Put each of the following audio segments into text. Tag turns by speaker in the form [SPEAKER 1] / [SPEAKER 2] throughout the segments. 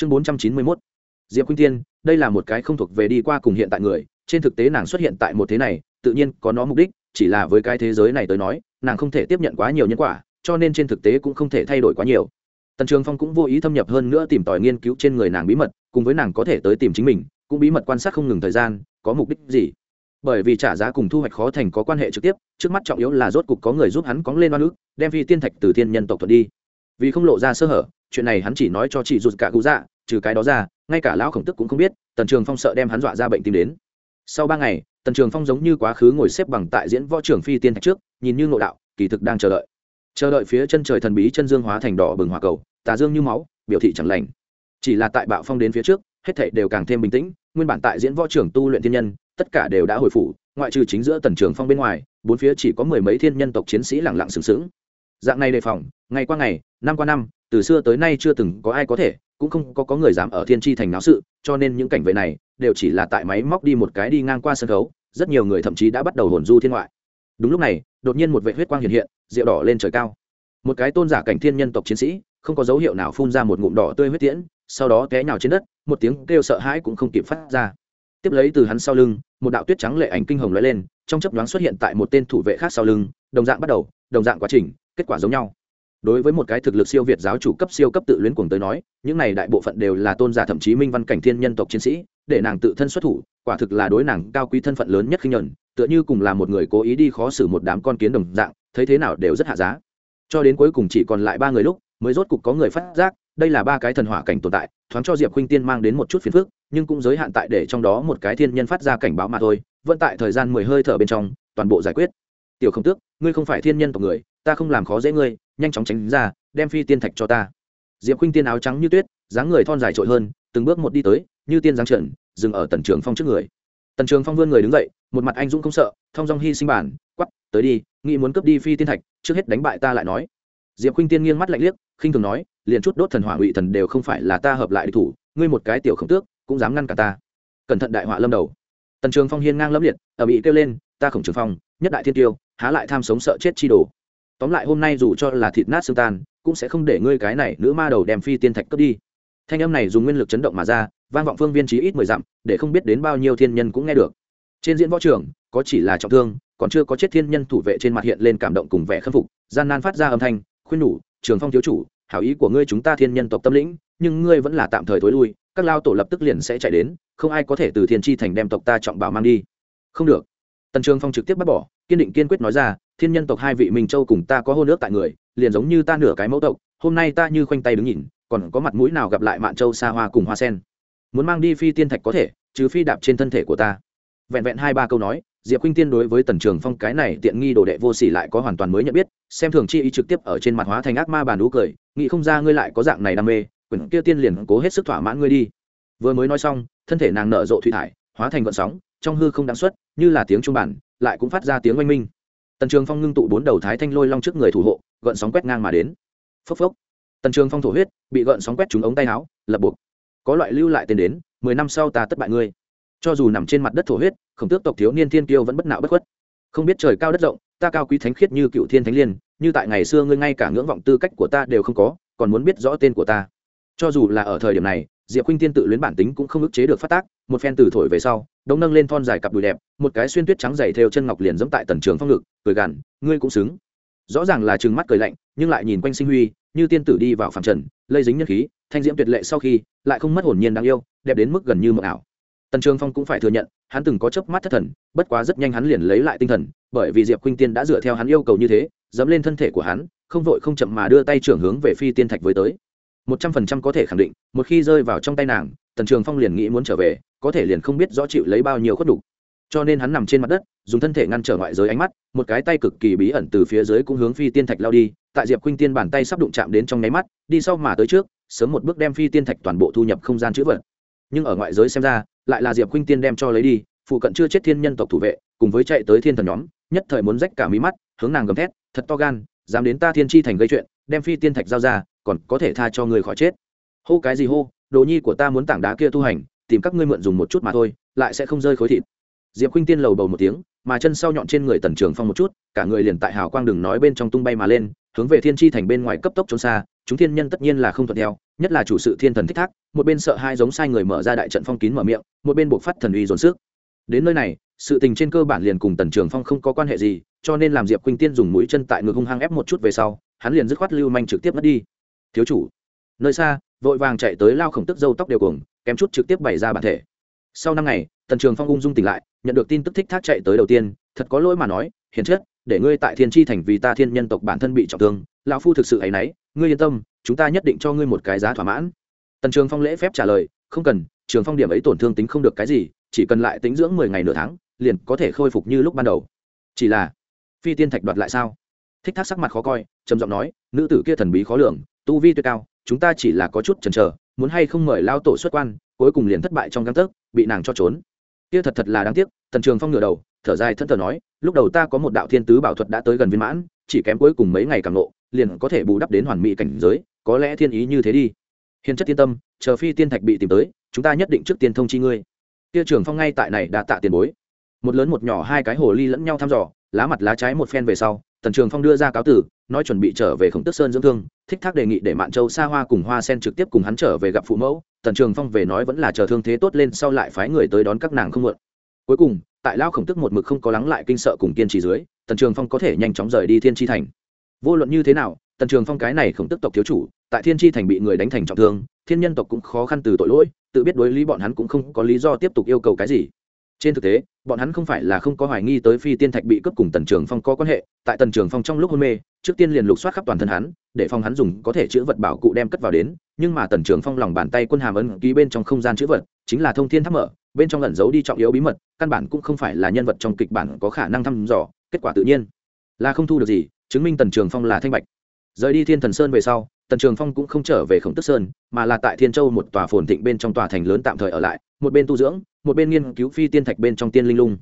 [SPEAKER 1] chương bốn trăm chín mươi mốt. Diệp khuynh tiên, đây là một cái không thuộc về đi qua cùng hiện tại người, trên thực tế nàng xuất hiện tại một thế này, tự nhiên có nó mục đích, chỉ là với cái thế giới này tới nói, nàng không thể tiếp nhận quá nhiều nhân quả, cho nên trên thực tế cũng không thể thay đổi quá nhiều. Tần trường phong cũng vô ý thâm nhập hơn nữa tìm tòi nghiên cứu trên người nàng bí mật, cùng với nàng có thể tới tìm chính mình, cũng bí mật quan sát không ngừng thời gian, có mục đích gì. Bởi vì trả giá cùng thu hoạch khó thành có quan hệ trực tiếp, trước mắt trọng yếu là rốt cục có người giúp hắn cóng lên oan ức, đem phi tiên thạch từ thiên nhân tộc thuận đi vì không lộ ra sơ hở, chuyện này hắn chỉ nói cho chị rụt cả cụ dạ trừ cái đó ra, ngay cả lão khổng tức cũng không biết, tần trường phong sợ đem hắn dọa ra bệnh tim đến. Sau ba ngày, tần trường phong giống như quá khứ ngồi xếp bằng tại diễn võ trưởng phi tiên thạch trước, nhìn như ngộ đạo, kỳ thực đang chờ đợi. Chờ đợi phía chân trời thần bí chân dương hóa thành đỏ bừng hòa cầu, tà dương như máu, biểu thị chẳng lành. Chỉ là tại bạo phong đến phía trước, hết thảy đều càng thêm bình tĩnh, nguyên bản tại diễn võ trưởng tu luyện thiên nhân, tất cả đều đã hồi phủ, ngoại trừ chính giữa tần trường phong bên ngoài, bốn phía chỉ có mười mấy thiên nhân tộc chiến sĩ lẳng lặng sừng sững dạng này đề phòng ngày qua ngày năm qua năm từ xưa tới nay chưa từng có ai có thể cũng không có, có người dám ở thiên tri thành náo sự cho nên những cảnh vệ này đều chỉ là tại máy móc đi một cái đi ngang qua sân khấu rất nhiều người thậm chí đã bắt đầu hồn du thiên ngoại. Đúng lúc này đột nhiên một vệ huyết quang hiện hiện rượu đỏ lên trời cao. Một cái tôn giả cảnh thiên nhân tộc chiến sĩ không có dấu hiệu nào phun ra một ngụm đỏ tươi huyết tiễn sau đó té nhào trên đất một tiếng kêu sợ hãi cũng không kịp phát ra. Tiếp lấy từ hắn sau lưng một đạo tuyết trắng lệ ảnh kinh hồng lóe lên trong chấp nhoáng xuất hiện tại một tên thủ vệ khác sau lưng đồng dạng bắt đầu đồng dạng quá trình kết quả giống nhau. Đối với một cái thực lực siêu việt giáo chủ cấp siêu cấp tự luyến cuồng tới nói, những này đại bộ phận đều là tôn giả thậm chí minh văn cảnh thiên nhân tộc chiến sĩ, để nàng tự thân xuất thủ, quả thực là đối nàng cao quý thân phận lớn nhất khinh nhuận tựa như cùng là một người cố ý đi khó xử một đám con kiến đồng dạng, thấy thế nào đều rất hạ giá. Cho đến cuối cùng chỉ còn lại ba người lúc, mới rốt cục có người phát giác, đây là ba cái thần hỏa cảnh tồn tại, thoáng cho diệp khuynh tiên mang đến một chút phiền phức, nhưng cũng giới hạn tại để trong đó một cái thiên nhân phát ra cảnh báo mà thôi, vẫn tại thời gian mười hơi thở bên trong, toàn bộ giải quyết. Tiểu không tước, ngươi không phải thiên nhân tộc người ta không làm khó dễ ngươi, nhanh chóng tránh ra, đem phi tiên thạch cho ta. Diệp khuynh tiên áo trắng như tuyết, dáng người thon dài trội hơn, từng bước một đi tới, như tiên giáng trần, dừng ở tần trường phong trước người. Tần trường phong vươn người đứng dậy, một mặt anh dũng không sợ thong dong hy sinh bản quắp tới đi, nghĩ muốn cướp đi phi tiên thạch, trước hết đánh bại ta lại nói. Diệp khuynh tiên nghiêng mắt lạnh liếc, khinh thường nói, liền chút đốt thần hỏa ngụy thần đều không phải là ta hợp lại địch thủ, ngươi một cái tiểu khổng tước, cũng dám ngăn cả ta. Cẩn thận đại họa lâm đầu. Tần trường phong hiên ngang lâm liệt ở bị kêu lên, ta khổng trường phong, nhất đại thiên tiêu, há lại tham sống sợ chết chi đồ tóm lại hôm nay dù cho là thịt nát xương tan, cũng sẽ không để ngươi cái này nữ ma đầu đem phi tiên thạch cướp đi. Thanh âm này dùng nguyên lực chấn động mà ra, vang vọng phương viên trí ít mười dặm, để không biết đến bao nhiêu thiên nhân cũng nghe được. Trên diễn võ trường, có chỉ là trọng thương, còn chưa có chết thiên nhân thủ vệ trên mặt hiện lên cảm động cùng vẻ khâm phục, gian nan phát ra âm thanh, khuyên nhủ, trường phong thiếu chủ, hảo ý của ngươi chúng ta thiên nhân tộc tâm lĩnh, nhưng ngươi vẫn là tạm thời thối lui, các lao tổ lập tức liền sẽ chạy đến, không ai có thể từ thiên tri thành đem tộc ta trọng bảo mang đi. Không được. Tần trường phong trực tiếp bắt bỏ kiên định kiên quyết nói ra, thiên nhân tộc hai vị minh châu cùng ta có hôn ước tại người, liền giống như ta nửa cái mẫu tộc, hôm nay ta như khoanh tay đứng nhìn, còn có mặt mũi nào gặp lại mạn châu xa hoa cùng hoa sen? Muốn mang đi phi tiên thạch có thể chứ phi đạp trên thân thể của ta. Vẹn vẹn hai ba câu nói, diệp khuynh tiên đối với tần trường phong cái này tiện nghi đồ đệ vô sỉ lại có hoàn toàn mới nhận biết, xem thường chi ý trực tiếp ở trên mặt hóa thành ác ma bàn đũ cười, nghĩ không ra ngươi lại có dạng này đam mê, quyển kia tiên liền cố hết sức thỏa mãn ngươi đi. Vừa mới nói xong, thân thể nàng nở rộ thủy thải, hóa thành vận sóng, trong hư không đáng xuất, như là tiếng trung bản lại cũng phát ra tiếng oanh minh. Tần trường phong ngưng tụ bốn đầu thái thanh lôi long trước người thủ hộ, gợn sóng quét ngang mà đến. Phốc phốc. Tần trường phong thổ huyết, bị gợn sóng quét trúng ống tay áo, lập buộc. Có loại lưu lại tên đến, mười năm sau ta tất bại ngươi. Cho dù nằm trên mặt đất thổ huyết, khổng tước tộc thiếu niên thiên kiêu vẫn bất nạo bất khuất. Không biết trời cao đất rộng, ta cao quý thánh khiết như cựu thiên thánh liên, như tại ngày xưa ngươi ngay cả ngưỡng vọng tư cách của ta đều không có, còn muốn biết rõ tên của ta. Cho dù là ở thời điểm này diệp khuynh tiên tự luyến bản tính cũng không ức chế được phát tác, một phen từ thổi về sau, đống nâng lên thon dài cặp đùi đẹp, một cái xuyên tuyết trắng dày theo chân ngọc liền dẫm tại tần trường phong ngực, cười gằn, ngươi cũng xứng. Rõ ràng là trừng mắt cười lạnh, nhưng lại nhìn quanh sinh huy, như tiên tử đi vào phàm trần, lây dính nhân khí, thanh diễm tuyệt lệ sau khi, lại không mất hồn nhiên đáng yêu, đẹp đến mức gần như mộng ảo. Tần trường phong cũng phải thừa nhận, hắn từng có chớp mắt thất thần, bất quá rất nhanh hắn liền lấy lại tinh thần, bởi vì diệp khuynh tiên đã dựa theo hắn yêu cầu như thế, dẫm lên thân thể của hắn, không vội không chậm mà đưa tay trưởng hướng về phi tiên thạch với tới một trăm phần trăm có thể khẳng định, một khi rơi vào trong tay nàng, tần trường phong liền nghĩ muốn trở về, có thể liền không biết rõ chịu lấy bao nhiêu khuất đục cho nên hắn nằm trên mặt đất, dùng thân thể ngăn trở ngoại giới ánh mắt, một cái tay cực kỳ bí ẩn từ phía dưới cũng hướng phi tiên thạch lao đi, tại diệp khuynh tiên bàn tay sắp đụng chạm đến trong nháy mắt, đi sau mà tới trước, sớm một bước đem phi tiên thạch toàn bộ thu nhập không gian chữ vật. Nhưng ở ngoại giới xem ra, lại là diệp khuynh tiên đem cho lấy đi, phụ cận chưa chết thiên nhân tộc thủ vệ, cùng với chạy tới thiên thần nhóm, nhất thời muốn rách cả mí mắt, hướng nàng gầm thét, thật to gan, dám đến ta thiên chi thành gây chuyện, đem phi tiên thạch giao ra còn có thể tha cho người khỏi chết. Hô cái gì hô, đồ nhi của ta muốn tảng đá kia tu hành, tìm các ngươi mượn dùng một chút mà thôi, lại sẽ không rơi khối thịt. Diệp khuynh tiên lầu bầu một tiếng, mà chân sau nhọn trên người tần trường phong một chút, cả người liền tại hào quang đừng nói bên trong tung bay mà lên, hướng về thiên chi thành bên ngoài cấp tốc trốn xa, chúng thiên nhân tất nhiên là không thuận theo, nhất là chủ sự thiên thần thích thác, một bên sợ hai giống sai người mở ra đại trận phong kín mở miệng, một bên buộc phát thần uy dồn sức. Đến nơi này, sự tình trên cơ bản liền cùng tần trường phong không có quan hệ gì, cho nên làm diệp khuynh tiên dùng mũi chân tại ngực hung hăng ép một chút về sau, hắn liền dứt khoát lưu manh trực tiếp mất đi thiếu chủ. Nơi xa, vội vàng chạy tới lao khổng tức dâu tóc đều cuồng, kém chút trực tiếp bày ra bản thể. Sau năm ngày, tần trường phong ung dung tỉnh lại, nhận được tin tức thích thác chạy tới đầu tiên, thật có lỗi mà nói, hiền chết, để ngươi tại thiên tri thành vì ta thiên nhân tộc bản thân bị trọng thương, lão phu thực sự ấ y n ấ y ngươi yên tâm, chúng ta nhất định cho ngươi một cái giá thỏa mãn. Tần trường phong lễ phép trả lời, không cần, trường phong điểm ấy tổn thương tính không được cái gì, chỉ cần lại tính dưỡng mười ngày nửa tháng, liền có thể khôi phục như lúc ban đầu. Chỉ là, phi tiên thạch đoạt lại sao? Thích thác sắc mặt khó coi, trầm giọng nói, nữ tử kia thần bí khó lường tu vi tuyệt cao, chúng ta chỉ là có chút chần chờ, muốn hay không mời lao tổ xuất quan, cuối cùng liền thất bại trong găng tấc, bị nàng cho trốn. Kia thật thật là đáng tiếc, tần trường phong ngửa đầu, thở dài thân thờ nói, lúc đầu ta có một đạo thiên tứ bảo thuật đã tới gần viên mãn, chỉ kém cuối cùng mấy ngày càng nộ liền có thể bù đắp đến hoàn mỹ cảnh giới, có lẽ thiên ý như thế đi. Hiền chất yên tâm, chờ phi tiên thạch bị tìm tới, chúng ta nhất định trước tiên thông chi ngươi. Kia trường phong ngay tại này đã tạ tiền bối. Một lớn một nhỏ hai cái hồ ly lẫn nhau thăm dò, lá mặt lá trái một phen về sau tần trường phong đưa ra cáo tử nói chuẩn bị trở về khổng tức sơn dưỡng thương, thích thác đề nghị để mạn châu xa hoa cùng hoa sen trực tiếp cùng hắn trở về gặp phụ mẫu. Tần trường phong về nói vẫn là chờ thương thế tốt lên sau lại phái người tới đón các nàng không muộn. Cuối cùng, tại lao khổng tức một mực không có lắng lại kinh sợ cùng kiên trì dưới, tần trường phong có thể nhanh chóng rời đi thiên tri thành. Vô luận như thế nào, tần trường phong cái này khổng tức tộc thiếu chủ, tại thiên tri thành bị người đánh thành trọng thương, thiên nhân tộc cũng khó khăn từ tội lỗi, tự biết đối lý bọn hắn cũng không có lý do tiếp tục yêu cầu cái gì trên thực tế, bọn hắn không phải là không có hoài nghi tới phi tiên thạch bị cướp cùng tần trường phong có quan hệ, tại tần trường phong trong lúc hôn mê, trước tiên liền lục soát khắp toàn thân hắn, để phong hắn dùng có thể chữ vật bảo cụ đem cất vào đến, nhưng mà tần trường phong lòng bàn tay quân hàm ấn ký bên trong không gian chữ vật, chính là thông thiên tháp mở, bên trong ẩn giấu đi trọng yếu bí mật, căn bản cũng không phải là nhân vật trong kịch bản có khả năng thăm dò, kết quả tự nhiên là không thu được gì, chứng minh tần trường phong là thanh bạch. Rời đi thiên thần sơn về sau tần trường phong cũng không trở về khổng tức sơn, mà là tại thiên châu một tòa phồn thịnh bên trong tòa thành lớn tạm thời ở lại, một bên tu dưỡng, một bên nghiên cứu phi tiên thạch bên trong tiên linh lung.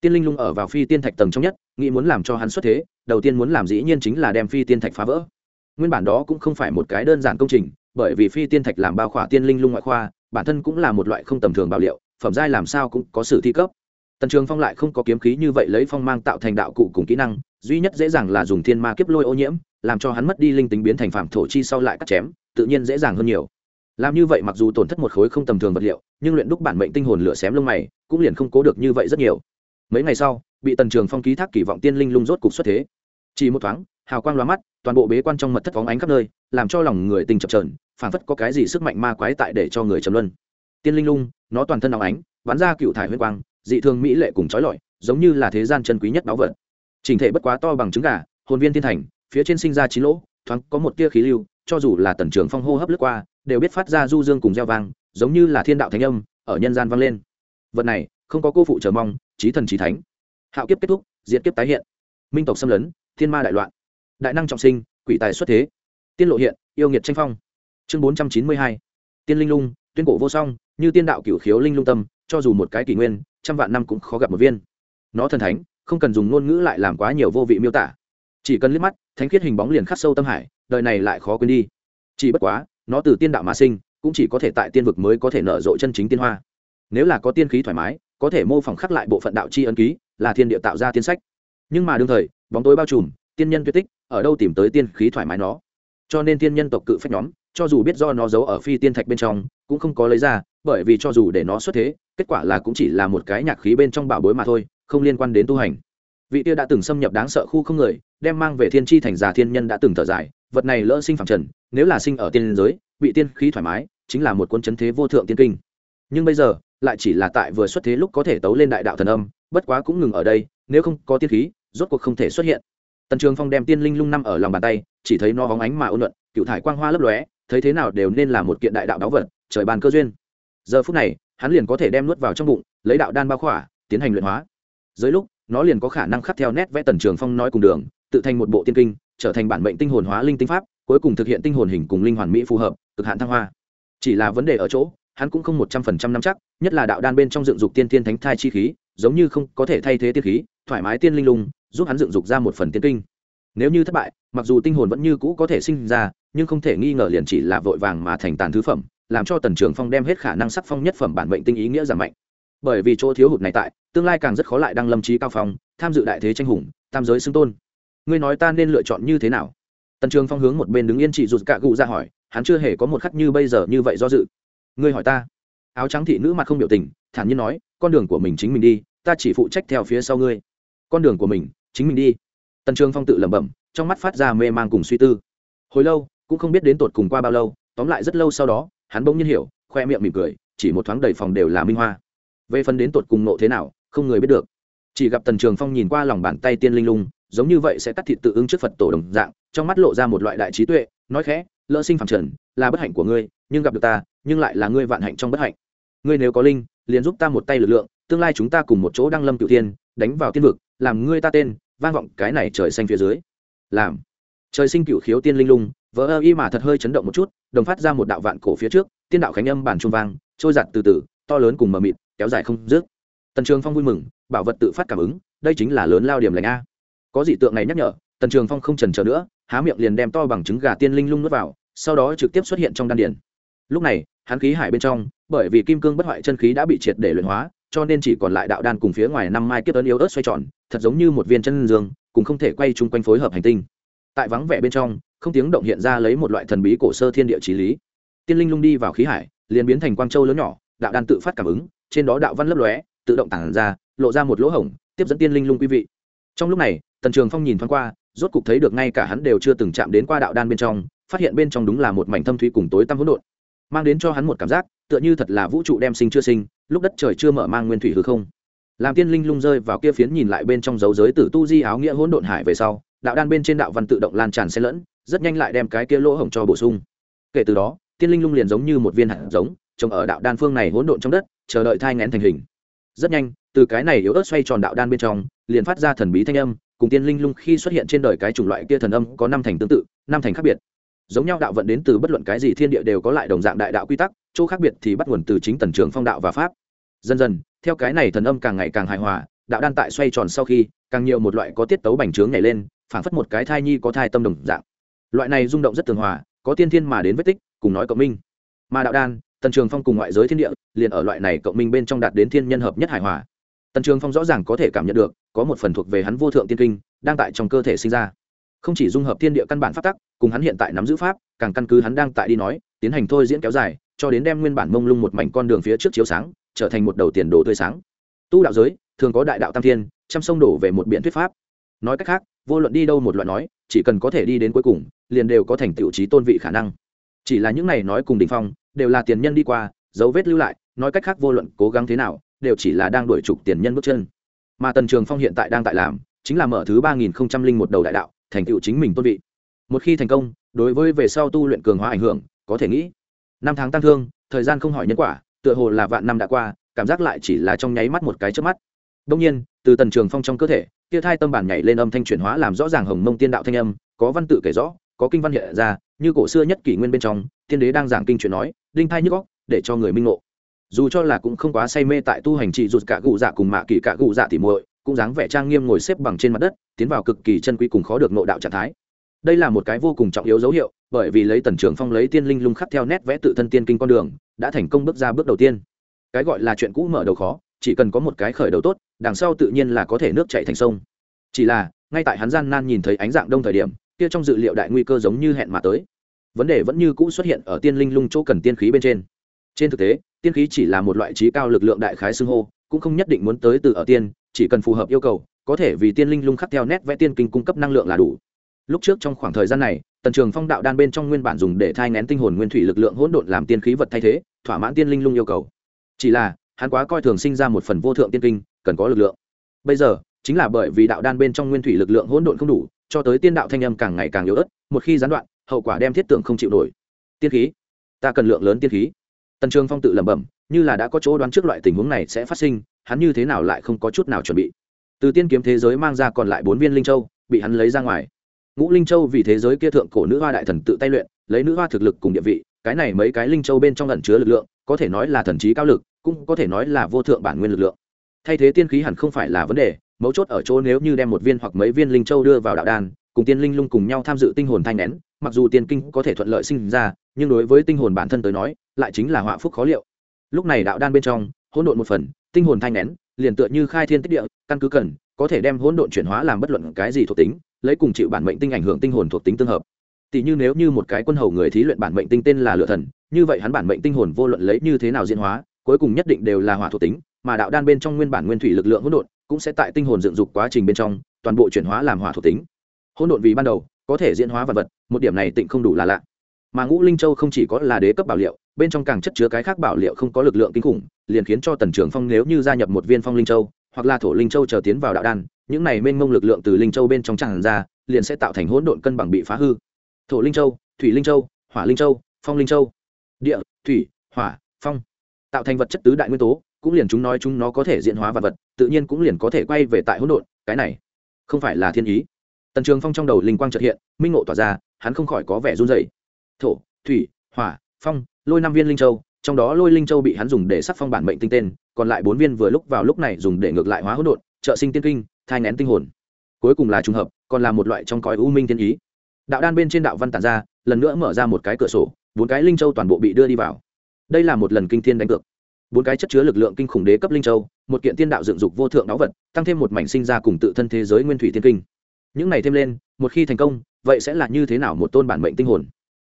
[SPEAKER 1] Tiên linh lung ở vào phi tiên thạch tầng trong nhất, nghĩ muốn làm cho hắn xuất thế, đầu tiên muốn làm dĩ nhiên chính là đem phi tiên thạch phá vỡ. Nguyên bản đó cũng không phải một cái đơn giản công trình, bởi vì phi tiên thạch làm bao khỏa tiên linh lung ngoại khoa, bản thân cũng là một loại không tầm thường bảo liệu, phẩm giai làm sao cũng có sự thi cấp. Tần trường phong lại không có kiếm khí như vậy lấy phong mang tạo thành đạo cụ cùng kỹ năng, duy nhất dễ dàng là dùng thiên ma kiếp lôi ô nhiễm làm cho hắn mất đi linh tính biến thành phạm thổ chi sau lại cắt chém, tự nhiên dễ dàng hơn nhiều. Làm như vậy mặc dù tổn thất một khối không tầm thường vật liệu, nhưng luyện đúc bản mệnh tinh hồn lửa xém lông mày cũng liền không cố được như vậy rất nhiều. Mấy ngày sau, bị tần trường phong ký thác kỳ vọng tiên linh lung rốt cục xuất thế. Chỉ một thoáng, hào quang loa mắt, toàn bộ bế quan trong mật thất phóng ánh khắp nơi, làm cho lòng người tình chập trờn phảng phất có cái gì sức mạnh ma quái tại để cho người trầm luân. Tiên linh lung, nó toàn thân óng ánh, bắn ra cựu thải huyết quang, dị thường mỹ lệ cùng trói lọi, giống như là thế gian chân quý nhất báu vật. Trình thể bất quá to bằng trứng gà, hồn viên thiên thành phía trên sinh ra chín lỗ, thoáng có một tia khí lưu, cho dù là tần trường phong hô hấp lướt qua, đều biết phát ra du dương cùng gieo vang, giống như là thiên đạo thánh âm, ở nhân gian vang lên. Vật này, không có cô phụ chờ mong trí thần trí thánh. Hạo kiếp kết thúc, diệt kiếp tái hiện. Minh tộc xâm lấn, thiên ma đại loạn. Đại năng trọng sinh, quỷ tài xuất thế. Tiên lộ hiện, yêu nghiệt tranh phong. Chương bốn trăm chín mươi hai. Tiên linh lung, tuyên cổ vô song, như tiên đạo cửu khiếu linh lung tâm, cho dù một cái kỷ nguyên, trăm vạn năm cũng khó gặp một viên. Nó thần thánh, không cần dùng ngôn ngữ lại làm quá nhiều vô vị miêu tả chỉ cần liếc mắt, thánh khiết hình bóng liền khắc sâu tâm hải, đời này lại khó quên đi. Chỉ bất quá, nó từ tiên đạo mà sinh, cũng chỉ có thể tại tiên vực mới có thể nở rộ chân chính tiên hoa. Nếu là có tiên khí thoải mái, có thể mô phỏng khắc lại bộ phận đạo chi ấn ký, là thiên địa tạo ra tiên sách. Nhưng mà đương thời, bóng tối bao trùm, tiên nhân tuyệt tích, ở đâu tìm tới tiên khí thoải mái nó? Cho nên tiên nhân tộc cự phách nhóm, cho dù biết do nó giấu ở phi tiên thạch bên trong, cũng không có lấy ra, bởi vì cho dù để nó xuất thế, kết quả là cũng chỉ là một cái nhạc khí bên trong bảo bối mà thôi, không liên quan đến tu hành. Vị tia đã từng xâm nhập đáng sợ khu không người đem mang về thiên tri thành già thiên nhân đã từng thở dài, vật này lỡ sinh phạm trần, nếu là sinh ở tiên giới, bị tiên khí thoải mái, chính là một quân chấn thế vô thượng tiên kinh. Nhưng bây giờ, lại chỉ là tại vừa xuất thế lúc có thể tấu lên đại đạo thần âm, bất quá cũng ngừng ở đây, nếu không có tiên khí, rốt cuộc không thể xuất hiện. Tần trường phong đem tiên linh lung năm ở lòng bàn tay, chỉ thấy nó hóng ánh mà ôn luận, cựu thải quang hoa lấp lóe, thấy thế nào đều nên là một kiện đại đạo đáo vật, trời bàn cơ duyên. Giờ phút này, hắn liền có thể đem nuốt vào trong bụng, lấy đạo đan bao khỏa, tiến hành luyện hóa. Dưới lúc nó liền có khả năng khắc theo nét vẽ tần trường phong nói cùng đường, tự thành một bộ tiên kinh, trở thành bản mệnh tinh hồn hóa linh tinh pháp, cuối cùng thực hiện tinh hồn hình cùng linh hoàn mỹ phù hợp, cực hạn thăng hoa. Chỉ là vấn đề ở chỗ, hắn cũng không một trăm phần trăm nắm chắc, nhất là đạo đan bên trong dựng dục tiên tiên thánh thai chi khí, giống như không có thể thay thế tiên khí, thoải mái tiên linh lung, giúp hắn dựng dục ra một phần tiên kinh. Nếu như thất bại, mặc dù tinh hồn vẫn như cũ có thể sinh ra, nhưng không thể nghi ngờ liền chỉ là vội vàng mà thành tàn thứ phẩm, làm cho tần trường phong đem hết khả năng sắc phong nhất phẩm bản mệnh tinh ý nghĩa giảm mạnh bởi vì chỗ thiếu hụt này tại, tương lai càng rất khó lại đăng lâm trí cao phong, tham dự đại thế tranh hùng, tam giới xưng tôn. Ngươi nói ta nên lựa chọn như thế nào? Tần trường phong hướng một bên đứng yên chị rụt cạ cụ ra hỏi, hắn chưa hề có một khắc như bây giờ như vậy do dự. Ngươi hỏi ta. Áo trắng thị nữ mặt không biểu tình, thản nhiên nói, con đường của mình chính mình đi, ta chỉ phụ trách theo phía sau ngươi. Con đường của mình, chính mình đi. Tần trường phong tự lẩm bẩm, trong mắt phát ra mê man cùng suy tư. Hồi lâu, cũng không biết đến tột cùng qua bao lâu, tóm lại rất lâu sau đó, hắn bỗng nhiên hiểu, khoe miệng mỉm cười, chỉ một thoáng đầy phòng đều là minh hoa về phần đến tột cùng nộ thế nào, không người biết được. Chỉ gặp tần trường phong nhìn qua lòng bàn tay tiên linh lung, giống như vậy sẽ cắt thịt tự ứng trước phật tổ đồng dạng, trong mắt lộ ra một loại đại trí tuệ, nói khẽ, lỡ sinh phạm trần, là bất hạnh của ngươi, nhưng gặp được ta, nhưng lại là ngươi vạn hạnh trong bất hạnh. Ngươi nếu có linh, liền giúp ta một tay lực lượng, tương lai chúng ta cùng một chỗ đăng lâm cựu tiên đánh vào tiên vực, làm ngươi ta tên, vang vọng cái này trời xanh phía dưới. Làm. Trời sinh cựu khiếu tiên linh lung, vỡ ơ y mà thật hơi chấn động một chút, đồng phát ra một đạo vạn cổ phía trước, tiên đạo khánh âm bản trung vang, trôi giặt từ từ to lớn cùng mờ mịt, kéo dài không dứt. Tần trường phong vui mừng, bảo vật tự phát cảm ứng, đây chính là lớn lao điểm lành a. Có dị tượng này nhắc nhở, tần trường phong không trần chờ nữa, há miệng liền đem to bằng trứng gà tiên linh lung nuốt vào, sau đó trực tiếp xuất hiện trong đan điển lúc này, hắn khí hải bên trong, bởi vì kim cương bất hoại chân khí đã bị triệt để luyện hóa, cho nên chỉ còn lại đạo đan cùng phía ngoài năm mai kiếp ấn yếu ớt xoay tròn, thật giống như một viên chân dương, cùng không thể quay chung quanh phối hợp hành tinh. Tại vắng vẻ bên trong, không tiếng động hiện ra lấy một loại thần bí cổ sơ thiên địa trí lý. Tiên linh lung đi vào khí hải, liền biến thành quang châu lớn nhỏ đạo đan tự phát cảm ứng, trên đó đạo văn lấp lóe, tự động tản ra, lộ ra một lỗ hổng, tiếp dẫn tiên linh lung quý vị. Trong lúc này, tần trường phong nhìn thoáng qua, rốt cục thấy được ngay cả hắn đều chưa từng chạm đến qua đạo đan bên trong, phát hiện bên trong đúng là một mảnh thâm thúy cùng tối tăm hỗn độn. Mang đến cho hắn một cảm giác, tựa như thật là vũ trụ đem sinh chưa sinh, lúc đất trời chưa mở mang nguyên thủy hư không. Làm tiên linh lung rơi vào kia phiến nhìn lại bên trong dấu giới tử tu di áo nghĩa hỗn độn hải về sau, đạo đan bên trên đạo văn tự động lan tràn xen lẫn, rất nhanh lại đem cái kia lỗ hổng cho bổ sung. Kể từ đó, tiên linh lung liền giống như một viên hạt giống trồng ở đạo đan phương này hỗn độn trong đất, chờ đợi thai ngén thành hình. Rất nhanh, từ cái này yếu ớt xoay tròn đạo đan bên trong, liền phát ra thần bí thanh âm, cùng tiên linh lung khi xuất hiện trên đời cái chủng loại kia thần âm có năm thành tương tự, năm thành khác biệt. Giống nhau đạo vận đến từ bất luận cái gì thiên địa đều có lại đồng dạng đại đạo quy tắc, chỗ khác biệt thì bắt nguồn từ chính tần trường phong đạo và pháp. Dần dần, theo cái này thần âm càng ngày càng hài hòa, đạo đan tại xoay tròn sau khi, càng nhiều một loại có tiết tấu bành trướng nhảy lên, phảng phất một cái thai nhi có thai tâm đồng dạng. Loại này rung động rất tường hòa, có tiên thiên mà đến vết tích, cùng nói cộng minh. Mà đạo đan tần trường phong cùng ngoại giới thiên địa liền ở loại này cộng minh bên trong đạt đến thiên nhân hợp nhất hài hòa. Tần trường phong rõ ràng có thể cảm nhận được, có một phần thuộc về hắn vô thượng tiên kinh, đang tại trong cơ thể sinh ra. Không chỉ dung hợp thiên địa căn bản pháp tắc, cùng hắn hiện tại nắm giữ pháp, càng căn cứ hắn đang tại đi nói, tiến hành thôi diễn kéo dài, cho đến đem nguyên bản mông lung một mảnh con đường phía trước chiếu sáng, trở thành một đầu tiền đồ tươi sáng. Tu đạo giới, thường có đại đạo tam thiên, trăm sông đổ về một biện thuyết pháp. Nói cách khác, vô luận đi đâu một loại nói, chỉ cần có thể đi đến cuối cùng, liền đều có thành tựu trí tôn vị khả năng. Chỉ là những này nói cùng đình phong đều là tiền nhân đi qua, dấu vết lưu lại, nói cách khác vô luận cố gắng thế nào, đều chỉ là đang đuổi trục tiền nhân bước chân. Mà tần trường phong hiện tại đang tại làm, chính là mở thứ ba nghìn không trăm linh một đầu đại đạo, thành tựu chính mình tôn vị. Một khi thành công, đối với về sau tu luyện cường hóa ảnh hưởng, có thể nghĩ. Năm tháng tăng thương, thời gian không hỏi nhân quả, tựa hồ là vạn năm đã qua, cảm giác lại chỉ là trong nháy mắt một cái trước mắt. Đông nhiên, từ tần trường phong trong cơ thể tia thai tâm bản nhảy lên âm thanh chuyển hóa làm rõ ràng hồng mông tiên đạo thanh âm, có văn tự kể rõ, có kinh văn hiện ra như cổ xưa nhất kỷ nguyên bên trong, tiên đế đang giảng kinh chuyện nói, đinh thai nhức góc để cho người minh ngộ. Dù cho là cũng không quá say mê tại tu hành trị rụt cả gụ dạ cùng mạ kỳ cả gụ dạ tỉ muội, cũng dáng vẻ trang nghiêm ngồi xếp bằng trên mặt đất, tiến vào cực kỳ chân quý cùng khó được nộ đạo trạng thái. Đây là một cái vô cùng trọng yếu dấu hiệu, bởi vì lấy tần trường phong lấy tiên linh lung khắc theo nét vẽ tự thân tiên kinh con đường, đã thành công bước ra bước đầu tiên. Cái gọi là chuyện cũ mở đầu khó, chỉ cần có một cái khởi đầu tốt, đằng sau tự nhiên là có thể nước chạy thành sông. Chỉ là, ngay tại hắn gian nan nhìn thấy ánh dạng đông thời điểm kia trong dự liệu đại nguy cơ giống như hẹn mà tới. Vấn đề vẫn như cũ xuất hiện ở tiên linh lung chỗ cần tiên khí bên trên. Trên thực tế, tiên khí chỉ là một loại trí cao lực lượng đại khái xưng hô, cũng không nhất định muốn tới từ ở tiên, chỉ cần phù hợp yêu cầu, có thể vì tiên linh lung khắc theo nét vẽ tiên kinh cung cấp năng lượng là đủ. Lúc trước trong khoảng thời gian này, tần trường phong đạo đan bên trong nguyên bản dùng để thai ngén tinh hồn nguyên thủy lực lượng hỗn độn làm tiên khí vật thay thế, thỏa mãn tiên linh lung yêu cầu. Chỉ là, hắn quá coi thường sinh ra một phần vô thượng tiên kinh, cần có lực lượng. Bây giờ, chính là bởi vì đạo đan bên trong nguyên thủy lực lượng hỗn độn không đủ cho tới tiên đạo thanh âm càng ngày càng yếu ớt, một khi gián đoạn, hậu quả đem thiết tượng không chịu nổi. Tiên khí, ta cần lượng lớn tiên khí. Tần trường phong tự lẩm bẩm, như là đã có chỗ đoán trước loại tình huống này sẽ phát sinh, hắn như thế nào lại không có chút nào chuẩn bị? Từ tiên kiếm thế giới mang ra còn lại bốn viên linh châu, bị hắn lấy ra ngoài. Ngũ linh châu vì thế giới kia thượng cổ nữ hoa đại thần tự tay luyện, lấy nữ hoa thực lực cùng địa vị, cái này mấy cái linh châu bên trong lẩn chứa lực lượng, có thể nói là thần trí cao lực, cũng có thể nói là vô thượng bản nguyên lực lượng. Thay thế tiên khí hẳn không phải là vấn đề mấu chốt ở chỗ nếu như đem một viên hoặc mấy viên linh châu đưa vào đạo đan, cùng tiên linh lung cùng nhau tham dự tinh hồn thanh nén mặc dù tiên kinh có thể thuận lợi sinh ra, nhưng đối với tinh hồn bản thân tới nói, lại chính là họa phúc khó liệu. Lúc này đạo đan bên trong, hỗn độn một phần, tinh hồn thanh nén liền tựa như khai thiên tích địa, căn cứ cần, có thể đem hỗn độn chuyển hóa làm bất luận cái gì thuộc tính, lấy cùng chịu bản mệnh tinh ảnh hưởng tinh hồn thuộc tính tương hợp. Tỷ như nếu như một cái quân hầu người thí luyện bản mệnh tinh tên là lựa thần, như vậy hắn bản mệnh tinh hồn vô luận lấy như thế nào diễn hóa, cuối cùng nhất định đều là hỏa thuộc tính, mà đạo đan bên trong nguyên bản nguyên thủy lực lượng hỗn độn cũng sẽ tại tinh hồn dựng dục quá trình bên trong, toàn bộ chuyển hóa làm hỏa thuộc tính. Hỗn độn vì ban đầu, có thể diễn hóa vật vật, một điểm này tịnh không đủ là lạ. Mà ngũ linh châu không chỉ có là đế cấp bảo liệu, bên trong càng chất chứa cái khác bảo liệu không có lực lượng kinh khủng, liền khiến cho tần trưởng phong nếu như gia nhập một viên phong linh châu, hoặc là thổ linh châu chờ tiến vào đạo đan, những này mênh mông lực lượng từ linh châu bên trong tràn ra, liền sẽ tạo thành hỗn độn cân bằng bị phá hư. Thổ linh châu, thủy linh châu, hỏa linh châu, phong linh châu. Địa, thủy, hỏa, phong. Tạo thành vật chất tứ đại nguyên tố cũng liền chúng nói chúng nó có thể diễn hóa vật vật, tự nhiên cũng liền có thể quay về tại hỗn độn, cái này không phải là thiên ý. Tần trường phong trong đầu linh quang chợt hiện, minh ngộ tỏa ra, hắn không khỏi có vẻ run rẩy. Thổ, thủy, hỏa, phong, lôi năm viên linh châu, trong đó lôi linh châu bị hắn dùng để sắc phong bản mệnh tinh tên, còn lại bốn viên vừa lúc vào lúc này dùng để ngược lại hóa hỗn độn, trợ sinh tiên kinh, thai ngén tinh hồn. Cuối cùng là trùng hợp, còn là một loại trong cõi u minh thiên ý. Đạo đan bên trên đạo văn tản ra, lần nữa mở ra một cái cửa sổ, bốn cái linh châu toàn bộ bị đưa đi vào. Đây là một lần kinh thiên đánh cược bốn cái chất chứa lực lượng kinh khủng đế cấp linh châu, một kiện tiên đạo dựng dục vô thượng đáo vật, tăng thêm một mảnh sinh ra cùng tự thân thế giới nguyên thủy tiên kinh. Những này thêm lên, một khi thành công, vậy sẽ là như thế nào một tôn bản mệnh tinh hồn?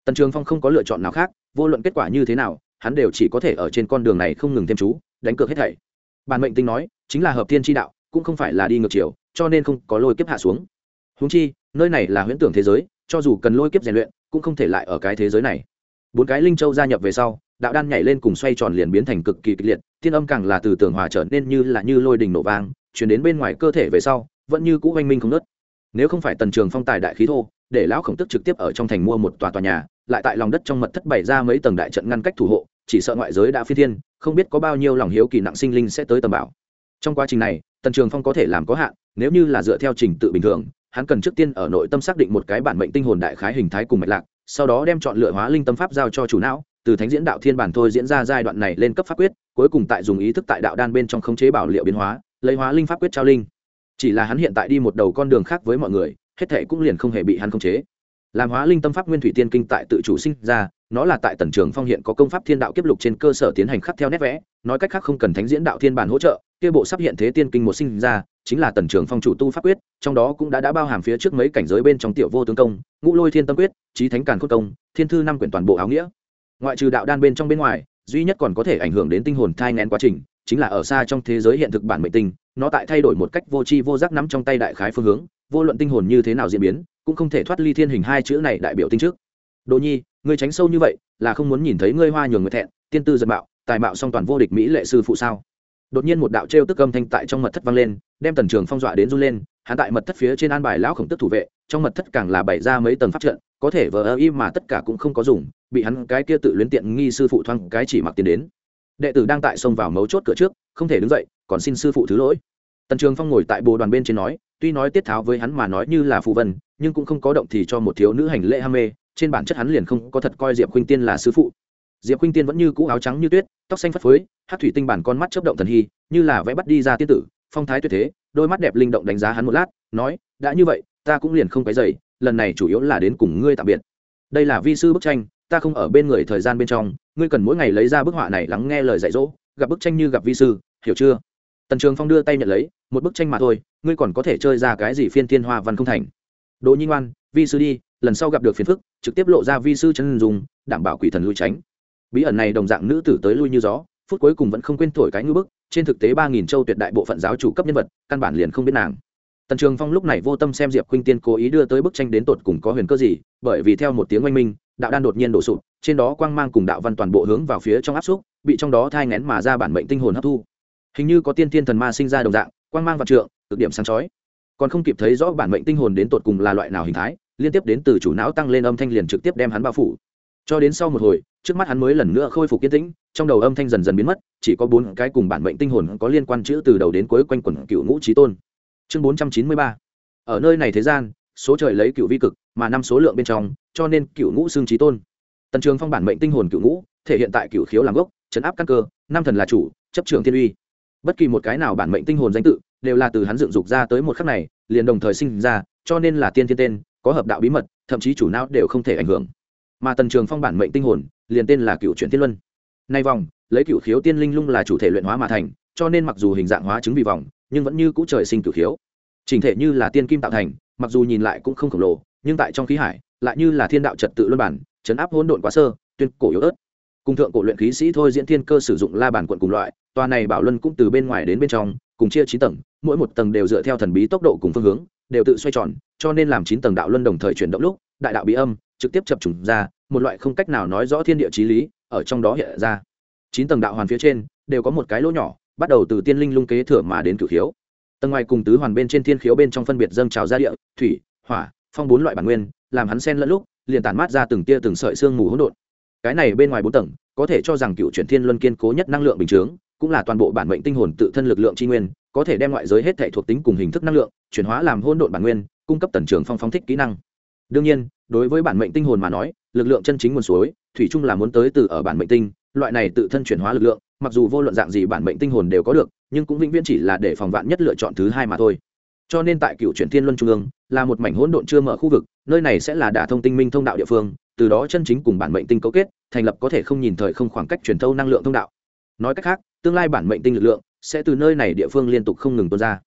[SPEAKER 1] Tần trường phong không có lựa chọn nào khác, vô luận kết quả như thế nào, hắn đều chỉ có thể ở trên con đường này không ngừng thêm chú, đánh cược hết thảy. Bản mệnh tinh nói, chính là hợp thiên tri đạo, cũng không phải là đi ngược chiều, cho nên không có lôi kiếp hạ xuống. Húng chi, nơi này là huyễn tưởng thế giới, cho dù cần lôi kiếp rèn luyện, cũng không thể lại ở cái thế giới này. Bốn cái linh châu gia nhập về sau đạo đan nhảy lên cùng xoay tròn liền biến thành cực kỳ kịch liệt, tiên âm càng là từ tường hòa trở nên như là như lôi đình nổ vang chuyển đến bên ngoài cơ thể về sau, vẫn như cũ oanh minh không nớt nếu không phải tần trường phong tài đại khí thô, để lão khổng tức trực tiếp ở trong thành mua một tòa tòa nhà, lại tại lòng đất trong mật thất bày ra mấy tầng đại trận ngăn cách thủ hộ, chỉ sợ ngoại giới đã phi thiên, không biết có bao nhiêu lòng hiếu kỳ nặng sinh linh sẽ tới tầm bảo. Trong quá trình này, tần trường phong có thể làm có hạn, nếu như là dựa theo trình tự bình thường, hắn cần trước tiên ở nội tâm xác định một cái bản mệnh tinh hồn đại khái hình thái cùng mạch lạc, sau đó đem chọn lựa hóa linh tâm pháp giao cho chủ não từ thánh diễn đạo thiên bản thôi diễn ra giai đoạn này lên cấp pháp quyết, cuối cùng tại dùng ý thức tại đạo đan bên trong khống chế bảo liệu biến hóa, lấy hóa linh pháp quyết trao linh. Chỉ là hắn hiện tại đi một đầu con đường khác với mọi người, hết thệ cũng liền không hề bị hắn khống chế. Làm hóa linh tâm pháp nguyên thủy tiên kinh tại tự chủ sinh ra, nó là tại tần trường phong hiện có công pháp thiên đạo kiếp lục trên cơ sở tiến hành khắc theo nét vẽ, nói cách khác không cần thánh diễn đạo thiên bản hỗ trợ, kia bộ sắp hiện thế tiên kinh một sinh ra, chính là tần trường phong chủ tu pháp quyết, trong đó cũng đã đã bao hàm phía trước mấy cảnh giới bên trong tiểu vô tướng công, ngũ lôi thiên tâm quyết trí thánh càn khôn công, thiên thư năm quyển toàn bộ áo nghĩa ngoại trừ đạo đan bên trong bên ngoài, duy nhất còn có thể ảnh hưởng đến tinh hồn thai ngén quá trình, chính là ở xa trong thế giới hiện thực bản mệnh tinh, nó tại thay đổi một cách vô tri vô giác nắm trong tay đại khái phương hướng, vô luận tinh hồn như thế nào diễn biến, cũng không thể thoát ly thiên hình hai chữ này đại biểu tinh trước. Đồ nhi, ngươi tránh sâu như vậy, là không muốn nhìn thấy ngươi hoa nhường người thẹn, tiên tư giật mạo tài mạo song toàn vô địch mỹ lệ sư phụ sao? Đột nhiên một đạo trêu tức âm thanh tại trong mật thất vang lên, đem tần trường phong dọa đến run lên, hắn tại mật thất phía trên an bài lão khổng tức thủ vệ, trong mật thất càng là bày ra mấy tầng pháp trận, có thể vờ ơ y mà tất cả cũng không có dùng bị hắn cái kia tự luyến tiện nghi sư phụ thoang cái chỉ mặc tiền đến. Đệ tử đang tại sông vào mấu chốt cửa trước, không thể đứng dậy, còn xin sư phụ thứ lỗi. Tần trường phong ngồi tại bồ đoàn bên trên nói, tuy nói tiết tháo với hắn mà nói như là phù vân, nhưng cũng không có động thì cho một thiếu nữ hành lễ ham mê, trên bản chất hắn liền không có thật coi diệp khuynh tiên là sư phụ. Diệp khuynh tiên vẫn như cũ áo trắng như tuyết, tóc xanh phất phới, hát thủy tinh bản con mắt chớp động thần hy, như là vẽ bắt đi ra tiên tử, phong thái tuyệt thế, đôi mắt đẹp linh động đánh giá hắn một lát, nói, đã như vậy, ta cũng liền không cái dày lần này chủ yếu là đến cùng ngươi tạm biệt. Đây là vi sư bức tranh ta không ở bên người thời gian bên trong, ngươi cần mỗi ngày lấy ra bức họa này lắng nghe lời dạy dỗ, gặp bức tranh như gặp vi sư, hiểu chưa? Tần trường phong đưa tay nhận lấy, một bức tranh mà thôi, ngươi còn có thể chơi ra cái gì phiên thiên hoa văn không thành. Đỗ nhi ngoan, vi sư đi, lần sau gặp được phiền phức, trực tiếp lộ ra vi sư chân dùng đảm bảo quỷ thần lui tránh. Bí ẩn này đồng dạng nữ tử tới lui như gió, phút cuối cùng vẫn không quên thổi cái ngư bức, trên thực tế ba nghìn châu tuyệt đại bộ phận giáo chủ cấp nhân vật, căn bản liền không biết nàng tần trường phong lúc này vô tâm xem diệp khuynh tiên cố ý đưa tới bức tranh đến tột cùng có huyền cơ gì, bởi vì theo một tiếng oanh minh, đạo đan đột nhiên đổ sụp, trên đó quang mang cùng đạo văn toàn bộ hướng vào phía trong áp xúc, bị trong đó thai ngén mà ra bản mệnh tinh hồn hấp thu. Hình như có tiên thiên thần ma sinh ra đồng dạng, quang mang vật trượng, cực điểm sáng chói. Còn không kịp thấy rõ bản mệnh tinh hồn đến tột cùng là loại nào hình thái, liên tiếp đến từ chủ não tăng lên âm thanh liền trực tiếp đem hắn bao phủ. Cho đến sau một hồi, trước mắt hắn mới lần nữa khôi phục kiến tĩnh, trong đầu âm thanh dần dần biến mất, chỉ có bốn cái cùng bản mệnh tinh hồn có liên quan chữ từ đầu đến cuối quanh quẩn cựu ngũ trí tôn chương bốn trăm chín mươi ba. Ở nơi này thế gian, số trời lấy cựu vi cực, mà năm số lượng bên trong, cho nên cựu ngũ xương trí tôn. Tần trường phong bản mệnh tinh hồn cựu ngũ, thể hiện tại cựu khiếu làm gốc chấn áp căn cơ, năm thần là chủ, chấp trường thiên uy. Bất kỳ một cái nào bản mệnh tinh hồn danh tự, đều là từ hắn dựng dục ra tới một khắc này, liền đồng thời sinh ra, cho nên là tiên thiên tên, có hợp đạo bí mật, thậm chí chủ não đều không thể ảnh hưởng. Mà tần trường phong bản mệnh tinh hồn, liền tên là cựu chuyển thiên luân. Nay vòng, lấy cựu khiếu tiên linh lung là chủ thể luyện hóa mà thành, cho nên mặc dù hình dạng hóa chứng bị vòng nhưng vẫn như cũ trời sinh cửu khiếu. Trình thể như là tiên kim tạo thành, mặc dù nhìn lại cũng không khổng lồ, nhưng tại trong khí hải, lại như là thiên đạo trật tự luân bản, chấn áp hỗn độn quá sơ, tuyên cổ yếu ớt. Cùng thượng cổ luyện khí sĩ thôi diễn thiên cơ sử dụng la bản quận cùng loại, tòa này bảo luân cũng từ bên ngoài đến bên trong, cùng chia chín tầng, mỗi một tầng đều dựa theo thần bí tốc độ cùng phương hướng, đều tự xoay tròn, cho nên làm chín tầng đạo luân đồng thời chuyển động lúc, đại đạo bí âm, trực tiếp chập trùng ra, một loại không cách nào nói rõ thiên địa trí lý, ở trong đó hiện ra. Chín tầng đạo hoàn phía trên, đều có một cái lỗ nhỏ bắt đầu từ tiên linh lung kế thừa mà đến cửu khiếu. Tầng ngoài cùng tứ hoàn bên trên thiên khiếu bên trong phân biệt dâng trào ra địa, thủy, hỏa, phong bốn loại bản nguyên, làm hắn sen lẫn lúc, liền tản mát ra từng tia từng sợi xương mù hỗn độn. Cái này bên ngoài bốn tầng, có thể cho rằng cựu chuyển thiên luân kiên cố nhất năng lượng bình chướng, cũng là toàn bộ bản mệnh tinh hồn tự thân lực lượng tri nguyên, có thể đem ngoại giới hết thể thuộc tính cùng hình thức năng lượng, chuyển hóa làm hỗn độn bản nguyên, cung cấp tần trường phong phóng thích kỹ năng. Đương nhiên, đối với bản mệnh tinh hồn mà nói, lực lượng chân chính nguồn suối, thủy chung là muốn tới từ ở bản mệnh tinh, loại này tự thân chuyển hóa lực lượng mặc dù vô luận dạng gì bản mệnh tinh hồn đều có được, nhưng cũng vĩnh viễn chỉ là để phòng vạn nhất lựa chọn thứ hai mà thôi. Cho nên tại cựu chuyển thiên luân trung ương, là một mảnh hỗn độn chưa mở khu vực, nơi này sẽ là đả thông tinh minh thông đạo địa phương, từ đó chân chính cùng bản mệnh tinh cấu kết, thành lập có thể không nhìn thời không khoảng cách truyền thâu năng lượng thông đạo. Nói cách khác, tương lai bản mệnh tinh lực lượng sẽ từ nơi này địa phương liên tục không ngừng tuôn ra.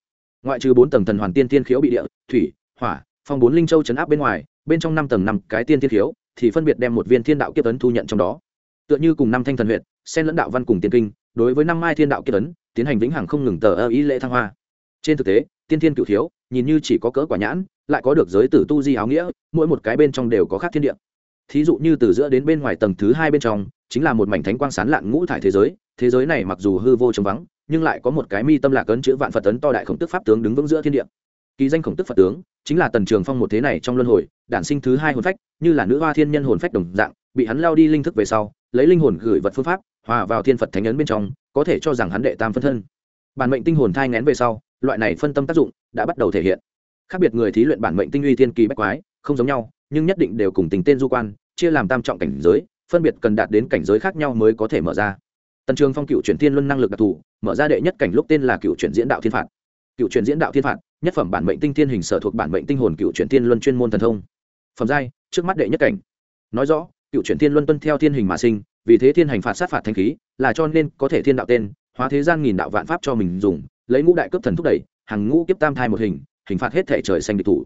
[SPEAKER 1] Ngoại trừ bốn tầng thần hoàn tiên tiên khiếu bị địa, thủy, hỏa, phong bốn linh châu chấn áp bên ngoài, bên trong năm tầng năm cái tiên tiên khiếu thì phân biệt đem một viên thiên đạo kiếp ấn thu nhận trong đó. Tựa như cùng năm thanh thần huyện xen lẫn đạo văn cùng tiên kinh, đối với năm mai thiên đạo kiếp ấn, tiến hành vĩnh hằng không ngừng tờ ơ ý lễ thăng hoa. Trên thực tế, tiên thiên cựu thiếu, nhìn như chỉ có cỡ quả nhãn, lại có được giới tử tu di áo nghĩa, mỗi một cái bên trong đều có khác thiên địa. Thí dụ như từ giữa đến bên ngoài tầng thứ hai bên trong, chính là một mảnh thánh quang sán lạn ngũ thải thế giới thế giới này mặc dù hư vô trống vắng, nhưng lại có một cái mi tâm lạc ấn chữ vạn phật tấn to đại khổng tức pháp tướng đứng vững giữa thiên địa. Kỳ danh khổng tức phật tướng, chính là tần trường phong một thế này trong luân hồi, đản sinh thứ hai hồn phách, như là nữ hoa thiên nhân hồn phách đồng dạng, bị hắn lao đi linh thức về sau, lấy linh hồn gửi vật phương pháp hòa vào thiên phật thánh ấn bên trong, có thể cho rằng hắn đệ tam phân thân. Bản mệnh tinh hồn thai ngén về sau, loại này phân tâm tác dụng đã bắt đầu thể hiện. Khác biệt người thí luyện bản mệnh tinh uy thiên kỳ bách quái, không giống nhau, nhưng nhất định đều cùng tình tên du quan, chia làm tam trọng cảnh giới, phân biệt cần đạt đến cảnh giới khác nhau mới có thể mở ra. Tần trường phong cựu chuyển thiên luân năng lực đặc thù, mở ra đệ nhất cảnh lúc tên là cựu chuyển diễn đạo thiên phạt. Cựu chuyển diễn đạo thiên phạt, nhất phẩm bản mệnh tinh thiên hình sở thuộc bản mệnh tinh hồn cựu chuyển thiên luân chuyên môn thần thông. Phẩm giai, trước mắt đệ nhất cảnh. Nói rõ, cựu chuyển thiên luân tuân theo thiên hình mà sinh vì thế thiên hành phạt sát phạt thanh khí, là cho nên có thể thiên đạo tên, hóa thế gian nghìn đạo vạn pháp cho mình dùng, lấy ngũ đại cấp thần thúc đẩy, hàng ngũ kiếp tam thai một hình hình phạt hết thể trời xanh địch thủ.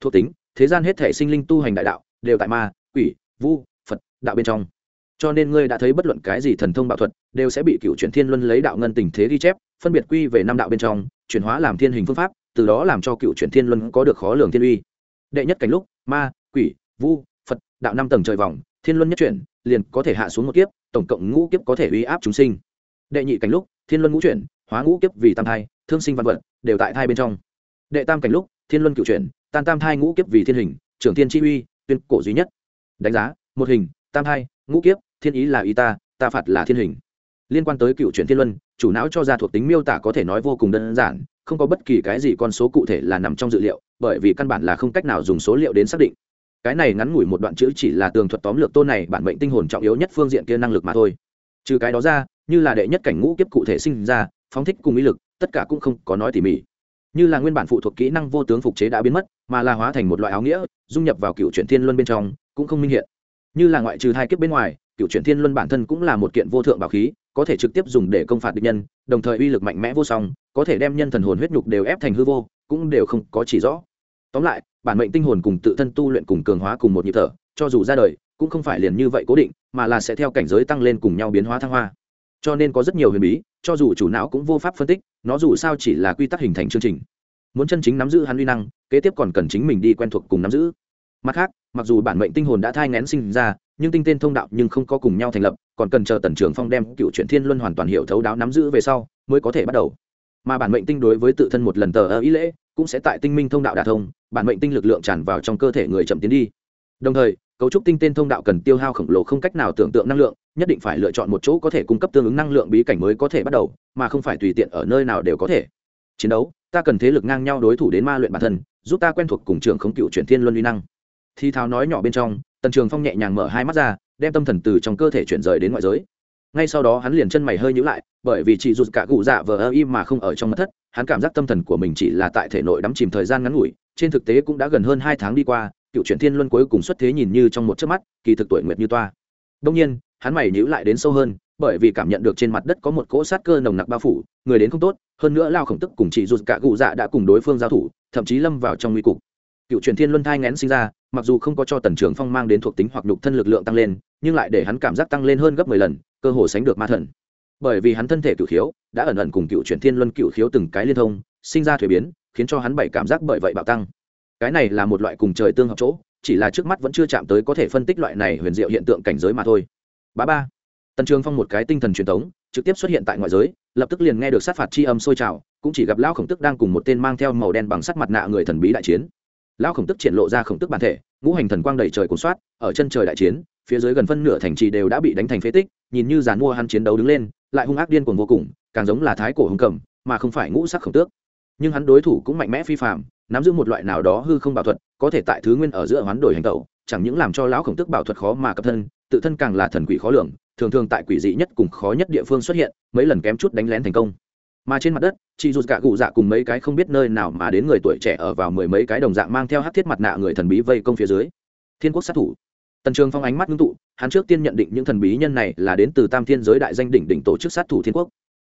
[SPEAKER 1] Thuộc tính, thế gian hết thể sinh linh tu hành đại đạo, đều tại ma, quỷ, vu, phật, đạo bên trong. Cho nên ngươi đã thấy bất luận cái gì thần thông bảo thuật, đều sẽ bị cựu chuyển thiên luân lấy đạo ngân tình thế ghi chép, phân biệt quy về năm đạo bên trong, chuyển hóa làm thiên hình phương pháp, từ đó làm cho cựu chuyển thiên luân có được khó lường thiên uy. Đệ nhất cảnh lúc, ma, quỷ, vu, phật, đạo năm tầng trời vòng thiên luân nhất chuyển, liền có thể hạ xuống một kiếp, tổng cộng ngũ kiếp có thể uy áp chúng sinh. Đệ nhị cảnh lúc, thiên luân ngũ chuyển, hóa ngũ kiếp vì tam thai, thương sinh văn vật, đều tại thai bên trong. Đệ tam cảnh lúc, thiên luân cựu chuyển, tan tam thai ngũ kiếp vì thiên hình, trưởng thiên chi uy, tuyên cổ duy nhất. Đánh giá, một hình, tam thai, ngũ kiếp, thiên ý là ý ta ta phạt là thiên hình. Liên quan tới cựu chuyển thiên luân, chủ não cho ra thuộc tính miêu tả có thể nói vô cùng đơn giản, không có bất kỳ cái gì con số cụ thể là nằm trong dự liệu, bởi vì căn bản là không cách nào dùng số liệu đến xác định cái này ngắn ngủi một đoạn chữ chỉ là tường thuật tóm lược tôn này bản mệnh tinh hồn trọng yếu nhất phương diện kia năng lực mà thôi. Trừ cái đó ra, như là đệ nhất cảnh ngũ kiếp cụ thể sinh ra, phóng thích cùng ý lực, tất cả cũng không có nói tỉ mỉ. Như là nguyên bản phụ thuộc kỹ năng vô tướng phục chế đã biến mất, mà là hóa thành một loại áo nghĩa, dung nhập vào cựu chuyển thiên luân bên trong, cũng không minh hiện. Như là ngoại trừ hai kiếp bên ngoài, cựu chuyển thiên luân bản thân cũng là một kiện vô thượng bảo khí, có thể trực tiếp dùng để công phạt địch nhân, đồng thời uy lực mạnh mẽ vô song, có thể đem nhân thần hồn huyết nhục đều ép thành hư vô, cũng đều không có chỉ rõ tóm lại, bản mệnh tinh hồn cùng tự thân tu luyện cùng cường hóa cùng một nhịp thở, cho dù ra đời, cũng không phải liền như vậy cố định, mà là sẽ theo cảnh giới tăng lên cùng nhau biến hóa thăng hoa. Cho nên có rất nhiều huyền bí, cho dù chủ não cũng vô pháp phân tích, nó dù sao chỉ là quy tắc hình thành chương trình. Muốn chân chính nắm giữ hắn uy năng, kế tiếp còn cần chính mình đi quen thuộc cùng nắm giữ. Mặt khác, mặc dù bản mệnh tinh hồn đã thai ngén sinh ra, nhưng tinh tên thông đạo nhưng không có cùng nhau thành lập, còn cần chờ tần trưởng phong đem cựu truyện thiên luân hoàn toàn hiểu thấu đáo nắm giữ về sau, mới có thể bắt đầu. Mà bản mệnh tinh đối với tự thân một lần tờ ơ ý lễ cũng sẽ tại tinh minh thông đạo đả thông, bản mệnh tinh lực lượng tràn vào trong cơ thể người chậm tiến đi. Đồng thời, cấu trúc tinh tên thông đạo cần tiêu hao khổng lồ không cách nào tưởng tượng năng lượng, nhất định phải lựa chọn một chỗ có thể cung cấp tương ứng năng lượng bí cảnh mới có thể bắt đầu, mà không phải tùy tiện ở nơi nào đều có thể. Chiến đấu, ta cần thế lực ngang nhau đối thủ đến ma luyện bản thân, giúp ta quen thuộc cùng trường không cựu chuyển thiên luân uy năng. Thi tháo nói nhỏ bên trong, tần trường phong nhẹ nhàng mở hai mắt ra, đem tâm thần từ trong cơ thể chuyển rời đến ngoại giới. Ngay sau đó hắn liền chân mày hơi nhữ lại, bởi vì chị rụt cả cụ dạ vờ ơ im mà không ở trong mất thất hắn cảm giác tâm thần của mình chỉ là tại thể nội đắm chìm thời gian ngắn ngủi, trên thực tế cũng đã gần hơn hai tháng đi qua, cựu truyền thiên luân cuối cùng xuất thế nhìn như trong một chớp mắt, kỳ thực tuổi nguyệt như toa. Đông nhiên, hắn mày nhữ lại đến sâu hơn, bởi vì cảm nhận được trên mặt đất có một cỗ sát cơ nồng nặc bao phủ, người đến không tốt, hơn nữa lao khổng tức cùng chị rụt cả cụ dạ đã cùng đối phương giao thủ, thậm chí lâm vào trong nguy cục. Cựu truyền thiên luân thai ngén sinh ra, mặc dù không có cho tần trường phong mang đến thuộc tính hoặc nhục thân lực lượng tăng lên, nhưng lại để hắn cảm giác tăng lên hơn gấp mười lần, cơ hồ sánh được ma thần bởi vì hắn thân thể cựu khiếu, đã ẩn ẩn cùng cựu truyền thiên luân cựu khiếu từng cái liên thông, sinh ra thuế biến, khiến cho hắn bảy cảm giác bởi vậy bạo tăng. Cái này là một loại cùng trời tương hợp chỗ, chỉ là trước mắt vẫn chưa chạm tới có thể phân tích loại này huyền diệu hiện tượng cảnh giới mà thôi. Bá ba. Tần trường phong một cái tinh thần truyền thống trực tiếp xuất hiện tại ngoại giới, lập tức liền nghe được sát phạt c h i âm sôi trào, cũng chỉ gặp lão khổng tức đang cùng một tên mang theo màu đen bằng sắt mặt nạ người thần bí đại chiến. Lão khổng tức triển lộ ra khổng tức bản thể ngũ hành thần quang đầy trời cuốn soát, ở chân trời đại chiến, phía dưới gần phân nửa thành trì đều đã bị đánh thành phế tích, nhìn như giàn mua hắn chiến đấu đứng lên, lại hung ác điên cuồng vô cùng, càng giống là thái cổ hùng cầm, mà không phải ngũ sắc khổng tước. Nhưng hắn đối thủ cũng mạnh mẽ phi phạm nắm giữ một loại nào đó hư không bảo thuật, có thể tại thứ nguyên ở giữa hoán đổi hành tẩu, chẳng những làm cho lão khổng tước bảo thuật khó mà cập thân, tự thân càng là thần quỷ khó lường, thường thường tại quỷ dị nhất cùng khó nhất địa phương xuất hiện, mấy lần kém chút đánh lén thành công mà trên mặt đất, chị rụt gạ gụ dạ cùng mấy cái không biết nơi nào mà đến người tuổi trẻ ở vào mười mấy cái đồng dạng mang theo hát thiết mặt nạ người thần bí vây công phía dưới. Thiên quốc sát thủ. Tần trường phong ánh mắt ngưng tụ, hắn trước tiên nhận định những thần bí nhân này là đến từ tam thiên giới đại danh đỉnh đỉnh tổ chức sát thủ thiên quốc.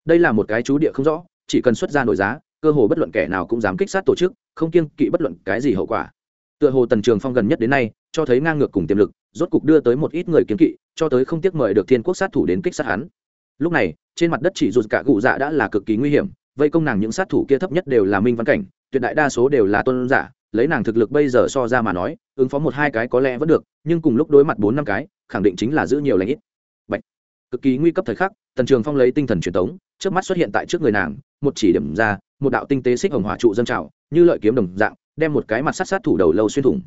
[SPEAKER 1] Đây là một cái chú địa không rõ, chỉ cần xuất ra nội giá, cơ hồ bất luận kẻ nào cũng dám kích sát tổ chức, không kiêng kỵ bất luận cái gì hậu quả. Tựa hồ tần trường phong gần nhất đến nay, cho thấy ngang ngược cùng tiềm lực, rốt cục đưa tới một ít người kiếm kỵ, cho tới không tiếc mời được thiên quốc sát thủ đến kích sát hắn lúc này, trên mặt đất chỉ dù cả cụ dạ đã là cực kỳ nguy hiểm, vây công nàng những sát thủ kia thấp nhất đều là minh văn cảnh, tuyệt đại đa số đều là tôn giả, lấy nàng thực lực bây giờ so ra mà nói, ứng phó một hai cái có lẽ vẫn được, nhưng cùng lúc đối mặt bốn năm cái, khẳng định chính là giữ nhiều lãnh ít. Bạch. cực kỳ nguy cấp thời khắc, tần trường phong lấy tinh thần truyền thống trước mắt xuất hiện tại trước người nàng, một chỉ điểm ra, một đạo tinh tế xích hồng hỏa trụ dâng trào, như lợi kiếm đồng dạng, đem một cái mặt sát sát thủ đầu lâu xuyên thủng.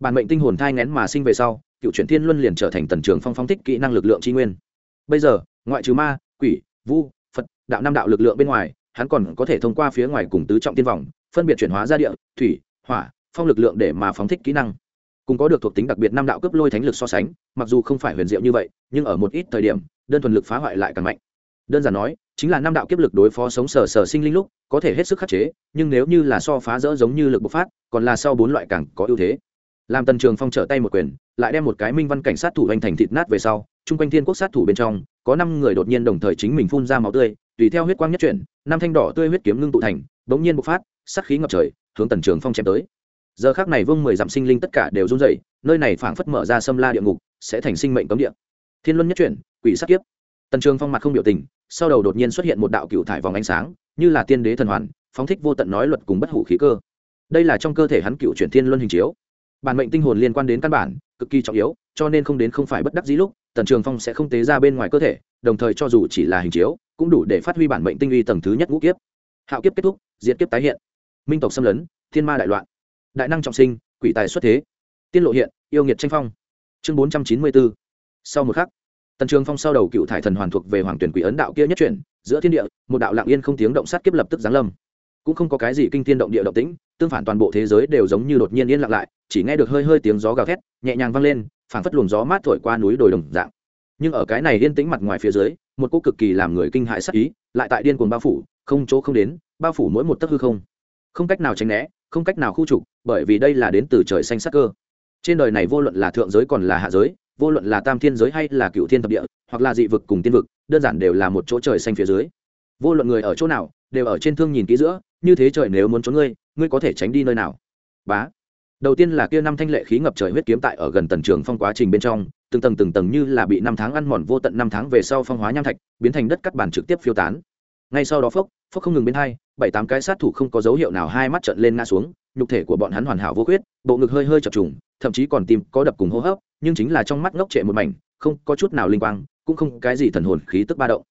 [SPEAKER 1] Bản mệnh tinh hồn thai ngén mà sinh về sau, cựu chuyển thiên luân liền trở thành tần trường phong phong thích kỹ năng lực lượng tri nguyên. Bây giờ ngoại trừ ma, quỷ, vu, phật, đạo năm đạo lực lượng bên ngoài, hắn còn có thể thông qua phía ngoài cùng tứ trọng tiên vòng, phân biệt chuyển hóa ra địa, thủy, hỏa, phong lực lượng để mà phóng thích kỹ năng. Cùng có được thuộc tính đặc biệt năm đạo cấp lôi thánh lực so sánh, mặc dù không phải huyền diệu như vậy, nhưng ở một ít thời điểm, đơn thuần lực phá hoại lại càng mạnh. Đơn giản nói, chính là năm đạo kiếp lực đối phó sống sờ sờ sinh linh lúc, có thể hết sức khắc chế, nhưng nếu như là so phá rỡ giống như lực bộc phát, còn là sau bốn loại càng có ưu thế. Làm tần trường phong trở tay một quyền, lại đem một cái minh văn cảnh sát thủ anh thành thịt nát về sau, chung quanh thiên quốc sát thủ bên trong có năm người đột nhiên đồng thời chính mình phun ra máu tươi, tùy theo huyết quang nhất chuyển, năm thanh đỏ tươi huyết kiếm ngưng tụ thành, bỗng nhiên bộc phát sắc khí ngập trời, hướng tần trường phong chém tới. Giờ khác này vương mười dặm sinh linh tất cả đều run rẩy, nơi này phảng phất mở ra xâm la địa ngục, sẽ thành sinh mệnh cấm địa. Thiên luân nhất chuyển, quỷ sắc kiếp. Tần trường phong mặt không biểu tình, sau đầu đột nhiên xuất hiện một đạo cựu thải vòng ánh sáng, như là tiên đế thần hoàn, phóng thích vô tận nói luật cùng bất hủ khí cơ. Đây là trong cơ thể hắn cựu chuyển thiên luân hình chiếu. Bản mệnh tinh hồn liên quan đến căn bản, cực kỳ trọng yếu, cho nên không đến không phải bất đắc dĩ lúc tần trường phong sẽ không tế ra bên ngoài cơ thể, đồng thời cho dù chỉ là hình chiếu, cũng đủ để phát huy bản mệnh tinh uy tầng thứ nhất ngũ kiếp. Hạo kiếp kết thúc, diệt kiếp tái hiện. Minh tộc xâm lấn, thiên ma đại loạn. Đại năng trọng sinh, quỷ tài xuất thế. Tiên lộ hiện, yêu nghiệt tranh phong. Chương bốn trăm chín mươi bốn. Sau một khắc, tần trường phong sau đầu cựu thải thần hoàn thuộc về hoàng tuyển quỷ ấn đạo kia nhất chuyển, giữa thiên địa, một đạo lạng yên không tiếng động sát kiếp lập tức giáng lâm. Cũng không có cái gì kinh thiên động địa động tĩnh, tương phản toàn bộ thế giới đều giống như đột nhiên yên lặng lại, chỉ nghe được hơi hơi tiếng gió gào thét, nhẹ nhàng vang lên phảng phất luồng gió mát thổi qua núi đồi đồng dạng. Nhưng ở cái này yên tĩnh mặt ngoài phía dưới, một cô cực kỳ làm người kinh hãi sắc ý, lại tại điên cuồng bao phủ, không chỗ không đến, bao phủ mỗi một tấc hư không. Không cách nào tránh né, không cách nào khu trục, bởi vì đây là đến từ trời xanh sắc cơ. Trên đời này vô luận là thượng giới còn là hạ giới, vô luận là tam thiên giới hay là cựu thiên thập địa, hoặc là dị vực cùng tiên vực, đơn giản đều là một chỗ trời xanh phía dưới. Vô luận người ở chỗ nào, đều ở trên thương nhìn kỹ giữa, như thế trời nếu muốn trốn ngươi ngươi có thể tránh đi nơi nào? Bá đầu tiên là kia năm thanh lệ khí ngập trời huyết kiếm tại ở gần tần trường phong quá trình bên trong, từng tầng từng tầng như là bị năm tháng ăn mòn vô tận năm tháng về sau phong hóa nham thạch, biến thành đất cắt bàn trực tiếp phiêu tán. Ngay sau đó phốc phốc không ngừng bên hai, bảy tám cái sát thủ không có dấu hiệu nào hai mắt trợn lên ngã xuống, nhục thể của bọn hắn hoàn hảo vô khuyết, bộ ngực hơi hơi chập trùng, thậm chí còn tim có đập cùng hô hấp, nhưng chính là trong mắt ngốc trệ một mảnh, không có chút nào linh quang, cũng không cái gì thần hồn khí tức ba động.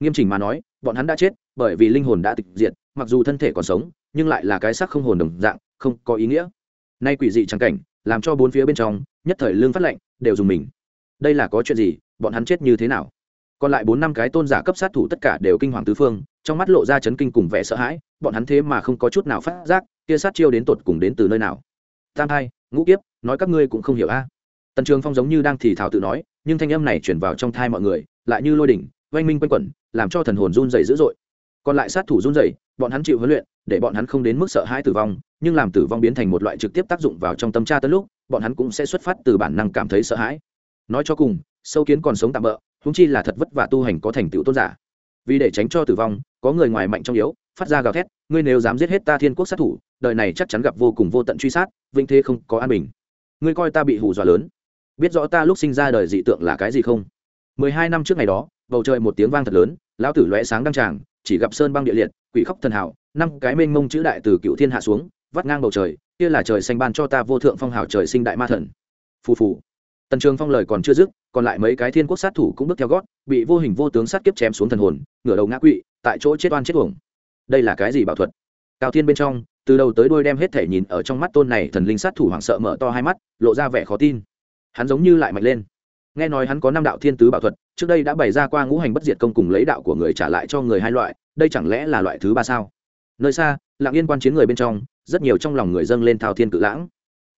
[SPEAKER 1] Nghiêm chỉnh mà nói, bọn hắn đã chết, bởi vì linh hồn đã tịch diệt, mặc dù thân thể còn sống, nhưng lại là cái xác không hồn đồng dạng, không có ý nghĩa nay quỷ dị trắng cảnh, làm cho bốn phía bên trong, nhất thời lương phát lệnh đều dùng mình. Đây là có chuyện gì, bọn hắn chết như thế nào? Còn lại bốn năm cái tôn giả cấp sát thủ tất cả đều kinh hoàng tứ phương, trong mắt lộ ra chấn kinh cùng vẻ sợ hãi, bọn hắn thế mà không có chút nào phát giác, kia sát chiêu đến tột cùng đến từ nơi nào? Tam hai ngũ kiếp, nói các ngươi cũng không hiểu a. Tần trường phong giống như đang thì thảo tự nói, nhưng thanh âm này chuyển vào trong thai mọi người, lại như lôi đỉnh, oanh minh quanh quẩn, làm cho thần hồn run dày dữ dội. Còn lại sát thủ run dày bọn hắn chịu huấn luyện để bọn hắn không đến mức sợ hãi tử vong, nhưng làm tử vong biến thành một loại trực tiếp tác dụng vào trong tâm tra tới lúc, bọn hắn cũng sẽ xuất phát từ bản năng cảm thấy sợ hãi. Nói cho cùng, sâu kiến còn sống tạm bỡ húng chi là thật vất vả tu hành có thành tựu tôn giả. Vì để tránh cho tử vong, có người ngoài mạnh trong yếu, phát ra gào thét, ngươi nếu dám giết hết ta thiên quốc sát thủ, đời này chắc chắn gặp vô cùng vô tận truy sát vinh thế không có an bình. Ngươi coi ta bị hù dọa lớn. Biết rõ ta lúc sinh ra đời dị tượng là cái gì không? Mười hai năm trước ngày đó, bầu trời một tiếng vang thật lớn, lão tử lóe sáng đăng tràng, chỉ gặp sơn băng địa liệt, quỷ khóc thần hảo năm cái mênh mông chữ đại từ cựu thiên hạ xuống, vắt ngang bầu trời, kia là trời xanh ban cho ta vô thượng phong hào trời sinh đại ma thần. Phù phù. Tần trường phong lời còn chưa dứt, còn lại mấy cái thiên quốc sát thủ cũng bước theo gót, bị vô hình vô tướng sát kiếp chém xuống thần hồn, ngửa đầu ngã quỵ, tại chỗ chết oan chết uổng. Đây là cái gì bảo thuật? Cao thiên bên trong, từ đầu tới đuôi đem hết thể nhìn ở trong mắt tôn này thần linh sát thủ hoảng sợ mở to hai mắt, lộ ra vẻ khó tin. Hắn giống như lại mạnh lên. Nghe nói hắn có năm đạo thiên tứ bảo thuật, trước đây đã bày ra qua ngũ hành bất diệt công cùng lấy đạo của người trả lại cho người hai loại, đây chẳng lẽ là loại thứ ba sao? Nơi xa lạng yên quan chiến người bên trong, rất nhiều trong lòng người dân lên thao thiên cự lãng.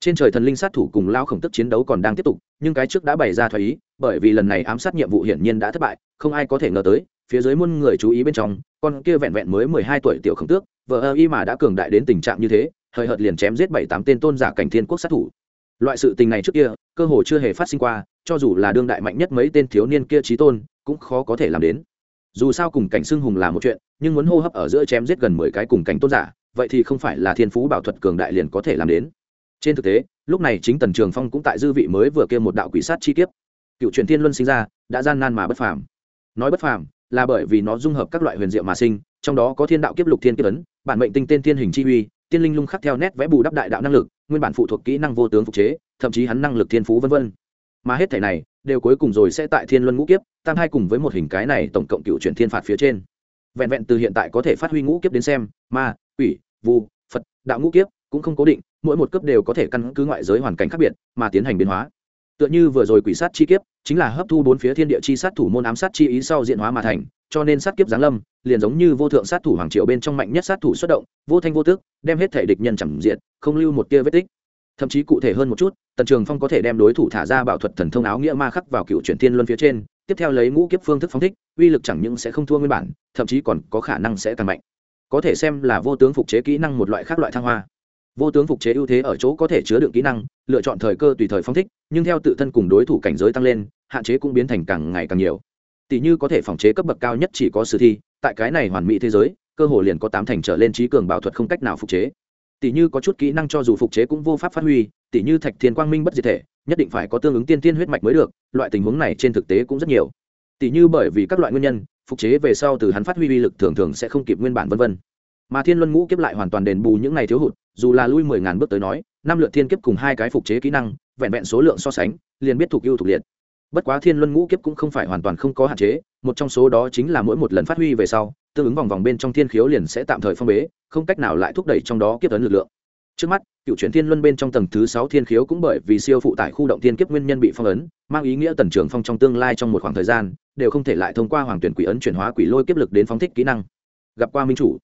[SPEAKER 1] Trên trời thần linh sát thủ cùng lao khổng tức chiến đấu còn đang tiếp tục, nhưng cái trước đã bày ra thoái ý, bởi vì lần này ám sát nhiệm vụ hiển nhiên đã thất bại, không ai có thể ngờ tới, phía dưới muôn người chú ý bên trong, con kia vẹn vẹn mới mười hai tuổi tiểu khổng tước vợ ơ y mà đã cường đại đến tình trạng như thế, hời hợt liền chém giết bảy tám tên tôn giả cảnh thiên quốc sát thủ. Loại sự tình này trước kia, cơ hồ chưa hề phát sinh qua, cho dù là đương đại mạnh nhất mấy tên thiếu niên kia trí tôn, cũng khó có thể làm đến dù sao cùng cảnh xưng hùng là một chuyện, nhưng muốn hô hấp ở giữa chém giết gần mười cái cùng cảnh tôn giả, vậy thì không phải là thiên phú bảo thuật cường đại liền có thể làm đến. Trên thực tế, lúc này chính tần trường phong cũng tại dư vị mới vừa kêu một đạo quỷ sát chi kiếp. Cựu truyền thiên luân sinh ra, đã gian nan mà bất phàm. Nói bất phàm, là bởi vì nó dung hợp các loại huyền diệu mà sinh, trong đó có thiên đạo kiếp lục thiên kiếp ấn, bản mệnh tinh tên thiên hình chi uy, tiên linh lung khắc theo nét vẽ bù đắp đại đạo năng lực, nguyên bản phụ thuộc kỹ năng vô tướng phục chế, thậm chí hắn năng lực thiên phú vân vân. Mà hết thể này đều cuối cùng rồi sẽ tại thiên luân ngũ kiếp, tam hai cùng với một hình cái này tổng cộng cựu chuyển thiên phạt phía trên. Vẹn vẹn từ hiện tại có thể phát huy ngũ kiếp đến xem, ma ủy vu, phật, đạo ngũ kiếp cũng không cố định, mỗi một cấp đều có thể căn cứ ngoại giới hoàn cảnh khác biệt mà tiến hành biến hóa. Tựa như vừa rồi quỷ sát chi kiếp, chính là hấp thu bốn phía thiên địa chi sát thủ môn ám sát chi ý sau diện hóa mà thành, cho nên sát kiếp giáng lâm, liền giống như vô thượng sát thủ hoàng triệu bên trong mạnh nhất sát thủ xuất động, vô thanh vô tức, đem hết thể địch nhân chẳng diện không lưu một tia vết tích thậm chí cụ thể hơn một chút, tần trường phong có thể đem đối thủ thả ra bảo thuật thần thông áo nghĩa ma khắc vào cựu chuyển thiên luân phía trên, tiếp theo lấy ngũ kiếp phương thức phóng thích, uy lực chẳng những sẽ không thua nguyên bản, thậm chí còn có khả năng sẽ tăng mạnh. Có thể xem là vô tướng phục chế kỹ năng một loại khác loại thăng hoa. Vô tướng phục chế ưu thế ở chỗ có thể chứa đựng kỹ năng, lựa chọn thời cơ tùy thời phóng thích, nhưng theo tự thân cùng đối thủ cảnh giới tăng lên, hạn chế cũng biến thành càng ngày càng nhiều. Tỷ như có thể phòng chế cấp bậc cao nhất chỉ có sử thi, tại cái này hoàn mỹ thế giới, cơ hồ liền có tám thành trở lên trí cường bảo thuật không cách nào phục chế tỷ như có chút kỹ năng cho dù phục chế cũng vô pháp phát huy tỷ như thạch thiên quang minh bất diệt thể, nhất định phải có tương ứng tiên tiên huyết mạch mới được, loại tình huống này trên thực tế cũng rất nhiều. Tỷ như bởi vì các loại nguyên nhân, phục chế về sau từ hắn phát huy uy lực thường thường sẽ không kịp nguyên bản vân vân. Mà thiên luân ngũ kiếp lại hoàn toàn đền bù những ngày thiếu hụt, dù là lui mười ngàn bước tới nói, năm lượt thiên kiếp cùng hai cái phục chế kỹ năng, vẹn vẹn số lượng so sánh, liền biết thuộc ưu thuộc liệt. Bất quá thiên luân ngũ kiếp cũng không phải hoàn toàn không có hạn chế, một trong số đó chính là mỗi một lần phát huy về sau tương ứng vòng vòng bên trong thiên khiếu liền sẽ tạm thời phong bế, không cách nào lại thúc đẩy trong đó kiếp tấn lực lượng. Trước mắt, cựu chuyển thiên luân bên trong tầng thứ sáu thiên khiếu cũng bởi vì siêu phụ tải khu động thiên kiếp nguyên nhân bị phong ấn, mang ý nghĩa tần trưởng phong trong tương lai trong một khoảng thời gian, đều không thể lại thông qua hoàng tuyển quỷ ấn chuyển hóa quỷ lôi kiếp lực đến phóng thích kỹ năng. Gặp qua minh chủ.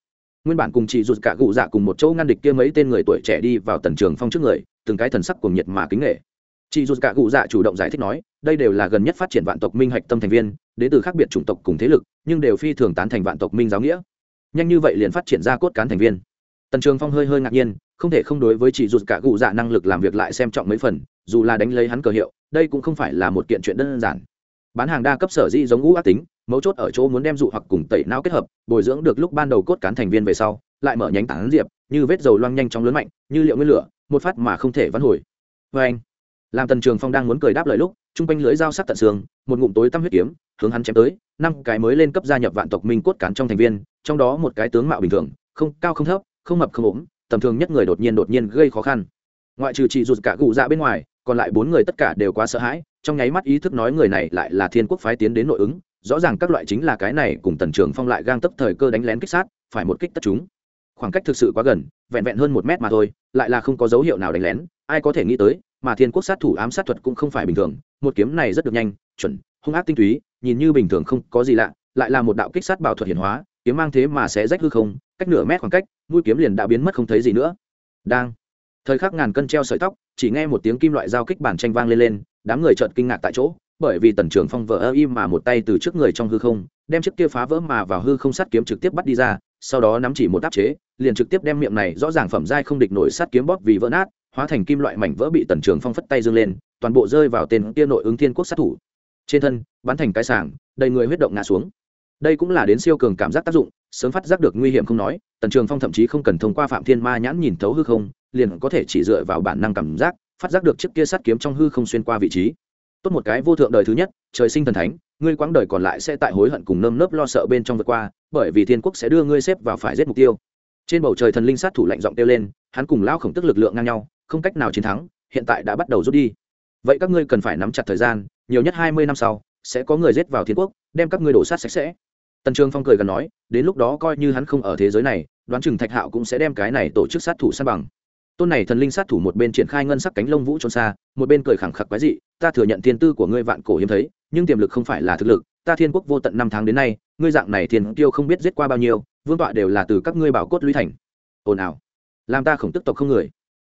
[SPEAKER 1] Nguyên bản cùng chị rụt cả cụ dạ cùng một chỗ ngăn địch kia mấy tên người tuổi trẻ đi vào tần trường phong trước người, từng cái thần sắc cùng nhiệt mà kính nghệ. Chị rụt cả cụ dạ chủ động giải thích nói, đây đều là gần nhất phát triển vạn tộc minh hạch tâm thành viên đến từ khác biệt chủng tộc cùng thế lực, nhưng đều phi thường tán thành vạn tộc minh giáo nghĩa. Nhanh như vậy liền phát triển ra cốt cán thành viên. Tần trường phong hơi hơi ngạc nhiên, không thể không đối với chị rụt cả cụ dạ năng lực làm việc lại xem trọng mấy phần, dù là đánh lấy hắn cờ hiệu, đây cũng không phải là một kiện chuyện đơn giản. Bán hàng đa cấp sở di giống ngũ ác tính, mấu chốt ở chỗ muốn đem dụ hoặc cùng tẩy não kết hợp, bồi dưỡng được lúc ban đầu cốt cán thành viên về sau, lại mở nhánh tán diệp, như vết dầu loang nhanh chóng lớn mạnh, như liệu nguyên lửa, một phát mà không thể vãn hồi. Vê anh làm tần trường phong đang muốn cười đáp lời lúc, chung quanh lưới dao sắc tận xương, một ngụm tối tăm huyết kiếm, hướng hắn chém tới, năm cái mới lên cấp gia nhập vạn tộc minh cốt cán trong thành viên, trong đó một cái tướng mạo bình thường, không, cao không thấp, không mập không ốm, tầm thường nhất người đột nhiên đột nhiên gây khó khăn. Ngoại trừ chị rụt cả cụ dạ bên ngoài, còn lại bốn người tất cả đều quá sợ hãi, trong nháy mắt ý thức nói người này lại là thiên quốc phái tiến đến nội ứng, rõ ràng các loại chính là cái này cùng tần trường phong lại gang tấp thời cơ đánh lén kích sát, phải một kích tất chúng. Khoảng cách thực sự quá gần, vẹn vẹn hơn một mét mà thôi, lại là không có dấu hiệu nào đánh lén, ai có thể nghĩ tới mà thiên quốc sát thủ ám sát thuật cũng không phải bình thường, một kiếm này rất được nhanh, chuẩn, hung ác tinh túy, nhìn như bình thường không có gì lạ, lại là một đạo kích sát bảo thuật hiển hóa, kiếm mang thế mà sẽ rách hư không, cách nửa mét khoảng cách, mũi kiếm liền đã biến mất không thấy gì nữa. Đang. Thời khắc ngàn cân treo sợi tóc, chỉ nghe một tiếng kim loại giao kích bản tranh vang lên lên, đám người chợt kinh ngạc tại chỗ, bởi vì tần trưởng phong vợ ơ im mà một tay từ trước người trong hư không, đem chiếc kia phá vỡ mà vào hư không sát kiếm trực tiếp bắt đi ra, sau đó nắm chỉ một áp chế, liền trực tiếp đem miệng này rõ ràng phẩm giai không địch nổi sát kiếm bóp vì vỡ nát hóa thành kim loại mảnh vỡ bị tần trường phong phất tay dương lên, toàn bộ rơi vào tên kia nội ứng thiên quốc sát thủ. Trên thân, bắn thành cái sảng, đầy người huyết động ngã xuống. Đây cũng là đến siêu cường cảm giác tác dụng, sớm phát giác được nguy hiểm không nói, tần trường phong thậm chí không cần thông qua phạm thiên ma nhãn nhìn thấu hư không, liền có thể chỉ dựa vào bản năng cảm giác, phát giác được chiếc kia sắt kiếm trong hư không xuyên qua vị trí. Tốt một cái vô thượng đời thứ nhất, trời sinh thần thánh, ngươi quãng đời còn lại sẽ tại hối hận cùng nơm nớp lo sợ bên trong vượt qua, bởi vì thiên quốc sẽ đưa ngươi xếp vào phải giết mục tiêu. Trên bầu trời thần linh sát thủ lạnh giọng kêu lên, hắn cùng lao khổng tức lực lượng ngang nhau không cách nào chiến thắng, hiện tại đã bắt đầu rút đi. Vậy các ngươi cần phải nắm chặt thời gian, nhiều nhất hai mươi năm sau, sẽ có người giết vào thiên quốc, đem các ngươi đổ sát sạch sẽ. Tần trường phong cười gần nói, đến lúc đó coi như hắn không ở thế giới này, đoán chừng thạch hạo cũng sẽ đem cái này tổ chức sát thủ san bằng. Tôn này thần linh sát thủ một bên triển khai ngân sắc cánh lông vũ trốn xa, một bên cười khẳng khặc quái dị, ta thừa nhận thiên tư của ngươi vạn cổ hiếm thấy, nhưng tiềm lực không phải là thực lực, ta thiên quốc vô tận năm tháng đến nay, ngươi dạng này thiên tiêu không biết giết qua bao nhiêu, vương tọa đều là từ các ngươi bảo cốt lũy thành. Ồn ào. Làm ta khổng tức tộc không người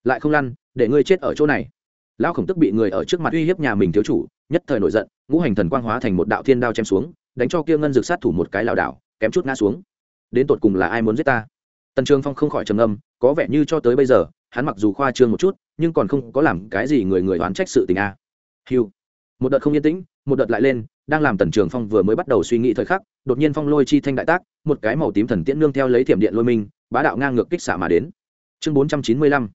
[SPEAKER 1] lại không lăn, để ngươi chết ở chỗ này. Lão khổng tức bị người ở trước mặt uy hiếp nhà mình thiếu chủ, nhất thời nổi giận, ngũ hành thần quang hóa thành một đạo thiên đao chém xuống, đánh cho kia ngân dược sát thủ một cái lảo đảo, kém chút ngã xuống. Đến tột cùng là ai muốn giết ta? Tần trường phong không khỏi trầm âm có vẻ như cho tới bây giờ, hắn mặc dù khoa trương một chút, nhưng còn không có làm cái gì người người đoán trách sự tình a. À. hiu một đợt không yên tĩnh, một đợt lại lên, đang làm tần trường phong vừa mới bắt đầu suy nghĩ thời khắc, đột nhiên phong lôi chi thanh đại tác, một cái màu tím thần tiễn nương theo lấy thiểm điện lôi minh, bá đạo ngang ngược kích xả mà đến. Chương bốn trăm chín mươi lăm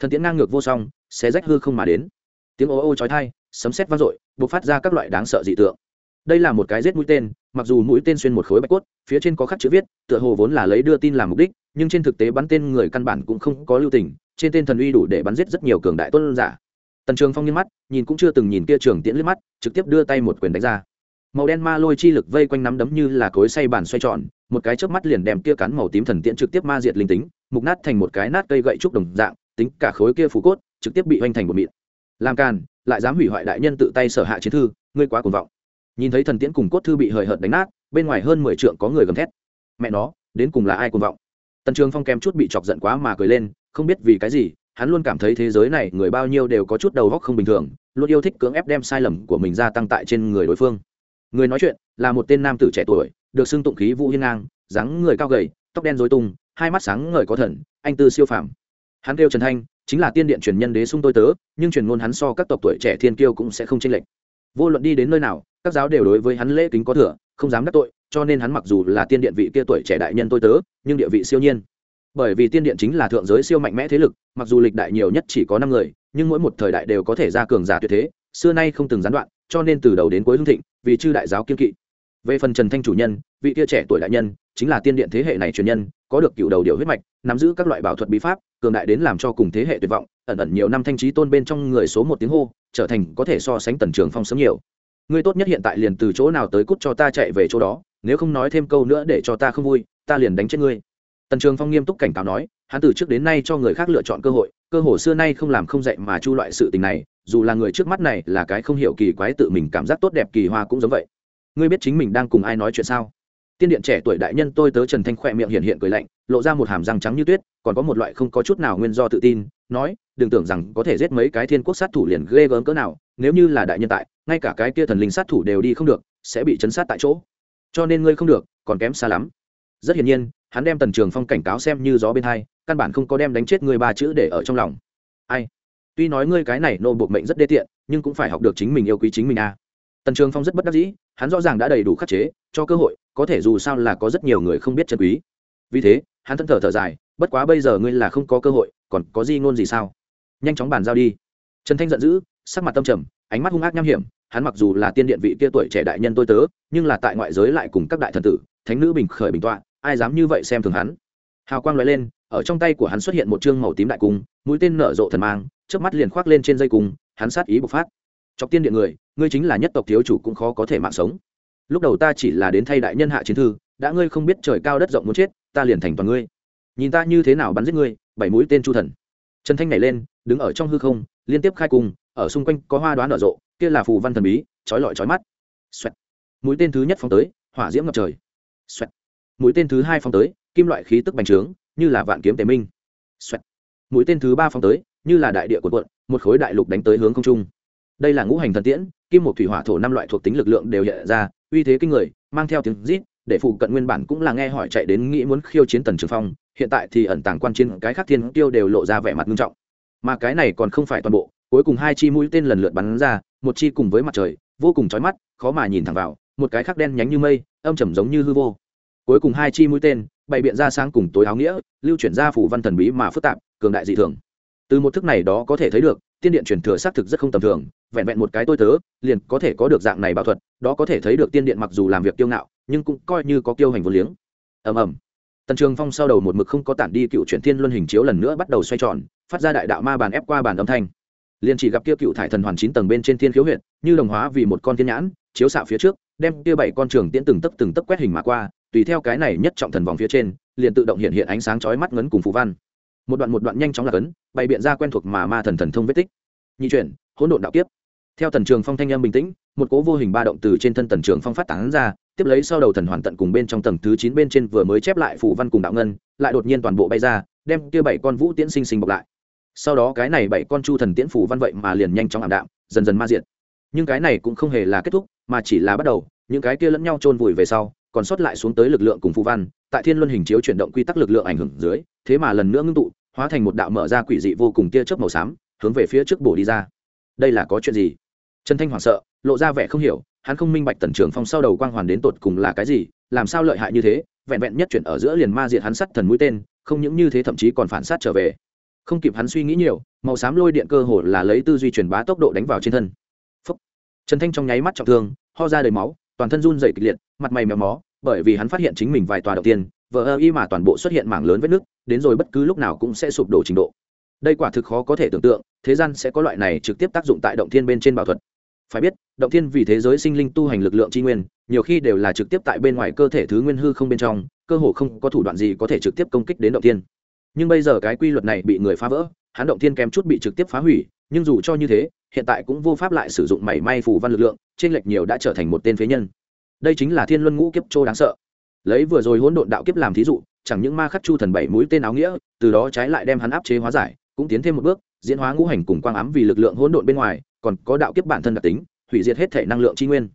[SPEAKER 1] thần tiễn ngang ngược vô song, xé rách hư không mà đến. Tiếng ô ô chói thai sấm sét vang dội buộc phát ra các loại đáng sợ dị tượng. Đây là một cái rết mũi tên, mặc dù mũi tên xuyên một khối bạch cốt, phía trên có khắc chữ viết, tựa hồ vốn là lấy đưa tin làm mục đích, nhưng trên thực tế bắn tên người căn bản cũng không có lưu tình, trên tên thần uy đủ để bắn giết rất nhiều cường đại tuân giả. Tần trường phong nghiêng mắt, nhìn cũng chưa từng nhìn kia trường tiễn liếc mắt, trực tiếp đưa tay một quyền đánh ra. Màu đen ma lôi chi lực vây quanh nắm đấm như là cối say bàn xoay tròn, một cái chớp mắt liền đem kia cắn màu tím thần tiễn trực tiếp ma diệt linh tính, mục nát thành một cái nát cây gậy trúc đồng dạng tính cả khối kia phủ cốt, trực tiếp bị hoành thành một mịn. Làm càn, lại dám hủy hoại đại nhân tự tay sở hạ chiến thư, ngươi quá cuồng vọng. Nhìn thấy thần tiễn cùng cốt thư bị hời hợt đánh nát, bên ngoài hơn mười trượng có người gầm thét. Mẹ nó, đến cùng là ai cuồng vọng? Tần trường phong kém chút bị chọc giận quá mà cười lên, không biết vì cái gì, hắn luôn cảm thấy thế giới này người bao nhiêu đều có chút đầu góc không bình thường, luôn yêu thích cưỡng ép đem sai lầm của mình ra tăng tại trên người đối phương. Người nói chuyện, là một tên nam tử trẻ tuổi, được xưng tụng khí vũ hiên ngang, dáng người cao gầy, tóc đen dối tung, hai mắt sáng ngời có thần, anh tư siêu phàm hắn kêu trần thanh, chính là tiên điện truyền nhân đế sung tôi tớ, nhưng truyền ngôn hắn so các tộc tuổi trẻ thiên kiêu cũng sẽ không chênh lệch. Vô luận đi đến nơi nào, các giáo đều đối với hắn lễ kính có thừa, không dám đắc tội, cho nên hắn mặc dù là tiên điện vị kia tuổi trẻ đại nhân tôi tớ, nhưng địa vị siêu nhiên. Bởi vì tiên điện chính là thượng giới siêu mạnh mẽ thế lực, mặc dù lịch đại nhiều nhất chỉ có năm người, nhưng mỗi một thời đại đều có thể ra cường giả tuyệt thế, xưa nay không từng gián đoạn, cho nên từ đầu đến cuối hưng thịnh, vì chư đại giáo kiên kỵ. Về phần trần thanh chủ nhân, vị kia trẻ tuổi đại nhân, chính là tiên điện thế hệ này truyền nhân, có được cựu đầu điệu huyết mạch, nắm giữ các loại bảo thuật bí pháp cường đại đến làm cho cùng thế hệ tuyệt vọng, ẩn ẩn nhiều năm thanh trí tôn bên trong người số một tiếng hô, trở thành có thể so sánh tần trường phong sớm nhiều. Ngươi tốt nhất hiện tại liền từ chỗ nào tới cút cho ta chạy về chỗ đó, nếu không nói thêm câu nữa để cho ta không vui, ta liền đánh chết ngươi. Tần trường phong nghiêm túc cảnh cáo nói, hắn từ trước đến nay cho người khác lựa chọn cơ hội, cơ hồ xưa nay không làm không dạy mà chu loại sự tình này, dù là người trước mắt này là cái không hiểu kỳ quái tự mình cảm giác tốt đẹp kỳ hoa cũng giống vậy. Ngươi biết chính mình đang cùng ai nói chuyện sao? Tiên điện trẻ tuổi đại nhân tôi tớ trần thanh khỏe miệng hiện hiện cười lạnh, lộ ra một hàm răng trắng như tuyết, còn có một loại không có chút nào nguyên do tự tin, nói, đừng tưởng rằng có thể giết mấy cái thiên quốc sát thủ liền ghê gớm cỡ nào, nếu như là đại nhân tại, ngay cả cái kia thần linh sát thủ đều đi không được, sẽ bị chấn sát tại chỗ. Cho nên ngươi không được, còn kém xa lắm. Rất hiển nhiên, hắn đem tần trường phong cảnh cáo xem như gió bên hai, căn bản không có đem đánh chết ngươi ba chữ để ở trong lòng. Ai? Tuy nói ngươi cái này nô buộc mệnh rất đê tiện, nhưng cũng phải học được chính mình yêu quý chính mình a à. tần trường phong rất bất đắc dĩ hắn rõ ràng đã đầy đủ khắc chế, cho cơ hội, có thể dù sao là có rất nhiều người không biết chân quý. Vì thế, hắn thân thở thở dài, bất quá bây giờ ngươi là không có cơ hội, còn có gì ngôn gì sao? Nhanh chóng bàn giao đi. Trần thanh giận dữ, sắc mặt tâm trầm, ánh mắt hung ác nham hiểm, hắn mặc dù là tiên điện vị kia tuổi trẻ đại nhân tôi tớ, nhưng là tại ngoại giới lại cùng các đại thần tử, thánh nữ bình khởi bình tọa, ai dám như vậy xem thường hắn. Hào quang loại lên, ở trong tay của hắn xuất hiện một chương màu tím đại cung, mũi tên nở rộ thần mang trước mắt liền khoác lên trên dây cung, hắn sát ý bộc phát. Chọc tiên điện người ngươi chính là nhất tộc thiếu chủ cũng khó có thể mạng sống. Lúc đầu ta chỉ là đến thay đại nhân hạ chiến thư, đã ngươi không biết trời cao đất rộng muốn chết, ta liền thành toàn ngươi. Nhìn ta như thế nào bắn giết ngươi, bảy mũi tên chu thần. Trần thanh nhảy lên, đứng ở trong hư không, liên tiếp khai cung, ở xung quanh có hoa đoán nở rộ, kia là phù văn thần bí trói lọi trói mắt. Xoẹt. mũi tên thứ nhất phóng tới, hỏa diễm ngập trời. Xoẹt. mũi tên thứ hai phóng tới, kim loại khí tức bành trướng, như là vạn kiếm tề minh. Xoẹt. mũi tên thứ ba phóng tới, như là đại địa của quận một khối đại lục đánh tới hướng không trung đây là ngũ hành thần tiễn, kim một thủy hỏa thổ năm loại thuộc tính lực lượng đều hiện ra, uy thế kinh người, mang theo tiếng rít, để phụ cận nguyên bản cũng là nghe hỏi chạy đến nghĩ muốn khiêu chiến tần trường phong, hiện tại thì ẩn tàng quan chiến cái khác thiên tiêu đều lộ ra vẻ mặt nghiêm trọng. Mà cái này còn không phải toàn bộ, cuối cùng hai chi mũi tên lần lượt bắn ra, một chi cùng với mặt trời, vô cùng chói mắt, khó mà nhìn thẳng vào, một cái khác đen nhánh như mây, âm trầm giống như hư vô. Cuối cùng hai chi mũi tên, bày biện ra sáng cùng tối áo nghĩa, lưu chuyển ra phủ văn thần bí mà phức tạp, cường đại dị thường. Từ một thức này đó có thể thấy được, tiên điện truyền thừa xác thực rất không tầm thường vẹn vẹn một cái tôi tớ, liền có thể có được dạng này bảo thuật, đó có thể thấy được tiên điện mặc dù làm việc kiêu ngạo, nhưng cũng coi như có kiêu hành vô liếng. Ầm ầm. Tần trường phong sau đầu một mực không có tản đi cựu chuyển thiên luân hình chiếu lần nữa bắt đầu xoay tròn, phát ra đại đạo ma bàn ép qua bàn âm thanh. Liền chỉ gặp kia cựu thải thần hoàn chín tầng bên trên thiên khiếu huyện như đồng hóa vì một con thiên nhãn, chiếu xạ phía trước, đem kia bảy con trường tiễn từng tấc từng tấc quét hình mà qua, tùy theo cái này nhất trọng thần vòng phía trên, liền tự động hiện hiện ánh sáng chói mắt ngấn cùng phù văn. Một đoạn một đoạn nhanh chóng là cấn, bày biện ra quen thuộc mà ma thần thần thông vết tích. Nhị chuyển, hỗn độn đạo kiếp theo tần trường phong thanh âm bình tĩnh, một cố vô hình ba động từ trên thân tần trường phong phát tán ra, tiếp lấy sau đầu thần hoàn tận cùng bên trong tầng thứ chín bên trên vừa mới chép lại phủ văn cùng đạo ngân, lại đột nhiên toàn bộ bay ra, đem kia bảy con vũ tiễn sinh sinh bọc lại. Sau đó cái này bảy con chu thần tiễn phủ văn vậy mà liền nhanh chóng ảm đạm, dần dần ma diện nhưng cái này cũng không hề là kết thúc, mà chỉ là bắt đầu, những cái kia lẫn nhau chôn vùi về sau, còn sót lại xuống tới lực lượng cùng phù văn, tại thiên luân hình chiếu chuyển động quy tắc lực lượng ảnh hưởng dưới, thế mà lần nữa ngưng tụ, hóa thành một đạo mở ra quỷ dị vô cùng tia chớp màu xám, hướng về phía trước bổ đi ra đây là có chuyện gì? Trần thanh hoảng sợ, lộ ra vẻ không hiểu, hắn không minh bạch tần trưởng phong sau đầu quang hoàn đến tột cùng là cái gì, làm sao lợi hại như thế, vẹn vẹn nhất chuyển ở giữa liền ma diệt hắn sắt thần mũi tên, không những như thế thậm chí còn phản sát trở về. Không kịp hắn suy nghĩ nhiều, màu xám lôi điện cơ hồ là lấy tư duy truyền bá tốc độ đánh vào trên thân. Phúc. trần thanh trong nháy mắt trọng thương, ho ra đầy máu, toàn thân run dày kịch liệt, mặt mày méo mó, bởi vì hắn phát hiện chính mình vài tòa đầu tiên, vờ ơ y mà toàn bộ xuất hiện mảng lớn vết nứt, đến rồi bất cứ lúc nào cũng sẽ sụp đổ trình độ. Đây quả thực khó có thể tưởng tượng thế gian sẽ có loại này trực tiếp tác dụng tại động thiên bên trên bảo thuật. Phải biết, động thiên vì thế giới sinh linh tu hành lực lượng tri nguyên, nhiều khi đều là trực tiếp tại bên ngoài cơ thể thứ nguyên hư không bên trong, cơ hồ không có thủ đoạn gì có thể trực tiếp công kích đến động thiên. Nhưng bây giờ cái quy luật này bị người phá vỡ, hắn động thiên kém chút bị trực tiếp phá hủy, nhưng dù cho như thế, hiện tại cũng vô pháp lại sử dụng mảy may phù văn lực lượng trên lệch nhiều đã trở thành một tên phế nhân. Đây chính là thiên luân ngũ kiếp trô đáng sợ. Lấy vừa rồi hỗn độn đạo kiếp làm thí dụ, chẳng những ma khắc chu thần bảy mũi tên áo nghĩa, từ đó trái lại đem hắn áp chế hóa giải, cũng tiến thêm một bước diễn hóa ngũ hành cùng quang ám vì lực lượng hỗn độn bên ngoài còn có đạo kiếp bản thân đặc tính hủy diệt hết thể năng lượng tri nguyên.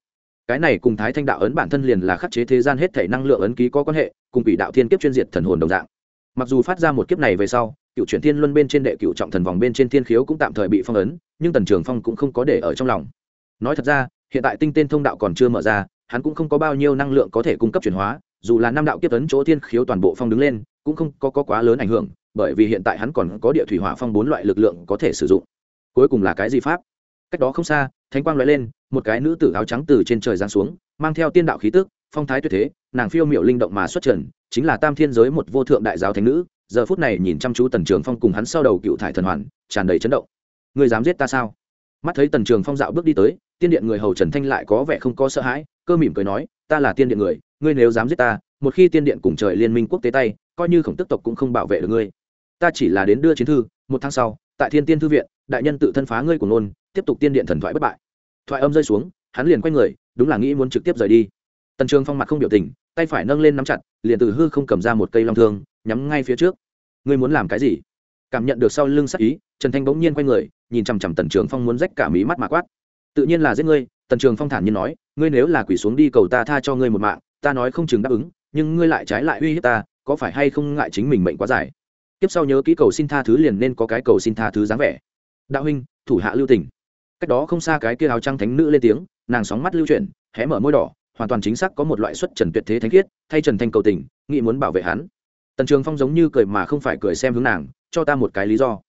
[SPEAKER 1] Cái này cùng thái thanh đạo ấn bản thân liền là khắc chế thế gian hết thể năng lượng ấn ký có quan hệ cùng quỷ đạo thiên kiếp chuyên diệt thần hồn đồng dạng. Mặc dù phát ra một kiếp này về sau cựu chuyển thiên luân bên trên đệ cựu trọng thần vòng bên trên thiên khiếu cũng tạm thời bị phong ấn nhưng tần trường phong cũng không có để ở trong lòng. Nói thật ra hiện tại tinh tên thông đạo còn chưa mở ra hắn cũng không có bao nhiêu năng lượng có thể cung cấp chuyển hóa dù là năm đạo kiếp tấn chỗ thiên khiếu toàn bộ phong đứng lên cũng không có, có quá lớn ảnh hưởng bởi vì hiện tại hắn còn có địa thủy hỏa phong bốn loại lực lượng có thể sử dụng. Cuối cùng là cái gì pháp? Cách đó không xa, thánh quang loại lên, một cái nữ tử áo trắng từ trên trời giáng xuống, mang theo tiên đạo khí tức, phong thái tuyệt thế, nàng phiêu miệu linh động mà xuất trần, chính là tam thiên giới một vô thượng đại giáo thánh nữ, giờ phút này nhìn chăm chú tần trường phong cùng hắn sau đầu cựu thải thần hoàn, tràn đầy chấn động. Người dám giết ta sao? Mắt thấy tần trường phong dạo bước đi tới, tiên điện người hầu trần thanh lại có vẻ không có sợ hãi, cơ mỉm cười nói, ta là tiên điện người, ngươi nếu dám giết ta, một khi tiên điện cùng trời liên minh quốc tế tay, coi như khổng tức tộc cũng không bảo vệ được ngươi ta chỉ là đến đưa chiến thư, một tháng sau, tại thiên tiên thư viện, đại nhân tự thân phá ngươi của nôn, tiếp tục tiên điện thần thoại bất bại. Thoại âm rơi xuống, hắn liền quay người, đúng là nghĩ muốn trực tiếp rời đi. Tần trường phong mặt không biểu tình, tay phải nâng lên nắm chặt, liền từ hư không cầm ra một cây long thương, nhắm ngay phía trước. Ngươi muốn làm cái gì? Cảm nhận được sau lưng sắc ý, trần thanh bỗng nhiên quay người, nhìn chằm chằm tần trường phong muốn rách cả mí mắt mà quát. Tự nhiên là giết ngươi, tần trường phong thản nhiên nói, ngươi nếu là quỷ xuống đi cầu ta tha cho ngươi một mạng, ta nói không chừng đáp ứng, nhưng ngươi lại trái lại uy hiếp ta, có phải hay không ngại chính mình mệnh quá dài? Tiếp sau nhớ kỹ cầu xin tha thứ liền nên có cái cầu xin tha thứ dáng vẻ. Đạo huynh, thủ hạ lưu tỉnh cách đó không xa cái kia áo trăng thánh nữ lên tiếng, nàng sóng mắt lưu chuyển, hé mở môi đỏ, hoàn toàn chính xác có một loại xuất trần tuyệt thế thánh khiết, thay trần thanh cầu tình, nghĩ muốn bảo vệ hắn. Tần trường phong giống như cười mà không phải cười xem hướng nàng, cho ta một cái lý do.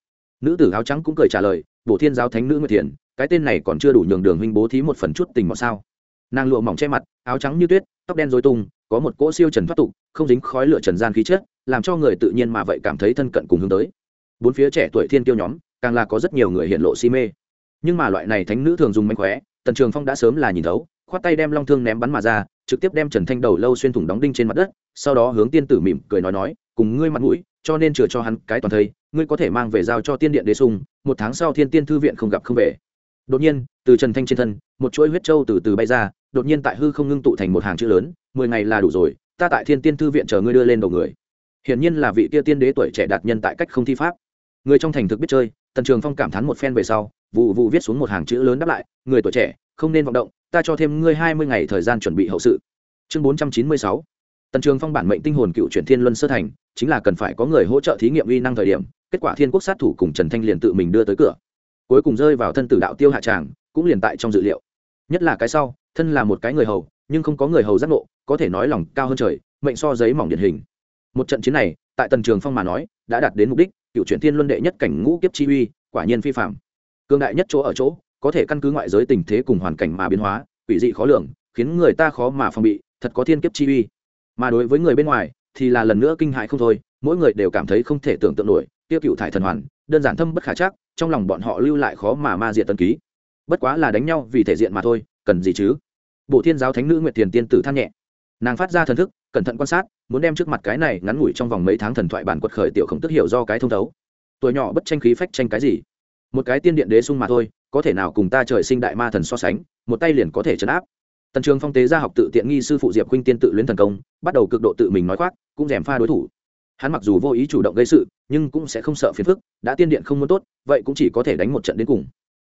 [SPEAKER 1] Nữ tử áo trắng cũng cười trả lời, bổ thiên giáo thánh nữ nguyệt thiền cái tên này còn chưa đủ nhường đường huynh bố thí một phần chút tình mọt sao? Nàng lụa mỏng che mặt, áo trắng như tuyết, tóc đen dối tung, có một cỗ siêu trần thoát tục, không dính khói lửa trần gian khí chết làm cho người tự nhiên mà vậy cảm thấy thân cận cùng hướng tới. Bốn phía trẻ tuổi thiên tiêu nhóm, càng là có rất nhiều người hiện lộ si mê. Nhưng mà loại này thánh nữ thường dùng mánh khóe, tần trường phong đã sớm là nhìn thấu, khoát tay đem long thương ném bắn mà ra, trực tiếp đem trần thanh đầu lâu xuyên thủng đóng đinh trên mặt đất, sau đó hướng tiên tử mỉm cười nói nói, cùng ngươi mặt mũi, cho nên chừa cho hắn cái toàn thây, ngươi có thể mang về giao cho tiên điện đế sung một tháng sau thiên tiên thư viện không gặp không về. Đột nhiên, từ trần thanh trên thân, một chuỗi huyết trâu từ từ bay ra, đột nhiên tại hư không ngưng tụ thành một hàng chữ lớn, mười ngày là đủ rồi, ta tại thiên tiên thư viện chờ ngươi đưa lên đầu người hiển nhiên là vị kia tiên đế tuổi trẻ đạt nhân tại cách không thi pháp. Người trong thành thực biết chơi, tần trường phong cảm thán một phen về sau, vụ vụ viết xuống một hàng chữ lớn đáp lại, người tuổi trẻ, không nên vọng động, ta cho thêm ngươi hai mươi ngày thời gian chuẩn bị hậu sự. Chương bốn trăm chín mươi sáu. Tần trường phong bản mệnh tinh hồn cựu chuyển thiên luân sơ thành, chính là cần phải có người hỗ trợ thí nghiệm uy năng thời điểm, kết quả thiên quốc sát thủ cùng trần thanh liền tự mình đưa tới cửa. Cuối cùng rơi vào thân tử đạo tiêu hạ tràng, cũng liền tại trong dự liệu. Nhất là cái sau, thân là một cái người hầu, nhưng không có người hầu giác ngộ, có thể nói lòng cao hơn trời, mệnh so giấy mỏng điển hình một trận chiến này, tại tần trường phong mà nói, đã đạt đến mục đích, cựu chuyển thiên luân đệ nhất cảnh ngũ kiếp chi uy, quả nhiên phi phạm cương đại nhất chỗ ở chỗ, có thể căn cứ ngoại giới tình thế cùng hoàn cảnh mà biến hóa, quỷ dị khó lường, khiến người ta khó mà phòng bị, thật có thiên kiếp chi uy. Mà đối với người bên ngoài, thì là lần nữa kinh hại không thôi, mỗi người đều cảm thấy không thể tưởng tượng nổi tiêu cựu thải thần hoàn, đơn giản thâm bất khả chắc, trong lòng bọn họ lưu lại khó mà ma diện tân ký. Bất quá là đánh nhau vì thể diện mà thôi, cần gì chứ? Bộ thiên giáo thánh nữ nguyệt tiền tiên tử than nhẹ. Nàng phát ra thần thức cẩn thận quan sát, muốn đem trước mặt cái này ngắn ngủi trong vòng mấy tháng thần thoại bản quật khởi tiểu không tức hiểu do cái thông thấu. Tuổi nhỏ bất tranh khí phách tranh cái gì? Một cái tiên điện đế sung mà thôi, có thể nào cùng ta trời sinh đại ma thần so sánh, một tay liền có thể chấn áp. Tần trường phong tế gia học tự tiện nghi sư phụ diệp khuynh tiên tự luyến thần công, bắt đầu cực độ tự mình nói khoác, cũng rèm pha đối thủ. Hắn mặc dù vô ý chủ động gây sự, nhưng cũng sẽ không sợ phiền phức, đã tiên điện không muốn tốt, vậy cũng chỉ có thể đánh một trận đến cùng.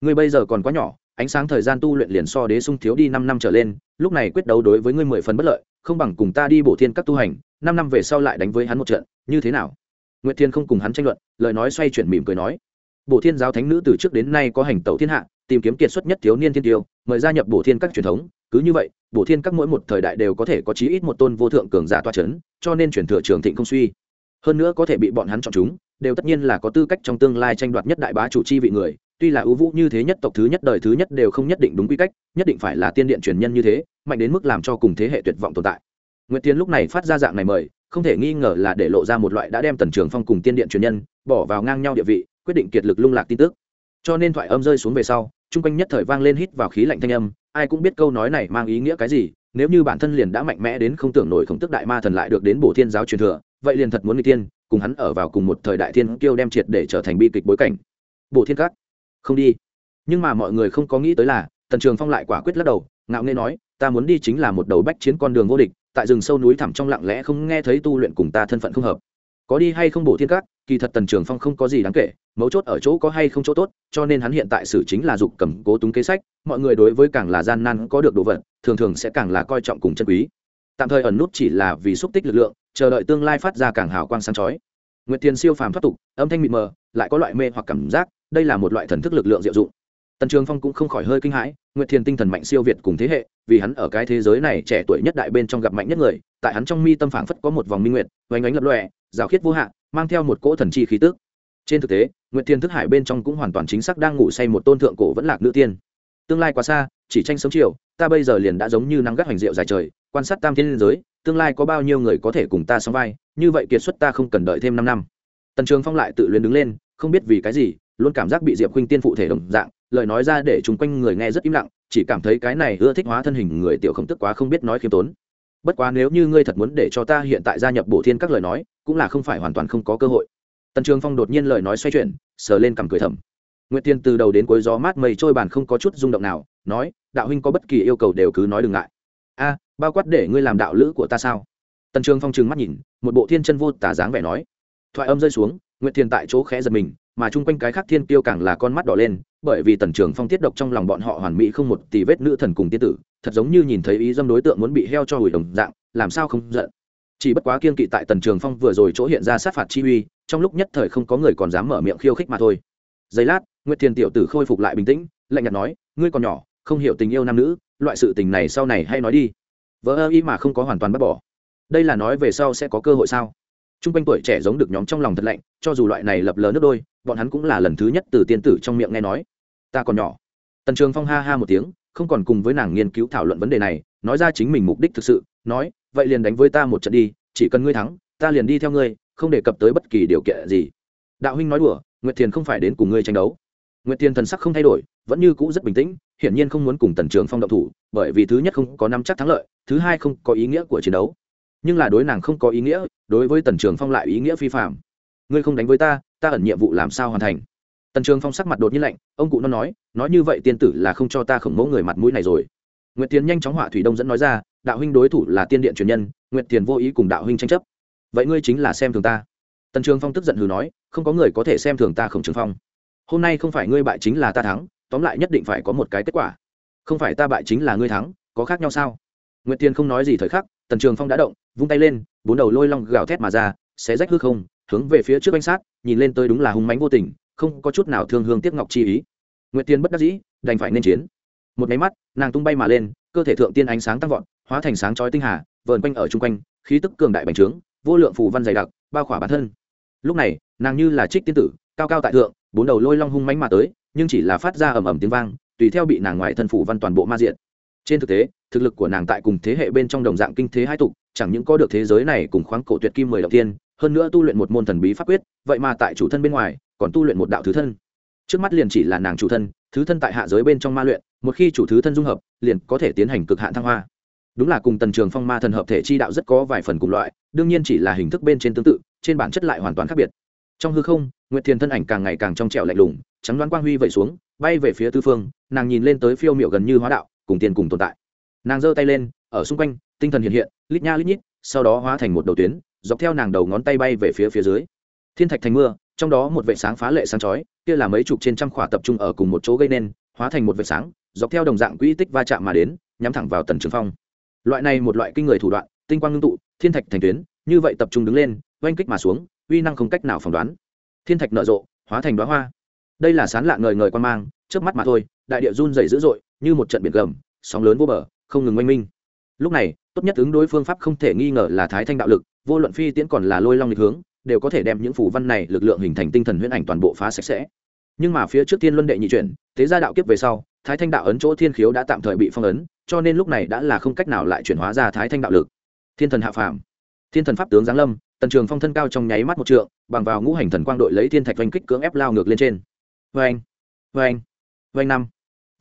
[SPEAKER 1] Ngươi bây giờ còn quá nhỏ ánh sáng thời gian tu luyện liền so đế sung thiếu đi năm năm trở lên, lúc này quyết đấu đối với ngươi mười phần bất lợi, không bằng cùng ta đi bổ thiên các tu hành, năm năm về sau lại đánh với hắn một trận, như thế nào? Nguyệt thiên không cùng hắn tranh luận, lời nói xoay chuyển mỉm cười nói, bổ thiên giáo thánh nữ từ trước đến nay có hành tẩu thiên hạ, tìm kiếm kiệt xuất nhất thiếu niên thiên tiêu, mời gia nhập bổ thiên các truyền thống, cứ như vậy, bổ thiên các mỗi một thời đại đều có thể có chí ít một tôn vô thượng cường giả toa c h ấ n cho nên chuyển thừa trường thịnh không suy. Hơn nữa có thể bị bọn hắn chọn chúng, đều tất nhiên là có tư cách trong tương lai tranh đoạt nhất đại bá chủ chi vị người tuy là ưu vũ như thế nhất tộc thứ nhất đời thứ nhất đều không nhất định đúng quy cách, nhất định phải là tiên điện truyền nhân như thế, mạnh đến mức làm cho cùng thế hệ tuyệt vọng tồn tại. Nguyễn tiến lúc này phát ra dạng này mời, không thể nghi ngờ là để lộ ra một loại đã đem tần trường phong cùng tiên điện truyền nhân bỏ vào ngang nhau địa vị, quyết định kiệt lực lung lạc tin tức. Cho nên thoại âm rơi xuống về sau, chung quanh nhất thời vang lên hít vào khí lạnh thanh âm, ai cũng biết câu nói này mang ý nghĩa cái gì, nếu như bản thân liền đã mạnh mẽ đến không tưởng nổi khổng tức đại ma thần lại được đến bổ thiên giáo truyền thừa, vậy liền thật muốn người tiên cùng hắn ở vào cùng một thời đại thiên kiêu đem triệt để trở thành bi kịch bối cảnh. Bổ thiên các không đi. Nhưng mà mọi người không có nghĩ tới là tần trường phong lại quả quyết lắc đầu ngạo nghê nói ta muốn đi chính là một đầu bách chiến con đường vô địch tại rừng sâu núi thẳm trong lặng lẽ không nghe thấy tu luyện cùng ta thân phận không hợp. Có đi hay không bổ thiên cát, kỳ thật tần trường phong không có gì đáng kể mấu chốt ở chỗ có hay không chỗ tốt cho nên hắn hiện tại xử chính là dục cầm cố túng kế sách mọi người đối với càng là gian nan có được đồ vật thường thường sẽ càng là coi trọng cùng chân quý. Tạm thời ẩn nút chỉ là vì xúc tích lực lượng chờ đợi tương lai phát ra càng hào quang sáng chói. Nguyệt tiền siêu phàm thoát tục âm thanh mịt mờ lại có loại mê hoặc cảm giác đây là một loại thần thức lực lượng diệu dụng. Tần trường phong cũng không khỏi hơi kinh hãi, nguyệt thiền tinh thần mạnh siêu việt cùng thế hệ, vì hắn ở cái thế giới này trẻ tuổi nhất đại bên trong gặp mạnh nhất người, tại hắn trong mi tâm phảng phất có một vòng minh nguyệt, oanh ánh lập lòe, rào khiết vô hạn, mang theo một cỗ thần chi khí tức. Trên thực tế, nguyệt thiên thức hải bên trong cũng hoàn toàn chính xác đang ngủ say một tôn thượng cổ vẫn lạc nữ tiên. Tương lai quá xa, chỉ tranh sống chiều, ta bây giờ liền đã giống như nắng gắt hoành rượu dài trời, quan sát tam thiên liên giới, tương lai có bao nhiêu người có thể cùng ta sóng vai, như vậy kiệt xuất ta không cần đợi thêm năm năm. Tần trường phong lại tự luyến đứng lên, không biết vì cái gì luôn cảm giác bị diệp khuynh tiên phụ thể đồng dạng, lời nói ra để chung quanh người nghe rất im lặng, chỉ cảm thấy cái này ưa thích hóa thân hình người tiểu khổng tức quá không biết nói khiêm tốn. Bất quá nếu như ngươi thật muốn để cho ta hiện tại gia nhập bổ thiên các lời nói, cũng là không phải hoàn toàn không có cơ hội. Tần trường phong đột nhiên lời nói xoay chuyển, sờ lên cằm cười thầm. Nguyệt tiên từ đầu đến cuối gió mát mây trôi bàn không có chút rung động nào, nói, đạo huynh có bất kỳ yêu cầu đều cứ nói đừng ngại. A, bao quát để ngươi làm đạo lữ của ta sao? Tần trường phong trừng mắt nhìn, một bộ thiên chân vô tả dáng vẻ nói. Thoại âm rơi xuống, nguyệt thiên tại chỗ khẽ giật mình mà chung quanh cái khác thiên tiêu càng là con mắt đỏ lên, bởi vì tần trường phong tiết độc trong lòng bọn họ hoàn mỹ không một tỷ vết nữ thần cùng tiên tử, thật giống như nhìn thấy ý dâm đối tượng muốn bị heo cho hủy đồng dạng, làm sao không giận. Chỉ bất quá kiên kỵ tại tần trường phong vừa rồi chỗ hiện ra sát phạt chi uy, trong lúc nhất thời không có người còn dám mở miệng khiêu khích mà thôi. Giây lát, nguyệt thiền tiểu tử khôi phục lại bình tĩnh, lạnh nhạt nói, ngươi còn nhỏ, không hiểu tình yêu nam nữ, loại sự tình này sau này hay nói đi. Vỡ ơ ý mà không có hoàn toàn bắt bỏ. Đây là nói về sau sẽ có cơ hội sao? T r u n g quanh tuổi trẻ giống được nhóm trong lòng thật lạnh, cho dù loại này lập lờ nước đôi, bọn hắn cũng là lần thứ nhất từ tiên tử trong miệng nghe nói. Ta còn nhỏ. Tần trường phong ha ha một tiếng, không còn cùng với nàng nghiên cứu thảo luận vấn đề này, nói ra chính mình mục đích thực sự, nói, vậy liền đánh với ta một trận đi, chỉ cần ngươi thắng, ta liền đi theo ngươi, không đề cập tới bất kỳ điều kiện gì. Đạo huynh nói đùa, nguyệt thiền không phải đến cùng ngươi tranh đấu. Nguyệt thiền thần sắc không thay đổi, vẫn như cũ rất bình tĩnh, hiển nhiên không muốn cùng tần trường phong động thủ, bởi vì thứ nhất không có năm chắc thắng lợi, thứ hai không có ý nghĩa của chiến đấu nhưng là đối nàng không có ý nghĩa, đối với tần trường phong lại ý nghĩa phi phạm ngươi không đánh với ta ta ẩn nhiệm vụ làm sao hoàn thành? Tần trường phong sắc mặt đột nhiên lạnh, ông cụ nó nói nói như vậy tiên tử là không cho ta khổng mẫu người mặt mũi này rồi. Nguyệt tiến nhanh chóng hỏa thủy đông dẫn nói ra, đạo huynh đối thủ là tiên điện truyền nhân, nguyệt tiền vô ý cùng đạo huynh tranh chấp. Vậy ngươi chính là xem thường ta. Tần trường phong tức giận hừ nói, không có người có thể xem thường ta khổng trường phong. Hôm nay không phải ngươi bại chính là ta thắng, tóm lại nhất định phải có một cái kết quả. Không phải ta bại chính là ngươi thắng, có khác nhau sao? Nguyệt tiên không nói gì thời khắc tần trường phong đã động, vung tay lên, bốn đầu lôi long gào thét mà ra, xé rách hư không, hướng về phía trước bánh sát, nhìn lên tới đúng là hung mánh vô tình, không có chút nào thương hương tiếc ngọc chi ý. Nguyệt tiên bất đắc dĩ, đành phải nên chiến. Một máy mắt, nàng tung bay mà lên, cơ thể thượng tiên ánh sáng tăng vọt, hóa thành sáng chói tinh hà, vờn quanh ở chung quanh, khí tức cường đại bành trướng, vô lượng phù văn dày đặc, bao khỏa bản thân. Lúc này, nàng như là trích tiên tử, cao cao tại thượng, bốn đầu lôi long hung mánh mà tới, nhưng chỉ là phát ra ầm ầm tiếng vang, tùy theo bị nàng ngoại thân phủ văn toàn bộ ma diện trên thực tế, thực lực của nàng tại cùng thế hệ bên trong đồng dạng kinh thế hai tục chẳng những có được thế giới này cùng khoáng cổ tuyệt kim mười đầu tiên, hơn nữa tu luyện một môn thần bí pháp quyết, vậy mà tại chủ thân bên ngoài, còn tu luyện một đạo thứ thân. Trước mắt liền chỉ là nàng chủ thân, thứ thân tại hạ giới bên trong ma luyện, một khi chủ thứ thân dung hợp, liền có thể tiến hành cực hạn thăng hoa. Đúng là cùng tần trường phong ma thần hợp thể chi đạo rất có vài phần cùng loại, đương nhiên chỉ là hình thức bên trên tương tự, trên bản chất lại hoàn toàn khác biệt. Trong hư không, nguyệt thiền thân ảnh càng ngày càng trong trẻo lạnh lùng, trắng đoán quang huy vẩy xuống, bay về phía tư phương, nàng nhìn lên tới phiêu miệu gần như hóa đạo cùng tiền cùng tồn tại. Nàng giơ tay lên, ở xung quanh, tinh thần hiện hiện, lít nha lít nhít, sau đó hóa thành một đầu tuyến, dọc theo nàng đầu ngón tay bay về phía phía dưới. Thiên thạch thành mưa, trong đó một vệ sáng phá lệ sáng chói, kia là mấy chục trên trăm khỏa tập trung ở cùng một chỗ gây nên, hóa thành một vệ sáng, dọc theo đồng dạng quỹ tích va chạm mà đến, nhắm thẳng vào tần trường phong. Loại này một loại kinh người thủ đoạn, tinh quang ngưng tụ, thiên thạch thành tuyến, như vậy tập trung đứng lên, oanh kích mà xuống, uy năng không cách nào phỏng đoán. Thiên thạch nở rộ, hóa thành đoá hoa. Đây là sán lạ ngời ngời quan mang trước mắt mà thôi đại địa run dày dữ dội, như một trận biển gầm, sóng lớn vô bờ, không ngừng oanh minh. Lúc này, tốt nhất ứng đối phương pháp không thể nghi ngờ là thái thanh đạo lực, vô luận phi tiễn còn là lôi long lịch hướng, đều có thể đem những phù văn này lực lượng hình thành tinh thần huyễn ảnh toàn bộ phá sạch sẽ. Nhưng mà phía trước tiên luân đệ nhị chuyển, thế gia đạo kiếp về sau, thái thanh đạo ấn chỗ thiên khiếu đã tạm thời bị phong ấn, cho nên lúc này đã là không cách nào lại chuyển hóa ra thái thanh đạo lực. Thiên thần hạ phàm, thiên thần pháp tướng giáng lâm, tần trường phong thân cao trong nháy mắt một trượng, bằng vào ngũ hành thần quang đội lấy thiên thạch oanh kích cưỡng ép lao ngược lên trên. Vê anh vê anh vê anh năm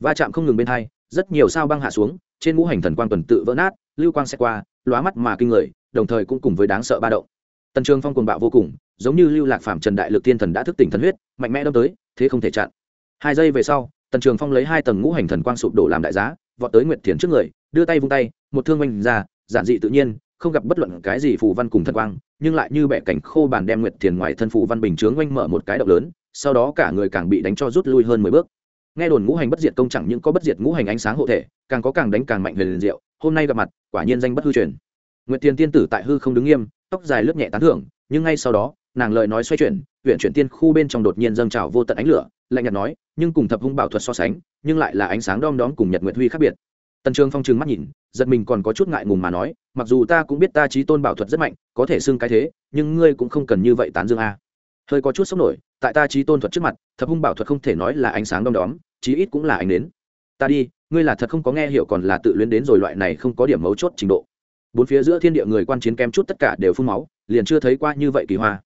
[SPEAKER 1] va chạm không ngừng bên hai, rất nhiều sao băng hạ xuống, trên ngũ hành thần quang tuần tự vỡ nát, lưu quang xe qua, lóa mắt mà kinh người, đồng thời cũng cùng với đáng sợ ba động. Tần trường phong cuồng bạo vô cùng, giống như lưu lạc phạm trần đại lực thiên thần đã thức tỉnh thần huyết, mạnh mẽ đâm tới, thế không thể chặn. Hai giây về sau, tần trường phong lấy hai tầng ngũ hành thần quang sụp đổ làm đại giá, vọt tới nguyệt thiền trước người, đưa tay vung tay, một thương oanh ra, giản dị tự nhiên, không gặp bất luận cái gì phù văn cùng thần quang, nhưng lại như bẻ cảnh khô bàn đem nguyệt thiền ngoài thân phù văn bình chướng oanh mở một cái động lớn, sau đó cả người càng bị đánh cho rút lui hơn mười bước nghe đồn ngũ hành bất diệt công chẳng những có bất diệt ngũ hành ánh sáng hộ thể, càng có càng đánh càng mạnh huyền diệu. Hôm nay gặp mặt, quả nhiên danh bất hư truyền. Nguyệt Thiên tiên tử tại hư không đứng nghiêm, tóc dài lướt nhẹ tán thưởng, nhưng ngay sau đó, nàng lời nói xoay chuyển, huyện chuyển tiên khu bên trong đột nhiên dâng trào vô tận ánh lửa, lạnh nhạt nói, nhưng cùng thập hung bảo thuật so sánh, nhưng lại là ánh sáng đom đóm cùng nhật nguyệt huy khác biệt. Tần trường phong trừng mắt nhìn, giật mình còn có chút ngại ngùng mà nói, mặc dù ta cũng biết ta trí tôn bảo thuật rất mạnh, có thể xưng cái thế, nhưng ngươi cũng không cần như vậy tán dương a hơi có chút sốc nổi tại ta trí tôn thuật trước mặt thập hung bảo thuật không thể nói là ánh sáng đom đóm chí ít cũng là ánh đến ta đi ngươi là thật không có nghe hiểu còn là tự luyến đến rồi loại này không có điểm mấu chốt trình độ bốn phía giữa thiên địa người quan chiến kém chút tất cả đều phun máu liền chưa thấy qua như vậy kỳ hoa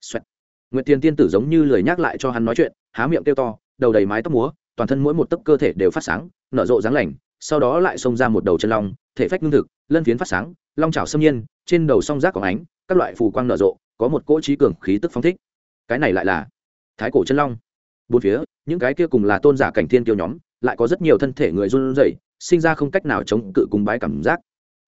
[SPEAKER 1] Xoẹt. Nguyệt Tiên tiên tử giống như lời nhắc lại cho hắn nói chuyện, há miệng kêu to, đầu đầy mái tóc múa, toàn thân mỗi một tấc cơ thể đều phát sáng, nở rộ dáng lành, sau đó lại xông ra một đầu chân long, thể phách ngưng thực, lân phiến phát sáng, long chảo xâm nhiên, trên đầu song giác có ánh, các loại phù quang nở rộ, có một cỗ trí cường khí tức phóng thích. Cái này lại là Thái cổ chân long. Bốn phía, những cái kia cùng là tôn giả cảnh thiên tiêu nhóm, lại có rất nhiều thân thể người run rẩy, sinh ra không cách nào chống cự cùng bái cảm giác.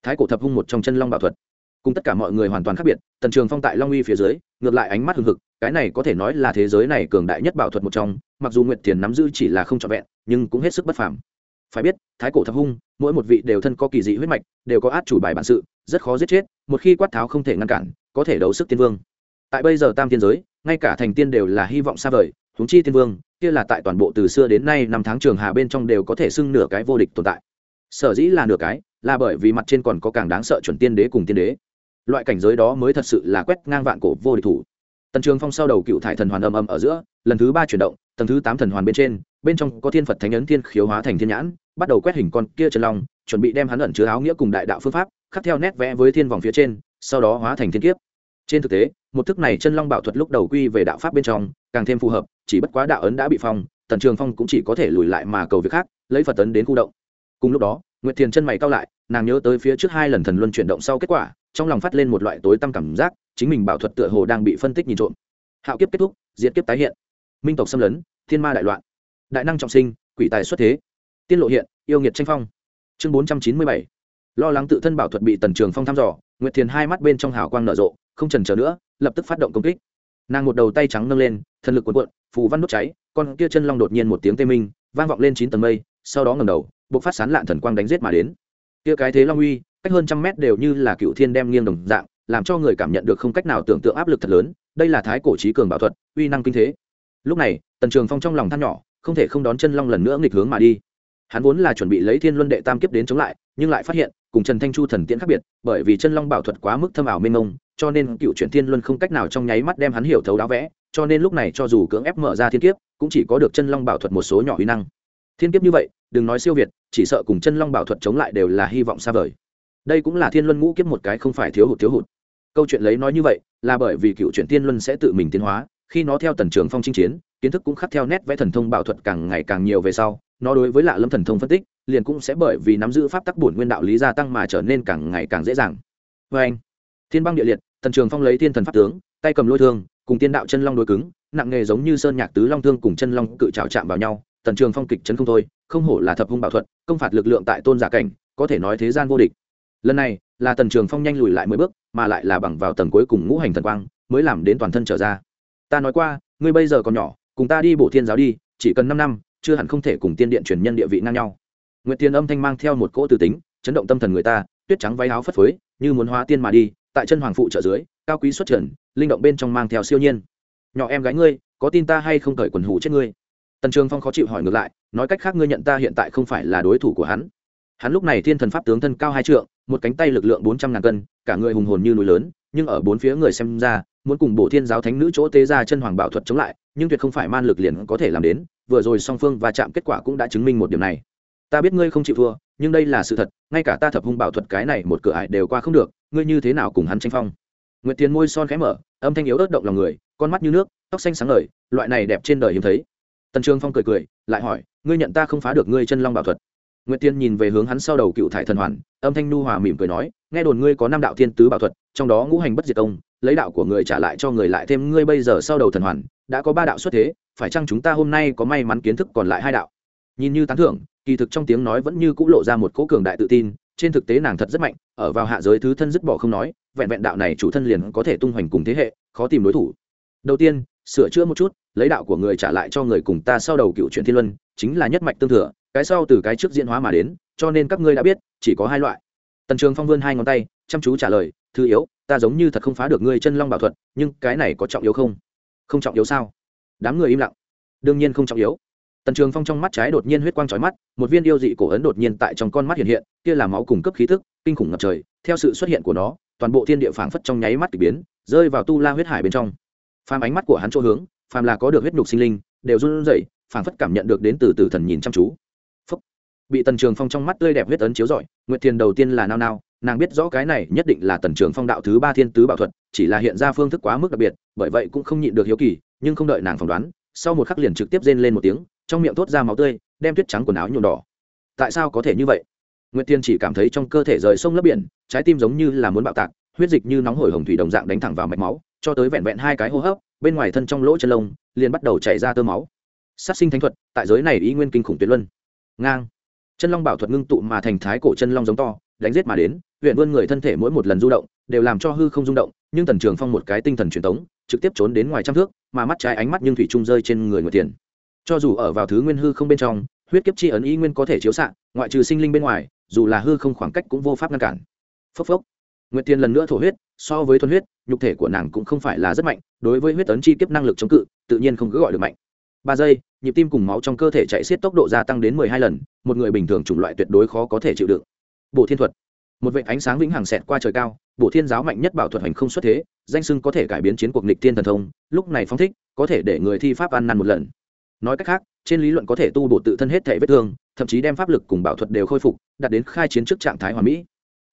[SPEAKER 1] Thái cổ thập hung một trong chân long bảo thuật cùng tất cả mọi người hoàn toàn khác biệt tần trường phong tại long uy phía dưới ngược lại ánh mắt hừng hực cái này có thể nói là thế giới này cường đại nhất bảo thuật một trong mặc dù nguyệt thiền nắm giữ chỉ là không trọn vẹn nhưng cũng hết sức bất phàm phải biết thái cổ thập hung mỗi một vị đều thân có kỳ dị huyết mạch đều có át chủ bài bản sự rất khó giết chết một khi quát tháo không thể ngăn cản có thể đấu sức tiên vương tại bây giờ tam tiên giới, ngay cả thành tiên đều là hy vọng xa vời, huống chi tiên vương, kia là tại toàn bộ từ xưa đến nay năm tháng trường hà bên trong đều có thể xưng nửa cái vô địch tồn tại. Sở dĩ là nửa cái, là bởi vì mặt trên còn có càng đáng sợ chuẩn tiên đế cùng tiên đế. Loại cảnh giới đó mới thật sự là quét ngang vạn cổ vô địch thủ. Tần trường phong sau đầu cựu thải thần hoàn âm âm ở giữa, lần thứ ba chuyển động, tầng thứ tám thần hoàn bên trên, bên trong có thiên phật thánh ấn thiên khiếu hóa thành thiên nhãn, bắt đầu quét hình con kia trần long, chuẩn bị đem hắn ẩn chứa áo nghĩa cùng đại đạo phương pháp, khắc theo nét vẽ với thiên vòng phía trên, sau đó hóa thành thiên kiếp. Trên thực tế một thức này chân long bảo thuật lúc đầu quy về đạo pháp bên trong, càng thêm phù hợp, chỉ bất quá đạo ấn đã bị phong, tần trường phong cũng chỉ có thể lùi lại mà cầu việc khác, lấy phật tấn đến khu động. Cùng lúc đó, nguyệt thiền chân mày cao lại, nàng nhớ tới phía trước hai lần thần luân chuyển động sau kết quả, trong lòng phát lên một loại tối tăm cảm giác, chính mình bảo thuật tựa hồ đang bị phân tích nhìn trộm. Hạo kiếp kết thúc, diệt kiếp tái hiện. Minh tộc xâm lấn, thiên ma đại loạn. Đại năng trọng sinh, quỷ tài xuất thế. Tiên lộ hiện, yêu nghiệt tranh phong. Chương bốn trăm chín mươi bảy. Lo lắng tự thân bảo thuật bị tần trường phong thăm dò, nguyệt thiền hai mắt bên trong hào quang nở rộ, không trần chờ nữa lập tức phát động công kích. Nàng một đầu tay trắng nâng lên, thần lực cuộn cuộn, phù văn đốt cháy, con kia chân long đột nhiên một tiếng tê minh, vang vọng lên chín tầng mây, sau đó ngầm đầu buộc phát sán lạn thần quang đánh giết mà đến. Kia cái thế long uy, cách hơn trăm mét đều như là cựu thiên đem nghiêng đồng dạng, làm cho người cảm nhận được không cách nào tưởng tượng áp lực thật lớn, đây là thái cổ trí cường bảo thuật, uy năng kinh thế. Lúc này, tần trường phong trong lòng than nhỏ, không thể không đón chân long lần nữa nghịch hướng mà đi. Hắn vốn là chuẩn bị lấy thiên luân đệ tam kiếp đến chống lại, nhưng lại phát hiện cùng trần thanh chu thần tiễn khác biệt, bởi vì chân long bảo thuật quá mức thâm ảo mênh mông, cho nên cựu chuyển thiên luân không cách nào trong nháy mắt đem hắn hiểu thấu đáo vẽ, cho nên lúc này cho dù cưỡng ép mở ra thiên kiếp, cũng chỉ có được chân long bảo thuật một số nhỏ uy năng. Thiên kiếp như vậy, đừng nói siêu việt, chỉ sợ cùng chân long bảo thuật chống lại đều là hy vọng xa vời. Đây cũng là thiên luân ngũ kiếp một cái không phải thiếu hụt thiếu hụt. Câu chuyện lấy nói như vậy, là bởi vì cựu chuyển thiên luân sẽ tự mình tiến hóa, khi nó theo tần trường phong chinh chiến, kiến thức cũng khắc theo nét vẽ thần thông bảo thuật càng ngày càng nhiều về sau nó đối với lạ lâm thần thông phân tích, liền cũng sẽ bởi vì nắm giữ pháp tắc bổn nguyên đạo lý gia tăng mà trở nên càng ngày càng dễ dàng. Vê anh, thiên băng địa liệt tần trường phong lấy thiên thần pháp tướng, tay cầm lôi thương, cùng tiên đạo chân long đối cứng, nặng nghề giống như sơn nhạc tứ long thương cùng chân long cự trào chạm vào nhau tần trường phong kịch chấn không thôi, không hổ là thập hung bảo thuật, công phạt lực lượng tại tôn giả cảnh, có thể nói thế gian vô địch. Lần này, là tần trường phong nhanh lùi lại mười bước, mà lại là bằng vào tầng cuối cùng ngũ hành thần quang, mới làm đến toàn thân trở ra. Ta nói qua, ngươi bây giờ còn nhỏ, cùng ta đi bổ thiên giáo đi, chỉ cần năm năm chưa hẳn không thể cùng tiên điện truyền nhân địa vị ngang nhau. Nguyệt tiên âm thanh mang theo một cỗ từ tính, chấn động tâm thần người ta, tuyết trắng váy áo phất phới, như muốn hóa tiên mà đi, tại chân hoàng phụ trợ dưới, cao quý xuất trần, linh động bên trong mang theo siêu nhiên. Nhỏ em gái ngươi, có tin ta hay không cởi quần hủ chết ngươi? Tần trường phong khó chịu hỏi ngược lại, nói cách khác ngươi nhận ta hiện tại không phải là đối thủ của hắn. Hắn lúc này thiên thần pháp tướng thân cao hai trượng, một cánh tay lực lượng bốn trăm ngàn cân, cả người hùng hồn như núi lớn, nhưng ở bốn phía người xem ra muốn cùng bộ thiên giáo thánh nữ chỗ tế ra chân hoàng bảo thuật chống lại, nhưng tuyệt không phải man lực liền có thể làm đến, vừa rồi song phương và chạm kết quả cũng đã chứng minh một điểm này. Ta biết ngươi không chịu thua, nhưng đây là sự thật, ngay cả ta thập hung bảo thuật cái này một cửa ải đều qua không được, ngươi như thế nào cùng hắn tranh phong? Nguyệt tiền môi son khẽ mở, âm thanh yếu ớt động lòng người, con mắt như nước, tóc xanh sáng ngời, loại này đẹp trên đời hiếm thấy. Tần trường phong cười cười, lại hỏi, ngươi nhận ta không phá được ngươi chân long bảo thuật? Nguyệt tiên nhìn về hướng hắn sau đầu cựu thải thần hoàn, âm thanh nu hòa mỉm cười nói, nghe đồn ngươi có năm đạo thiên tứ bảo thuật, trong đó ngũ hành bất diệt công lấy đạo của người trả lại cho người lại thêm ngươi bây giờ sau đầu thần hoàn, đã có ba đạo xuất thế, phải chăng chúng ta hôm nay có may mắn kiến thức còn lại hai đạo? Nhìn như tán thưởng, kỳ thực trong tiếng nói vẫn như c ũ lộ ra một cỗ cường đại tự tin, trên thực tế nàng thật rất mạnh, ở vào hạ giới thứ thân dứt bỏ không nói, vẹn vẹn đạo này chủ thân liền có thể tung hoành cùng thế hệ, khó tìm đối thủ. Đầu tiên, sửa chữa một chút, lấy đạo của người trả lại cho người cùng ta sau đầu cựu chuyện thiên luân, chính là nhất mạch tương thừa, cái sau từ cái trước diễn hóa mà đến, cho nên các ngươi đã biết, chỉ có hai loại. Tần trường phong vươn hai ngón tay chăm chú trả lời, thứ yếu, ta giống như thật không phá được ngươi chân long bảo thuật, nhưng cái này có trọng yếu không? Không trọng yếu sao? Đám người im lặng. Đương nhiên không trọng yếu. Tần trường phong trong mắt trái đột nhiên huyết quang trói mắt, một viên yêu dị cổ ấn đột nhiên tại trong con mắt hiện hiện, kia là máu cung cấp khí thức kinh khủng ngập trời, theo sự xuất hiện của nó, toàn bộ thiên địa phảng phất trong nháy mắt k ỳ biến, rơi vào tu la huyết hải bên trong. Phàm ánh mắt của hắn chỗ hướng, phàm là có được huyết nhục sinh linh, đều run rẩy, phảng phất cảm nhận được đến từ từ thần nhìn chăm chú. Bị tần trường phong trong mắt tươi đẹp huyết ấn chiếu rọi, nguyệt thiền đầu tiên là nao nao nàng biết rõ cái này nhất định là tần trường phong đạo thứ ba thiên tứ bảo thuật, chỉ là hiện ra phương thức quá mức đặc biệt, bởi vậy cũng không nhịn được hiếu kỳ, nhưng không đợi nàng phỏng đoán, sau một khắc liền trực tiếp rên lên một tiếng, trong miệng thốt ra máu tươi, đem tuyết trắng quần áo nhuộm đỏ. Tại sao có thể như vậy? Nguyệt tiên chỉ cảm thấy trong cơ thể rời sông lấp biển, trái tim giống như là muốn bạo tạc, huyết dịch như nóng hổi hồng thủy đồng dạng đánh thẳng vào mạch máu, cho tới vẹn vẹn hai cái hô hấp, bên ngoài thân trong lỗ chân lông, liền bắt đầu chảy ra tơ máu. Sát sinh thánh thuật, tại giới này ý nguyên kinh khủng tuyệt luân. Ngang. Chân long bảo thuật ngưng tụ mà thành thái cổ chân long giống to, đánh giết mà đến huyện vươn người thân thể mỗi một lần du động, đều làm cho hư không rung động, nhưng tần trường phong một cái tinh thần truyền tống, trực tiếp trốn đến ngoài trăm thước, mà mắt trái ánh mắt nhưng thủy trung rơi trên người người tiền cho dù ở vào thứ nguyên hư không bên trong, huyết kiếp chi ấn ý nguyên có thể chiếu xạ, ngoại trừ sinh linh bên ngoài, dù là hư không khoảng cách cũng vô pháp ngăn cản. Phốc phốc. Nguyệt tiền lần nữa thổ huyết, so với thuần huyết, nhục thể của nàng cũng không phải là rất mạnh, đối với huyết ấn chi kiếp năng lực chống cự, tự nhiên không cứ gọi được mạnh. Ba giây, nhịp tim cùng máu trong cơ thể chạy xiết tốc độ gia tăng đến mười hai lần, một người bình thường chủng loại tuyệt đối khó có thể chịu đựng. Bộ thiên thuật một vệ ánh sáng vĩnh hằng xẹt qua trời cao bộ thiên giáo mạnh nhất bảo thuật hành không xuất thế, danh sưng có thể cải biến chiến cuộc nịch thiên thần thông, lúc này phong thích, có thể để người thi pháp ăn năn một lần. Nói cách khác, trên lý luận có thể tu bổ tự thân hết thể vết thương, thậm chí đem pháp lực cùng bảo thuật đều khôi phục, đạt đến khai chiến trước trạng thái hòa mỹ.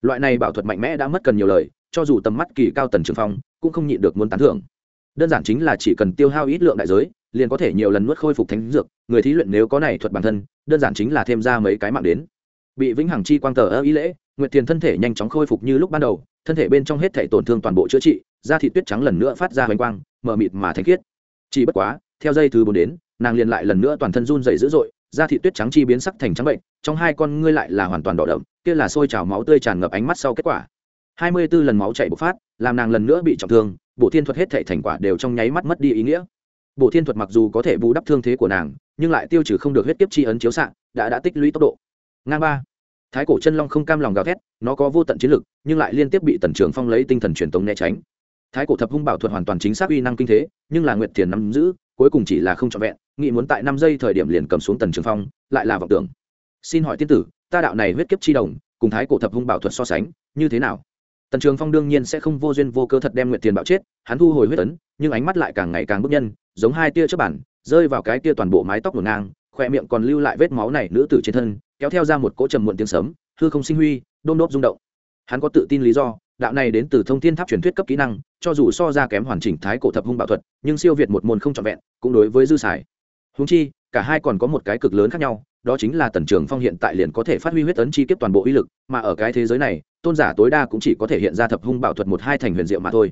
[SPEAKER 1] Loại này bảo thuật mạnh mẽ đã mất cần nhiều lời, cho dù tầm mắt kỳ cao tần trường phong, cũng không nhịn được muốn tán thưởng. Đơn giản chính là chỉ cần tiêu hao ít lượng đại giới, liền có thể nhiều lần nuốt khôi phục thánh dược, người thí luyện nếu có này thuật bản thân, đơn giản chính là thêm ra mấy cái mạng đến. Bị vĩnh hằng chi quang tờ ơ ý lễ nguyệt Tiền thân thể nhanh chóng khôi phục như lúc ban đầu, thân thể bên trong hết thảy tổn thương toàn bộ chữa trị, da thịt tuyết trắng lần nữa phát ra hoành quang, mờ mịt mà thanh khiết. Chỉ bất quá, theo dây thứ bốn đến, nàng liền lại lần nữa toàn thân run rẩy dữ dội, da thịt tuyết trắng chi biến sắc thành trắng bệnh, trong hai con ngươi lại là hoàn toàn đỏ đậm, kia là sôi trào máu tươi tràn ngập ánh mắt sau kết quả. Hai mươi 24 lần máu chảy bộc phát, làm nàng lần nữa bị trọng thương bộ thiên thuật hết thảy thành quả đều trong nháy mắt mất đi ý nghĩa. Bộ thiên thuật mặc dù có thể bù đắp thương thế của nàng, nhưng lại tiêu trừ không được huyết kiếp chi ấn chiếu xạ, đã đã tích lũy tốc độ. Ngang ba thái cổ chân long không cam lòng gào thét, nó có vô tận chiến lực, nhưng lại liên tiếp bị tần trường phong lấy tinh thần truyền tống né tránh. Thái cổ thập hung bảo thuật hoàn toàn chính xác uy năng kinh thế, nhưng là nguyệt thiền nắm giữ, cuối cùng chỉ là không trọn vẹn nghị muốn tại năm giây thời điểm liền cầm xuống tần trường phong, lại là vọng tưởng. Xin hỏi tiên tử, ta đạo này huyết kiếp chi đồng, cùng thái cổ thập hung bảo thuật so sánh, như thế nào? Tần trường phong đương nhiên sẽ không vô duyên vô cơ thật đem nguyệt tiền bạo chết, hắn thu hồi huyết ấn, nhưng ánh mắt lại càng ngày càng bức nhân, giống hai tia trước bản, rơi vào cái tia toàn bộ mái tóc ngổn ngang, khoe miệng còn lưu lại vết máu này nữ tử trên thân kéo theo ra một cỗ trầm muộn tiếng sấm, hư không sinh huy đôn đốp rung động. Hắn có tự tin lý do, đạo này đến từ thông thiên tháp truyền thuyết cấp kỹ năng, cho dù so ra kém hoàn chỉnh thái cổ thập hung bạo thuật, nhưng siêu việt một môn không trọn vẹn, cũng đối với dư sải húng chi, cả hai còn có một cái cực lớn khác nhau, đó chính là tần trường phong hiện tại liền có thể phát huy huyết ấn chi kiếp toàn bộ uy lực, mà ở cái thế giới này, tôn giả tối đa cũng chỉ có thể hiện ra thập hung bảo thuật một hai thành huyền diệu mà thôi.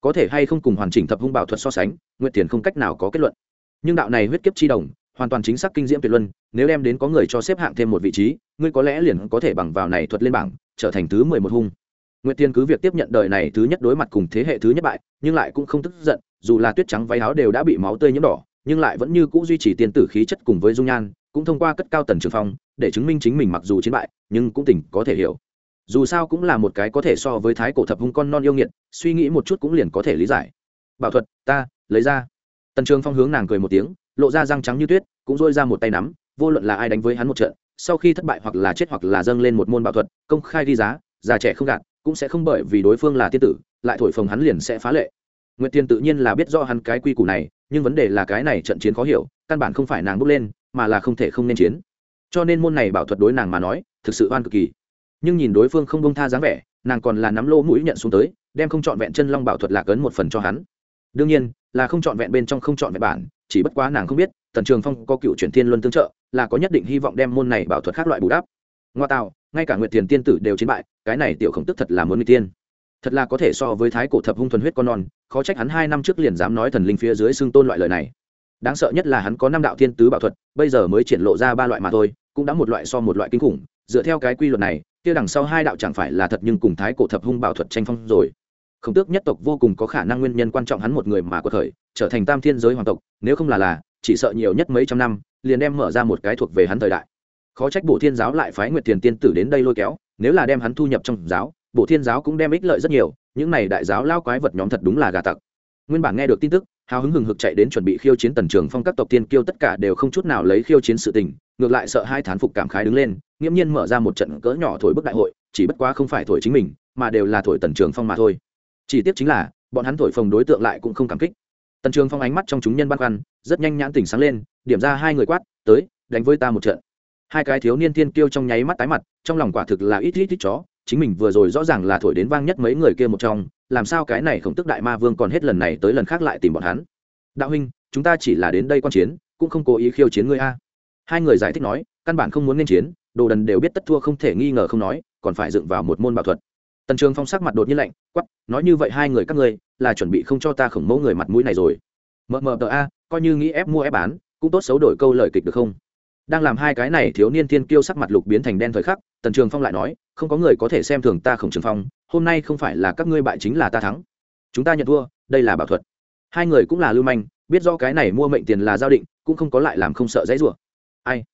[SPEAKER 1] Có thể hay không cùng hoàn chỉnh thập hung bảo thuật so sánh nguyện tiền không cách nào có kết luận. Nhưng đạo này huyết kiếp chi đồng hoàn toàn chính xác kinh diễm tuyệt luân, nếu đem đến có người cho xếp hạng thêm một vị trí, ngươi có lẽ liền có thể bằng vào này thuật lên bảng, trở thành thứ mười một hung. Nguyệt tiên cứ việc tiếp nhận đời này thứ nhất đối mặt cùng thế hệ thứ nhất bại, nhưng lại cũng không tức giận, dù là tuyết trắng váy áo đều đã bị máu tươi nhiễm đỏ, nhưng lại vẫn như cũ duy trì tiên tử khí chất cùng với dung nhan, cũng thông qua cất cao tần trường phong, để chứng minh chính mình mặc dù chiến bại, nhưng cũng tỉnh có thể hiểu. Dù sao cũng là một cái có thể so với thái cổ thập hung con non yêu nghiệt, suy nghĩ một chút cũng liền có thể lý giải. Bảo thuật, ta, lấy ra. Tần trường phong hướng nàng cười một tiếng lộ ra răng trắng như tuyết, cũng dôi ra một tay nắm, vô luận là ai đánh với hắn một trận, sau khi thất bại hoặc là chết hoặc là dâng lên một môn bảo thuật, công khai đi giá, già trẻ không gạt, cũng sẽ không bởi vì đối phương là tiên tử, lại thổi phồng hắn liền sẽ phá lệ. Nguyệt tiên tự nhiên là biết do hắn cái quy củ này, nhưng vấn đề là cái này trận chiến khó hiểu, căn bản không phải nàng bước lên, mà là không thể không nên chiến. Cho nên môn này bảo thuật đối nàng mà nói, thực sự oan cực kỳ. Nhưng nhìn đối phương không bông tha dáng vẻ, nàng còn là nắm lỗ mũi nhận xuống tới, đem không trọn vẹn chân long bảo thuật lạc ấn một phần cho hắn. Đương nhiên, là không trọn vẹn bên trong không trọn vẹn bản chỉ bất quá nàng không biết, tần trường phong có cựu chuyển thiên luân tương trợ, là có nhất định hy vọng đem môn này bảo thuật khác loại bù đắp. Ngoa tạo, ngay cả nguyệt tiền tiên tử đều chiến bại, cái này tiểu khổng tức thật là muốn người tiên thật là có thể so với thái cổ thập hung thuần huyết con non, khó trách hắn hai năm trước liền dám nói thần linh phía dưới xưng tôn loại lời này. Đáng sợ nhất là hắn có năm đạo thiên tứ bảo thuật, bây giờ mới triển lộ ra ba loại mà thôi, cũng đã một loại so một loại kinh khủng. Dựa theo cái quy luật này, kia đằng sau hai đạo chẳng phải là thật nhưng cùng thái cổ thập hung bảo thuật tranh phong rồi khổng tước nhất tộc vô cùng có khả năng nguyên nhân quan trọng hắn một người mà có thời trở thành tam thiên giới hoàng tộc, nếu không là là, chỉ sợ nhiều nhất mấy trăm năm, liền đem mở ra một cái thuộc về hắn thời đại. Khó trách bộ thiên giáo lại phái nguyệt tiền tiên tử đến đây lôi kéo, nếu là đem hắn thu nhập trong giáo bộ thiên giáo cũng đem ích lợi rất nhiều, những này đại giáo lao quái vật nhóm thật đúng là gà tặc. Nguyên bản nghe được tin tức, hào hứng hừng hực chạy đến chuẩn bị khiêu chiến tần trường phong các tộc tiên kiêu tất cả đều không chút nào lấy khiêu chiến sự tình, ngược lại sợ hai thán phục cảm khái đứng lên, nghiễm nhiên mở ra một trận cỡ nhỏ thổi bức đại hội, chỉ bất quá không phải thổi chính mình, mà đều là thổi tần trường phong mà thôi chỉ tiếc chính là, bọn hắn thổi phồng đối tượng lại cũng không cảm kích. Tần trường phong ánh mắt trong chúng nhân băn khoăn, rất nhanh nhãn tỉnh sáng lên, điểm ra hai người quát, tới, đánh với ta một trận. Hai cái thiếu niên thiên kiêu trong nháy mắt tái mặt, trong lòng quả thực là ít ít ít chó, chính mình vừa rồi rõ ràng là thổi đến vang nhất mấy người kia một trong, làm sao cái này khổng tức đại ma vương còn hết lần này tới lần khác lại tìm bọn hắn? Đạo huynh, chúng ta chỉ là đến đây quan chiến, cũng không cố ý khiêu chiến ngươi a. Hai người giải thích nói, căn bản không muốn nên chiến, đồ đần đều biết tất thua không thể nghi ngờ không nói, còn phải dựng vào một môn bảo thuật tần trường phong sắc mặt đột nhiên lạnh quắp nói như vậy hai người các ngươi là chuẩn bị không cho ta khổng mẫu người mặt mũi này rồi. Mờ mờ tờ a, coi như nghĩ ép mua ép bán, cũng tốt xấu đổi câu lời kịch được không? Đang làm hai cái này thiếu niên thiên kiêu sắc mặt lục biến thành đen thời khắc, tần trường phong lại nói, không có người có thể xem thường ta khổng trường phong, hôm nay không phải là các ngươi bại chính là ta thắng. Chúng ta nhận thua, đây là bảo thuật. Hai người cũng là lưu manh, biết do cái này mua mệnh tiền là giao định, cũng không có lại làm không sợ dãy rủa. Ai?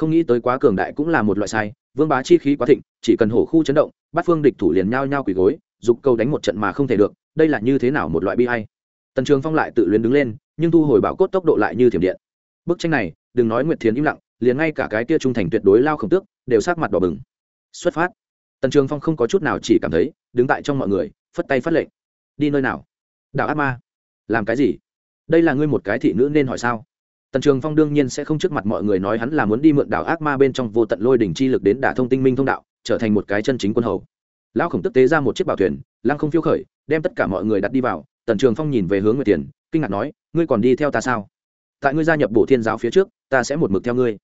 [SPEAKER 1] Không nghĩ tới quá cường đại cũng là một loại sai, vương bá chi khí quá thịnh, chỉ cần hổ khu chấn động bắt phương địch thủ liền nhao nhao quỳ gối, dục câu đánh một trận mà không thể được, đây là như thế nào một loại bi hay tần trường phong lại tự luyến đứng lên, nhưng thu hồi bảo cốt tốc độ lại như thiểm điện. Bức tranh này, đừng nói nguyệt thiến im lặng, liền ngay cả cái tia trung thành tuyệt đối lao khổng tước, đều sát mặt đỏ bừng. Xuất phát. Tần trường phong không có chút nào chỉ cảm thấy, đứng tại trong mọi người, phất tay phát lệnh. Đi nơi nào? Đạo ác ma. Làm cái gì? Đây là ngươi một cái thị nữ nên hỏi sao? Tần trường phong đương nhiên sẽ không trước mặt mọi người nói hắn là muốn đi mượn đảo ác ma bên trong vô tận lôi đỉnh chi lực đến đả thông tinh minh thông đạo, trở thành một cái chân chính quân hầu. Lão khổng tức tế ra một chiếc bảo thuyền, lăng không phiêu khởi, đem tất cả mọi người đặt đi vào. Tần trường phong nhìn về hướng nguyệt tiền, kinh ngạc nói, ngươi còn đi theo ta sao? Tại ngươi gia nhập bổ thiên giáo phía trước, ta sẽ một mực theo ngươi.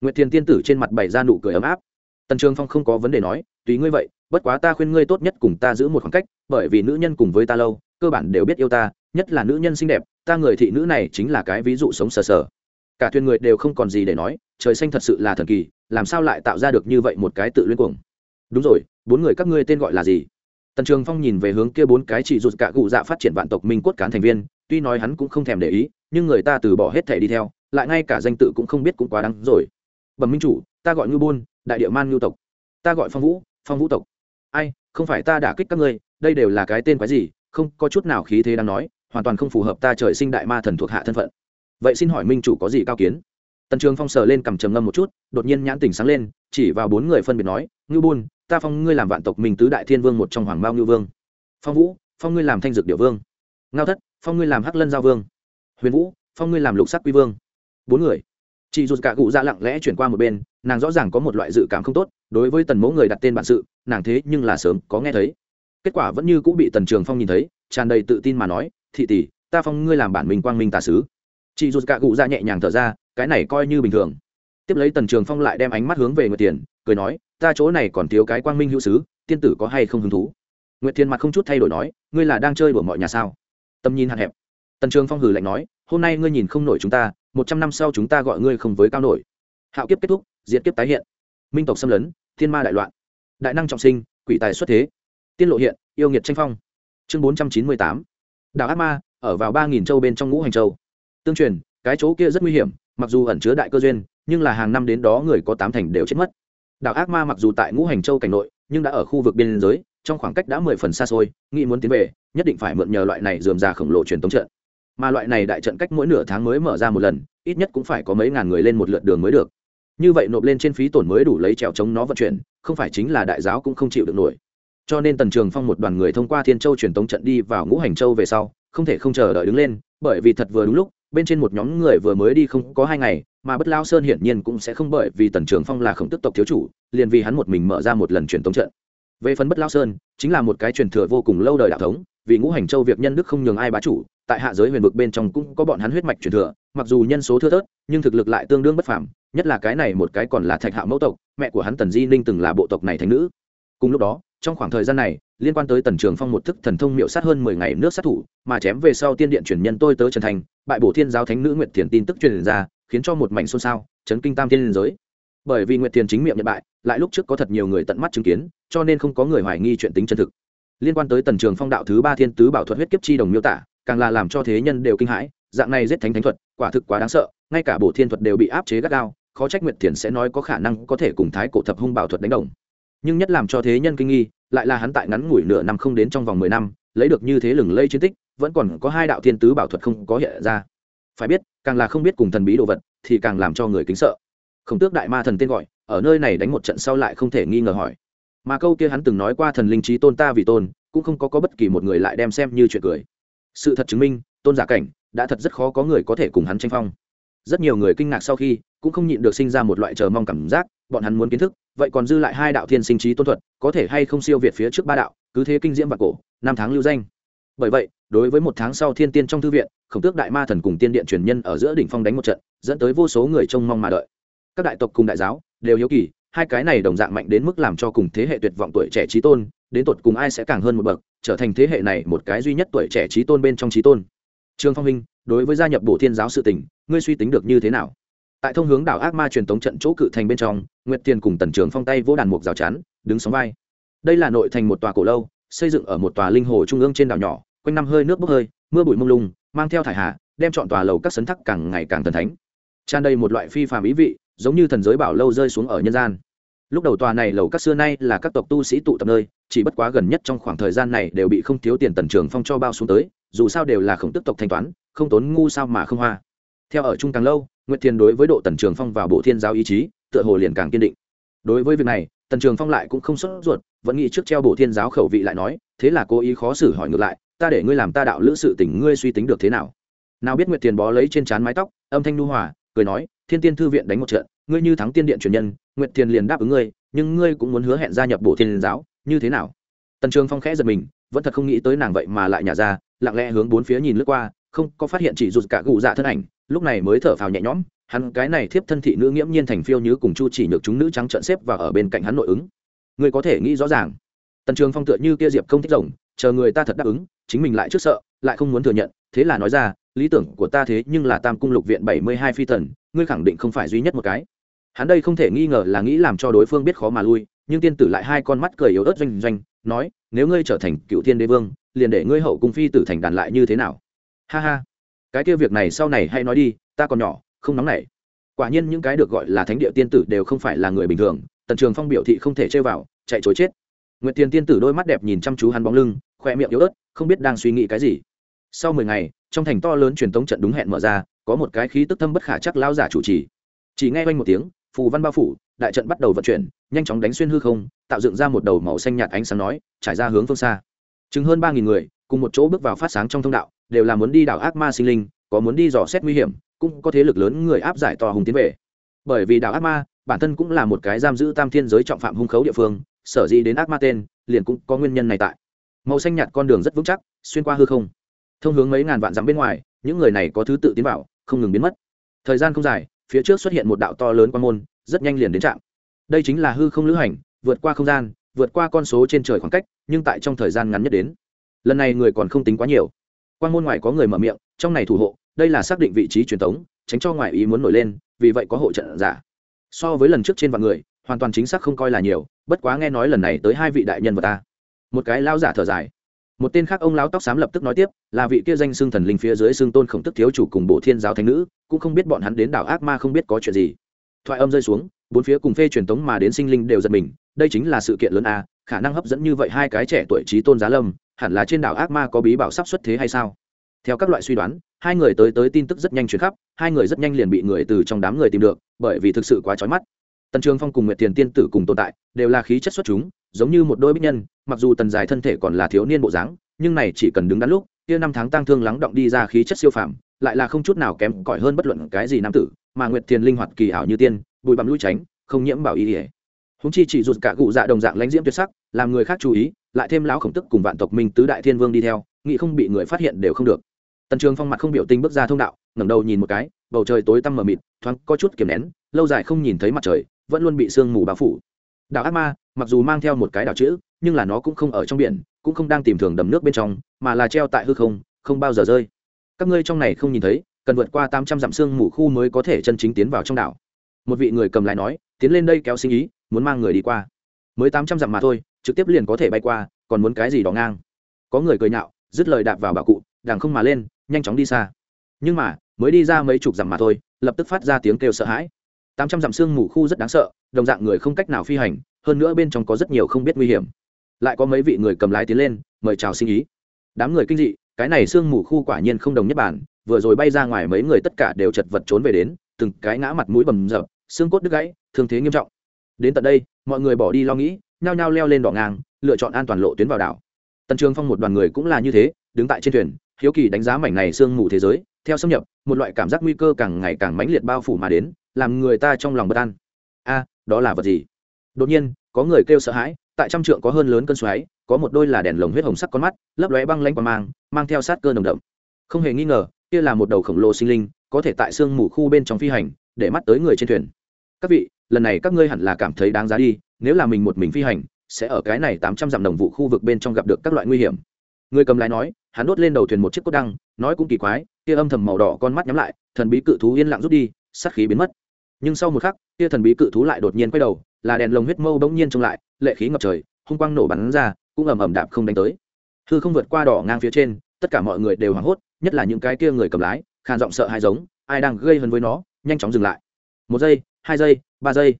[SPEAKER 1] Nguyệt thiền tiên tử trên mặt bày ra nụ cười ấm áp. Tần trường phong không có vấn đề nói, tùy ngươi vậy, bất quá ta khuyên ngươi tốt nhất cùng ta giữ một khoảng cách, bởi vì nữ nhân cùng với ta lâu, cơ bản đều biết yêu ta, nhất là nữ nhân xinh đẹp, ta người thị nữ này chính là cái ví dụ sống sờ sờ cả thuyền người đều không còn gì để nói, trời xanh thật sự là thần kỳ, làm sao lại tạo ra được như vậy một cái tự luyên cuồng? Đúng rồi, bốn người các ngươi tên gọi là gì? Tần trường phong nhìn về hướng kia bốn cái chỉ rụt cả cụ dạ phát triển vạn tộc minh cốt cán thành viên, tuy nói hắn cũng không thèm để ý, nhưng người ta từ bỏ hết thể đi theo, lại ngay cả danh tự cũng không biết cũng quá đáng rồi. Bẩm minh chủ, ta gọi ngư buôn, đại địa man ngư tộc. Ta gọi phong vũ phong vũ tộc. Ai, không phải ta đả kích các ngươi, đây đều là cái tên quái gì, không có chút nào khí thế đang nói, hoàn toàn không phù hợp ta trời sinh đại ma thần thuộc hạ thân phận vậy xin hỏi minh chủ có gì cao kiến? Tần trường phong sờ lên cầm trầm ngâm một chút, đột nhiên nhãn tỉnh sáng lên, chỉ vào bốn người phân biệt nói ngư bôn, ta phong ngươi làm vạn tộc minh tứ đại thiên vương một trong hoàng mao ngư vương. Phong vũ, phong ngươi làm thanh dược địa vương. Ngao thất, phong ngươi làm hắc lân giao vương. Huyền vũ, phong ngươi làm lục sắc quy vương. Bốn người. Chị dù cả cụ ra lặng lẽ chuyển qua một bên, nàng rõ ràng có một loại dự cảm không tốt, đối với tần mẫu người đặt tên bản sự, nàng thế nhưng là sớm có nghe thấy. Kết quả vẫn như cũng bị tần trường phong nhìn thấy, tràn đầy tự tin mà nói, thị tỷ, ta phong ngươi làm bản mình quang minh tà sứ chị dù cả cụ ra nhẹ nhàng thở ra, cái này coi như bình thường. Tiếp lấy tần trường phong lại đem ánh mắt hướng về nguyệt tiền cười nói, ta chỗ này còn thiếu cái quang minh hữu sứ, tiên tử có hay không hứng thú? Nguyệt tiền mặt không chút thay đổi nói, ngươi là đang chơi đùa mọi nhà sao? Tầm nhìn hạn hẹp. Tần trường phong hử lạnh nói, hôm nay ngươi nhìn không nổi chúng ta, một trăm năm sau chúng ta gọi ngươi không với cao nổi. Hạo kiếp kết thúc diễn kiếp tái hiện. Minh tộc xâm lấn, thiên ma đại loạn. Đại năng trọng sinh, quỷ tài xuất thế. Tiên lộ hiện, yêu nghiệt tranh phong. Chương bốn trăm chín mươi tám. Đảo ác ma, ở vào ba nghìn châu bên trong ngũ hành châu tương truyền, cái chỗ kia rất nguy hiểm, mặc dù ẩn chứa đại cơ duyên, nhưng là hàng năm đến đó người có tám thành đều chết mất. Đạo ác ma mặc dù tại ngũ hành châu cảnh nội, nhưng đã ở khu vực biên giới, trong khoảng cách đã mười phần xa xôi, nghĩ muốn tiến về, nhất định phải mượn nhờ loại này dườm già khổng lồ truyền tống trận. Mà loại này đại trận cách mỗi nửa tháng mới mở ra một lần, ít nhất cũng phải có mấy ngàn người lên một lượt đường mới được. Như vậy nộp lên trên phí tổn mới đủ lấy trèo chống nó vận chuyển, không phải chính là đại giáo cũng không chịu được nổi. Cho nên tần trường phong một đoàn người thông qua thiên châu truyền tống trận đi vào ngũ hành châu về sau, không thể không chờ đợi đứng lên, bởi vì thật vừa đúng lúc bên trên một nhóm người vừa mới đi không có hai ngày, mà bất lao sơn hiển nhiên cũng sẽ không bởi vì tần trường phong là khổng tức tộc thiếu chủ, liền vì hắn một mình mở ra một lần truyền tống trận. Về phần bất lao sơn, chính là một cái truyền thừa vô cùng lâu đời đạo thống, vì ngũ hành châu việc nhân đức không nhường ai bá chủ, tại hạ giới huyền vực bên trong cũng có bọn hắn huyết mạch truyền thừa, mặc dù nhân số thưa thớt, nhưng thực lực lại tương đương bất phàm, nhất là cái này một cái còn là thạch hạ mẫu tộc, mẹ của hắn tần di ninh từng là bộ tộc này thành nữ. Cùng lúc đó trong khoảng thời gian này, liên quan tới tần trường phong một thức thần thông miệu sát hơn mười ngày nước sát thủ, mà chém về sau tiên điện truyền nhân tôi tớ trần thành, bại bổ thiên giáo thánh nữ nguyệt thiền tin tức truyền ra, khiến cho một mảnh xôn xao, chấn kinh tam thiên liên giới. Bởi vì nguyệt thiền chính miệng nhận bại, lại lúc trước có thật nhiều người tận mắt chứng kiến, cho nên không có người hoài nghi chuyện tính chân thực. Liên quan tới tần trường phong đạo thứ ba thiên tứ bảo thuật huyết kiếp chi đồng miêu tả, càng là làm cho thế nhân đều kinh hãi, dạng này giết thánh thánh thuật, quả thực quá đáng sợ, ngay cả bổ thiên thuật đều bị áp chế gắt gao, khó trách nguyệt thiền sẽ nói có khả năng có thể cùng thái cổ thập hung bảo thuật đánh đồng nhưng nhất làm cho thế nhân kinh nghi lại là hắn tại ngắn ngủi nửa năm không đến trong vòng mười năm lấy được như thế lừng lây chiến tích vẫn còn có hai đạo thiên tứ bảo thuật không có hiện ra. Phải biết càng là không biết cùng thần bí đồ vật thì càng làm cho người kính sợ. Không tước đại ma thần tên gọi ở nơi này đánh một trận sau lại không thể nghi ngờ hỏi. Mà câu kia hắn từng nói qua thần linh trí tôn ta vì tôn cũng không có, có bất kỳ một người lại đem xem như chuyện cười. Sự thật chứng minh tôn giả cảnh đã thật rất khó có người có thể cùng hắn tranh phong. Rất nhiều người kinh ngạc sau khi cũng không nhịn được sinh ra một loại chờ mong cảm giác bọn hắn muốn kiến thức, vậy còn dư lại hai đạo thiên sinh trí tôn thuật, có thể hay không siêu việt phía trước ba đạo, cứ thế kinh diễm và cổ, năm tháng lưu danh. Bởi vậy, đối với một tháng sau thiên tiên trong thư viện, khổng tước đại ma thần cùng tiên điện truyền nhân ở giữa đỉnh phong đánh một trận, dẫn tới vô số người trông mong mà đợi. Các đại tộc cùng đại giáo đều hiếu kỳ, hai cái này đồng dạng mạnh đến mức làm cho cùng thế hệ tuyệt vọng tuổi trẻ trí tôn, đến tột cùng ai sẽ càng hơn một bậc, trở thành thế hệ này một cái duy nhất tuổi trẻ trí tôn bên trong trí tôn. Trương phong minh đối với gia nhập bổ thiên giáo sự tình, ngươi suy tính được như thế nào? Tại thông hướng đảo ác ma truyền tống trận chỗ cự thành bên trong, nguyệt tiền cùng tần trường phong tay vô đàn mục rào chắn, đứng sóng vai. Đây là nội thành một tòa cổ lâu, xây dựng ở một tòa linh hồ trung ương trên đảo nhỏ, quanh năm hơi nước bốc hơi, mưa bụi mông lung, mang theo thải hạ đem chọn tòa lầu các sấn thắc càng ngày càng thần thánh. Tràn đầy một loại phi phàm ý vị, giống như thần giới bảo lâu rơi xuống ở nhân gian. Lúc đầu tòa này lầu các xưa nay là các tộc tu sĩ tụ tập nơi, chỉ bất quá gần nhất trong khoảng thời gian này đều bị không thiếu tiền tần trường phong cho bao xuống tới, dù sao đều là khổng tức tộc thanh toán, không tốn ngu sao mà không hoa. Theo ở chung càng lâu nguyệt thiên đối với độ tần trường phong vào bộ thiên giáo ý chí, tựa hồ liền càng kiên định. Đối với việc này, tần trường phong lại cũng không sốt ruột, vẫn nghĩ trước treo bộ thiên giáo khẩu vị lại nói, thế là cố ý khó xử hỏi ngược lại, ta để ngươi làm ta đạo lữ sự tình ngươi suy tính được thế nào? Nào biết nguyệt Thiên bó lấy trên trán mái tóc, âm thanh nu hòa, cười nói, thiên tiên thư viện đánh một trận, ngươi như thắng tiên điện truyền nhân, nguyệt Thiên liền đáp ứng ngươi, nhưng ngươi cũng muốn hứa hẹn gia nhập bộ thiên giáo, như thế nào? Tần trường phong khẽ giật mình, vẫn thật không nghĩ tới nàng vậy mà lại nhả ra, lặng lẽ hướng bốn phía nhìn lướt qua, không có phát hiện chỉ rụt cả gù dạ thân ảnh lúc này mới thở phào nhẹ nhõm, hắn cái này thiếp thân thị nữ nghiễm nhiên thành phiêu như cùng chu chỉ nhược chúng nữ trắng trợn xếp và ở bên cạnh hắn nội ứng. Người có thể nghĩ rõ ràng, tần trường phong tựa như kia diệp không thích rồng, chờ người ta thật đáp ứng, chính mình lại trước sợ, lại không muốn thừa nhận, thế là nói ra, lý tưởng của ta thế nhưng là tam cung lục viện bảy mươi hai phi tần, ngươi khẳng định không phải duy nhất một cái. Hắn đây không thể nghi ngờ là nghĩ làm cho đối phương biết khó mà lui, nhưng tiên tử lại hai con mắt cười yếu ớt doanh doanh, nói, nếu ngươi trở thành cựu thiên đế vương, liền để ngươi hậu cung phi tử thành đàn lại như thế nào? Ha ha cái kia việc này sau này hay nói đi, ta còn nhỏ, không nóng nảy. Quả nhiên những cái được gọi là thánh địa tiên tử đều không phải là người bình thường, tần trường phong biểu thị không thể chơi vào, chạy chối chết. Nguyệt tiền tiên tử đôi mắt đẹp nhìn chăm chú hắn bóng lưng khoe miệng yếu ớt, không biết đang suy nghĩ cái gì. Sau mười ngày, trong thành to lớn truyền thống trận đúng hẹn mở ra, có một cái khí tức thâm bất khả chắc lao giả chủ trì. Chỉ nghe quanh một tiếng, phù văn bao phủ, đại trận bắt đầu vận chuyển, nhanh chóng đánh xuyên hư không, tạo dựng ra một đầu màu xanh nhạt ánh sáng nói, trải ra hướng phương xa. Chứng hơn ba nghìn người cùng một chỗ bước vào phát sáng trong thông đạo, đều là muốn đi đảo ác ma sinh linh, có muốn đi dò xét nguy hiểm, cũng có thế lực lớn người áp giải to hùng tiến về. Bởi vì đảo ác ma, bản thân cũng là một cái giam giữ tam thiên giới trọng phạm hung khấu địa phương, sở dĩ đến ác ma tên, liền cũng có nguyên nhân này tại. Màu xanh nhạt con đường rất vững chắc, xuyên qua hư không. Thông hướng mấy ngàn vạn dặm bên ngoài, những người này có thứ tự tiến vào, không ngừng biến mất. Thời gian không dài, phía trước xuất hiện một đạo to lớn quan môn, rất nhanh liền đến trạm. Đây chính là hư không lữ hành, vượt qua không gian, vượt qua con số trên trời khoảng cách, nhưng tại trong thời gian ngắn nhất đến lần này người còn không tính quá nhiều. Quan môn ngoài có người mở miệng, trong này thủ hộ, đây là xác định vị trí truyền thống tránh cho ngoại ý muốn nổi lên, vì vậy có hộ trận giả. So với lần trước trên vạn người, hoàn toàn chính xác không coi là nhiều, bất quá nghe nói lần này tới hai vị đại nhân vật ta. Một cái lao giả thở dài. Một tên khác ông lão tóc xám lập tức nói tiếp, là vị kia danh xưng thần linh phía dưới xưng tôn khổng tức thiếu chủ cùng bộ thiên giáo thánh nữ, cũng không biết bọn hắn đến đảo ác ma không biết có chuyện gì. Thoại âm rơi xuống, bốn phía cùng phê truyền tống mà đến sinh linh đều giật mình, đây chính là sự kiện lớn a, khả năng hấp dẫn như vậy hai cái trẻ tuổi trí tôn giá lâm hẳn là trên đảo ác ma có bí bảo sắp xuất thế hay sao? Theo các loại suy đoán, hai người tới tới tin tức rất nhanh chuyển khắp, hai người rất nhanh liền bị người từ trong đám người tìm được, bởi vì thực sự quá trói mắt. Tần trường phong cùng nguyệt thiền tiên tử cùng tồn tại, đều là khí chất xuất chúng, giống như một đôi bích nhân, mặc dù tần dài thân thể còn là thiếu niên bộ dáng, nhưng này chỉ cần đứng đắn lúc, kia năm tháng tang thương lắng động đi ra khí chất siêu phàm, lại là không chút nào kém cỏi hơn bất luận cái gì nam tử, mà nguyệt thiền linh hoạt kỳ ảo như tiên, bùi bằm lui tránh, không nhiễm bảo ý ỉa húng chi chỉ rụt cả cụ dạ đồng dạng lãnh diễm tuyệt sắc, làm người khác chú ý, lại thêm lão khổng tức cùng vạn tộc minh tứ đại thiên vương đi theo, nghĩ không bị người phát hiện đều không được. Tần trường phong mặt không biểu tình bước ra thông đạo, ngẩng đầu nhìn một cái, bầu trời tối tăm mờ mịt, thoáng có chút kiềm nén, lâu dài không nhìn thấy mặt trời, vẫn luôn bị sương mù bao phủ. Đảo ác ma, mặc dù mang theo một cái đảo chữ, nhưng là nó cũng không ở trong biển, cũng không đang tìm thường đầm nước bên trong, mà là treo tại hư không không bao giờ rơi. Các ngươi trong này không nhìn thấy, cần vượt qua tám trăm dặm sương mù khu mới có thể chân chính tiến vào trong đảo. Một vị người cầm lại nói tiến lên đây kéo sinh ý, muốn mang người đi qua. Mới tám trăm dặm mà thôi, trực tiếp liền có thể bay qua, còn muốn cái gì đó ngang. Có người cười nhạo, dứt lời đạp vào bà cụ đàng không mà lên, nhanh chóng đi xa. Nhưng mà, mới đi ra mấy chục dặm mà thôi, lập tức phát ra tiếng kêu sợ hãi. Tám trăm dặm sương mù khu rất đáng sợ, đồng dạng người không cách nào phi hành, hơn nữa bên trong có rất nhiều không biết nguy hiểm. Lại có mấy vị người cầm lái tiến lên, mời chào sinh ý. Đám người kinh dị, cái này sương mù khu quả nhiên không đồng nhất bản, vừa rồi bay ra ngoài mấy người tất cả đều chật vật trốn về đến, từng cái ngã mặt mũi bầm dập xương cốt đứt gãy, thương thế nghiêm trọng. Đến tận đây, mọi người bỏ đi lo nghĩ, nhao nhao leo lên đỏ ngang, lựa chọn an toàn lộ tuyến vào đảo. Tần trường phong một đoàn người cũng là như thế, đứng tại trên thuyền, hiếu kỳ đánh giá mảnh này sương mù thế giới, theo xâm nhập, một loại cảm giác nguy cơ càng ngày càng mãnh liệt bao phủ mà đến, làm người ta trong lòng bất an. A, đó là vật gì? Đột nhiên, có người kêu sợ hãi, tại trăm trượng có hơn lớn cơn xoáy, có một đôi là đèn lồng huyết hồng sắc con mắt, lấp lóe băng lanh qua mang mang theo sát cơ nồng đậm. Không hề nghi ngờ, kia là một đầu khổng lồ sinh linh, có thể tại sương mù khu bên trong phi hành để mắt tới người trên thuyền. Các vị, lần này các ngươi hẳn là cảm thấy đáng giá đi, nếu là mình một mình phi hành, sẽ ở cái này tám trăm dặm đồng vụ khu vực bên trong gặp được các loại nguy hiểm. Người cầm lái nói, hắn đốt lên đầu thuyền một chiếc cốt đăng, nói cũng kỳ quái, kia âm thầm màu đỏ con mắt nhắm lại, thần bí cự thú yên lặng rút đi, sát khí biến mất. Nhưng sau một khắc, kia thần bí cự thú lại đột nhiên quay đầu, là đèn lồng huyết mâu bỗng nhiên trông lại, lệ khí ngập trời, hung quang nổ bắn ra, cũng ầm ầm đạp không đánh tới. Hư không vượt qua đỏ ngang phía trên, tất cả mọi người đều hoảng hốt, nhất là những cái kia người cầm lái, khàn giọng sợ hai giống, ai đang gây hấn với nó nhanh chóng dừng lại. Một giây, hai giây, ba giây.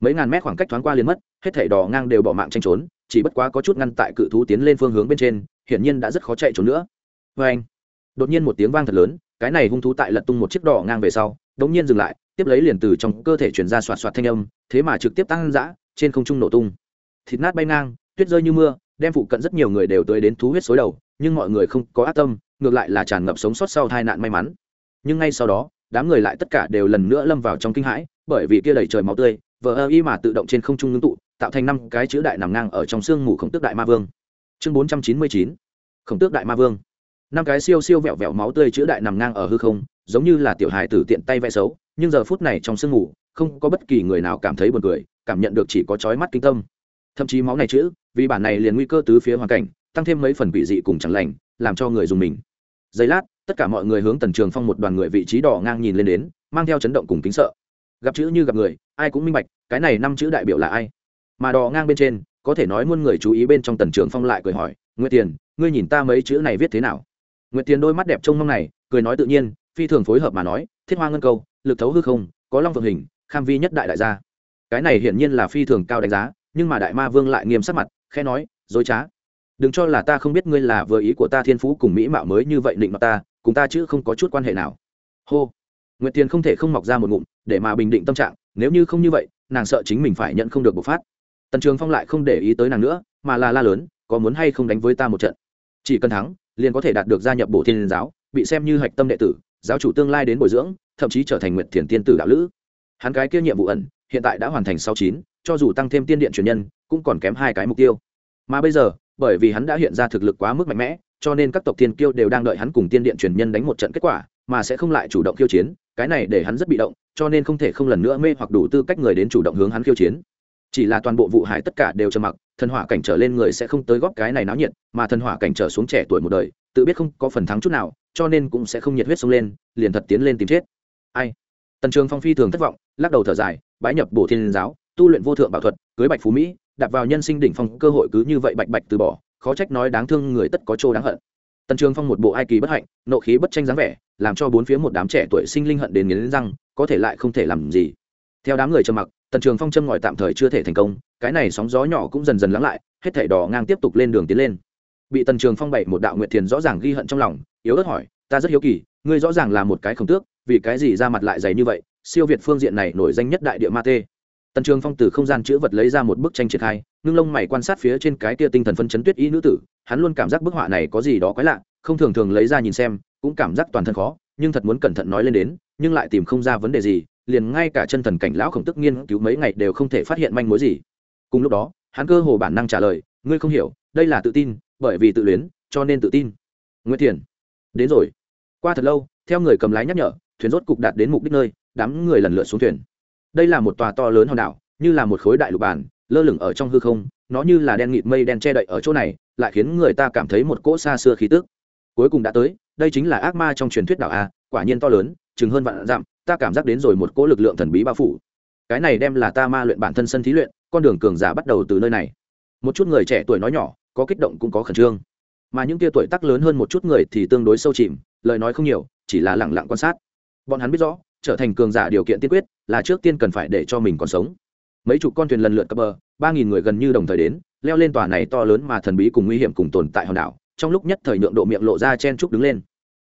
[SPEAKER 1] Mấy ngàn mét khoảng cách thoáng qua liền mất, hết thảy đỏ ngang đều bỏ mạng tranh trốn, chỉ bất quá có chút ngăn tại cự thú tiến lên phương hướng bên trên, hiển nhiên đã rất khó chạy trốn nữa. Vê anh, đột nhiên một tiếng vang thật lớn, cái này hung thú tại lật tung một chiếc đỏ ngang về sau, đống nhiên dừng lại, tiếp lấy liền từ trong cơ thể chuyển ra xoạt xoạt thanh âm, thế mà trực tiếp tăng dã, trên không trung nổ tung. Thịt nát bay ngang, tuyết rơi như mưa, đem phụ cận rất nhiều người đều tới đến thú huyết xối đầu, nhưng mọi người không có ác tâm, ngược lại là tràn ngập sống sót sau tai nạn may mắn. Nhưng ngay sau đó đám người lại tất cả đều lần nữa lâm vào trong kinh hãi, bởi vì kia đầy trời máu tươi, vờ ơ y mà tự động trên không trung ngưng tụ, tạo thành năm cái chữ đại nằm ngang ở trong sương mù khổng tước đại ma vương. Chương bốn trăm chín mươi chín, khổng tước đại ma vương. Năm cái siêu siêu vẹo vẹo máu tươi chữ đại nằm ngang ở hư không, giống như là tiểu hài tử tiện tay vẽ xấu, nhưng giờ phút này trong sương mù, không có bất kỳ người nào cảm thấy buồn cười, cảm nhận được chỉ có trói mắt kinh tâm. Thậm chí máu này chữ, vì bản này liền nguy cơ tứ phía hoàn cảnh, tăng thêm mấy phần bị dị cùng chẳng lành, làm cho người dùng mình. Giây lát tất cả mọi người hướng tần trường phong một đoàn người vị trí đỏ ngang nhìn lên đến, mang theo chấn động cùng kính sợ. Gặp chữ như gặp người, ai cũng minh bạch, cái này năm chữ đại biểu là ai. Mà đỏ ngang bên trên, có thể nói muôn người chú ý bên trong tần trường phong lại cười hỏi, nguyệt tiền, ngươi nhìn ta mấy chữ này viết thế nào? Nguyệt tiền đôi mắt đẹp trông mong này, cười nói tự nhiên, phi thường phối hợp mà nói, thiết hoa ngân câu, lực thấu hư không, có long phượng hình, kham vi nhất đại đại gia. Cái này hiển nhiên là phi thường cao đánh giá, nhưng mà đại ma vương lại nghiêm sắc mặt, khẽ nói, dối trá. Đừng cho là ta không biết ngươi là vừa ý của ta thiên phú cùng mỹ mạo mới như vậy định mặt ta cùng ta chứ không có chút quan hệ nào. Hô. Nguyệt tiền không thể không mọc ra một ngụm, để mà bình định tâm trạng, nếu như không như vậy, nàng sợ chính mình phải nhận không được bộc phát. Tần trường phong lại không để ý tới nàng nữa, mà là la lớn, có muốn hay không đánh với ta một trận. Chỉ cần thắng, liền có thể đạt được gia nhập bộ thiên giáo, bị xem như hạch tâm đệ tử, giáo chủ tương lai đến bồi dưỡng, thậm chí trở thành nguyệt thiền tiên tử đạo lữ. Hắn cái kia nhiệm vụ ẩn, hiện tại đã hoàn thành sáu chín, cho dù tăng thêm tiên điện truyền nhân, cũng còn kém hai cái mục tiêu. Mà bây giờ, bởi vì hắn đã hiện ra thực lực quá mức mạnh mẽ cho nên các tộc tiên kiêu đều đang đợi hắn cùng tiên điện truyền nhân đánh một trận kết quả, mà sẽ không lại chủ động khiêu chiến, cái này để hắn rất bị động, cho nên không thể không lần nữa mê hoặc đủ tư cách người đến chủ động hướng hắn khiêu chiến. Chỉ là toàn bộ vụ hải tất cả đều trầm mặc, thần hỏa cảnh trở lên người sẽ không tới góp cái này náo nhiệt, mà thần hỏa cảnh trở xuống trẻ tuổi một đời, tự biết không có phần thắng chút nào, cho nên cũng sẽ không nhiệt huyết xông lên, liền thật tiến lên tìm chết. Ai? Tần trường phong phi thường thất vọng, lắc đầu thở dài, bái nhập bổ thiên giáo, tu luyện vô thượng bảo thuật, cưới bạch phú mỹ đặt vào nhân sinh đỉnh phong, cơ hội cứ như vậy bạch bạch từ bỏ khó trách nói đáng thương người tất có chỗ đáng hận. Tần trường phong một bộ ai kỳ bất hạnh, nộ khí bất tranh dáng vẻ, làm cho bốn phía một đám trẻ tuổi sinh linh hận đến nghiến răng, có thể lại không thể làm gì. Theo đám người trầm mặc, tần trường phong châm ngòi tạm thời chưa thể thành công, cái này sóng gió nhỏ cũng dần dần lắng lại, hết thảy đỏ ngang tiếp tục lên đường tiến lên. Bị tần trường phong bảy một đạo nguyệt thiền rõ ràng ghi hận trong lòng, yếu ớt hỏi, ta rất hiếu kỳ, ngươi rõ ràng là một cái khổng tước, vì cái gì ra mặt lại dày như vậy? Siêu việt phương diện này nổi danh nhất đại địa ma tê tần trường phong từ không gian chữ vật lấy ra một bức tranh triển khai, ngưng lông mày quan sát phía trên cái kia tinh thần phân chấn tuyết ý nữ tử, hắn luôn cảm giác bức họa này có gì đó quái lạ, không thường thường lấy ra nhìn xem, cũng cảm giác toàn thân khó, nhưng thật muốn cẩn thận nói lên đến, nhưng lại tìm không ra vấn đề gì, liền ngay cả chân thần cảnh lão khổng tức nghiên cứu mấy ngày đều không thể phát hiện manh mối gì. Cùng lúc đó, hắn cơ hồ bản năng trả lời, ngươi không hiểu, đây là tự tin, bởi vì tự luyến, cho nên tự tin. Nguyễn thiền, đến rồi. Qua thật lâu, theo người cầm lái nhắc nhở, thuyền rốt cục đạt đến mục đích nơi, đám người lần lượt xuống thuyền đây là một tòa to lớn hòn đảo, như là một khối đại lục bàn, lơ lửng ở trong hư không, nó như là đen nghịt mây đen che đậy ở chỗ này, lại khiến người ta cảm thấy một cỗ xa xưa khí tức. Cuối cùng đã tới, đây chính là ác ma trong truyền thuyết đảo a, quả nhiên to lớn, chừng hơn vạn dặm, ta cảm giác đến rồi một cỗ lực lượng thần bí bao phủ. Cái này đem là ta ma luyện bản thân sân thí luyện, con đường cường giả bắt đầu từ nơi này. Một chút người trẻ tuổi nói nhỏ, có kích động cũng có khẩn trương. Mà những tia tuổi tác lớn hơn một chút người thì tương đối sâu chìm, lời nói không nhiều, chỉ là lẳng lặng quan sát. Bọn hắn biết rõ trở thành cường giả điều kiện tiên quyết, là trước tiên cần phải để cho mình còn sống. Mấy chục con thuyền lần lượt cập bờ, ba nghìn người gần như đồng thời đến, leo lên tòa này to lớn mà thần bí cùng nguy hiểm cùng tồn tại hòn đảo, trong lúc nhất thời nhượng độ miệng lộ ra chen trúc đứng lên.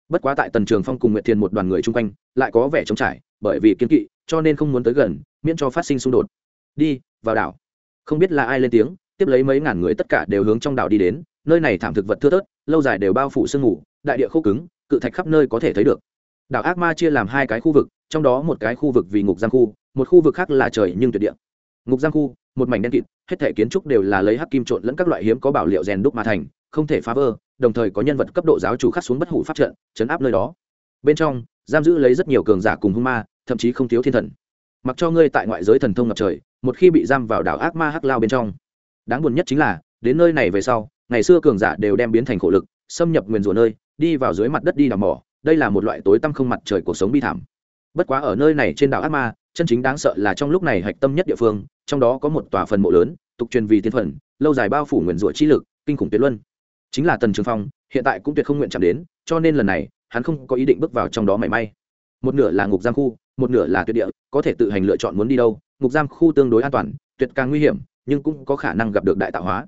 [SPEAKER 1] Bất quá tại tần trường phong cùng nguyệt thiền một đoàn người chung quanh, lại có vẻ trống trải, bởi vì kiên kỵ, cho nên không muốn tới gần, miễn cho phát sinh xung đột. Đi, vào đảo. Không biết là ai lên tiếng, tiếp lấy mấy ngàn người tất cả đều hướng trong đảo đi đến, nơi này thảm thực vật thưa thớt, lâu dài đều bao phủ sương ngủ đại địa khô cứng, cự thạch khắp nơi có thể thấy được đảo ác ma chia làm hai cái khu vực, trong đó một cái khu vực vì ngục giang khu, một khu vực khác là trời nhưng tuyệt địa. Ngục giang khu, một mảnh đen kịt, hết thể kiến trúc đều là lấy hắc kim trộn lẫn các loại hiếm có bảo liệu rèn đúc mà thành, không thể phá vỡ, đồng thời có nhân vật cấp độ giáo chủ khắc xuống bất hủ pháp trận, chấn áp nơi đó. Bên trong, giam giữ lấy rất nhiều cường giả cùng hung ma, thậm chí không thiếu thiên thần. Mặc cho ngươi tại ngoại giới thần thông ngập trời, một khi bị giam vào đảo ác ma hắc lao bên trong. Đáng buồn nhất chính là, đến nơi này về sau, ngày xưa cường giả đều đem biến thành khổ lực, xâm nhập nguyền rủa nơi, đi vào dưới mặt đất đi đào mỏ đây là một loại tối tăm không mặt trời cuộc sống bi thảm. Bất quá ở nơi này trên đảo ác ma, chân chính đáng sợ là trong lúc này hạch tâm nhất địa phương, trong đó có một tòa phần mộ lớn, tục truyền vì tiên phần, lâu dài bao phủ nguyền rủa chi lực, kinh khủng tuyệt luân. Chính là tần trường phong, hiện tại cũng tuyệt không nguyện chạm đến, cho nên lần này, hắn không có ý định bước vào trong đó mảy may. Một nửa là ngục giam khu, một nửa là tuyệt địa, có thể tự hành lựa chọn muốn đi đâu, ngục giam khu tương đối an toàn, tuyệt càng nguy hiểm, nhưng cũng có khả năng gặp được đại tạo hóa.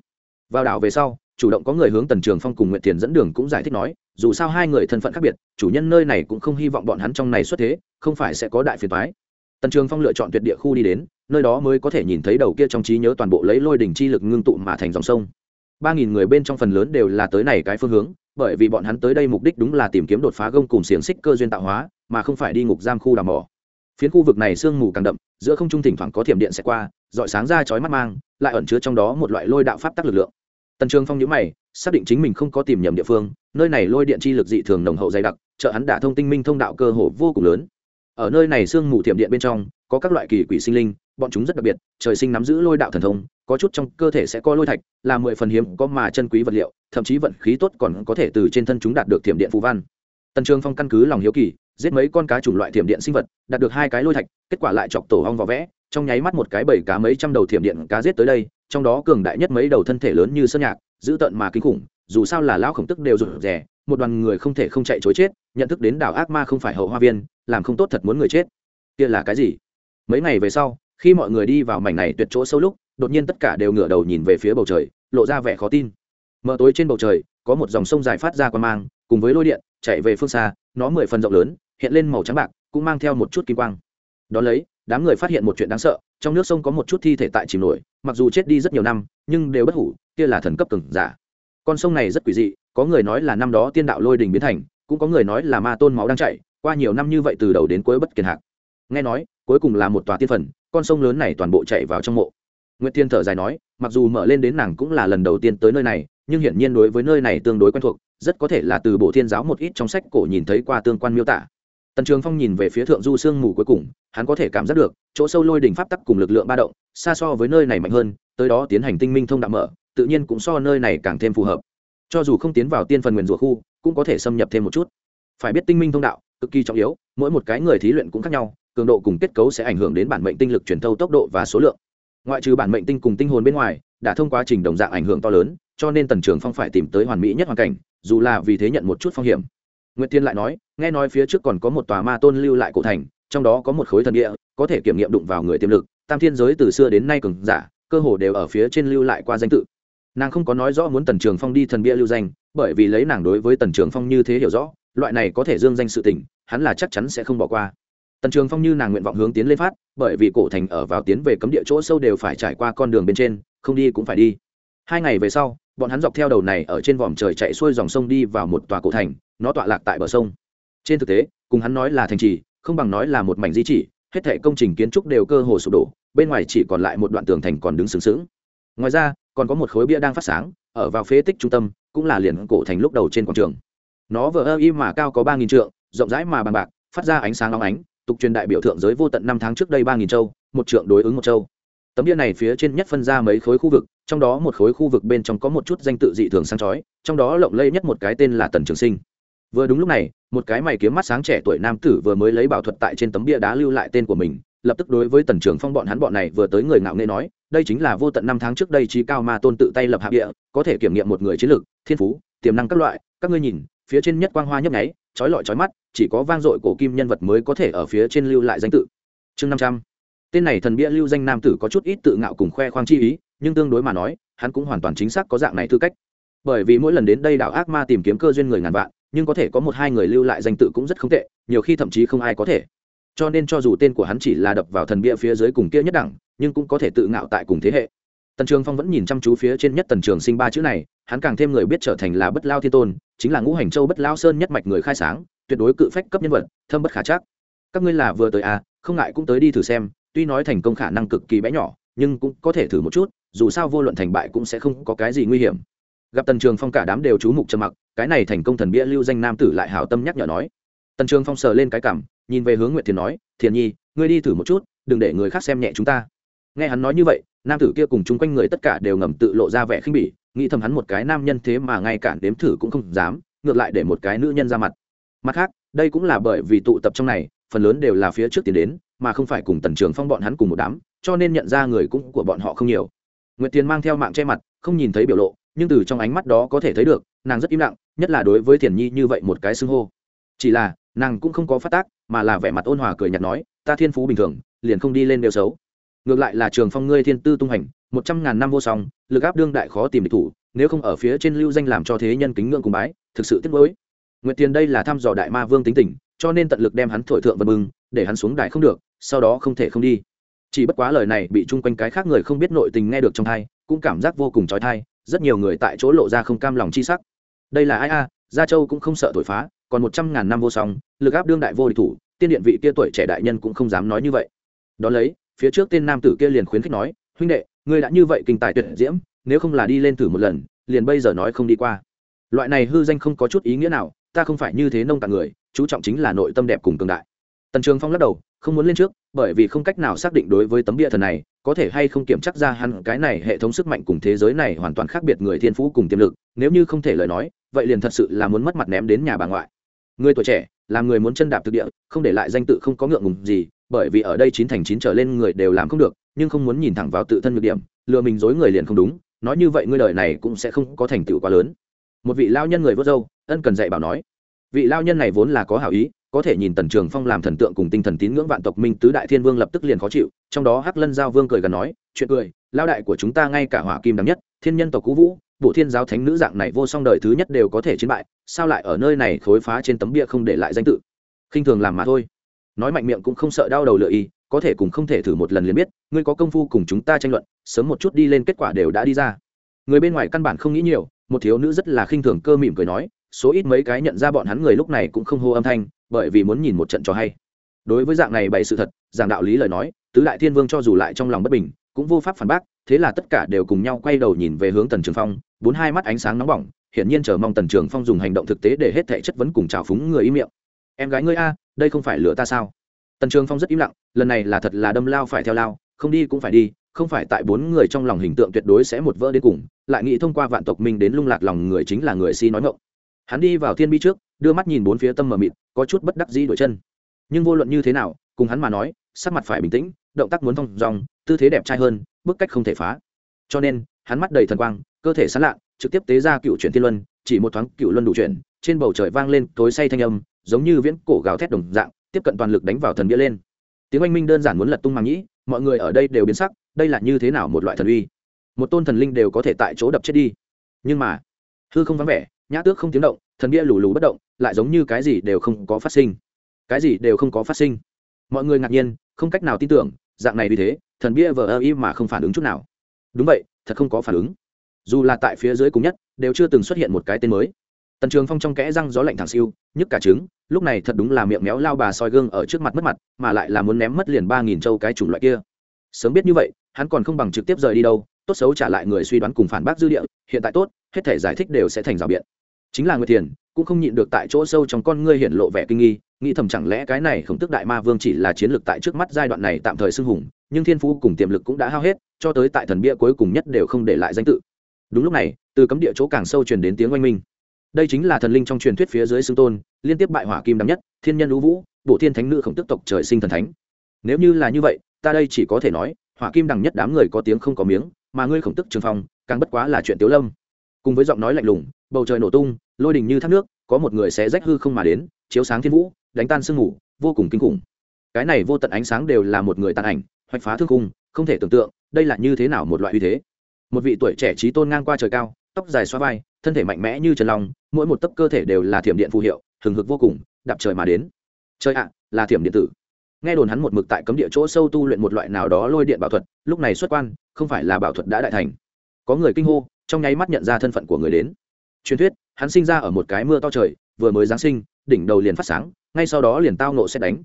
[SPEAKER 1] Vào đảo về sau, chủ động có người hướng tần trường phong cùng nguyện tiền dẫn đường cũng giải thích nói dù sao hai người thân phận khác biệt, chủ nhân nơi này cũng không hy vọng bọn hắn trong này xuất thế, không phải sẽ có đại phiền thoái tần trường phong lựa chọn tuyệt địa khu đi đến, nơi đó mới có thể nhìn thấy đầu kia trong trí nhớ toàn bộ lấy lôi đỉnh chi lực ngưng tụ mà thành dòng sông. Ba nghìn người bên trong phần lớn đều là tới này cái phương hướng, bởi vì bọn hắn tới đây mục đích đúng là tìm kiếm đột phá gông cùng xiềng xích cơ duyên tạo hóa, mà không phải đi ngục giam khu đào mỏ. Phiến khu vực này sương mù càng đậm, giữa không trung thỉnh thoảng có thiểm điện sẽ qua dọi sáng ra chói mắt mang, lại ẩn chứa trong đó một loại lôi đạo pháp tắc lực lượng. Tần trường phong nhữ mày xác định chính mình không có tìm nhầm địa phương, nơi này lôi điện chi lực dị thường nồng hậu dày đặc trợ hắn đả thông tinh minh thông đạo cơ hồ vô cùng lớn. Ở nơi này sương mù thiểm điện bên trong, có các loại kỳ quỷ sinh linh, bọn chúng rất đặc biệt, trời sinh nắm giữ lôi đạo thần thông, có chút trong cơ thể sẽ có lôi thạch, là mười phần hiếm, có mà chân quý vật liệu, thậm chí vận khí tốt còn có thể từ trên thân chúng đạt được thiểm điện phù văn. Tần trường phong căn cứ lòng hiếu kỳ, giết mấy con cá chủng loại thiểm điện sinh vật, đạt được hai cái lôi thạch, kết quả lại chọc tổ hong vỏ vẽ, trong nháy mắt một cái bảy cá mấy trăm đầu thiểm điện cá giết tới đây, trong đó cường đại nhất mấy đầu thân thể lớn như sơn nhạc dữ tợn mà kinh khủng, dù sao là lão khổng tức đều rụt rè, một đoàn người không thể không chạy chối chết, nhận thức đến đảo ác ma không phải hậu hoa viên, làm không tốt thật muốn người chết. Kia là cái gì? Mấy ngày về sau, khi mọi người đi vào mảnh này tuyệt chỗ sâu lúc, đột nhiên tất cả đều ngửa đầu nhìn về phía bầu trời, lộ ra vẻ khó tin. Mở tối trên bầu trời, có một dòng sông dài phát ra qua mang, cùng với lôi điện, chạy về phương xa, nó mười phần rộng lớn, hiện lên màu trắng bạc, cũng mang theo một chút kim quang. Đón lấy đám người phát hiện một chuyện đáng sợ, trong nước sông có một chút thi thể tại chìm nổi, mặc dù chết đi rất nhiều năm, nhưng đều bất hủ, kia là thần cấp cường giả. Con sông này rất quỷ dị, có người nói là năm đó tiên đạo lôi đình biến thành, cũng có người nói là ma tôn máu đang chạy qua nhiều năm như vậy từ đầu đến cuối bất kiền hạc. Nghe nói, cuối cùng là một tòa tiên phần, con sông lớn này toàn bộ chạy vào trong mộ. Nguyễn tiên thở dài nói, mặc dù mở lên đến nàng cũng là lần đầu tiên tới nơi này, nhưng hiển nhiên đối với nơi này tương đối quen thuộc, rất có thể là từ bộ thiên giáo một ít trong sách cổ nhìn thấy qua tương quan miêu tả tần trường phong nhìn về phía thượng du sương mù cuối cùng, hắn có thể cảm giác được, chỗ sâu lôi đỉnh pháp tắc cùng lực lượng ba động, xa so với nơi này mạnh hơn, tới đó tiến hành tinh minh thông đạo mở, tự nhiên cũng so nơi này càng thêm phù hợp. Cho dù không tiến vào tiên phần nguyền rủa khu, cũng có thể xâm nhập thêm một chút. Phải biết tinh minh thông đạo, cực kỳ trọng yếu, mỗi một cái người thí luyện cũng khác nhau, cường độ cùng kết cấu sẽ ảnh hưởng đến bản mệnh tinh lực truyền thâu tốc độ và số lượng. Ngoại trừ bản mệnh tinh cùng tinh hồn bên ngoài, đã thông quá trình đồng dạng ảnh hưởng to lớn, cho nên tần trường phong phải tìm tới hoàn mỹ nhất hoàn cảnh, dù là vì thế nhận một chút phong hiểm. Nguyệt tiên lại nói, nghe nói phía trước còn có một tòa ma tôn lưu lại cổ thành, trong đó có một khối thần địa, có thể kiểm nghiệm đụng vào người tiềm lực, tam thiên giới từ xưa đến nay cường giả, cơ hồ đều ở phía trên lưu lại qua danh tự. Nàng không có nói rõ muốn tần trường phong đi thần bia lưu danh, bởi vì lấy nàng đối với tần trường phong như thế hiểu rõ, loại này có thể dương danh sự tình, hắn là chắc chắn sẽ không bỏ qua. Tần trường phong như nàng nguyện vọng hướng tiến lên phát, bởi vì cổ thành ở vào tiến về cấm địa chỗ sâu đều phải trải qua con đường bên trên, không đi cũng phải đi. Hai ngày về sau, bọn hắn dọc theo đầu này ở trên vòm trời chạy xuôi dòng sông đi vào một tòa cổ thành nó tọa lạc tại bờ sông. Trên thực tế, cùng hắn nói là thành trì, không bằng nói là một mảnh di chỉ, hết thệ công trình kiến trúc đều cơ hồ sụp đổ, bên ngoài chỉ còn lại một đoạn tường thành còn đứng sướng sướng. ngoài ra, còn có một khối bia đang phát sáng, ở vào phế tích trung tâm, cũng là liền cổ thành lúc đầu trên quảng trường. Nó vỡ ơ y mà cao có ba nghìn trượng, rộng rãi mà bằng bạc, phát ra ánh sáng long ánh, tục truyền đại biểu thượng giới vô tận năm tháng trước đây ba nghìn châu, một trượng đối ứng một châu. Tấm bia này phía trên nhất phân ra mấy khối khu vực, trong đó một khối khu vực bên trong có một chút danh tự dị thường sang chói, trong đó lộng lây nhất một cái tên là tần trường sinh vừa đúng lúc này, một cái mày kiếm mắt sáng trẻ tuổi nam tử vừa mới lấy bảo thuật tại trên tấm bia đá lưu lại tên của mình, lập tức đối với tần trường phong bọn hắn bọn này vừa tới người ngạo nghê nói, đây chính là vô tận năm tháng trước đây trí cao ma tôn tự tay lập hạ địa có thể kiểm nghiệm một người chiến lược thiên phú, tiềm năng các loại, các ngươi nhìn, phía trên nhất quang hoa nhấp nháy trói lọi trói mắt, chỉ có vang dội cổ kim nhân vật mới có thể ở phía trên lưu lại danh tự. Chương năm trăm. Tên này thần bia lưu danh nam tử có chút ít tự ngạo cùng khoe khoang chi ý, nhưng tương đối mà nói, hắn cũng hoàn toàn chính xác có dạng này tư cách. Bởi vì mỗi lần đến đây đảo ác ma tìm kiếm cơ duyên người ngàn vạn nhưng có thể có một hai người lưu lại danh tự cũng rất không tệ, nhiều khi thậm chí không ai có thể. Cho nên cho dù tên của hắn chỉ là đập vào thần bia phía dưới cùng kia nhất đẳng, nhưng cũng có thể tự ngạo tại cùng thế hệ. Tần trường phong vẫn nhìn chăm chú phía trên nhất tần trường sinh ba chữ này, hắn càng thêm người biết trở thành là bất lao thiên tôn, chính là ngũ hành châu bất lao sơn nhất mạch người khai sáng, tuyệt đối cự phách cấp nhân vật, thâm bất khả chắc. Các ngươi là vừa tới à không ngại cũng tới đi thử xem, tuy nói thành công khả năng cực kỳ bé nhỏ, nhưng cũng có thể thử một chút, dù sao vô luận thành bại cũng sẽ không có cái gì nguy hiểm. Gặp tần trường phong cả đám đều chú mục trầm mặc cái này thành công thần bia lưu danh nam tử lại hảo tâm nhắc nhở nói. Tần trường phong sờ lên cái cảm, nhìn về hướng nguyệt thiền nói, thiền nhi, ngươi đi thử một chút, đừng để người khác xem nhẹ chúng ta. Nghe hắn nói như vậy, nam tử kia cùng chung quanh người tất cả đều ngầm tự lộ ra vẻ khinh bỉ, nghĩ thầm hắn một cái nam nhân thế mà ngay cả đếm thử cũng không dám, ngược lại để một cái nữ nhân ra mặt. Mặt khác, đây cũng là bởi vì tụ tập trong này, phần lớn đều là phía trước tiến đến, mà không phải cùng tần trường phong bọn hắn cùng một đám, cho nên nhận ra người cũng của bọn họ không nhiều. Nguyệt thiền mang theo mạng che mặt, không nhìn thấy biểu lộ, nhưng từ trong ánh mắt đó có thể thấy được, nàng rất im lặng nhất là đối với thiền nhi như vậy một cái xưng hô. Chỉ là, nàng cũng không có phát tác, mà là vẻ mặt ôn hòa cười nhạt nói, ta thiên phú bình thường, liền không đi lên đều xấu. Ngược lại là trường phong ngươi thiên tư tung hành, một trăm ngàn năm vô song, lực áp đương đại khó tìm địch thủ, nếu không ở phía trên lưu danh làm cho thế nhân kính ngưỡng cùng bái, thực sự tiếc nuối. Nguyệt tiền đây là thăm dò đại ma vương tính tình, cho nên tận lực đem hắn thổi thượng vân mừng để hắn xuống đại không được, sau đó không thể không đi. Chỉ bất quá lời này bị chung quanh cái khác người không biết nội tình nghe được trong thai cũng cảm giác vô cùng trói thai rất nhiều người tại chỗ lộ ra không cam lòng chi sắc đây là ai a? Gia châu cũng không sợ thổi phá, còn một trăm ngàn năm vô song, lực áp đương đại vô địch thủ, tiên điện vị kia tuổi trẻ đại nhân cũng không dám nói như vậy. Đón lấy, phía trước tên nam tử kia liền khuyến khích nói, huynh đệ, ngươi đã như vậy kinh tài tuyệt diễm, nếu không là đi lên thử một lần, liền bây giờ nói không đi qua. Loại này hư danh không có chút ý nghĩa nào, ta không phải như thế nông tạng người, chú trọng chính là nội tâm đẹp cùng cường đại. Tần trường phong lắc đầu, không muốn lên trước, bởi vì không cách nào xác định đối với tấm bia thần này có thể hay không kiểm chắc ra hắn cái này hệ thống sức mạnh cùng thế giới này hoàn toàn khác biệt người thiên phú cùng tiềm lực, nếu như không thể lời nói, vậy liền thật sự là muốn mất mặt ném đến nhà bà ngoại. Người tuổi trẻ là người muốn chân đạp thực địa, không để lại danh tự không có ngượng ngùng gì, bởi vì ở đây chín thành chín trở lên người đều làm không được, nhưng không muốn nhìn thẳng vào tự thân nhược điểm, lừa mình dối người liền không đúng, nói như vậy ngươi đời này cũng sẽ không có thành tựu quá lớn. Một vị lao nhân người vớt râu, ân cần dạy bảo nói, vị lao nhân này vốn là có hảo ý có thể nhìn tần trường phong làm thần tượng cùng tinh thần tín ngưỡng vạn tộc minh tứ đại thiên vương lập tức liền khó chịu, trong đó hắc lân giao vương cười gần nói, chuyện cười lao đại của chúng ta ngay cả hỏa kim đẳng nhất, thiên nhân tộc cũ vũ, bộ thiên giáo thánh nữ dạng này vô song đời thứ nhất đều có thể chiến bại, sao lại ở nơi này khối phá trên tấm bia không để lại danh tự? Khinh thường làm mà thôi. Nói mạnh miệng cũng không sợ đau đầu lựa y có thể cùng không thể thử một lần liền biết, ngươi có công phu cùng chúng ta tranh luận, sớm một chút đi lên kết quả đều đã đi ra. Người bên ngoài căn bản không nghĩ nhiều, một thiếu nữ rất là khinh thường cơ mỉm cười nói số ít mấy cái nhận ra bọn hắn người lúc này cũng không hô âm thanh, bởi vì muốn nhìn một trận cho hay. Đối với dạng này bày sự thật, giảng đạo lý lời nói, tứ đại thiên vương cho dù lại trong lòng bất bình, cũng vô pháp phản bác, thế là tất cả đều cùng nhau quay đầu nhìn về hướng tần trường phong, bốn hai mắt ánh sáng nóng bỏng, hiển nhiên chờ mong tần trường phong dùng hành động thực tế để hết thệ chất vấn cùng trào phúng người im miệng. Em gái ngươi a, đây không phải lửa ta sao? Tần trường phong rất im lặng, lần này là thật là đâm lao phải theo lao, không đi cũng phải đi, không phải tại bốn người trong lòng hình tượng tuyệt đối sẽ một vỡ đến cùng, lại nghĩ thông qua vạn tộc minh đến lung lạc lòng người chính là người si nói ngộng hắn đi vào thiên bi trước, đưa mắt nhìn bốn phía tâm mờ mịt, có chút bất đắc dĩ đổi chân. Nhưng vô luận như thế nào, cùng hắn mà nói, sắc mặt phải bình tĩnh, động tác muốn thong dòng tư thế đẹp trai hơn bức cách không thể phá. Cho nên, hắn mắt đầy thần quang, cơ thể sán lạ, trực tiếp tế ra cựu chuyển thiên luân, chỉ một thoáng cựu luân đủ chuyển, trên bầu trời vang lên tối say thanh âm, giống như viễn cổ gào thét đồng dạng, tiếp cận toàn lực đánh vào thần bia lên. Tiếng oanh minh đơn giản muốn lật tung màng nhĩ, mọi người ở đây đều biến sắc, đây là như thế nào một loại thần uy? Một tôn thần linh đều có thể tại chỗ đập chết đi. Nhưng mà, hư không vắng vẻ nhã tước không tiếng động, thần bia lù lù bất động, lại giống như cái gì đều không có phát sinh. Cái gì đều không có phát sinh. Mọi người ngạc nhiên, không cách nào tin tưởng, dạng này vì thế, thần bia vờ ơ y mà không phản ứng chút nào. Đúng vậy, thật không có phản ứng. Dù là tại phía dưới cùng nhất, đều chưa từng xuất hiện một cái tên mới. Tần trường phong trong kẽ răng gió lạnh thẳng siêu, nhức cả trứng, lúc này thật đúng là miệng méo lao bà soi gương ở trước mặt mất mặt, mà lại là muốn ném mất liền ba nghìn châu cái chủng loại kia. Sớm biết như vậy, hắn còn không bằng trực tiếp rời đi đâu, tốt xấu trả lại người suy đoán cùng phản bác dư địa, hiện tại tốt, hết thể giải thích đều sẽ thành rào biện chính là người thiền, cũng không nhịn được tại chỗ sâu trong con ngươi hiện lộ vẻ kinh nghi, nghĩ thầm chẳng lẽ cái này khổng tức đại ma vương chỉ là chiến lược tại trước mắt giai đoạn này tạm thời sưng hùng, nhưng thiên phú cùng tiềm lực cũng đã hao hết, cho tới tại thần bia cuối cùng nhất đều không để lại danh tự. Đúng lúc này, từ cấm địa chỗ càng sâu truyền đến tiếng oanh minh. Đây chính là thần linh trong truyền thuyết phía dưới xưng tôn, liên tiếp bại hỏa kim đắm nhất, thiên nhân lũ vũ bộ thiên thánh nữ khổng tức tộc trời sinh thần thánh. Nếu như là như vậy, ta đây chỉ có thể nói, hỏa kim đằng nhất đám người có tiếng không có miếng, mà ngươi khổng tức trường phong, càng bất quá là chuyện tiếu lâm. Cùng với giọng nói lạnh lùng, bầu trời nổ tung lôi đình như thác nước, có một người sẽ rách hư không mà đến, chiếu sáng thiên vũ, đánh tan sương ngủ vô cùng kinh khủng. Cái này vô tận ánh sáng đều là một người tàn ảnh, hoạch phá thương khung, không thể tưởng tượng, đây là như thế nào một loại uy thế. Một vị tuổi trẻ trí tôn ngang qua trời cao, tóc dài xoa vai, thân thể mạnh mẽ như trần long, mỗi một tấc cơ thể đều là thiểm điện phù hiệu, hừng hực vô cùng, đạp trời mà đến. Trời ạ, là thiểm điện tử. Nghe đồn hắn một mực tại cấm địa chỗ sâu tu luyện một loại nào đó lôi điện bảo thuật, lúc này xuất quan, không phải là bảo thuật đã đại thành. Có người kinh hô, trong nháy mắt nhận ra thân phận của người đến truyền thuyết, hắn sinh ra ở một cái mưa to trời, vừa mới giáng sinh, đỉnh đầu liền phát sáng, ngay sau đó liền tao nộ xét đánh.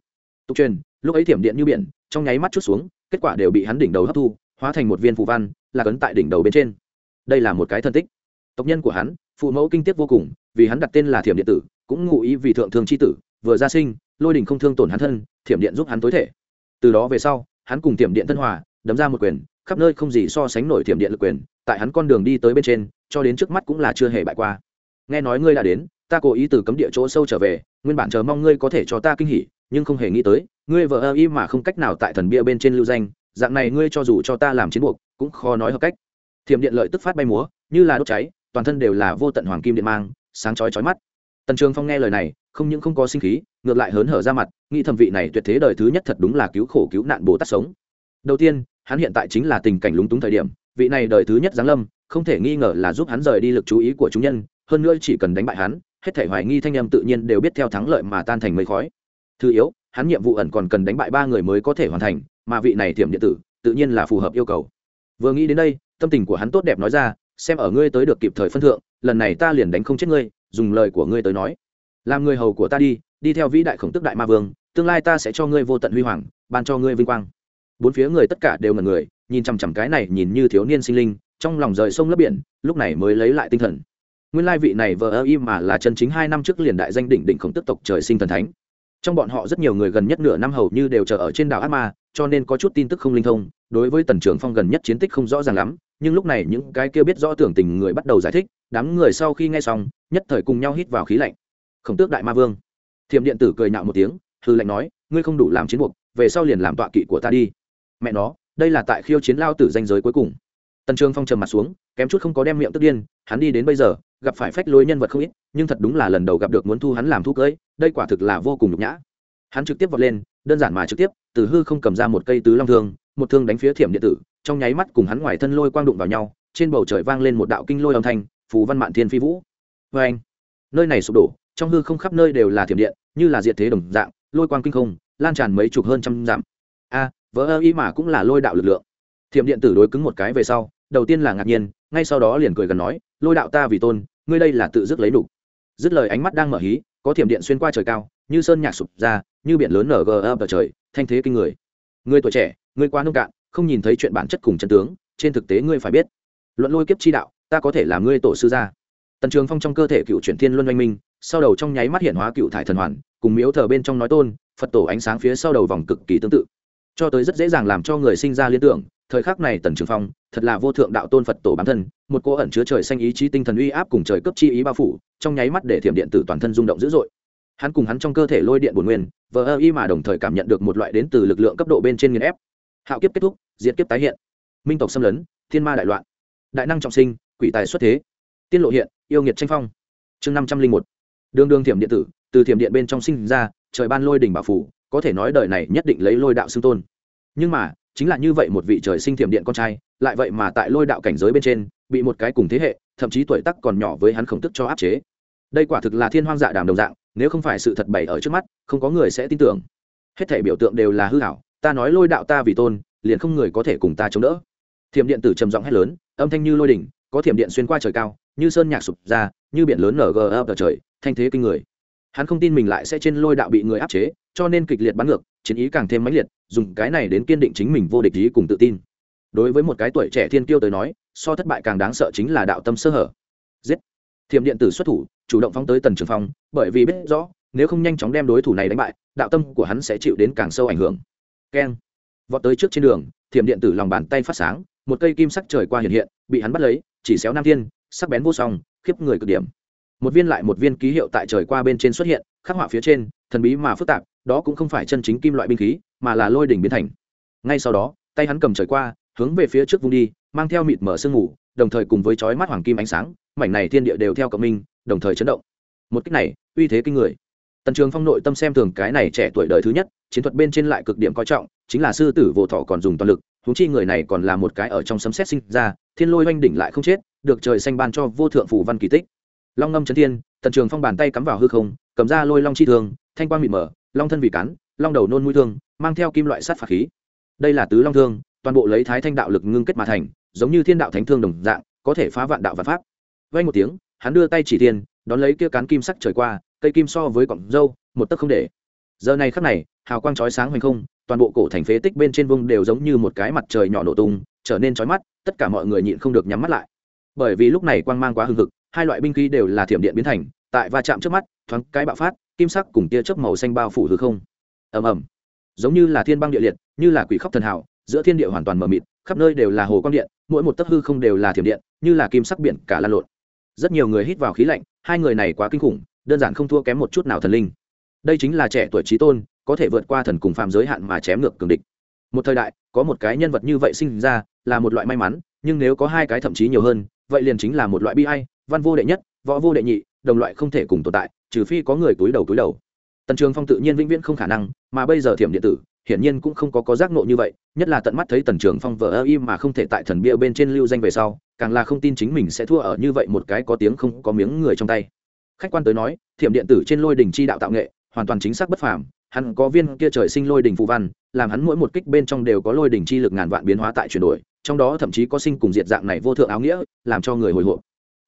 [SPEAKER 1] Tục truyền, lúc ấy thiểm điện như biển, trong nháy mắt chút xuống, kết quả đều bị hắn đỉnh đầu hấp thu, hóa thành một viên phù văn, là cấn tại đỉnh đầu bên trên. Đây là một cái thân tích. Tộc nhân của hắn, phụ mẫu kinh tiếc vô cùng, vì hắn đặt tên là thiểm điện tử, cũng ngụ ý vì thượng thương c h i tử, vừa ra sinh, lôi đình không thương tổn hắn thân, thiểm điện giúp hắn tối thể. Từ đó về sau, hắn cùng thiểm điện thân hòa, đấm ra một quyền, khắp nơi không gì so sánh nổi thiểm điện lực quyền, tại hắn con đường đi tới bên trên cho đến trước mắt cũng là chưa hề bại qua. Nghe nói ngươi đã đến, ta cố ý từ cấm địa chỗ sâu trở về, nguyên bản chờ mong ngươi có thể cho ta kinh hỉ, nhưng không hề nghĩ tới, ngươi vợ ơ y mà không cách nào tại thần bia bên trên lưu danh, dạng này ngươi cho dù cho ta làm chiến buộc, cũng khó nói hợp cách. Thiểm điện lợi tức phát bay múa, như là đốt cháy, toàn thân đều là vô tận hoàng kim điện mang, sáng chói chói mắt. Tần trường phong nghe lời này, không những không có sinh khí, ngược lại hớn hở ra mặt, nghĩ thẩm vị này tuyệt thế đời thứ nhất thật đúng là cứu khổ cứu nạn bồ tát sống. Đầu tiên, hắn hiện tại chính là tình cảnh lúng túng thời điểm, vị này đời thứ nhất giáng lâm không thể nghi ngờ là giúp hắn rời đi lực chú ý của chúng nhân, hơn nữa chỉ cần đánh bại hắn, hết thể hoài nghi thanh âm tự nhiên đều biết theo thắng lợi mà tan thành mây khói. Thứ yếu, hắn nhiệm vụ ẩn còn cần đánh bại ba người mới có thể hoàn thành, mà vị này thiểm điện tử, tự nhiên là phù hợp yêu cầu. Vừa nghĩ đến đây, tâm tình của hắn tốt đẹp nói ra, xem ở ngươi tới được kịp thời phân thượng, lần này ta liền đánh không chết ngươi, dùng lời của ngươi tới nói. Làm người hầu của ta đi đi theo vĩ đại khổng tức đại ma vương, tương lai ta sẽ cho ngươi vô tận huy hoàng, ban cho ngươi vinh quang. Bốn phía người tất cả đều ngần người, nhìn chằm chằm cái này nhìn như thiếu niên sinh linh trong lòng rời sông lấp biển, lúc này mới lấy lại tinh thần. Nguyên lai vị này vờ ơ y mà là chân chính hai năm trước liền đại danh đỉnh đỉnh khổng tức tộc trời sinh thần thánh. Trong bọn họ rất nhiều người gần nhất nửa năm hầu như đều chờ ở trên đảo ác ma, cho nên có chút tin tức không linh thông, đối với tần trưởng phong gần nhất chiến tích không rõ ràng lắm, nhưng lúc này những cái kia biết rõ tưởng tình người bắt đầu giải thích, đám người sau khi nghe xong, nhất thời cùng nhau hít vào khí lạnh. Khổng tước đại ma vương. Thiềm điện tử cười nhạo một tiếng, hư lạnh nói, ngươi không đủ làm chiến buộc, về sau liền làm tọa kỵ của ta đi. Mẹ nó, đây là tại khiêu chiến lao tử danh giới cuối cùng tần trường phong trầm mặt xuống, kém chút không có đem miệng tức điên, hắn đi đến bây giờ, gặp phải phách lối nhân vật không ít, nhưng thật đúng là lần đầu gặp được muốn thu hắn làm thu cưới, đây quả thực là vô cùng nhục nhã. Hắn trực tiếp vọt lên, đơn giản mà trực tiếp, từ hư không cầm ra một cây tứ long thương, một thương đánh phía thiểm điện tử, trong nháy mắt cùng hắn ngoài thân lôi quang đụng vào nhau, trên bầu trời vang lên một đạo kinh lôi âm thanh, phù văn mạn thiên phi vũ. Vê anh nơi này sụp đổ, trong hư không khắp nơi đều là thiểm điện, như là diệt thế đồng dạng, lôi quang kinh không, lan tràn mấy chục hơn trăm dặm. A, vỡ ơ ý mà cũng là lôi đạo lực lượng thiểm điện tử đối cứng một cái về sau, đầu tiên là ngạc nhiên, ngay sau đó liền cười gần nói, lôi đạo ta vì tôn, ngươi đây là tự dứt lấy đủ. Dứt lời ánh mắt đang mở hí, có thiểm điện xuyên qua trời cao, như sơn nhạc sụp ra, như biển lớn nở gờ ở trời, thanh thế kinh người. Người tuổi trẻ người quá nông cạn, không nhìn thấy chuyện bản chất cùng chân tướng, trên thực tế ngươi phải biết. Luận lôi kiếp chi đạo, ta có thể làm ngươi tổ sư gia. Tần trường phong trong cơ thể cựu chuyển thiên luân oanh minh, sau đầu trong nháy mắt hiện hóa cựu thải thần hoàn, cùng miếu thờ bên trong nói tôn, phật tổ ánh sáng phía sau đầu vòng cực kỳ tương tự. Cho tới rất dễ dàng làm cho người sinh ra liên tưởng thời khắc này tần trường phong thật là vô thượng đạo tôn phật tổ bản thân, một cô ẩn chứa trời xanh ý chí tinh thần uy áp cùng trời cấp chi ý bao phủ, trong nháy mắt để thiểm điện tử toàn thân rung động dữ dội. Hắn cùng hắn trong cơ thể lôi điện bổn nguyên, vờ ơ y mà đồng thời cảm nhận được một loại đến từ lực lượng cấp độ bên trên nghiên ép. Hạo kiếp kết thúc, diệt kiếp tái hiện. Minh tộc xâm lấn, thiên ma đại loạn. Đại năng trọng sinh, quỷ tài xuất thế. Tiên lộ hiện, yêu nghiệt tranh phong. Chương năm trăm linh một. Đường đường thiểm điện tử, từ thiểm điện bên trong sinh ra, trời ban lôi đỉnh bảo phủ, có thể nói đời này nhất định lấy lôi đạo xưng tôn. Nhưng mà chính là như vậy một vị trời sinh thiểm điện con trai, lại vậy mà tại lôi đạo cảnh giới bên trên, bị một cái cùng thế hệ, thậm chí tuổi tắc còn nhỏ với hắn khổng tức cho áp chế. Đây quả thực là thiên hoang dạ đàm đồng dạng, nếu không phải sự thật bày ở trước mắt, không có người sẽ tin tưởng. Hết thể biểu tượng đều là hư hảo ta nói lôi đạo ta vì tôn, liền không người có thể cùng ta chống đỡ. Thiểm điện tử trầm giọng hét lớn, âm thanh như lôi đỉnh, có thiểm điện xuyên qua trời cao, như sơn nhạc sụp ra, như biển lớn nở ở trời, thanh thế kinh người. Hắn không tin mình lại sẽ trên lôi đạo bị người áp chế cho nên kịch liệt bắn ngược, chiến ý càng thêm mãnh liệt, dùng cái này đến kiên định chính mình vô địch ý cùng tự tin. Đối với một cái tuổi trẻ thiên kiêu tới nói, so thất bại càng đáng sợ chính là đạo tâm sơ hở. Giết. Thiểm điện tử xuất thủ, chủ động phóng tới tần trường phong, bởi vì biết rõ, nếu không nhanh chóng đem đối thủ này đánh bại, đạo tâm của hắn sẽ chịu đến càng sâu ảnh hưởng. Keng. Vọt tới trước trên đường, thiểm điện tử lòng bàn tay phát sáng, một cây kim sắc trời qua hiện hiện, bị hắn bắt lấy, chỉ xéo nam thiên, sắc bén vô song, khiếp người cực điểm. Một viên lại một viên ký hiệu tại trời qua bên trên xuất hiện, khắc họa phía trên, thần bí mà phức tạp đó cũng không phải chân chính kim loại binh khí, mà là lôi đỉnh biến thành. Ngay sau đó, tay hắn cầm trời qua, hướng về phía trước vung đi, mang theo mịt mở sương ngủ đồng thời cùng với chói mắt hoàng kim ánh sáng, mảnh này thiên địa đều theo cộng minh, đồng thời chấn động. Một cách này, uy thế kinh người. Tần trường phong nội tâm xem thường cái này trẻ tuổi đời thứ nhất, chiến thuật bên trên lại cực điểm coi trọng, chính là sư tử vô thọ còn dùng toàn lực húng chi người này còn là một cái ở trong sấm xét sinh ra, thiên lôi oanh đỉnh lại không chết, được trời xanh ban cho vô thượng phủ văn kỳ tích. Long ngâm trấn thiên, tần trường phong bàn tay cắm vào hư không, cầm ra lôi long chi thương, thanh quang mịt mở long thân vì cắn long đầu nôn mũi thương, mang theo kim loại sắt phạt khí. Đây là tứ long thương, toàn bộ lấy thái thanh đạo lực ngưng kết mà thành, giống như thiên đạo thánh thương đồng dạng, có thể phá vạn đạo và pháp. Vay một tiếng, hắn đưa tay chỉ tiền đón lấy kia cán kim sắc trời qua, cây kim so với cọng dâu một tấc không để. Giờ này khắc này, hào quang chói sáng hoành không, toàn bộ cổ thành phế tích bên trên vung đều giống như một cái mặt trời nhỏ nổ tung, trở nên chói mắt, tất cả mọi người nhịn không được nhắm mắt lại. Bởi vì lúc này quang mang quá hừng hực, hai loại binh khí đều là thiểm điện biến thành, tại va chạm trước mắt, thoáng cái bạo phát kim sắc cùng tia chớp màu xanh bao phủ hư không. Ầm ầm. Giống như là thiên băng địa liệt, như là quỷ khóc thần hảo giữa thiên địa hoàn toàn mờ mịt, khắp nơi đều là hồ quang điện, mỗi một tấc hư không đều là thiểm điện, như là kim sắc biển cả lan lộn. Rất nhiều người hít vào khí lạnh, hai người này quá kinh khủng, đơn giản không thua kém một chút nào thần linh. Đây chính là trẻ tuổi trí tôn, có thể vượt qua thần cùng phàm giới hạn mà chém ngược cường địch. Một thời đại, có một cái nhân vật như vậy sinh ra, là một loại may mắn, nhưng nếu có hai cái thậm chí nhiều hơn, vậy liền chính là một loại bi hay văn vô đệ nhất, võ vô đệ nhị, đồng loại không thể cùng tồn tại trừ phi có người túi đầu túi đầu. Tần trường phong tự nhiên vĩnh viễn không khả năng, mà bây giờ thiểm điện tử, hiển nhiên cũng không có có giác nộ như vậy, nhất là tận mắt thấy tần trường phong vờ ơ im mà không thể tại thần bia bên trên lưu danh về sau, càng là không tin chính mình sẽ thua ở như vậy một cái có tiếng không có miếng người trong tay. Khách quan tới nói, thiểm điện tử trên lôi đình chi đạo tạo nghệ, hoàn toàn chính xác bất phàm, hắn có viên kia trời sinh lôi đình phù văn, làm hắn mỗi một kích bên trong đều có lôi đình chi lực ngàn vạn biến hóa tại chuyển đổi, trong đó thậm chí có sinh cùng diệt dạng này vô thượng áo nghĩa, làm cho người hồi hộp.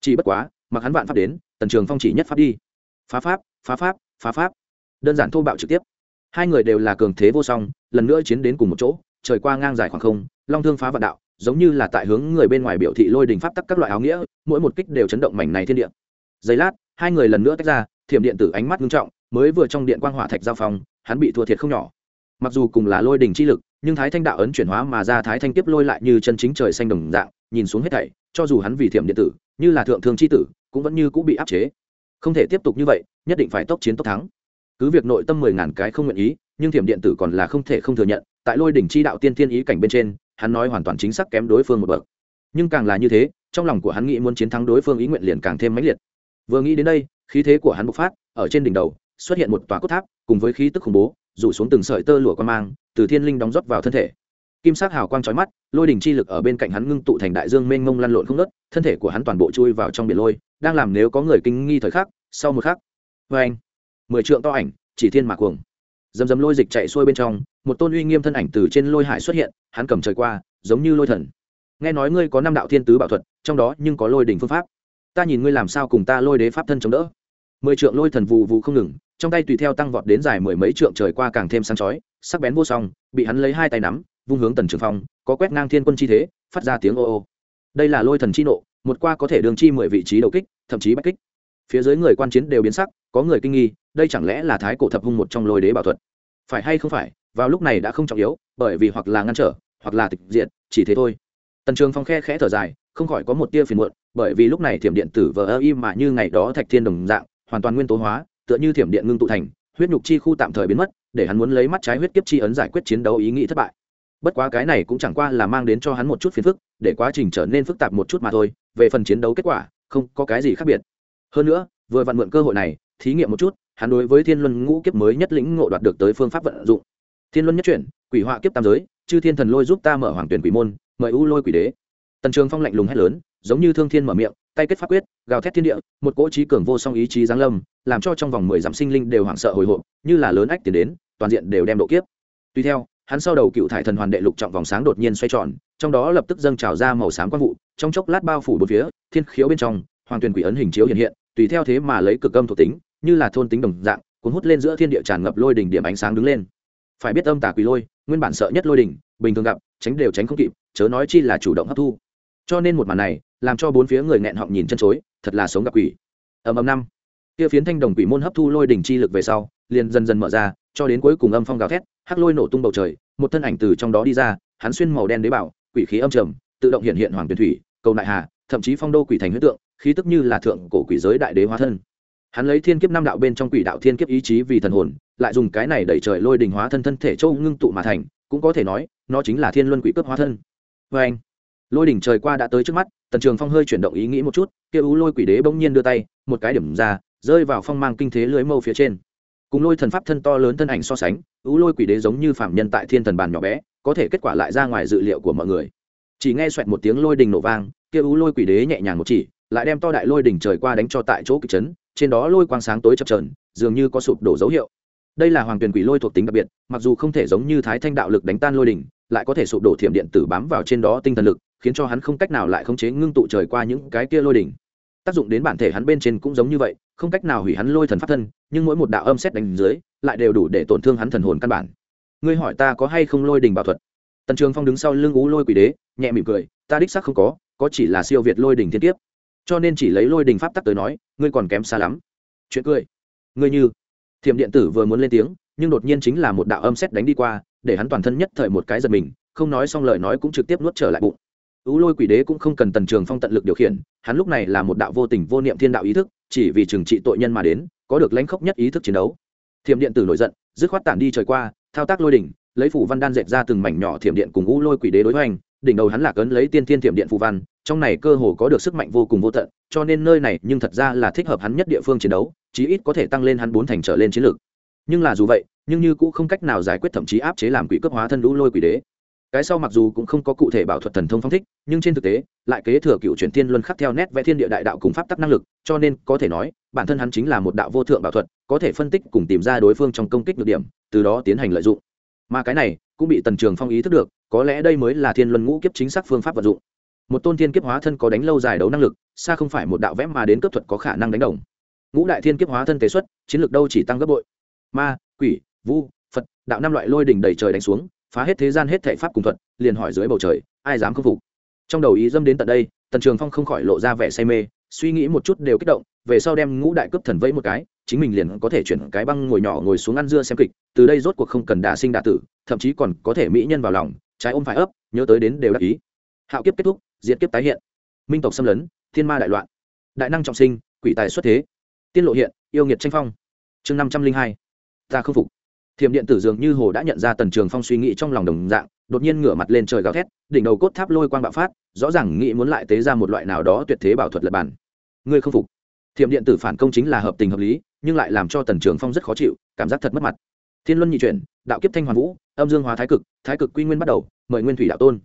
[SPEAKER 1] Chỉ bất quá, mặc hắn vạn pháp đến, tần trường phong chỉ nhất pháp đi phá pháp phá pháp phá pháp. Đơn giản thô bạo trực tiếp. Hai người đều là cường thế vô song lần nữa chiến đến cùng một chỗ trời qua ngang dài khoảng không long thương phá vạn đạo giống như là tại hướng người bên ngoài biểu thị lôi đình pháp tắc các loại áo nghĩa mỗi một kích đều chấn động mảnh này thiên địa. Giây lát hai người lần nữa tách ra thiểm điện tử ánh mắt nghiêm trọng mới vừa trong điện quang hỏa thạch giao phòng, hắn bị thua thiệt không nhỏ. Mặc dù cùng là lôi đình chi lực nhưng thái thanh đạo ấn chuyển hóa mà ra thái thanh tiếp lôi lại như chân chính trời xanh đồng dạng nhìn xuống hết thảy cho dù hắn vì thiểm điện tử như là thượng thương chi tử cũng vẫn như cũng bị áp chế không thể tiếp tục như vậy, nhất định phải tốc chiến tốc thắng. Cứ việc nội tâm mười ngàn cái không nguyện ý, nhưng thiểm điện tử còn là không thể không thừa nhận, tại lôi đỉnh chi đạo tiên thiên ý cảnh bên trên, hắn nói hoàn toàn chính xác kém đối phương một bậc. Nhưng càng là như thế, trong lòng của hắn nghĩ muốn chiến thắng đối phương ý nguyện liền càng thêm mãnh liệt. Vừa nghĩ đến đây, khí thế của hắn bộc phát, ở trên đỉnh đầu, xuất hiện một tòa cốt tháp, cùng với khí tức khủng bố, rủ xuống từng sợi tơ lụa quan mang, từ thiên linh đóng rót vào thân thể kim sắc hào quang chói mắt, lôi đỉnh chi lực ở bên cạnh hắn ngưng tụ thành đại dương mênh mông lăn lộn không nớt thân thể của hắn toàn bộ chui vào trong biển lôi, đang làm nếu có người kinh nghi thời khắc, sau một khắc vê anh, mười trượng to ảnh, chỉ thiên mạc cuồng. Dầm dầm lôi dịch chạy xuôi bên trong, một tôn uy nghiêm thân ảnh từ trên lôi hải xuất hiện, hắn cầm trời qua, giống như lôi thần. Nghe nói ngươi có năm đạo thiên tứ bảo thuật, trong đó nhưng có lôi đỉnh phương pháp. Ta nhìn ngươi làm sao cùng ta lôi đế pháp thân chống đỡ. Mười trượng lôi thần vụ vụ không ngừng, trong tay tùy theo tăng vọt đến dài mười mấy trượng trời qua càng thêm sáng chói, sắc bén vô song, bị hắn lấy hai tay nắm vung hướng tần trường phong, có quét ngang thiên quân chi thế, phát ra tiếng ô ô. Đây là lôi thần chi nộ, một qua có thể đường chi mười vị trí đầu kích, thậm chí bách kích. Phía dưới người quan chiến đều biến sắc, có người kinh nghi, đây chẳng lẽ là thái cổ thập hung một trong lôi đế bảo thuật? Phải hay không phải, vào lúc này đã không trọng yếu, bởi vì hoặc là ngăn trở, hoặc là tịch diện chỉ thế thôi. Tần trường phong khe khẽ thở dài, không khỏi có một tia phiền muộn, bởi vì lúc này thiểm điện tử vờ ơ im mà như ngày đó thạch thiên đồng dạng, hoàn toàn nguyên tố hóa, tựa như thiểm điện ngưng tụ thành, huyết nhục chi khu tạm thời biến mất, để hắn muốn lấy mắt trái huyết kiếp chi ấn giải quyết chiến đấu ý nghĩ thất bại bất quá cái này cũng chẳng qua là mang đến cho hắn một chút phiền phức, để quá trình trở nên phức tạp một chút mà thôi, về phần chiến đấu kết quả, không có cái gì khác biệt. Hơn nữa, vừa vặn mượn cơ hội này, thí nghiệm một chút, hắn đối với thiên luân ngũ kiếp mới nhất lĩnh ngộ đoạt được tới phương pháp vận dụng. Thiên luân nhất chuyển, quỷ họa kiếp tam giới, chư thiên thần lôi giúp ta mở hoàng tuyển quỷ môn, mời u lôi quỷ đế. Tần trường phong lạnh lùng hét lớn, giống như thương thiên mở miệng, tay kết pháp quyết, gào thét thiên địa, một cỗ trí cường vô song ý chí giáng lâm, làm cho trong vòng mười dặm sinh linh đều hoảng sợ hồi hộp, như là lớn ách tiến đến, toàn diện đều đem độ kiếp. Tuy theo hắn sau đầu cựu thải thần hoàn đệ lục trọng vòng sáng đột nhiên xoay tròn, trong đó lập tức dâng trào ra màu sáng quang vụ, trong chốc lát bao phủ bốn phía, thiên khiếu bên trong, hoàng tuyền quỷ ấn hình chiếu hiện hiện, tùy theo thế mà lấy cực âm thuộc tính, như là thôn tính đồng dạng, cuốn hút lên giữa thiên địa tràn ngập lôi đỉnh điểm ánh sáng đứng lên. Phải biết âm tà quỷ lôi, nguyên bản sợ nhất lôi đỉnh, bình thường gặp, tránh đều tránh không kịp, chớ nói chi là chủ động hấp thu. Cho nên một màn này, làm cho bốn phía người nghẹn họng nhìn chân chối, thật là sống gặp quỷ. Ầm ầm năm kia phiến thanh đồng quỷ môn hấp thu lôi đỉnh chi lực về sau, liền dần dần mở ra, cho đến cuối cùng âm phong gào thét, hắc lôi nổ tung bầu trời, một thân ảnh từ trong đó đi ra, hắn xuyên màu đen đế bảo, quỷ khí âm trầm, tự động hiện hiện hoàng tuyển thủy, cầu nại hà, thậm chí phong đô quỷ thành huyết tượng, khí tức như là thượng cổ quỷ giới đại đế hóa thân. Hắn lấy thiên kiếp năm đạo bên trong quỷ đạo thiên kiếp ý chí vì thần hồn, lại dùng cái này đẩy trời lôi đình hóa thân thân thể châu ngưng tụ mà thành, cũng có thể nói, nó chính là thiên luân quỷ cướp hóa thân. Vê anh lôi đỉnh trời qua đã tới trước mắt, tần trường phong hơi chuyển động ý nghĩ một chút, kia ú lôi quỷ đế bỗng nhiên đưa tay, một cái điểm ra rơi vào phong mang kinh thế lưới mâu phía trên. Cùng lôi thần pháp thân to lớn thân ảnh so sánh, ứ lôi quỷ đế giống như phạm nhân tại thiên thần bàn nhỏ bé, có thể kết quả lại ra ngoài dự liệu của mọi người. Chỉ nghe xoẹt một tiếng lôi đình nổ vang, kia ứ lôi quỷ đế nhẹ nhàng một chỉ, lại đem to đại lôi đỉnh trời qua đánh cho tại chỗ kịch chấn, trên đó lôi quang sáng tối chập trờn dường như có sụp đổ dấu hiệu. Đây là hoàng tuyền quỷ lôi thuộc tính đặc biệt, mặc dù không thể giống như thái thanh đạo lực đánh tan lôi đỉnh lại có thể sụp đổ thiểm điện tử bám vào trên đó tinh thần lực, khiến cho hắn không cách nào lại khống chế ngưng tụ trời qua những cái kia lôi đỉnh tác dụng đến bản thể hắn bên trên cũng giống như vậy không cách nào hủy hắn lôi thần pháp thân, nhưng mỗi một đạo âm xét đánh dưới, lại đều đủ để tổn thương hắn thần hồn căn bản. Ngươi hỏi ta có hay không lôi đình bảo thuật? Tần trường phong đứng sau lưng ú lôi quỷ đế, nhẹ mỉm cười, ta đích xác không có có chỉ là siêu việt lôi đình thiên tiếp cho nên chỉ lấy lôi đình pháp tắc tới nói, ngươi còn kém xa lắm. Chuyện cười. Ngươi như thiểm điện tử vừa muốn lên tiếng, nhưng đột nhiên chính là một đạo âm xét đánh đi qua, để hắn toàn thân nhất thời một cái giật mình, không nói xong lời nói cũng trực tiếp nuốt trở lại bụng ú lôi quỷ đế cũng không cần tần trường phong tận lực điều khiển, hắn lúc này là một đạo vô tình vô niệm thiên đạo ý thức, chỉ vì trừng trị tội nhân mà đến, có được lãnh khốc nhất ý thức chiến đấu. Thiểm điện tử nổi giận, dứt khoát tản đi trời qua, thao tác lôi đỉnh, lấy phủ văn đan dệt ra từng mảnh nhỏ thiểm điện cùng ú lôi quỷ đế đối hoành, đỉnh đầu hắn lạc ấn lấy tiên thiên thiểm điện phù văn, trong này cơ hồ có được sức mạnh vô cùng vô tận, cho nên nơi này nhưng thật ra là thích hợp hắn nhất địa phương chiến đấu, chí ít có thể tăng lên hắn bốn thành trở lên chiến lược. Nhưng là dù vậy, nhưng như cũng không cách nào giải quyết thậm chí áp chế làm quỷ cấp hóa thân lũ lôi quỷ đế cái sau mặc dù cũng không có cụ thể bảo thuật thần thông phong thích, nhưng trên thực tế, lại kế thừa cựu truyền thiên luân khắc theo nét vẽ thiên địa đại đạo cùng pháp tắc năng lực, cho nên có thể nói, bản thân hắn chính là một đạo vô thượng bảo thuật, có thể phân tích cùng tìm ra đối phương trong công kích được điểm, từ đó tiến hành lợi dụng. Mà cái này, cũng bị tần trường phong ý thức được, có lẽ đây mới là thiên luân ngũ kiếp chính xác phương pháp vận dụng. Một tôn thiên kiếp hóa thân có đánh lâu dài đấu năng lực, xa không phải một đạo vẽ mà đến cấp thuật có khả năng đánh đồng. Ngũ đại thiên kiếp hóa thân tế xuất, chiến lược đâu chỉ tăng gấp bội. Ma, quỷ, vu, phật, đạo năm loại lôi đỉnh đầy trời đánh xuống phá hết thế gian hết thệ pháp cùng thuật, liền hỏi dưới bầu trời, ai dám khâm phục? Trong đầu ý dâm đến tận đây, tần trường phong không khỏi lộ ra vẻ say mê, suy nghĩ một chút đều kích động, về sau đem ngũ đại cấp thần vẫy một cái, chính mình liền có thể chuyển cái băng ngồi nhỏ ngồi xuống ăn dưa xem kịch, từ đây rốt cuộc không cần đả sinh đả tử, thậm chí còn có thể mỹ nhân vào lòng, trái ôm phải ấp, nhớ tới đến đều đắc ý. Hạo kiếp kết thúc, diệt kiếp tái hiện. Minh tộc xâm lấn, thiên ma đại loạn. Đại năng trọng sinh, quỷ tài xuất thế. Tiên lộ hiện, yêu nghiệt tranh phong. Chương năm trăm linh hai. Ta không phục thiểm điện tử dường như hồ đã nhận ra tần trường phong suy nghĩ trong lòng đồng dạng, đột nhiên ngửa mặt lên trời gào thét, đỉnh đầu cốt tháp lôi quang bạo phát, rõ ràng nghĩ muốn lại tế ra một loại nào đó tuyệt thế bảo thuật lập bản. Ngươi không phục. Thiểm điện tử phản công chính là hợp tình hợp lý, nhưng lại làm cho tần trường phong rất khó chịu, cảm giác thật mất mặt. Thiên luân nhị chuyển, đạo kiếp thanh hoàn vũ, âm dương hóa thái cực thái cực quy nguyên bắt đầu, mời nguyên thủy đạo tôn.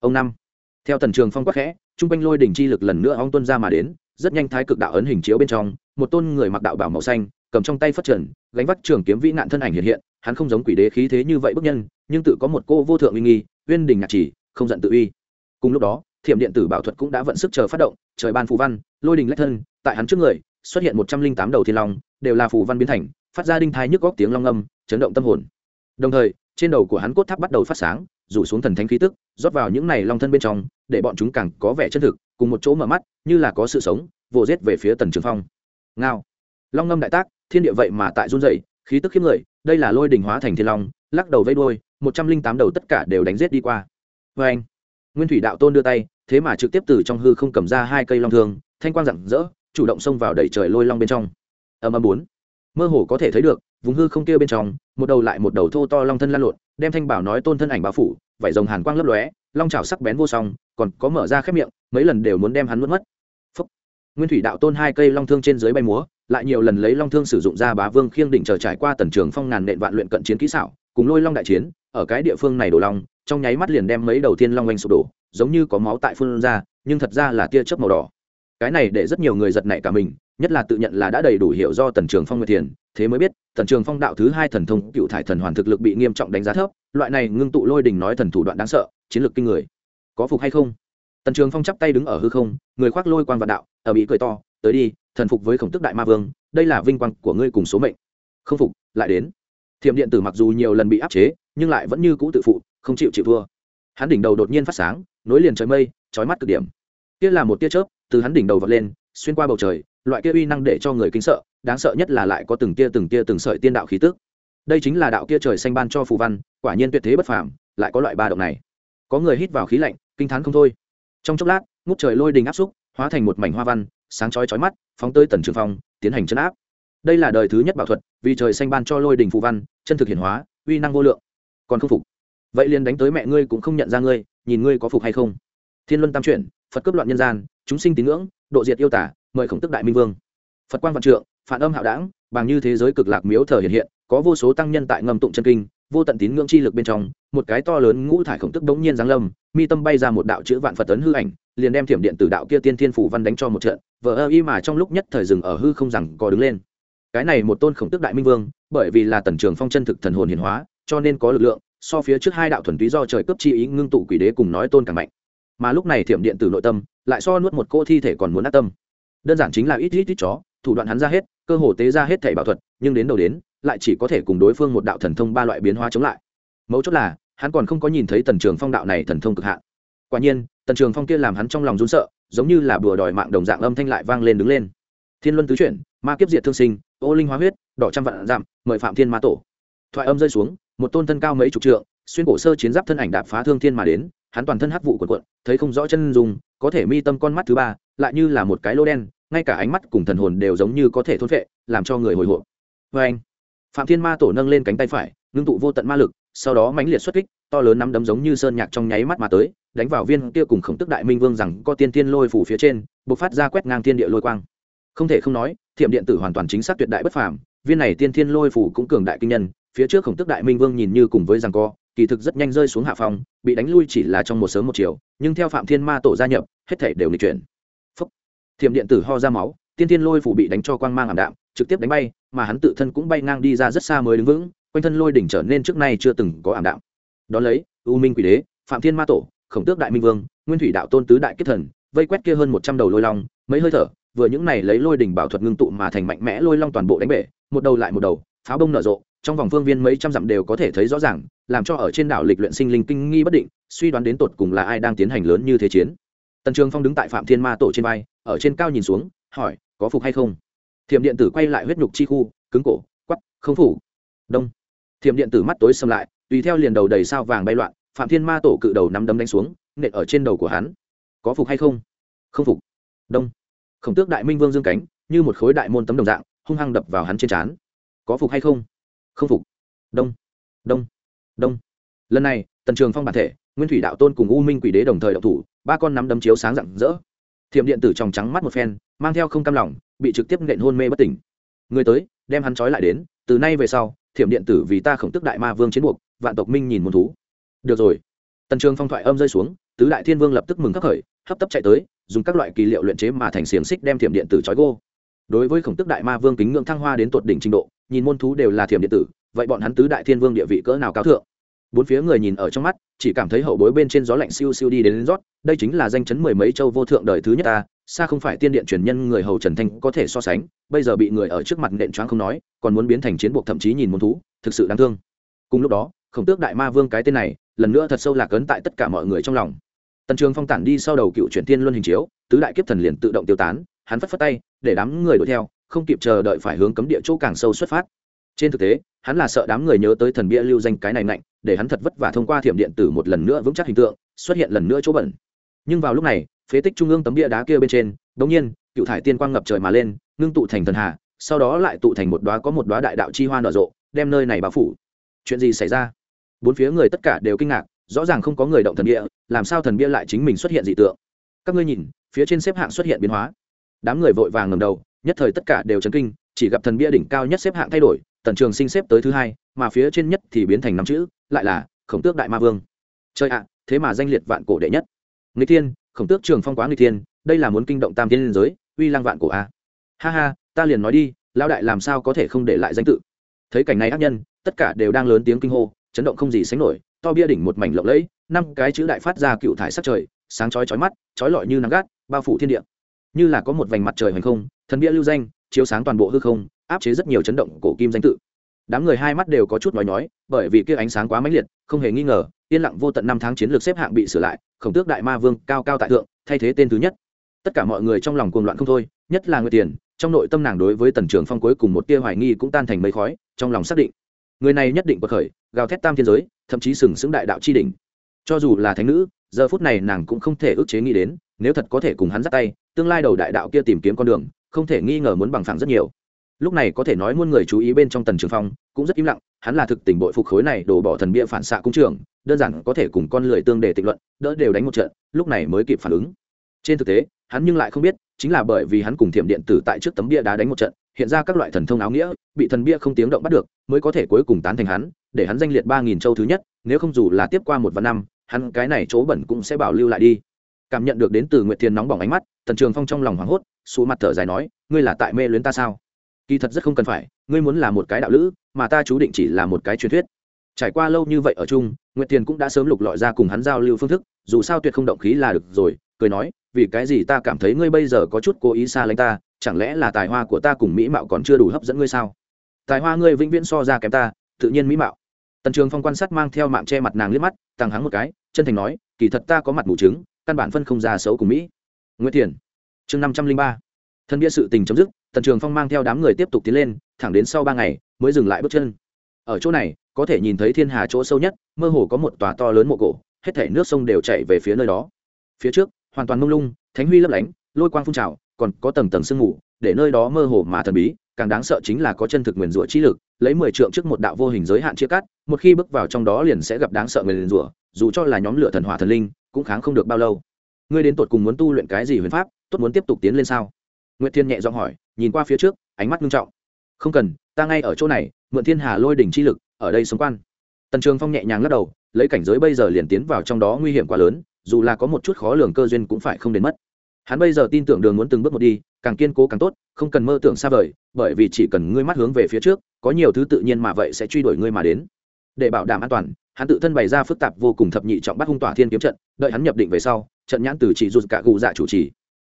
[SPEAKER 1] Ông năm. Theo tần trường phong quắc khẽ chung quanh lôi đỉnh chi lực lần nữa ông tuân ra mà đến, rất nhanh thái cực đạo ấn hình chiếu bên trong, một tôn người mặc đạo bảo màu xanh, cầm trong tay phất trần, gánh vắt trường kiếm vĩ nạn thân ảnh hiện hiện hắn không giống quỷ đế khí thế như vậy bức nhân, nhưng tự có một cô vô thượng uy nghi, uyên đình nhạc chỉ, không giận tự uy. Cùng lúc đó, thiểm điện tử bảo thuật cũng đã vận sức chờ phát động, trời ban phù văn, lôi đình lách thân, tại hắn trước người, xuất hiện một trăm linh tám đầu thiên long, đều là phù văn biến thành, phát ra đinh thai nhức góc tiếng long âm, chấn động tâm hồn. Đồng thời, trên đầu của hắn cốt tháp bắt đầu phát sáng, rủ xuống thần thánh khí tức, rót vào những này long thân bên trong, để bọn chúng càng có vẻ chân thực, cùng một chỗ mở mắt, như là có sự sống vồ rết về phía tần trường phong. Ngao. Long ngâm đại tác, thiên địa vậy mà tại run dậy khí tức khiếp người đây là lôi đình hóa thành thiên long, lắc đầu vây đôi một trăm linh tám đầu tất cả đều đánh rết đi qua. Vê anh, nguyên thủy đạo tôn đưa tay, thế mà trực tiếp từ trong hư không cầm ra hai cây long thương, thanh quang rạng rỡ, chủ động xông vào đẩy trời lôi long bên trong. Âm âm bốn. Mơ hồ có thể thấy được, vùng hư không kia bên trong, một đầu lại một đầu thô to long thân lan lộn, đem thanh bảo nói tôn thân ảnh bao phủ vảy rồng hàn quang lấp lóe, long trào sắc bén vô song, còn có mở ra khép miệng, mấy lần đều muốn đem hắn nuốt mất nguyên thủy đạo tôn hai cây long thương trên dưới bay múa, lại nhiều lần lấy long thương sử dụng ra bá vương khiêng đỉnh chờ trải qua tần trường phong ngàn nện vạn luyện cận chiến kỹ xảo, cùng lôi long đại chiến, ở cái địa phương này đổ long, trong nháy mắt liền đem mấy đầu tiên long oanh sụp đổ, giống như có máu tại phun ra, nhưng thật ra là tia chớp màu đỏ. Cái này để rất nhiều người giật nảy cả mình, nhất là tự nhận là đã đầy đủ hiểu do tần trường phong nguyệt thiền, thế mới biết, tần trường phong đạo thứ hai thần thông, cựu thải thần hoàn thực lực bị nghiêm trọng đánh giá thấp, loại này ngưng tụ lôi đình nói thần thủ đoạn đáng sợ, chiến lược kinh người. Có phục hay không? Tần trường phong chắp tay đứng ở hư không, người khoác lôi quan vạn đạo ở bị cười to tới đi thần phục với khổng tức đại ma vương đây là vinh quang của ngươi cùng số mệnh không phục lại đến thiểm điện tử mặc dù nhiều lần bị áp chế nhưng lại vẫn như cũ tự phụ không chịu chịu thua hắn đỉnh đầu đột nhiên phát sáng nối liền trời mây trói mắt cực điểm kia là một tia chớp từ hắn đỉnh đầu vọt lên xuyên qua bầu trời loại kia uy năng để cho người kính sợ đáng sợ nhất là lại có từng tia từng tia từng sợi tiên đạo khí tức đây chính là đạo kia trời xanh ban cho phù văn quả nhiên tuyệt thế bất phàm lại có loại ba động này có người hít vào khí lạnh kinh t h á n không thôi trong chốc lát ngút trời lôi đình áp xúc hóa thành một mảnh hoa văn, sáng chói chói mắt, phóng tới tần trường phong, tiến hành chấn áp. Đây là đời thứ nhất bảo thuật, vì trời xanh ban cho lôi đình phù văn, chân thực hiển hóa, uy năng vô lượng. Còn không phục. Vậy liền đánh tới mẹ ngươi cũng không nhận ra ngươi, nhìn ngươi có phục hay không. Thiên luân tam chuyển, phật cướp loạn nhân gian, chúng sinh tín ngưỡng, độ diệt yêu tả, mời khổng tức đại minh vương. Phật quan vạn trượng, phản âm hạo đảng, bằng như thế giới cực lạc miếu thờ hiện hiện, có vô số tăng nhân tại ngầm tụng chân kinh vô tận tín ngưỡng chi lực bên trong, một cái to lớn ngũ thải khổng tức bỗng nhiên giáng lâm, mi tâm bay ra một đạo chữ vạn phật tấn hư ảnh, liền đem thiểm điện từ đạo kia tiên thiên phủ văn đánh cho một trận, vờ ơ y mà trong lúc nhất thời dừng ở hư không rằng có đứng lên. Cái này một tôn khổng tức đại minh vương, bởi vì là tần trường phong chân thực thần hồn hiển hóa, cho nên có lực lượng, so phía trước hai đạo thuần túy do trời cấp chi ý ngưng tụ quỷ đế cùng nói tôn càng mạnh. Mà lúc này thiểm điện từ nội tâm, lại so nuốt một cô thi thể còn muốn ác tâm. Đơn giản chính là ít ít ít chó, thủ đoạn hắn ra hết, cơ hồ tế ra hết thảy bảo thuật, nhưng đến đầu đến lại chỉ có thể cùng đối phương một đạo thần thông ba loại biến hóa chống lại. Mấu chốt là, hắn còn không có nhìn thấy tần trường phong đạo này thần thông cực hạn. Quả nhiên, tần trường phong kia làm hắn trong lòng run sợ, giống như là bùa đòi mạng đồng dạng âm thanh lại vang lên đứng lên. Thiên luân tứ chuyển, ma kiếp diệt thương sinh, ô linh hóa huyết, đỏ trăm vạn giảm, mời phạm thiên ma tổ. Thoại âm rơi xuống, một tôn thân cao mấy chục trượng, xuyên cổ sơ chiến giáp thân ảnh đạp phá thương thiên mà đến, hắn toàn thân hắc vụ quần quận thấy không rõ chân dùng có thể mi tâm con mắt thứ ba, lại như là một cái lô đen, ngay cả ánh mắt cùng thần hồn đều giống như có thể thôn vệ làm cho người hồi hộp. Vê anh phạm thiên ma tổ nâng lên cánh tay phải, ngưng tụ vô tận ma lực, sau đó mãnh liệt xuất kích, to lớn nắm đấm giống như sơn nhạc trong nháy mắt mà tới, đánh vào viên kia cùng khổng tức đại minh vương rằng có tiên tiên lôi phủ phía trên, bộc phát ra quét ngang thiên địa lôi quang không thể không nói, thiểm điện tử hoàn toàn chính xác tuyệt đại bất phàm, viên này tiên thiên lôi phủ cũng cường đại kinh nhân, phía trước khổng tức đại minh vương nhìn như cùng với rằng co kỳ thực rất nhanh rơi xuống hạ phòng bị đánh lui chỉ là trong một sớm một chiều, nhưng theo phạm thiên ma tổ gia nhập, hết thể đều nghịch chuyển Phúc. thiểm điện tử ho ra máu, tiên thiên lôi phủ bị đánh cho quang mang ảm đạm trực tiếp đánh bay, mà hắn tự thân cũng bay ngang đi ra rất xa mới đứng vững, quanh thân lôi đỉnh trở nên trước nay chưa từng có ảm đạm. Đó lấy, u minh quỷ đế, phạm thiên ma tổ, khổng tước đại minh vương, nguyên thủy đạo tôn tứ đại kết thần, vây quét kia hơn một trăm đầu lôi long, mấy hơi thở, vừa những này lấy lôi đỉnh bảo thuật ngưng tụ mà thành mạnh mẽ lôi long toàn bộ đánh bể, một đầu lại một đầu, pháo bông nở rộ, trong vòng phương viên mấy trăm dặm đều có thể thấy rõ ràng, làm cho ở trên đảo lịch luyện sinh linh kinh nghi bất định, suy đoán đến tột cùng là ai đang tiến hành lớn như thế chiến. Tần trường phong đứng tại phạm thiên ma tổ trên vai, ở trên cao nhìn xuống, hỏi, có phục hay không? Thiểm điện tử quay lại huyết nhục chi khu, cứng cổ quắp không phủ. Đông. Thiểm điện tử mắt tối xâm lại, tùy theo liền đầu đầy sao vàng bay loạn, phạm thiên ma tổ cự đầu nắm đấm đánh xuống, nện ở trên đầu của hắn. Có phục hay không? Không phục. Đông. Khổng tước đại minh vương dương cánh, như một khối đại môn tấm đồng dạng, hung hăng đập vào hắn trên trán. Có phục hay không? Không phục. Đông. Đông. Đông. Lần này, tần trường phong bản thể, nguyên thủy đạo tôn cùng u minh quỷ đế đồng thời đậu thủ, ba con nắm đấm chiếu sáng rạng rỡ thiểm điện tử tròng trắng mắt một phen, mang theo không cam lòng, bị trực tiếp nện hôn mê bất tỉnh. Người tới, đem hắn trói lại đến, từ nay về sau, thiểm điện tử vì ta khổng tức đại ma vương chiến buộc, vạn tộc minh nhìn môn thú. Được rồi. Tần trường phong thoại âm rơi xuống, tứ đại thiên vương lập tức mừng khắc khởi, hấp tấp chạy tới, dùng các loại kỳ liệu luyện chế mà thành xiềng xích đem thiểm điện tử trói gô. Đối với khổng tức đại ma vương kính ngưỡng thăng hoa đến tột đỉnh trình độ, nhìn môn thú đều là thiểm điện tử, vậy bọn hắn tứ đại thiên vương địa vị cỡ nào cao thượng? Bốn phía người nhìn ở trong mắt chỉ cảm thấy hậu bối bên trên gió lạnh siêu siêu đi đến, đến rót đây chính là danh chấn mười mấy châu vô thượng đời thứ nhất ta xa không phải tiên điện truyền nhân người hầu trần thanh có thể so sánh bây giờ bị người ở trước mặt nện choáng không nói còn muốn biến thành chiến buộc thậm chí nhìn muốn thú thực sự đáng thương. Cùng lúc đó khổng tước đại ma vương cái tên này lần nữa thật sâu lạc ấn tại tất cả mọi người trong lòng. Tần trường phong tản đi sau đầu cựu chuyển tiên luân hình chiếu tứ đại kiếp thần liền tự động tiêu tán hắn phất phất tay để đám người đuổi theo không kịp chờ đợi phải hướng cấm địa chỗ càng sâu xuất phát. Trên thực tế hắn là sợ đám người nhớ tới thần bia lưu danh cái này mạnh để hắn thật vất vả thông qua thiểm điện tử một lần nữa vững chắc hình tượng, xuất hiện lần nữa chỗ bẩn. Nhưng vào lúc này, phế tích trung ương tấm bia đá kia bên trên đ nhiên, cựu thải tiên quang ngập trời mà lên, ngưng tụ thành thần hà, sau đó lại tụ thành một đoá có một đoá đại đạo chi hoa nở rộ, đem nơi này bao phủ. Chuyện gì xảy ra? Bốn phía người tất cả đều kinh ngạc, rõ ràng không có người động thần bia, làm sao thần bia lại chính mình xuất hiện dị tượng? Các ngươi nhìn, phía trên xếp hạng xuất hiện biến hóa. Đám người vội vàng ngầm đầu, nhất thời tất cả đều chấn kinh, chỉ gặp thần bia đỉnh cao nhất xếp hạng thay đổi, tần trường sinh xếp tới thứ hai mà phía trên nhất thì biến thành năm chữ, lại là khổng tước đại ma vương. Chơi ạ, thế mà danh liệt vạn cổ đệ nhất. Người thiên, khổng tước trường phong quá người thiên, đây là muốn kinh động tam thiên liên giới, uy lang vạn cổ a. Ha ha, ta liền nói đi lao đại làm sao có thể không để lại danh tự? Thấy cảnh này ác nhân, tất cả đều đang lớn tiếng kinh hô, chấn động không gì sánh nổi, to bia đỉnh một mảnh lộng lẫy, năm cái chữ đại phát ra cựu thải sắc trời, sáng chói chói mắt, chói lọi như nắng gắt, bao phủ thiên địa. Như là có một vành mặt trời hoành không, thần bia lưu danh, chiếu sáng toàn bộ hư không, áp chế rất nhiều chấn động cổ kim danh tự đám người hai mắt đều có chút nói nói bởi vì kia ánh sáng quá mãnh liệt, không hề nghi ngờ, yên lặng vô tận năm tháng chiến lược xếp hạng bị sửa lại, khổng tước đại ma vương cao cao tại thượng, thay thế tên thứ nhất. Tất cả mọi người trong lòng cuồng loạn không thôi, nhất là người tiền, trong nội tâm nàng đối với tần trường phong cuối cùng một tia hoài nghi cũng tan thành mây khói, trong lòng xác định, người này nhất định bậc khởi, gào thét tam thiên giới, thậm chí sừng sững đại đạo chi đỉnh. Cho dù là thánh nữ, giờ phút này nàng cũng không thể ức chế nghĩ đến, nếu thật có thể cùng hắn dắt tay, tương lai đầu đại đạo kia tìm kiếm con đường, không thể nghi ngờ muốn bằng phẳng rất nhiều. Lúc này có thể nói muôn người chú ý bên trong tần trường phong cũng rất im lặng, hắn là thực tình bội phục khối này đổ bỏ thần bia phản xạ cung trường đơn giản có thể cùng con lười tương đề tịnh luận, đỡ đều đánh một trận, lúc này mới kịp phản ứng. Trên thực tế, hắn nhưng lại không biết, chính là bởi vì hắn cùng thiểm điện tử tại trước tấm bia đá đánh một trận, hiện ra các loại thần thông áo nghĩa, bị thần bia không tiếng động bắt được, mới có thể cuối cùng tán thành hắn, để hắn danh liệt ba nghìn châu thứ nhất, nếu không dù là tiếp qua một vạn năm, hắn cái này chỗ bẩn cũng sẽ bảo lưu lại đi. Cảm nhận được đến từ nguyệt thiên nóng bỏng ánh mắt, tần trường phong trong lòng hoảng hốt xuống mặt thở dài nói, ngươi là tại mê luyến ta sao? Kỳ thật rất không cần phải, ngươi muốn là một cái đạo lữ, mà ta chú định chỉ là một cái truyền thuyết. Trải qua lâu như vậy ở chung, nguyệt tiền cũng đã sớm lục lọi ra cùng hắn giao lưu phương thức, dù sao tuyệt không động khí là được rồi, cười nói, vì cái gì ta cảm thấy ngươi bây giờ có chút cố ý xa lánh ta, chẳng lẽ là tài hoa của ta cùng mỹ mạo còn chưa đủ hấp dẫn ngươi sao? Tài hoa ngươi vĩnh viễn so ra kém ta, tự nhiên mỹ mạo. Tần trường phong quan sát mang theo mạng che mặt nàng liếc mắt tăng hắng một cái, chân thành nói, kỳ thật ta có mặt mù chứng, căn bản phân không ra xấu cùng mỹ. Nguyễn thiền chương năm trăm linh ba. Thân bia sự tình chấm dứt tần trường phong mang theo đám người tiếp tục tiến lên, thẳng đến sau ba ngày, mới dừng lại bước chân. Ở chỗ này, có thể nhìn thấy thiên hà chỗ sâu nhất, mơ hồ có một tòa to lớn mộ cổ, hết thể nước sông đều chạy về phía nơi đó. Phía trước, hoàn toàn mông lung, thánh huy lấp lánh, lôi quang phun trào, còn có tầng tầng sương mù, để nơi đó mơ hồ mà thần bí, càng đáng sợ chính là có chân thực nguyền rủa trí lực, lấy mười trượng trước một đạo vô hình giới hạn chia cắt, một khi bước vào trong đó liền sẽ gặp đáng sợ nguyền rủa, dù cho là nhóm lửa thần hỏa thần linh, cũng kháng không được bao lâu. Ngươi đến tột cùng muốn tu luyện cái gì huyền pháp, tốt muốn tiếp tục tiến lên sao? Nguyệt thiên nhẹ giọng hỏi nhìn qua phía trước, ánh mắt nghiêm trọng. Không cần, ta ngay ở chỗ này, mượn thiên hà lôi đỉnh chi lực, ở đây sống quan. Tần trường phong nhẹ nhàng lắc đầu, lấy cảnh giới bây giờ liền tiến vào trong đó nguy hiểm quá lớn, dù là có một chút khó lường cơ duyên cũng phải không đến mất. Hắn bây giờ tin tưởng đường muốn từng bước một đi, càng kiên cố càng tốt, không cần mơ tưởng xa vời, bởi vì chỉ cần ngươi mắt hướng về phía trước, có nhiều thứ tự nhiên mà vậy sẽ truy đuổi ngươi mà đến. Để bảo đảm an toàn, hắn tự thân bày ra phức tạp vô cùng thập nhị trọng bắt hung tỏa thiên kiếm trận, đợi hắn nhập định về sau, trận nhãn từ chỉ rụt cả gù dạ chủ trì.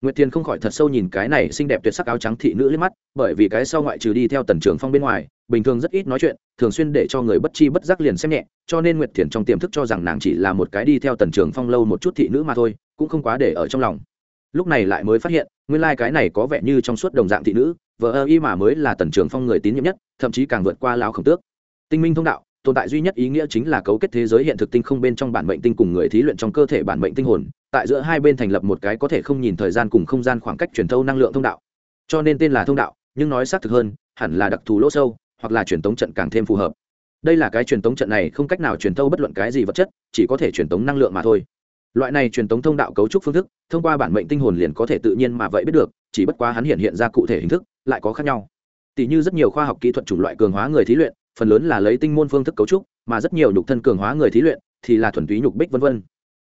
[SPEAKER 1] Nguyệt Thiên không khỏi thật sâu nhìn cái này xinh đẹp tuyệt sắc áo trắng thị nữ liếc mắt, bởi vì cái sau ngoại trừ đi theo Tần Trường Phong bên ngoài, bình thường rất ít nói chuyện, thường xuyên để cho người bất chi bất giác liền xem nhẹ, cho nên Nguyệt Tiên trong tiềm thức cho rằng nàng chỉ là một cái đi theo Tần Trường Phong lâu một chút thị nữ mà thôi, cũng không quá để ở trong lòng. Lúc này lại mới phát hiện, nguyên lai like cái này có vẻ như trong suốt đồng dạng thị nữ, vợ y mà mới là Tần Trường Phong người tín nhiệm nhất, thậm chí càng vượt qua lão khổng tước. Tinh minh thông đạo, tồn tại duy nhất ý nghĩa chính là cấu kết thế giới hiện thực tinh không bên trong bản mệnh tinh cùng người thí luyện trong cơ thể bản mệnh tinh hồn, tại giữa hai bên thành lập một cái có thể không nhìn thời gian cùng không gian khoảng cách truyền thâu năng lượng thông đạo. Cho nên tên là thông đạo, nhưng nói xác thực hơn, hẳn là đặc thù lỗ sâu, hoặc là truyền tống trận càng thêm phù hợp. Đây là cái truyền tống trận này không cách nào truyền thâu bất luận cái gì vật chất, chỉ có thể truyền tống năng lượng mà thôi. Loại này truyền tống thông đạo cấu trúc phương thức, thông qua bản mệnh tinh hồn liền có thể tự nhiên mà vậy biết được, chỉ bất quá hắn hiện hiện ra cụ thể hình thức, lại có khác nhau. Tỷ như rất nhiều khoa học kỹ thuật chủng loại cường hóa người thí luyện phần lớn là lấy tinh môn phương thức cấu trúc, mà rất nhiều nhục thân cường hóa người thí luyện thì là thuần túy nhục bích vân vân.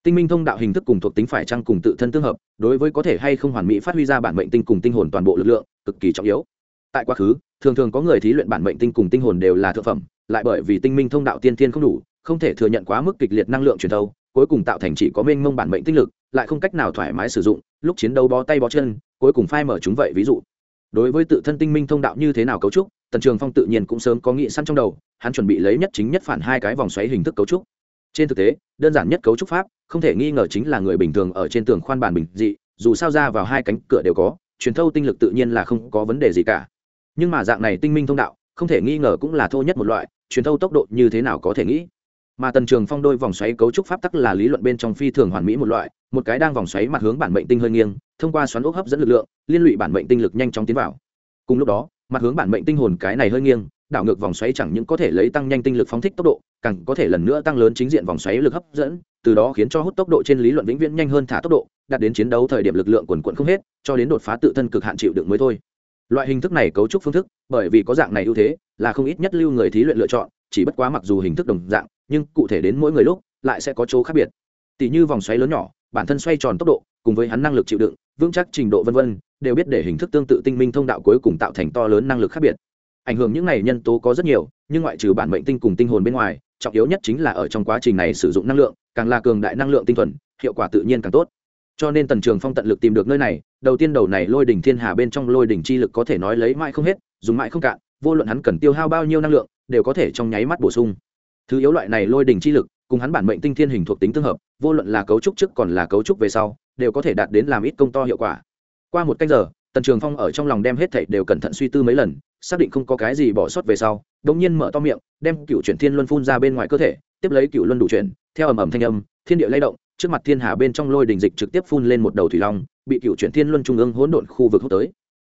[SPEAKER 1] Tinh minh thông đạo hình thức cùng thuộc tính phải chăng cùng tự thân tương hợp, đối với có thể hay không hoàn mỹ phát huy ra bản mệnh tinh cùng tinh hồn toàn bộ lực lượng, cực kỳ trọng yếu. Tại quá khứ, thường thường có người thí luyện bản mệnh tinh cùng tinh hồn đều là thượng phẩm, lại bởi vì tinh minh thông đạo tiên thiên không đủ, không thể thừa nhận quá mức kịch liệt năng lượng truyền thâu, cuối cùng tạo thành chỉ có mênh mông bản mệnh tinh lực, lại không cách nào thoải mái sử dụng, lúc chiến đấu bó tay bó chân, cuối cùng phai mở chúng vậy ví dụ. Đối với tự thân tinh minh thông đạo như thế nào cấu trúc tần trường phong tự nhiên cũng sớm có nghĩ sẵn trong đầu, hắn chuẩn bị lấy nhất chính nhất phản hai cái vòng xoáy hình thức cấu trúc. Trên thực tế, đơn giản nhất cấu trúc pháp, không thể nghi ngờ chính là người bình thường ở trên tường khoan bản bình dị, dù sao ra vào hai cánh cửa đều có, truyền thâu tinh lực tự nhiên là không có vấn đề gì cả. Nhưng mà dạng này tinh minh thông đạo, không thể nghi ngờ cũng là thô nhất một loại, truyền thâu tốc độ như thế nào có thể nghĩ. Mà tần trường phong đôi vòng xoáy cấu trúc pháp tắc là lý luận bên trong phi thường hoàn mỹ một loại, một cái đang vòng xoáy mặt hướng bản mệnh tinh hơi nghiêng, thông qua xoắn ốc hấp dẫn lực lượng, liên lụy bản mệnh tinh lực nhanh chóng tiến vào. Cùng lúc đó mặt hướng bản mệnh tinh hồn cái này hơi nghiêng, đảo ngược vòng xoáy chẳng những có thể lấy tăng nhanh tinh lực phóng thích tốc độ, càng có thể lần nữa tăng lớn chính diện vòng xoáy lực hấp dẫn, từ đó khiến cho hút tốc độ trên lý luận vĩnh viễn nhanh hơn thả tốc độ, đạt đến chiến đấu thời điểm lực lượng quần quận không hết, cho đến đột phá tự thân cực hạn chịu đựng mới thôi. Loại hình thức này cấu trúc phương thức, bởi vì có dạng này ưu thế, là không ít nhất lưu người thí luyện lựa chọn, chỉ bất quá mặc dù hình thức đồng dạng, nhưng cụ thể đến mỗi người lúc, lại sẽ có chỗ khác biệt. Tỷ như vòng xoáy lớn nhỏ bản thân xoay tròn tốc độ, cùng với hắn năng lực chịu đựng, vững chắc trình độ vân vân, đều biết để hình thức tương tự tinh minh thông đạo cuối cùng tạo thành to lớn năng lực khác biệt. Ảnh hưởng những này nhân tố có rất nhiều, nhưng ngoại trừ bản mệnh tinh cùng tinh hồn bên ngoài, trọng yếu nhất chính là ở trong quá trình này sử dụng năng lượng, càng là cường đại năng lượng tinh thuần, hiệu quả tự nhiên càng tốt. Cho nên tần trường phong tận lực tìm được nơi này, đầu tiên đầu này lôi đỉnh thiên hà bên trong lôi đỉnh chi lực có thể nói lấy mãi không hết, dùng mãi không cạn, vô luận hắn cần tiêu hao bao nhiêu năng lượng, đều có thể trong nháy mắt bổ sung. Thứ yếu loại này lôi đỉnh chi lực cùng hắn bản mệnh tinh thiên hình thuộc tính tương hợp, vô luận là cấu trúc trước còn là cấu trúc về sau, đều có thể đạt đến làm ít công to hiệu quả. Qua một canh giờ, tần trường phong ở trong lòng đem hết thảy đều cẩn thận suy tư mấy lần, xác định không có cái gì bỏ sót về sau, đột nhiên mở to miệng, đem cựu chuyển thiên luân phun ra bên ngoài cơ thể, tiếp lấy cựu luân đủ chuyển, theo ầm ầm thanh âm, thiên địa lay động, trước mặt thiên hà bên trong lôi đình dịch trực tiếp phun lên một đầu thủy long, bị cựu chuyển thiên luân trung ương hỗn độn khu vực hút tới.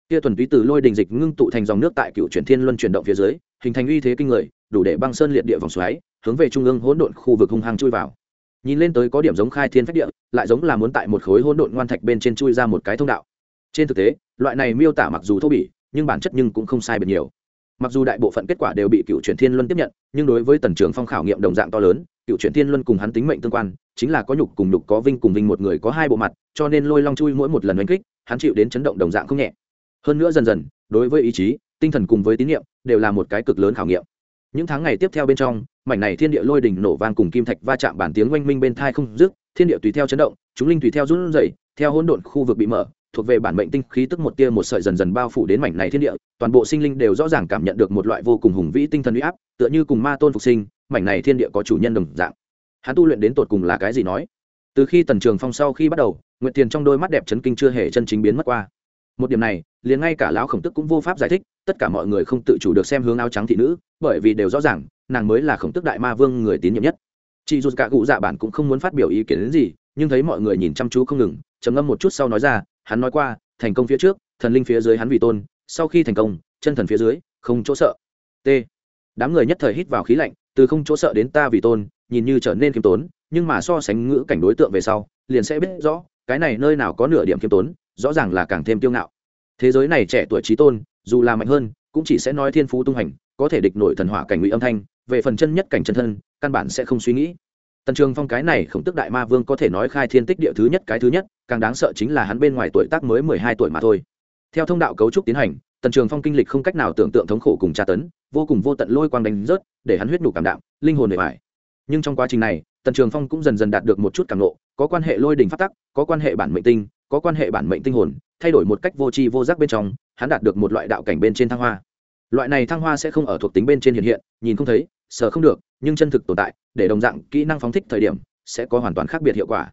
[SPEAKER 1] Kia thuần túy từ lôi đình dịch ngưng tụ thành dòng nước tại cựu chuyển thiên luân chuyển động phía dưới, hình thành uy thế kinh người, đủ để băng sơn liệt địa vòng xoáy hướng về trung ương hỗn độn khu vực hung hăng chui vào. Nhìn lên tới có điểm giống khai thiên phách địa, lại giống là muốn tại một khối hỗn độn ngoan thạch bên trên chui ra một cái thông đạo. Trên thực tế, loại này miêu tả mặc dù thô bỉ, nhưng bản chất nhưng cũng không sai biệt nhiều. Mặc dù đại bộ phận kết quả đều bị cựu truyền thiên luân tiếp nhận, nhưng đối với tần trường phong khảo nghiệm đồng dạng to lớn, cựu truyền thiên luân cùng hắn tính mệnh tương quan, chính là có nhục cùng nhục, có vinh cùng vinh, một người có hai bộ mặt, cho nên lôi long chui mỗi một lần đánh kích, hắn chịu đến chấn động đồng dạng không nhẹ. Hơn nữa dần dần, đối với ý chí, tinh thần cùng với tín nhiệm đều là một cái cực lớn khảo nghiệm những tháng ngày tiếp theo bên trong, mảnh này thiên địa lôi đỉnh nổ vang cùng kim thạch va chạm bản tiếng oanh minh bên thai không dứt, thiên địa tùy theo chấn động, chúng linh tùy theo run rẩy, theo hỗn độn khu vực bị mở, thuộc về bản mệnh tinh khí tức một tia một sợi dần dần bao phủ đến mảnh này thiên địa, toàn bộ sinh linh đều rõ ràng cảm nhận được một loại vô cùng hùng vĩ tinh thần uy áp, tựa như cùng ma tôn phục sinh, mảnh này thiên địa có chủ nhân đồng dạng. Hắn tu luyện đến tột cùng là cái gì nói? Từ khi tần trường phong sau khi bắt đầu nguyện tiền trong đôi mắt đẹp chấn kinh chưa hề chân chính biến mất qua một điểm này, liền ngay cả lão khổng tức cũng vô pháp giải thích, tất cả mọi người không tự chủ được xem hướng áo trắng thị nữ, bởi vì đều rõ ràng, nàng mới là khổng tức đại ma vương người tín nhiệm nhất. Chị dù cả cụ dạ bản cũng không muốn phát biểu ý kiến đến gì, nhưng thấy mọi người nhìn chăm chú không ngừng, trầm ngâm một chút sau nói ra, hắn nói qua, thành công phía trước, thần linh phía dưới hắn vì tôn, sau khi thành công, chân thần phía dưới, không chỗ sợ. T. Đám người nhất thời hít vào khí lạnh, từ không chỗ sợ đến ta vì tôn, nhìn như trở nên khiêm tốn, nhưng mà so sánh ngữ cảnh đối tượng về sau, liền sẽ biết rõ, cái này nơi nào có nửa điểm khiêm tốn rõ ràng là càng thêm kiêu ngạo. Thế giới này trẻ tuổi trí tôn, dù là mạnh hơn, cũng chỉ sẽ nói thiên phú tung hành, có thể địch nổi thần hỏa cảnh ngụy âm thanh, về phần chân nhất cảnh chân thân, căn bản sẽ không suy nghĩ. Tần trường phong cái này khổng tức đại ma vương có thể nói khai thiên tích địa thứ nhất cái thứ nhất, càng đáng sợ chính là hắn bên ngoài tuổi tác mới mười hai tuổi mà thôi. Theo thông đạo cấu trúc tiến hành, tần trường phong kinh lịch không cách nào tưởng tượng thống khổ cùng tra tấn, vô cùng vô tận lôi quang đánh rớt, để hắn huyết đủ cảm đạm, linh hồn bề bài nhưng trong quá trình này, tần trường phong cũng dần dần đạt được một chút cảm nộ có quan hệ lôi đình phát tắc, có quan hệ bản mệnh tinh có quan hệ bản mệnh tinh hồn, thay đổi một cách vô tri vô giác bên trong, hắn đạt được một loại đạo cảnh bên trên thăng hoa. Loại này thăng hoa sẽ không ở thuộc tính bên trên hiện hiện, nhìn không thấy sợ không được, nhưng chân thực tồn tại, để đồng dạng kỹ năng phóng thích thời điểm, sẽ có hoàn toàn khác biệt hiệu quả.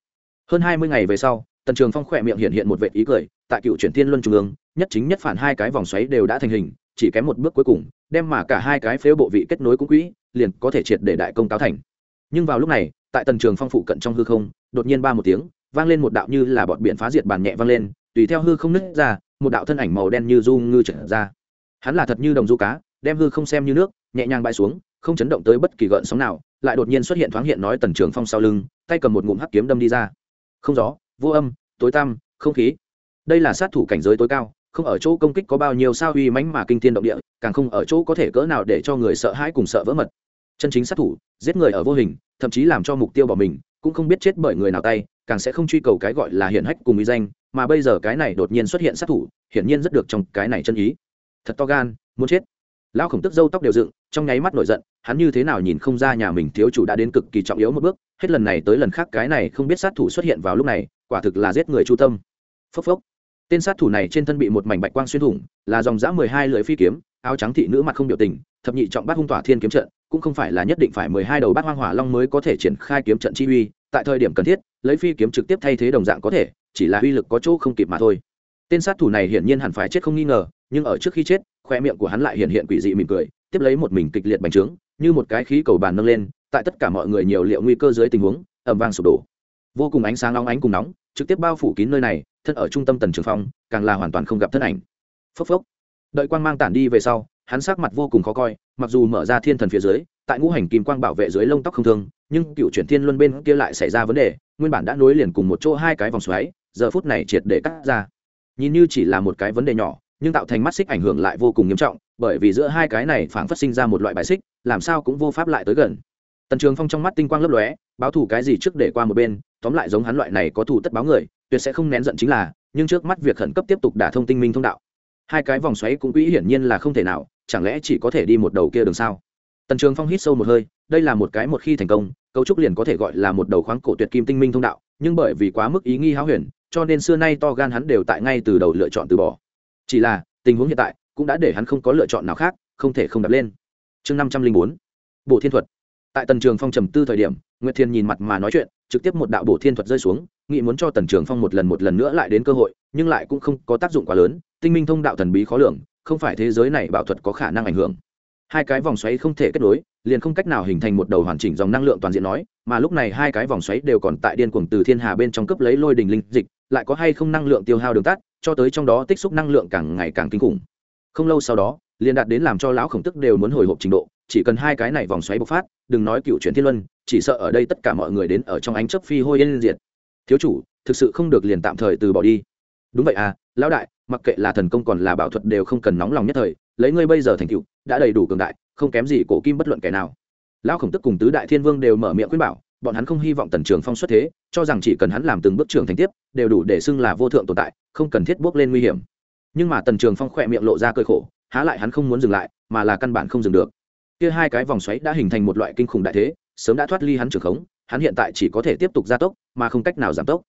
[SPEAKER 1] Hơn hai mươi ngày về sau, tần trường phong khỏe miệng hiện hiện một vệ ý cười, tại cựu chuyển thiên luân trung ương, nhất chính nhất phản hai cái vòng xoáy đều đã thành hình, chỉ kém một bước cuối cùng, đem mà cả hai cái phếu bộ vị kết nối cũng quỹ, liền có thể triệt để đại công cáo thành. Nhưng vào lúc này, tại tần trường phong phụ cận trong hư không, đột nhiên ba một tiếng vang lên một đạo như là bọt biển phá diệt bàn nhẹ vang lên, tùy theo hư không nứt ra, một đạo thân ảnh màu đen như du ngư trở ra. Hắn là thật như đồng du cá, đem hư không xem như nước, nhẹ nhàng bay xuống, không chấn động tới bất kỳ gợn sóng nào, lại đột nhiên xuất hiện thoáng hiện nói tần trường phong sau lưng, tay cầm một ngụm hắc kiếm đâm đi ra. Không gió, vô âm, tối tăm, không khí. Đây là sát thủ cảnh giới tối cao, không ở chỗ công kích có bao nhiêu sao uy mãnh mà kinh thiên động địa, càng không ở chỗ có thể cỡ nào để cho người sợ hãi cùng sợ vỡ mật. Chân chính sát thủ, giết người ở vô hình, thậm chí làm cho mục tiêu bỏ mình, cũng không biết chết bởi người nào tay càng sẽ không truy cầu cái gọi là hiển hách cùng ý danh, mà bây giờ cái này đột nhiên xuất hiện sát thủ, hiển nhiên rất được trong cái này chân ý. Thật to gan, muốn chết. Lão khổng tức dâu tóc đều dựng, trong nháy mắt nổi giận, hắn như thế nào nhìn không ra nhà mình thiếu chủ đã đến cực kỳ trọng yếu một bước, hết lần này tới lần khác cái này không biết sát thủ xuất hiện vào lúc này, quả thực là giết người chu tâm. Phốc phốc. Tên sát thủ này trên thân bị một mảnh bạch quang xuyên thủng, là dòng dã mười hai lưỡi phi kiếm, áo trắng thị nữ mặt không biểu tình, thập nhị trọng bát hung tỏa thiên kiếm trận, cũng không phải là nhất định phải mười hai đầu bát hoang hỏa long mới có thể triển khai kiếm trận chi uy tại thời điểm cần thiết, lấy phi kiếm trực tiếp thay thế đồng dạng có thể, chỉ là uy lực có chỗ không kịp mà thôi. Tên sát thủ này hiển nhiên hẳn phải chết không nghi ngờ, nhưng ở trước khi chết, khoe miệng của hắn lại hiện hiện quỷ dị mỉm cười, tiếp lấy một mình kịch liệt bành trướng, như một cái khí cầu bàn nâng lên, tại tất cả mọi người nhiều liệu nguy cơ dưới tình huống ẩm vang sụp đổ. Vô cùng ánh sáng nóng ánh cùng nóng, trực tiếp bao phủ kín nơi này, thân ở trung tâm tần trường phong, càng là hoàn toàn không gặp thân ảnh. Phốc phốc. Đợi quang mang tản đi về sau, hắn sắc mặt vô cùng khó coi, mặc dù mở ra thiên thần phía dưới, tại ngũ hành kim quang bảo vệ dưới lông tóc không thương nhưng cựu chuyển thiên luân bên kia lại xảy ra vấn đề, nguyên bản đã nối liền cùng một chỗ hai cái vòng xoáy, giờ phút này triệt để cắt ra. Nhìn như chỉ là một cái vấn đề nhỏ, nhưng tạo thành mắt xích ảnh hưởng lại vô cùng nghiêm trọng, bởi vì giữa hai cái này phảng phát sinh ra một loại bài xích, làm sao cũng vô pháp lại tới gần. Tần trường phong trong mắt tinh quang lấp lóe, báo thù cái gì trước để qua một bên, tóm lại giống hắn loại này có thù tất báo người, tuyệt sẽ không nén giận chính là, nhưng trước mắt việc khẩn cấp tiếp tục đả thông tinh minh thông đạo. Hai cái vòng xoáy cũng quỹ hiển nhiên là không thể nào, chẳng lẽ chỉ có thể đi một đầu kia đường sao? Tần trường phong hít sâu một hơi, đây là một cái một khi thành công, cấu trúc liền có thể gọi là một đầu khoáng cổ tuyệt kim tinh minh thông đạo, nhưng bởi vì quá mức ý nghi háo huyền, cho nên xưa nay to gan hắn đều tại ngay từ đầu lựa chọn từ bỏ. Chỉ là, tình huống hiện tại cũng đã để hắn không có lựa chọn nào khác, không thể không đặt lên. Chương năm trăm linh bốn bộ thiên thuật. Tại tần trường phong trầm tư thời điểm, nguyệt thiên nhìn mặt mà nói chuyện, trực tiếp một đạo bổ thiên thuật rơi xuống, nghĩ muốn cho tần trường phong một lần một lần nữa lại đến cơ hội, nhưng lại cũng không có tác dụng quá lớn, tinh minh thông đạo thần bí khó lường, không phải thế giới này bảo thuật có khả năng ảnh hưởng hai cái vòng xoáy không thể kết nối, liền không cách nào hình thành một đầu hoàn chỉnh dòng năng lượng toàn diện nói, mà lúc này hai cái vòng xoáy đều còn tại điên cuồng từ thiên hà bên trong cấp lấy lôi đình linh dịch, lại có hay không năng lượng tiêu hao đường tắt, cho tới trong đó tích xúc năng lượng càng ngày càng kinh khủng. Không lâu sau đó, liền đạt đến làm cho lão khổng tức đều muốn hồi hộp trình độ, chỉ cần hai cái này vòng xoáy bộc phát, đừng nói cựu chuyển thiên luân, chỉ sợ ở đây tất cả mọi người đến ở trong ánh chấp phi hôi yên diệt. Thiếu chủ, thực sự không được liền tạm thời từ bỏ đi. Đúng vậy à lão đại, mặc kệ là thần công còn là bảo thuật đều không cần nóng lòng nhất thời lấy ngươi bây giờ thành tựu, đã đầy đủ cường đại, không kém gì cổ kim bất luận kẻ nào. Lão khổng tức cùng tứ đại thiên vương đều mở miệng khuyên bảo, bọn hắn không hy vọng tần trường phong xuất thế, cho rằng chỉ cần hắn làm từng bước trưởng thành tiếp, đều đủ để xưng là vô thượng tồn tại, không cần thiết bước lên nguy hiểm. Nhưng mà tần trường phong khỏe miệng lộ ra cơi khổ, há lại hắn không muốn dừng lại, mà là căn bản không dừng được. Kia hai cái vòng xoáy đã hình thành một loại kinh khủng đại thế, sớm đã thoát ly hắn trường khống, hắn hiện tại chỉ có thể tiếp tục gia tốc, mà không cách nào giảm tốc.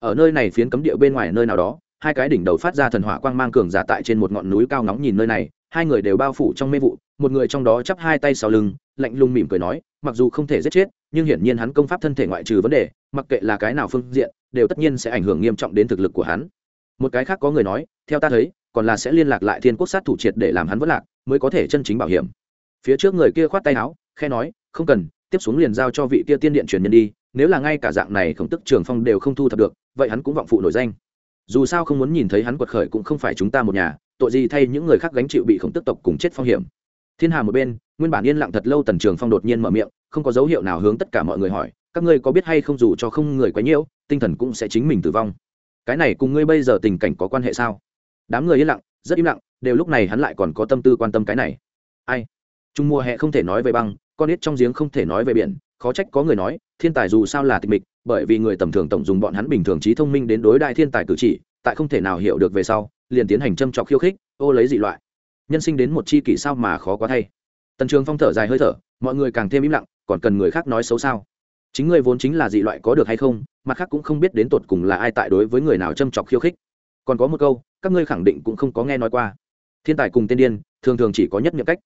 [SPEAKER 1] Ở nơi này phiến cấm địa bên ngoài nơi nào đó, hai cái đỉnh đầu phát ra thần hỏa quang mang cường giả tại trên một ngọn núi cao nóng nhìn nơi này hai người đều bao phủ trong mê vụ, một người trong đó chắp hai tay sau lưng, lạnh lùng mỉm cười nói, mặc dù không thể giết chết, nhưng hiển nhiên hắn công pháp thân thể ngoại trừ vấn đề, mặc kệ là cái nào phương diện, đều tất nhiên sẽ ảnh hưởng nghiêm trọng đến thực lực của hắn. Một cái khác có người nói, theo ta thấy, còn là sẽ liên lạc lại thiên quốc sát thủ triệt để làm hắn vất lạc, mới có thể chân chính bảo hiểm. Phía trước người kia khoát tay áo khe nói, không cần, tiếp xuống liền giao cho vị kia tiên điện truyền nhân đi, nếu là ngay cả dạng này khổng tức trường phong đều không thu thập được, vậy hắn cũng vọng phụ nổi danh dù sao không muốn nhìn thấy hắn quật khởi cũng không phải chúng ta một nhà, tội gì thay những người khác gánh chịu bị khổng tức tộc cùng chết phong hiểm. Thiên hà một bên, nguyên bản yên lặng thật lâu tần trường phong đột nhiên mở miệng, không có dấu hiệu nào hướng tất cả mọi người hỏi, các ngươi có biết hay không dù cho không người quấy nhiễu tinh thần cũng sẽ chính mình tử vong. Cái này cùng ngươi bây giờ tình cảnh có quan hệ sao? Đám người yên lặng, rất im lặng, đều lúc này hắn lại còn có tâm tư quan tâm cái này. Ai? Trung mùa hè không thể nói về băng, con ít trong giếng không thể nói về biển, khó trách có người nói, thiên tài dù sao là tịch mịch bởi vì người tầm thường tổng dùng bọn hắn bình thường trí thông minh đến đối đại thiên tài cử chỉ, tại không thể nào hiểu được về sau, liền tiến hành châm trọc khiêu khích, ô lấy dị loại. Nhân sinh đến một chi kỷ sao mà khó quá thay. Tần trường phong thở dài hơi thở, mọi người càng thêm im lặng, còn cần người khác nói xấu sao? Chính người vốn chính là dị loại có được hay không, mặt khác cũng không biết đến tột cùng là ai tại đối với người nào châm chọc khiêu khích. Còn có một câu, các ngươi khẳng định cũng không có nghe nói qua. Thiên tài cùng tên điên, thường thường chỉ có nhất miệng cách.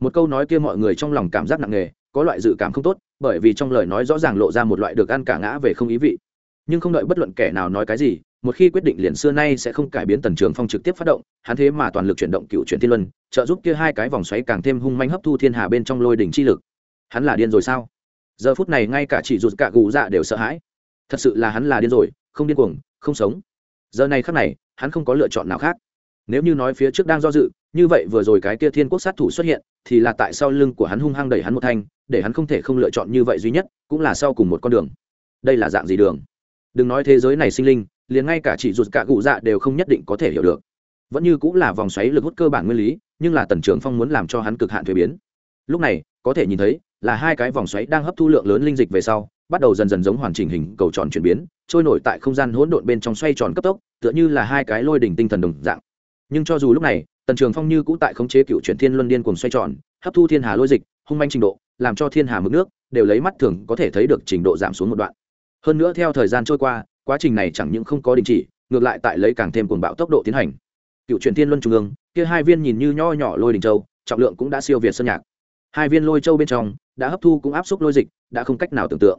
[SPEAKER 1] Một câu nói kia mọi người trong lòng cảm giác nặng nề, có loại dự cảm không tốt bởi vì trong lời nói rõ ràng lộ ra một loại được ăn cả ngã về không ý vị. Nhưng không đợi bất luận kẻ nào nói cái gì, một khi quyết định liền xưa nay sẽ không cải biến tần trường phong trực tiếp phát động, hắn thế mà toàn lực chuyển động cựu chuyển thiên luân, trợ giúp kia hai cái vòng xoáy càng thêm hung manh hấp thu thiên hà bên trong lôi đỉnh chi lực. Hắn là điên rồi sao? Giờ phút này ngay cả chỉ rụt cả gù dạ đều sợ hãi. Thật sự là hắn là điên rồi, không điên cuồng, không sống. Giờ này khác này, hắn không có lựa chọn nào khác nếu như nói phía trước đang do dự, như vậy vừa rồi cái kia thiên quốc sát thủ xuất hiện, thì là tại sau lưng của hắn hung hăng đẩy hắn một thanh, để hắn không thể không lựa chọn như vậy duy nhất, cũng là sau cùng một con đường. Đây là dạng gì đường? Đừng nói thế giới này sinh linh, liền ngay cả chỉ rụt cả cụ dạ đều không nhất định có thể hiểu được. Vẫn như cũng là vòng xoáy lực hút cơ bản nguyên lý, nhưng là tần trưởng phong muốn làm cho hắn cực hạn thuế biến. Lúc này, có thể nhìn thấy, là hai cái vòng xoáy đang hấp thu lượng lớn linh dịch về sau, bắt đầu dần dần giống hoàn chỉnh hình cầu tròn chuyển biến, trôi nổi tại không gian hỗn độn bên trong xoay tròn cấp tốc, tựa như là hai cái lôi đỉnh tinh thần đồng dạng nhưng cho dù lúc này, tần trường phong như cũ tại khống chế cựu chuyển thiên luân điên cùng xoay tròn, hấp thu thiên hà lôi dịch, hung manh trình độ, làm cho thiên hà mực nước đều lấy mắt thường có thể thấy được trình độ giảm xuống một đoạn. Hơn nữa theo thời gian trôi qua, quá trình này chẳng những không có đình chỉ, ngược lại tại lấy càng thêm cuồng bạo tốc độ tiến hành. Cựu truyền thiên luân trung ương, kia hai viên nhìn như nho nhỏ lôi đình châu, trọng lượng cũng đã siêu việt sơn nhạc. Hai viên lôi châu bên trong, đã hấp thu cũng áp suất lôi dịch, đã không cách nào tưởng tượng.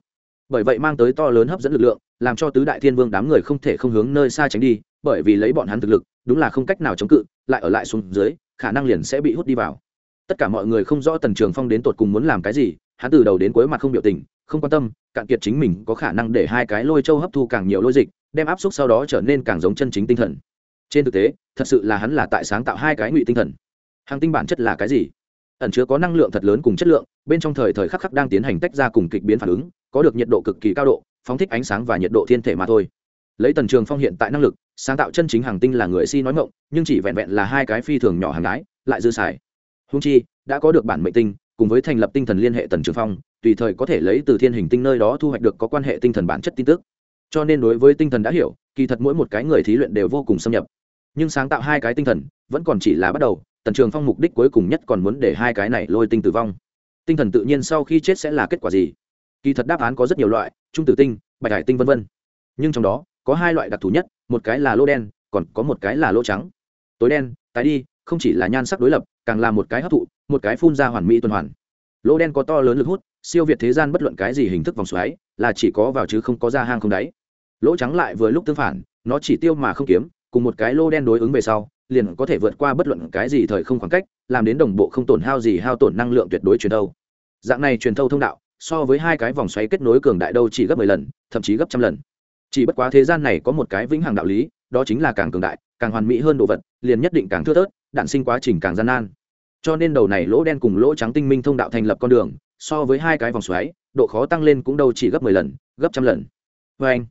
[SPEAKER 1] Bởi vậy mang tới to lớn hấp dẫn lực lượng, làm cho tứ đại thiên vương đám người không thể không hướng nơi xa tránh đi, bởi vì lấy bọn hắn thực lực đúng là không cách nào chống cự, lại ở lại xuống dưới, khả năng liền sẽ bị hút đi vào. Tất cả mọi người không rõ tần trường phong đến tột cùng muốn làm cái gì, hắn từ đầu đến cuối mặt không biểu tình, không quan tâm, cạn kiệt chính mình có khả năng để hai cái lôi châu hấp thu càng nhiều lôi dịch, đem áp suất sau đó trở nên càng giống chân chính tinh thần. Trên thực tế, thật sự là hắn là tại sáng tạo hai cái ngụy tinh thần. Hàng tinh bản chất là cái gì? Ẩn chứa có năng lượng thật lớn cùng chất lượng, bên trong thời thời khắc khắc đang tiến hành tách ra cùng kịch biến phản ứng, có được nhiệt độ cực kỳ cao độ, phóng thích ánh sáng và nhiệt độ thiên thể mà thôi lấy tần trường phong hiện tại năng lực, sáng tạo chân chính hàng tinh là người si nói mộng nhưng chỉ vẹn vẹn là hai cái phi thường nhỏ hàng gái, lại dư xài. Húng chi, đã có được bản mệnh tinh, cùng với thành lập tinh thần liên hệ tần trường phong, tùy thời có thể lấy từ thiên hình tinh nơi đó thu hoạch được có quan hệ tinh thần bản chất tin tức. Cho nên đối với tinh thần đã hiểu, kỳ thật mỗi một cái người thí luyện đều vô cùng xâm nhập. Nhưng sáng tạo hai cái tinh thần, vẫn còn chỉ là bắt đầu, tần trường phong mục đích cuối cùng nhất còn muốn để hai cái này lôi tinh tử vong. Tinh thần tự nhiên sau khi chết sẽ là kết quả gì? Kỳ thật đáp án có rất nhiều loại, trung tử tinh, bạch hải tinh v v nhưng trong đó có hai loại đặc thù nhất, một cái là lô đen, còn có một cái là lô trắng. Tối đen, tái đi, không chỉ là nhan sắc đối lập, càng là một cái hấp thụ, một cái phun ra hoàn mỹ tuần hoàn. Lô đen có to lớn lực hút, siêu việt thế gian bất luận cái gì hình thức vòng xoáy, là chỉ có vào chứ không có ra hang không đáy. Lỗ trắng lại vừa lúc tương phản, nó chỉ tiêu mà không kiếm, cùng một cái lô đen đối ứng về sau, liền có thể vượt qua bất luận cái gì thời không khoảng cách, làm đến đồng bộ không tổn hao gì hao tổn năng lượng tuyệt đối truyền thâu. Dạng này truyền thâu thông đạo, so với hai cái vòng xoáy kết nối cường đại đâu chỉ gấp mười lần, thậm chí gấp trăm lần chỉ bất quá thế gian này có một cái vĩnh hằng đạo lý, đó chính là càng cường đại, càng hoàn mỹ hơn đồ vật, liền nhất định càng thưa thớt đạn sinh quá trình càng gian nan. Cho nên đầu này lỗ đen cùng lỗ trắng tinh minh thông đạo thành lập con đường, so với hai cái vòng xoáy, độ khó tăng lên cũng đâu chỉ gấp mười lần, gấp trăm lần. Vê anh,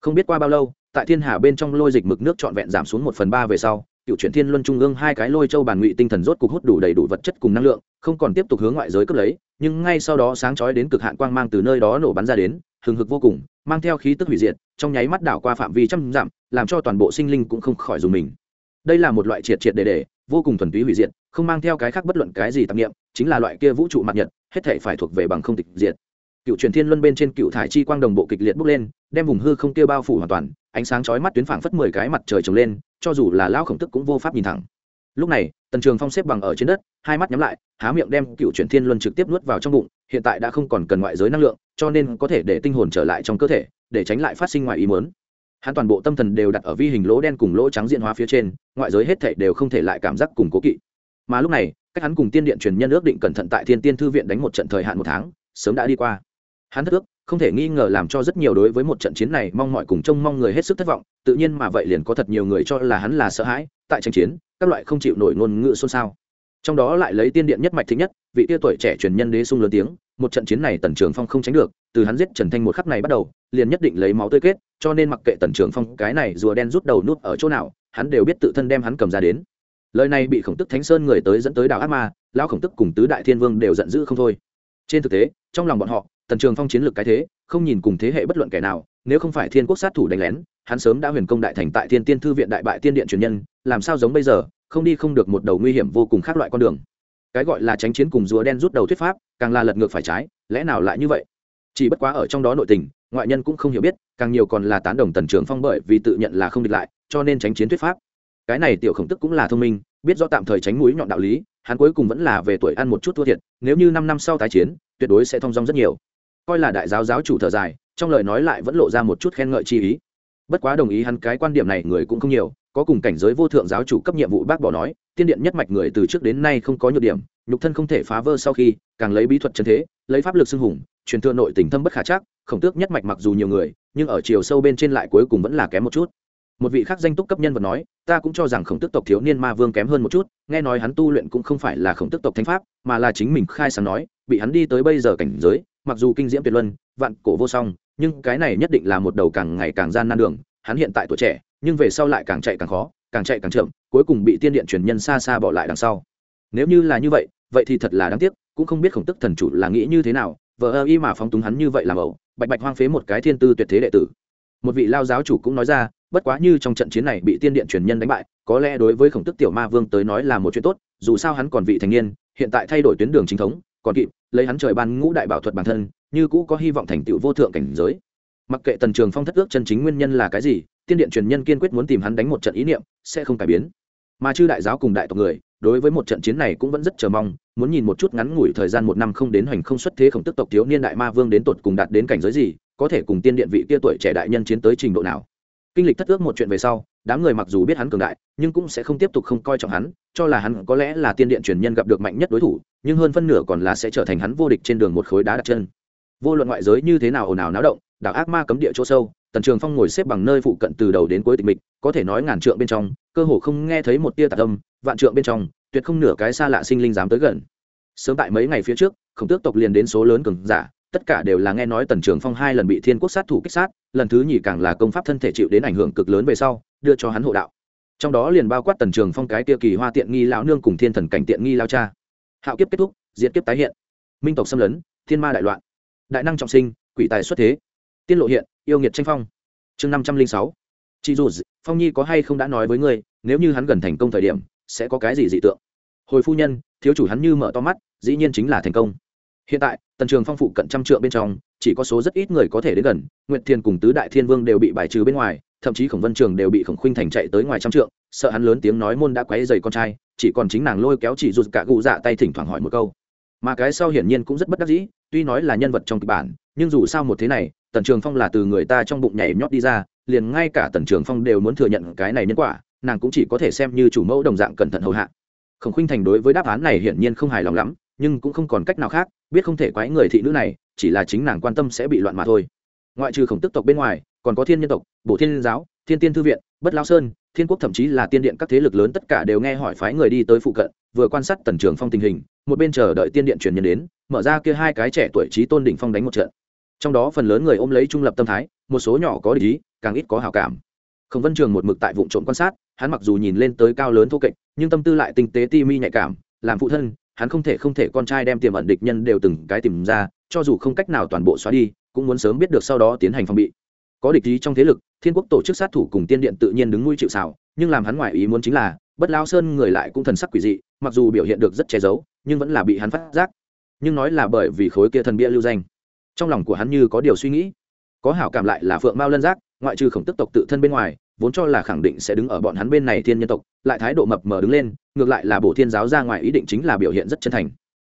[SPEAKER 1] không biết qua bao lâu, tại thiên hà bên trong lôi dịch mực nước trọn vẹn giảm xuống một phần ba về sau, cựu chuyển thiên luân trung ương hai cái lôi châu bản ngụy tinh thần rốt cục hút đủ đầy đủ vật chất cùng năng lượng, không còn tiếp tục hướng ngoại giới cướp lấy, nhưng ngay sau đó sáng chói đến cực hạn quang mang từ nơi đó nổ bắn ra đến, hừng hực vô cùng mang theo khí tức hủy diệt, trong nháy mắt đảo qua phạm vi trăm dặm, làm cho toàn bộ sinh linh cũng không khỏi dùng mình. Đây là một loại triệt triệt đề đề vô cùng thuần túy hủy diệt, không mang theo cái khác bất luận cái gì tạp nghiệm chính là loại kia vũ trụ mặt nhật, hết thể phải thuộc về bằng không tịch diệt. Cựu truyền thiên luân bên trên cựu thải chi quang đồng bộ kịch liệt bốc lên, đem vùng hư không kia bao phủ hoàn toàn, ánh sáng chói mắt tuyến phảng phất mười cái mặt trời trồng lên, cho dù là lao khổng tức cũng vô pháp nhìn thẳng. Lúc này, tần trường phong xếp bằng ở trên đất, hai mắt nhắm lại, há miệng đem cựu truyền thiên luân trực tiếp nuốt vào trong bụng hiện tại đã không còn cần ngoại giới năng lượng, cho nên có thể để tinh hồn trở lại trong cơ thể, để tránh lại phát sinh ngoài ý muốn. Hắn toàn bộ tâm thần đều đặt ở vi hình lỗ đen cùng lỗ trắng diện hóa phía trên, ngoại giới hết thảy đều không thể lại cảm giác cùng cố kỵ. Mà lúc này, cách hắn cùng tiên điện truyền nhân ước định cẩn thận tại thiên tiên thư viện đánh một trận thời hạn một tháng, sớm đã đi qua. Hắn thất ước, không thể nghi ngờ làm cho rất nhiều đối với một trận chiến này mong mọi cùng trông mong người hết sức thất vọng, tự nhiên mà vậy liền có thật nhiều người cho là hắn là sợ hãi, tại tranh chiến, các loại không chịu nổi ngôn ngữ xôn xao trong đó lại lấy tiên điện nhất mạch thích nhất, vị tia tuổi trẻ truyền nhân đế sung lớn tiếng, một trận chiến này tần trường phong không tránh được, từ hắn giết trần thanh một khắc này bắt đầu, liền nhất định lấy máu tươi kết, cho nên mặc kệ tần trường phong cái này rùa đen rút đầu nút ở chỗ nào, hắn đều biết tự thân đem hắn cầm ra đến. Lời này bị khổng tức thánh sơn người tới dẫn tới đảo ác ma, lão khổng tức cùng tứ đại thiên vương đều giận dữ không thôi. Trên thực tế, trong lòng bọn họ, tần trường phong chiến lược cái thế, không nhìn cùng thế hệ bất luận kẻ nào, nếu không phải thiên quốc sát thủ đánh lén, hắn sớm đã huyền công đại thành tại thiên tiên thư viện đại bại tiên điện truyền nhân, làm sao giống bây giờ? Không đi không được một đầu nguy hiểm vô cùng khác loại con đường. Cái gọi là tránh chiến cùng rùa đen rút đầu thuyết pháp, càng là lật ngược phải trái, lẽ nào lại như vậy? Chỉ bất quá ở trong đó nội tình, ngoại nhân cũng không hiểu biết, càng nhiều còn là tán đồng tần trường phong bởi vì tự nhận là không địch lại, cho nên tránh chiến thuyết pháp. Cái này tiểu khổng tức cũng là thông minh, biết do tạm thời tránh mũi nhọn đạo lý, hắn cuối cùng vẫn là về tuổi ăn một chút thua thiệt, nếu như năm năm sau tái chiến, tuyệt đối sẽ thong dong rất nhiều. Coi là đại giáo giáo chủ thở dài, trong lời nói lại vẫn lộ ra một chút khen ngợi chi ý. Bất quá đồng ý hắn cái quan điểm này người cũng không nhiều có cùng cảnh giới vô thượng giáo chủ cấp nhiệm vụ bác bỏ nói, tiên điện nhất mạch người từ trước đến nay không có nhược điểm, nhục thân không thể phá vỡ sau khi, càng lấy bí thuật chân thế, lấy pháp lực xưng hùng, truyền thừa nội tình thâm bất khả chắc, khổng tước nhất mạch mặc dù nhiều người, nhưng ở chiều sâu bên trên lại cuối cùng vẫn là kém một chút. Một vị khác danh túc cấp nhân vật nói, ta cũng cho rằng khổng tức tộc thiếu niên ma vương kém hơn một chút, nghe nói hắn tu luyện cũng không phải là khổng tức tộc thánh pháp, mà là chính mình khai sáng nói, bị hắn đi tới bây giờ cảnh giới, mặc dù kinh diễm tuyệt luân, vạn cổ vô song, nhưng cái này nhất định là một đầu càng ngày càng gian nan đường, hắn hiện tại tuổi trẻ nhưng về sau lại càng chạy càng khó, càng chạy càng chậm, cuối cùng bị tiên điện truyền nhân xa xa bỏ lại đằng sau. Nếu như là như vậy vậy thì thật là đáng tiếc, cũng không biết khổng tức thần chủ là nghĩ như thế nào vợ ơ y mà phóng túng hắn như vậy làm ẩu, bạch bạch hoang phế một cái thiên tư tuyệt thế đệ tử. Một vị lao giáo chủ cũng nói ra, bất quá như trong trận chiến này bị tiên điện truyền nhân đánh bại, có lẽ đối với khổng tức tiểu ma vương tới nói là một chuyện tốt, dù sao hắn còn vị thành niên, hiện tại thay đổi tuyến đường chính thống, còn kịp, lấy hắn trời ban ngũ đại bảo thuật bản thân, như cũ có hy vọng thành tựu vô thượng cảnh giới. Mặc kệ tần trường phong thất ước chân chính nguyên nhân là cái gì tiên điện truyền nhân kiên quyết muốn tìm hắn đánh một trận ý niệm, sẽ không cải biến. Mà chư đại giáo cùng đại tộc người, đối với một trận chiến này cũng vẫn rất chờ mong, muốn nhìn một chút ngắn ngủi thời gian một năm không đến hoành không xuất thế khổng tức tộc thiếu niên đại ma vương đến tột cùng đạt đến cảnh giới gì, có thể cùng tiên điện vị Tia tuổi trẻ đại nhân chiến tới trình độ nào. Kinh lịch thất ước một chuyện về sau, đám người mặc dù biết hắn cường đại, nhưng cũng sẽ không tiếp tục không coi trọng hắn, cho là hắn có lẽ là tiên điện truyền nhân gặp được mạnh nhất đối thủ, nhưng hơn phân nửa còn là sẽ trở thành hắn vô địch trên đường một khối đá đặt chân. Vô luận ngoại giới như thế nào ồn ào náo động đảo ác ma cấm địa chỗ sâu, tần trường phong ngồi xếp bằng nơi phụ cận từ đầu đến cuối tịch mịch, có thể nói ngàn trượng bên trong, cơ hồ không nghe thấy một tia tạc âm, vạn trượng bên trong, tuyệt không nửa cái xa lạ sinh linh dám tới gần. Sớm tại mấy ngày phía trước, khổng tước tộc liền đến số lớn cường giả, tất cả đều là nghe nói tần trường phong hai lần bị thiên quốc sát thủ kích sát, lần thứ nhì càng là công pháp thân thể chịu đến ảnh hưởng cực lớn về sau, đưa cho hắn hộ đạo. Trong đó liền bao quát tần trường phong cái tia kỳ hoa tiện nghi lão nương cùng thiên thần cảnh tiện nghi lao cha. Hạo kiếp kết thúc diễn kiếp tái hiện. Minh tộc xâm lấn, thiên ma đại loạn. Đại năng trọng sinh, quỷ tài xuất thế tiên lộ hiện, yêu nghiệt tranh phong. Chương năm trăm linh sáu. Chị dù phong nhi có hay không đã nói với ngươi, nếu như hắn gần thành công thời điểm, sẽ có cái gì dị tượng? Hồi phu nhân, thiếu chủ hắn như mở to mắt, dĩ nhiên chính là thành công. Hiện tại, tần trường phong phụ cận trăm trượng bên trong, chỉ có số rất ít người có thể đến gần, nguyệt thiên cùng tứ đại thiên vương đều bị bài trừ bên ngoài, thậm chí khổng vân trường đều bị khổng khuynh thành chạy tới ngoài trăm trượng, sợ hắn lớn tiếng nói môn đã quấy dày con trai, chỉ còn chính nàng lôi kéo chỉ rụt cả gù dạ tay thỉnh thoảng hỏi một câu. Mà cái sau hiển nhiên cũng rất bất đắc dĩ, tuy nói là nhân vật trong kịch bản, nhưng dù sao một thế này tần trường phong là từ người ta trong bụng nhảy nhót đi ra, liền ngay cả tần trường phong đều muốn thừa nhận cái này nhân quả, nàng cũng chỉ có thể xem như chủ mẫu đồng dạng cẩn thận hầu hạ. Khổng khinh thành đối với đáp án này hiển nhiên không hài lòng lắm, nhưng cũng không còn cách nào khác, biết không thể quái người thị nữ này, chỉ là chính nàng quan tâm sẽ bị loạn mà thôi. Ngoại trừ khổng tức tộc bên ngoài, còn có thiên nhân tộc bộ thiên giáo, thiên tiên thư viện, bất lao sơn, thiên quốc thậm chí là tiên điện các thế lực lớn tất cả đều nghe hỏi phái người đi tới phụ cận, vừa quan sát tần trường phong tình hình, một bên chờ đợi tiên điện truyền nhân đến, mở ra kia hai cái trẻ tuổi trí tôn đỉnh phong đánh một trận trong đó phần lớn người ôm lấy trung lập tâm thái, một số nhỏ có lý, càng ít có hào cảm. Khổng vân trường một mực tại vụ trộm quan sát, hắn mặc dù nhìn lên tới cao lớn thô kệch, nhưng tâm tư lại tinh tế ti mi nhạy cảm, làm phụ thân, hắn không thể không thể con trai đem tiềm ẩn địch nhân đều từng cái tìm ra, cho dù không cách nào toàn bộ xóa đi, cũng muốn sớm biết được sau đó tiến hành phòng bị. Có địch ý trong thế lực, thiên quốc tổ chức sát thủ cùng tiên điện tự nhiên đứng nuôi chịu xảo nhưng làm hắn ngoại ý muốn chính là, bất lao sơn người lại cũng thần sắc quỷ dị, mặc dù biểu hiện được rất che giấu, nhưng vẫn là bị hắn phát giác. Nhưng nói là bởi vì khối kia thần bia lưu danh trong lòng của hắn như có điều suy nghĩ. Có hảo cảm lại là phượng mao lân giác, ngoại trừ khổng tức tộc tự thân bên ngoài, vốn cho là khẳng định sẽ đứng ở bọn hắn bên này thiên nhân tộc, lại thái độ mập mờ đứng lên, ngược lại là bổ thiên giáo ra ngoài ý định chính là biểu hiện rất chân thành.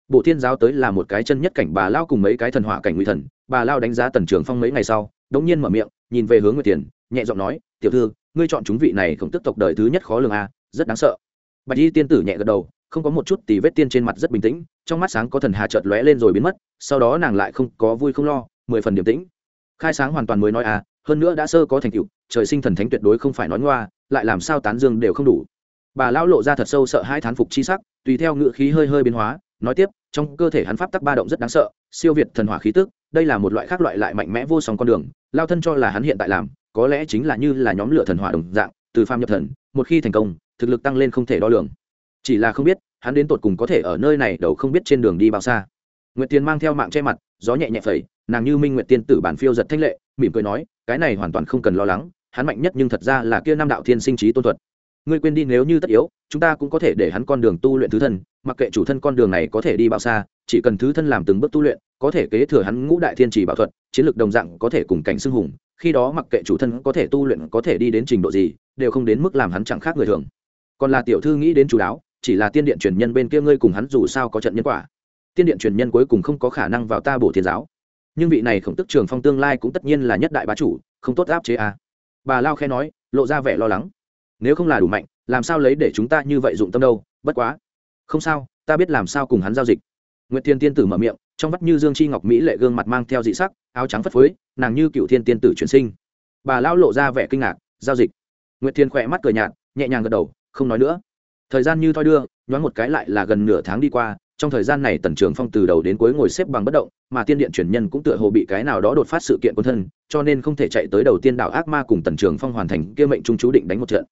[SPEAKER 1] Bộ thiên giáo tới là một cái chân nhất cảnh bà lao cùng mấy cái thần hỏa cảnh nguy thần, bà lao đánh giá tần trường phong mấy ngày sau đống nhiên mở miệng, nhìn về hướng nguyệt tiền nhẹ giọng nói, tiểu thư, ngươi chọn chúng vị này khổng tức tộc đời thứ nhất khó lường a, rất đáng sợ. Bạch y tiên tử nhẹ gật đầu, không có một chút tì vết tiên trên mặt rất bình tĩnh trong mắt sáng có thần hà chợt lóe lên rồi biến mất, sau đó nàng lại không có vui không lo, mười phần điềm tĩnh. Khai sáng hoàn toàn mới nói à hơn nữa đã sơ có thành tựu, trời sinh thần thánh tuyệt đối không phải nói ngoa, lại làm sao tán dương đều không đủ. Bà lão lộ ra thật sâu sợ hai thán phục chi sắc, tùy theo ngựa khí hơi hơi biến hóa, nói tiếp, trong cơ thể hắn pháp tắc ba động rất đáng sợ, siêu việt thần hỏa khí tức, đây là một loại khác loại lại mạnh mẽ vô song con đường, lao thân cho là hắn hiện tại làm, có lẽ chính là như là nhóm lửa thần hỏa đồng dạng, từ phàm nhập thần, một khi thành công, thực lực tăng lên không thể đo lường. Chỉ là không biết hắn đến tột cùng có thể ở nơi này đầu không biết trên đường đi bao xa. Nguyệt tiên mang theo mạng che mặt, gió nhẹ nhẹ phẩy, nàng như minh nguyệt tiên tử bản phiêu giật thanh lệ, mỉm cười nói, cái này hoàn toàn không cần lo lắng, hắn mạnh nhất nhưng thật ra là kia năm đạo thiên sinh trí tôn thuật. Ngươi quên đi nếu như tất yếu, chúng ta cũng có thể để hắn con đường tu luyện thứ thân, mặc kệ chủ thân con đường này có thể đi bao xa, chỉ cần thứ thân làm từng bước tu luyện, có thể kế thừa hắn ngũ đại thiên trì bảo thuật, chiến lược đồng dạng có thể cùng cảnh xưng hùng, khi đó mặc kệ chủ thân có thể tu luyện, có thể đi đến trình độ gì, đều không đến mức làm hắn chẳng khác người thường. Còn là tiểu thư nghĩ đến chú đáo chỉ là tiên điện truyền nhân bên kia ngươi cùng hắn dù sao có trận nhân quả. Tiên điện truyền nhân cuối cùng không có khả năng vào ta bổ thiên giáo. Nhưng vị này khổng tức trường phong tương lai cũng tất nhiên là nhất đại bá chủ, không tốt áp chế à. bà lao khe nói, lộ ra vẻ lo lắng. Nếu không là đủ mạnh, làm sao lấy để chúng ta như vậy dụng tâm đâu, bất quá. Không sao, ta biết làm sao cùng hắn giao dịch. Nguyệt thiên tiên tử mở miệng, trong vắt như dương chi ngọc mỹ lệ gương mặt mang theo dị sắc, áo trắng phất phới, nàng như cựu thiên tiên tử chuyển sinh. Bà lao lộ ra vẻ kinh ngạc, giao dịch. Nguyệt thiên khỏe mắt cười nhạt, nhẹ nhàng gật đầu, không nói nữa thời gian như thoi đưa, nhoáng một cái lại là gần nửa tháng đi qua, trong thời gian này tần trường phong từ đầu đến cuối ngồi xếp bằng bất động, mà tiên điện truyền nhân cũng tựa hồ bị cái nào đó đột phát sự kiện quân thân, cho nên không thể chạy tới đầu tiên đảo ác ma cùng tần trường phong hoàn thành kia mệnh trung chú định đánh một trận.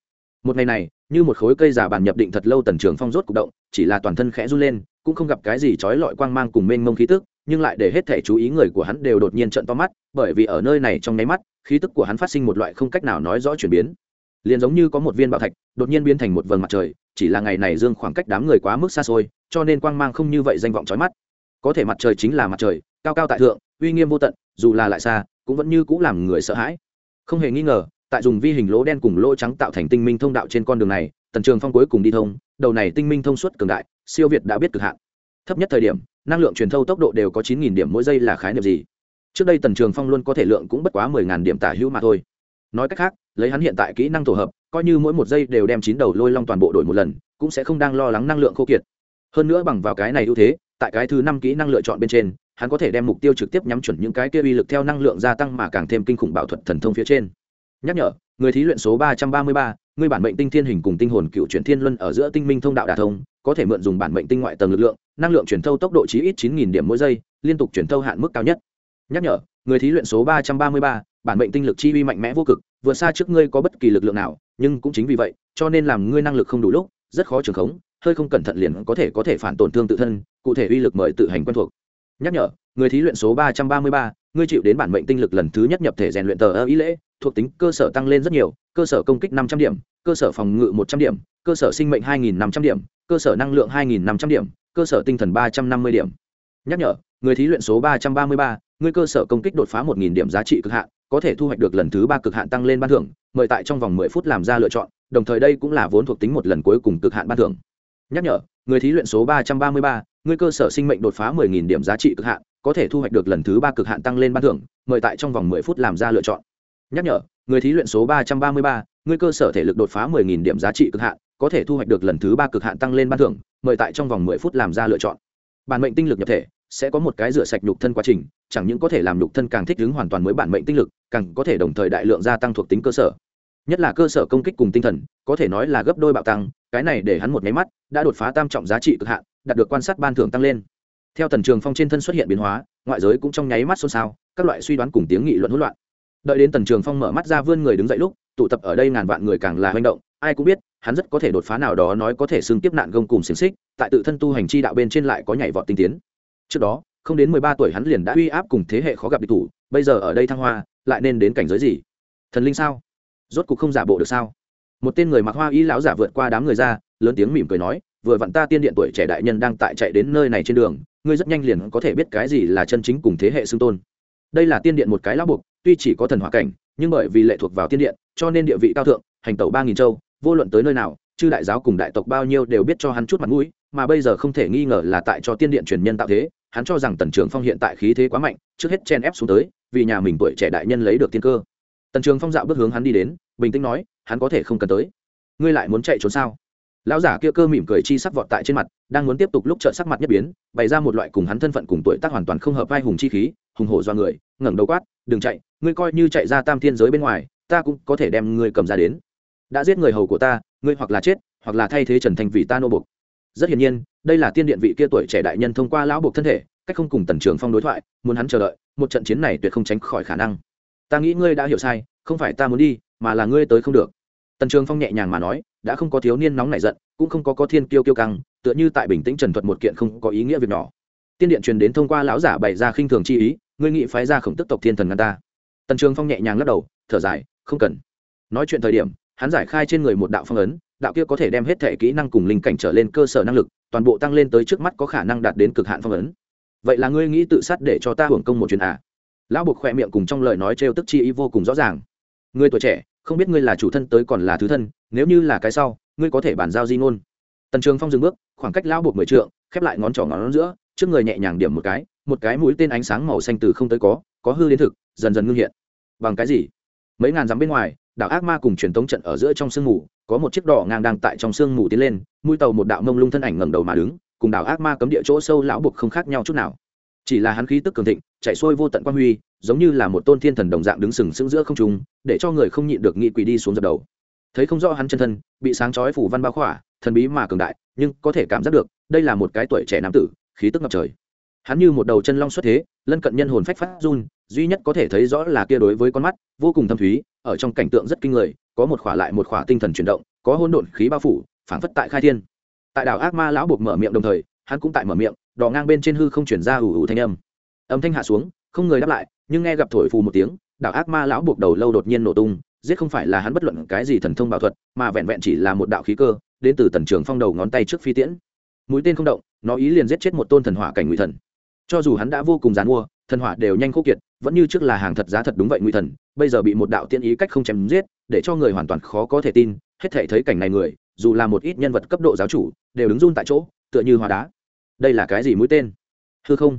[SPEAKER 1] Một ngày này, như một khối cây giả bàn nhập định thật lâu tần trường phong rốt cục động, chỉ là toàn thân khẽ run lên, cũng không gặp cái gì trói lọi quang mang cùng mênh mông khí tức, nhưng lại để hết thể chú ý người của hắn đều đột nhiên trận to mắt, bởi vì ở nơi này trong nháy mắt, khí tức của hắn phát sinh một loại không cách nào nói rõ chuyển biến. Liền giống như có một viên bảo thạch, đột nhiên biến thành một vầng mặt trời chỉ là ngày này dương khoảng cách đám người quá mức xa xôi, cho nên quang mang không như vậy danh vọng trói mắt. Có thể mặt trời chính là mặt trời, cao cao tại thượng, uy nghiêm vô tận, dù là lại xa, cũng vẫn như c ũ làm người sợ hãi. Không hề nghi ngờ, tại dùng vi hình lỗ đen cùng lỗ trắng tạo thành tinh minh thông đạo trên con đường này, tần trường phong cuối cùng đi thông, đầu này tinh minh thông suốt cường đại, siêu việt đã biết cực hạn. Thấp nhất thời điểm, năng lượng truyền thâu tốc độ đều có chín nghìn điểm mỗi giây là khái niệm gì? Trước đây tần trường phong luôn có thể lượng cũng bất quá mười ngàn điểm tả hữu mà thôi. Nói cách khác, lấy hắn hiện tại kỹ năng tổ hợp coi như mỗi một giây đều đem chín đầu lôi long toàn bộ đổi một lần, cũng sẽ không đang lo lắng năng lượng khô kiệt. Hơn nữa bằng vào cái này ưu thế, tại cái thứ năm kỹ năng lựa chọn bên trên, hắn có thể đem mục tiêu trực tiếp nhắm chuẩn những cái kia uy lực theo năng lượng gia tăng mà càng thêm kinh khủng bảo thuật thần thông phía trên. Nhắc nhở, người thí luyện số ba trăm ba mươi ba, người bản mệnh tinh thiên hình cùng tinh hồn cựu chuyển thiên luân ở giữa tinh minh thông đạo đà thông, có thể mượn dùng bản mệnh tinh ngoại tầng lực lượng, năng lượng chuyển thâu tốc độ chí ít chín nghìn điểm mỗi giây, liên tục chuyển thâu hạn mức cao nhất. Nhắc nhở, người thí luyện số ba trăm ba mươi ba bản mệnh tinh lực chi uy mạnh mẽ vô cực, vượt xa trước ngươi có bất kỳ lực lượng nào, nhưng cũng chính vì vậy, cho nên làm ngươi năng lực không đủ lúc, rất khó trường khống, hơi không cẩn thận liền có thể có thể phản tổn thương tự thân, cụ thể uy lực mời tự hành quen thuộc. Nhắc nhở, người thí luyện số ba trăm ba mươi ba, ngươi chịu đến bản mệnh tinh lực lần thứ nhất nhập thể rèn luyện tờ ơ ý lễ, thuộc tính cơ sở tăng lên rất nhiều, cơ sở công kích năm trăm điểm, cơ sở phòng ngự một trăm điểm, cơ sở sinh mệnh hai nghìn năm trăm điểm, cơ sở năng lượng hai nghìn năm trăm điểm, cơ sở tinh thần ba trăm năm mươi điểm. Nhắc nhở, người thí luyện số ba trăm ba mươi ba ngươi cơ sở công kích đột phá một nghìn điểm giá trị cực hạn, có thể thu hoạch được lần thứ ba cực hạn tăng lên ban thưởng, mời tại trong vòng mười phút làm ra lựa chọn, đồng thời đây cũng là vốn thuộc tính một lần cuối cùng cực hạn ban thưởng. Nhắc nhở, người thí luyện số ba trăm ba mươi ba, ngươi cơ sở sinh mệnh đột phá mười nghìn điểm giá trị cực hạn, có thể thu hoạch được lần thứ ba cực hạn tăng lên ban thưởng, mời tại trong vòng mười phút làm ra lựa chọn. Nhắc nhở, người thí luyện số ba trăm ba mươi ba, ngươi cơ sở thể lực đột phá mười nghìn điểm giá trị cực hạn, có thể thu hoạch được lần thứ ba cực hạn tăng lên ban thưởng, mời tại trong vòng mười phút làm ra lựa chọn. Bản mệnh tinh lực nhập thể sẽ có một cái rửa sạch nhục thân quá trình, chẳng những có thể làm nhục thân càng thích ứng hoàn toàn mới bản mệnh tinh lực, càng có thể đồng thời đại lượng gia tăng thuộc tính cơ sở. Nhất là cơ sở công kích cùng tinh thần, có thể nói là gấp đôi bạo tăng, cái này để hắn một máy mắt, đã đột phá tam trọng giá trị cực hạn, đạt được quan sát ban thưởng tăng lên. Theo tần trường phong trên thân xuất hiện biến hóa, ngoại giới cũng trong nháy mắt xôn xao, các loại suy đoán cùng tiếng nghị luận hỗn loạn. Đợi đến tần trường phong mở mắt ra vươn người đứng dậy lúc, tụ tập ở đây ngàn vạn người càng là hành động, ai cũng biết, hắn rất có thể đột phá nào đó nói có thể xưng tiếp nạn gông cùng xiềng xích, tại tự thân tu hành chi đạo bên trên lại có nhảy vọt tinh tiến trước đó, không đến mười ba tuổi hắn liền đã uy áp cùng thế hệ khó gặp địch thủ, bây giờ ở đây thăng hoa, lại nên đến cảnh giới gì? Thần linh sao? Rốt cục không giả bộ được sao? Một tên người mặc hoa y lão giả vượt qua đám người ra, lớn tiếng mỉm cười nói, vừa vặn ta tiên điện tuổi trẻ đại nhân đang tại chạy đến nơi này trên đường, ngươi rất nhanh liền có thể biết cái gì là chân chính cùng thế hệ xưng tôn. Đây là tiên điện một cái lão buộc, tuy chỉ có thần hỏa cảnh, nhưng bởi vì lệ thuộc vào tiên điện, cho nên địa vị cao thượng, hành tẩu ba nghìn châu, vô luận tới nơi nào, chư đại giáo cùng đại tộc bao nhiêu đều biết cho hắn chút mặt mũi, mà bây giờ không thể nghi ngờ là tại cho tiên điện truyền nhân tạo thế hắn cho rằng tần trường phong hiện tại khí thế quá mạnh, trước hết chen ép xuống tới, vì nhà mình tuổi trẻ đại nhân lấy được tiên cơ. Tần trường phong dạo bước hướng hắn đi đến, bình tĩnh nói, hắn có thể không cần tới. Ngươi lại muốn chạy trốn sao? Lão giả kia cơ mỉm cười chi sắc vọt tại trên mặt, đang muốn tiếp tục lúc trợ sắc mặt nhất biến, bày ra một loại cùng hắn thân phận cùng tuổi tác hoàn toàn không hợp vai hùng chi khí, hùng hổ do người, ngẩng đầu quát, đừng chạy, ngươi coi như chạy ra tam thiên giới bên ngoài, ta cũng có thể đem ngươi cầm ra đến. Đã giết người hầu của ta, ngươi hoặc là chết, hoặc là thay thế trần thành vì ta nô bục rất hiển nhiên, đây là tiên điện vị kia tuổi trẻ đại nhân thông qua lão buộc thân thể, cách không cùng tần trường phong đối thoại, muốn hắn chờ đợi, một trận chiến này tuyệt không tránh khỏi khả năng. Ta nghĩ ngươi đã hiểu sai, không phải ta muốn đi, mà là ngươi tới không được. Tần trường phong nhẹ nhàng mà nói, đã không có thiếu niên nóng nảy giận, cũng không có có thiên kiêu kiêu căng, tựa như tại bình tĩnh trần thuật một kiện không có ý nghĩa việc nhỏ. Tiên điện truyền đến thông qua lão giả bày ra khinh thường chi ý, ngươi nghị phái ra khổng tức tộc thiên thần ngăn ta. Tần trường phong nhẹ nhàng lắc đầu, thở dài, không cần. Nói chuyện thời điểm, hắn giải khai trên người một đạo phong ấn đạo kia có thể đem hết thể kỹ năng cùng linh cảnh trở lên cơ sở năng lực, toàn bộ tăng lên tới trước mắt có khả năng đạt đến cực hạn phong ấn. Vậy là ngươi nghĩ tự sát để cho ta hưởng công một chuyện à? Lão buộc khỏe miệng cùng trong lời nói trêu tức chi ý vô cùng rõ ràng. Ngươi tuổi trẻ, không biết ngươi là chủ thân tới còn là thứ thân, nếu như là cái sau, ngươi có thể bàn giao di ngôn. Tần trường phong dừng bước, khoảng cách lão buộc mười trượng, khép lại ngón trỏ ngón giữa, trước người nhẹ nhàng điểm một cái một cái mũi tên ánh sáng màu xanh từ không tới có có hư đến thực, dần dần ngưng hiện. Bằng cái gì? Mấy ngàn dặm bên ngoài đảo ác ma cùng truyền tống trận ở giữa trong sương mù, có một chiếc đỏ ngang đang tại trong sương mù tiến lên, mũi tàu một đạo mông lung thân ảnh ngẩng đầu mà đứng, cùng đảo ác ma cấm địa chỗ sâu lão buộc không khác nhau chút nào. Chỉ là hắn khí tức cường thịnh, chạy xuôi vô tận quan huy, giống như là một tôn thiên thần đồng dạng đứng sừng sững giữa không trung, để cho người không nhịn được nghị quỷ đi xuống dập đầu. Thấy không rõ hắn chân thân, bị sáng chói phủ văn bao khỏa, thần bí mà cường đại, nhưng có thể cảm giác được, đây là một cái tuổi trẻ nam tử, khí tức ngập trời. Hắn như một đầu chân long xuất thế, lân cận nhân hồn phách phát run duy nhất có thể thấy rõ là kia đối với con mắt, vô cùng thâm thúy, ở trong cảnh tượng rất kinh người, có một khỏa lại một khỏa tinh thần chuyển động, có hôn độn khí bao phủ, phảng phất tại khai thiên. Tại đảo ác ma lão buộc mở miệng đồng thời, hắn cũng tại mở miệng đỏ ngang bên trên hư không chuyển ra ủ ủ thanh âm. Âm thanh hạ xuống, không người đáp lại, nhưng nghe gặp thổi phù một tiếng, đảo ác ma lão buộc đầu lâu đột nhiên nổ tung, giết không phải là hắn bất luận cái gì thần thông bảo thuật, mà vẹn vẹn chỉ là một đạo khí cơ, đến từ tần trường phong đầu ngón tay trước phi tiễn. Mũi tên không động, nó ý liền giết chết một tôn thần hỏa cảnh ngụy thần. Cho dù hắn đã vô cùng dán mua, thần hỏa đều nhanh khô kiệt vẫn như trước là hàng thật giá thật đúng vậy ngụy thần, bây giờ bị một đạo tiên ý cách không chém giết, để cho người hoàn toàn khó có thể tin, hết thể thấy cảnh này người, dù là một ít nhân vật cấp độ giáo chủ, đều đứng run tại chỗ, tựa như hòa đá. Đây là cái gì mũi tên? Hư không.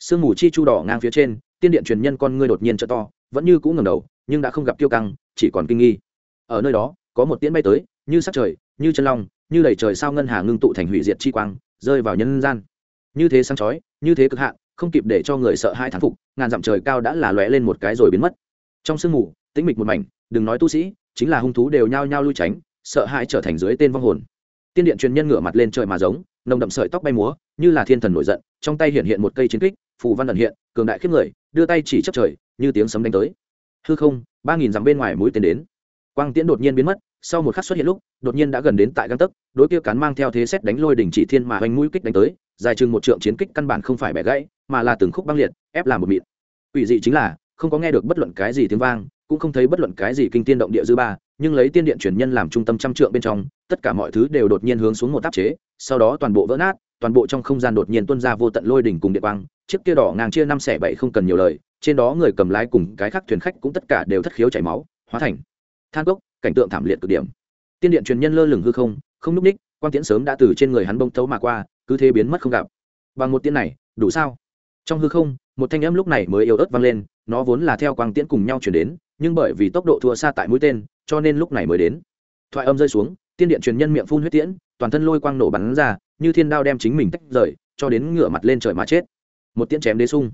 [SPEAKER 1] Sương mù chi chu đỏ ngang phía trên, tiên điện truyền nhân con ngươi đột nhiên trợ to, vẫn như cũng ngầm đầu, nhưng đã không gặp tiêu căng, chỉ còn kinh nghi. Ở nơi đó, có một tiễn bay tới, như sắc trời, như chân long, như đầy trời sao ngân hà ngưng tụ thành hủy diệt chi quang, rơi vào nhân gian. Như thế sáng chói, như thế cực hạn không kịp để cho người sợ hai thán phục, ngàn dặm trời cao đã là lóe lên một cái rồi biến mất. Trong sương mù, tĩnh mịch một mảnh, đừng nói tu sĩ, chính là hung thú đều nhao nhao lui tránh, sợ hãi trở thành dưới tên vong hồn. Tiên điện truyền nhân ngửa mặt lên trời mà giống, nồng đậm sợi tóc bay múa, như là thiên thần nổi giận, trong tay hiện hiện một cây chiến kích, phù văn ẩn hiện, cường đại khiếp người, đưa tay chỉ chấp trời, như tiếng sấm đánh tới. Hư không, ba nghìn dặm bên ngoài mũi tên đến. Quang tiễn đột nhiên biến mất, sau một khắc xuất hiện lúc, đột nhiên đã gần đến tại găng tấc, đối kia cán mang theo thế xét đánh lôi đỉnh chỉ thiên mà hoành mũi kích đánh tới, dài chừng một trượng chiến kích căn bản không phải bẻ gãy mà là từng khúc băng liệt, ép làm một mịn. Ủy dị chính là, không có nghe được bất luận cái gì tiếng vang, cũng không thấy bất luận cái gì kinh tiên động địa dư ba, nhưng lấy tiên điện truyền nhân làm trung tâm trăm trượng bên trong, tất cả mọi thứ đều đột nhiên hướng xuống một áp chế, sau đó toàn bộ vỡ nát, toàn bộ trong không gian đột nhiên tuôn ra vô tận lôi đỉnh cùng điện quang, chiếc kia đỏ ngang chia năm xẻ bảy không cần nhiều lời, trên đó người cầm lái cùng cái khác thuyền khách cũng tất cả đều thất khiếu chảy máu, hóa thành than cốc, cảnh tượng thảm liệt cực điểm. Tiên điện truyền nhân lơ lửng hư không không núp ních quan tiễn sớm đã từ trên người hắn bông tấu mà qua, cứ thế biến mất không gặp. Bằng một tiên này, đủ sao? Trong hư không, một thanh âm lúc này mới yếu ớt vang lên, nó vốn là theo quang tiễn cùng nhau chuyển đến, nhưng bởi vì tốc độ thua xa tại mũi tên, cho nên lúc này mới đến. Thoại âm rơi xuống, tiên điện truyền nhân miệng phun huyết tiễn, toàn thân lôi quang nổ bắn ra, như thiên đao đem chính mình tách rời, cho đến ngửa mặt lên trời mà chết. Một tiễn chém đế sung.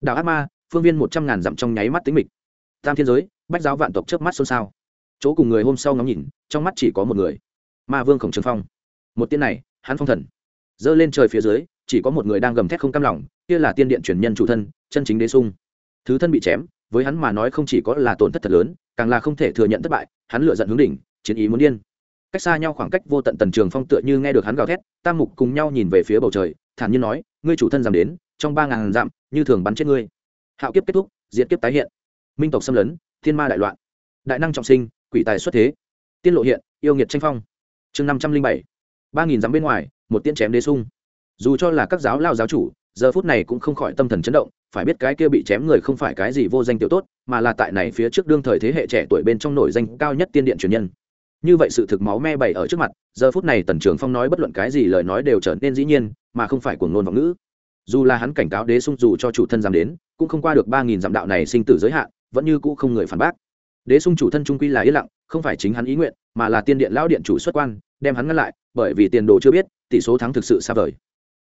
[SPEAKER 1] Đào ác ma, phương viên một trăm ngàn dặm trong nháy mắt tính mịch. Tam thiên giới, bách giáo vạn tộc trước mắt xôn xao. Chỗ cùng người hôm sau ngắm nhìn, trong mắt chỉ có một người. Ma vương khổng trường phong. Một tiên này, hắn phong thần. Giơ lên trời phía dưới, chỉ có một người đang gầm thét không cam lòng kia là tiên điện truyền nhân chủ thân, chân chính đế sung. Thứ thân bị chém, với hắn mà nói không chỉ có là tổn thất thật lớn, càng là không thể thừa nhận thất bại, hắn lựa giận hướng đỉnh, chiến ý muốn điên. Cách xa nhau khoảng cách vô tận tần trường phong tựa như nghe được hắn gào thét, tam mục cùng nhau nhìn về phía bầu trời, thản nhiên nói, ngươi chủ thân giảm đến, trong ba ngàn dặm, như thường bắn chết ngươi. Hạo kiếp kết thúc diễn kiếp tái hiện. Minh tộc xâm lấn, thiên ma đại loạn. Đại năng trọng sinh, quỷ tài xuất thế. Tiên lộ hiện, yêu nghiệt tranh phong. Chương năm trăm linh bảy. Ba nghìn dặm bên ngoài, một tiên chém đế sung. Dù cho là các giáo lao giáo chủ giờ phút này cũng không khỏi tâm thần chấn động, phải biết cái kia bị chém người không phải cái gì vô danh tiểu tốt, mà là tại này phía trước đương thời thế hệ trẻ tuổi bên trong nổi danh cao nhất tiên điện truyền nhân. Như vậy sự thực máu me bày ở trước mặt, giờ phút này tần trường phong nói bất luận cái gì lời nói đều trở nên dĩ nhiên, mà không phải cuồng ngôn vọng ngữ. Dù là hắn cảnh cáo đế sung dù cho chủ thân dám đến, cũng không qua được ba nghìn dặm đạo này sinh tử giới hạn, vẫn như cũ không người phản bác. Đế sung chủ thân trung quy là yên lặng, không phải chính hắn ý nguyện, mà là tiên điện lão điện chủ xuất quan, đem hắn ngăn lại, bởi vì tiền đồ chưa biết, tỷ số thắng thực sự xa vời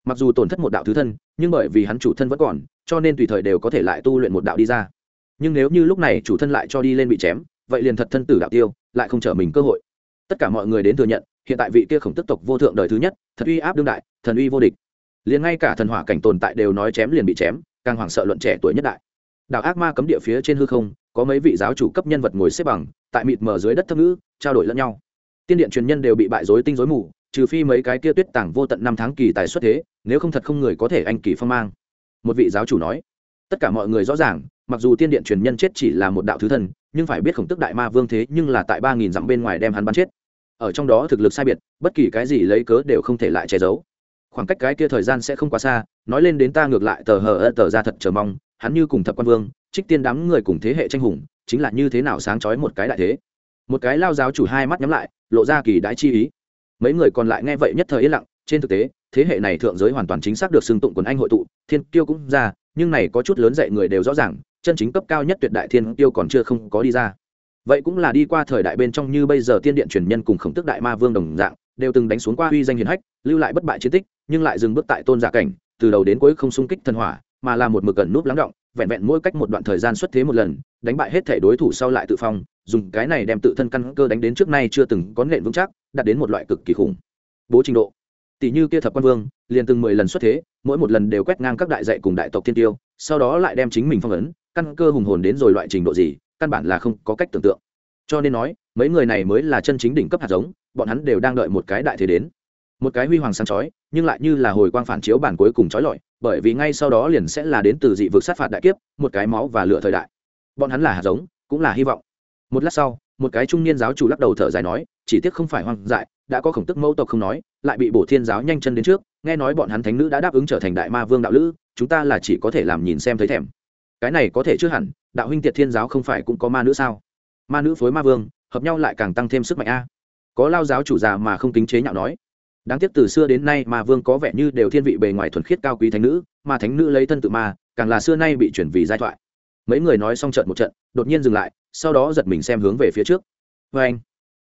[SPEAKER 1] mặc dù tổn thất một đạo thứ thân, nhưng bởi vì hắn chủ thân vẫn còn, cho nên tùy thời đều có thể lại tu luyện một đạo đi ra. Nhưng nếu như lúc này chủ thân lại cho đi lên bị chém, vậy liền thật thân tử đạo tiêu, lại không trở mình cơ hội. Tất cả mọi người đến thừa nhận, hiện tại vị kia khổng tức tộc vô thượng đời thứ nhất thật uy áp đương đại, thần uy vô địch. Liền ngay cả thần hỏa cảnh tồn tại đều nói chém liền bị chém, càng hoảng sợ luận trẻ tuổi nhất đại. Đạo ác ma cấm địa phía trên hư không, có mấy vị giáo chủ cấp nhân vật ngồi xếp bằng, tại mịt mờ dưới đất thâm ngữ, trao đổi lẫn nhau. Tiên điện truyền nhân đều bị bại dối tinh dối mù trừ phi mấy cái kia tuyết tảng vô tận năm tháng kỳ tài xuất thế, nếu không thật không người có thể anh kỳ phong mang. Một vị giáo chủ nói. Tất cả mọi người rõ ràng, mặc dù tiên điện truyền nhân chết chỉ là một đạo thứ thần, nhưng phải biết khổng tức đại ma vương thế nhưng là tại ba nghìn dặm bên ngoài đem hắn bắn chết. Ở trong đó thực lực sai biệt, bất kỳ cái gì lấy cớ đều không thể lại che giấu. Khoảng cách cái kia thời gian sẽ không quá xa, nói lên đến ta ngược lại tờ hờ ơ tờ ra thật chờ mong, hắn như cùng thập quan vương, trích tiên đám người cùng thế hệ tranh hùng, chính là như thế nào sáng trói một cái đại thế. Một cái lao giáo chủ hai mắt nhắm lại, lộ ra kỳ đái chi ý mấy người còn lại nghe vậy nhất thời yên lặng, trên thực tế, thế hệ này thượng giới hoàn toàn chính xác được xưng tụng quần anh hội tụ, thiên tiêu cũng ra, nhưng này có chút lớn dạy người đều rõ ràng, chân chính cấp cao nhất tuyệt đại thiên tiêu còn chưa không có đi ra. Vậy cũng là đi qua thời đại bên trong như bây giờ tiên điện truyền nhân cùng khổng tức đại ma vương đồng dạng, đều từng đánh xuống qua uy danh hiền hách, lưu lại bất bại chiến tích, nhưng lại dừng bước tại tôn giả cảnh, từ đầu đến cuối không xung kích thần hỏa, mà là một mực gần núp lắng động, vẹn vẹn mỗi cách một đoạn thời gian xuất thế một lần, đánh bại hết thể đối thủ sau lại tự phong dùng cái này đem tự thân căn cơ đánh đến trước nay chưa từng có nện vững chắc, đạt đến một loại cực kỳ khủng. Bố trình độ. Tỷ như kia thập quan vương, liền từng mười lần xuất thế, mỗi một lần đều quét ngang các đại dạy cùng đại tộc thiên tiêu, sau đó lại đem chính mình phong ấn, căn cơ hùng hồn đến rồi loại trình độ gì, căn bản là không có cách tưởng tượng. Cho nên nói, mấy người này mới là chân chính đỉnh cấp hạt giống, bọn hắn đều đang đợi một cái đại thế đến. Một cái huy hoàng sáng chói, nhưng lại như là hồi quang phản chiếu bản cuối cùng chói lọi, bởi vì ngay sau đó liền sẽ là đến từ dị vực sát phạt đại kiếp, một cái máu và lửa thời đại. Bọn hắn là hạt giống, cũng là hy vọng một lát sau, một cái trung niên giáo chủ lắc đầu thở dài nói, chỉ tiếc không phải hoang dại, đã có khổng tức mẫu tộc không nói, lại bị bổ thiên giáo nhanh chân đến trước, nghe nói bọn hắn thánh nữ đã đáp ứng trở thành đại ma vương đạo lữ, chúng ta là chỉ có thể làm nhìn xem thấy thèm. Cái này có thể chưa hẳn, đạo huynh tiệt thiên giáo không phải cũng có ma nữ sao? Ma nữ phối ma vương, hợp nhau lại càng tăng thêm sức mạnh a. Có lao giáo chủ già mà không tính chế nhạo nói. Đáng tiếc từ xưa đến nay ma vương có vẻ như đều thiên vị bề ngoài thuần khiết cao quý thánh nữ, mà thánh nữ lấy thân tự ma, càng là xưa nay bị chuyển vì giai thoại. Mấy người nói xong trận một trận, đột nhiên dừng lại sau đó giật mình xem hướng về phía trước. Vê anh,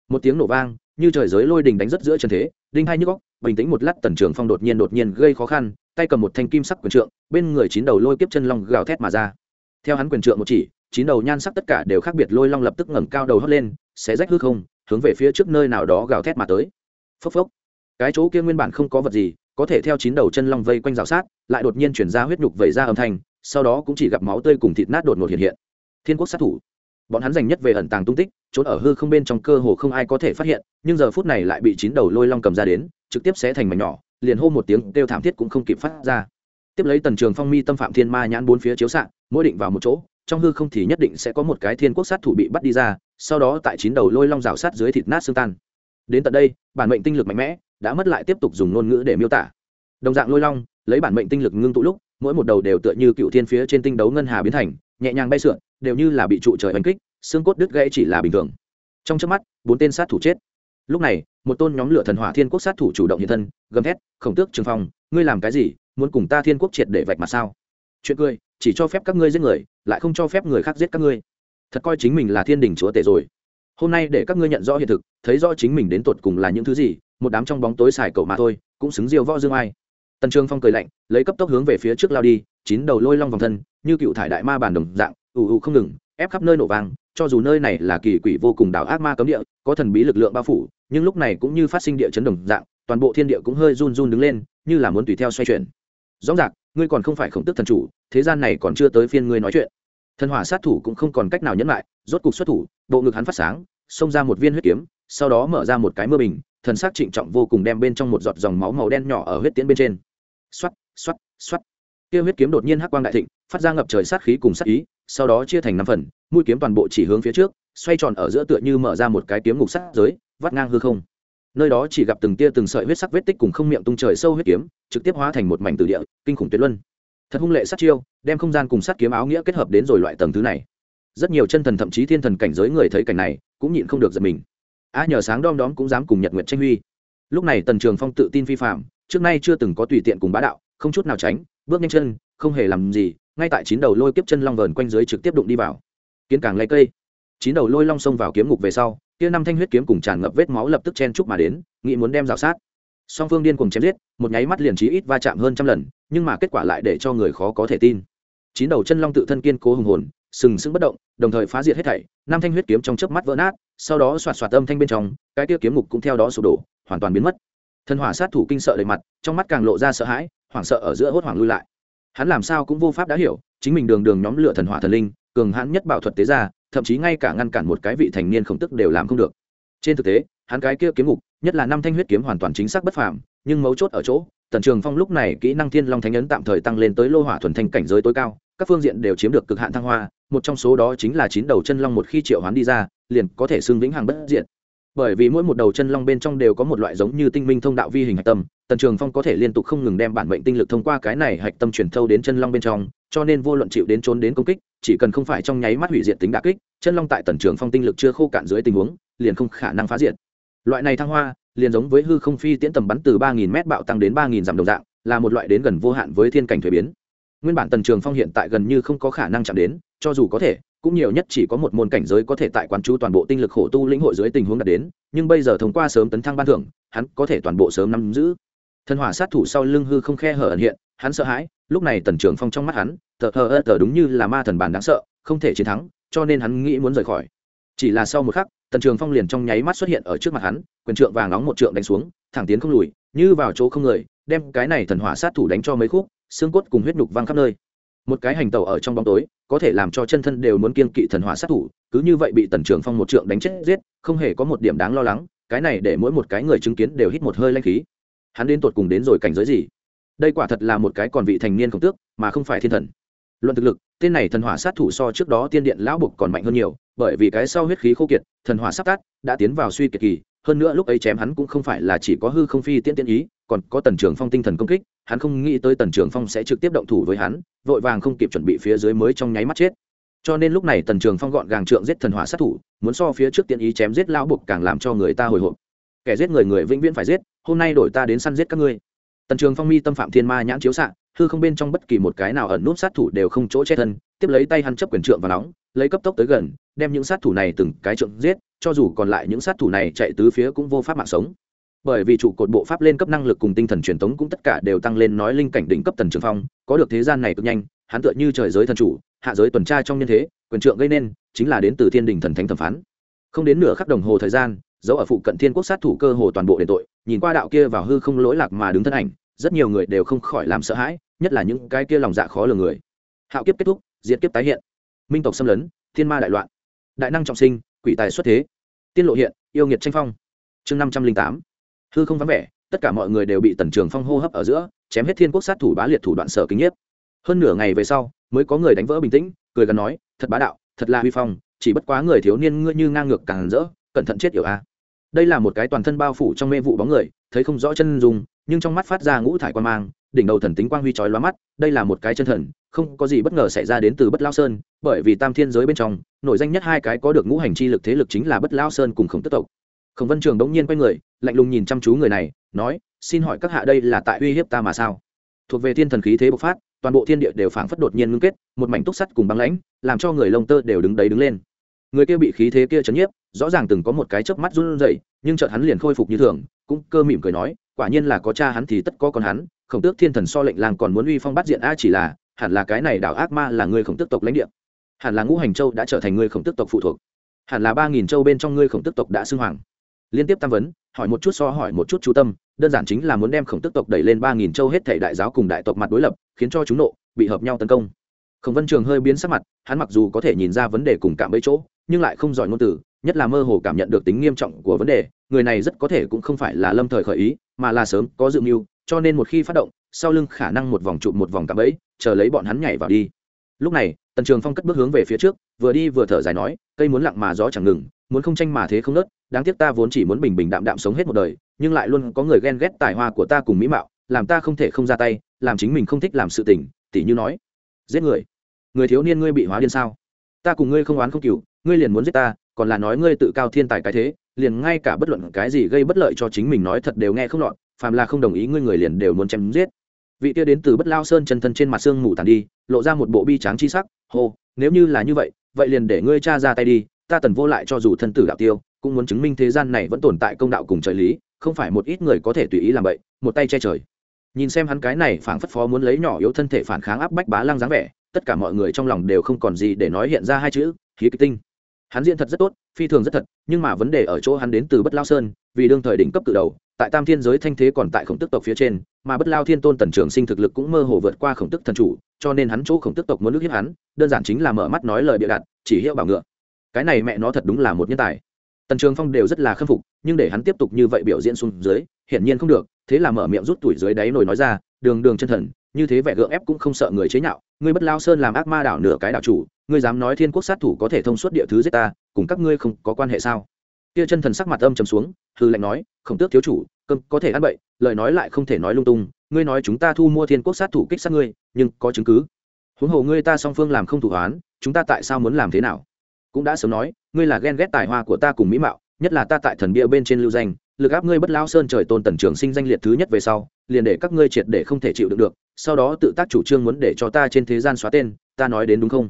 [SPEAKER 1] một tiếng nổ vang, như trời giới lôi đình đánh rất giữa trần thế, đinh hai nhức góc bình tĩnh một lát tần trường phong đột nhiên đột nhiên gây khó khăn, tay cầm một thanh kim sắc quyền trượng, bên người chín đầu lôi kiếp chân long gào thét mà ra. Theo hắn quyền trượng một chỉ, chín đầu nhan sắc tất cả đều khác biệt lôi long lập tức ngẩng cao đầu hót lên sẽ rách hư không, hướng về phía trước nơi nào đó gào thét mà tới. Phốc phốc. Cái chỗ kia nguyên bản không có vật gì, có thể theo chín đầu chân long vây quanh rào sát, lại đột nhiên chuyển ra huyết nhục vẩy ra âm thanh, sau đó cũng chỉ gặp máu tươi cùng thịt nát đột ngột hiện hiện. Thiên quốc sát thủ bọn hắn dành nhất về ẩn tàng tung tích, trốn ở hư không bên trong cơ hồ không ai có thể phát hiện, nhưng giờ phút này lại bị chín đầu lôi long cầm ra đến, trực tiếp xé thành mảnh nhỏ, liền hô một tiếng kêu thảm thiết cũng không kịp phát ra. Tiếp lấy tần trường phong mi tâm phạm thiên ma nhãn bốn phía chiếu s mỗi định vào một chỗ, trong hư không thì nhất định sẽ có một cái thiên quốc sát thủ bị bắt đi ra, sau đó tại chín đầu lôi long rào sát dưới thịt nát xương tan. Đến tận đây, bản mệnh tinh lực mạnh mẽ đã mất lại tiếp tục dùng ngôn ngữ để miêu tả. Đồng dạng lôi long, lấy bản mệnh tinh lực ngưng tụ lúc, mỗi một đầu đều tựa như cựu thiên phía trên tinh đấu ngân hà biến thành, nhẹ nhàng bay sượn đều như là bị trụ trời đánh kích, xương cốt đứt gãy chỉ là bình thường. Trong trước mắt, bốn tên sát thủ chết. Lúc này, một tôn nhóm lửa thần hỏa thiên quốc sát thủ chủ động hiện thân, gầm thét, khổng tước trường phong, ngươi làm cái gì? Muốn cùng ta thiên quốc triệt để vạch mặt sao? Chuyện cười, chỉ cho phép các ngươi giết người, lại không cho phép người khác giết các ngươi. Thật coi chính mình là thiên đình chúa tể rồi. Hôm nay để các ngươi nhận rõ hiện thực, thấy rõ chính mình đến tột cùng là những thứ gì, một đám trong bóng tối xài cậu mà thôi, cũng xứng diêu võ dương ai. Tần trường phong cười lạnh, lấy cấp tốc hướng về phía trước lao đi, chín đầu lôi long vòng thân, như cựu thải đại ma bản đồng dạng ù ù không ngừng, ép khắp nơi nổ vang, cho dù nơi này là kỳ quỷ vô cùng đảo ác ma cấm địa, có thần bí lực lượng bao phủ, nhưng lúc này cũng như phát sinh địa chấn đồng dạng, toàn bộ thiên địa cũng hơi run run đứng lên, như là muốn tùy theo xoay chuyển. Rõ ràng, ngươi còn không phải khổng tức thần chủ, thế gian này còn chưa tới phiên ngươi nói chuyện. Thần hỏa sát thủ cũng không còn cách nào nhẫn lại, rốt cục xuất thủ, bộ ngực hắn phát sáng, xông ra một viên huyết kiếm, sau đó mở ra một cái mưa bình, thần sắc trịnh trọng vô cùng đem bên trong một giọt dòng máu màu đen nhỏ ở huyết tiễn bên trên. Xoắt xoắt xoắt kia huyết kiếm đột nhiên hắc quang đại thịnh phát ra ngập trời sát khí cùng sát ý, sau đó chia thành năm phần, mũi kiếm toàn bộ chỉ hướng phía trước, xoay tròn ở giữa tựa như mở ra một cái kiếm ngục sát giới, vắt ngang hư không. Nơi đó chỉ gặp từng tia từng sợi huyết sắc vết tích cùng không miệng tung trời sâu huyết kiếm, trực tiếp hóa thành một mảnh từ địa, kinh khủng tuyệt luân. Thật hung lệ sát chiêu, đem không gian cùng sát kiếm áo nghĩa kết hợp đến rồi loại tầng thứ này. Rất nhiều chân thần thậm chí thiên thần cảnh giới người thấy cảnh này, cũng nhịn không được giật mình. A nhờ sáng đom đóm cũng dám cùng nhật nguyệt tranh huy. Lúc này tần trường phong tự tin vi phạm, trước nay chưa từng có tùy tiện cùng bá đạo, không chút nào tránh, bước nhanh chân, không hề làm gì ngay tại chín đầu lôi kiếp chân long vờn quanh dưới trực tiếp đụng đi vào. Kiến càng lấy cây. Chín đầu lôi long xông vào kiếm ngục về sau, kia năm thanh huyết kiếm cùng tràn ngập vết máu lập tức chen chúc mà đến, nghĩ muốn đem rào sát. Song phương điên cùng chém giết, một nháy mắt liền trí ít va chạm hơn trăm lần, nhưng mà kết quả lại để cho người khó có thể tin. Chín đầu chân long tự thân kiên cố hùng hồn, sừng sững bất động, đồng thời phá diệt hết thảy, năm thanh huyết kiếm trong chớp mắt vỡ nát, sau đó xoạt xoạt âm thanh bên trong, cái kia kiếm ngục cũng theo đó sụp đổ, hoàn toàn biến mất. Thân hỏa sát thủ kinh sợ đầy mặt, trong mắt càng lộ ra sợ hãi, hoảng sợ ở giữa hốt hoảng lui lại hắn làm sao cũng vô pháp đã hiểu, chính mình đường đường nhóm lửa thần hỏa thần linh, cường hãn nhất bảo thuật tế ra thậm chí ngay cả ngăn cản một cái vị thành niên khổng tức đều làm không được. Trên thực tế, hắn cái kia kiếm ngục, nhất là năm thanh huyết kiếm hoàn toàn chính xác bất phàm, nhưng mấu chốt ở chỗ, tần trường phong lúc này kỹ năng thiên long thánh ấn tạm thời tăng lên tới lô hỏa thuần thanh cảnh giới tối cao, các phương diện đều chiếm được cực hạn thăng hoa, một trong số đó chính là chín đầu chân long một khi triệu hoán đi ra, liền có thể xưng vĩnh hằng bất diện bởi vì mỗi một đầu chân long bên trong đều có một loại giống như tinh minh thông đạo vi hình hạch tâm, tần trường phong có thể liên tục không ngừng đem bản mệnh tinh lực thông qua cái này hạch tâm truyền thâu đến chân long bên trong, cho nên vô luận chịu đến trốn đến công kích, chỉ cần không phải trong nháy mắt hủy diệt tính đà kích, chân long tại tần trường phong tinh lực chưa khô cạn dưới tình huống, liền không khả năng phá diệt. Loại này thăng hoa, liền giống với hư không phi tiễn tầm bắn từ ba nghìn m bạo tăng đến ba nghìn dặm đồng dạng, là một loại đến gần vô hạn với thiên cảnh thuế biến. Nguyên bản tần trường phong hiện tại gần như không có khả năng chạm đến, cho dù có thể cũng nhiều nhất chỉ có một môn cảnh giới có thể tại quán chú toàn bộ tinh lực khổ tu lĩnh hội dưới tình huống đạt đến, nhưng bây giờ thông qua sớm tấn thăng ban thưởng, hắn có thể toàn bộ sớm nắm giữ. Thần hỏa sát thủ sau lưng hư không khe hở ẩn hiện, hắn sợ hãi, lúc này tần trường phong trong mắt hắn, tờ hờ ơ tờ đúng như là ma thần bản đáng sợ, không thể chiến thắng, cho nên hắn nghĩ muốn rời khỏi. Chỉ là sau một khắc, tần trường phong liền trong nháy mắt xuất hiện ở trước mặt hắn, quyền trượng vàng nóng một trượng đánh xuống, thẳng tiến không lùi, như vào chỗ không người, đem cái này thần hỏa sát thủ đánh cho mấy khúc, xương cốt cùng huyết nhục văng khắp nơi. Một cái hành tàu ở trong bóng tối có thể làm cho chân thân đều muốn kiên kỵ thần hỏa sát thủ, cứ như vậy bị tần trường phong một trượng đánh chết giết, không hề có một điểm đáng lo lắng, cái này để mỗi một cái người chứng kiến đều hít một hơi lanh khí. Hắn đến tột cùng đến rồi cảnh giới gì? Đây quả thật là một cái còn vị thành niên khổng tước, mà không phải thiên thần. Luận thực lực, tên này thần hỏa sát thủ so trước đó tiên điện lão bục còn mạnh hơn nhiều, bởi vì cái sau huyết khí khô kiệt, thần hỏa sắp tắt, đã tiến vào suy kiệt kỳ hơn nữa lúc ấy chém hắn cũng không phải là chỉ có hư không phi tiễn tiễn ý, còn có tần trường phong tinh thần công kích, hắn không nghĩ tới tần trường phong sẽ trực tiếp động thủ với hắn, vội vàng không kịp chuẩn bị phía dưới mới trong nháy mắt chết. Cho nên lúc này tần trường phong gọn gàng trượng giết thần hỏa sát thủ, muốn so phía trước tiện ý chém giết lão buộc càng làm cho người ta hồi hộp. Kẻ giết người người vĩnh viễn phải giết, hôm nay đổi ta đến săn giết các ngươi. Tần trường phong mi tâm phạm thiên ma nhãn chiếu xạ, hư không bên trong bất kỳ một cái nào ẩn nút sát thủ đều không chỗ che thân, tiếp lấy tay hắn chấp quyền trượng và nóng, lấy cấp tốc tới gần đem những sát thủ này từng cái trượng giết, cho dù còn lại những sát thủ này chạy tứ phía cũng vô pháp mạng sống. Bởi vì trụ cột bộ pháp lên cấp năng lực cùng tinh thần truyền thống cũng tất cả đều tăng lên nói linh cảnh đỉnh cấp tần trường phong, có được thế gian này cực nhanh, hắn tựa như trời giới thần chủ, hạ giới tuần tra trong nhân thế, quyền trượng gây nên, chính là đến từ thiên đình thần thánh thẩm phán. Không đến nửa khắc đồng hồ thời gian, dấu ở phụ cận thiên quốc sát thủ cơ hồ toàn bộ đền tội, nhìn qua đạo kia vào hư không lỗi lạc mà đứng thân ảnh, rất nhiều người đều không khỏi làm sợ hãi, nhất là những cái kia lòng dạ khó lường người. Hạo kiếp kết thúc, diệt kiếp tái hiện. Minh tộc xâm lấn, thiên ma đại loạn đại năng trọng sinh, quỷ tài xuất thế. Tiên lộ hiện, yêu nghiệt tranh phong. Chương năm trăm linh tám. Hư không vắng vẻ, tất cả mọi người đều bị tần trường phong hô hấp ở giữa, chém hết thiên quốc sát thủ bá liệt thủ đoạn sở kinh nhiếp. Hơn nửa ngày về sau, mới có người đánh vỡ bình tĩnh, cười gần nói, thật bá đạo, thật là huy phong, chỉ bất quá người thiếu niên ngươi như ngang ngược càng rỡ, cẩn thận chết yểu a. Đây là một cái toàn thân bao phủ trong mê vụ bóng người, thấy không rõ chân dùng nhưng trong mắt phát ra ngũ thải quan mang, đỉnh đầu thần tính quang huy chói lóa mắt, đây là một cái chân thần không có gì bất ngờ xảy ra đến từ bất lao sơn, bởi vì tam thiên giới bên trong, nổi danh nhất hai cái có được ngũ hành chi lực thế lực chính là bất lao sơn cùng khổng tức tộc. Khổng vân trường đống nhiên quay người, lạnh lùng nhìn chăm chú người này, nói, xin hỏi các hạ đây là tại uy hiếp ta mà sao? Thuộc về thiên thần khí thế bộc phát, toàn bộ thiên địa đều phảng phất đột nhiên ngưng kết, một mảnh túc sắt cùng băng lãnh, làm cho người lông tơ đều đứng đấy đứng lên. Người kia bị khí thế kia chấn nhiếp, rõ ràng từng có một cái chớp mắt run rẩy, nhưng chợt hắn liền khôi phục như thường, cũng cơ mỉm cười nói, quả nhiên là có cha hắn thì tất có con hắn, khổng tước thiên thần so lệnh làng còn muốn uy phong bắt diện a chỉ là hẳn là cái này đảo ác ma là người khổng tước tộc lãnh địa. Hẳn là ngũ hành châu đã trở thành người khổng tước tộc phụ thuộc. Hẳn là ba nghìn châu bên trong ngươi khổng tước tộc đã xưng hoàng. Liên tiếp tam vấn, hỏi một chút so hỏi một chút chú tâm, đơn giản chính là muốn đem khổng tước tộc đẩy lên ba nghìn châu hết thể đại giáo cùng đại tộc mặt đối lập, khiến cho chúng nộ, bị hợp nhau tấn công. Khổng vân trường hơi biến sắc mặt, hắn mặc dù có thể nhìn ra vấn đề cùng cảm ấy chỗ, nhưng lại không giỏi ngôn từ, nhất là mơ hồ cảm nhận được tính nghiêm trọng của vấn đề, người này rất có thể cũng không phải là lâm thời khởi ý, mà là sớm có dự mưu, cho nên một khi phát động sau lưng khả năng một vòng trụ một vòng cạm bẫy, chờ lấy bọn hắn nhảy vào đi. Lúc này, tần trường phong cất bước hướng về phía trước, vừa đi vừa thở dài nói, cây muốn lặng mà gió chẳng ngừng, muốn không tranh mà thế không nớt, đáng tiếc ta vốn chỉ muốn bình bình đạm đạm sống hết một đời, nhưng lại luôn có người ghen ghét tài hoa của ta cùng mỹ mạo, làm ta không thể không ra tay, làm chính mình không thích làm sự tình. Tỉ như nói, giết người? Người thiếu niên ngươi bị hóa điên sao? Ta cùng ngươi không oán không cừu, ngươi liền muốn giết ta, còn là nói ngươi tự cao thiên tài cái thế, liền ngay cả bất luận cái gì gây bất lợi cho chính mình nói thật đều nghe không lọt, phàm là không đồng ý ngươi người liền đều muốn chém giết vị kia đến từ bất lao sơn chân thân trên mặt xương mù tàn đi, lộ ra một bộ bi tráng chi sắc, hô, nếu như là như vậy vậy liền để ngươi cha ra tay đi, ta tần vô lại cho dù thân tử đạo tiêu, cũng muốn chứng minh thế gian này vẫn tồn tại công đạo cùng trời lý, không phải một ít người có thể tùy ý làm vậy, một tay che trời. Nhìn xem hắn cái này phảng phất phó muốn lấy nhỏ yếu thân thể phản kháng áp bách bá lăng dáng vẻ, tất cả mọi người trong lòng đều không còn gì để nói hiện ra hai chữ, khí kịch tinh. Hắn diễn thật rất tốt, phi thường rất thật, nhưng mà vấn đề ở chỗ hắn đến từ bất lao sơn, vì đương thời đỉnh cấp cự đầu, tại tam thiên giới thanh thế còn tại khổng tức tộc phía trên mà bất lao thiên tôn tần trường sinh thực lực cũng mơ hồ vượt qua khổng tức thần chủ, cho nên hắn chỗ khổng tức tộc muốn nước hiếp hắn, đơn giản chính là mở mắt nói lời bịa đặt, chỉ hiệu bảo ngựa. Cái này mẹ nó thật đúng là một nhân tài. Tần trường phong đều rất là khâm phục, nhưng để hắn tiếp tục như vậy biểu diễn xuống dưới, hiển nhiên không được, thế là mở miệng rút tuổi dưới đáy nổi nói ra, đường đường chân thần, như thế vẻ gượng ép cũng không sợ người chế nhạo, ngươi bất lao sơn làm ác ma đảo nửa cái đảo chủ, ngươi dám nói thiên quốc sát thủ có thể thông suốt địa thứ giết ta, cùng các ngươi không có quan hệ sao? Kia chân thần sắc mặt âm trầm xuống hư lệnh nói, khổng tước thiếu chủ, cơm có thể ăn bậy, lời nói lại không thể nói lung tung. Ngươi nói chúng ta thu mua thiên quốc sát thủ kích sát ngươi, nhưng có chứng cứ. Huống hồ ngươi ta song phương làm không thủ hoán, chúng ta tại sao muốn làm thế nào? Cũng đã sớm nói, ngươi là ghen ghét tài hoa của ta cùng mỹ mạo, nhất là ta tại thần bia bên trên lưu danh, lực áp ngươi bất lao sơn trời tôn tần trường sinh danh liệt thứ nhất về sau, liền để các ngươi triệt để không thể chịu đựng được, sau đó tự tác chủ trương muốn để cho ta trên thế gian xóa tên, ta nói đến đúng không?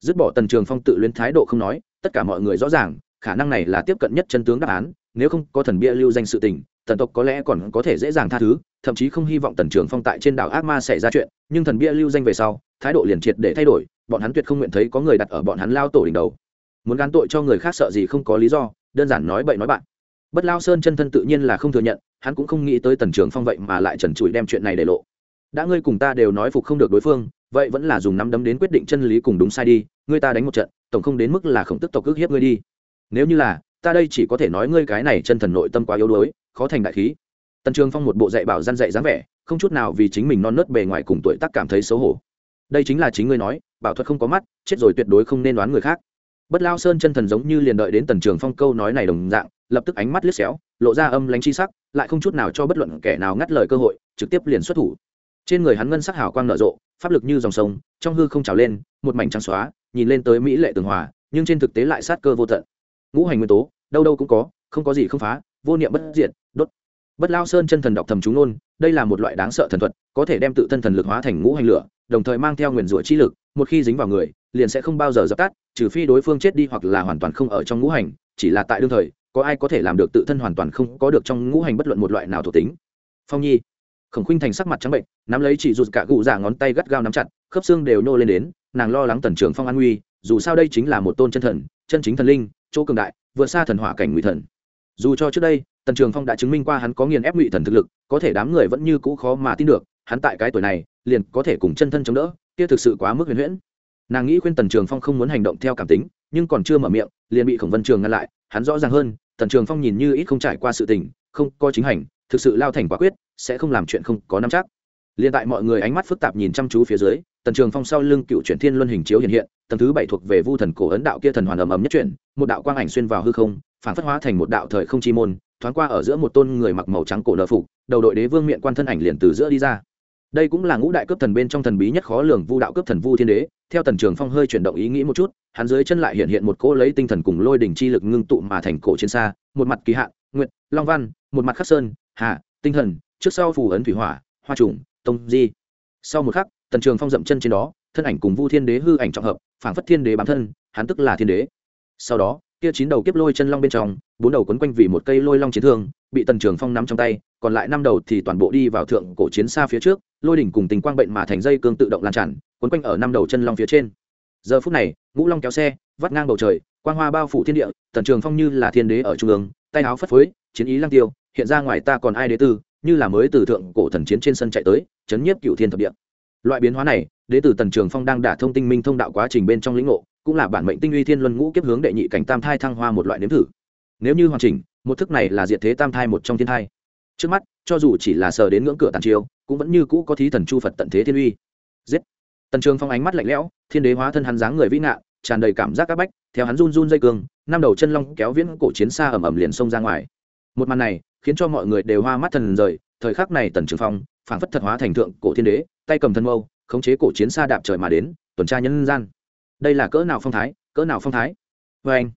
[SPEAKER 1] Dứt bỏ tần trường phong tự luyến thái độ không nói, tất cả mọi người rõ ràng khả năng này là tiếp cận nhất chân tướng đáp án, nếu không có thần bia lưu danh sự tình tần tộc có lẽ còn có thể dễ dàng tha thứ, thậm chí không hy vọng tần trường phong tại trên đảo ác ma xảy ra chuyện, nhưng thần bia lưu danh về sau, thái độ liền triệt để thay đổi, bọn hắn tuyệt không nguyện thấy có người đặt ở bọn hắn lao tổ đỉnh đầu. Muốn gán tội cho người khác sợ gì không có lý do, đơn giản nói bậy nói bạn. Bất lao sơn chân thân tự nhiên là không thừa nhận, hắn cũng không nghĩ tới tần trường phong vậy mà lại trần trụi đem chuyện này để lộ. Đã ngươi cùng ta đều nói phục không được đối phương, vậy vẫn là dùng nắm đấm đến quyết định chân lý cùng đúng sai đi, ngươi ta đánh một trận, tổng không đến mức là khổng tức tộc ước hiếp ngươi đi nếu như là, ta đây chỉ có thể nói ngươi cái này chân thần nội tâm quá yếu đuối, khó thành đại khí. Tần trường phong một bộ dạy bảo gian dạy dáng vẻ, không chút nào vì chính mình non nớt bề ngoài cùng tuổi tác cảm thấy xấu hổ. Đây chính là chính ngươi nói, bảo thuật không có mắt, chết rồi tuyệt đối không nên đoán người khác. Bất lao sơn chân thần giống như liền đợi đến tần trường phong câu nói này đồng dạng, lập tức ánh mắt liếc xéo, lộ ra âm lánh chi sắc, lại không chút nào cho bất luận kẻ nào ngắt lời cơ hội, trực tiếp liền xuất thủ. Trên người hắn ngân sắc hào quang nở rộ, pháp lực như dòng sông, trong hư không trào lên, một mảnh trắng xóa, nhìn lên tới mỹ lệ tường hòa, nhưng trên thực tế lại sát cơ vô tận ngũ hành nguyên tố, đâu đâu cũng có, không có gì không phá, vô niệm bất diệt, đốt. Bất lao sơn chân thần đọc thầm chúng nôn đây là một loại đáng sợ thần thuật, có thể đem tự thân thần lực hóa thành ngũ hành lửa, đồng thời mang theo nguyền rủa chi lực, một khi dính vào người, liền sẽ không bao giờ dập tắt, trừ phi đối phương chết đi hoặc là hoàn toàn không ở trong ngũ hành, chỉ là tại đương thời, có ai có thể làm được tự thân hoàn toàn không có được trong ngũ hành bất luận một loại nào thuộc tính. Phong nhi, khổng khuynh thành sắc mặt trắng bệnh, nắm lấy chỉ rụt cả cụ giả ngón tay gắt gao nắm chặt, khớp xương đều nô lên đến, nàng lo lắng tần trưởng phong an nguy dù sao đây chính là một tôn chân thần, chân chính thần linh chỗ cường đại vượt xa thần hỏa cảnh ngụy thần. Dù cho trước đây, tần trường phong đã chứng minh qua hắn có nghiền ép ngụy thần thực lực, có thể đám người vẫn như cũ khó mà tin được, hắn tại cái tuổi này, liền có thể cùng chân thân chống đỡ, kia thực sự quá mức huyền huyễn. Nàng nghĩ khuyên tần trường phong không muốn hành động theo cảm tính, nhưng còn chưa mở miệng, liền bị khổng vân trường ngăn lại, hắn rõ ràng hơn, tần trường phong nhìn như ít không trải qua sự tình, không có chính hành, thực sự lao thành quả quyết, sẽ không làm chuyện không có nắm chắc liền tại mọi người ánh mắt phức tạp nhìn chăm chú phía dưới, tần trường phong sau lưng cựu chuyển thiên luân hình chiếu hiện hiện, tầng thứ bảy thuộc về vu thần cổ ấn đạo kia thần hoàn ầm ầm nhất chuyển, một đạo quang ảnh xuyên vào hư không, phản phất hóa thành một đạo thời không chi môn, thoáng qua ở giữa một tôn người mặc màu trắng cổ lở phục, đầu đội đế vương miệng quan thân ảnh liền từ giữa đi ra. Đây cũng là ngũ đại cấp thần bên trong thần bí nhất khó lường vu đạo cấp thần vu thiên đế, theo tần trường phong hơi chuyển động ý nghĩ một chút, hắn dưới chân lại hiện hiện một cỗ lấy tinh thần cùng lôi đỉnh chi lực ngưng tụ mà thành cổ trên xa, một mặt kỳ hạn, nguyệt, long văn, một mặt khắc sơn hạ tinh thần, trước sau phù ấn thủy hỏa, hoa trùng tông di. Sau một khắc, tần trường phong dậm chân trên đó, thân ảnh cùng vu thiên đế hư ảnh trọng hợp, phảng phất thiên đế bám thân, hắn tức là thiên đế. Sau đó, kia chín đầu kiếp lôi chân long bên trong, bốn đầu quấn quanh vì một cây lôi long chiến thương, bị tần trường phong nắm trong tay, còn lại năm đầu thì toàn bộ đi vào thượng cổ chiến xa phía trước, lôi đỉnh cùng tình quang bệnh mà thành dây cương tự động lan tràn, quấn quanh ở năm đầu chân long phía trên. Giờ phút này, ngũ long kéo xe, vắt ngang bầu trời, quang hoa bao phủ thiên địa, tần trường phong như là thiên đế ở trung ương, tay áo phất phới, chiến ý lang tiêu, hiện ra ngoài ta còn ai đế tư như là mới từ thượng cổ thần chiến trên sân chạy tới chấn nhiếp cựu thiên thập địa. Loại biến hóa này đế tử tần trường phong đang đả thông tinh minh thông đạo quá trình bên trong lĩnh ngộ cũng là bản mệnh tinh uy thiên luân ngũ kiếp hướng đệ nhị cảnh tam thai thăng hoa một loại nếm thử. Nếu như hoàn chỉnh một thức này là diệt thế tam thai một trong thiên thai. Trước mắt cho dù chỉ là sờ đến ngưỡng cửa tàn chiêu cũng vẫn như cũ có thí thần chu phật tận thế thiên uy. Giết! Tần trường phong ánh mắt lạnh lẽo thiên đế hóa thân hắn dáng người vĩ ngạ, tràn đầy cảm giác các bách theo hắn run run dây cường năm đầu chân long kéo viễn cổ chiến xa ẩm ẩm liền xông ra ngoài. Một màn này khiến cho mọi người đều hoa mắt thần rời, thời khắc này tần trường phong, phảng phất thật hóa thành thượng cổ thiên đế, tay cầm thân mâu, khống chế cổ chiến xa đạp trời mà đến, tuần tra nhân gian. Đây là cỡ nào phong thái, cỡ nào phong thái? Vê anh,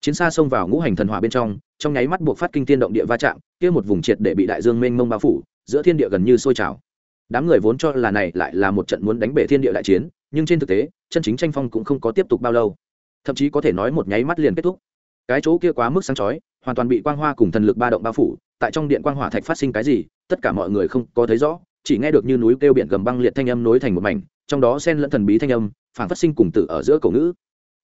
[SPEAKER 1] chiến xa xông vào ngũ hành thần hỏa bên trong trong nháy mắt buộc phát kinh tiên động địa va chạm, kia một vùng triệt để bị đại dương mênh mông bao phủ, giữa thiên địa gần như sôi trào. Đám người vốn cho là này lại là một trận muốn đánh bể thiên địa đại chiến, nhưng trên thực tế, chân chính tranh phong cũng không có tiếp tục bao lâu. Thậm chí có thể nói một nháy mắt liền kết thúc. Cái chỗ kia quá mức sáng chói, hoàn toàn bị quang hoa cùng thần lực ba động bao phủ tại trong điện quang hỏa thạch phát sinh cái gì, tất cả mọi người không có thấy rõ, chỉ nghe được như núi kêu biển gầm băng liệt thanh âm nối thành một mảnh, trong đó xen lẫn thần bí thanh âm phản phát sinh cùng tử ở giữa cổ ngữ.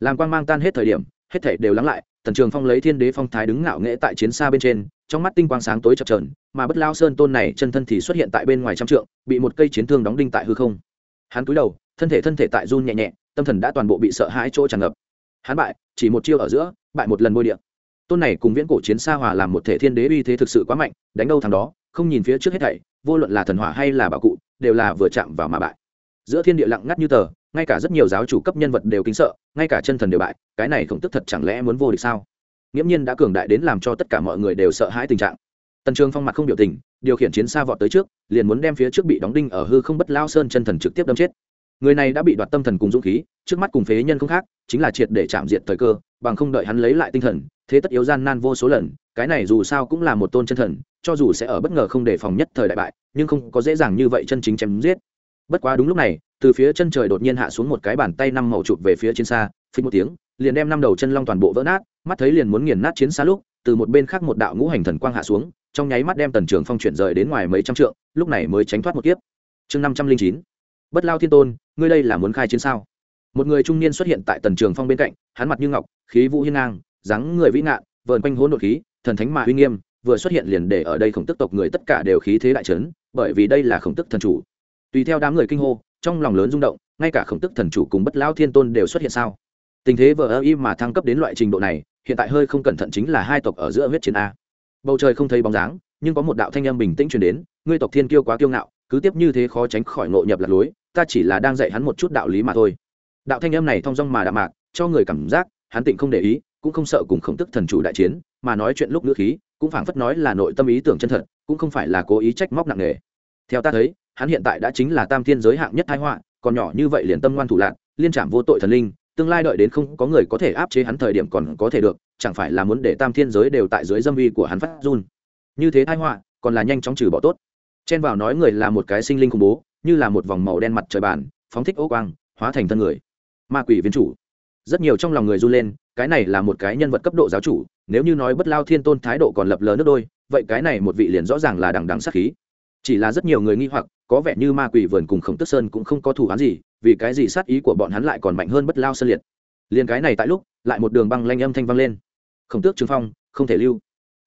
[SPEAKER 1] Làm quang mang tan hết thời điểm, hết thể đều lắng lại, tần trường phong lấy thiên đế phong thái đứng ngạo nghễ tại chiến xa bên trên, trong mắt tinh quang sáng tối chập trờn mà bất lao sơn tôn này chân thân thì xuất hiện tại bên ngoài trăm trượng, bị một cây chiến thương đóng đinh tại hư không. Hắn cúi đầu, thân thể thân thể tại run nhẹ nhẹ, tâm thần đã toàn bộ bị sợ hãi chỗ tràn ngập. Hắn bại, chỉ một chiêu ở giữa, bại một lần môi điện tôn này cùng viễn cổ chiến xa hòa làm một thể thiên đế uy thế thực sự quá mạnh, đánh đâu thằng đó, không nhìn phía trước hết thảy, vô luận là thần hỏa hay là bảo cụ, đều là vừa chạm vào mà bại. Giữa thiên địa lặng ngắt như tờ, ngay cả rất nhiều giáo chủ cấp nhân vật đều kính sợ, ngay cả chân thần đều bại, cái này không tức thật chẳng lẽ muốn vô địch sao? Nghiễm nhiên đã cường đại đến làm cho tất cả mọi người đều sợ hãi tình trạng. Tần trường phong mặt không biểu tình, điều khiển chiến xa vọt tới trước, liền muốn đem phía trước bị đóng đinh ở hư không bất lao sơn chân thần trực tiếp đâm chết. Người này đã bị đoạt tâm thần cùng dũng khí, trước mắt cùng phế nhân không khác, chính là triệt để chạm diện thời cơ, bằng không đợi hắn lấy lại tinh thần thế tất yếu gian nan vô số lần, cái này dù sao cũng là một tôn chân thần, cho dù sẽ ở bất ngờ không đề phòng nhất thời đại bại, nhưng không có dễ dàng như vậy chân chính chém giết. Bất quá đúng lúc này, từ phía chân trời đột nhiên hạ xuống một cái bàn tay năm màu chụp về phía chiến xa phình một tiếng, liền đem năm đầu chân long toàn bộ vỡ nát, mắt thấy liền muốn nghiền nát chiến xa lúc, từ một bên khác một đạo ngũ hành thần quang hạ xuống, trong nháy mắt đem tần trường phong chuyển rời đến ngoài mấy trăm trượng, lúc này mới tránh thoát một kiếp. Chương năm trăm linh chín, bất lao thiên tôn, ngươi đây là muốn khai chiến sao? Một người trung niên xuất hiện tại tần trường phong bên cạnh, hắn mặt như ngọc, khí vũ hiên ngang dáng người vĩ ngạn, vờn quanh hỗn độn khí, thần thánh mà uy nghiêm, vừa xuất hiện liền để ở đây khổng tức tộc người tất cả đều khí thế đại trấn, bởi vì đây là khổng tức thần chủ. Tùy theo đám người kinh hô, trong lòng lớn rung động, ngay cả khổng tức thần chủ cùng bất lão thiên tôn đều xuất hiện sao? Tình thế vờ ơ y mà thăng cấp đến loại trình độ này, hiện tại hơi không cẩn thận chính là hai tộc ở giữa huyết chiến a. Bầu trời không thấy bóng dáng, nhưng có một đạo thanh âm bình tĩnh truyền đến, ngươi tộc thiên kiêu quá kiêu ngạo, cứ tiếp như thế khó tránh khỏi ngộ nhập lạc lối, ta chỉ là đang dạy hắn một chút đạo lý mà thôi. Đạo thanh âm này thong dong mà đạm mạc, cho người cảm giác, hắn tịnh không để ý cũng không sợ cùng khổng tức thần chủ đại chiến, mà nói chuyện lúc ngữ khí, cũng phảng phất nói là nội tâm ý tưởng chân thật, cũng không phải là cố ý trách móc nặng nề. Theo ta thấy, hắn hiện tại đã chính là tam thiên giới hạng nhất thái họa, còn nhỏ như vậy liền tâm ngoan thủ lạc liên trảm vô tội thần linh, tương lai đợi đến không có người có thể áp chế hắn thời điểm còn có thể được, chẳng phải là muốn để tam thiên giới đều tại dưới dâm vi của hắn phát run. Như thế thái họa, còn là nhanh chóng trừ bỏ tốt. Chen vào nói người là một cái sinh linh khủng bố, như là một vòng màu đen mặt trời bàn, phóng thích ô quang, hóa thành thân người. Ma quỷ viên chủ. Rất nhiều trong lòng người run lên cái này là một cái nhân vật cấp độ giáo chủ, nếu như nói bất lao thiên tôn thái độ còn lập lờ nước đôi, vậy cái này một vị liền rõ ràng là đằng đằng sát khí. Chỉ là rất nhiều người nghi hoặc, có vẻ như ma quỷ vườn cùng khổng tức sơn cũng không có thủ án gì, vì cái gì sát ý của bọn hắn lại còn mạnh hơn bất lao sơn liệt. Liền cái này tại lúc, lại một đường băng lanh âm thanh vang lên. Khổng tước trường phong, không thể lưu.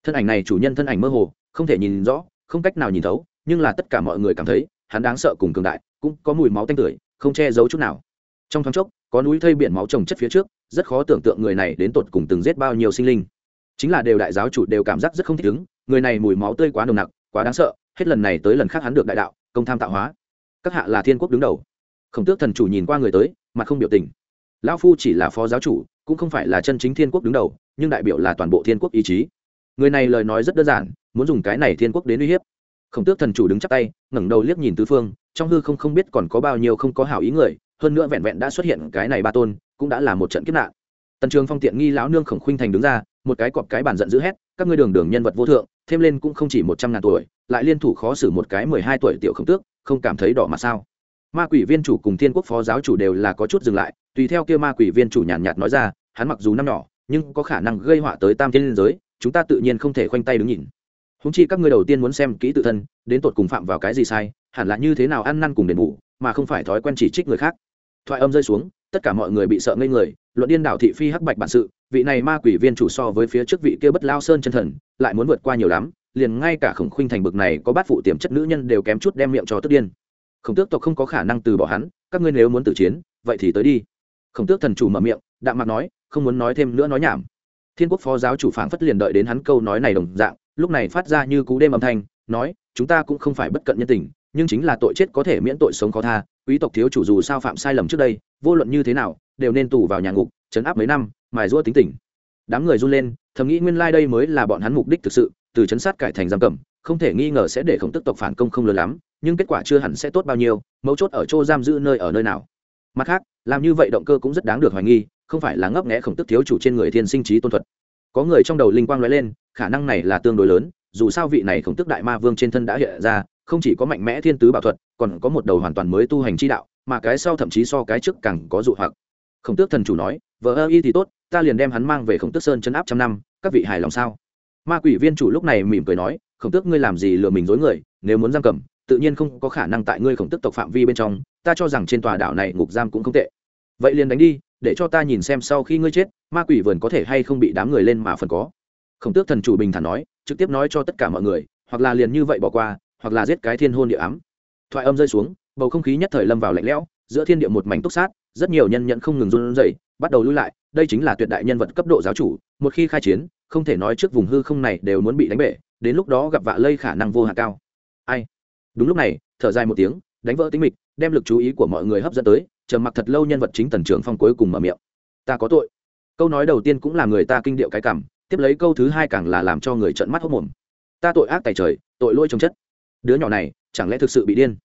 [SPEAKER 1] Thân ảnh này chủ nhân thân ảnh mơ hồ, không thể nhìn rõ, không cách nào nhìn thấu, nhưng là tất cả mọi người cảm thấy, hắn đáng sợ cùng cường đại, cũng có mùi máu tanh tưởi, không che giấu chút nào. Trong thoáng chốc, có núi thây biển máu trồng chất phía trước rất khó tưởng tượng người này đến tột cùng từng giết bao nhiêu sinh linh. Chính là đều đại giáo chủ đều cảm giác rất không thích ứng, người này mùi máu tươi quá nồng nặc, quá đáng sợ, hết lần này tới lần khác hắn được đại đạo, công tham tạo hóa. Các hạ là thiên quốc đứng đầu. Khổng tước thần chủ nhìn qua người tới, mặt không biểu tình. Lão phu chỉ là phó giáo chủ, cũng không phải là chân chính thiên quốc đứng đầu, nhưng đại biểu là toàn bộ thiên quốc ý chí. Người này lời nói rất đơn giản, muốn dùng cái này thiên quốc đến uy hiếp. Khổng tước thần chủ đứng chắp tay, ngẩng đầu liếc nhìn tứ phương, trong hư không không biết còn có bao nhiêu không có hảo ý người, hơn nữa vẹn vẹn đã xuất hiện cái này ba tôn cũng đã là một trận kiếp nạn. Tần trường phong tiện nghi lão nương khổng khuynh thành đứng ra, một cái cọp cái bản giận dữ hét, các ngươi đường đường nhân vật vô thượng, thêm lên cũng không chỉ một trăm ngàn tuổi, lại liên thủ khó xử một cái mười hai tuổi tiểu khổng tước, không cảm thấy đỏ mặt sao? Ma quỷ viên chủ cùng thiên quốc phó giáo chủ đều là có chút dừng lại, tùy theo kia ma quỷ viên chủ nhàn nhạt nói ra, hắn mặc dù năm nhỏ, nhưng có khả năng gây họa tới tam thiên liên giới, chúng ta tự nhiên không thể khoanh tay đứng nhìn. Húng chi các ngươi đầu tiên muốn xem kỹ tự thân, đến tột cùng phạm vào cái gì sai, hẳn là như thế nào ăn năn cùng đền bù, mà không phải thói quen chỉ trích người khác. Thoại âm rơi xuống tất cả mọi người bị sợ ngây người, luận điên đảo thị phi hắc bạch bản sự, vị này ma quỷ viên chủ so với phía trước vị kia bất lao sơn chân thần, lại muốn vượt qua nhiều lắm, liền ngay cả khổng khuynh thành bực này có bát phụ tiềm chất nữ nhân đều kém chút đem miệng cho tức điên. Khổng tước tộc không có khả năng từ bỏ hắn, các ngươi nếu muốn tử chiến, vậy thì tới đi. Khổng tước thần chủ mở miệng, đạm mặt nói, không muốn nói thêm nữa nói nhảm. Thiên quốc phó giáo chủ phảng phất liền đợi đến hắn câu nói này đồng dạng, lúc này phát ra như cú đêm âm thanh, nói, chúng ta cũng không phải bất cận nhân tình, nhưng chính là tội chết có thể miễn tội sống khó tha, quý tộc thiếu chủ dù sao phạm sai lầm trước đây vô luận như thế nào, đều nên tù vào nhà ngục chấn áp mấy năm, mài rũa tính tình. Đám người run lên, thầm nghĩ nguyên lai、like、đây mới là bọn hắn mục đích thực sự, từ chấn sát cải thành giam cầm, không thể nghi ngờ sẽ để khổng tức tộc phản công không lớn lắm, nhưng kết quả chưa hẳn sẽ tốt bao nhiêu, mấu chốt ở chỗ giam giữ nơi ở nơi nào. Mặt khác, làm như vậy động cơ cũng rất đáng được hoài nghi, không phải là ngấp nghẽ khổng tức thiếu chủ trên người thiên sinh trí tôn thuật. Có người trong đầu linh quang nói lên, khả năng này là tương đối lớn, dù sao vị này khổng tức đại ma vương trên thân đã hiện ra, không chỉ có mạnh mẽ thiên tứ bảo thuật, còn có một đầu hoàn toàn mới tu hành chi đạo mà cái sau thậm chí so cái trước càng có dụ hoặc. Khổng tước thần chủ nói, vợ ơ, y thì tốt, ta liền đem hắn mang về khổng tước sơn chấn áp trăm năm, các vị hài lòng sao? Ma quỷ viên chủ lúc này mỉm cười nói, khổng tước, ngươi làm gì lừa mình dối người, nếu muốn giam cầm, tự nhiên không có khả năng tại ngươi khổng tước tộc phạm vi bên trong, ta cho rằng trên tòa đảo này ngục giam cũng không tệ. Vậy liền đánh đi, để cho ta nhìn xem sau khi ngươi chết, ma quỷ vườn có thể hay không bị đám người lên mà phần có. Khổng tước thần chủ bình thản nói, trực tiếp nói cho tất cả mọi người, hoặc là liền như vậy bỏ qua, hoặc là giết cái thiên hôn địa ám. Thoại âm rơi xuống bầu không khí nhất thời lâm vào lạnh lẽo, giữa thiên địa một mảnh túc sát, rất nhiều nhân nhận không ngừng run rẩy, bắt đầu lui lại, đây chính là tuyệt đại nhân vật cấp độ giáo chủ, một khi khai chiến, không thể nói trước vùng hư không này đều muốn bị đánh bể, đến lúc đó gặp vạ lây khả năng vô hạn cao. Ai? Đúng lúc này, thở dài một tiếng, đánh vỡ tính mịch, đem lực chú ý của mọi người hấp dẫn tới chờ mặc thật lâu nhân vật chính tần trưởng phong cuối cùng mở miệng. Ta có tội. Câu nói đầu tiên cũng là người ta kinh điệu cái cảm, tiếp lấy câu thứ hai càng là làm cho người trợn mắt hốc mồm. Ta tội ác tài trời, tội lỗi trồng chất. Đứa nhỏ này, chẳng lẽ thực sự bị điên?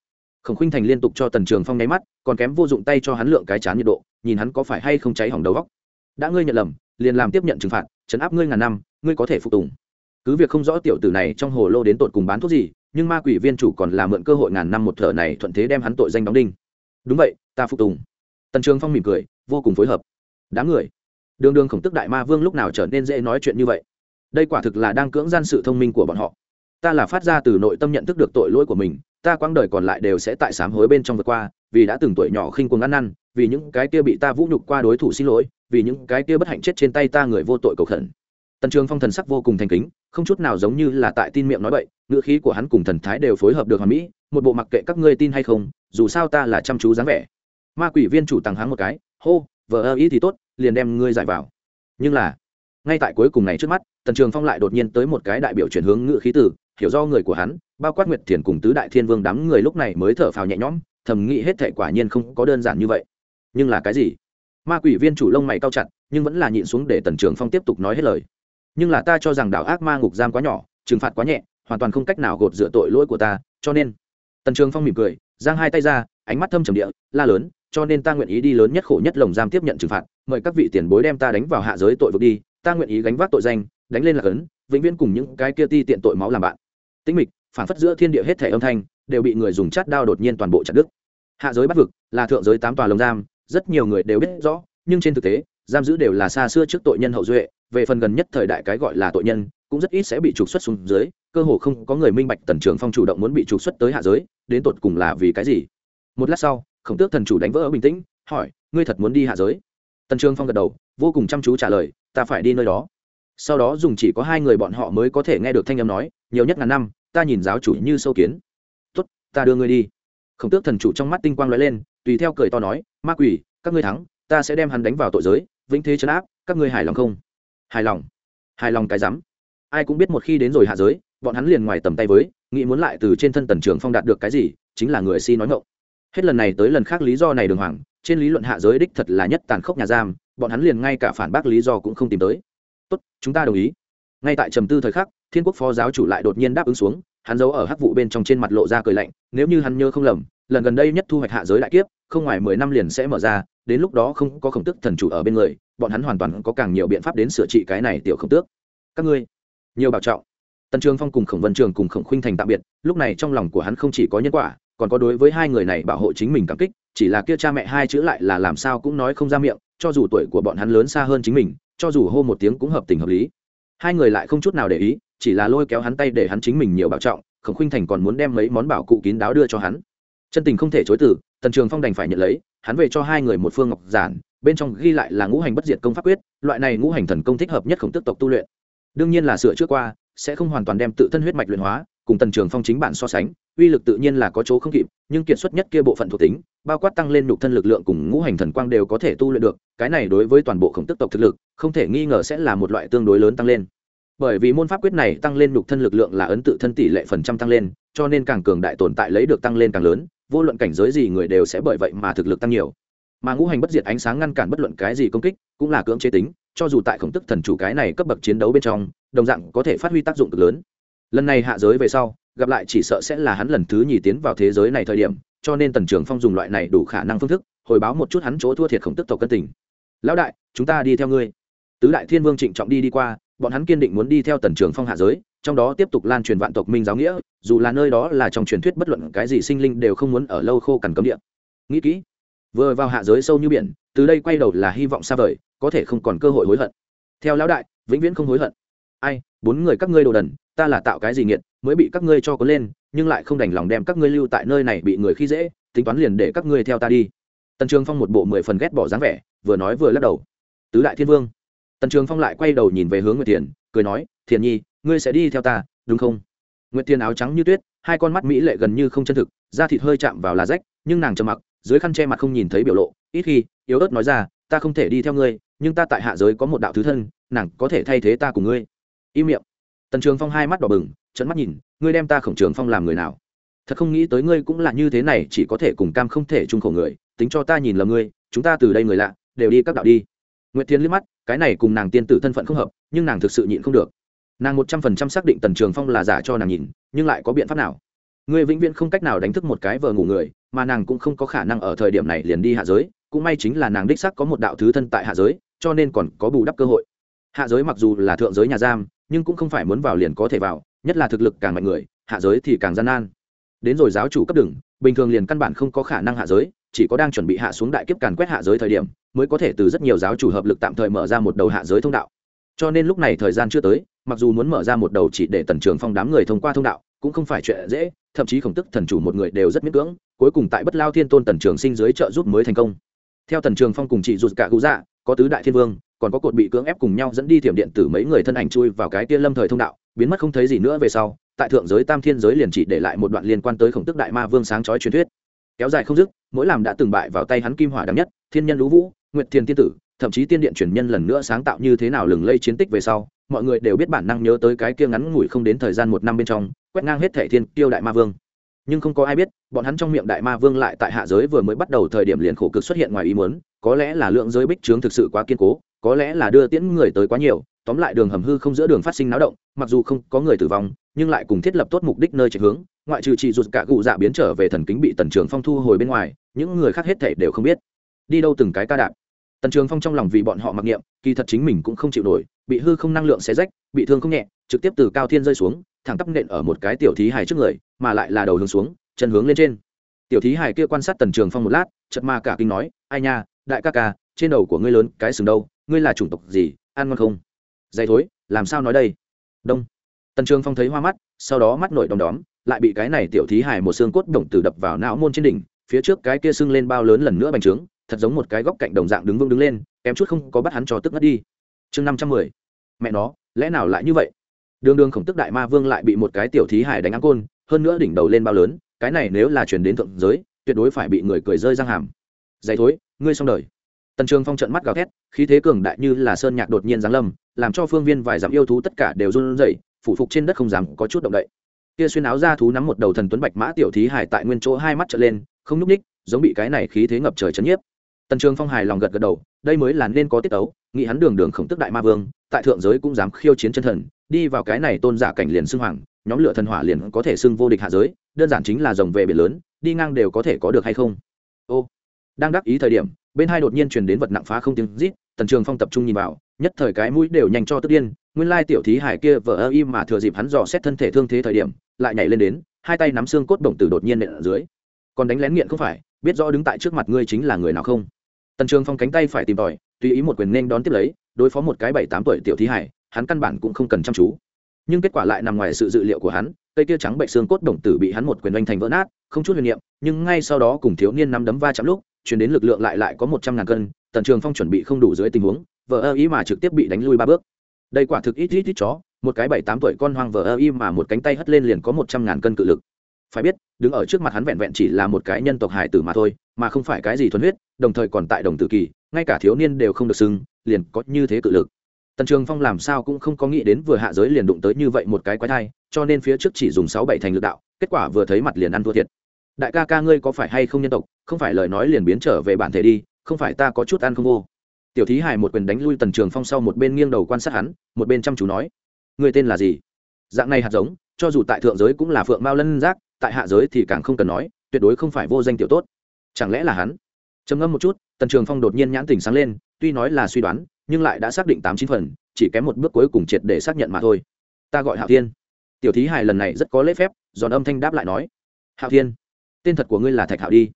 [SPEAKER 1] Khổng khinh thành liên tục cho tần trường phong nháy mắt, còn kém vô dụng tay cho hắn lượng cái chán nhiệt độ, nhìn hắn có phải hay không cháy hỏng đầu góc đã ngươi nhận lầm, liền làm tiếp nhận trừng phạt chấn áp ngươi ngàn năm, ngươi có thể phục tùng. Cứ việc không rõ tiểu tử này trong hồ lô đến tột cùng bán thuốc gì, nhưng ma quỷ viên chủ còn là mượn cơ hội ngàn năm một thở này thuận thế đem hắn tội danh đóng đinh. Đúng vậy, ta phục tùng. Tần trường phong mỉm cười, vô cùng phối hợp. Đám người. Đường đường khổng tức đại ma vương lúc nào trở nên dễ nói chuyện như vậy? Đây quả thực là đang cưỡng gian sự thông minh của bọn họ ta là phát ra từ nội tâm nhận thức được tội lỗi của mình, ta quãng đời còn lại đều sẽ tại sám hối bên trong vượt qua, vì đã từng tuổi nhỏ khinh cuồng ăn năn, vì những cái kia bị ta vũ nhục qua đối thủ xin lỗi, vì những cái kia bất hạnh chết trên tay ta người vô tội cầu khẩn. Tần trường phong thần sắc vô cùng thành kính, không chút nào giống như là tại tin miệng nói vậy ngữ khí của hắn cùng thần thái đều phối hợp được hoàn mỹ, một bộ mặc kệ các ngươi tin hay không, dù sao ta là chăm chú dáng vẻ. Ma quỷ viên chủ tàng háng một cái, hô vợ ơ ý thì tốt, liền đem ngươi giải vào. Nhưng là, ngay tại cuối cùng này trước mắt, tần trường phong lại đột nhiên tới một cái đại biểu chuyển hướng ngữ khí tử hiểu do người của hắn, bao quát nguyệt thiền cùng tứ đại thiên vương đám người lúc này mới thở phào nhẹ nhõm, thầm nghĩ hết thệ quả nhiên không có đơn giản như vậy. Nhưng là cái gì? Ma quỷ viên chủ lông mày cao chặt, nhưng vẫn là nhịn xuống để tần trường phong tiếp tục nói hết lời. Nhưng là ta cho rằng đảo ác ma ngục giam quá nhỏ, trừng phạt quá nhẹ, hoàn toàn không cách nào gột dựa tội lỗi của ta, cho nên tần trường phong mỉm cười, giang hai tay ra, ánh mắt thâm trầm địa, la lớn, cho nên ta nguyện ý đi lớn nhất khổ nhất lồng giam tiếp nhận trừng phạt, mời các vị tiền bối đem ta đánh vào hạ giới tội vực đi, ta nguyện ý gánh vác tội danh, đánh lên là cấn, vĩnh viễn cùng những cái kia ti tiện tội máu làm bạn tĩnh mịch phản phất giữa thiên địa hết thể âm thanh, đều bị người dùng chát đao đột nhiên toàn bộ chặt đứt. Hạ giới bắt vực là thượng giới tám tòa lồng giam, rất nhiều người đều biết rõ, nhưng trên thực tế, giam giữ đều là xa xưa trước tội nhân hậu duệ, về phần gần nhất thời đại cái gọi là tội nhân, cũng rất ít sẽ bị trục xuất xuống dưới, cơ hồ không có người minh bạch tần trường phong chủ động muốn bị trục xuất tới hạ giới, đến tột cùng là vì cái gì. Một lát sau, khổng tước thần chủ đánh vỡ ở bình tĩnh, hỏi, ngươi thật muốn đi hạ giới? Tần trường phong gật đầu, vô cùng chăm chú trả lời, ta phải đi nơi đó sau đó dùng chỉ có hai người bọn họ mới có thể nghe được thanh âm nói, nhiều nhất ngàn năm, ta nhìn giáo chủ như sâu kiến. Tốt, ta đưa ngươi đi. Khổng tước thần chủ trong mắt tinh quang lóe lên, tùy theo cười to nói, ma quỷ, các ngươi thắng, ta sẽ đem hắn đánh vào tội giới, vĩnh thế chấn áp, các ngươi hài lòng không? Hài lòng. Hài lòng cái rắm. Ai cũng biết một khi đến rồi hạ giới, bọn hắn liền ngoài tầm tay với, nghĩ muốn lại từ trên thân tần trường phong đạt được cái gì, chính là người si nói ngộng hết lần này tới lần khác lý do này đường hoàng, trên lý luận hạ giới đích thật là nhất tàn khốc nhà giam, bọn hắn liền ngay cả phản bác lý do cũng không tìm tới tốt, chúng ta đồng ý. Ngay tại trầm tư thời khắc, thiên quốc phó giáo chủ lại đột nhiên đáp ứng xuống, hắn giấu ở hắc vụ bên trong trên mặt lộ ra cười lạnh, nếu như hắn nhớ không lầm, lần gần đây nhất thu hoạch hạ giới đại kiếp, không ngoài mười năm liền sẽ mở ra, đến lúc đó không có khổng tức thần chủ ở bên người, bọn hắn hoàn toàn có càng nhiều biện pháp đến sửa trị cái này tiểu khổng tước. Các ngươi, nhiều bảo trọng. Tần trường phong cùng khổng vân trường cùng khổng khuynh thành tạm biệt, lúc này trong lòng của hắn không chỉ có nhân quả, còn có đối với hai người này bảo hộ chính mình cảm kích, chỉ là kia cha mẹ hai chữ lại là làm sao cũng nói không ra miệng, cho dù tuổi của bọn hắn lớn xa hơn chính mình cho dù hô một tiếng cũng hợp tình hợp lý. Hai người lại không chút nào để ý, chỉ là lôi kéo hắn tay để hắn chính mình nhiều bảo trọng, khổng khuynh thành còn muốn đem mấy món bảo cụ kín đáo đưa cho hắn. Chân tình không thể chối từ, tần trường phong đành phải nhận lấy, hắn về cho hai người một phương ngọc giản, bên trong ghi lại là ngũ hành bất diệt công pháp quyết, loại này ngũ hành thần công thích hợp nhất khổng tức tộc tu luyện. Đương nhiên là sửa trước qua, sẽ không hoàn toàn đem tự thân huyết mạch luyện hóa cùng tần trường phong chính bản so sánh, uy lực tự nhiên là có chỗ không kịp, nhưng kiệt xuất nhất kia bộ phận thuộc tính, bao quát tăng lên nhục thân lực lượng cùng ngũ hành thần quang đều có thể tu luyện được, cái này đối với toàn bộ khổng tức tộc thực lực, không thể nghi ngờ sẽ là một loại tương đối lớn tăng lên. Bởi vì môn pháp quyết này tăng lên nhục thân lực lượng là ấn tự thân tỷ lệ phần trăm tăng lên, cho nên càng cường đại tồn tại lấy được tăng lên càng lớn, vô luận cảnh giới gì người đều sẽ bởi vậy mà thực lực tăng nhiều. Mà ngũ hành bất diệt ánh sáng ngăn cản bất luận cái gì công kích, cũng là cưỡng chế tính, cho dù tại khổng tức thần chủ cái này cấp bậc chiến đấu bên trong, đồng dạng có thể phát huy tác dụng cực lớn lần này hạ giới về sau, gặp lại chỉ sợ sẽ là hắn lần thứ nhì tiến vào thế giới này thời điểm, cho nên tần trường phong dùng loại này đủ khả năng phương thức, hồi báo một chút hắn chỗ thua thiệt khổng tức tộc cân tình. Lão đại, chúng ta đi theo ngươi. Tứ đại thiên vương trịnh trọng đi đi qua, bọn hắn kiên định muốn đi theo tần trường phong hạ giới, trong đó tiếp tục lan truyền vạn tộc minh giáo nghĩa, dù là nơi đó là trong truyền thuyết bất luận cái gì sinh linh đều không muốn ở lâu khô cằn cấm địa. Nghĩ kỹ, vừa vào hạ giới sâu như biển, từ đây quay đầu là hy vọng xa vời, có thể không còn cơ hội hối hận. Theo lão đại, vĩnh viễn không hối hận. Ai, bốn người các ngươi đồ đần ta là tạo cái gì nghiệt, mới bị các ngươi cho có lên, nhưng lại không đành lòng đem các ngươi lưu tại nơi này bị người khi dễ, tính toán liền để các ngươi theo ta đi. Tần trường phong một bộ mười phần ghét bỏ dáng vẻ, vừa nói vừa lắc đầu. Tứ đại thiên vương. Tần trường phong lại quay đầu nhìn về hướng nguyệt thiền, cười nói, thiền nhi, ngươi sẽ đi theo ta, đúng không? Nguyệt thiền áo trắng như tuyết, hai con mắt mỹ lệ gần như không chân thực, da thịt hơi chạm vào là rách, nhưng nàng trầm mặc, dưới khăn che mặt không nhìn thấy biểu lộ, ít khi, yếu ớt nói ra, ta không thể đi theo ngươi, nhưng ta tại hạ giới có một đạo thứ thân, nàng có thể thay thế ta cùng ngươi. Im miệng tần trường phong hai mắt đỏ bừng trận mắt nhìn, ngươi đem ta khổng trường phong làm người nào? Thật không nghĩ tới ngươi cũng là như thế này, chỉ có thể cùng cam không thể chung khổ người, tính cho ta nhìn lầm ngươi, chúng ta từ đây người lạ, đều đi các đạo đi. Nguyệt thiên liếc mắt, cái này cùng nàng tiên tử thân phận không hợp, nhưng nàng thực sự nhịn không được. Nàng một trăm phần trăm xác định tần trường phong là giả cho nàng nhìn, nhưng lại có biện pháp nào? Ngươi vĩnh viễn không cách nào đánh thức một cái vờ ngủ người, mà nàng cũng không có khả năng ở thời điểm này liền đi hạ giới, cũng may chính là nàng đích sắc có một đạo thứ thân tại hạ giới, cho nên còn có bù đắp cơ hội. Hạ giới mặc dù là thượng giới nhà giam nhưng cũng không phải muốn vào liền có thể vào, nhất là thực lực càng mạnh người, hạ giới thì càng gian nan. Đến rồi giáo chủ cấp đừng bình thường liền căn bản không có khả năng hạ giới, chỉ có đang chuẩn bị hạ xuống đại kiếp càn quét hạ giới thời điểm, mới có thể từ rất nhiều giáo chủ hợp lực tạm thời mở ra một đầu hạ giới thông đạo. Cho nên lúc này thời gian chưa tới, mặc dù muốn mở ra một đầu chỉ để tần trường phong đám người thông qua thông đạo, cũng không phải chuyện dễ, thậm chí khổng tức thần chủ một người đều rất miễn cưỡng, cuối cùng tại bất lao thiên tôn tần trường sinh dưới trợ giúp mới thành công. Theo tần trường phong cùng chị rụt cả cụ dạ có tứ đại thiên vương còn có cột bị cưỡng ép cùng nhau dẫn đi thiểm điện tử mấy người thân ảnh chui vào cái kia lâm thời thông đạo, biến mất không thấy gì nữa về sau, tại thượng giới tam thiên giới liền chỉ để lại một đoạn liên quan tới khổng tức đại ma vương sáng chói truyền thuyết. Kéo dài không dứt, mỗi làm đã từng bại vào tay hắn kim hỏa đắm nhất, thiên nhân lũ vũ, nguyệt thiên tiên tử, thậm chí tiên điện truyền nhân lần nữa sáng tạo như thế nào lừng lây chiến tích về sau, mọi người đều biết bản năng nhớ tới cái kia ngắn ngủi không đến thời gian một năm bên trong, quét ngang hết thể thiên tiêu đại ma vương. Nhưng không có ai biết, bọn hắn trong miệng đại ma vương lại tại hạ giới vừa mới bắt đầu thời điểm liền khổ cực xuất hiện ngoài ý muốn, có lẽ là lượng giới bích trướng thực sự quá kiên cố có lẽ là đưa tiễn người tới quá nhiều, tóm lại đường hầm hư không giữa đường phát sinh náo động, mặc dù không có người tử vong, nhưng lại cùng thiết lập tốt mục đích nơi chạy hướng, ngoại trừ chị rụt cả cụ dạ biến trở về thần kính bị tần trường phong thu hồi bên ngoài, những người khác hết thể đều không biết. Đi đâu từng cái ca đạp. Tần trường phong trong lòng vì bọn họ mặc niệm, kỳ thật chính mình cũng không chịu nổi, bị hư không năng lượng xé rách, bị thương không nhẹ, trực tiếp từ cao thiên rơi xuống, thẳng tắp nện ở một cái tiểu thí hài trước người, mà lại là đầu hướng xuống, chân hướng lên trên. Tiểu thí hài kia quan sát tần trường phong một lát chật ma cả kinh nói, ai nha, đại ca ca, trên đầu của ngươi lớn, cái sừng đâu? Ngươi là chủng tộc gì, ăn ngon không? Dày thối, làm sao nói đây? Đông. Tần trường phong thấy hoa mắt, sau đó mắt nổi đom đóm, lại bị cái này tiểu thí hài một xương cốt đồng tử đập vào não môn trên đỉnh, phía trước cái kia sưng lên bao lớn lần nữa bành trướng, thật giống một cái góc cạnh đồng dạng đứng vững đứng lên, kém chút không có bắt hắn cho tức ngất đi. Chương năm trăm mười. Mẹ nó, lẽ nào lại như vậy? Đường đường khổng tức đại ma vương lại bị một cái tiểu thí hải đánh áng côn, hơn nữa đỉnh đầu lên bao lớn, cái này nếu là chuyển đến thượng giới, tuyệt đối phải bị người cười rơi răng hàm. Dày thối, ngươi xong đời tần trường phong trận mắt gào thét, khí thế cường đại như là sơn nhạc đột nhiên giáng lâm, làm cho phương viên vài dặm yêu thú tất cả đều run rẩy, phủ phục trên đất không dám có chút động đậy. Kia xuyên áo ra thú nắm một đầu thần tuấn bạch mã tiểu thí hải tại nguyên chỗ hai mắt trở lên, không nhúc ních giống bị cái này khí thế ngập trời chấn nhiếp. Tần trường phong hài lòng gật gật đầu, đây mới là nên có tiết tấu, nghĩ hắn đường đường khổng tức đại ma vương, tại thượng giới cũng dám khiêu chiến chân thần, đi vào cái này tôn giả cảnh liền xưng hoàng, nhóm lửa thần hỏa liền có thể xưng vô địch hạ giới, đơn giản chính là dòng về biển lớn, đi ngang đều có thể có được hay không? Ô, đang đắc ý thời điểm bên hai đột nhiên truyền đến vật nặng phá không tiếng rít, tần trường phong tập trung nhìn vào, nhất thời cái mũi đều nhanh cho tức điên, nguyên lai tiểu thí hải kia vợ ơ im mà thừa dịp hắn dò xét thân thể thương thế thời điểm, lại nhảy lên đến, hai tay nắm xương cốt đồng tử đột nhiên nện ở dưới. Còn đánh lén nghiện không phải, biết rõ đứng tại trước mặt ngươi chính là người nào không? Tần trường phong cánh tay phải tìm tòi, tùy ý một quyền nên đón tiếp lấy, đối phó một cái bảy tám tuổi tiểu thí hải, hắn căn bản cũng không cần chăm chú. Nhưng kết quả lại nằm ngoài sự dự liệu của hắn, cây kia trắng bệnh xương cốt đồng tử bị hắn một quyền oanh thành vỡ nát, không chút huyền niệm, nhưng ngay sau đó cùng thiếu niên nắm đấm va chạm lúc chuyển đến lực lượng lại lại có một trăm ngàn cân, tần trường phong chuẩn bị không đủ dưới tình huống vợ ơ ý mà trực tiếp bị đánh lui ba bước. Đây quả thực ít ít ít chó, một cái bảy tám tuổi con hoang vợ ơ y mà một cánh tay hất lên liền có một trăm ngàn cân cự lực. Phải biết, đứng ở trước mặt hắn vẹn vẹn chỉ là một cái nhân tộc hải tử mà thôi, mà không phải cái gì thuần huyết, đồng thời còn tại đồng tử kỳ, ngay cả thiếu niên đều không được xưng, liền có như thế cự lực. Tần trường phong làm sao cũng không có nghĩ đến vừa hạ giới liền đụng tới như vậy một cái quái thai, cho nên phía trước chỉ dùng sáu bảy thành lực đạo, kết quả vừa thấy mặt liền ăn thua thiệt đại ca ca ngươi có phải hay không nhân tộc, không phải lời nói liền biến trở về bản thể đi, không phải ta có chút ăn không vô. Tiểu thí hải một quyền đánh lui tần trường phong sau một bên nghiêng đầu quan sát hắn, một bên chăm chú nói người tên là gì? Dạng này hạt giống, cho dù tại thượng giới cũng là phượng mao lân giác, tại hạ giới thì càng không cần nói, tuyệt đối không phải vô danh tiểu tốt. Chẳng lẽ là hắn? Trầm ngâm một chút, tần trường phong đột nhiên nhãn tình sáng lên, tuy nói là suy đoán, nhưng lại đã xác định tám chín phần, chỉ kém một bước cuối cùng triệt để xác nhận mà thôi. Ta gọi hạo thiên. Tiểu thí hài lần này rất có lễ phép, giòn âm thanh đáp lại nói, hạo thiên tên thật của ngươi là thạch hạo đi.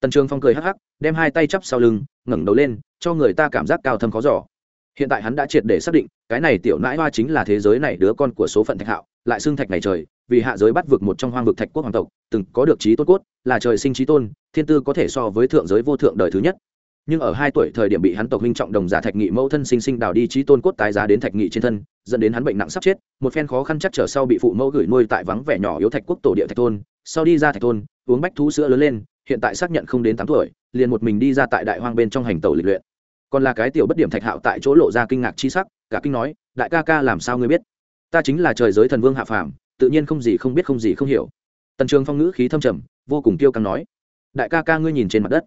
[SPEAKER 1] Tần trường phong cười hắc hắc, đem hai tay chắp sau lưng, ngẩng đầu lên, cho người ta cảm giác cao thâm khó giỏ hiện tại hắn đã triệt để xác định, cái này tiểu nãi hoa chính là thế giới này đứa con của số phận thạch hạo, lại xưng thạch này trời, vì hạ giới bắt vực một trong hoang vực thạch quốc hoàng tộc, từng có được trí tôn cốt, là trời sinh trí tôn, thiên tư có thể so với thượng giới vô thượng đời thứ nhất. Nhưng ở hai tuổi thời điểm bị hắn tộc huynh trọng đồng giả thạch nghị mẫu thân sinh sinh đào đi trí tôn cốt tái giá đến thạch nghị trên thân dẫn đến hắn bệnh nặng sắp chết, một phen khó khăn chắc trở sau bị phụ mẫu gửi nuôi tại vắng vẻ nhỏ yếu thạch quốc tổ địa thạch thôn, sau đi ra thạch thôn, uống bách thú sữa lớn lên, hiện tại xác nhận không đến tám tuổi, liền một mình đi ra tại đại hoang bên trong hành tàu lịch luyện. Còn là cái tiểu bất điểm thạch hạo tại chỗ lộ ra kinh ngạc chi sắc, cả kinh nói, đại ca ca làm sao ngươi biết? Ta chính là trời giới thần vương hạ phàm, tự nhiên không gì không biết không gì không hiểu. Tần trường phong ngữ khí thâm trầm, vô cùng tiêu căng nói, đại ca ca ngươi nhìn trên mặt đất,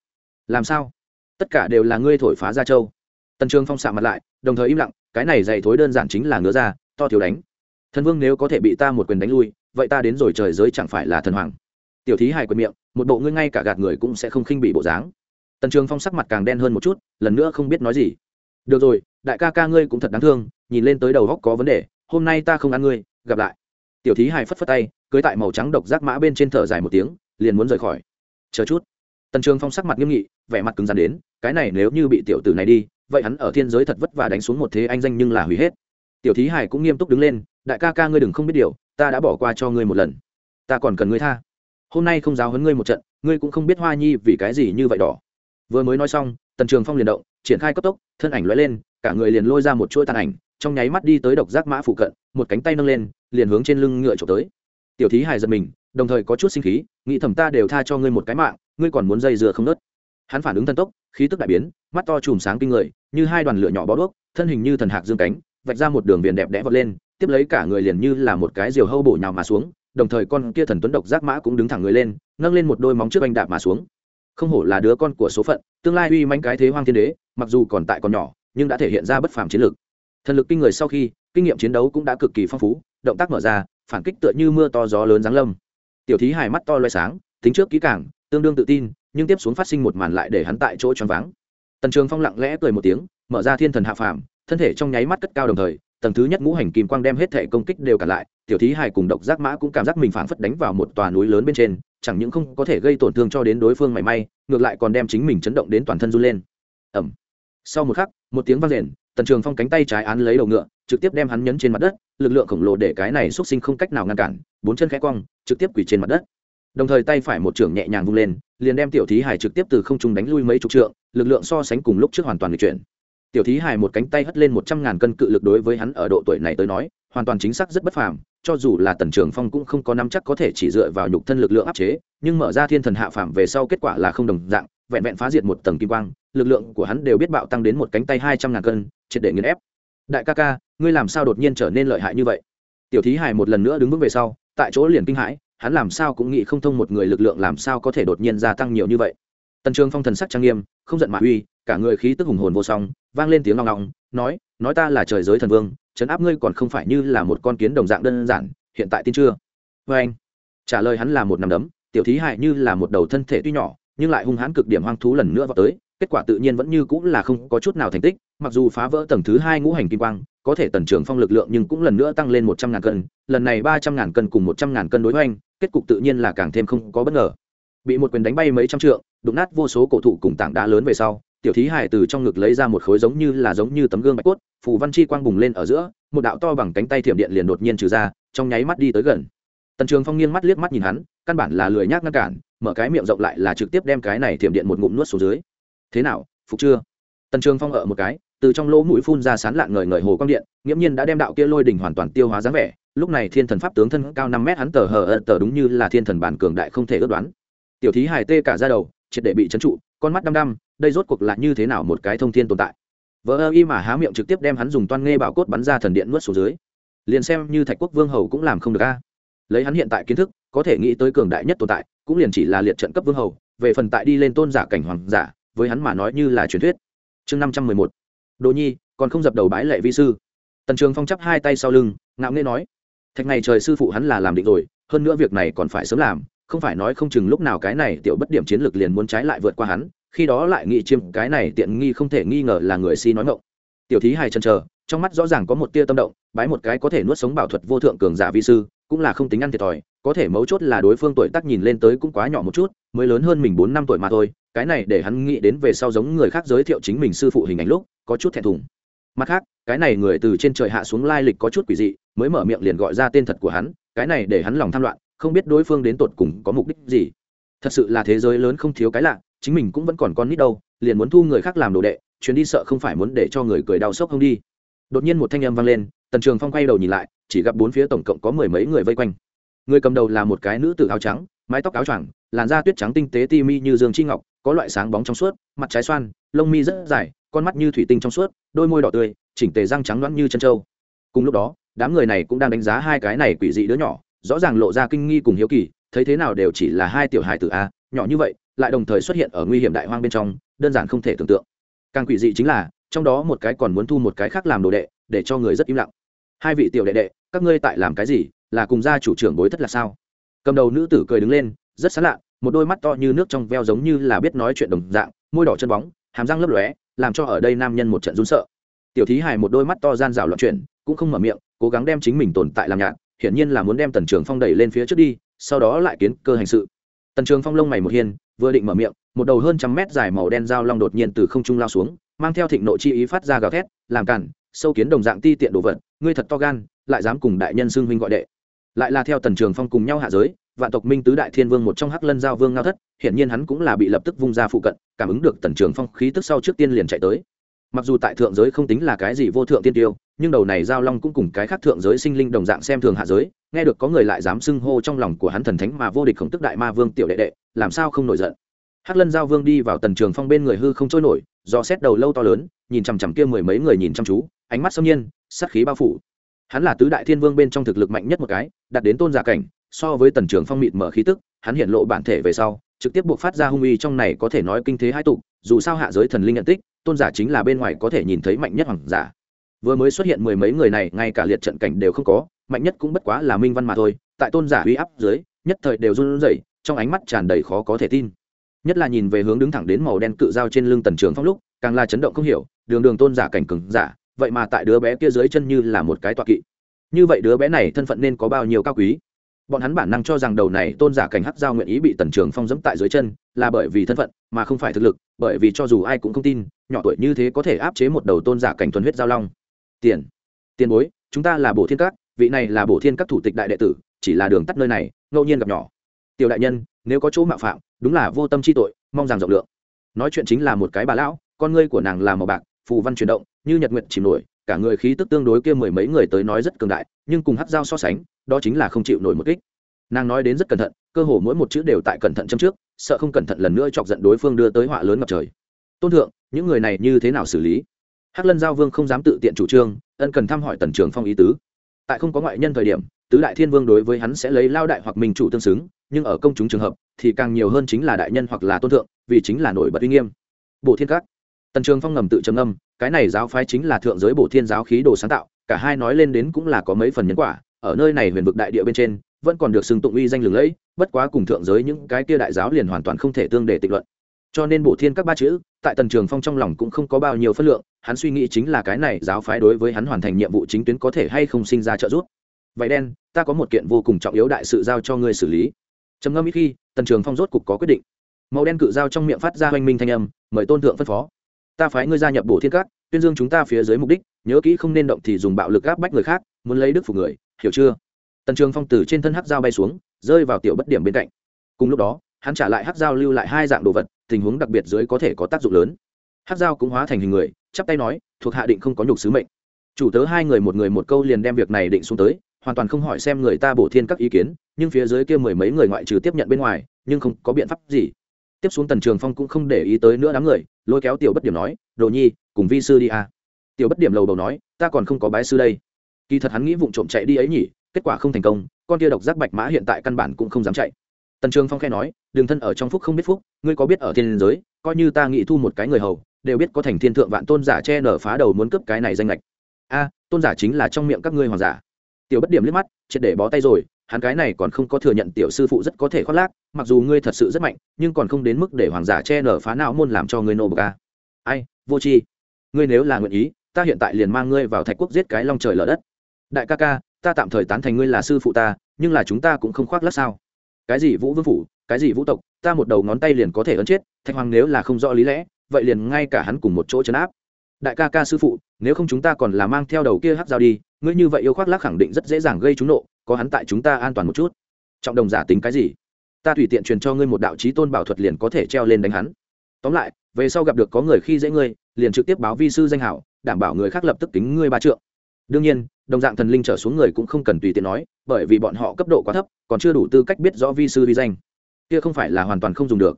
[SPEAKER 1] làm sao? Tất cả đều là ngươi thổi phá ra châu. Tần trường phong xạ mặt lại, đồng thời im lặng cái này dày thối đơn giản chính là ngứa ra, to thiếu đánh. Thần vương nếu có thể bị ta một quyền đánh lui, vậy ta đến rồi trời giới chẳng phải là thần hoàng. Tiểu thí hài quyền miệng, một bộ ngươi ngay cả gạt người cũng sẽ không khinh bị bộ dáng. Tần trường phong sắc mặt càng đen hơn một chút, lần nữa không biết nói gì. Được rồi, đại ca ca ngươi cũng thật đáng thương, nhìn lên tới đầu góc có vấn đề, hôm nay ta không ăn ngươi, gặp lại. Tiểu thí hài phất phất tay, cưới tại màu trắng độc giác mã bên trên thở dài một tiếng, liền muốn rời khỏi. Chờ chút. Tần trường phong sắc mặt nghiêm nghị, vẻ mặt cứng rắn đến, cái này nếu như bị tiểu tử này đi vậy hắn ở thiên giới thật vất vả đánh xuống một thế anh danh nhưng là hủy hết. Tiểu thí hải cũng nghiêm túc đứng lên, đại ca ca ngươi đừng không biết điều, ta đã bỏ qua cho ngươi một lần. Ta còn cần ngươi tha. Hôm nay không giáo hấn ngươi một trận, ngươi cũng không biết hoa nhi vì cái gì như vậy đỏ. Vừa mới nói xong, tần trường phong liền động, triển khai cấp tốc, thân ảnh lóe lên, cả người liền lôi ra một chuỗi tàn ảnh, trong nháy mắt đi tới độc giác mã phụ cận, một cánh tay nâng lên, liền hướng trên lưng ngựa trộm tới. Tiểu thí hài giật mình, đồng thời có chút sinh khí, nghĩ thầm ta đều tha cho ngươi một cái mạng, ngươi còn muốn dây dừa không nớt? Hắn phản ứng thần tốc, khí tức đại biến, mắt to chùm sáng kinh người, như hai đoàn lửa nhỏ bó đuốc, thân hình như thần hạc dương cánh, vạch ra một đường viền đẹp đẽ vọt lên, tiếp lấy cả người liền như là một cái diều hâu bổ nhào mà xuống, đồng thời con kia thần tuấn độc giác mã cũng đứng thẳng người lên, nâng lên một đôi móng trước anh đạp mà xuống. Không hổ là đứa con của số phận, tương lai uy manh cái thế hoang thiên đế, mặc dù còn tại còn nhỏ, nhưng đã thể hiện ra bất phàm chiến lược. Thần lực kinh người sau khi, kinh nghiệm chiến đấu cũng đã cực kỳ phong phú, động tác mở ra, phản kích tựa như mưa to gió lớn giáng lâm. Tiểu thí hài mắt to loay sáng, tính trước kỹ càng, tương đương tự tin nhưng tiếp xuống phát sinh một màn lại để hắn tại chỗ choáng váng. Tần trường phong lặng lẽ cười một tiếng, mở ra thiên thần hạ phàm, thân thể trong nháy mắt cất cao đồng thời, tầng thứ nhất ngũ hành kim quang đem hết thể công kích đều cả lại, tiểu thí hài cùng độc giác mã cũng cảm giác mình phảng phất đánh vào một tòa núi lớn bên trên, chẳng những không có thể gây tổn thương cho đến đối phương mảy may, ngược lại còn đem chính mình chấn động đến toàn thân run lên. Ầm! sau một khắc, một tiếng vang rền, tần trường phong cánh tay trái án lấy đầu ngựa, trực tiếp đem hắn nhấn trên mặt đất, lực lượng khổng lồ để cái này xuất sinh không cách nào ngăn cản, bốn chân khẽ cong trực tiếp quỳ trên mặt đất. Đồng thời tay phải một trưởng nhẹ nhàng vung lên liền đem tiểu thí hải trực tiếp từ không trung đánh lui mấy chục trượng, lực lượng so sánh cùng lúc trước hoàn toàn lịch chuyển. Tiểu thí hải một cánh tay hất lên một trăm ngàn cân cự lực đối với hắn ở độ tuổi này tới nói, hoàn toàn chính xác rất bất phàm, cho dù là tần trường phong cũng không có nắm chắc có thể chỉ dựa vào nhục thân lực lượng áp chế, nhưng mở ra thiên thần hạ phàm về sau kết quả là không đồng dạng, vẹn vẹn phá diệt một tầng kim quang, lực lượng của hắn đều biết bạo tăng đến một cánh tay hai trăm ngàn cân, triệt để nghiền ép. Đại ca ca, ngươi làm sao đột nhiên trở nên lợi hại như vậy? Tiểu thí hải một lần nữa đứng vững về sau, tại chỗ liền kinh hãi hắn làm sao cũng nghĩ không thông một người lực lượng làm sao có thể đột nhiên gia tăng nhiều như vậy. Tần trường phong thần sắc trang nghiêm, không giận mà uy, cả người khí tức hùng hồn vô song, vang lên tiếng long long nói nói ta là trời giới thần vương chấn áp ngươi còn không phải như là một con kiến đồng dạng đơn giản, hiện tại tin chưa? Vê anh. Trả lời hắn là một nằm đấm, tiểu thí hại như là một đầu thân thể tuy nhỏ, nhưng lại hung hãn cực điểm hoang thú lần nữa vào tới, kết quả tự nhiên vẫn như cũng là không có chút nào thành tích, mặc dù phá vỡ tầng thứ hai ngũ hành kim quang có thể tần trường phong lực lượng nhưng cũng lần nữa tăng lên một trăm ngàn cân, lần này ba trăm ngàn cân cùng một trăm ngàn cân đối với anh kết cục tự nhiên là càng thêm không có bất ngờ. Bị một quyền đánh bay mấy trăm trượng, đụng nát vô số cổ thụ cùng tảng đá lớn về sau, tiểu thí hải từ trong ngực lấy ra một khối giống như là giống như tấm gương bạch cốt, phù văn chi quang bùng lên ở giữa, một đạo to bằng cánh tay thiểm điện liền đột nhiên trừ ra, trong nháy mắt đi tới gần. Tần trường phong nghiêng mắt liếc mắt nhìn hắn, căn bản là lười nhác ngăn cản, mở cái miệng rộng lại là trực tiếp đem cái này thiểm điện một ngụm nuốt xuống dưới. Thế nào, phục chưa? Tần trường phong ở một cái từ trong lỗ mũi phun ra sán lạng ngời ngời hồ quang điện, nghiễm nhiên đã đem đạo kia lôi đỉnh hoàn toàn tiêu hóa dáng vẻ. Lúc này thiên thần pháp tướng thân cao năm mét hắn tờ hờ ợt tờ đúng như là thiên thần bản cường đại không thể ước đoán. Tiểu thí hài tê cả ra đầu, triệt để bị trấn trụ, con mắt đăm đăm, đây rốt cuộc là như thế nào một cái thông thiên tồn tại? Vỡ ơ y mà há miệng trực tiếp đem hắn dùng toan nghe bảo cốt bắn ra thần điện nuốt xuống dưới. Liền xem như thạch quốc vương hầu cũng làm không được a. Lấy hắn hiện tại kiến thức, có thể nghĩ tới cường đại nhất tồn tại, cũng liền chỉ là liệt trận cấp vương hầu, về phần tại đi lên tôn giả cảnh hoàng giả, với hắn mà nói như là truyền thuyết. Chương năm trăm mười một đồ nhi, còn không dập đầu bái lệ vi sư. Tần trường phong chắp hai tay sau lưng, ngạo nghễ nói, thạch này trời sư phụ hắn là làm định rồi, hơn nữa việc này còn phải sớm làm, không phải nói không chừng lúc nào cái này tiểu bất điểm chiến lược liền muốn trái lại vượt qua hắn, khi đó lại nghĩ chiêm, cái này tiện nghi không thể nghi ngờ là người si nói ngộng tiểu thí hài chân chờ, trong mắt rõ ràng có một tia tâm động, bái một cái có thể nuốt sống bảo thuật vô thượng cường giả vi sư, cũng là không tính ăn thiệt thòi, có thể mấu chốt là đối phương tuổi tác nhìn lên tới cũng quá nhỏ một chút, mới lớn hơn mình bốn năm tuổi mà thôi cái này để hắn nghĩ đến về sau giống người khác giới thiệu chính mình sư phụ hình ảnh lúc, có chút thẹn thùng. Mặt khác, cái này người từ trên trời hạ xuống lai lịch có chút quỷ dị, mới mở miệng liền gọi ra tên thật của hắn, cái này để hắn lòng tham loạn, không biết đối phương đến tột cùng có mục đích gì. Thật sự là thế giới lớn không thiếu cái lạ, chính mình cũng vẫn còn con nít đâu, liền muốn thu người khác làm đồ đệ, chuyến đi sợ không phải muốn để cho người cười đau sốc không đi. Đột nhiên một thanh âm vang lên, tần trường phong quay đầu nhìn lại, chỉ gặp bốn phía tổng cộng có mười mấy người vây quanh. Người cầm đầu là một cái nữ tử áo trắng, mái tóc áo choàng, làn da tuyết trắng tinh tế ti mi như dương chi ngọc có loại sáng bóng trong suốt, mặt trái xoan, lông mi rất dài, con mắt như thủy tinh trong suốt, đôi môi đỏ tươi, chỉnh tề răng trắng nõn như chân trâu. Cùng lúc đó, đám người này cũng đang đánh giá hai cái này quỷ dị đứa nhỏ, rõ ràng lộ ra kinh nghi cùng hiếu kỳ, thấy thế nào đều chỉ là hai tiểu hài tử a, nhỏ như vậy, lại đồng thời xuất hiện ở nguy hiểm đại hoang bên trong, đơn giản không thể tưởng tượng. Càng quỷ dị chính là, trong đó một cái còn muốn thu một cái khác làm đồ đệ, để cho người rất im lặng. Hai vị tiểu đệ đệ, các ngươi tại làm cái gì, là cùng gia chủ trưởng bối thất là sao? Cầm đầu nữ tử cười đứng lên, rất xa lạ một đôi mắt to như nước trong veo giống như là biết nói chuyện đồng dạng, môi đỏ chân bóng, hàm răng lấp lóe, làm cho ở đây nam nhân một trận run sợ. Tiểu thí hài một đôi mắt to gian rào loạn chuyển, cũng không mở miệng, cố gắng đem chính mình tồn tại làm nhạt, hiển nhiên là muốn đem tần trường phong đẩy lên phía trước đi, sau đó lại kiến cơ hành sự. Tần trường phong lông mày một hiên, vừa định mở miệng, một đầu hơn trăm mét dài màu đen dao long đột nhiên từ không trung lao xuống, mang theo thịnh nộ chi ý phát ra gào thét, làm cản, sâu kiến đồng dạng ti tiện đồ vật, ngươi thật to gan, lại dám cùng đại nhân xưng huynh gọi đệ. Lại là theo tần trường phong cùng nhau hạ giới vạn tộc minh tứ đại thiên vương một trong hắc lân giao vương ngao thất, hiển nhiên hắn cũng là bị lập tức vung ra phụ cận, cảm ứng được tần trường phong khí tức sau trước tiên liền chạy tới. Mặc dù tại thượng giới không tính là cái gì vô thượng tiên tiêu, nhưng đầu này giao long cũng cùng cái khác thượng giới sinh linh đồng dạng xem thường hạ giới, nghe được có người lại dám xưng hô trong lòng của hắn thần thánh mà vô địch khổng tức đại ma vương tiểu đệ đệ, làm sao không nổi giận? Hắc lân giao vương đi vào tần trường phong bên người hư không trôi nổi, do xét đầu lâu to lớn, nhìn chằm chằm kia mười mấy người nhìn chăm chú, ánh mắt xâm nhiên, sát khí bao phủ. Hắn là tứ đại thiên vương bên trong thực lực mạnh nhất một cái đặt đến tôn giả cảnh so với tần trường phong mịt mở khí tức, hắn hiện lộ bản thể về sau, trực tiếp buộc phát ra hung uy trong này có thể nói kinh thế hai tục dù sao hạ giới thần linh nhận tích, tôn giả chính là bên ngoài có thể nhìn thấy mạnh nhất hoàng giả. Vừa mới xuất hiện mười mấy người này, ngay cả liệt trận cảnh đều không có, mạnh nhất cũng bất quá là minh văn mà thôi, tại tôn giả uy áp dưới, nhất thời đều run rẩy, trong ánh mắt tràn đầy khó có thể tin. Nhất là nhìn về hướng đứng thẳng đến màu đen cự dao trên lưng tần trường phong lúc, càng là chấn động không hiểu, đường đường tôn giả cảnh cừng giả, vậy mà tại đứa bé kia dưới chân như là một cái tọa kỵ. Như vậy đứa bé này thân phận nên có bao nhiêu cao quý? Bọn hắn bản năng cho rằng đầu này tôn giả cảnh hắc giao nguyện ý bị tần trường phong dẫm tại dưới chân, là bởi vì thân phận, mà không phải thực lực, bởi vì cho dù ai cũng không tin, nhỏ tuổi như thế có thể áp chế một đầu tôn giả cảnh thuần huyết giao long. Tiền tiền bối, chúng ta là bổ thiên các, vị này là bổ thiên các thủ tịch đại đệ tử, chỉ là đường tắt nơi này, ngẫu nhiên gặp nhỏ. Tiểu đại nhân, nếu có chỗ mạo phạm, đúng là vô tâm chi tội, mong rằng rộng lượng. Nói chuyện chính là một cái bà lão, con ngươi của nàng là màu bạc, phù văn chuyển động, như nhật nguyện chìm nổi, cả người khí tức tương đối kia mười mấy người tới nói rất cường đại, nhưng cùng hắc dao so sánh đó chính là không chịu nổi một kích. Nàng nói đến rất cẩn thận, cơ hồ mỗi một chữ đều tại cẩn thận châm trước, sợ không cẩn thận lần nữa chọc giận đối phương đưa tới họa lớn ngập trời. Tôn thượng, những người này như thế nào xử lý? Hắc lân giao vương không dám tự tiện chủ trương, ân cần thăm hỏi tần trường phong ý tứ. Tại không có ngoại nhân thời điểm, tứ đại thiên vương đối với hắn sẽ lấy lao đại hoặc minh chủ tương xứng, nhưng ở công chúng trường hợp, thì càng nhiều hơn chính là đại nhân hoặc là tôn thượng, vì chính là nổi bật uy nghiêm. Bộ thiên các. Tần trường phong ngầm tự trầm âm cái này giáo phái chính là thượng giới bộ thiên giáo khí đồ sáng tạo, cả hai nói lên đến cũng là có mấy phần nhân quả ở nơi này huyền vực đại địa bên trên, vẫn còn được xưng tụng uy danh lừng lẫy, bất quá cùng thượng giới những cái kia đại giáo liền hoàn toàn không thể tương để tịch luận. Cho nên bổ thiên các ba chữ, tại tần trường phong trong lòng cũng không có bao nhiêu phân lượng, hắn suy nghĩ chính là cái này giáo phái đối với hắn hoàn thành nhiệm vụ chính tuyến có thể hay không sinh ra trợ giúp. Vậy đen, ta có một kiện vô cùng trọng yếu đại sự giao cho ngươi xử lý. Trầm ngâm ít khi, tần trường phong rốt cục có quyết định. Màu đen cự giao trong miệng phát ra hoanh minh thanh âm, mời tôn thượng phân phó. Ta phái ngươi gia nhập bổ thiên các, tuyên dương chúng ta phía dưới mục đích, nhớ kỹ không nên động thì dùng bạo lực áp bách người khác, muốn lấy đức phục người hiểu chưa? Tần trường phong từ trên thân hắc dao bay xuống, rơi vào tiểu bất điểm bên cạnh. Cùng lúc đó, hắn trả lại hắc dao lưu lại hai dạng đồ vật, tình huống đặc biệt dưới có thể có tác dụng lớn. Hắc dao cũng hóa thành hình người, chắp tay nói, thuộc hạ định không có nhục sứ mệnh. Chủ tớ hai người một người một câu liền đem việc này định xuống tới, hoàn toàn không hỏi xem người ta bổ thiên các ý kiến, nhưng phía dưới kia mười mấy người ngoại trừ tiếp nhận bên ngoài, nhưng không có biện pháp gì. Tiếp xuống tần trường phong cũng không để ý tới nữa đám người, lôi kéo tiểu bất điểm nói, đồ nhi, cùng vi sư đi à. tiểu bất điểm lầu đầu nói, ta còn không có bái sư đây kỳ thật hắn nghĩ vụng trộm chạy đi ấy nhỉ, kết quả không thành công, con kia độc giác bạch mã hiện tại căn bản cũng không dám chạy. Tần trường phong khe nói, đường thân ở trong phúc không biết phúc, ngươi có biết ở thiên giới, coi như ta nghĩ thu một cái người hầu, đều biết có thành thiên thượng vạn tôn giả che nở phá đầu muốn cướp cái này danh lệch a, tôn giả chính là trong miệng các ngươi hoàng giả. Tiểu bất điểm liếc mắt, triệt để bó tay rồi, hắn cái này còn không có thừa nhận tiểu sư phụ rất có thể khoác lác, mặc dù ngươi thật sự rất mạnh, nhưng còn không đến mức để hoàng giả che nở phá não môn làm cho ngươi nô bờ ca ai, vô tri, ngươi nếu là nguyện ý, ta hiện tại liền mang ngươi vào thạch quốc giết cái long trời lở đất đại ca ca, ta tạm thời tán thành ngươi là sư phụ ta, nhưng là chúng ta cũng không khoác lác sao. Cái gì vũ vương phủ, cái gì vũ tộc, ta một đầu ngón tay liền có thể ấn chết, thạch hoàng nếu là không rõ lý lẽ, vậy liền ngay cả hắn cùng một chỗ chấn áp. Đại ca ca sư phụ, nếu không chúng ta còn là mang theo đầu kia hát dao đi, ngươi như vậy yêu khoác lác khẳng định rất dễ dàng gây trúng nộ, có hắn tại chúng ta an toàn một chút. Trọng đồng giả tính cái gì? Ta tùy tiện truyền cho ngươi một đạo trí tôn bảo thuật liền có thể treo lên đánh hắn. Tóm lại, về sau gặp được có người khi dễ ngươi, liền trực tiếp báo vi sư danh hảo, đảm bảo người khác lập tức tính ngươi ba trượng. Đương nhiên đồng dạng thần linh trở xuống người cũng không cần tùy tiện nói, bởi vì bọn họ cấp độ quá thấp, còn chưa đủ tư cách biết rõ vi sư vi danh. Kia không phải là hoàn toàn không dùng được.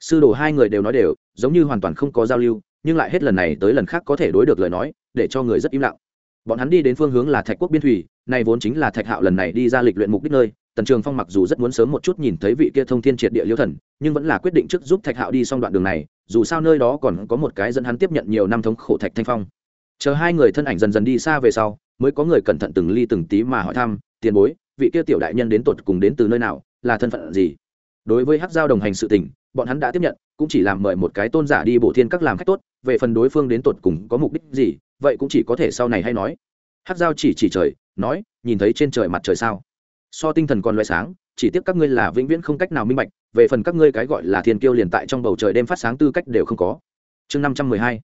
[SPEAKER 1] Sư đồ hai người đều nói đều, giống như hoàn toàn không có giao lưu, nhưng lại hết lần này tới lần khác có thể đối được lời nói, để cho người rất im lặng. Bọn hắn đi đến phương hướng là thạch quốc biên thủy này vốn chính là thạch hạo lần này đi ra lịch luyện mục đích nơi, tần trường phong mặc dù rất muốn sớm một chút nhìn thấy vị kia thông thiên triệt địa liêu thần, nhưng vẫn là quyết định trước giúp thạch hạo đi xong đoạn đường này, dù sao nơi đó còn có một cái dẫn hắn tiếp nhận nhiều năm thống khổ thạch thanh phong. Chờ hai người thân ảnh dần dần đi xa về sau mới có người cẩn thận từng ly từng tí mà hỏi thăm, tiền bối, vị kia tiểu đại nhân đến tột cùng đến từ nơi nào, là thân phận gì? Đối với hát giao đồng hành sự tình, bọn hắn đã tiếp nhận, cũng chỉ làm mời một cái tôn giả đi bổ thiên các làm khách tốt, về phần đối phương đến tột cùng có mục đích gì, vậy cũng chỉ có thể sau này hay nói. Hát giao chỉ chỉ trời, nói, nhìn thấy trên trời mặt trời sao? So tinh thần còn loại sáng, chỉ tiếc các ngươi là vĩnh viễn không cách nào minh bạch, về phần các ngươi cái gọi là thiên kiêu liền tại trong bầu trời đêm phát sáng tư cách đều không có. Chương năm trăm mười hai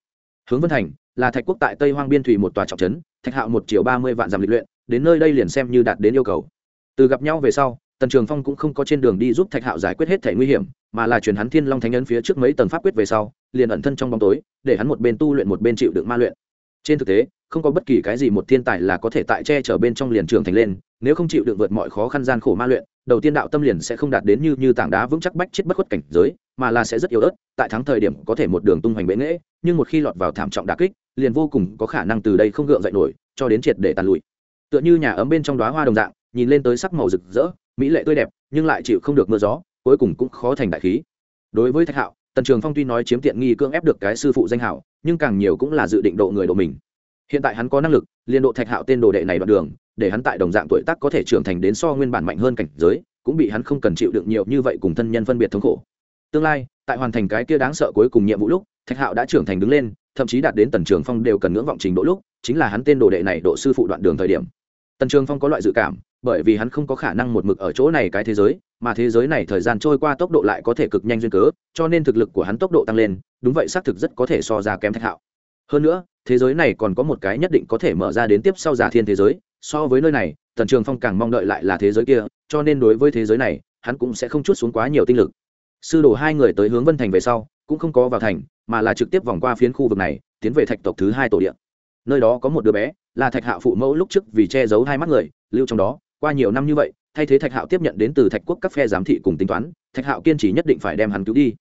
[SPEAKER 1] hướng vân thành, là thạch quốc tại tây hoang biên thủy một tòa trọng trấn, thạch hạo một triệu ba mươi vạn dặm lịch luyện, đến nơi đây liền xem như đạt đến yêu cầu. Từ gặp nhau về sau, tần trường phong cũng không có trên đường đi giúp thạch hạo giải quyết hết thể nguy hiểm, mà là chuyển hắn thiên long thánh ấn phía trước mấy tầng pháp quyết về sau, liền ẩn thân trong bóng tối, để hắn một bên tu luyện một bên chịu đựng ma luyện. Trên thực tế, không có bất kỳ cái gì một thiên tài là có thể tại che chở bên trong liền trường thành lên, nếu không chịu đựng vượt mọi khó khăn gian khổ ma luyện, đầu tiên đạo tâm liền sẽ không đạt đến như như tảng đá vững chắc bách chết bất khuất cảnh giới mà là sẽ rất yếu ớt, tại thắng thời điểm có thể một đường tung hoành bệ nghễ, nhưng một khi lọt vào thảm trọng đà kích, liền vô cùng có khả năng từ đây không gượng dậy nổi, cho đến triệt để tàn lụi. Tựa như nhà ấm bên trong đóa hoa đồng dạng, nhìn lên tới sắc màu rực rỡ, mỹ lệ tươi đẹp, nhưng lại chịu không được mưa gió, cuối cùng cũng khó thành đại khí. Đối với thạch hạo, tần trường phong tuy nói chiếm tiện nghi cưỡng ép được cái sư phụ danh hảo, nhưng càng nhiều cũng là dự định độ người độ mình. Hiện tại hắn có năng lực liên độ thạch hạo tên đồ đệ này đoạn đường, để hắn tại đồng dạng tuổi tác có thể trưởng thành đến so nguyên bản mạnh hơn cảnh giới, cũng bị hắn không cần chịu đựng nhiều như vậy cùng thân nhân phân biệt thống khổ tương lai, tại hoàn thành cái kia đáng sợ cuối cùng nhiệm vụ lúc, thạch hạo đã trưởng thành đứng lên, thậm chí đạt đến tần trường phong đều cần ngưỡng vọng trình độ lúc, chính là hắn tên đồ đệ này độ sư phụ đoạn đường thời điểm. Tần trường phong có loại dự cảm, bởi vì hắn không có khả năng một mực ở chỗ này cái thế giới, mà thế giới này thời gian trôi qua tốc độ lại có thể cực nhanh duyên cớ, cho nên thực lực của hắn tốc độ tăng lên, đúng vậy xác thực rất có thể so ra kém thạch hạo. Hơn nữa, thế giới này còn có một cái nhất định có thể mở ra đến tiếp sau giả thiên thế giới, so với nơi này, tần trường phong càng mong đợi lại là thế giới kia, cho nên đối với thế giới này, hắn cũng sẽ không chút xuống quá nhiều tinh lực sư đồ hai người tới hướng vân thành về sau, cũng không có vào thành, mà là trực tiếp vòng qua phiến khu vực này, tiến về thạch tộc thứ hai tổ điện nơi đó có một đứa bé, là thạch hạo phụ mẫu lúc trước vì che giấu hai mắt người, lưu trong đó, qua nhiều năm như vậy, thay thế thạch hạo tiếp nhận đến từ thạch quốc các phe giám thị cùng tính toán, thạch hạo kiên trì nhất định phải đem hắn cứu đi.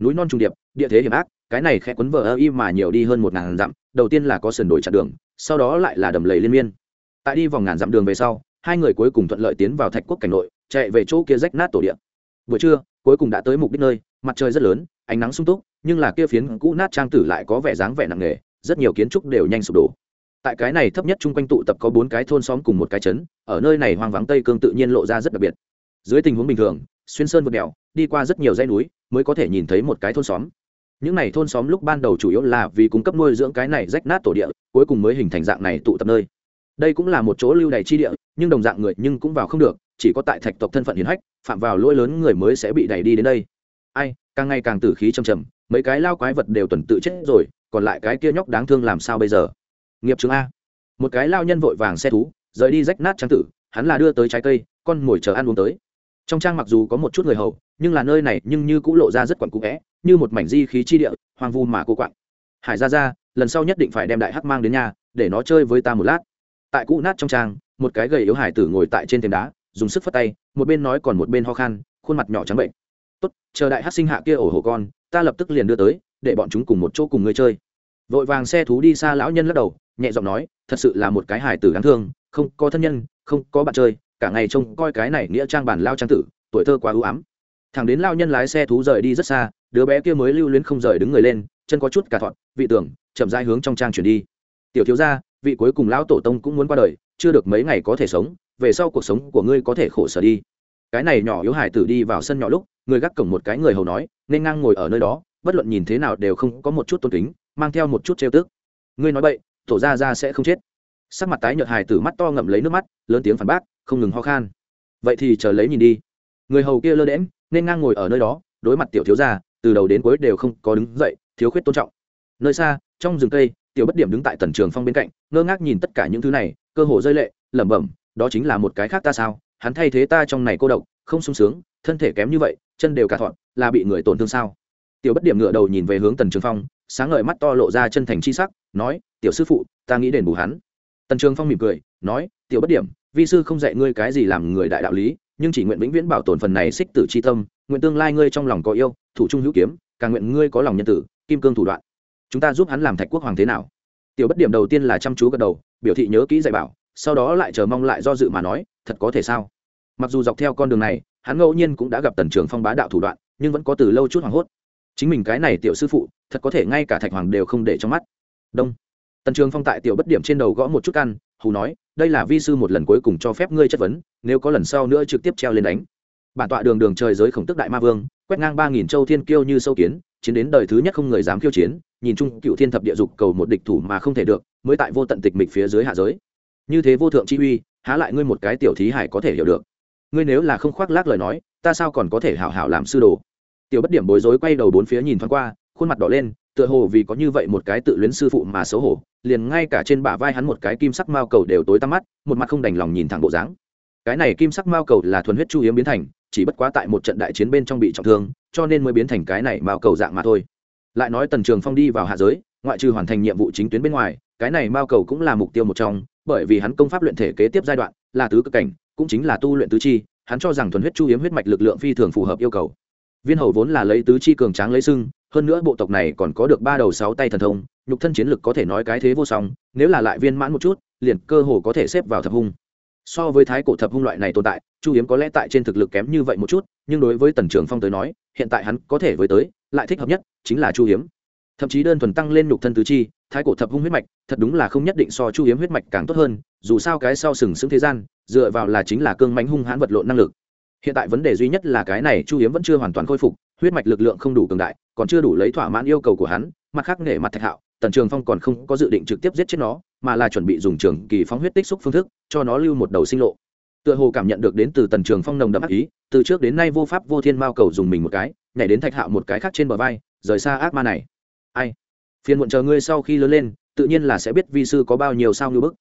[SPEAKER 1] Núi non trung điệp, địa thế hiểm ác, cái này khẽ quấn vờ ơ y mà nhiều đi hơn một ngàn dặm, đầu tiên là có sườn đổi chặn đường, sau đó lại là đầm lầy liên miên. Tại đi vòng ngàn dặm đường về sau, hai người cuối cùng thuận lợi tiến vào thạch quốc cảnh nội, chạy về chỗ kia rách nát tổ điện buổi trưa cuối cùng đã tới mục đích nơi, mặt trời rất lớn, ánh nắng sung túc, nhưng là kia phiến cũ nát trang tử lại có vẻ dáng vẻ nặng nề, rất nhiều kiến trúc đều nhanh sụp đổ. Tại cái này thấp nhất chung quanh tụ tập có bốn cái thôn xóm cùng một cái trấn, ở nơi này hoang vắng tây cương tự nhiên lộ ra rất đặc biệt. Dưới tình huống bình thường, xuyên sơn vượt đèo, đi qua rất nhiều dãy núi, mới có thể nhìn thấy một cái thôn xóm. Những này thôn xóm lúc ban đầu chủ yếu là vì cung cấp nuôi dưỡng cái này rách nát tổ địa, cuối cùng mới hình thành dạng này tụ tập nơi. Đây cũng là một chỗ lưu đày chi địa, nhưng đồng dạng người nhưng cũng vào không được chỉ có tại thạch tộc thân phận hiền hách, phạm vào lỗi lớn người mới sẽ bị đẩy đi đến đây. Ai, càng ngày càng tử khí trầm trầm, mấy cái lao quái vật đều tuần tự chết rồi, còn lại cái kia nhóc đáng thương làm sao bây giờ? Nghiệp chứng a. Một cái lao nhân vội vàng xe thú, rời đi rách nát trang tử, hắn là đưa tới trái cây, con mồi chờ ăn uống tới. Trong trang mặc dù có một chút người hầu, nhưng là nơi này nhưng như cũng lộ ra rất quặn cũ vẽ, như một mảnh di khí chi địa, hoang vu mà cô quặn hải ra ra, lần sau nhất định phải đem đại hắc mang đến nhà, để nó chơi với ta một lát. Tại cũ nát trong trang, một cái gầy yếu hải tử ngồi tại trên thềm đá dùng sức phất tay, một bên nói còn một bên ho khan, khuôn mặt nhỏ trắng bệnh. Tốt, chờ đại hắc sinh hạ kia ổ hộ con, ta lập tức liền đưa tới, để bọn chúng cùng một chỗ cùng ngươi chơi. Vội vàng xe thú đi xa lão nhân lắc đầu, nhẹ giọng nói, thật sự là một cái hải tử đáng thương, không có thân nhân, không có bạn chơi, cả ngày trông coi cái này nghĩa trang bản lao trang tử, tuổi thơ quá ưu ám. Thằng đến lao nhân lái xe thú rời đi rất xa, đứa bé kia mới lưu luyến không rời đứng người lên, chân có chút cả thọn vị tưởng, chậm dai hướng trong trang chuyển đi. Tiểu thiếu gia, vị cuối cùng lão tổ tông cũng muốn qua đời, chưa được mấy ngày có thể sống về sau cuộc sống của ngươi có thể khổ sở đi. Cái này nhỏ yếu hải tử đi vào sân nhỏ lúc, người gác cổng một cái người hầu nói, nên ngang ngồi ở nơi đó, bất luận nhìn thế nào đều không có một chút tôn kính, mang theo một chút trêu tức. Ngươi nói vậy tổ ra ra sẽ không chết. Sắc mặt tái nhợt hải tử mắt to ngậm lấy nước mắt, lớn tiếng phản bác, không ngừng ho khan. Vậy thì chờ lấy nhìn đi. Người hầu kia lơ đễm nên ngang ngồi ở nơi đó, đối mặt tiểu thiếu gia, từ đầu đến cuối đều không có đứng dậy, thiếu khuyết tôn trọng. Nơi xa, trong rừng cây, tiểu bất điểm đứng tại tần trường phong bên cạnh, ngơ ngác nhìn tất cả những thứ này, cơ hồ rơi lệ, lẩm bẩm đó chính là một cái khác ta sao? Hắn thay thế ta trong này cô độc, không sung sướng, thân thể kém như vậy, chân đều cả thọn, là bị người tổn thương sao? Tiểu bất điểm ngựa đầu nhìn về hướng tần trường phong, sáng ngời mắt to lộ ra chân thành chi sắc, nói, tiểu sư phụ, ta nghĩ đền bù hắn. Tần trường phong mỉm cười, nói, tiểu bất điểm, vi sư không dạy ngươi cái gì làm người đại đạo lý, nhưng chỉ nguyện vĩnh viễn bảo tồn phần này xích tử c h i tâm, nguyện tương lai ngươi trong lòng có yêu, thủ trung hữu kiếm, càng nguyện ngươi có lòng nhân tử, kim cương thủ đoạn. Chúng ta giúp hắn làm thạch quốc hoàng thế nào? Tiểu bất điểm đầu tiên là chăm chú gật đầu, biểu thị nhớ kỹ dạy bảo sau đó lại chờ mong lại do dự mà nói, thật có thể sao? Mặc dù dọc theo con đường này, hắn ngẫu nhiên cũng đã gặp tần trường phong bá đạo thủ đoạn, nhưng vẫn có từ lâu chút hoảng hốt. Chính mình cái này tiểu sư phụ, thật có thể ngay cả thạch hoàng đều không để trong mắt. Đông. Tần trường phong tại tiểu bất điểm trên đầu gõ một chút căn, hù nói, đây là vi sư một lần cuối cùng cho phép ngươi chất vấn, nếu có lần sau nữa trực tiếp treo lên đánh. Bản tọa đường đường trời giới khổng tức đại ma vương, quét ngang ba nghìn châu thiên kiêu như sâu kiến, chiến đến đời thứ nhất không người dám khiêu chiến, nhìn chung cựu thiên thập địa dục cầu một địch thủ mà không thể được, mới tại vô tận tịch mịch phía dưới hạ giới như thế vô thượng chi uy, há lại ngươi một cái tiểu thí hải có thể hiểu được. Ngươi nếu là không khoác lác lời nói, ta sao còn có thể hảo hảo làm sư đồ? Tiểu bất điểm bối rối quay đầu bốn phía nhìn thoáng qua, khuôn mặt đỏ lên, tựa hồ vì có như vậy một cái tự luyến sư phụ mà xấu hổ, liền ngay cả trên bả vai hắn một cái kim sắc mao cầu đều tối tăm mắt, một mặt không đành lòng nhìn thẳng bộ dáng. Cái này kim sắc mao cầu là thuần huyết chu hiếm biến thành, chỉ bất quá tại một trận đại chiến bên trong bị trọng thương, cho nên mới biến thành cái này mao cầu dạng mà thôi. Lại nói tần trường phong đi vào hạ giới, ngoại trừ hoàn thành nhiệm vụ chính tuyến bên ngoài, cái này mao cầu cũng là mục tiêu một trong bởi vì hắn công pháp luyện thể kế tiếp giai đoạn là tứ cực cảnh, cũng chính là tu luyện tứ chi, hắn cho rằng thuần huyết chu hiếm huyết mạch lực lượng phi thường phù hợp yêu cầu. Viên hầu vốn là lấy tứ chi cường tráng lấy sưng hơn nữa bộ tộc này còn có được ba đầu sáu tay thần thông, nhục thân chiến lực có thể nói cái thế vô song, nếu là lại viên mãn một chút, liền cơ hồ có thể xếp vào thập hung. So với thái cổ thập hung loại này tồn tại, chu hiếm có lẽ tại trên thực lực kém như vậy một chút, nhưng đối với tần trường phong tới nói, hiện tại hắn có thể với tới, lại thích hợp nhất chính là chu hiếm. Thậm chí đơn thuần tăng lên nhục thân tứ chi thái cổ thập hung huyết mạch, thật đúng là không nhất định so chu hiếm huyết mạch càng tốt hơn, dù sao cái sau sừng sững thế gian, dựa vào là chính là cương mánh hung hãn vật lộn năng lực. Hiện tại vấn đề duy nhất là cái này chu hiếm vẫn chưa hoàn toàn khôi phục, huyết mạch lực lượng không đủ cường đại, còn chưa đủ lấy thỏa mãn yêu cầu của hắn, mặt khác nghệ mặt thạch hạo, tần trường phong còn không có dự định trực tiếp giết chết nó, mà là chuẩn bị dùng trường kỳ phóng huyết tích xúc phương thức, cho nó lưu một đầu sinh lộ. Tựa hồ cảm nhận được đến từ tần trường phong nồng đậm ác ý, từ trước đến nay vô pháp vô thiên mao cầu dùng mình một cái, nhảy đến thạch hạo một cái khác trên bờ vai, rời xa ác ma này. Ai? Phiền muộn chờ ngươi sau khi lớn lên, tự nhiên là sẽ biết vi sư có bao nhiêu sao như bức.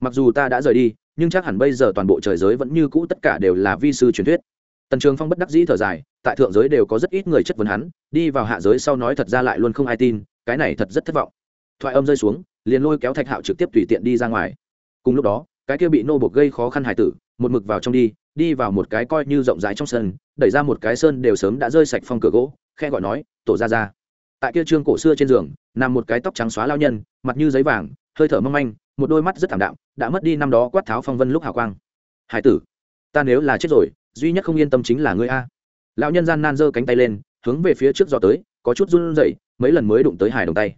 [SPEAKER 1] Mặc dù ta đã rời đi, nhưng chắc hẳn bây giờ toàn bộ trời giới vẫn như cũ tất cả đều là vi sư truyền thuyết. Tần trường phong bất đắc dĩ thở dài, tại thượng giới đều có rất ít người chất vấn hắn, đi vào hạ giới sau nói thật ra lại luôn không ai tin, cái này thật rất thất vọng. Thoại âm rơi xuống, liền lôi kéo thạch hạo trực tiếp tùy tiện đi ra ngoài. Cùng lúc đó, cái kia bị nô bộc gây khó khăn hải tử, một mực vào trong đi đi vào một cái coi như rộng rãi trong sân, đẩy ra một cái sơn đều sớm đã rơi sạch phong cửa gỗ khe gọi nói, tổ ra ra tại kia trương cổ xưa trên giường nằm một cái tóc trắng xóa lao nhân, mặt như giấy vàng, hơi thở mong manh, một đôi mắt rất thảm đạm, đã mất đi năm đó quát tháo phong vân lúc hào quang. Hải tử, ta nếu là chết rồi, duy nhất không yên tâm chính là ngươi a. Lão nhân gian nan giơ cánh tay lên, hướng về phía trước gió tới, có chút run rẩy, mấy lần mới đụng tới hải đồng tay.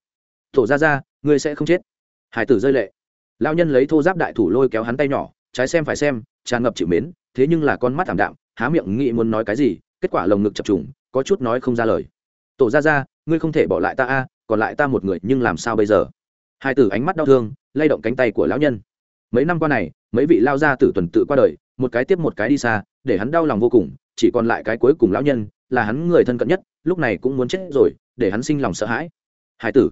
[SPEAKER 1] Tổ ra ra, ngươi sẽ không chết. Hải tử rơi lệ. Lão nhân lấy thô giáp đại thủ lôi kéo hắn tay nhỏ, trái xem phải xem, tràn ngập chịu mến, thế nhưng là con mắt thảm đạm, há miệng nghĩ muốn nói cái gì, kết quả lồng ngực chập trùng, có chút nói không ra lời. Tổ ra ra, ngươi không thể bỏ lại ta a còn lại ta một người, nhưng làm sao bây giờ? Hai tử ánh mắt đau thương, lay động cánh tay của lão nhân. Mấy năm qua này, mấy vị lao gia tử tuần tự qua đời, một cái tiếp một cái đi xa, để hắn đau lòng vô cùng, chỉ còn lại cái cuối cùng lão nhân, là hắn người thân cận nhất, lúc này cũng muốn chết rồi, để hắn sinh lòng sợ hãi. Hải tử.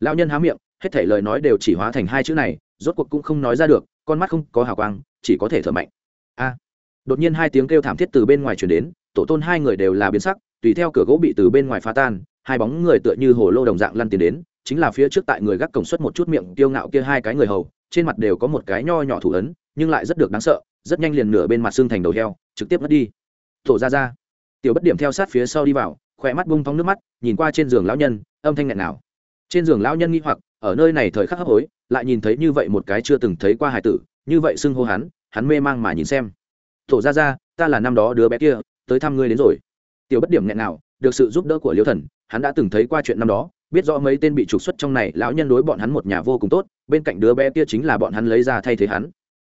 [SPEAKER 1] Lão nhân há miệng, hết thể lời nói đều chỉ hóa thành hai chữ này, rốt cuộc cũng không nói ra được, con mắt không có hào quang, chỉ có thể thở mạnh. A. Đột nhiên hai tiếng kêu thảm thiết từ bên ngoài chuyển đến, tổ tôn hai người đều là biến sắc, tùy theo cửa gỗ bị từ bên ngoài phá tan hai bóng người tựa như hồ lô đồng dạng lăn tiến đến, chính là phía trước tại người gác cổng xuất một chút miệng tiêu ngạo kia hai cái người hầu, trên mặt đều có một cái nho nhỏ thủ ấn, nhưng lại rất được đáng sợ, rất nhanh liền nửa bên mặt xương thành đầu heo, trực tiếp mất đi. Thổ ra ra. Tiểu bất điểm theo sát phía sau đi vào, khỏe mắt bung thong nước mắt, nhìn qua trên giường lão nhân, âm thanh nghẹn nào trên giường lão nhân nghi hoặc, ở nơi này thời khắc hấp hối, lại nhìn thấy như vậy một cái chưa từng thấy qua hải tử, như vậy xưng hô hắn hắn mê mang mà nhìn xem. Thổ ra ra, ta là năm đó đứa bé kia, tới thăm ngươi đến rồi. Tiểu bất điểm nghẹn nào được sự giúp đỡ của liễu thần hắn đã từng thấy qua chuyện năm đó, biết rõ mấy tên bị trục xuất trong này lão nhân đối bọn hắn một nhà vô cùng tốt, bên cạnh đứa bé kia chính là bọn hắn lấy ra thay thế hắn.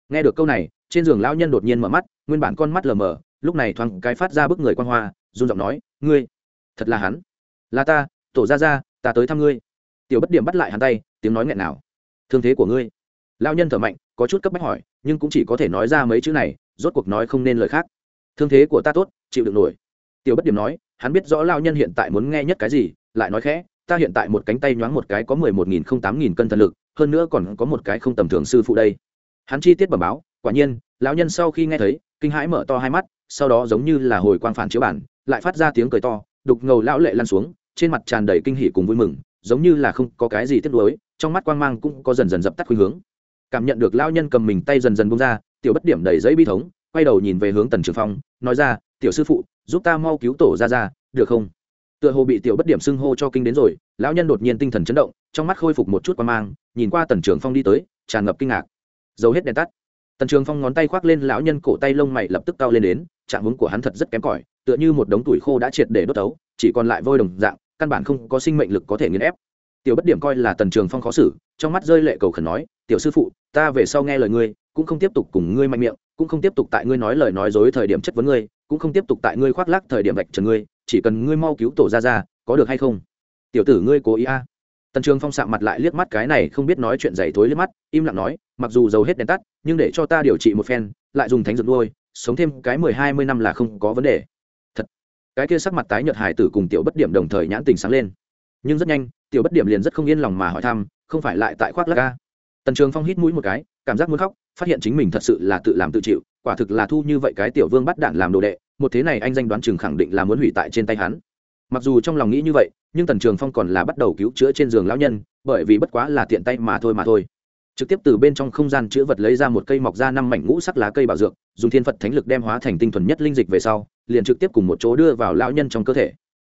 [SPEAKER 1] Nghe được câu này, trên giường lão nhân đột nhiên mở mắt, nguyên bản con mắt lờ mờ, lúc này thoáng cái phát ra bức người quan hoa, run giọng nói, ngươi, thật là hắn. Là ta, tổ ra ra ta tới thăm ngươi. Tiểu bất điểm bắt lại hắn tay, tiếng nói nghẹn nào. Thương thế của ngươi. Lão nhân thở mạnh, có chút cấp bách hỏi, nhưng cũng chỉ có thể nói ra mấy chữ này, rốt cuộc nói không nên lời khác. Thương thế của ta tốt, chịu được nổi. Tiểu bất điểm nói hắn biết rõ lao nhân hiện tại muốn nghe nhất cái gì, lại nói khẽ, ta hiện tại một cánh tay nhoáng một cái có mười một nghìn không tám nghìn cân thần lực, hơn nữa còn có một cái không tầm thường sư phụ đây. Hắn chi tiết bẩm báo, quả nhiên, lão nhân sau khi nghe thấy, kinh hãi mở to hai mắt, sau đó giống như là hồi quang phản chiếu bản, lại phát ra tiếng cười to, đục ngầu lão lệ lan xuống, trên mặt tràn đầy kinh hỉ cùng vui mừng, giống như là không có cái gì tiếc nuối, trong mắt quang mang cũng có dần dần dập tắt khuynh hướng. Cảm nhận được lão nhân cầm mình tay dần dần bung ra, tiểu bất điểm đầy giấy bi thống quay đầu nhìn về hướng tần trường phong, nói ra, tiểu sư phụ, giúp ta mau cứu tổ ra ra được không? Tựa hồ bị tiểu bất điểm xưng hô cho kinh đến rồi, lão nhân đột nhiên tinh thần chấn động, trong mắt khôi phục một chút qua mang, nhìn qua tần trường phong đi tới, tràn ngập kinh ngạc. Giấu hết đèn tắt. Tần trường phong ngón tay khoác lên lão nhân cổ tay lông mày lập tức cao lên đến, trạng hướng của hắn thật rất kém cỏi, tựa như một đống tuổi khô đã triệt để đốt tấu chỉ còn lại vôi đồng dạng, căn bản không có sinh mệnh lực có thể nghiền ép. Tiểu bất điểm coi là tần trường phong khó xử, trong mắt rơi lệ cầu khẩn nói, tiểu sư phụ, ta về sau nghe lời ngươi, cũng không tiếp tục cùng ngươi mạnh miệng cũng không tiếp tục tại ngươi nói lời nói dối thời điểm chất vấn ngươi, cũng không tiếp tục tại ngươi khoác lác thời điểm vạch trần ngươi, chỉ cần ngươi mau cứu tổ ra ra có được hay không? Tiểu tử ngươi cố ý a. À. tần trường phong sạm mặt lại liếc mắt cái này không biết nói chuyện dày thối liếc mắt, im lặng nói, mặc dù dầu hết đèn tắt, nhưng để cho ta điều trị một phen, lại dùng thánh dược nuôi, sống thêm cái mười hai mươi năm là không có vấn đề. Thật. Cái kia sắc mặt tái nhợt hải tử cùng tiểu bất điểm đồng thời nhãn tình sáng lên. Nhưng rất nhanh, tiểu bất điểm liền rất không yên lòng mà hỏi thăm, không phải lại tại khoác lác ca tần trường phong hít mũi một cái, cảm giác muốn khóc, phát hiện chính mình thật sự là tự làm tự chịu, quả thực là thu như vậy cái tiểu vương bắt đạn làm đồ đệ, một thế này anh danh đoán chừng khẳng định là muốn hủy tại trên tay hắn. Mặc dù trong lòng nghĩ như vậy, nhưng tần trường phong còn là bắt đầu cứu chữa trên giường lão nhân, bởi vì bất quá là tiện tay mà thôi mà thôi. Trực tiếp từ bên trong không gian chữa vật lấy ra một cây mọc ra năm mảnh ngũ sắc lá cây bảo dược, dùng thiên phật thánh lực đem hóa thành tinh thuần nhất linh dịch về sau, liền trực tiếp cùng một chỗ đưa vào lão nhân trong cơ thể.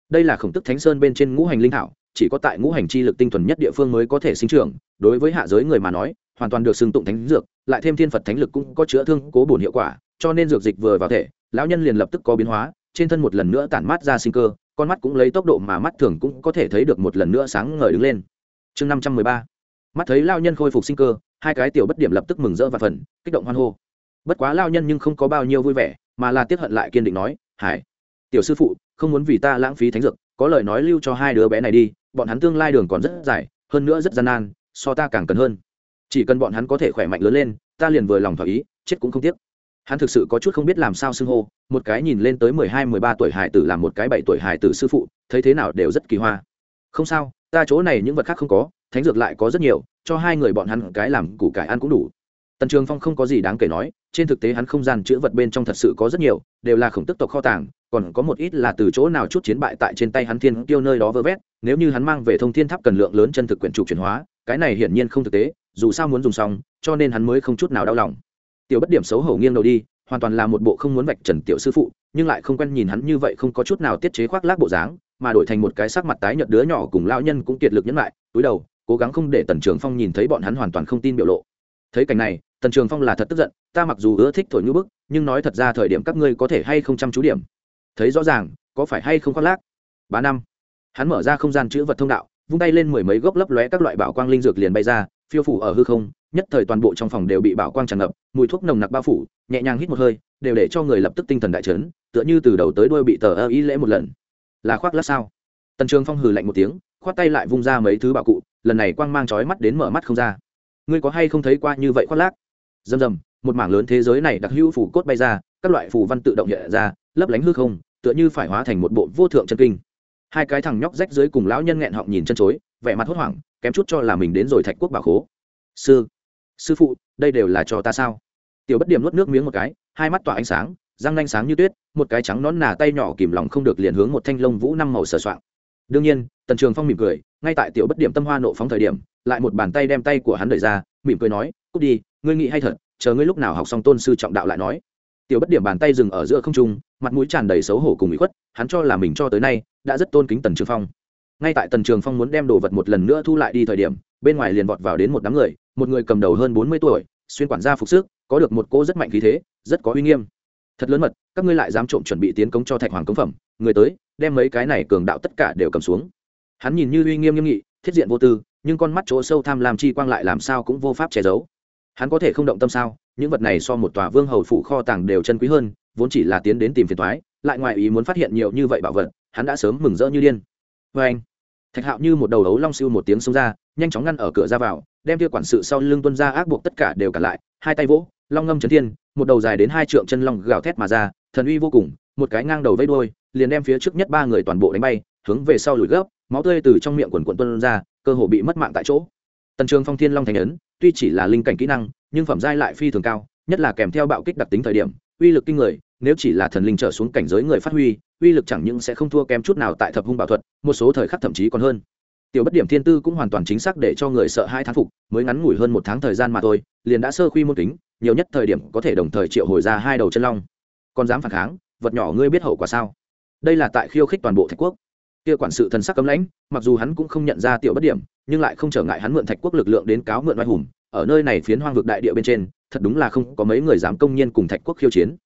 [SPEAKER 1] Đây là khổng tức thánh sơn bên trên ngũ hành linh thảo chỉ có tại ngũ hành chi lực tinh thuần nhất địa phương mới có thể sinh trưởng, đối với hạ giới người mà nói, hoàn toàn được xưng tụng thánh dược, lại thêm thiên phật thánh lực cũng có chữa thương, cố bổn hiệu quả, cho nên dược dịch vừa vào thể, lão nhân liền lập tức có biến hóa, trên thân một lần nữa tản mát ra sinh cơ, con mắt cũng lấy tốc độ mà mắt thường cũng có thể thấy được một lần nữa sáng ngời đứng lên. Chương năm trăm mười ba. Mắt thấy lao nhân khôi phục sinh cơ, hai cái tiểu bất điểm lập tức mừng rỡ và phần kích động hoan hô. Bất quá lao nhân nhưng không có bao nhiêu vui vẻ, mà là tiếp hận lại kiên định nói, hải, tiểu sư phụ, không muốn vì ta lãng phí thánh dược, có lời nói lưu cho hai đứa bé này đi bọn hắn tương lai đường còn rất dài, hơn nữa rất gian nan, so ta càng cần hơn. Chỉ cần bọn hắn có thể khỏe mạnh lớn lên, ta liền vừa lòng thỏa ý, chết cũng không tiếc. Hắn thực sự có chút không biết làm sao xưng hô, một cái nhìn lên tới mười hai, mười ba tuổi hải tử làm một cái bảy tuổi hải tử sư phụ, thấy thế nào đều rất kỳ hoa. Không sao, ta chỗ này những vật khác không có, thánh dược lại có rất nhiều, cho hai người bọn hắn cái làm củ cải ăn cũng đủ tần trường phong không có gì đáng kể nói, trên thực tế hắn không gian chữ vật bên trong thật sự có rất nhiều, đều là khổng tức tộc kho tàng, còn có một ít là từ chỗ nào chút chiến bại tại trên tay hắn thiên tiêu nơi đó vơ vét, nếu như hắn mang về thông thiên tháp cần lượng lớn chân thực quyển trục chuyển hóa, cái này hiển nhiên không thực tế, dù sao muốn dùng xong, cho nên hắn mới không chút nào đau lòng. Tiểu bất điểm xấu hổ nghiêng đầu đi, hoàn toàn là một bộ không muốn vạch trần tiểu sư phụ, nhưng lại không quen nhìn hắn như vậy không có chút nào tiết chế khoác lác bộ dáng, mà đổi thành một cái sắc mặt tái nhợt đứa nhỏ cùng lão nhân cũng kiệt lực nhẫn lại, túi đầu, cố gắng không để tần trường phong nhìn thấy bọn hắn hoàn toàn không tin biểu lộ thấy cảnh này, tần trường phong là thật tức giận, ta mặc dù ưa thích thổi ngữ bức, nhưng nói thật ra thời điểm các ngươi có thể hay không chăm chú điểm. Thấy rõ ràng, có phải hay không khoác lác? Ba năm. Hắn mở ra không gian chữ vật thông đạo, vung tay lên mười mấy gốc lấp lóe các loại bảo quang linh dược liền bay ra, phiêu phủ ở hư không, nhất thời toàn bộ trong phòng đều bị bảo quang tràn ngập, mùi thuốc nồng nặc bao phủ, nhẹ nhàng hít một hơi, đều để cho người lập tức tinh thần đại chấn, tựa như từ đầu tới đuôi bị tờ ơ ý lễ một lần. Là khoác lát sao? Tần trường phong hừ lạnh một tiếng, khoát tay lại vung ra mấy thứ bảo cụ, lần này quang mang trói mắt đến mở mắt không ra ngươi có hay không thấy qua như vậy khoác lác? Dầm dầm một mảng lớn thế giới này đặc hữu phủ cốt bay ra, các loại phù văn tự động hiện ra, lấp lánh hư không, tựa như phải hóa thành một bộ vô thượng chân kinh. Hai cái thằng nhóc rách dưới cùng lão nhân nghẹn họng nhìn chân chối, vẻ mặt hốt hoảng, kém chút cho là mình đến rồi thạch quốc bà khố. Sư sư phụ, đây đều là cho ta sao? Tiểu bất điểm nuốt nước miếng một cái, hai mắt tỏa ánh sáng, răng nanh sáng như tuyết, một cái trắng nón nà tay nhỏ kìm lòng không được liền hướng một thanh lông vũ năm màu sờ soạng đương nhiên, tần trường phong mỉm cười, ngay tại tiểu bất điểm tâm hoa nộ phóng thời điểm, lại một bàn tay đem tay của hắn đẩy ra, mỉm cười nói, cút đi, ngươi nghĩ hay thật, chờ ngươi lúc nào học xong tôn sư trọng đạo lại nói. Tiểu bất điểm bàn tay dừng ở giữa không trung, mặt mũi tràn đầy xấu hổ cùng bị khuất, hắn cho là mình cho tới nay đã rất tôn kính tần trường phong. Ngay tại tần trường phong muốn đem đồ vật một lần nữa thu lại đi thời điểm, bên ngoài liền vọt vào đến một đám người, một người cầm đầu hơn bốn mươi tuổi, xuyên quản gia phục sức, có được một cô rất mạnh khí thế, rất có uy nghiêm. Thật lớn mật, các ngươi lại dám trộm chuẩn bị tiến cống cho thạch hoàng cống phẩm, người tới đem mấy cái này cường đạo tất cả đều cầm xuống. Hắn nhìn như uy nghiêm nghiêm nghị, thiết diện vô tư, nhưng con mắt chỗ sâu tham lam chi quang lại làm sao cũng vô pháp che giấu. Hắn có thể không động tâm sao? Những vật này so một tòa vương hầu phủ kho tàng đều chân quý hơn, vốn chỉ là tiến đến tìm phiền thoái lại ngoài ý muốn phát hiện nhiều như vậy bảo vật, hắn đã sớm mừng rỡ như điên. Vê anh, thạch hạo như một đầu ấu long siêu một tiếng xông ra, nhanh chóng ngăn ở cửa ra vào, đem kia quản sự sau lưng tuân ra ác buộc tất cả đều cả lại, hai tay vỗ, long ngâm trấn thiên, một đầu dài đến hai trượng chân long gào thét mà ra, thần uy vô cùng một cái ngang đầu vây đuôi, liền đem phía trước nhất ba người toàn bộ đánh bay hướng về sau lùi gấp máu tươi từ trong miệng quần quần tuân ra cơ hồ bị mất mạng tại chỗ. Tần trường phong thiên long thành ấn tuy chỉ là linh cảnh kỹ năng nhưng phẩm giai lại phi thường cao nhất là kèm theo bạo kích đặc tính thời điểm uy lực kinh người nếu chỉ là thần linh trở xuống cảnh giới người phát huy uy lực chẳng những sẽ không thua kém chút nào tại thập hung bảo thuật một số thời khắc thậm chí còn hơn. Tiểu bất điểm thiên tư cũng hoàn toàn chính xác để cho người sợ hai thán phục mới ngắn ngủi hơn một tháng thời gian mà thôi liền đã sơ khuy môn tính, nhiều nhất thời điểm có thể đồng thời triệu hồi ra hai đầu chân long. Còn dám phản kháng vật nhỏ ngươi biết hậu quả sao? Đây là tại khiêu khích toàn bộ thạch quốc. Kia quản sự thần sắc cấm lãnh, mặc dù hắn cũng không nhận ra tiểu bất điểm, nhưng lại không trở ngại hắn mượn thạch quốc lực lượng đến cáo mượn oai hùng. Ở nơi này phiến hoang vực đại địa bên trên, thật đúng là không có mấy người dám công nhiên cùng thạch quốc khiêu chiến.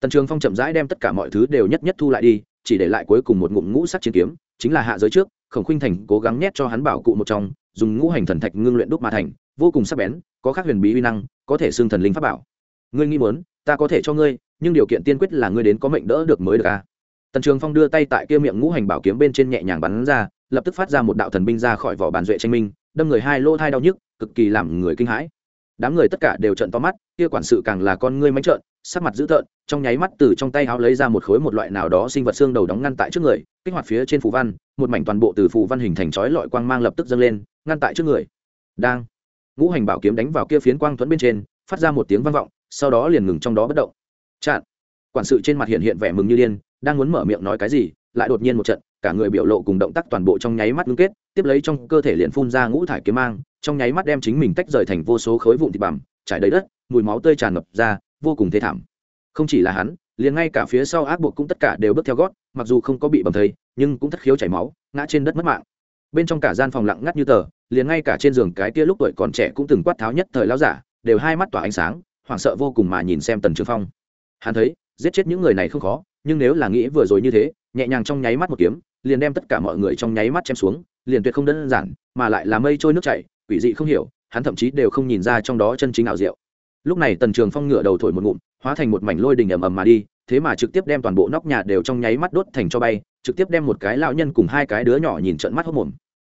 [SPEAKER 1] Tần trường phong chậm rãi đem tất cả mọi thứ đều nhất nhất thu lại đi, chỉ để lại cuối cùng một ngụm ngũ sắc chiến kiếm, chính là hạ giới trước, khổng khuynh thành cố gắng nhét cho hắn bảo cụ một trong, dùng ngũ hành thần thạch ngưng luyện đúc mà thành, vô cùng sắc bén, có khác huyền bí uy năng, có thể xưng thần linh pháp bảo. Ngươi nghĩ muốn, ta có thể cho ngươi nhưng điều kiện tiên quyết là ngươi đến có mệnh đỡ được mới được a tần trường phong đưa tay tại kia miệng ngũ hành bảo kiếm bên trên nhẹ nhàng bắn ra, lập tức phát ra một đạo thần binh ra khỏi vỏ bàn duệ tranh minh, đâm người hai lỗ thai đau nhức, cực kỳ làm người kinh hãi. Đám người tất cả đều trận to mắt, kia quản sự càng là con ngươi mánh trợn, sắc mặt dữ tợn, trong nháy mắt từ trong tay áo lấy ra một khối một loại nào đó sinh vật xương đầu đóng ngăn tại trước người, kích hoạt phía trên phù văn, một mảnh toàn bộ từ phù văn hình thành chói lọi quang mang lập tức dâng lên, ngăn tại trước người. Đang, ngũ hành bảo kiếm đánh vào kia phiến quang thuẫn bên trên, phát ra một tiếng vang vọng, sau đó liền ngừng trong đó bất động chặn. Quản sự trên mặt hiện hiện vẻ mừng như điên, đang muốn mở miệng nói cái gì, lại đột nhiên một trận, cả người biểu lộ cùng động tác toàn bộ trong nháy mắt ngưng kết, tiếp lấy trong cơ thể liền phun ra ngũ thải kiếm mang, trong nháy mắt đem chính mình tách rời thành vô số khối vụn thịt bằm, trải đầy đất, mùi máu tươi tràn ngập ra, vô cùng thê thảm. Không chỉ là hắn, liền ngay cả phía sau ác buộc cũng tất cả đều bước theo gót, mặc dù không có bị bầm thây, nhưng cũng thất khiếu chảy máu, ngã trên đất mất mạng. Bên trong cả gian phòng lặng ngắt như tờ, liền ngay cả trên giường cái tia lúc tuổi còn trẻ cũng từng quát tháo nhất thời lao giả, đều hai mắt tỏa ánh sáng, hoảng sợ vô cùng mà nhìn xem tần trường phong hắn thấy, giết chết những người này không khó, nhưng nếu là nghĩ vừa rồi như thế, nhẹ nhàng trong nháy mắt một kiếm, liền đem tất cả mọi người trong nháy mắt chém xuống, liền tuyệt không đơn giản, mà lại là mây trôi nước chảy, quỷ dị không hiểu, hắn thậm chí đều không nhìn ra trong đó chân chính ảo diệu. Lúc này tần trường phong ngửa đầu thổi một ngụm, hóa thành một mảnh lôi đình ầm ầm mà đi, thế mà trực tiếp đem toàn bộ nóc nhà đều trong nháy mắt đốt thành cho bay, trực tiếp đem một cái lao nhân cùng hai cái đứa nhỏ nhìn trận mắt hốc mồm.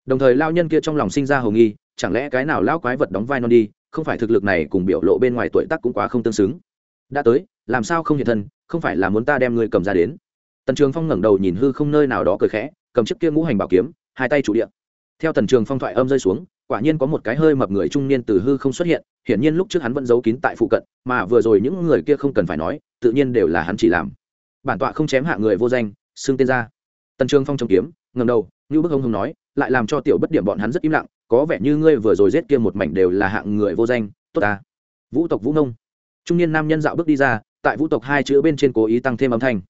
[SPEAKER 1] Đồng thời lao nhân kia trong lòng sinh ra hầu nghi, chẳng lẽ cái nào lao quái vật đóng vai non đi, không phải thực lực này cùng biểu lộ bên ngoài tuổi tác cũng quá không tương xứng. Đã tới làm sao không hiện thân, không phải là muốn ta đem ngươi cầm ra đến. Tần trường phong ngẩng đầu nhìn hư không nơi nào đó cười khẽ, cầm chiếc kia ngũ hành bảo kiếm, hai tay chủ điện theo tần trường phong thoại âm rơi xuống, quả nhiên có một cái hơi mập người trung niên từ hư không xuất hiện, hiển nhiên lúc trước hắn vẫn giấu kín tại phụ cận, mà vừa rồi những người kia không cần phải nói, tự nhiên đều là hắn chỉ làm. Bản tọa không chém hạ người vô danh, xưng tên ra. Tần trường phong trông kiếm ngầm đầu, như bức ông hùng nói, lại làm cho tiểu bất điểm bọn hắn rất im lặng, có vẻ như ngươi vừa rồi giết kia một mảnh đều là hạng người vô danh, tốt ta. Vũ tộc vũ nông. Trung niên nam nhân dạo bước đi ra tại vũ tộc hai chữ bên trên cố ý tăng thêm âm thanh.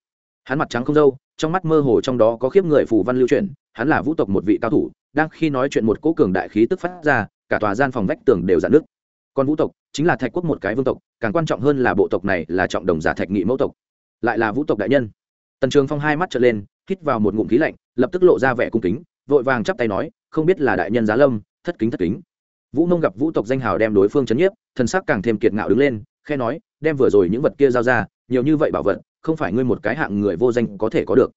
[SPEAKER 1] Hắn mặt trắng không dâu trong mắt mơ hồ trong đó có khiếp người phù văn lưu truyền hắn là vũ tộc một vị cao thủ, đang khi nói chuyện một cỗ cường đại khí tức phát ra, cả tòa gian phòng vách tường đều dạn nước còn vũ tộc, chính là thạch quốc một cái vương tộc, càng quan trọng hơn là bộ tộc này là trọng đồng giả thạch nghị mẫu tộc, lại là vũ tộc đại nhân. Tần trường phong hai mắt trở lên, hít vào một ngụm khí lạnh, lập tức lộ ra vẻ cung kính, vội vàng chắp tay nói, không biết là đại nhân giá lâm, thất kính thất kính. Vũ nông gặp vũ tộc danh hào đem đối phương chấn nhiếp, thần sắc càng thêm kiệt ngạo đứng lên khe nói, đem vừa rồi những vật kia giao ra, nhiều như vậy bảo vật, không phải ngươi một cái hạng người vô danh có thể có được.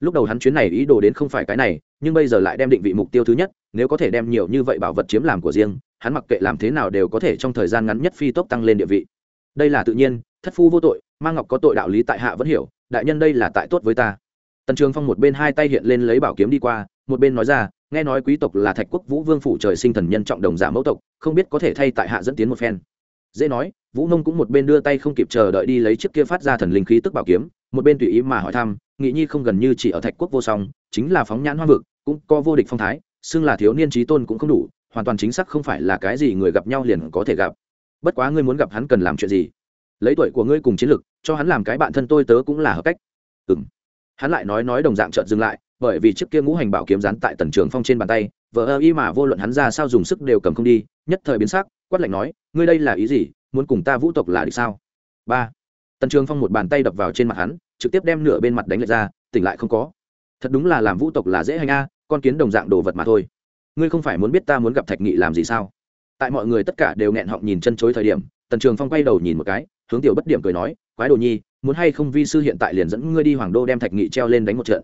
[SPEAKER 1] Lúc đầu hắn chuyến này ý đồ đến không phải cái này, nhưng bây giờ lại đem định vị mục tiêu thứ nhất, nếu có thể đem nhiều như vậy bảo vật chiếm làm của riêng, hắn mặc kệ làm thế nào đều có thể trong thời gian ngắn nhất phi tốc tăng lên địa vị. Đây là tự nhiên, thất phu vô tội mang ngọc có tội đạo lý tại hạ vẫn hiểu, đại nhân đây là tại tốt với ta. Tần trường phong một bên hai tay hiện lên lấy bảo kiếm đi qua, một bên nói ra, nghe nói quý tộc là thạch quốc vũ vương phủ trời sinh thần nhân trọng đồng giả mẫu tộc, không biết có thể thay tại hạ dẫn tiến một phen dễ nói, vũ nông cũng một bên đưa tay không kịp chờ đợi đi lấy chiếc kia phát ra thần linh khí tức bảo kiếm, một bên tùy ý mà hỏi thăm, nghị nhi không gần như chỉ ở thạch quốc vô song, chính là phóng nhãn hoa vực, cũng có vô địch phong thái, xưng là thiếu niên trí tôn cũng không đủ, hoàn toàn chính xác không phải là cái gì người gặp nhau liền có thể gặp. Bất quá ngươi muốn gặp hắn cần làm chuyện gì? Lấy tuổi của ngươi cùng chiến lực, cho hắn làm cái bạn thân tôi tớ cũng là hợp cách. Ừ m hắn lại nói nói đồng dạng trợn dừng lại, bởi vì chiếc kia ngũ hành bảo kiếm rán tại tần trường phong trên bàn tay vợ ơ y mà vô luận hắn ra sao dùng sức đều cầm không đi, nhất thời biến sắc quát lạnh nói, ngươi đây là ý gì? Muốn cùng ta vũ tộc là địch sao? Ba. Tần trường phong một bàn tay đập vào trên mặt hắn, trực tiếp đem nửa bên mặt đánh lệch ra, tỉnh lại không có. Thật đúng là làm vũ tộc là dễ hành a, con kiến đồng dạng đồ vật mà thôi. Ngươi không phải muốn biết ta muốn gặp thạch nghị làm gì sao? Tại mọi người tất cả đều nghẹn họng nhìn chân chối thời điểm, tần trường phong quay đầu nhìn một cái, hướng tiểu bất điểm cười nói, quái đồ nhi, muốn hay không vi sư hiện tại liền dẫn ngươi đi hoàng đô đem thạch nghị treo lên đánh một trận.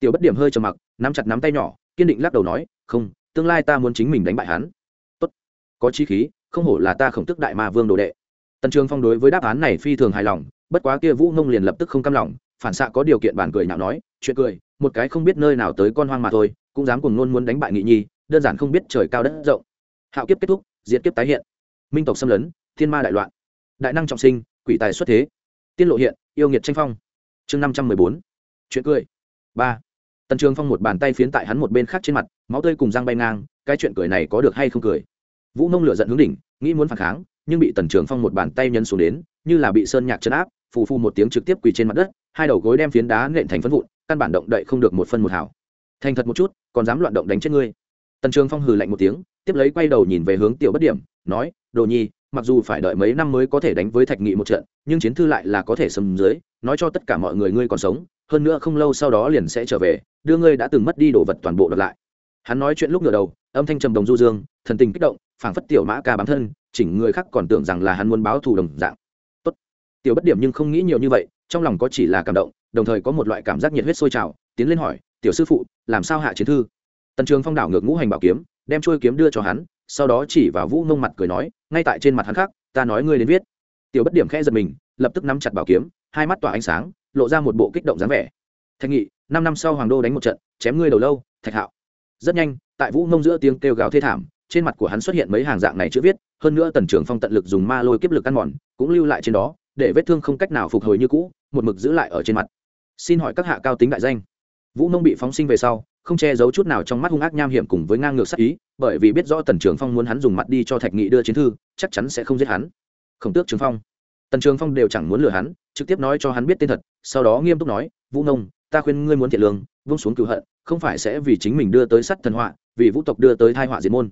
[SPEAKER 1] Tiểu bất điểm hơi trầm mặc, nắm chặt nắm tay nhỏ, kiên định lắc đầu nói, không, tương lai ta muốn chính mình đánh bại hắn. Tốt, có chi khí không hổ là ta khổng tức đại ma vương đồ đệ. Tần trường phong đối với đáp án này phi thường hài lòng, bất quá kia vũ nông liền lập tức không cam lòng, phản xạ có điều kiện bản cười nào nói, chuyện cười, một cái không biết nơi nào tới con hoang mà thôi, cũng dám cùng nôn muốn đánh bại nghị nhi, đơn giản không biết trời cao đất rộng. Hạo kiếp kết thúc diễn kiếp tái hiện. Minh tộc xâm lấn, thiên ma đại loạn. Đại năng trọng sinh, quỷ tài xuất thế. Tiên lộ hiện, yêu nghiệt tranh phong. Chương năm trăm mười bốn. Chuyện cười. Ba. Tần trường phong một bàn tay phiến tại hắn một bên khác trên mặt, máu tươi cùng răng bay ngang, cái chuyện cười này có được hay không cười? Vũ nông lửa giận hướng đỉnh, nghĩ muốn phản kháng, nhưng bị tần trường phong một bàn tay nhân xuống đến, như là bị sơn nhạc chấn áp, phù phu một tiếng trực tiếp quỳ trên mặt đất, hai đầu gối đem phiến đá nện thành phân vụn, căn bản động đậy không được một phân một hảo thành thật một chút, còn dám loạn động đánh chết ngươi. Tần trường phong hừ lạnh một tiếng, tiếp lấy quay đầu nhìn về hướng tiểu bất điểm, nói, đồ nhi, mặc dù phải đợi mấy năm mới có thể đánh với thạch nghị một trận, nhưng chiến thư lại là có thể sầm dưới, nói cho tất cả mọi người ngươi còn sống, hơn nữa không lâu sau đó liền sẽ trở về, đưa ngươi đã từng mất đi đồ vật toàn bộ đợt lại. Hắn nói chuyện lúc ngửa đầu, âm thanh trầm đồng du dương, thần tình kích động phảng phất tiểu mã ca bám thân, chỉnh người khác còn tưởng rằng là hắn muốn báo thù đồng dạng. Tốt. Tiểu bất điểm nhưng không nghĩ nhiều như vậy, trong lòng có chỉ là cảm động, đồng thời có một loại cảm giác nhiệt huyết sôi trào, tiến lên hỏi, tiểu sư phụ, làm sao hạ chiến thư? Tần trường phong đảo ngược ngũ hành bảo kiếm, đem trôi kiếm đưa cho hắn, sau đó chỉ vào vũ ngông mặt cười nói, ngay tại trên mặt hắn khác, ta nói ngươi đến viết. Tiểu bất điểm khẽ giật mình, lập tức nắm chặt bảo kiếm, hai mắt tỏa ánh sáng, lộ ra một bộ kích động dáng vẻ. Thạch nghị, năm năm sau hoàng đô đánh một trận, chém ngươi đầu lâu, thạch hạo. Rất nhanh, tại vũ ngông giữa tiếng kêu gào thê thảm trên mặt của hắn xuất hiện mấy hàng dạng này chữ viết, hơn nữa tần trưởng phong tận lực dùng ma lôi kiếp lực ăn mòn, cũng lưu lại trên đó, để vết thương không cách nào phục hồi như cũ, một mực giữ lại ở trên mặt. Xin hỏi các hạ cao tính đại danh. Vũ nông bị phóng sinh về sau, không che giấu chút nào trong mắt hung ác nham hiểm cùng với ngang ngược sắc ý, bởi vì biết rõ tần trường phong muốn hắn dùng mặt đi cho thạch nghị đưa chiến thư, chắc chắn sẽ không giết hắn. Khổng tước trường phong. Tần trường phong đều chẳng muốn lừa hắn, trực tiếp nói cho hắn biết tên thật, sau đó nghiêm túc nói, vũ nông ta khuyên ngươi muốn thiện lương, vung xuống cựu hận, không phải sẽ vì chính mình đưa tới sắt thần họa, vì vũ tộc đưa tới thai họa diệt môn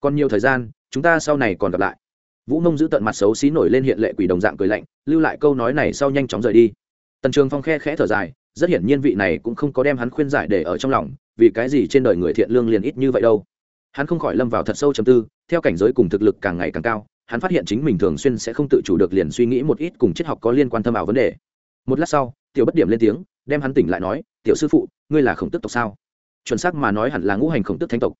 [SPEAKER 1] còn nhiều thời gian, chúng ta sau này còn gặp lại. Vũ mông giữ tận mặt xấu xí nổi lên hiện lệ quỷ đồng dạng cười lạnh, lưu lại câu nói này sau nhanh chóng rời đi. Tần trường phong khe khẽ thở dài, rất hiển nhiên vị này cũng không có đem hắn khuyên giải để ở trong lòng, vì cái gì trên đời người thiện lương liền ít như vậy đâu. Hắn không khỏi lâm vào thật sâu chầm tư, theo cảnh giới cùng thực lực càng ngày càng cao, hắn phát hiện chính mình thường xuyên sẽ không tự chủ được liền suy nghĩ một ít cùng triết học có liên quan thâm ảo vấn đề. Một lát sau, tiểu bất điểm lên tiếng, đem hắn tỉnh lại nói, tiểu sư phụ, ngươi là khổng tức tộc sao? Chuẩn xác mà nói hẳn là ngũ hành khổng tức thánh tộc.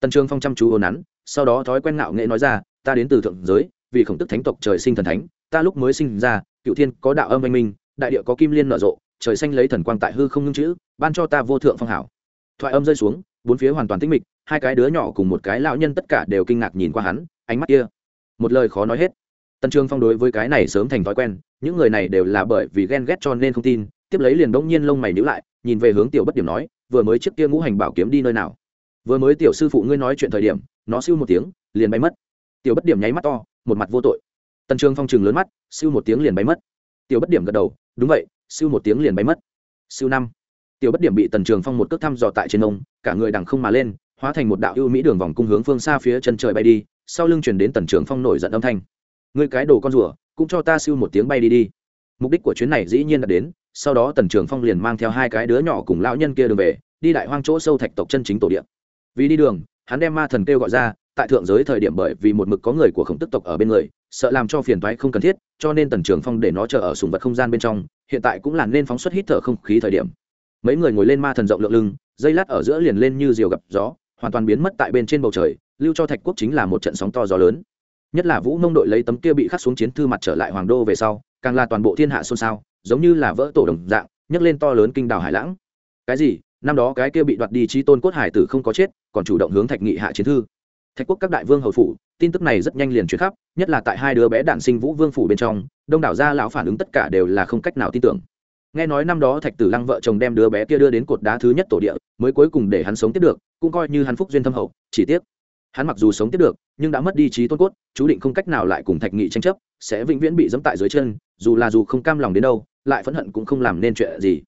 [SPEAKER 1] Tần trường phong chăm chú ồn nắn sau đó thói quen ngạo nghệ nói ra, ta đến từ thượng giới, vì khổng tức thánh tộc trời sinh thần thánh, ta lúc mới sinh ra, cựu thiên có đạo âm anh minh, đại địa có kim liên nở rộ, trời xanh lấy thần quang tại hư không ngưng chữ, ban cho ta vô thượng phong hảo. Thoại âm rơi xuống, bốn phía hoàn toàn tĩnh mịch, hai cái đứa nhỏ cùng một cái lão nhân tất cả đều kinh ngạc nhìn qua hắn, ánh mắt kia. Một lời khó nói hết. Tần trường phong đối với cái này sớm thành thói quen, những người này đều là bởi vì ghen ghét cho nên không tin, tiếp lấy liền bỗng nhiên lông mày nhíu lại, nhìn về hướng tiểu bất điểm nói, vừa mới trước kia ngũ hành bảo kiếm đi nơi nào? Vừa mới tiểu sư phụ ngươi nói chuyện thời điểm nó siêu một tiếng, liền bay mất. Tiểu bất điểm nháy mắt to, một mặt vô tội. Tần trường phong trừng lớn mắt, siêu một tiếng liền bay mất. Tiểu bất điểm gật đầu, đúng vậy, siêu một tiếng liền bay mất. Siêu năm. Tiểu bất điểm bị tần trường phong một cước thăm dò tại trên ông, cả người đằng không mà lên, hóa thành một đạo ưu mỹ đường vòng cung hướng phương xa phía chân trời bay đi, sau lưng chuyển đến tần trường phong nổi giận âm thanh. Ngươi cái đồ con rùa, cũng cho ta siêu một tiếng bay đi đi. Mục đích của chuyến này dĩ nhiên đã đến, sau đó tần trường phong liền mang theo hai cái đứa nhỏ cùng lão nhân kia đường về, đi đại hoang chỗ sâu thạch tộc chân chính tổ điện vì đi đường, hắn đem ma thần kêu gọi ra, tại thượng giới thời điểm bởi vì một mực có người của khổng tức tộc ở bên người, sợ làm cho phiền toái không cần thiết, cho nên tần trường phong để nó chờ ở sùng vật không gian bên trong, hiện tại cũng là nên phóng xuất hít thở không khí thời điểm. Mấy người ngồi lên ma thần rộng lượng lưng, dây lát ở giữa liền lên như diều gặp gió, hoàn toàn biến mất tại bên trên bầu trời, lưu cho thạch quốc chính là một trận sóng to gió lớn. Nhất là vũ nông đội lấy tấm kia bị khắc xuống chiến thư mặt trở lại hoàng đô về sau, càng là toàn bộ thiên hạ xôn xao, giống như là vỡ tổ đồng dạng, nhấc lên to lớn kinh đảo hải lãng. Cái gì? Năm đó cái kia bị đoạt đi trí tôn cốt hải tử không có chết, còn chủ động hướng thạch nghị hạ chiến thư. Thạch quốc các đại vương hầu phủ, tin tức này rất nhanh liền chuyển khắp, nhất là tại hai đứa bé đạn sinh vũ vương phủ bên trong, đông đảo gia lão phản ứng tất cả đều là không cách nào tin tưởng. Nghe nói năm đó thạch tử lăng vợ chồng đem đứa bé kia đưa đến cột đá thứ nhất tổ địa, mới cuối cùng để hắn sống tiếp được, cũng coi như hắn phúc duyên thâm hậu, chỉ tiếc, hắn mặc dù sống tiếp được, nhưng đã mất đi trí tôn cốt, chú định không cách nào lại cùng thạch nghị tranh chấp, sẽ vĩnh viễn bị dẫm tại dưới chân, dù là dù không cam lòng đến đâu, lại phẫn hận cũng không làm nên chuyện gì.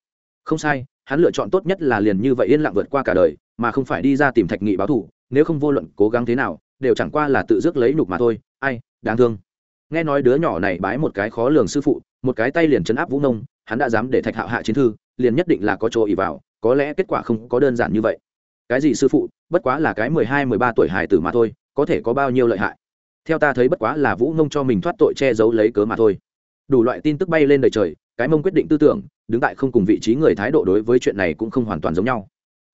[SPEAKER 1] Không sai hắn lựa chọn tốt nhất là liền như vậy yên lặng vượt qua cả đời, mà không phải đi ra tìm thạch nghị báo thù, nếu không vô luận cố gắng thế nào, đều chẳng qua là tự dứt lấy nhục mà thôi. Ai, đáng thương. Nghe nói đứa nhỏ này bái một cái khó lường sư phụ, một cái tay liền chấn áp vũ nông, hắn đã dám để thạch hạo hạ chiến thư, liền nhất định là có chỗ ỉ vào, có lẽ kết quả không có đơn giản như vậy. Cái gì sư phụ, bất quá là cái mười hai, mười ba tuổi hài tử mà thôi, có thể có bao nhiêu lợi hại? Theo ta thấy bất quá là vũ nông cho mình thoát tội che giấu lấy cớ mà thôi. Đủ loại tin tức bay lên đời trời, cái mông quyết định tư tưởng đứng tại không cùng vị trí người thái độ đối với chuyện này cũng không hoàn toàn giống nhau.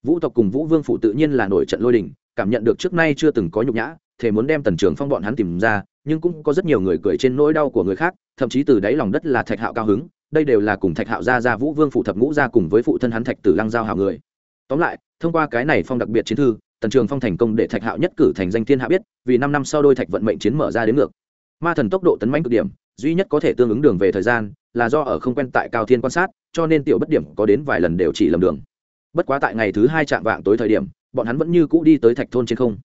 [SPEAKER 1] Vũ tộc cùng vũ vương phủ tự nhiên là nổi trận lôi đình, cảm nhận được trước nay chưa từng có nhục nhã thể muốn đem tần trường phong bọn hắn tìm ra, nhưng cũng có rất nhiều người cười trên nỗi đau của người khác, thậm chí từ đáy lòng đất là thạch hạo cao hứng, đây đều là cùng thạch hạo gia gia, vũ vương phụ thập ngũ gia cùng với phụ thân hắn thạch tử lăng giao hảo người. Tóm lại, thông qua cái này phong đặc biệt chiến thư, tần trường phong thành công để thạch hạo nhất cử thành danh thiên hạ biết, vì năm năm sau đôi thạch vận mệnh chiến mở ra đến ngược. Ma thần tốc độ tấn mãnh cực điểm duy nhất có thể tương ứng đường về thời gian là do ở không quen tại cao thiên quan sát, cho nên tiểu bất điểm có đến vài lần đều chỉ lầm đường. Bất quá tại ngày thứ hai chạm vạng tối thời điểm, bọn hắn vẫn như cũ đi tới thạch thôn trên không.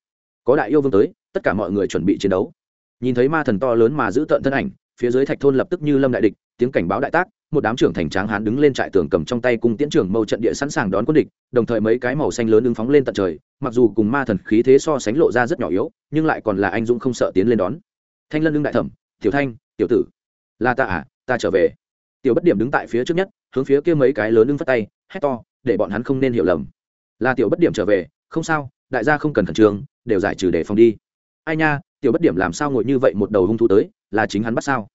[SPEAKER 1] Có đại yêu vương tới, tất cả mọi người chuẩn bị chiến đấu. Nhìn thấy ma thần to lớn mà giữ tợn thân ảnh, phía dưới thạch thôn lập tức như lâm đại địch, tiếng cảnh báo đại tác, một đám trưởng thành tráng hán đứng lên trại tường cầm trong tay cung tiễn trưởng mâu trận địa sẵn sàng đón quân địch, đồng thời mấy cái màu xanh lớn ứng phóng lên tận trời, mặc dù cùng ma thần khí thế so sánh lộ ra rất nhỏ yếu, nhưng lại còn là anh dũng không sợ tiến lên đón. Thanh lân đương đại thẩm, tiểu thanh tiểu tử. Là ta à ta trở về. Tiểu bất điểm đứng tại phía trước nhất, hướng phía kia mấy cái lớn ưng phát tay, hét to, để bọn hắn không nên hiểu lầm. Là tiểu bất điểm trở về, không sao, đại gia không cần khẩn trương, đều giải trừ để phòng đi. Ai nha, tiểu bất điểm làm sao ngồi như vậy một đầu hung thủ tới, là chính hắn bắt sao?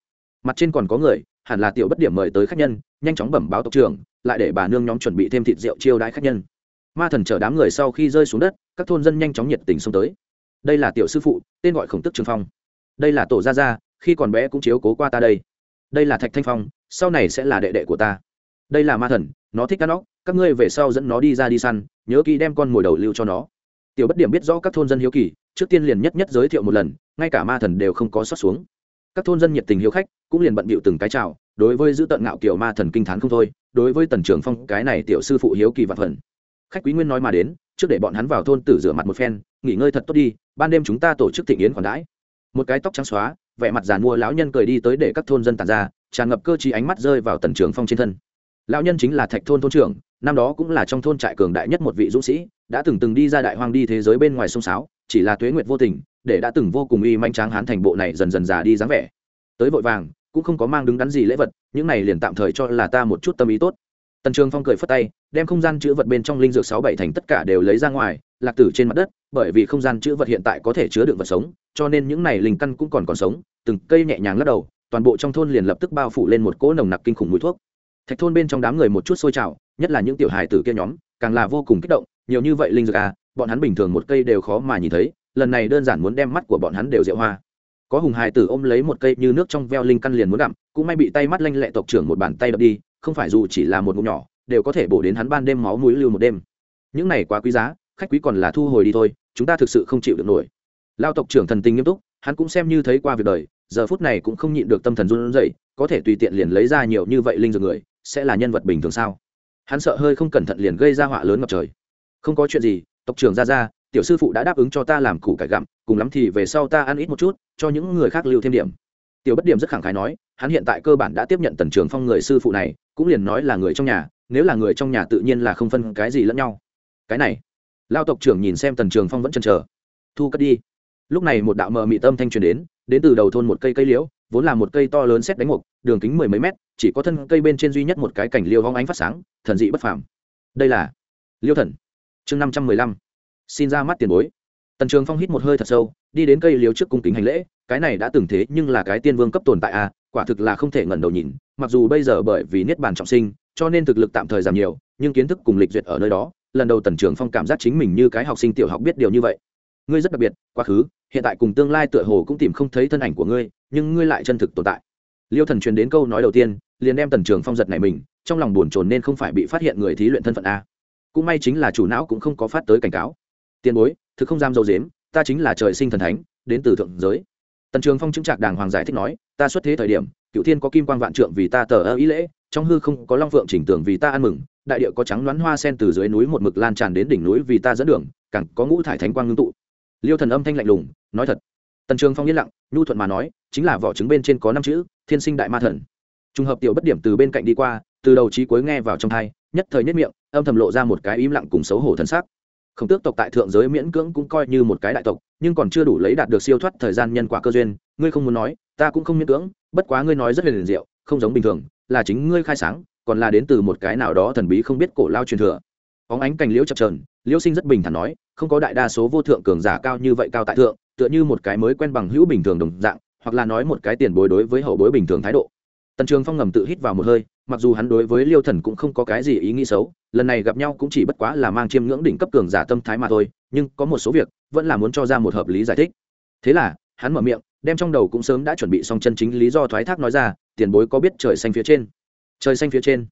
[SPEAKER 1] Mặt trên còn có người, hẳn là tiểu bất điểm mời tới khách nhân, nhanh chóng bẩm báo tộc trưởng, lại để bà nương nhóm chuẩn bị thêm thịt rượu chiêu đãi khách nhân. Ma thần chở đám người sau khi rơi xuống đất, các thôn dân nhanh chóng nhiệt tình xông tới. Đây là tiểu sư phụ, tên gọi khổng tức trường phong. Đây là tổ gia gia khi còn bé cũng chiếu cố qua ta đây. Đây là thạch thanh phong, sau này sẽ là đệ đệ của ta. Đây là ma thần, nó thích cắt nóc các ngươi về sau dẫn nó đi ra đi săn, nhớ kỹ đem con mồi đầu lưu cho nó. Tiểu bất điểm biết rõ các thôn dân hiếu kỳ, trước tiên liền nhất nhất giới thiệu một lần, ngay cả ma thần đều không có xót xuống. Các thôn dân nhiệt tình hiếu khách, cũng liền bận bịu từng cái chào, đối với giữ tận ngạo kiểu ma thần kinh t h á n không thôi, đối với tần trường phong, cái này tiểu sư phụ hiếu kỳ vạn phần. Khách quý nguyên nói mà đến, trước để bọn hắn vào thôn tử rửa mặt một phen, nghỉ ngơi thật tốt đi, ban đêm chúng ta tổ chức thị nghiến khoản đãi. Một cái tóc trắng xóa vẻ mặt giàn mua lão nhân cười đi tới để các thôn dân tàn ra, tràn ngập cơ chí ánh mắt rơi vào tần trường phong trên thân. Lão nhân chính là thạch thôn thôn trưởng, năm đó cũng là trong thôn trại cường đại nhất một vị dũng sĩ, đã từng từng đi ra đại hoang đi thế giới bên ngoài sông sáo, chỉ là tuế nguyệt vô tình, để đã từng vô cùng uy manh tráng hán thành bộ này dần dần già đi dáng vẻ. Tới vội vàng, cũng không có mang đứng đắn gì lễ vật, những này liền tạm thời cho là ta một chút tâm ý tốt. Tần trường phong cười phất tay, đem không gian chữ vật bên trong linh dược sáu bảy thành tất cả đều lấy ra ngoài, lạc tử trên mặt đất bởi vì không gian chữ vật hiện tại có thể chứa đựng vật sống, cho nên những này linh căn cũng còn còn sống, từng cây nhẹ nhàng lắc đầu, toàn bộ trong thôn liền lập tức bao phủ lên một cỗ nồng nặc kinh khủng mùi thuốc. Thạch thôn bên trong đám người một chút sôi trào, nhất là những tiểu hài tử kia nhóm, càng là vô cùng kích động, nhiều như vậy linh dược à bọn hắn bình thường một cây đều khó mà nhìn thấy, lần này đơn giản muốn đem mắt của bọn hắn đều diệu hoa. Có hùng hài tử ôm lấy một cây như nước trong veo linh căn liền muốn gặm cũng may bị tay mắt lanh lẹ tộc trưởng một bàn tay đập đi, không phải dù chỉ là một ngụm nhỏ, đều có thể bổ đến hắn ban đêm máu mũi lưu một đêm. Những này quá quý giá khách quý còn là thu hồi đi thôi, chúng ta thực sự không chịu được nổi. Lao tộc trưởng thần tình nghiêm túc, hắn cũng xem như thấy qua việc đời, giờ phút này cũng không nhịn được tâm thần run rẩy, có thể tùy tiện liền lấy ra nhiều như vậy linh dược người, sẽ là nhân vật bình thường sao? Hắn sợ hơi không cẩn thận liền gây ra họa lớn ngập trời. Không có chuyện gì, tộc trưởng ra ra, tiểu sư phụ đã đáp ứng cho ta làm củ cải gặm, cùng lắm thì về sau ta ăn ít một chút, cho những người khác lưu thêm điểm. Tiểu bất điểm rất khẳng khái nói, hắn hiện tại cơ bản đã tiếp nhận tần trường phong người sư phụ này, cũng liền nói là người trong nhà, nếu là người trong nhà tự nhiên là không phân cái gì lẫn nhau. Cái này lao tộc trưởng nhìn xem tần trường phong vẫn chần chờ. Thu cất đi. Lúc này một đạo mờ mị tâm thanh truyền đến đến từ đầu thôn một cây cây liễu, vốn là một cây to lớn xét đánh mục, đường kính mười mấy mét, chỉ có thân cây bên trên duy nhất một cái cảnh liêu hóng ánh phát sáng, thần dị bất phàm. Đây là liêu thần. Chương năm trăm mười lăm. Xin ra mắt tiền bối. Tần trường phong hít một hơi thật sâu, đi đến cây liêu trước cung kính hành lễ, cái này đã từng thế nhưng là cái tiên vương cấp tồn tại à quả thực là không thể ngẩn đầu nhìn, mặc dù bây giờ bởi vì niết bàn trọng sinh, cho nên thực lực tạm thời giảm nhiều, nhưng kiến thức cùng lịch duyệt ở nơi đó lần đầu tần trường phong cảm giác chính mình như cái học sinh tiểu học biết điều như vậy. Ngươi rất đặc biệt, quá khứ, hiện tại cùng tương lai tựa hồ cũng tìm không thấy thân ảnh của ngươi, nhưng ngươi lại chân thực tồn tại. Liêu thần truyền đến câu nói đầu tiên, liền đem tần trường phong giật này mình, trong lòng buồn chồn nên không phải bị phát hiện người thí luyện thân phận a. Cũng may chính là chủ não cũng không có phát tới cảnh cáo. Tiền bối, thực không dám dâu dếm, ta chính là trời sinh thần thánh, đến từ thượng giới. Tần trường phong chứng trạc đàng hoàng giải thích nói, ta xuất thế thời điểm, cựu thiên có kim quang vạn trượng vì ta tờ ơ ý lễ, trong hư không có long phượng chỉnh tường vì ta ăn mừng đại địa có trắng loán hoa sen từ dưới núi một mực lan tràn đến đỉnh núi vì ta dẫn đường, càng có ngũ thải thánh quang ngưng tụ. Liêu thần âm thanh lạnh lùng, nói thật. Tần trường phong yên lặng, nhu thuận mà nói, chính là vỏ trứng bên trên có năm chữ, thiên sinh đại ma thần. Trùng hợp tiểu bất điểm từ bên cạnh đi qua, từ đầu trí cuối nghe vào trong thai nhất thời nhất miệng, âm thầm lộ ra một cái im lặng cùng xấu hổ thần xác không tước tộc tại thượng giới miễn cưỡng cũng coi như một cái đại tộc, nhưng còn chưa đủ lấy đạt được siêu thoát thời gian nhân quả cơ duyên, ngươi không muốn nói, ta cũng không miễn cưỡng, bất quá ngươi nói rất liền diệu, không giống bình thường, là chính ngươi khai sáng còn là đến từ một cái nào đó thần bí không biết cổ lao truyền thừa. Óng ánh cành liễu chập trờn liễu sinh rất bình thản nói, không có đại đa số vô thượng cường giả cao như vậy cao tại thượng, tựa như một cái mới quen bằng hữu bình thường đồng dạng, hoặc là nói một cái tiền bối đối với hậu bối bình thường thái độ. Tần trường phong ngầm tự hít vào một hơi, mặc dù hắn đối với liêu thần cũng không có cái gì ý nghĩ xấu, lần này gặp nhau cũng chỉ bất quá là mang chiêm ngưỡng đỉnh cấp cường giả tâm thái mà thôi, nhưng có một số việc vẫn là muốn cho ra một hợp lý giải thích. Thế là, hắn mở miệng, đem trong đầu cũng sớm đã chuẩn bị xong chân chính lý do thoái thác nói ra, tiền bối có biết trời xanh phía trên trời xanh phía trên,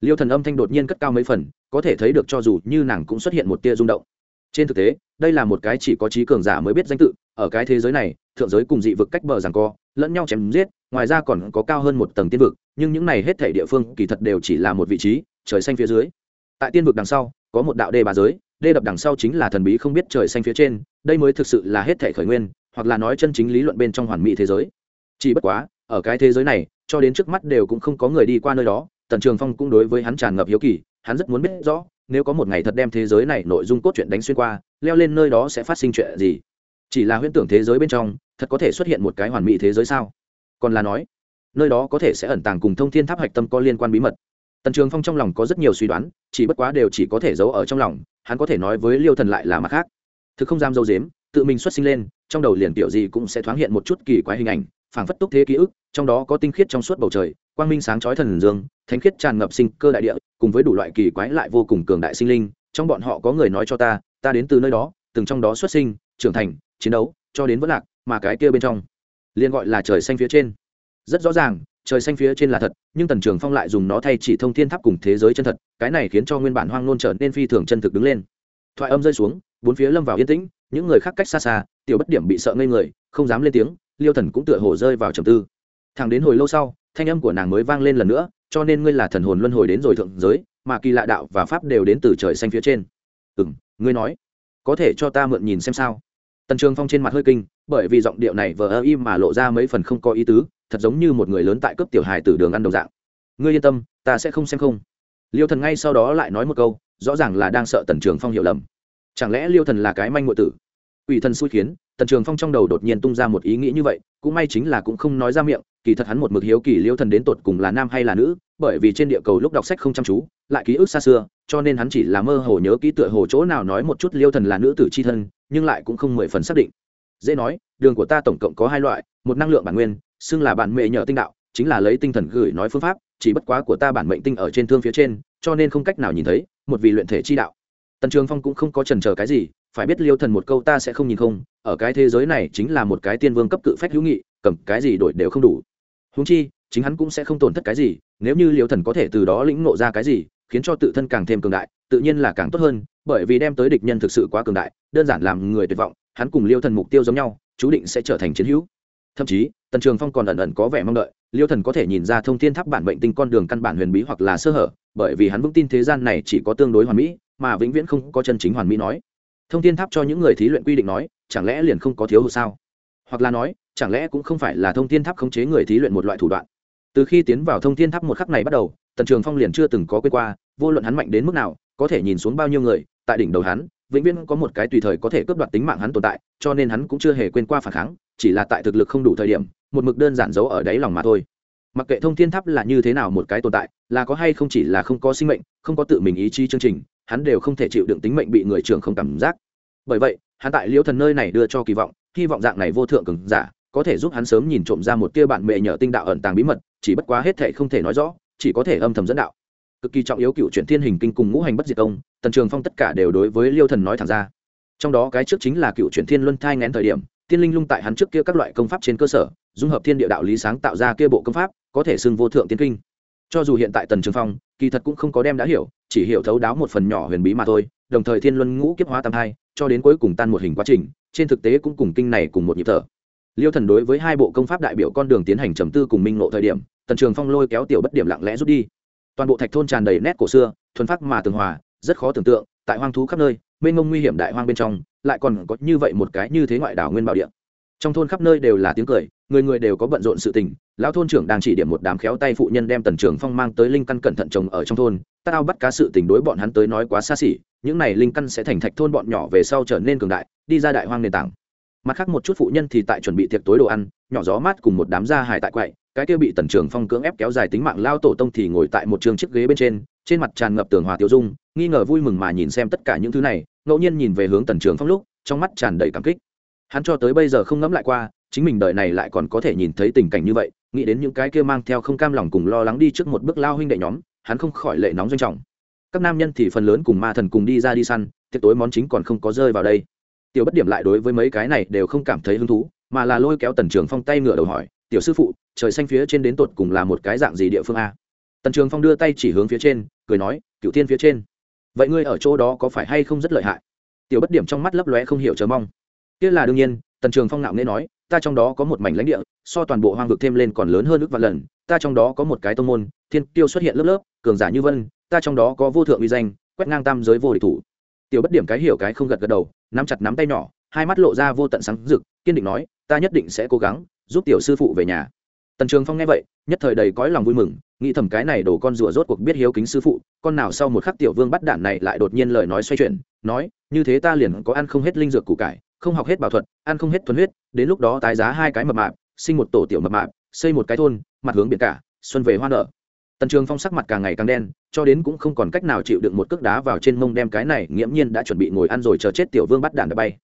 [SPEAKER 1] liêu thần âm thanh đột nhiên cất cao mấy phần, có thể thấy được cho dù như nàng cũng xuất hiện một tia rung động. Trên thực tế, đây là một cái chỉ có trí cường giả mới biết danh tự, ở cái thế giới này, thượng giới cùng dị vực cách bờ rằng co, lẫn nhau chém giết, ngoài ra còn có cao hơn một tầng tiên vực, nhưng những này hết thể địa phương kỳ thật đều chỉ là một vị trí, trời xanh phía dưới. Tại tiên vực đằng sau, có một đạo đê bà giới, đê đập đằng sau chính là thần bí không biết trời xanh phía trên, đây mới thực sự là hết thể khởi nguyên, hoặc là nói chân chính lý luận bên trong hoàn mỹ thế giới. Chỉ bất quá, ở cái thế giới này cho đến trước mắt đều cũng không có người đi qua nơi đó, tần trường phong cũng đối với hắn tràn ngập hiếu kỳ, hắn rất muốn biết rõ, nếu có một ngày thật đem thế giới này nội dung cốt truyện đánh xuyên qua, leo lên nơi đó sẽ phát sinh chuyện gì? Chỉ là huyễn tưởng thế giới bên trong, thật có thể xuất hiện một cái hoàn mỹ thế giới sao? Còn là nói, nơi đó có thể sẽ ẩn tàng cùng thông thiên tháp hạch tâm có liên quan bí mật. Tần trường phong trong lòng có rất nhiều suy đoán, chỉ bất quá đều chỉ có thể giấu ở trong lòng, hắn có thể nói với liêu thần lại là mặt khác. Thực không dám dâu dếm tự mình xuất sinh lên, trong đầu liền tiểu gì cũng sẽ thoáng hiện một chút kỳ quái hình ảnh, phảng phất túc thế ký ức trong đó có tinh khiết trong suốt bầu trời, quang minh sáng chói thần dương, thánh khiết tràn ngập sinh cơ đại địa, cùng với đủ loại kỳ quái lại vô cùng cường đại sinh linh, trong bọn họ có người nói cho ta ta đến từ nơi đó, từng trong đó xuất sinh, trưởng thành, chiến đấu, cho đến vất lạc, mà cái kia bên trong, liền gọi là trời xanh phía trên. Rất rõ ràng, trời xanh phía trên là thật, nhưng tần trường phong lại dùng nó thay chỉ thông thiên tháp cùng thế giới chân thật, cái này khiến cho nguyên bản hoang nôn trở nên phi thường chân thực đứng lên. Thoại âm rơi xuống, bốn phía lâm vào yên tĩnh, những người khác cách xa xa, tiểu bất điểm bị sợ ngây người, không dám lên tiếng, liêu thần cũng tựa hồ rơi vào trầm tư thẳng đến hồi lâu sau, thanh âm của nàng mới vang lên lần nữa, cho nên ngươi là thần hồn luân hồi đến rồi thượng giới, mà kỳ lạ đạo và pháp đều đến từ trời xanh phía trên. Ừ m ngươi nói, có thể cho ta mượn nhìn xem sao? Tần trường phong trên mặt hơi kinh, bởi vì giọng điệu này vờ ơ im mà lộ ra mấy phần không có ý tứ, thật giống như một người lớn tại cấp tiểu hài từ đường ăn đồng dạng. Ngươi yên tâm, ta sẽ không xem không. Liêu thần ngay sau đó lại nói một câu, rõ ràng là đang sợ tần trường phong hiểu lầm. Chẳng lẽ liêu thần là cái manh ngụ tử? Ủy thần xui khiến, tần trường phong trong đầu đột nhiên tung ra một ý nghĩ như vậy, cũng may chính là cũng không nói ra miệng, kỳ thật hắn một mực hiếu kỳ liêu thần đến tột cùng là nam hay là nữ, bởi vì trên địa cầu lúc đọc sách không chăm chú, lại ký ức xa xưa, cho nên hắn chỉ là mơ hồ nhớ ký tựa hồ chỗ nào nói một chút liêu thần là nữ tử chi thân, nhưng lại cũng không mười phần xác định. Dễ nói, đường của ta tổng cộng có hai loại, một năng lượng bản nguyên, xưng là bản mẹ nhờ tinh đạo, chính là lấy tinh thần gửi nói phương pháp, chỉ bất quá của ta bản mệnh tinh ở trên thương phía trên, cho nên không cách nào nhìn thấy, một vì luyện thể chi đạo. Tần trường phong cũng không có chần chờ cái gì phải biết liêu thần một câu ta sẽ không nhìn không, ở cái thế giới này chính là một cái tiên vương cấp cự phách hữu nghị, cầm cái gì đổi đều không đủ. Húng chi, chính hắn cũng sẽ không tổn thất cái gì, nếu như liêu thần có thể từ đó lĩnh nộ ra cái gì, khiến cho tự thân càng thêm cường đại, tự nhiên là càng tốt hơn, bởi vì đem tới địch nhân thực sự quá cường đại, đơn giản làm người tuyệt vọng, hắn cùng liêu thần mục tiêu giống nhau, chú định sẽ trở thành chiến hữu. Thậm chí, tần trường phong còn ẩn ẩn có vẻ mong đợi, liêu thần có thể nhìn ra thông thiên tháp bản mệnh tinh con đường căn bản huyền bí hoặc là sơ hở, bởi vì hắn vững tin thế gian này chỉ có tương đối hoàn mỹ, mà vĩnh viễn không có chân chính hoàn mỹ nói thông thiên tháp cho những người thí luyện quy định nói, chẳng lẽ liền không có thiếu hụt sao? Hoặc là nói, chẳng lẽ cũng không phải là thông thiên tháp khống chế người thí luyện một loại thủ đoạn? Từ khi tiến vào thông thiên tháp một khắc này bắt đầu, tần trường phong liền chưa từng có quên qua, vô luận hắn mạnh đến mức nào, có thể nhìn xuống bao nhiêu người, tại đỉnh đầu hắn, vĩnh viễn có một cái tùy thời có thể cướp đoạt tính mạng hắn tồn tại, cho nên hắn cũng chưa hề quên qua phản kháng, chỉ là tại thực lực không đủ thời điểm, một mực đơn giản giấu ở đáy lòng mà thôi. Mặc kệ thông thiên tháp là như thế nào một cái tồn tại, là có hay không chỉ là không có sinh mệnh, không có tự mình ý chí chương trình hắn đều không thể chịu đựng tính mệnh bị người trưởng không cảm giác. Bởi vậy, hắn tại liễu thần nơi này đưa cho kỳ vọng, hy vọng dạng này vô thượng cường giả có thể giúp hắn sớm nhìn trộm ra một tia bạn mẹ nhờ tinh đạo ẩn tàng bí mật, chỉ bất quá hết thệ không thể nói rõ, chỉ có thể âm thầm dẫn đạo. Cực kỳ trọng yếu cựu chuyển thiên hình kinh cùng ngũ hành bất diệt công tần trường phong tất cả đều đối với liêu thần nói thẳng ra. Trong đó cái trước chính là cựu chuyển thiên luân thai ngén thời điểm, tiên linh lung tại hắn trước kia các loại công pháp trên cơ sở, dung hợp thiên địa đạo lý sáng tạo ra kia bộ công pháp, có thể xưng vô thượng tiên kinh cho dù hiện tại tần trường phong, kỳ thật cũng không có đem đã hiểu, chỉ hiểu thấu đáo một phần nhỏ huyền bí mà thôi, đồng thời thiên luân ngũ kiếp hóa tam hai, cho đến cuối cùng tan một hình quá trình, trên thực tế cũng cùng kinh này cùng một nhịp thở. Liêu thần đối với hai bộ công pháp đại biểu con đường tiến hành trầm tư cùng minh ngộ thời điểm, tần trường phong lôi kéo tiểu bất điểm lặng lẽ rút đi. Toàn bộ thạch thôn tràn đầy nét cổ xưa, thuần phát mà tường hòa, rất khó tưởng tượng, tại hoang thú khắp nơi, mênh mông nguy hiểm đại hoang bên trong, lại còn có như vậy một cái như thế ngoại đảo nguyên bảo địa. Trong thôn khắp nơi đều là tiếng cười, người người đều có bận rộn sự tình lão thôn trưởng đang chỉ điểm một đám khéo tay phụ nhân đem tần trường phong mang tới linh căn cẩn thận trồng ở trong thôn. Tao bắt cá sự tình đối bọn hắn tới nói quá xa xỉ, những này linh căn sẽ thành thạch thôn bọn nhỏ về sau trở nên cường đại, đi ra đại hoang nền tảng. Mặt khác một chút phụ nhân thì tại chuẩn bị tiệc tối đồ ăn, nhỏ gió mát cùng một đám da hài tại quậy, cái kia bị tần trường phong cưỡng ép kéo dài tính mạng lao tổ tông thì ngồi tại một trường chiếc ghế bên trên trên mặt tràn ngập tường hòa tiêu dung, nghi ngờ vui mừng mà nhìn xem tất cả những thứ này, ngẫu nhiên nhìn về hướng tần trường phong lúc, trong mắt tràn đầy cảm kích. Hắn cho tới bây giờ không ngẫm lại qua, chính mình đời này lại còn có thể nhìn thấy tình cảnh như vậy nghĩ đến những cái kia mang theo không cam lòng cùng lo lắng đi trước một bước lao huynh đệ nhóm, hắn không khỏi lệ nóng doanh trọng. Các nam nhân thì phần lớn cùng ma thần cùng đi ra đi săn, tiệc tối món chính còn không có rơi vào đây. Tiểu bất điểm lại đối với mấy cái này đều không cảm thấy hứng thú, mà là lôi kéo tần trường phong tay ngựa đầu hỏi, tiểu sư phụ, trời xanh phía trên đến tột cùng là một cái dạng gì địa phương a? Tần trường phong đưa tay chỉ hướng phía trên, cười nói cựu thiên phía trên. Vậy ngươi ở chỗ đó có phải hay không rất lợi hại? Tiểu bất điểm trong mắt lấp lóe không hiểu chờ mong. Kia là đương nhiên, tần trường phong nạo nghe nói ta trong đó có một mảnh lãnh địa, so toàn bộ hoang vực thêm lên còn lớn hơn ước vạn lần, ta trong đó có một cái tông môn, thiên tiêu xuất hiện lớp lớp, cường giả như vân, ta trong đó có vô thượng uy danh, quét ngang tam giới vô địch thủ. Tiểu bất điểm cái hiểu cái không gật gật đầu, nắm chặt nắm tay nhỏ, hai mắt lộ ra vô tận sáng rực, kiên định nói, ta nhất định sẽ cố gắng giúp tiểu sư phụ về nhà. Tần trường phong nghe vậy, nhất thời đầy cõi lòng vui mừng, nghĩ thầm cái này đổ con rùa rốt cuộc biết hiếu kính sư phụ, con nào sau một khắc tiểu vương bắt đạn này lại đột nhiên lời nói xoay chuyển, nói, như thế ta liền có ăn không hết linh dược củ cải không học hết bảo thuật, ăn không hết thuần huyết, đến lúc đó tái giá hai cái mập mạp, sinh một tổ tiểu mập mạp, xây một cái thôn, mặt hướng biển cả, xuân về hoa nở. Tần trường phong sắc mặt càng ngày càng đen, cho đến cũng không còn cách nào chịu đựng một cước đá vào trên mông đem cái này nghiễm nhiên đã chuẩn bị ngồi ăn rồi chờ chết tiểu vương bắt đạn đã bay.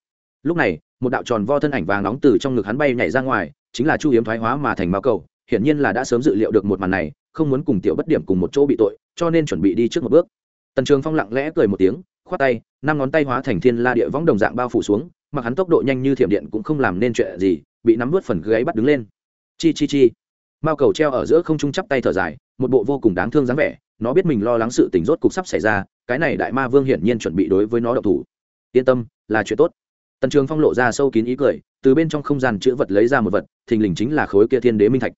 [SPEAKER 1] Lúc này, một đạo tròn vo thân ảnh vàng nóng từ trong ngực hắn bay nhảy ra ngoài, chính là chu hiếm thoái hóa mà thành mao cầu, hiển nhiên là đã sớm dự liệu được một màn này, không muốn cùng tiểu bất điểm cùng một chỗ bị tội, cho nên chuẩn bị đi trước một bước. Tần trường phong lặng lẽ cười một tiếng, khoát tay, năm ngón tay hóa thành thiên la địa võng đồng dạng bao phủ xuống mặc hắn tốc độ nhanh như thiểm điện cũng không làm nên chuyện gì, bị nắm vớt phần gáy bắt đứng lên. Chi chi chi. Mao cầu treo ở giữa không trung chắp tay thở dài, một bộ vô cùng đáng thương dáng vẻ, nó biết mình lo lắng sự tình rốt cục sắp xảy ra, cái này đại ma vương hiển nhiên chuẩn bị đối với nó độc thủ. Yên tâm, là chuyện tốt. Tần trường phong lộ ra sâu kín ý cười, từ bên trong không gian chữ vật lấy ra một vật, thình lình chính là khối kia thiên đế minh thạch.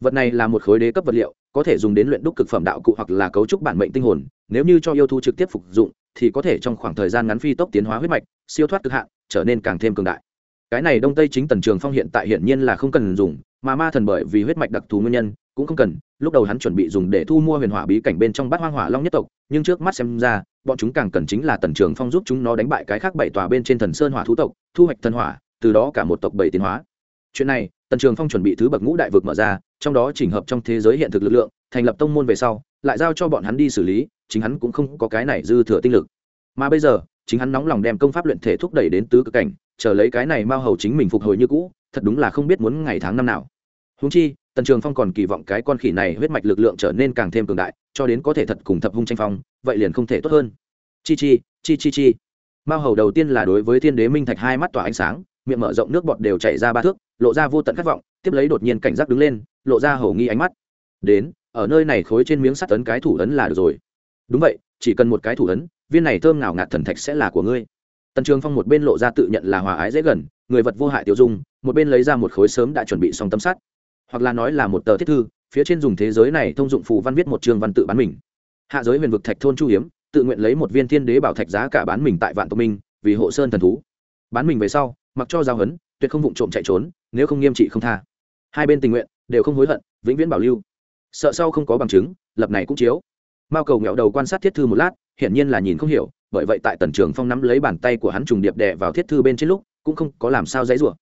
[SPEAKER 1] Vật này là một khối đế cấp vật liệu, có thể dùng đến luyện đúc cực phẩm đạo cụ hoặc là cấu trúc bản mệnh tinh hồn, nếu như cho yêu thú trực tiếp phục dụng, thì có thể trong khoảng thời gian ngắn phi tốc tiến hóa huyết mạch, siêu thoát cực hạn trở nên càng thêm cường đại. Cái này đông tây chính tần trường phong hiện tại hiển nhiên là không cần dùng, mà ma thần bởi vì huyết mạch đặc thù nguyên nhân, cũng không cần. Lúc đầu hắn chuẩn bị dùng để thu mua huyền hỏa bí cảnh bên trong bát hoang hỏa long nhất tộc, nhưng trước mắt xem ra, bọn chúng càng cần chính là tần trường phong giúp chúng nó đánh bại cái khác bảy tòa bên trên thần sơn hỏa thú tộc, thu hoạch thần hỏa, từ đó cả một tộc bảy tiến hóa. Chuyện này, tần trường phong chuẩn bị thứ bậc ngũ đại vực mở ra, trong đó chỉnh hợp trong thế giới hiện thực lực lượng, thành lập tông môn về sau, lại giao cho bọn hắn đi xử lý, chính hắn cũng không có cái này dư thừa tinh lực. Mà bây giờ chính hắn nóng lòng đem công pháp luyện thể thúc đẩy đến tứ cực cảnh, chờ lấy cái này mao hầu chính mình phục hồi như cũ, thật đúng là không biết muốn ngày tháng năm nào. Húng chi, tần trường phong còn kỳ vọng cái con khỉ này huyết mạch lực lượng trở nên càng thêm cường đại, cho đến có thể thật cùng thập hung tranh phong, vậy liền không thể tốt hơn. Chi chi chi chi chi. Mao hầu đầu tiên là đối với thiên đế minh thạch hai mắt tỏa ánh sáng, miệng mở rộng nước bọt đều chảy ra ba thước, lộ ra vô tận khát vọng, tiếp lấy đột nhiên cảnh giác đứng lên, lộ ra hầu nghi ánh mắt. Đến, ở nơi này khối trên miếng sắt tấn cái thủ ấn là được rồi. Đúng vậy, chỉ cần một cái thủ ấn viên này thơm nào ngạt thần thạch sẽ là của ngươi. Tần trường phong một bên lộ ra tự nhận là hòa ái dễ gần, người vật vô hại tiêu dung, một bên lấy ra một khối sớm đã chuẩn bị xong tấm sắt. Hoặc là nói là một tờ thiết thư, phía trên dùng thế giới này thông dụng phù văn viết một trường văn tự bán mình. Hạ giới huyền vực thạch thôn chu hiếm, tự nguyện lấy một viên thiên đế bảo thạch giá cả bán mình tại vạn tô minh, vì hộ sơn thần thú. Bán mình về sau, mặc cho giao hấn, tuyệt không vụng trộm chạy trốn, nếu không nghiêm trị không tha. Hai bên tình nguyện, đều không hối hận, vĩnh viễn bảo lưu. Sợ sau không có bằng chứng, lập này cũng chiếu. Mao cầu nghẹo đầu quan sát thiết thư một lát hiển nhiên là nhìn không hiểu, bởi vậy tại tần trường phong nắm lấy bàn tay của hắn trùng điệp đè vào thiết thư bên trên lúc, cũng không có làm sao dãy rủa.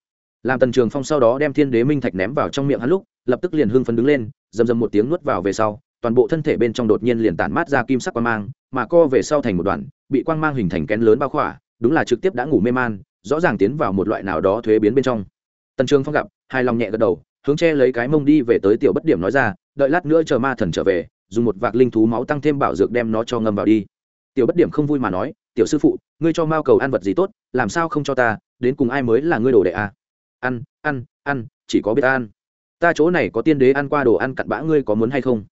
[SPEAKER 1] Làm tần trường phong sau đó đem thiên đế minh thạch ném vào trong miệng hắn lúc, lập tức liền hưng phấn đứng lên, rầm rầm một tiếng nuốt vào về sau, toàn bộ thân thể bên trong đột nhiên liền tản mát ra kim sắc quang mang, mà co về sau thành một đoạn bị quang mang hình thành kén lớn bao khỏa, đúng là trực tiếp đã ngủ mê man, rõ ràng tiến vào một loại nào đó thuế biến bên trong. Tần trường phong gặp hai lòng nhẹ gật đầu, hướng che lấy cái mông đi về tới tiểu bất điểm nói ra, đợi lát nữa chờ ma thần trở về, dùng một vạc linh thú máu tăng thêm bảo dược đem nó cho ngâm vào đi tiểu bất điểm không vui mà nói, tiểu sư phụ, ngươi cho mao cầu ăn vật gì tốt, làm sao không cho ta, đến cùng ai mới là ngươi đồ đệ à? ăn ăn ăn, chỉ có biết ăn. Ta chỗ này có tiên đế ăn qua đồ ăn cặn bã ngươi có muốn hay không?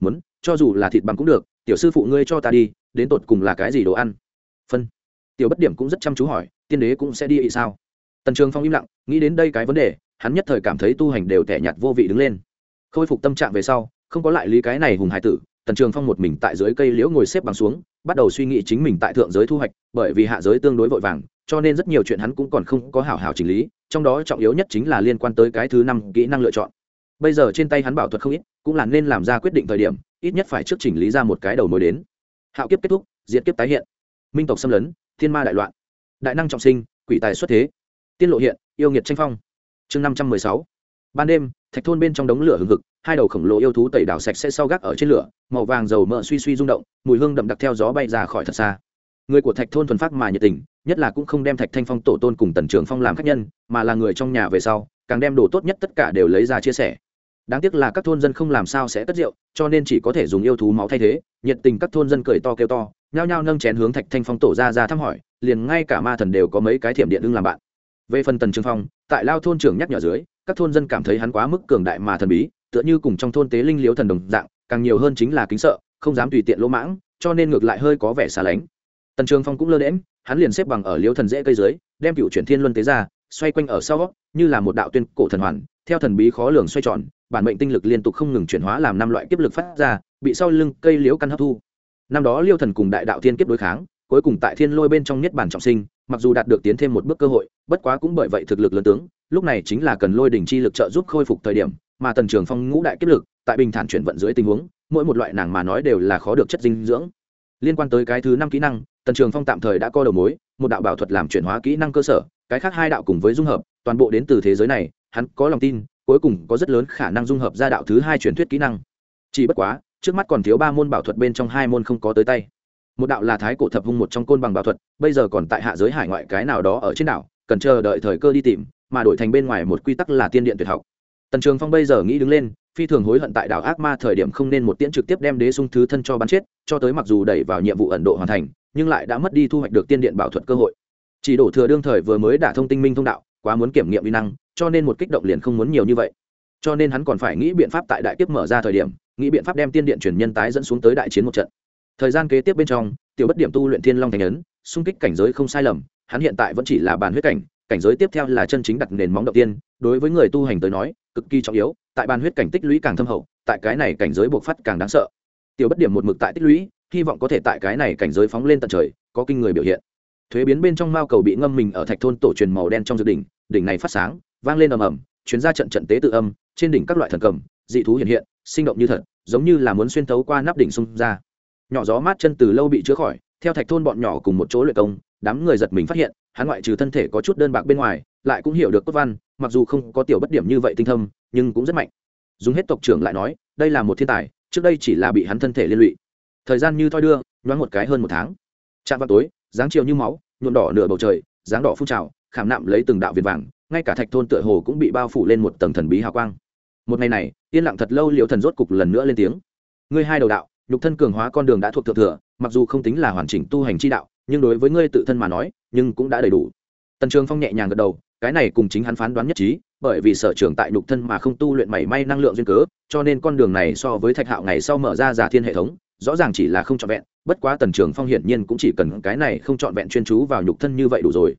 [SPEAKER 1] Muốn, cho dù là thịt bằng cũng được, tiểu sư phụ ngươi cho ta đi, đến tột cùng là cái gì đồ ăn? Phân. Tiểu bất điểm cũng rất chăm chú hỏi, tiên đế cũng sẽ đi ý sao? Tần trường phong im lặng, nghĩ đến đây cái vấn đề, hắn nhất thời cảm thấy tu hành đều tẻ nhạt vô vị đứng lên. Khôi phục tâm trạng về sau, không có lại lý cái này hùng hải tử tần trường phong một mình tại dưới cây liễu ngồi xếp bằng xuống, bắt đầu suy nghĩ chính mình tại thượng giới thu hoạch, bởi vì hạ giới tương đối vội vàng, cho nên rất nhiều chuyện hắn cũng còn không có hảo hảo chỉnh lý, trong đó trọng yếu nhất chính là liên quan tới cái thứ năm kỹ năng lựa chọn. Bây giờ trên tay hắn bảo thuật không ít, cũng là nên làm ra quyết định thời điểm, ít nhất phải trước chỉnh lý ra một cái đầu mối đến. Hạo kiếp kết thúc diễn kiếp tái hiện. Minh tộc xâm lấn, thiên ma đại loạn. Đại năng trọng sinh, quỷ tài xuất thế. Tiên lộ hiện, yêu nghiệt tranh phong. Chương năm trăm mười sáu ban đêm, thạch thôn bên trong đống lửa hừng hực, hai đầu khổng lồ yêu thú tẩy đảo sạch sẽ sau gác ở trên lửa, màu vàng dầu mỡ suy suy rung động, mùi hương đậm đặc theo gió bay ra khỏi thật xa. Người của thạch thôn thuần phát mà nhiệt tình, nhất là cũng không đem thạch thanh phong tổ tôn cùng tần trường phong làm khách nhân, mà là người trong nhà về sau, càng đem đồ tốt nhất tất cả đều lấy ra chia sẻ. Đáng tiếc là các thôn dân không làm sao sẽ cất rượu, cho nên chỉ có thể dùng yêu thú máu thay thế, nhiệt tình các thôn dân cười to kêu to, nhao nhao nâng chén hướng thạch thanh phong tổ ra ra thăm hỏi, liền ngay cả ma thần đều có mấy cái thiểm điện ưng làm bạn về phần tần trường phong, tại lao thôn trưởng nhắc nhở dưới, các thôn dân cảm thấy hắn quá mức cường đại mà thần bí, tựa như cùng trong thôn tế linh liếu thần đồng dạng, càng nhiều hơn chính là kính sợ, không dám tùy tiện lỗ mãng, cho nên ngược lại hơi có vẻ xa lánh. Tần trường phong cũng lơ đễm hắn liền xếp bằng ở liếu thần dễ cây dưới, đem cựu chuyển thiên luân tế ra, xoay quanh ở sau như là một đạo tuyên cổ thần hoàn, theo thần bí khó lường xoay tròn, bản mệnh tinh lực liên tục không ngừng chuyển hóa làm năm loại kiếp lực phát ra, bị sau lưng cây liễu căn hấp thu. Năm đó liêu thần cùng đại đạo thiên kiếp đối kháng, cuối cùng tại thiên lôi bên trong niết bản trọng sinh mặc dù đạt được tiến thêm một bước cơ hội, bất quá cũng bởi vậy thực lực lớn tướng, lúc này chính là cần lôi đỉnh chi lực trợ giúp khôi phục thời điểm, mà tần trường phong ngũ đại kiếp lực, tại bình thản chuyển vận dưới tình huống, mỗi một loại nàng mà nói đều là khó được chất dinh dưỡng. Liên quan tới cái thứ năm kỹ năng, tần trường phong tạm thời đã co đầu mối, một đạo bảo thuật làm chuyển hóa kỹ năng cơ sở, cái khác hai đạo cùng với dung hợp, toàn bộ đến từ thế giới này, hắn có lòng tin, cuối cùng có rất lớn khả năng dung hợp ra đạo thứ hai truyền thuyết kỹ năng. Chỉ bất quá, trước mắt còn thiếu ba môn bảo thuật bên trong hai môn không có tới tay một đạo là thái cổ thập hung một trong côn bằng bảo thuật, bây giờ còn tại hạ giới hải ngoại cái nào đó ở trên đảo, cần chờ đợi thời cơ đi tìm, mà đổi thành bên ngoài một quy tắc là tiên điện tuyệt học. Tần trường phong bây giờ nghĩ đứng lên, phi thường hối hận tại đảo ác ma thời điểm không nên một tiễn trực tiếp đem đế sung thứ thân cho bắn chết, cho tới mặc dù đẩy vào nhiệm vụ ẩn độ hoàn thành, nhưng lại đã mất đi thu hoạch được tiên điện bảo thuật cơ hội. Chỉ đổ thừa đương thời vừa mới đả thông tinh minh thông đạo, quá muốn kiểm nghiệm uy năng, cho nên một kích động liền không muốn nhiều như vậy. Cho nên hắn còn phải nghĩ biện pháp tại đại kiếp mở ra thời điểm, nghĩ biện pháp đem tiên điện truyền nhân tái dẫn xuống tới đại chiến một trận thời gian kế tiếp bên trong, tiểu bất điểm tu luyện thiên long thành ấn, xung kích cảnh giới không sai lầm, hắn hiện tại vẫn chỉ là bàn huyết cảnh cảnh giới tiếp theo là chân chính đặt nền móng đầu tiên, đối với người tu hành tới nói, cực kỳ trọng yếu, tại bàn huyết cảnh tích lũy càng thâm hậu, tại cái này cảnh giới buộc phát càng đáng sợ. Tiểu bất điểm một mực tại tích lũy, hy vọng có thể tại cái này cảnh giới phóng lên tận trời, có kinh người biểu hiện. Thuế biến bên trong mao cầu bị ngâm mình ở thạch thôn tổ truyền màu đen trong dự đỉnh đỉnh này phát sáng, vang lên ầm ầm, chuyến ra trận trận tế tự âm, trên đỉnh các loại thần cầm, dị thú hiện hiện, sinh động như thật, giống như là muốn xuyên thấu qua nắp đỉnh xung ra nhỏ gió mát chân từ lâu bị chữa khỏi, theo thạch thôn bọn nhỏ cùng một chỗ luyện công, đám người giật mình phát hiện, hắn ngoại trừ thân thể có chút đơn bạc bên ngoài, lại cũng hiểu được cốt văn, mặc dù không có tiểu bất điểm như vậy tinh thâm, nhưng cũng rất mạnh. Dùng hết tộc trưởng lại nói, đây là một thiên tài, trước đây chỉ là bị hắn thân thể liên lụy. Thời gian như thoi đưa, nhoáng một cái hơn một tháng. Chạm vào tối, dáng chiều như máu, nhuộm đỏ nửa bầu trời, dáng đỏ phun trào, khảm nạm lấy từng đạo viền vàng, ngay cả thạch thôn tựa hồ cũng bị bao phủ lên một tầng thần bí hào quang. Một ngày này, yên lặng thật lâu liệu thần rốt cục lần nữa lên tiếng. Ngươi hai đầu đạo nhục thân cường hóa con đường đã thuộc thượng thừa, mặc dù không tính là hoàn chỉnh tu hành chi đạo, nhưng đối với ngươi tự thân mà nói, nhưng cũng đã đầy đủ. Tần trường phong nhẹ nhàng gật đầu, cái này cùng chính hắn phán đoán nhất trí, bởi vì sở trường tại nhục thân mà không tu luyện mảy may năng lượng duyên cớ, cho nên con đường này so với thạch hạo ngày sau mở ra giả thiên hệ thống, rõ ràng chỉ là không trọn vẹn, bất quá tần trường phong hiển nhiên cũng chỉ cần cái này không trọn vẹn chuyên chú vào nhục thân như vậy đủ rồi.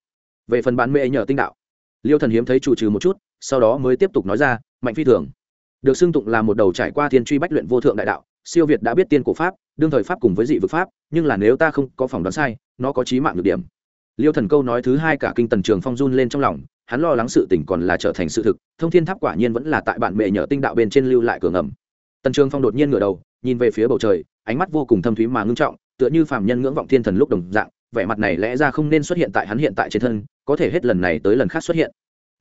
[SPEAKER 1] Về phần bán mê nhờ tinh đạo, liêu thần hiếm thấy chủ trừ một chút, sau đó mới tiếp tục nói ra, mạnh phi thường. Được xưng tụng là một đầu trải qua thiên truy bách luyện vô thượng đại đạo siêu việt đã biết tiên cổ pháp, đương thời pháp cùng với dị vực pháp, nhưng là nếu ta không có phỏng đoán sai, nó có trí mạng được điểm. Liêu thần câu nói thứ hai cả kinh tần trường phong run lên trong lòng, hắn lo lắng sự tỉnh còn là trở thành sự thực, thông thiên tháp quả nhiên vẫn là tại bạn mẹ nhờ tinh đạo bên trên lưu lại cửa ngầm. Tần trường phong đột nhiên ngửa đầu, nhìn về phía bầu trời, ánh mắt vô cùng thâm thúy mà ngưng trọng, tựa như phàm nhân ngưỡng vọng thiên thần lúc đồng dạng, vẻ mặt này lẽ ra không nên xuất hiện tại hắn hiện tại trên thân, có thể hết lần này tới lần khác xuất hiện.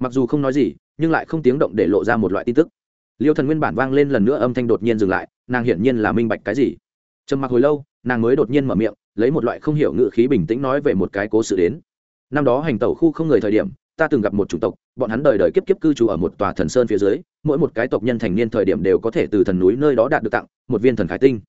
[SPEAKER 1] Mặc dù không nói gì, nhưng lại không tiếng động để lộ ra một loại tin tức liêu thần nguyên bản vang lên lần nữa âm thanh đột nhiên dừng lại, nàng hiển nhiên là minh bạch cái gì. Trầm mặc hồi lâu, nàng mới đột nhiên mở miệng, lấy một loại không hiểu ngự khí bình tĩnh nói về một cái cố sự đến. Năm đó hành tẩu khu không người thời điểm, ta từng gặp một chủng tộc, bọn hắn đời đời kiếp kiếp cư trú ở một tòa thần sơn phía dưới, mỗi một cái tộc nhân thành niên thời điểm đều có thể từ thần núi nơi đó đạt được tặng, một viên thần khải tinh.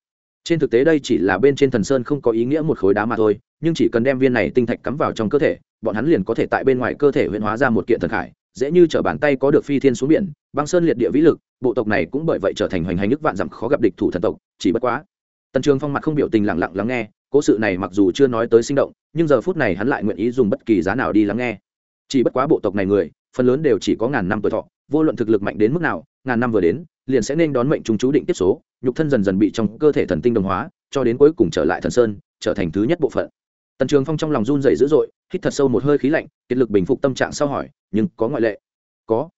[SPEAKER 1] Trên thực tế đây chỉ là bên trên thần sơn không có ý nghĩa một khối đá mà thôi, nhưng chỉ cần đem viên này tinh thạch cắm vào trong cơ thể, bọn hắn liền có thể tại bên ngoài cơ thể huyễn hóa ra một kiện thần khải dễ như t bàn tay có được phi thiên xuống biển, băng sơn liệt địa vĩ lực, bộ tộc này cũng bởi vậy trở thành hoành hành nước vạn dặm khó gặp địch thủ thần tộc, chỉ bất quá. Tần trường phong mặt không biểu tình lặng lặng lắng nghe, cố sự này mặc dù chưa nói tới sinh động, nhưng giờ phút này hắn lại nguyện ý dùng bất kỳ giá nào đi lắng nghe. Chỉ bất quá bộ tộc này người, phần lớn đều chỉ có ngàn năm tuổi thọ, vô luận thực lực mạnh đến mức nào, ngàn năm vừa đến, liền sẽ nên đón mệnh chúng chú định tiếp số, nhục thân dần dần bị trong cơ thể thần tinh đồng hóa, cho đến cuối cùng trở lại thần sơn, trở thành thứ nhất bộ phận. Tần trường phong trong lòng run dày dữ dội hít thật sâu một hơi khí lạnh, kiệt lực bình phục tâm trạng sau hỏi, nhưng có ngoại lệ? Có.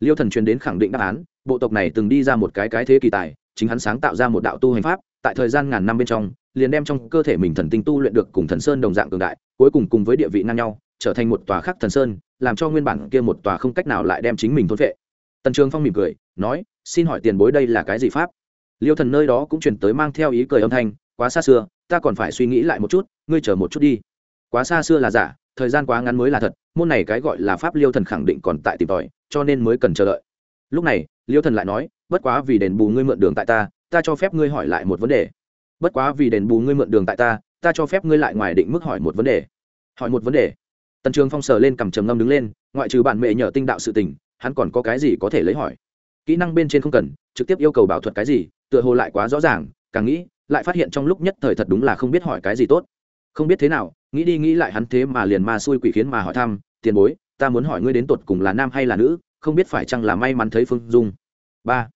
[SPEAKER 1] Liêu thần truyền đến khẳng định đáp án, bộ tộc này từng đi ra một cái cái thế kỳ tài, chính hắn sáng tạo ra một đạo tu hành pháp, tại thời gian ngàn năm bên trong, liền đem trong cơ thể mình thần tinh tu luyện được cùng thần sơn đồng dạng cường đại, cuối cùng cùng với địa vị ngang nhau, trở thành một tòa khắc thần sơn, làm cho nguyên bản kia một tòa không cách nào lại đem chính mình thôn vệ tần trường phong mỉm cười, nói, xin hỏi tiền bối đây là cái gì pháp? Liêu thần nơi đó cũng truyền tới mang theo ý cười âm thanh, quá xa xưa, ta còn phải suy nghĩ lại một chút, ngươi chờ một chút đi. Quá xa xưa là giả thời gian quá ngắn mới là thật, môn này cái gọi là pháp liêu thần khẳng định còn tại tìm tòi, cho nên mới cần chờ đợi. Lúc này, liêu thần lại nói, bất quá vì đền bù ngươi mượn đường tại ta ta cho phép ngươi hỏi lại một vấn đề. Bất quá vì đền bù ngươi mượn đường tại ta ta cho phép ngươi lại ngoài định mức hỏi một vấn đề. Hỏi một vấn đề? Tần trường phong sờ lên cầm trầm ngâm đứng lên, ngoại trừ bạn mẹ nhờ tinh đạo sự tình, hắn còn có cái gì có thể lấy hỏi? Kỹ năng bên trên không cần, trực tiếp yêu cầu bảo thuật cái gì, tựa hồ lại quá rõ ràng, càng nghĩ, lại phát hiện trong lúc nhất thời thật đúng là không biết hỏi cái gì tốt. Không biết thế nào nghĩ đi nghĩ lại hắn thế mà liền ma xui quỷ khiến mà hỏi thăm, tiền bối, ta muốn hỏi ngươi đến tột cùng là nam hay là nữ, không biết phải chăng là may mắn thấy phương dung. Ba.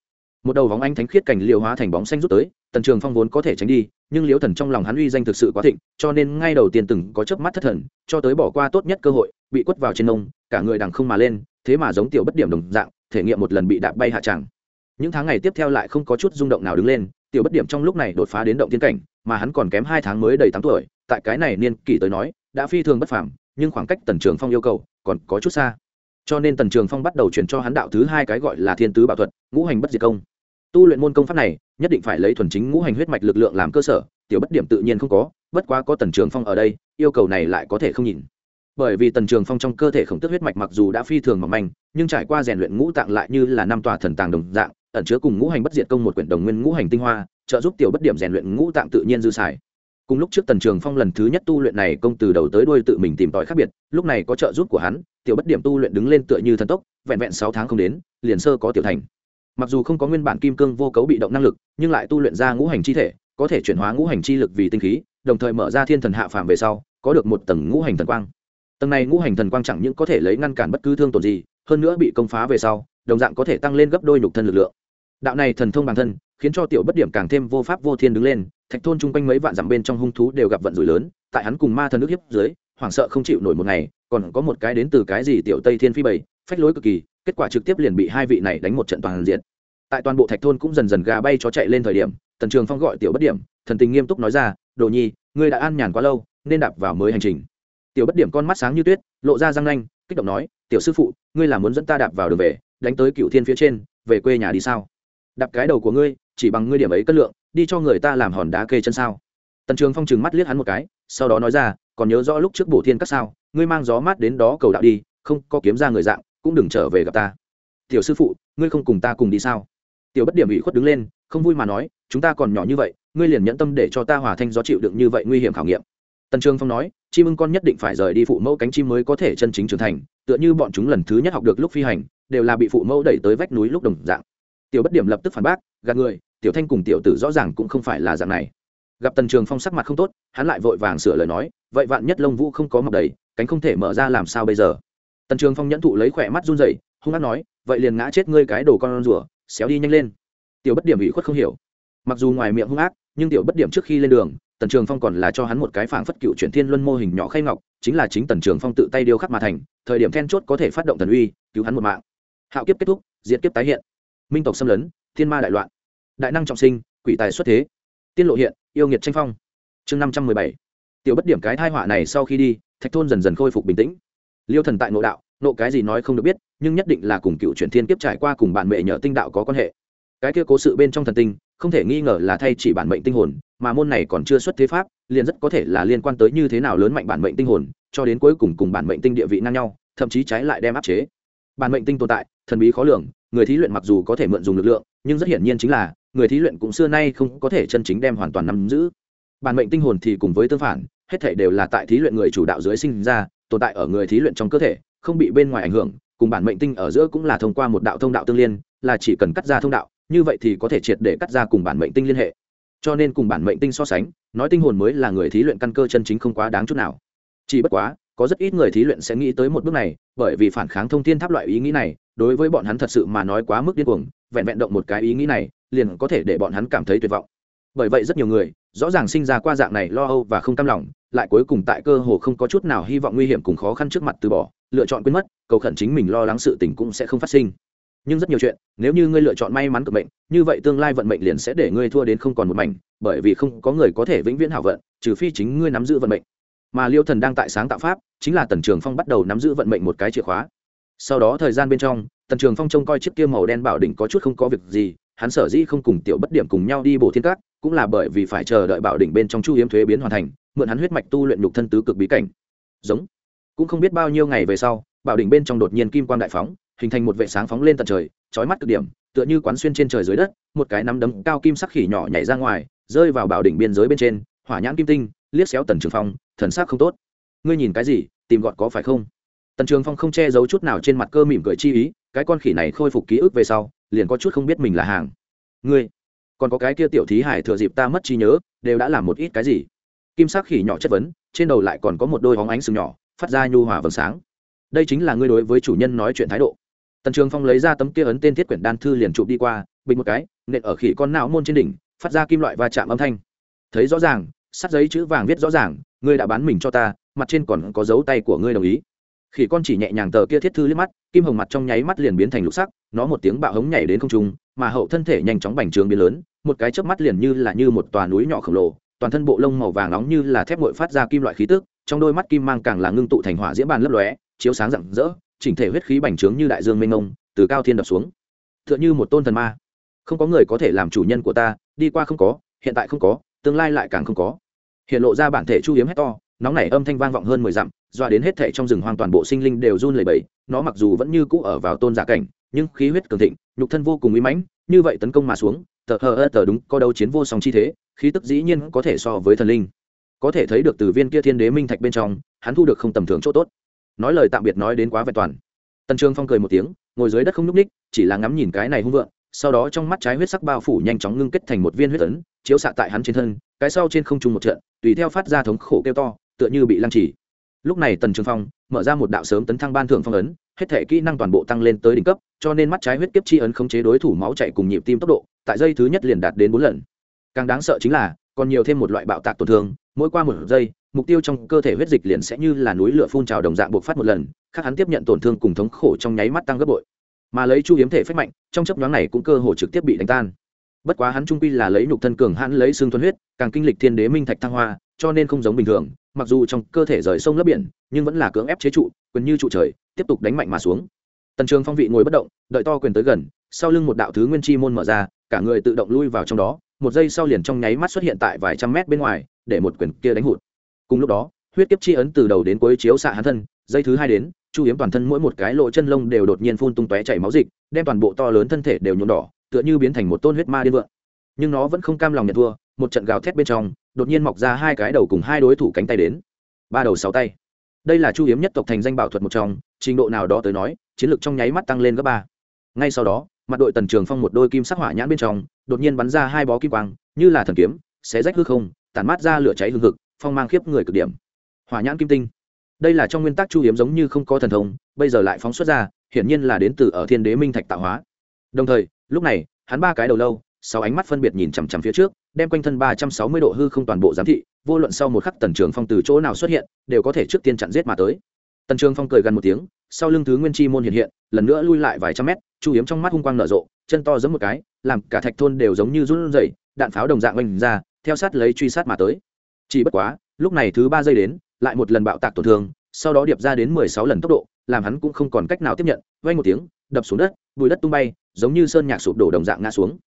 [SPEAKER 1] Một đầu vóng anh thánh khiết cảnh liệu hóa thành bóng xanh rút tới, tần trường phong vốn có thể tránh đi, nhưng liễu thần trong lòng hắn uy danh thực sự quá thịnh, cho nên ngay đầu tiên từng có chớp mắt thất thần, cho tới bỏ qua tốt nhất cơ hội, bị quất vào trên nông, cả người đằng không mà lên, thế mà giống tiểu bất điểm đồng dạng, thể nghiệm một lần bị đạp bay hạ tràng. Những tháng ngày tiếp theo lại không có chút rung động nào đứng lên, tiểu bất điểm trong lúc này đột phá đến động tiên cảnh, mà hắn còn kém hai tháng mới đầy tám tuổi tại cái này niên kỷ tới nói, đã phi thường bất phàm, nhưng khoảng cách tần trường phong yêu cầu còn có chút xa. Cho nên tần trường phong bắt đầu chuyển cho hắn đạo thứ hai cái gọi là thiên tứ bảo thuật, ngũ hành bất diệt công. Tu luyện môn công pháp này, nhất định phải lấy thuần chính ngũ hành huyết mạch lực lượng làm cơ sở, tiểu bất điểm tự nhiên không có, bất quá có tần trường phong ở đây, yêu cầu này lại có thể không nhìn. Bởi vì tần trường phong trong cơ thể khổng tức huyết mạch mặc dù đã phi thường mỏng manh, nhưng trải qua rèn luyện ngũ tạng lại như là năm tòa thần tàng đồng dạng, ẩn chứa cùng ngũ hành bất diệt công một quyển đồng nguyên ngũ hành tinh hoa, trợ giúp tiểu bất điểm rèn luyện ngũ tạng tự nhiên dư xài cùng lúc trước tần trường phong lần thứ nhất tu luyện này, công từ đầu tới đuôi tự mình tìm tòi khác biệt, lúc này có trợ giúp của hắn, tiểu bất điểm tu luyện đứng lên tựa như thần tốc, vẹn vẹn sáu tháng không đến, liền sơ có tiểu thành. Mặc dù không có nguyên bản kim cương vô cấu bị động năng lực, nhưng lại tu luyện ra ngũ hành chi thể, có thể chuyển hóa ngũ hành chi lực vì tinh khí, đồng thời mở ra thiên thần hạ phàm về sau, có được một tầng ngũ hành thần quang. Tầng này ngũ hành thần quang chẳng những có thể lấy ngăn cản bất cứ thương tổn gì, hơn nữa bị công phá về sau, đồng dạng có thể tăng lên gấp đôi nhục thân lực lượng đạo này thần thông bản thân, khiến cho tiểu bất điểm càng thêm vô pháp vô thiên đứng lên, thạch thôn chung quanh mấy vạn dặm bên trong hung thú đều gặp vận rủi lớn, tại hắn cùng ma thần nước hiếp dưới, hoảng sợ không chịu nổi một ngày, còn có một cái đến từ cái gì tiểu tây thiên phi bảy, phách lối cực kỳ, kết quả trực tiếp liền bị hai vị này đánh một trận toàn diện. Tại toàn bộ thạch thôn cũng dần dần gà bay chó chạy lên thời điểm, tần trường phong gọi tiểu bất điểm, thần tình nghiêm túc nói ra, đồ nhi, ngươi đã an nhàn quá lâu, nên đạp vào mới hành trình. Tiểu bất điểm con mắt sáng như tuyết, lộ ra răng nanh, kích động nói, tiểu sư phụ, ngươi là muốn dẫn ta đạp vào đường về, đánh tới cựu thiên phía trên, về quê nhà đi sao? Đạp cái đầu của ngươi, chỉ bằng ngươi điểm ấy cân lượng, đi cho người ta làm hòn đá kê chân sao? Tần trường phong trừng mắt liếc hắn một cái, sau đó nói ra, còn nhớ rõ lúc trước bổ thiên các sao, ngươi mang gió mát đến đó cầu đạo đi, không có kiếm ra người dạng, cũng đừng trở về gặp ta. Tiểu sư phụ, ngươi không cùng ta cùng đi sao? Tiểu bất điểm ủy khuất đứng lên, không vui mà nói, chúng ta còn nhỏ như vậy, ngươi liền nhẫn tâm để cho ta hòa thanh gió chịu đựng như vậy nguy hiểm khảo nghiệm. Tần trường phong nói, chim ưng con nhất định phải rời đi phụ mẫu cánh chim mới có thể chân chính trưởng thành, tựa như bọn chúng lần thứ nhất học được lúc phi hành, đều là bị phụ mẫu đẩy tới vách núi lúc đồng dạng tiểu bất điểm lập tức phản bác, gạt người, tiểu thanh cùng tiểu tử rõ ràng cũng không phải là dạng này. Gặp tần trường phong sắc mặt không tốt, hắn lại vội vàng sửa lời nói, vậy vạn nhất lông vũ không có mọc đầy, cánh không thể mở ra làm sao bây giờ? Tần trường phong nhẫn thụ lấy khỏe mắt run rẩy, hung hát nói, vậy liền ngã chết ngươi cái đồ con rùa, xéo đi nhanh lên. Tiểu bất điểm ủy khuất không hiểu. Mặc dù ngoài miệng hung ác, nhưng tiểu bất điểm trước khi lên đường, tần trường phong còn là cho hắn một cái phảng phất cựu chuyển thiên luân mô hình nhỏ khay ngọc, chính là chính tần trường phong tự tay điêu khắc mà thành, thời điểm then chốt có thể phát động thần uy, cứu hắn một mạng. Hạo kiếp kết thúc diễn kiếp tái hiện minh tộc xâm lấn, thiên ma đại loạn. Đại năng trọng sinh, quỷ tài xuất thế. Tiên lộ hiện, yêu nghiệt tranh phong. Chương năm trăm mười bảy. Tiểu bất điểm cái thai họa này sau khi đi, thạch thôn dần dần khôi phục bình tĩnh. Liêu thần tại nội đạo, nộ cái gì nói không được biết, nhưng nhất định là cùng cựu chuyển thiên kiếp trải qua cùng bạn mẹ nhờ tinh đạo có quan hệ. Cái kia cố sự bên trong thần tinh, không thể nghi ngờ là thay chỉ bản mệnh tinh hồn, mà môn này còn chưa xuất thế pháp, liền rất có thể là liên quan tới như thế nào lớn mạnh bản mệnh tinh hồn, cho đến cuối cùng cùng bản mệnh tinh địa vị ngang nhau, thậm chí trái lại đem áp chế. Bản mệnh tinh tồn tại, thần bí khó lường người thí luyện mặc dù có thể mượn dùng lực lượng, nhưng rất hiển nhiên chính là, người thí luyện cũng xưa nay không có thể chân chính đem hoàn toàn nắm giữ. Bản mệnh tinh hồn thì cùng với tương phản, hết thể đều là tại thí luyện người chủ đạo dưới sinh ra, tồn tại ở người thí luyện trong cơ thể, không bị bên ngoài ảnh hưởng, cùng bản mệnh tinh ở giữa cũng là thông qua một đạo thông đạo tương liên, là chỉ cần cắt ra thông đạo, như vậy thì có thể triệt để cắt ra cùng bản mệnh tinh liên hệ. Cho nên cùng bản mệnh tinh so sánh, nói tinh hồn mới là người thí luyện căn cơ chân chính không quá đáng chút nào. Chỉ bất quá, có rất ít người thí luyện sẽ nghĩ tới một bước này, bởi vì phản kháng thông thiên tháp loại ý nghĩ này đối với bọn hắn thật sự mà nói quá mức điên cuồng, vẹn vẹn động một cái ý nghĩ này, liền có thể để bọn hắn cảm thấy tuyệt vọng. Bởi vậy rất nhiều người, rõ ràng sinh ra qua dạng này lo âu và không cam lòng, lại cuối cùng tại cơ hồ không có chút nào hy vọng nguy hiểm cùng khó khăn trước mặt từ bỏ, lựa chọn quên mất, cầu khẩn chính mình lo lắng sự tình cũng sẽ không phát sinh. Nhưng rất nhiều chuyện, nếu như ngươi lựa chọn may mắn cực mệnh, như vậy tương lai vận mệnh liền sẽ để ngươi thua đến không còn một mảnh, bởi vì không có người có thể vĩnh viễn hảo vận, trừ phi chính ngươi nắm giữ vận mệnh. Mà liêu thần đang tại sáng tạo pháp, chính là tần trường phong bắt đầu nắm giữ vận mệnh một cái chìa khóa sau đó thời gian bên trong, tần trường phong trông coi chiếc kia màu đen bảo đỉnh có chút không có việc gì, hắn sở dĩ không cùng tiểu bất điểm cùng nhau đi bổ thiên cát, cũng là bởi vì phải chờ đợi bảo đỉnh bên trong chu hiếm thuế biến hoàn thành, mượn hắn huyết mạch tu luyện nhục thân tứ cực bí cảnh. Giống. Cũng không biết bao nhiêu ngày về sau, bảo đỉnh bên trong đột nhiên kim quang đại phóng, hình thành một vệ sáng phóng lên tận trời, chói mắt cực điểm, tựa như quán xuyên trên trời dưới đất, một cái nắm đấm cao kim sắc khỉ nhỏ nhảy ra ngoài, rơi vào bảo đỉnh biên giới bên trên, hỏa nhãn kim tinh, liếc xéo tần trường phong, thần sắc không tốt. Ngươi nhìn cái gì, tìm gọn có phải không? Tần trường phong không che giấu chút nào trên mặt cơ mỉm cười chi ý, cái con khỉ này khôi phục ký ức về sau, liền có chút không biết mình là hàng. Ngươi, còn có cái kia tiểu thí hải thừa dịp ta mất trí nhớ, đều đã làm một ít cái gì? Kim sắc khỉ nhỏ chất vấn, trên đầu lại còn có một đôi hóng ánh sừng nhỏ, phát ra nhu hòa vầng sáng. Đây chính là ngươi đối với chủ nhân nói chuyện thái độ. Tần trường phong lấy ra tấm kia ấn tên thiết quyển đan thư liền chụp đi qua, bình một cái, nện ở khỉ con não môn trên đỉnh, phát ra kim loại va chạm âm thanh. Thấy rõ ràng, sắt giấy chữ vàng viết rõ ràng, ngươi đã bán mình cho ta, mặt trên còn có dấu tay của ngươi đồng ý khỉ con chỉ nhẹ nhàng tờ kia thiết thư liếc mắt, kim hồng mặt trong nháy mắt liền biến thành lục sắc, nó một tiếng bạo hống nhảy đến không trung, mà hậu thân thể nhanh chóng bành trướng biến lớn, một cái chớp mắt liền như là như một tòa núi nhỏ khổng lồ, toàn thân bộ lông màu vàng nóng như là thép nguội phát ra kim loại khí tức, trong đôi mắt kim mang càng là ngưng tụ thành hỏa diễm bàn lấp lóe, chiếu sáng rạng rỡ, chỉnh thể huyết khí bành trướng như đại dương mênh mông, từ cao thiên đập xuống. Tựa như một tôn thần ma. Không có người có thể làm chủ nhân của ta, đi qua không có, hiện tại không có, tương lai lại càng không có. Hiện lộ ra bản thể chu hiếm hét to, nóng nảy âm thanh vang vọng hơn mười dặm dọa đến hết thệ trong rừng hoang toàn bộ sinh linh đều run lẩy bẩy, nó mặc dù vẫn như cũ ở vào tôn giả cảnh, nhưng khí huyết cường thịnh, nhục thân vô cùng uy mãnh, như vậy tấn công mà xuống, tờ hờ tờ đúng, có đấu chiến vô song chi thế, khí tức dĩ nhiên có thể so với thần linh. Có thể thấy được từ viên kia thiên đế minh thạch bên trong, hắn thu được không tầm thường chỗ tốt. Nói lời tạm biệt nói đến quá vẹn toàn. Tần trương phong cười một tiếng, ngồi dưới đất không n ních chỉ là ngắm nhìn cái này hung vượng, sau đó trong mắt trái huyết sắc bao phủ nhanh chóng ngưng kết thành một viên huyết ấn, chiếu xạ tại hắn trên thân, cái sau trên không trung một trận, tùy theo phát ra thống khổ kêu to, tựa như bị lăng trì lúc này tần trường phong mở ra một đạo sớm tấn thăng ban thưởng phong ấn, hết thể kỹ năng toàn bộ tăng lên tới đỉnh cấp, cho nên mắt trái huyết kiếp chi ấn khống chế đối thủ máu chạy cùng nhịp tim tốc độ, tại giây thứ nhất liền đạt đến bốn lần. Càng đáng sợ chính là, còn nhiều thêm một loại bạo tạc tổn thương, mỗi qua một giây, mục tiêu trong cơ thể huyết dịch liền sẽ như là núi lửa phun trào đồng dạng buộc phát một lần, khác hắn tiếp nhận tổn thương cùng thống khổ trong nháy mắt tăng gấp bội. Mà lấy chu hiếm thể phách mạnh, trong chấp nhoáng này cũng cơ hồ trực tiếp bị đánh tan. Bất quá hắn trung quy là lấy nhục thân cường hãn lấy xương thuần huyết, càng kinh lịch thiên đế minh thạch thăng hoa, cho nên không giống bình thường mặc dù trong cơ thể rời sông lấp biển, nhưng vẫn là cưỡng ép chế trụ, quyền như trụ trời, tiếp tục đánh mạnh mà xuống. Tần trường phong vị ngồi bất động, đợi to quyền tới gần, sau lưng một đạo thứ nguyên chi môn mở ra, cả người tự động lui vào trong đó, một giây sau liền trong nháy mắt xuất hiện tại vài trăm mét bên ngoài, để một quyền kia đánh hụt. Cùng lúc đó, huyết kiếp chi ấn từ đầu đến cuối chiếu xạ hắn thân dây thứ hai đến, chu hiếm toàn thân mỗi một cái lỗ chân lông đều đột nhiên phun tung tóe chảy máu dịch, đem toàn bộ to lớn thân thể đều nhuộm đỏ, tựa như biến thành một tôn huyết ma điên vượng. Nhưng nó vẫn không cam lòng nhận thua, một trận gào thét bên trong đột nhiên mọc ra hai cái đầu cùng hai đối thủ cánh tay đến. Ba đầu sáu tay. Đây là chu hiếm nhất tộc thành danh bảo thuật một trong, trình độ nào đó tới nói, chiến lược trong nháy mắt tăng lên gấp ba. Ngay sau đó, mặt đội tần trường phong một đôi kim sắc hỏa nhãn bên trong, đột nhiên bắn ra hai bó kim quang, như là thần kiếm, xé rách hư không, tản mát ra lửa cháy hương thực phong mang khiếp người cực điểm. Hỏa nhãn kim tinh. Đây là trong nguyên tắc chu hiếm giống như không có thần thông, bây giờ lại phóng xuất ra, hiển nhiên là đến từ ở thiên đế minh thạch tạo hóa. Đồng thời, lúc này, hắn ba cái đầu lâu, sáu ánh mắt phân biệt nhìn chằm chằm phía trước đem quanh thân ba trăm sáu mươi độ hư không toàn bộ giám thị, vô luận sau một khắc tần trường phong từ chỗ nào xuất hiện, đều có thể trước tiên chặn giết mà tới. Tần trường phong cười gần một tiếng, sau lưng thứ nguyên chi môn hiện hiện, lần nữa lui lại vài trăm mét, chu hiếm trong mắt hung quang nở rộ, chân to giấm một cái, làm cả thạch thôn đều giống như run rẩy, đạn pháo đồng dạng oanh ra, theo sát lấy truy sát mà tới. Chỉ bất quá, lúc này thứ ba giây đến, lại một lần bạo tạc tổn thương, sau đó điệp ra đến mười sáu lần tốc độ, làm hắn cũng không còn cách nào tiếp nhận vay một tiếng, đập xuống đất bụi đất tung bay, giống như sơn nhạc sụp đổ đồng dạng ngã xuống.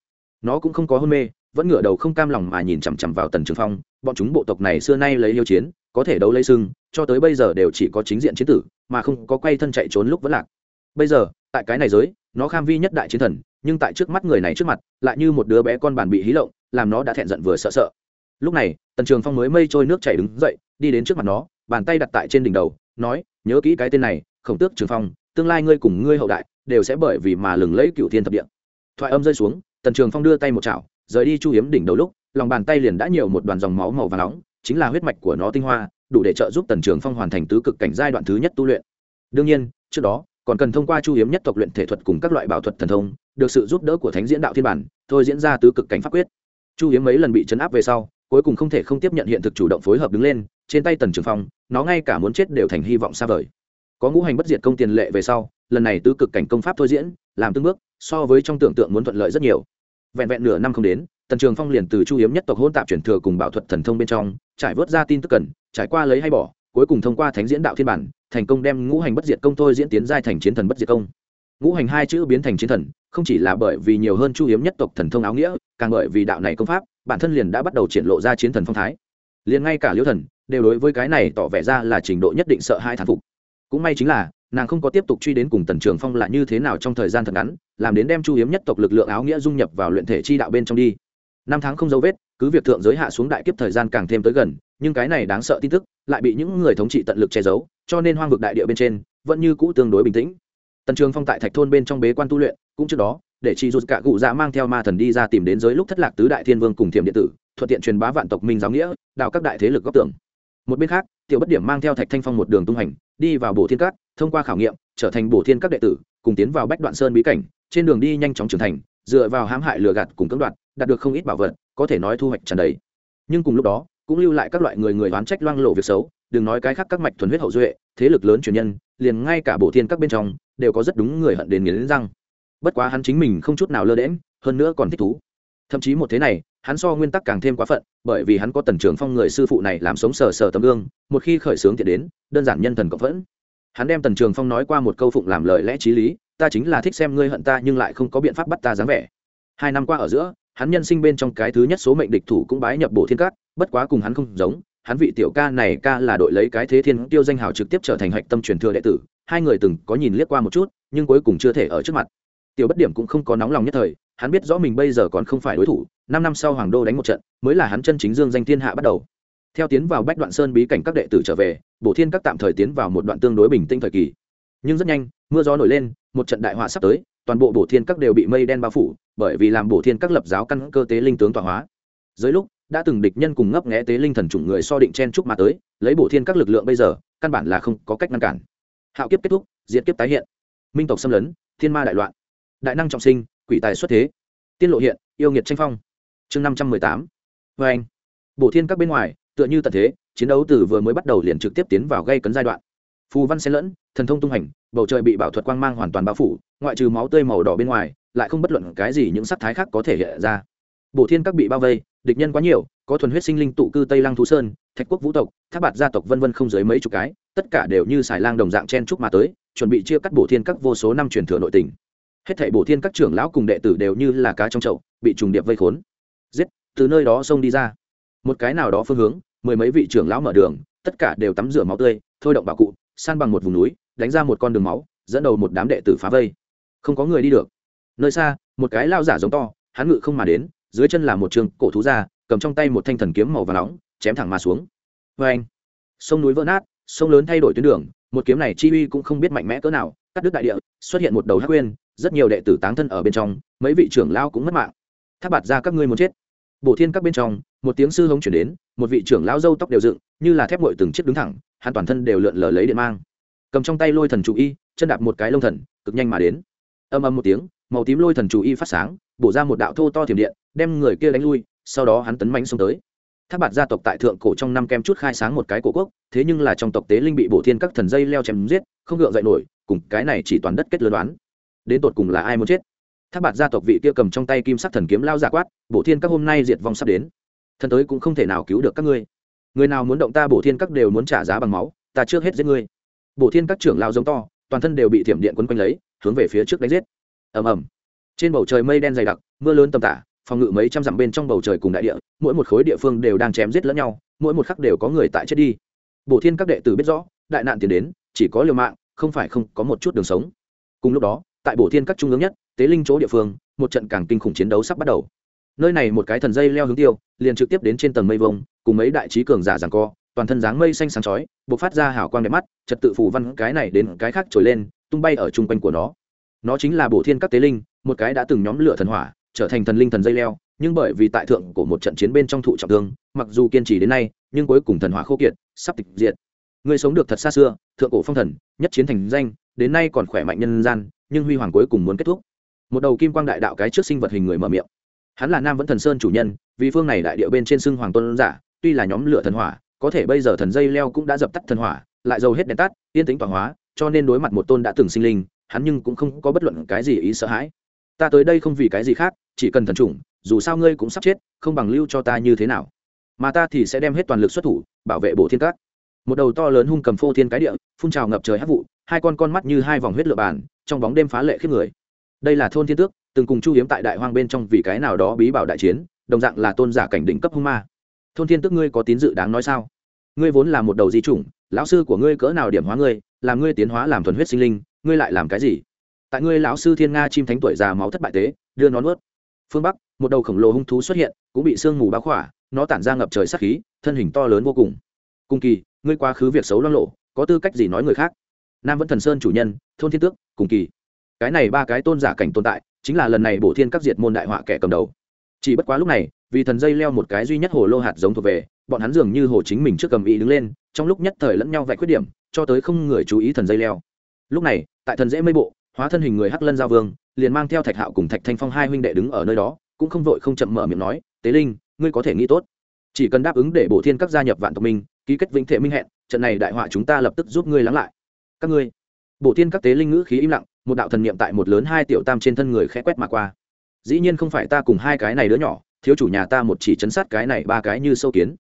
[SPEAKER 1] Nó cũng không có hôn mê vẫn ngửa đầu không cam lòng mà nhìn chằm chằm vào tần trường phong, bọn chúng bộ tộc này xưa nay lấy yêu chiến, có thể đấu lấy sưng cho tới bây giờ đều chỉ có chính diện chiến tử, mà không có quay thân chạy trốn lúc vẫn lạc. Bây giờ, tại cái này giới, nó kham vi nhất đại chiến thần, nhưng tại trước mắt người này trước mặt, lại như một đứa bé con bàn bị hí lộng, làm nó đã thẹn giận vừa sợ sợ. Lúc này, tần trường phong mới mây trôi nước chảy đứng dậy, đi đến trước mặt nó, bàn tay đặt tại trên đỉnh đầu, nói, nhớ kỹ cái tên này, khổng tước trường phong, tương lai ngươi cùng ngươi hậu đại, đều sẽ bởi vì mà lừng lẫy cựu thiên thập địa. Thoại âm rơi xuống, tần trường phong đưa tay một chảo rời đi chu hiếm đỉnh đầu lúc, lòng bàn tay liền đã nhiều một đoàn dòng máu màu và nóng, chính là huyết mạch của nó tinh hoa, đủ để trợ giúp tần trường phong hoàn thành tứ cực cảnh giai đoạn thứ nhất tu luyện. Đương nhiên, trước đó, còn cần thông qua chu hiếm nhất tộc luyện thể thuật cùng các loại bảo thuật thần thông, được sự giúp đỡ của thánh diễn đạo thiên bản, thôi diễn ra tứ cực cảnh pháp quyết. Chu hiếm mấy lần bị chấn áp về sau, cuối cùng không thể không tiếp nhận hiện thực chủ động phối hợp đứng lên, trên tay tần trường phong, nó ngay cả muốn chết đều thành hy vọng xa vời. Có ngũ hành bất diệt công tiền lệ về sau, lần này tứ cực cảnh công pháp thôi diễn, làm tương bước, so với trong tưởng tượng muốn thuận lợi rất nhiều vẹn vẹn nửa năm không đến, tần trường phong liền từ chu hiếm nhất tộc hôn tạp chuyển thừa cùng bảo thuật thần thông bên trong, trải vớt ra tin tức cần, trải qua lấy hay bỏ, cuối cùng thông qua thánh diễn đạo thiên bản, thành công đem ngũ hành bất diệt công thôi diễn tiến giai thành chiến thần bất diệt công. Ngũ hành hai chữ biến thành chiến thần, không chỉ là bởi vì nhiều hơn chu hiếm nhất tộc thần thông áo nghĩa, càng bởi vì đạo này công pháp, bản thân liền đã bắt đầu triển lộ ra chiến thần phong thái. Liền ngay cả liễu thần, đều đối với cái này tỏ vẻ ra là trình độ nhất định sợ hai thán phục. Cũng may chính là nàng không có tiếp tục truy đến cùng tần trường phong là như thế nào trong thời gian thật ngắn, làm đến đem chu hiếm nhất tộc lực lượng áo nghĩa dung nhập vào luyện thể chi đạo bên trong đi. Năm tháng không dấu vết, cứ việc thượng giới hạ xuống đại kiếp thời gian càng thêm tới gần, nhưng cái này đáng sợ tin tức lại bị những người thống trị tận lực che giấu, cho nên hoang vực đại địa bên trên vẫn như cũ tương đối bình tĩnh. Tần trường phong tại thạch thôn bên trong bế quan tu luyện, cũng trước đó, để chị rụt cả cụ dạ mang theo ma thần đi ra tìm đến giới lúc thất lạc tứ đại thiên vương cùng thiểm điện tử, thuận tiện truyền bá vạn tộc minh giáo nghĩa, đào các đại thế lực góc tưởng. Một bên khác, tiểu bất điểm mang theo thạch thanh phong một đường tung hành, đi vào bổ thiên cát thông qua khảo nghiệm, trở thành bổ thiên các đệ tử, cùng tiến vào bách đoạn sơn bí cảnh, trên đường đi nhanh chóng trưởng thành, dựa vào hãm hại lừa gạt cùng cưỡng đoạt, đạt được không ít bảo vật, có thể nói thu hoạch tràn đầy. Nhưng cùng lúc đó, cũng lưu lại các loại người người oán trách loang lộ việc xấu, đừng nói cái khác các mạch thuần huyết hậu duệ, thế lực lớn truyền nhân, liền ngay cả bổ thiên các bên trong, đều có rất đúng người hận đến nghiến răng. Bất quá hắn chính mình không chút nào lơ đễm hơn nữa còn thích thú. Thậm chí một thế này, hắn so nguyên tắc càng thêm quá phận, bởi vì hắn có tần trường phong người sư phụ này làm sống sờ sờ tấm gương, một khi khởi xướng thiện đến, đơn giản nhân thần cộng vẫn hắn đem tần trường phong nói qua một câu phụng làm lời lẽ t r í lý, ta chính là thích xem ngươi hận ta nhưng lại không có biện pháp bắt ta dáng vẻ. Hai năm qua ở giữa, hắn nhân sinh bên trong cái thứ nhất số mệnh địch thủ cũng bái nhập bổ thiên cát bất quá cùng hắn không giống, hắn vị tiểu ca này ca là đội lấy cái thế thiên tiêu danh hào trực tiếp trở thành hạch tâm truyền thừa đệ tử, hai người từng có nhìn liếc qua một chút, nhưng cuối cùng chưa thể ở trước mặt. Tiểu bất điểm cũng không có nóng lòng nhất thời, hắn biết rõ mình bây giờ còn không phải đối thủ, năm năm sau hoàng đô đánh một trận, mới là hắn chân chính dương danh thiên hạ bắt đầu theo tiến vào bách đoạn sơn bí cảnh các đệ tử trở về, bổ thiên các tạm thời tiến vào một đoạn tương đối bình tĩnh thời kỳ. Nhưng rất nhanh, mưa gió nổi lên, một trận đại họa sắp tới, toàn bộ bổ thiên các đều bị mây đen bao phủ, bởi vì làm bổ thiên các lập giáo căn cơ tế linh tướng tọa hóa. Dưới lúc, đã từng địch nhân cùng ngấp nghẽ tế linh thần chủng người so định chen trúc mà tới, lấy bổ thiên các lực lượng bây giờ, căn bản là không có cách ngăn cản. Hạo kiếp kết thúc diễn kiếp tái hiện. Minh tộc xâm lấn, thiên ma đại loạn. Đại năng trọng sinh, quỷ tài xuất thế. Tiên lộ hiện, yêu nghiệt tranh phong. Chương năm trăm mười tám. Vê anh bổ thiên các bên ngoài tựa như tận thế, chiến đấu từ vừa mới bắt đầu liền trực tiếp tiến vào gây cấn giai đoạn. Phù văn xen lẫn, thần thông tung hành, bầu trời bị bảo thuật quang mang hoàn toàn bao phủ, ngoại trừ máu tươi màu đỏ bên ngoài, lại không bất luận cái gì những sắc thái khác có thể hiện ra. Bộ thiên các bị bao vây, địch nhân quá nhiều, có thuần huyết sinh linh tụ cư tây lăng thú sơn, thạch quốc vũ tộc tháp bạt gia tộc vân vân không dưới mấy chục cái, tất cả đều như xài lang đồng dạng chen trúc mà tới, chuẩn bị chia cắt bổ thiên các vô số năm truyền thừa nội tình. Hết thảy bổ thiên các trưởng lão cùng đệ tử đều như là cá trong chậu, bị trùng điệp vây khốn. Giết, từ nơi đó xông đi ra một cái nào đó phương hướng, mười mấy vị trưởng lão mở đường, tất cả đều tắm rửa máu tươi, thôi động bảo cụ, san bằng một vùng núi, đánh ra một con đường máu, dẫn đầu một đám đệ tử phá vây. Không có người đi được. Nơi xa, một cái lao giả giống to, hắn ngự không mà đến, dưới chân là một trường cổ thú ra cầm trong tay một thanh thần kiếm màu và nóng, chém thẳng mà xuống. Vê anh, sông núi vỡ nát, sông lớn thay đổi tuyến đường, một kiếm này chi uy cũng không biết mạnh mẽ cỡ nào, cắt đứt đại địa, xuất hiện một đầu hắc quên rất nhiều đệ tử táng thân ở bên trong, mấy vị trưởng lao cũng mất mạng. Tháp bạt ra các ngươi muốn chết bổ thiên các bên trong, một tiếng sư hống chuyển đến, một vị trưởng lao dâu tóc đều dựng, như là thép ngội từng chiếc đứng thẳng, hắn toàn thân đều lượn lờ lấy điện mang. Cầm trong tay lôi thần chủ y, chân đạp một cái lông thần, cực nhanh mà đến. Âm âm một tiếng, màu tím lôi thần chủ y phát sáng, bổ ra một đạo thô to thiểm điện, đem người kia đánh lui, sau đó hắn tấn mánh xông tới. Tháp bạt gia tộc tại thượng cổ trong năm kem chút khai sáng một cái cổ quốc, thế nhưng là trong tộc tế linh bị bổ thiên các thần dây leo chém giết, không gượng dậy nổi, cùng cái này chỉ toàn đất kết lớn đoán. Đến tột cùng là ai muốn chết? Tháp bạt gia tộc vị kia cầm trong tay kim sắc thần kiếm lao giả quát, bổ thiên các hôm nay diệt vong sắp đến. Thần tới cũng không thể nào cứu được các ngươi. Người nào muốn động ta, bổ thiên các đều muốn trả giá bằng máu, ta trước hết giết ngươi. Bổ thiên các trưởng lao giống to, toàn thân đều bị thiểm điện quấn quanh lấy, hướng về phía trước đánh giết. Ầm ầm. Trên bầu trời mây đen dày đặc, mưa lớn tầm tả phòng ngự mấy trăm dặm bên trong bầu trời cùng đại địa, mỗi một khối địa phương đều đang chém giết lẫn nhau, mỗi một khắc đều có người tại chết đi. Bổ thiên các đệ tử biết rõ, đại nạn tiến đến, chỉ có liều mạng, không phải không có một chút đường sống. Cùng lúc đó, tại bổ thiên các trung ương nhất tế linh chỗ địa phương, một trận càng kinh khủng chiến đấu sắp bắt đầu. Nơi này một cái thần dây leo hướng tiêu, liền trực tiếp đến trên tầng mây vông cùng mấy đại trí cường giả giằng co, toàn thân dáng mây xanh sáng chói, bộc phát ra hào quang đẹp mắt, trật tự phủ văn cái này đến cái khác trồi lên, tung bay ở chung quanh của nó. Nó chính là bổ thiên các tế linh, một cái đã từng nhóm lửa thần hỏa, trở thành thần linh thần dây leo, nhưng bởi vì tại thượng của một trận chiến bên trong thụ trọng thương, mặc dù kiên trì đến nay, nhưng cuối cùng thần hỏa khô kiệt, sắp tịch diệt. Người sống được thật xa xưa, thượng cổ phong thần, nhất chiến thành danh, đến nay còn khỏe mạnh nhân gian, nhưng huy hoàng cuối cùng muốn kết thúc một đầu kim quang đại đạo cái trước sinh vật hình người mở miệng. Hắn là nam vẫn thần sơn chủ nhân, vì phương này đại địa bên trên xưng hoàng tôn giả, tuy là nhóm lửa thần hỏa, có thể bây giờ thần dây leo cũng đã dập tắt thần hỏa, lại dầu hết đèn tắt, yên tính toàn hóa, cho nên đối mặt một tôn đã từng sinh linh, hắn nhưng cũng không có bất luận cái gì ý sợ hãi. Ta tới đây không vì cái gì khác, chỉ cần thần trùng dù sao ngươi cũng sắp chết, không bằng lưu cho ta như thế nào. Mà ta thì sẽ đem hết toàn lực xuất thủ, bảo vệ bộ thiên cát. một đầu to lớn hung cầm phô thiên cái địa, phun trào ngập trời hát vụ, hai con con mắt như hai vòng huyết lựa bàn, trong bóng đêm phá lệ khiếp người đây là thôn thiên tước, từng cùng chu hiếm tại đại hoang bên trong vì cái nào đó bí bảo đại chiến, đồng dạng là tôn giả cảnh đỉnh cấp hung ma. Thôn thiên tước ngươi có tín dự đáng nói sao? Ngươi vốn là một đầu di chủng, lão sư của ngươi cỡ nào điểm hóa ngươi, làm ngươi tiến hóa làm thuần huyết sinh linh, ngươi lại làm cái gì? Tại ngươi lão sư thiên nga chim thánh tuổi già máu thất bại tế, đưa nó nuốt. Phương bắc, một đầu khổng lồ hung thú xuất hiện, cũng bị sương mù báo khỏa, nó tản ra ngập trời sắc khí, thân hình to lớn vô cùng. Cung kỳ, ngươi quá khứ việc xấu lo lộ, có tư cách gì nói người khác? Nam vẫn thần sơn chủ nhân, thôn thiên tước, cùng kỳ cái này ba cái tôn giả cảnh tồn tại, chính là lần này bổ thiên các diệt môn đại họa kẻ cầm đầu. Chỉ bất quá lúc này, vì thần dây leo một cái duy nhất hồ lô hạt giống thuộc về, bọn hắn dường như hồ chính mình trước cầm ý đứng lên, trong lúc nhất thời lẫn nhau vạch khuyết điểm, cho tới không người chú ý thần dây leo. Lúc này, tại thần dễ mây bộ, hóa thân hình người hắc lân giao vương, liền mang theo thạch hạo cùng thạch thanh phong hai huynh đệ đứng ở nơi đó, cũng không vội không chậm mở miệng nói, tế linh, ngươi có thể nghĩ tốt. Chỉ cần đáp ứng để bổ thiên các gia nhập vạn tộc minh, ký kết vĩnh thể minh hẹn, trận này đại họa chúng ta lập tức giúp ngươi lắng lại. Các ngươi Bộ thiên các tế linh ngữ khí im lặng, một đạo thần niệm tại một lớn hai tiểu tam trên thân người khẽ quét mà qua. Dĩ nhiên không phải ta cùng hai cái này đứa nhỏ, thiếu chủ nhà ta một chỉ chấn sát cái này ba cái như sâu kiến.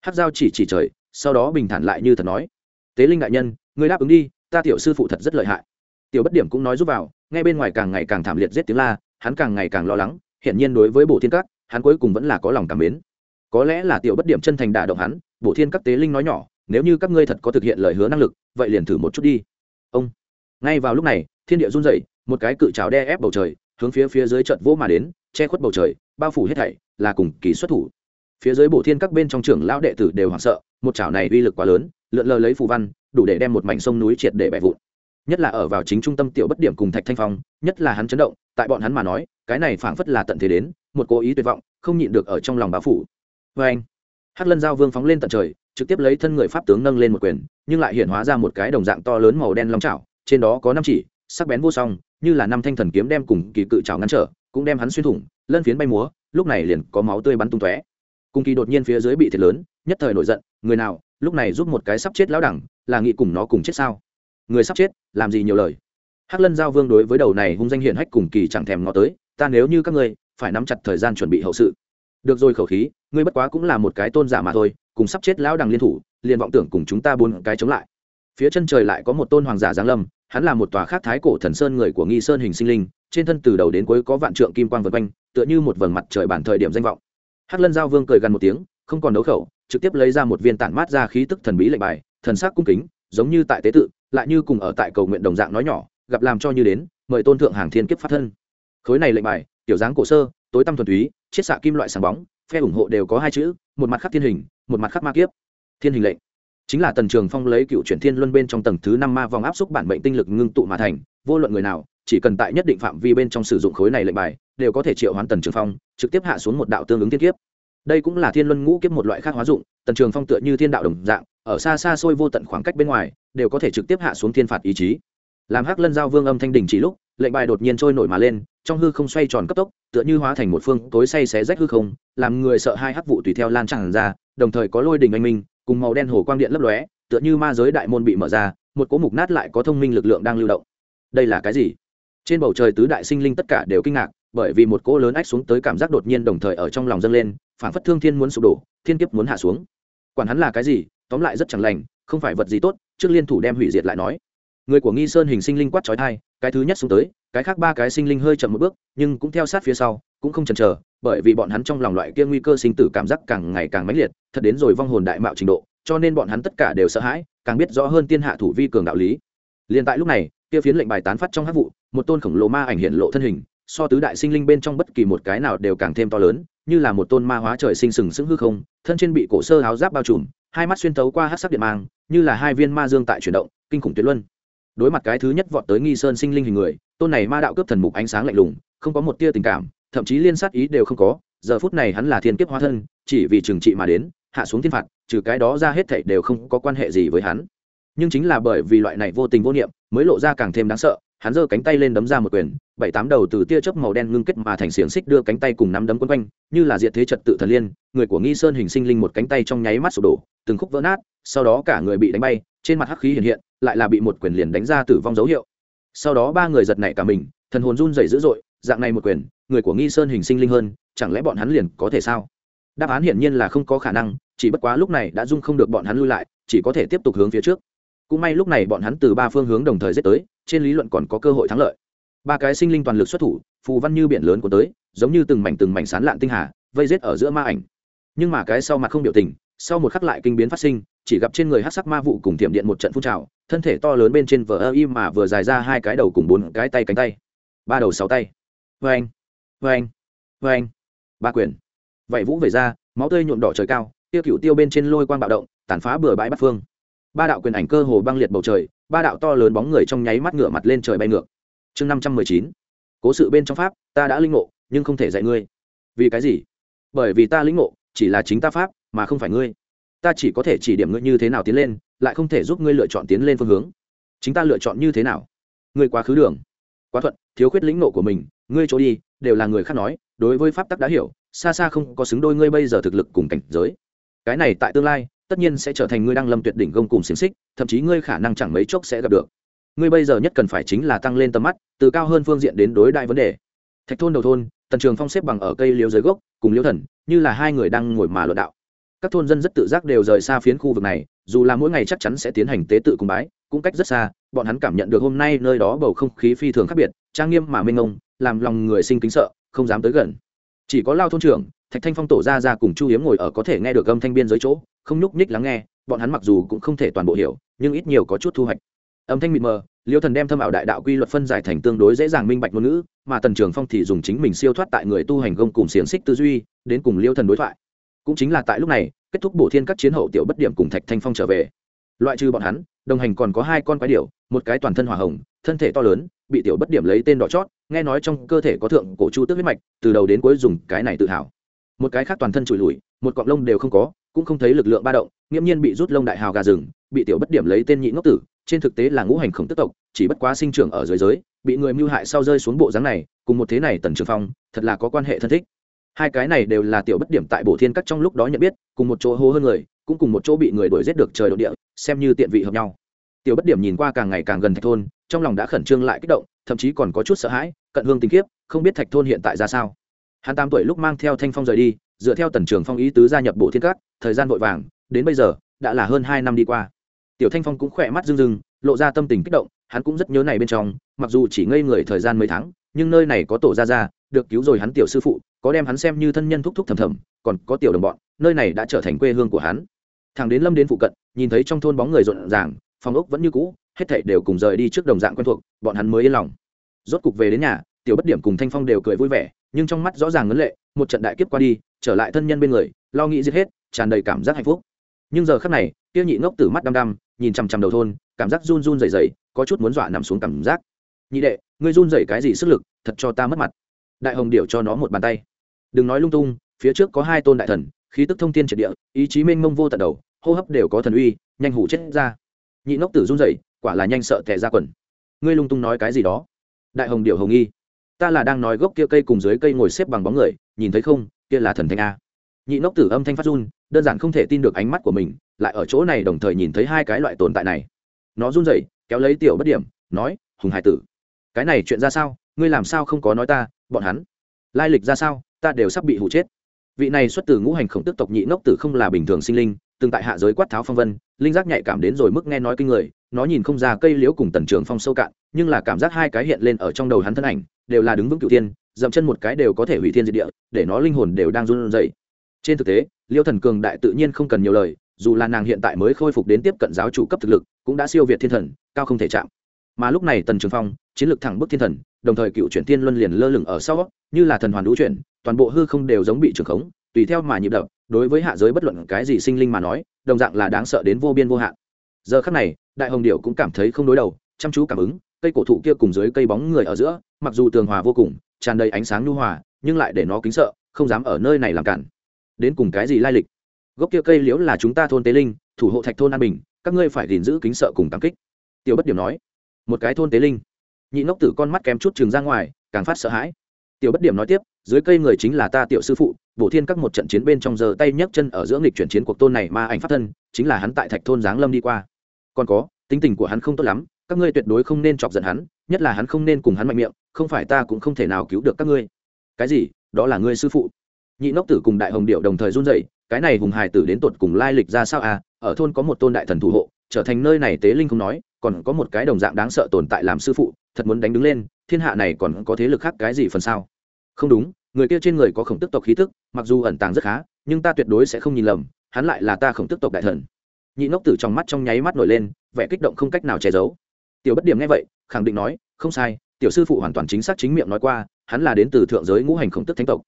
[SPEAKER 1] Hát dao chỉ chỉ trời, sau đó bình thản lại như thật nói. Tế linh đại nhân người đáp ứng đi, ta tiểu sư phụ thật rất lợi hại. Tiểu bất điểm cũng nói giúp vào ngay bên ngoài càng ngày càng thảm liệt giết tiếng la, hắn càng ngày càng lo lắng, hiển nhiên đối với bộ thiên các, hắn cuối cùng vẫn là có lòng cảm mến. Có lẽ là tiểu bất điểm chân thành đả động hắn bộ thiên các tế linh nói nhỏ, nếu như các ngươi thật có thực hiện lời hứa năng lực, vậy liền thử một chút đi. Ông ngay vào lúc này, thiên địa run dậy một cái cự trào đe ép bầu trời, hướng phía phía dưới trận vỗ mà đến, che khuất bầu trời, bao phủ hết thảy, là cùng kỳ xuất thủ. Phía dưới bổ thiên các bên trong trưởng lão đệ tử đều hoảng sợ, một chảo này uy lực quá lớn, lượn lờ lấy phù văn, đủ để đem một mảnh sông núi triệt để bẻ vụn. Nhất là ở vào chính trung tâm tiểu bất điểm cùng thạch thanh phong, nhất là hắn chấn động, tại bọn hắn mà nói, cái này phảng phất là tận thế đến, một cố ý tuyệt vọng, không nhịn được ở trong lòng bá phủ. Vê anh, hắc lân giao vương phóng lên tận trời, trực tiếp lấy thân người pháp tướng nâng lên một quyền, nhưng lại hiện hóa ra một cái đồng dạng to lớn màu đen long chảo trên đó có năm chỉ, sắc bén vô song, như là năm thanh thần kiếm đem cùng kỳ cự chảo ngăn trở, cũng đem hắn xuyên thủng, lân phiến bay múa, lúc này liền có máu tươi bắn tung tóe. Cùng kỳ đột nhiên phía dưới bị thiệt lớn, nhất thời nổi giận, người nào, lúc này giúp một cái sắp chết lão đẳng, là nghĩ cùng nó cùng chết sao? Người sắp chết, làm gì nhiều lời? Hắc lân giao vương đối với đầu này hung danh hiển hách cùng kỳ chẳng thèm ngó tới, ta nếu như các ngươi, phải nắm chặt thời gian chuẩn bị hậu sự. Được rồi khẩu khí, ngươi bất quá cũng là một cái tôn giả mà thôi, cùng sắp chết lão đằng liên thủ, liền vọng tưởng cùng chúng ta bốn cái chống lại. Phía chân trời lại có một tôn hoàng giả giáng lâm hắn là một tòa khác thái cổ thần sơn người của nghi sơn hình sinh linh, trên thân từ đầu đến cuối có vạn trượng kim quang vân quanh, tựa như một vầng mặt trời bản thời điểm danh vọng. Hắc lân giao vương cười gần một tiếng, không còn đấu khẩu, trực tiếp lấy ra một viên tản mát ra khí tức thần bí lệnh bài, thần sắc cung kính, giống như tại tế tự, lại như cùng ở tại cầu nguyện đồng dạng nói nhỏ, gặp làm cho như đến, mời tôn thượng hàng thiên kiếp phát thân. Khối này lệnh bài tiểu dáng cổ sơ, tối tăm thuần túy, chiết xạ kim loại sáng bóng, phe ủng hộ đều có hai chữ, một mặt khắc thiên hình, một mặt khắc ma kiếp. Thiên hình lệnh chính là tần trường phong lấy cựu chuyển thiên luân bên trong tầng thứ năm ma vòng áp xúc bản mệnh tinh lực ngưng tụ mà thành, vô luận người nào, chỉ cần tại nhất định phạm vi bên trong sử dụng khối này lệnh bài, đều có thể triệu hoán tần trường phong, trực tiếp hạ xuống một đạo tương ứng thiên kiếp. Đây cũng là thiên luân ngũ kiếp một loại khác hóa dụng, tần trường phong tựa như thiên đạo đồng dạng, ở xa xa xôi vô tận khoảng cách bên ngoài, đều có thể trực tiếp hạ xuống thiên phạt ý chí. Làm hắc lân giao vương âm thanh đình chỉ lúc, lệnh bài đột nhiên trôi nổi mà lên, trong hư không xoay tròn cấp tốc, tựa như hóa thành một phương tối say xé rách hư không, làm người sợ hai hắc vụ tùy theo lan tràn ra, đồng thời có lôi đình anh minh cùng màu đen hồ quang điện lấp lóe, tựa như ma giới đại môn bị mở ra, một cỗ mục nát lại có thông minh lực lượng đang lưu động. Đây là cái gì? Trên bầu trời tứ đại sinh linh tất cả đều kinh ngạc, bởi vì một cỗ lớn ách xuống tới cảm giác đột nhiên đồng thời ở trong lòng dâng lên phản phất thương thiên muốn sụp đổ, thiên kiếp muốn hạ xuống. Quản hắn là cái gì, tóm lại rất chẳng lành, không phải vật gì tốt, trước liên thủ đem hủy diệt lại nói. Người của nghi sơn hình sinh linh quát trói thai cái thứ nhất xuống tới, cái khác ba cái sinh linh hơi chậm một bước, nhưng cũng theo sát phía sau, cũng không chần chờ bởi vì bọn hắn trong lòng loại kia nguy cơ sinh tử cảm giác càng ngày càng mãnh liệt, thật đến rồi vong hồn đại mạo trình độ, cho nên bọn hắn tất cả đều sợ hãi, càng biết rõ hơn tiên hạ thủ vi cường đạo lý. Liền tại lúc này, kia phiến lệnh bài tán phát trong hát vụ, một tôn khổng lồ ma ảnh hiện lộ thân hình, so tứ đại sinh linh bên trong bất kỳ một cái nào đều càng thêm to lớn, như là một tôn ma hóa trời sinh sừng sững hư không, thân trên bị cổ sơ áo giáp bao trùm, hai mắt xuyên tấu qua hát sắc điện mang, như là hai viên ma dương tại chuyển động, kinh khủng tuyệt luân. Đối mặt cái thứ nhất vọt tới nghi sơn sinh linh hình người, tôn này ma đạo cướp thần mục ánh sáng lạnh lùng, không có một tia tình cảm thậm chí liên sát ý đều không có, giờ phút này hắn là thiên kiếp hóa thân, chỉ vì trừng trị mà đến, hạ xuống thiên phạt, trừ cái đó ra hết thảy đều không có quan hệ gì với hắn. Nhưng chính là bởi vì loại này vô tình vô niệm, mới lộ ra càng thêm đáng sợ, hắn giơ cánh tay lên đấm ra một quyền, bảy tám đầu từ tia chớp màu đen ngưng kết mà thành xiềng xích đưa cánh tay cùng nắm đấm quấn quanh, như là diện thế trật tự thần liên, người của nghi sơn hình sinh linh một cánh tay trong nháy mắt sụp đổ, từng khúc vỡ nát, sau đó cả người bị đánh bay, trên mặt hắc khí hiện hiện, lại là bị một quyền liền đánh ra tử vong dấu hiệu. Sau đó ba người giật nảy cả mình, thần hồn run rẩy dữ dội, dạng này một quyền người của nghi sơn hình sinh linh hơn, chẳng lẽ bọn hắn liền có thể sao? Đáp án hiển nhiên là không có khả năng, chỉ bất quá lúc này đã dung không được bọn hắn lui lại, chỉ có thể tiếp tục hướng phía trước. Cũng may lúc này bọn hắn từ ba phương hướng đồng thời giết tới, trên lý luận còn có cơ hội thắng lợi. Ba cái sinh linh toàn lực xuất thủ, phù văn như biển lớn của tới, giống như từng mảnh từng mảnh sán lạn tinh hà, vây giết ở giữa ma ảnh. Nhưng mà cái sau mặt không biểu tình, sau một khắc lại kinh biến phát sinh, chỉ gặp trên người hát sắc ma vụ cùng thiểm điện một trận phun trào, thân thể to lớn bên trên vờ ơ im mà vừa dài ra hai cái đầu cùng bốn cái tay cánh tay. Ba đầu sáu tay. Vê anh vê anh vê anh. Ba quyền. Vậy vũ về ra, máu tươi nhuộm đỏ trời cao, tiêu cựu tiêu bên trên lôi quang bạo động, tàn phá bừa bãi bắt phương. Ba đạo quyền ảnh cơ hồ băng liệt bầu trời, ba đạo to lớn bóng người trong nháy mắt ngửa mặt lên trời bay ngược. Chương năm trăm mười chín. Cố sự bên trong pháp, ta đã linh ngộ, nhưng không thể dạy ngươi. Vì cái gì? Bởi vì ta linh ngộ, chỉ là chính ta pháp, mà không phải ngươi. Ta chỉ có thể chỉ điểm ngươi như thế nào tiến lên, lại không thể giúp ngươi lựa chọn tiến lên phương hướng. Chính ta lựa chọn như thế nào? Ngươi quá khứ đường. Quá thuận, thiếu khuyết lĩnh nộ của mình ngươi chỗ đi, đều là người khác nói, đối với pháp tắc đã hiểu, xa xa không có xứng đôi ngươi bây giờ thực lực cùng cảnh giới. Cái này tại tương lai, tất nhiên sẽ trở thành ngươi đang lâm tuyệt đỉnh gông cùng xiềng xích, thậm chí ngươi khả năng chẳng mấy chốc sẽ gặp được. Ngươi bây giờ nhất cần phải chính là tăng lên tầm mắt, từ cao hơn phương diện đến đối đại vấn đề. Thạch thôn đầu thôn, tần trường phong xếp bằng ở cây liễu dưới gốc, cùng liễu thần, như là hai người đang ngồi mà luận đạo. Các thôn dân rất tự giác đều rời xa phiến khu vực này, dù là mỗi ngày chắc chắn sẽ tiến hành tế tự cùng bái, cũng cách rất xa, bọn hắn cảm nhận được hôm nay nơi đó bầu không khí phi thường khác biệt, trang nghiêm mà mênh ông làm lòng người sinh kính sợ, không dám tới gần. Chỉ có lao thôn trưởng, thạch thanh phong tổ ra ra cùng chu hiếm ngồi ở có thể nghe được âm thanh biên giới chỗ, không nhúc nhích lắng nghe, bọn hắn mặc dù cũng không thể toàn bộ hiểu, nhưng ít nhiều có chút thu hoạch. Âm thanh mịt mờ, liêu thần đem thâm ảo đại đạo quy luật phân giải thành tương đối dễ dàng minh bạch ngôn ngữ, mà tần trường phong thì dùng chính mình siêu thoát tại người tu hành gông cùng xiềng xích tư duy, đến cùng liêu thần đối thoại. Cũng chính là tại lúc này, kết thúc bổ thiên các chiến hậu tiểu bất điểm cùng thạch thanh phong trở về. Loại trừ bọn hắn, đồng hành còn có hai con quái điểu, một cái toàn thân hỏa hồng, thân thể to lớn, bị tiểu bất điểm lấy tên đỏ chót nghe nói trong cơ thể có thượng cổ chu tước huyết mạch, từ đầu đến cuối dùng cái này tự hào. Một cái khác toàn thân trụi lùi, một cọng lông đều không có, cũng không thấy lực lượng ba động, nghiễm nhiên bị rút lông đại hào gà rừng, bị tiểu bất điểm lấy tên nhị ngốc tử, trên thực tế là ngũ hành khổng tức tộc, chỉ bất quá sinh trưởng ở dưới giới, bị người mưu hại sau rơi xuống bộ dáng này, cùng một thế này tần trường phong, thật là có quan hệ thân thích. Hai cái này đều là tiểu bất điểm tại bổ thiên cắt trong lúc đó nhận biết, cùng một chỗ hô hơn người, cũng cùng một chỗ bị người đuổi giết được trời đ địa, xem như tiện vị hợp nhau. Tiểu bất điểm nhìn qua càng ngày càng gần thạch thôn, trong lòng đã khẩn trương lại kích động, thậm chí còn có chút sợ hãi cận hương tình kiếp, không biết thạch thôn hiện tại ra sao. Hắn tám tuổi lúc mang theo thanh phong rời đi, dựa theo tần trường phong ý tứ gia nhập bộ thiên các, thời gian vội vàng, đến bây giờ, đã là hơn hai năm đi qua. Tiểu thanh phong cũng khỏe mắt rưng rưng, lộ ra tâm tình kích động, hắn cũng rất nhớ này bên trong, mặc dù chỉ ngây người thời gian mấy tháng, nhưng nơi này có tổ ra ra được cứu rồi hắn tiểu sư phụ, có đem hắn xem như thân nhân thúc thúc thầm thầm, còn có tiểu đồng bọn, nơi này đã trở thành quê hương của hắn. Thằng đến lâm đến phụ cận, nhìn thấy trong thôn bóng người rộn ràng, phòng ốc vẫn như cũ, hết thảy đều cùng rời đi trước đồng dạng quen thuộc, bọn hắn mới yên lòng rốt cục về đến nhà, tiểu bất điểm cùng thanh phong đều cười vui vẻ, nhưng trong mắt rõ ràng ngấn lệ, một trận đại kiếp qua đi, trở lại thân nhân bên người, lo nghĩ giết hết, tràn đầy cảm giác hạnh phúc. Nhưng giờ khắc này, tiêu nhị ngốc từ mắt đăm đăm, nhìn chằm chằm đầu thôn, cảm giác run run rẩy rẩy, có chút muốn dọa nằm xuống cảm giác. Nhị đệ, ngươi run rẩy cái gì sức lực, thật cho ta mất mặt. Đại hồng điệu cho nó một bàn tay. Đừng nói lung tung, phía trước có hai tôn đại thần, khí tức thông thiên triệt địa, ý chí mênh mông vô tận đầu, hô hấp đều có thần uy, nhanh hủ chết ra. Nhị ngốc tử run rẩy, quả là nhanh sợ tè ra quần. Ngươi lung tung nói cái gì đó? Đại hồng điệu hồng nghi. Ta là đang nói gốc kia cây cùng dưới cây ngồi xếp bằng bóng người, nhìn thấy không, kia là thần thanh a. Nhị ngốc tử âm thanh phát run, đơn giản không thể tin được ánh mắt của mình, lại ở chỗ này đồng thời nhìn thấy hai cái loại tồn tại này. Nó run rẩy, kéo lấy tiểu bất điểm, nói, hùng hải tử, cái này chuyện ra sao? Ngươi làm sao không có nói ta, bọn hắn? Lai lịch ra sao? Ta đều sắp bị hụ chết. Vị này xuất từ ngũ hành khổng tức tộc nhị ngốc tử không là bình thường sinh linh, từng tại hạ giới quát tháo phong vân, linh giác nhạy cảm đến rồi mức nghe nói kinh người nó nhìn không ra cây liễu cùng tần trường phong sâu cạn, nhưng là cảm giác hai cái hiện lên ở trong đầu hắn thân ảnh, đều là đứng vững cựu tiên dậm chân một cái đều có thể hủy thiên diệt địa, để nó linh hồn đều đang run rẩy. Trên thực tế liễu thần cường đại tự nhiên không cần nhiều lời, dù là nàng hiện tại mới khôi phục đến tiếp cận giáo chủ cấp thực lực, cũng đã siêu việt thiên thần, cao không thể chạm. Mà lúc này tần trường phong, chiến lược thẳng bức thiên thần, đồng thời cựu chuyển tiên luân liền lơ lửng ở sau, như là thần hoàn đũ chuyển, toàn bộ hư không đều giống bị trường khống, tùy theo mà nhịp đập, đối với hạ giới bất luận cái gì sinh linh mà nói, đồng dạng là đáng sợ đến vô biên vô hạn giờ khắc này, đại hồng điệu cũng cảm thấy không đối đầu, chăm chú cảm ứng, cây cổ thụ kia cùng dưới cây bóng người ở giữa, mặc dù tường hòa vô cùng, tràn đầy ánh sáng nhu hòa, nhưng lại để nó kính sợ, không dám ở nơi này làm cản. Đến cùng cái gì lai lịch? Gốc kia cây liễu là chúng ta thôn tế linh, thủ hộ thạch thôn an bình, các ngươi phải gìn giữ kính sợ cùng cảm kích. Tiêu bất điểm nói. Một cái thôn tế linh. Nhị ngốc tử con mắt kém chút trường ra ngoài, càng phát sợ hãi tiểu bất điểm nói tiếp, dưới cây người chính là ta tiểu sư phụ, bổ thiên các một trận chiến bên trong giờ tay nhấc chân ở giữa nghịch chuyển chiến cuộc tôn này ma ảnh pháp thân, chính là hắn tại thạch thôn giáng lâm đi qua. Còn có, tính tình của hắn không tốt lắm, các ngươi tuyệt đối không nên chọc giận hắn, nhất là hắn không nên cùng hắn mạnh miệng, không phải ta cũng không thể nào cứu được các ngươi. Cái gì? Đó là ngươi sư phụ. Nhị nóc tử cùng đại hồng điệu đồng thời run dậy cái này hùng hài tử đến tột cùng lai lịch ra sao à? Ở thôn có một tôn đại thần thủ hộ, trở thành nơi này tế linh không nói, còn có một cái đồng dạng đáng sợ tồn tại làm sư phụ, thật muốn đánh đứng lên thiên hạ này còn có thế lực khác cái gì phần sao không đúng, người kia trên người có khổng tức tộc khí tức, mặc dù ẩn tàng rất khá, nhưng ta tuyệt đối sẽ không nhìn lầm, hắn lại là ta khổng tức tộc đại thần. Nhị ngốc tử trong mắt trong nháy mắt nổi lên, vẻ kích động không cách nào che giấu. Tiểu bất điểm nghe vậy, khẳng định nói, không sai, tiểu sư phụ hoàn toàn chính xác chính miệng nói qua, hắn là đến từ thượng giới ngũ hành khổng tức thánh tộc.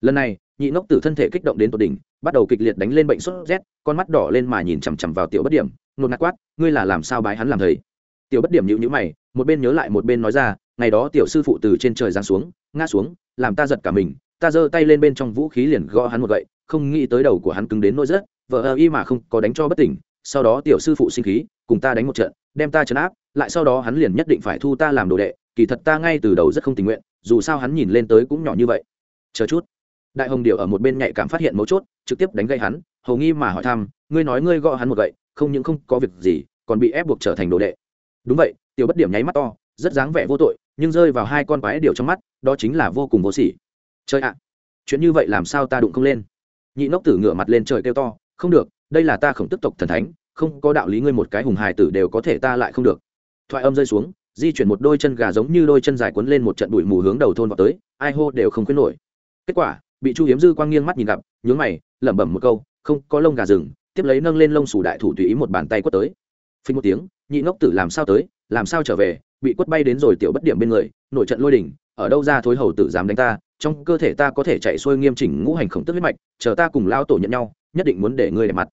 [SPEAKER 1] Lần này, nhị ngốc tử thân thể kích động đến tột đỉnh, bắt đầu kịch liệt đánh lên bệnh sốt rét, con mắt đỏ lên mà nhìn chằm chằm vào tiểu bất điểm nột ngạt quát, ngươi là làm sao bái hắn làm thầy? Tiểu bất điểm nhịu nhữ mày, một bên nhớ lại một bên nói ra ngày đó tiểu sư phụ từ trên trời giáng xuống, ngã xuống, làm ta giật cả mình, ta giơ tay lên bên trong vũ khí liền gõ hắn một gậy, không nghĩ tới đầu của hắn cứng đến nỗi rất vợ ơ y mà không có đánh cho bất tỉnh, sau đó tiểu sư phụ sinh khí, cùng ta đánh một trận, đem ta chấn áp, lại sau đó hắn liền nhất định phải thu ta làm đồ đệ, kỳ thật ta ngay từ đầu rất không tình nguyện, dù sao hắn nhìn lên tới cũng nhỏ như vậy. Chờ chút. Đại hồng điệu ở một bên nhạy cảm phát hiện mấu chốt, trực tiếp đánh gây hắn, hầu nghi mà hỏi thăm, ngươi nói ngươi gõ hắn một gậy, không những không có việc gì, còn bị ép buộc trở thành đồ đệ. Đúng vậy, tiểu bất điểm nháy mắt to, rất dáng vẻ vô tội nhưng rơi vào hai con quái điều trong mắt, đó chính là vô cùng vô sỉ. Chơi ạ, chuyện như vậy làm sao ta đụng không lên? Nhị nóc tử ngửa mặt lên trời kêu to, không được, đây là ta khổng tức tộc thần thánh, không có đạo lý ngươi một cái hùng hài tử đều có thể ta lại không được. Thoại âm rơi xuống, di chuyển một đôi chân gà giống như đôi chân dài quấn lên một trận bụi mù hướng đầu thôn vào tới, ai hô đều không khuyến nổi. Kết quả, bị chu hiếm dư quang nghiêng mắt nhìn gặp, nhướng mày, lẩm bẩm một câu, không, có lông gà rừng, tiếp lấy nâng lên lông sủ đại thủ tùy ý một bàn tay quất tới. Phình một tiếng, nhị ngốc tử làm sao tới? Làm sao trở về, bị quất bay đến rồi tiểu bất điểm bên người nội trận lôi đỉnh ở đâu ra thối hầu tử dám đánh ta, trong cơ thể ta có thể chạy xuôi nghiêm chỉnh ngũ hành khổng tức huyết mạch, chờ ta cùng lao tổ nhận nhau, nhất định muốn để ngươi đẹp mặt.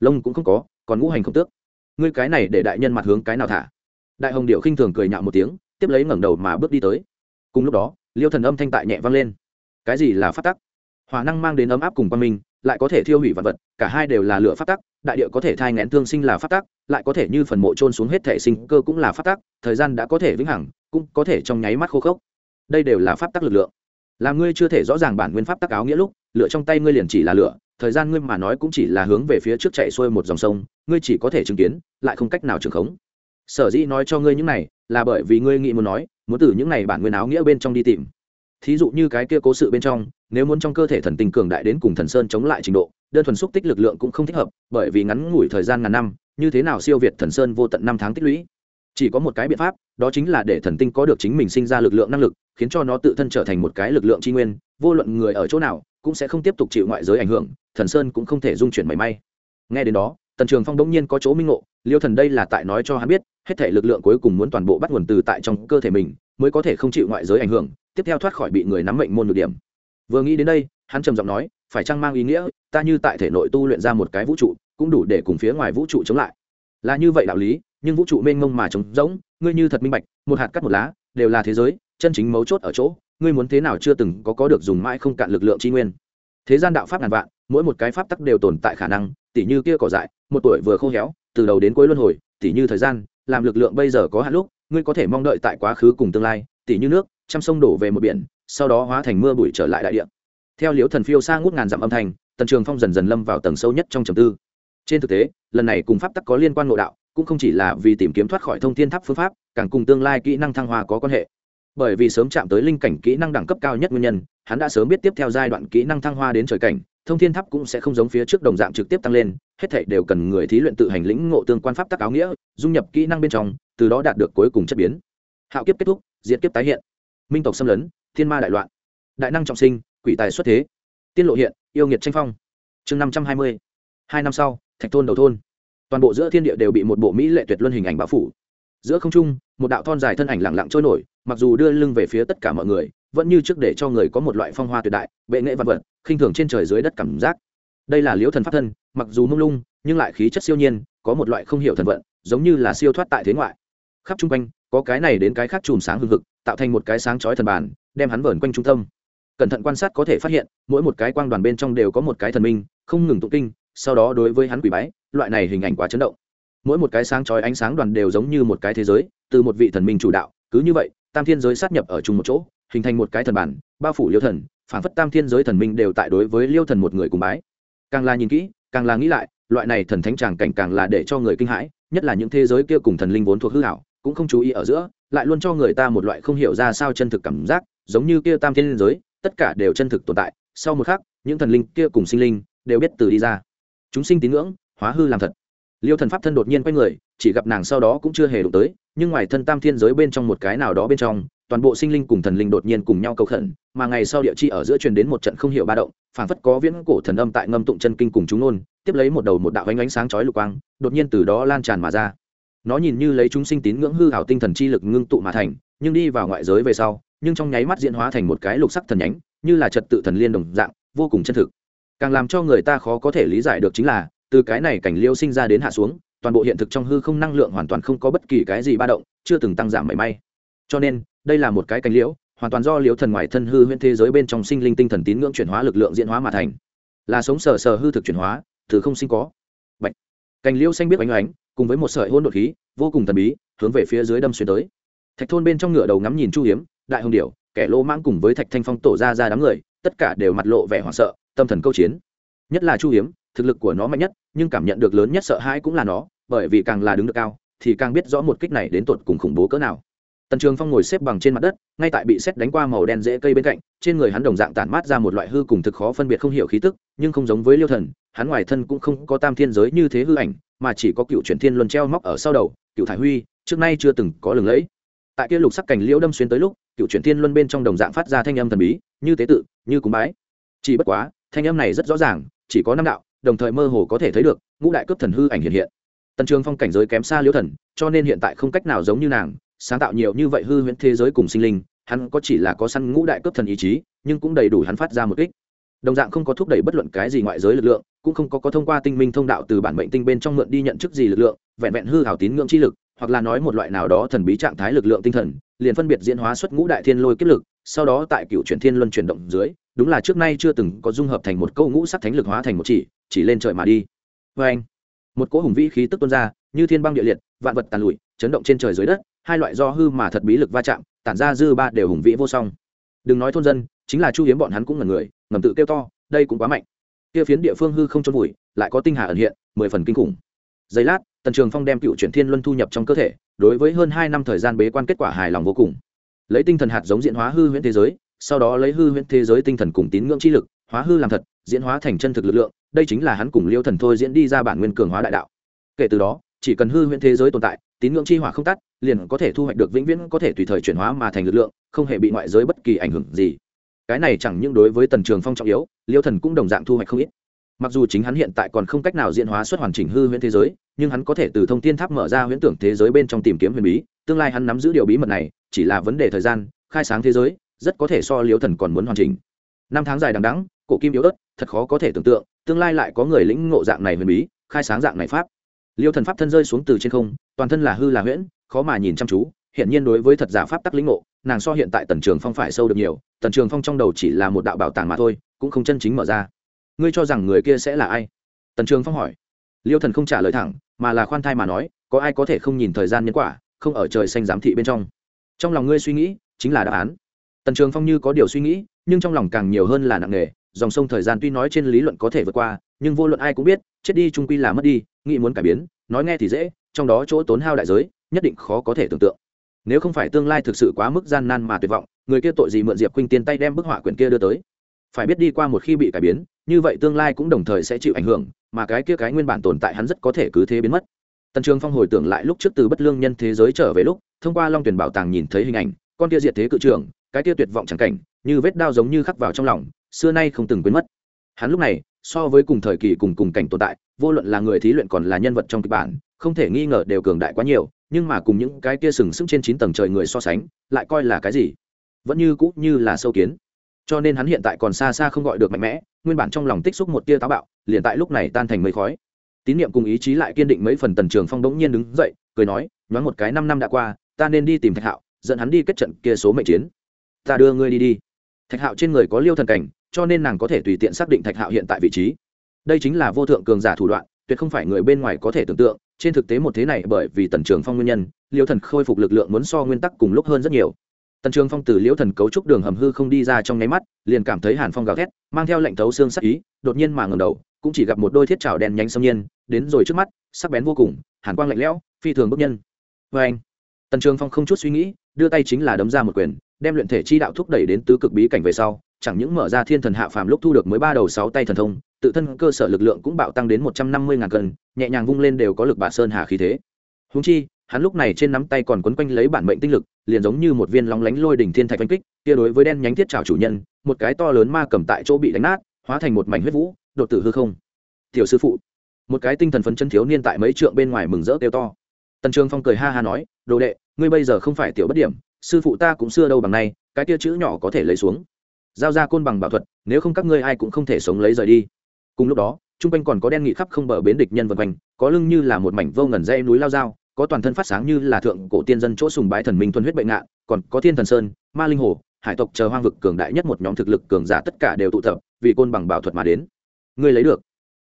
[SPEAKER 1] Lông cũng không có, còn ngũ hành khổng tước. Ngươi cái này để đại nhân mặt hướng cái nào thả? Đại hồng điệu khinh thường cười nhạo một tiếng, tiếp lấy ngẩng đầu mà bước đi tới. Cùng lúc đó, liêu thần âm thanh tại nhẹ vang lên. Cái gì là phát tắc? Hòa năng mang đến ấm áp cùng quan minh, lại có thể thiêu hủy vật vật, cả hai đều là lửa phát tắc, đại địa có thể thai ngén thương sinh là phát tắc lại có thể như phần mộ trôn xuống hết thể sinh cơ cũng là phát tắc, thời gian đã có thể vĩnh hằng, cũng có thể trong nháy mắt khô khốc. Đây đều là pháp tắc lực lượng. Làm ngươi chưa thể rõ ràng bản nguyên pháp tắc áo nghĩa lúc, lửa trong tay ngươi liền chỉ là lửa, thời gian ngươi mà nói cũng chỉ là hướng về phía trước chạy xuôi một dòng sông, ngươi chỉ có thể chứng kiến, lại không cách nào trường khống. Sở dĩ nói cho ngươi những này, là bởi vì ngươi nghĩ muốn nói, muốn từ những này bản nguyên áo nghĩa bên trong đi tìm. Thí dụ như cái kia cố sự bên trong, nếu muốn trong cơ thể thần tình cường đại đến cùng thần sơn chống lại trình độ, đơn thuần xúc tích lực lượng cũng không thích hợp, bởi vì ngắn ngủi thời gian ngàn năm như thế nào siêu việt thần sơn vô tận năm tháng tích lũy? Chỉ có một cái biện pháp, đó chính là để thần tinh có được chính mình sinh ra lực lượng năng lực, khiến cho nó tự thân trở thành một cái lực lượng tri nguyên, vô luận người ở chỗ nào, cũng sẽ không tiếp tục chịu ngoại giới ảnh hưởng, thần sơn cũng không thể dung chuyển mảy may. Nghe đến đó, tần trường phong bỗng nhiên có chỗ minh ngộ, liêu thần đây là tại nói cho hắn biết, hết thể lực lượng cuối cùng muốn toàn bộ bắt nguồn từ tại trong cơ thể mình, mới có thể không chịu ngoại giới ảnh hưởng, tiếp theo thoát khỏi bị người nắm mệnh môn nhược điểm. Vừa nghĩ đến đây, hắn trầm giọng nói, phải chăng mang ý nghĩa, ta như tại thể nội tu luyện ra một cái vũ trụ cũng đủ để cùng phía ngoài vũ trụ chống lại. Là như vậy đạo lý, nhưng vũ trụ mênh mông mà trống rỗng, ngươi như thật minh bạch, một hạt cắt một lá, đều là thế giới, chân chính mấu chốt ở chỗ, ngươi muốn thế nào chưa từng có có được dùng mãi không cạn lực lượng tri nguyên. Thế gian đạo pháp ngàn vạn, mỗi một cái pháp tắc đều tồn tại khả năng, tỉ như kia cỏ dại, một tuổi vừa khô héo, từ đầu đến cuối luân hồi, tỉ như thời gian, làm lực lượng bây giờ có hạn lúc, ngươi có thể mong đợi tại quá khứ cùng tương lai, tỉ như nước, trăm sông đổ về một biển, sau đó hóa thành mưa bụi trở lại đại địa. Theo liễu thần phiêu xa ngút ngàn dặm âm thanh, tần trường phong dần dần lâm vào tầng sâu nhất trong trầm tư trên thực tế, lần này cùng pháp tắc có liên quan ngộ đạo, cũng không chỉ là vì tìm kiếm thoát khỏi thông thiên tháp phương pháp, càng cùng tương lai kỹ năng thăng hoa có quan hệ. Bởi vì sớm chạm tới linh cảnh kỹ năng đẳng cấp cao nhất nguyên nhân, hắn đã sớm biết tiếp theo giai đoạn kỹ năng thăng hoa đến trời cảnh, thông thiên tháp cũng sẽ không giống phía trước đồng dạng trực tiếp tăng lên, hết thảy đều cần người thí luyện tự hành lĩnh ngộ tương quan pháp tắc áo nghĩa, dung nhập kỹ năng bên trong, từ đó đạt được cuối cùng chất biến. Hạo kiếp kết thúc diễn kiếp tái hiện. Minh tộc xâm lấn, thiên ma đại loạn. Đại năng trọng sinh, quỷ tài xuất thế. Tiên lộ hiện, yêu nghiệt tranh phong. Chương năm trăm hai mươi. Hai năm sau thạch thôn đầu thôn. Toàn bộ giữa thiên địa đều bị một bộ mỹ lệ tuyệt luân hình ảnh bao phủ. Giữa không trung, một đạo thon dài thân ảnh lẳng lặng trôi nổi, mặc dù đưa lưng về phía tất cả mọi người, vẫn như trước để cho người có một loại phong hoa tuyệt đại, bệ nghệ văn vật, khinh thường trên trời dưới đất cảm giác. Đây là liễu thần pháp thân, mặc dù mông lung, nhưng lại khí chất siêu nhiên, có một loại không hiểu thần vận, giống như là siêu thoát tại thế ngoại. Khắp chung quanh, có cái này đến cái khác chùm sáng hương hực, tạo thành một cái sáng chói thần bản đem hắn vờn quanh trung tâm. Cẩn thận quan sát có thể phát hiện, mỗi một cái quang đoàn bên trong đều có một cái thần minh, không ngừng tụng kinh sau đó đối với hắn quỷ bái, loại này hình ảnh quá chấn động. Mỗi một cái sáng chói ánh sáng đoàn đều giống như một cái thế giới, từ một vị thần minh chủ đạo, cứ như vậy, tam thiên giới sát nhập ở chung một chỗ, hình thành một cái thần bản, bao phủ liêu thần phản phất tam thiên giới thần minh đều tại đối với liêu thần một người cùng bái. Càng là nhìn kỹ, càng là nghĩ lại, loại này thần thánh tràng cảnh càng là để cho người kinh hãi, nhất là những thế giới kia cùng thần linh vốn thuộc hư hảo cũng không chú ý ở giữa, lại luôn cho người ta một loại không hiểu ra sao chân thực cảm giác, giống như kia tam thiên giới, tất cả đều chân thực tồn tại. Sau một khắc, những thần linh kia cùng sinh linh đều biết từ đi ra chúng sinh tín ngưỡng, hóa hư làm thật. Liêu thần pháp thân đột nhiên quay người, chỉ gặp nàng sau đó cũng chưa hề đụng tới, nhưng ngoài thân tam thiên giới bên trong một cái nào đó bên trong, toàn bộ sinh linh cùng thần linh đột nhiên cùng nhau cầu khẩn, mà ngày sau địa chi ở giữa truyền đến một trận không hiểu ba động, phảng phất có viễn cổ thần âm tại ngâm tụng chân kinh cùng chúng nôn tiếp lấy một đầu một đạo ánh ánh sáng chói lục quang, đột nhiên từ đó lan tràn mà ra. Nó nhìn như lấy chúng sinh tín ngưỡng hư hảo tinh thần chi lực ngưng tụ mà thành, nhưng đi vào ngoại giới về sau, nhưng trong nháy mắt diễn hóa thành một cái lục sắc thần nhánh, như là trật tự thần liên đồng dạng, vô cùng chân thực càng làm cho người ta khó có thể lý giải được chính là, từ cái này cảnh liêu sinh ra đến hạ xuống, toàn bộ hiện thực trong hư không năng lượng hoàn toàn không có bất kỳ cái gì ba động, chưa từng tăng giảm mảy may. Cho nên, đây là một cái cảnh liễu hoàn toàn do liễu thần ngoài thân hư huyễn thế giới bên trong sinh linh tinh thần tín ngưỡng chuyển hóa lực lượng diễn hóa mà thành. Là sống sờ sờ hư thực chuyển hóa từ không sinh có. Bạch. cành liễu xanh biết oanh oánh cùng với một sợi hôn đột khí, vô cùng thần bí, hướng về phía dưới đâm xuyên tới. Thạch thôn bên trong ngựa đầu ngắm nhìn chu hiếm, đại hồng điểu, kẻ lô mãng cùng với thạch thanh phong tổ ra ra đám người, tất cả đều mặt lộ vẻ hoảng sợ tâm thần câu chiến. Nhất là chu hiếm, thực lực của nó mạnh nhất, nhưng cảm nhận được lớn nhất sợ hãi cũng là nó, bởi vì càng là đứng được cao, thì càng biết rõ một kích này đến tột cùng khủng bố cỡ nào. Tần trường phong ngồi xếp bằng trên mặt đất, ngay tại bị xét đánh qua màu đen dễ cây bên cạnh, trên người hắn đồng dạng tản mát ra một loại hư cùng thực khó phân biệt không hiểu khí tức, nhưng không giống với liêu thần, hắn ngoài thân cũng không có tam thiên giới như thế hư ảnh, mà chỉ có cựu chuyển thiên luân treo móc ở sau đầu, cựu thải huy, trước nay chưa từng có lừng lẫy. Tại kia lục sắc cảnh liễu đâm xuyên tới lúc, cựu chuyển thiên luân bên trong đồng dạng phát ra thanh âm thần bí, như tế tự, như cúng bái. Chỉ bất quá thanh âm này rất rõ ràng, chỉ có năm đạo, đồng thời mơ hồ có thể thấy được, ngũ đại cướp thần hư ảnh hiện hiện. Tần trường phong cảnh giới kém xa liễu thần, cho nên hiện tại không cách nào giống như nàng, sáng tạo nhiều như vậy hư huyễn thế giới cùng sinh linh, hắn có chỉ là có săn ngũ đại cướp thần ý chí, nhưng cũng đầy đủ hắn phát ra một kích. Đồng dạng không có thúc đẩy bất luận cái gì ngoại giới lực lượng, cũng không có có thông qua tinh minh thông đạo từ bản mệnh tinh bên trong mượn đi nhận chức gì lực lượng, vẹn vẹn hư hảo tín ngưỡng chi lực hoặc là nói một loại nào đó thần bí trạng thái lực lượng tinh thần, liền phân biệt diễn hóa xuất ngũ đại thiên lôi kết lực, sau đó tại cựu chuyển thiên luân chuyển động dưới, đúng là trước nay chưa từng có dung hợp thành một câu ngũ sắc thánh lực hóa thành một chỉ chỉ lên trời mà đi. Vê anh, một cỗ hùng vĩ khí tức tuôn ra, như thiên băng địa liệt, vạn vật tàn lụi, chấn động trên trời dưới đất, hai loại do hư mà thật bí lực va chạm, tản ra dư ba đều hùng vĩ vô song. Đừng nói thôn dân, chính là chu hiếm bọn hắn cũng là người, ngầm tự kêu to, đây cũng quá mạnh. Kia phiến địa phương hư không trôn vùi, lại có tinh hà ẩn hiện, mười phần kinh khủng. Giây lát tần trường phong đem cựu chuyển thiên luân thu nhập trong cơ thể, đối với hơn hai năm thời gian bế quan kết quả hài lòng vô cùng. Lấy tinh thần hạt giống diễn hóa hư huyễn thế giới, sau đó lấy hư huyễn thế giới tinh thần cùng tín ngưỡng chi lực, hóa hư làm thật, diễn hóa thành chân thực lực lượng, đây chính là hắn cùng liêu thần thôi diễn đi ra bản nguyên cường hóa đại đạo. Kể từ đó, chỉ cần hư huyễn thế giới tồn tại, tín ngưỡng chi hỏa không tắt, liền có thể thu hoạch được vĩnh viễn có thể tùy thời chuyển hóa mà thành lực lượng, không hề bị ngoại giới bất kỳ ảnh hưởng gì. Cái này chẳng những đối với tần trường phong trọng yếu, liêu thần cũng đồng dạng thu hoạch không ít. Mặc dù chính hắn hiện tại còn không cách nào diễn hóa xuất hoàn chỉnh hư huyễn thế giới nhưng hắn có thể từ thông tin tháp mở ra huyễn tưởng thế giới bên trong tìm kiếm huyền bí, tương lai hắn nắm giữ điều bí mật này, chỉ là vấn đề thời gian, khai sáng thế giới, rất có thể so liêu thần còn muốn hoàn chỉnh. Năm tháng dài đằng đẵng, cổ kim yếu ớt, thật khó có thể tưởng tượng, tương lai lại có người lĩnh ngộ dạng này huyền bí, khai sáng dạng này pháp. Liêu thần pháp thân rơi xuống từ trên không, toàn thân là hư là huyễn, khó mà nhìn chăm chú hiện nhiên đối với thật giả pháp tắc lĩnh ngộ, nàng so hiện tại tần trường phong phải sâu được nhiều, tần trường phong trong đầu chỉ là một đạo bảo tàng mà thôi, cũng không chân chính mở ra. Ngươi cho rằng người kia sẽ là ai? Tần trường phong hỏi. Liêu thần không trả lời thẳng mà là khoan thai mà nói, có ai có thể không nhìn thời gian nhân quả, không ở trời xanh giám thị bên trong? Trong lòng ngươi suy nghĩ chính là đáp án. Tần trường phong như có điều suy nghĩ, nhưng trong lòng càng nhiều hơn là nặng nề, dòng sông thời gian tuy nói trên lý luận có thể vượt qua, nhưng vô luận ai cũng biết, chết đi trung quy là mất đi, nghĩ muốn cải biến, nói nghe thì dễ, trong đó chỗ tốn hao đại giới, nhất định khó có thể tưởng tượng. Nếu không phải tương lai thực sự quá mức gian nan mà tuyệt vọng, người kia tội gì mượn diệp khuynh tiên tay đem bức họa quyển kia đưa tới? Phải biết đi qua một khi bị cải biến, như vậy tương lai cũng đồng thời sẽ chịu ảnh hưởng, mà cái kia cái nguyên bản tồn tại hắn rất có thể cứ thế biến mất. Tần trường phong hồi tưởng lại lúc trước từ bất lương nhân thế giới trở về lúc, thông qua long tuyển bảo tàng nhìn thấy hình ảnh, con kia diệt thế cự trưởng, cái kia tuyệt vọng chẳng cảnh, như vết đao giống như khắc vào trong lòng, xưa nay không từng quên mất. Hắn lúc này, so với cùng thời kỳ cùng cùng cảnh tồn tại, vô luận là người thí luyện còn là nhân vật trong kịch bản, không thể nghi ngờ đều cường đại quá nhiều, nhưng mà cùng những cái kia sừng sững trên chín tầng trời người so sánh, lại coi là cái gì? Vẫn như cũ như là sâu kiến cho nên hắn hiện tại còn xa xa không gọi được mạnh mẽ, nguyên bản trong lòng tích xúc một tia táo bạo, liền tại lúc này tan thành mây khói. Tín niệm cùng ý chí lại kiên định mấy phần tần trường phong đống nhiên đứng dậy, cười nói, nhoáng một cái năm năm đã qua, ta nên đi tìm thạch hạo, dẫn hắn đi kết trận kia số mệnh chiến. Ta đưa ngươi đi đi. Thạch hạo trên người có liêu thần cảnh, cho nên nàng có thể tùy tiện xác định thạch hạo hiện tại vị trí. Đây chính là vô thượng cường giả thủ đoạn, tuyệt không phải người bên ngoài có thể tưởng tượng, trên thực tế một thế này bởi vì tần trường phong nguyên nhân, liêu thần khôi phục lực lượng muốn so nguyên tắc cùng lúc hơn rất nhiều tần trường phong từ liễu thần cấu trúc đường hầm hư không đi ra trong nháy mắt, liền cảm thấy hàn phong gào thét, mang theo lệnh thấu xương sắc ý, đột nhiên mà ngầm đầu, cũng chỉ gặp một đôi thiết trào đen nhánh xâm nhiên, đến rồi trước mắt, sắc bén vô cùng, hàn quang lạnh lẽo, phi thường bức nhân. Vê anh, tần trường phong không chút suy nghĩ, đưa tay chính là đấm ra một quyền, đem luyện thể chi đạo thúc đẩy đến tứ cực bí cảnh về sau, chẳng những mở ra thiên thần hạ phàm lúc thu được mới ba đầu sáu tay thần thông, tự thân cơ sở lực lượng cũng bạo tăng đến một trăm năm mươi ngàn cân, nhẹ nhàng vung lên đều có lực bà sơn hà khí thế. Húng chi hắn lúc này trên nắm tay còn quấn quanh lấy bản mệnh tinh lực, liền giống như một viên lóng lánh lôi đỉnh thiên thạch oanh kích, kia đối với đen nhánh thiết trào chủ nhân, một cái to lớn ma cầm tại chỗ bị đánh nát, hóa thành một mảnh huyết vũ, đột tử hư không. Tiểu sư phụ. Một cái tinh thần phấn chân thiếu niên tại mấy trượng bên ngoài mừng rỡ kêu to. Tần trường phong cười ha ha nói, đồ đệ, ngươi bây giờ không phải tiểu bất điểm, sư phụ ta cũng xưa đâu bằng nay, cái kia chữ nhỏ có thể lấy xuống. Giao ra côn bằng bảo thuật, nếu không các ngươi ai cũng không thể sống lấy rời đi. Cùng lúc đó, trung quanh còn có đen nghị khắp không bờ bến địch nhân vân quanh, có lưng như là một mảnh vô ngần dây núi lao dao có toàn thân phát sáng như là thượng cổ tiên dân chỗ sùng bái thần minh thuần huyết bệnh ngạn còn có thiên thần sơn, ma linh hồ, hải tộc chờ hoang vực cường đại nhất một nhóm thực lực cường giả tất cả đều tụ tập, vì côn bằng bảo thuật mà đến. Ngươi lấy được.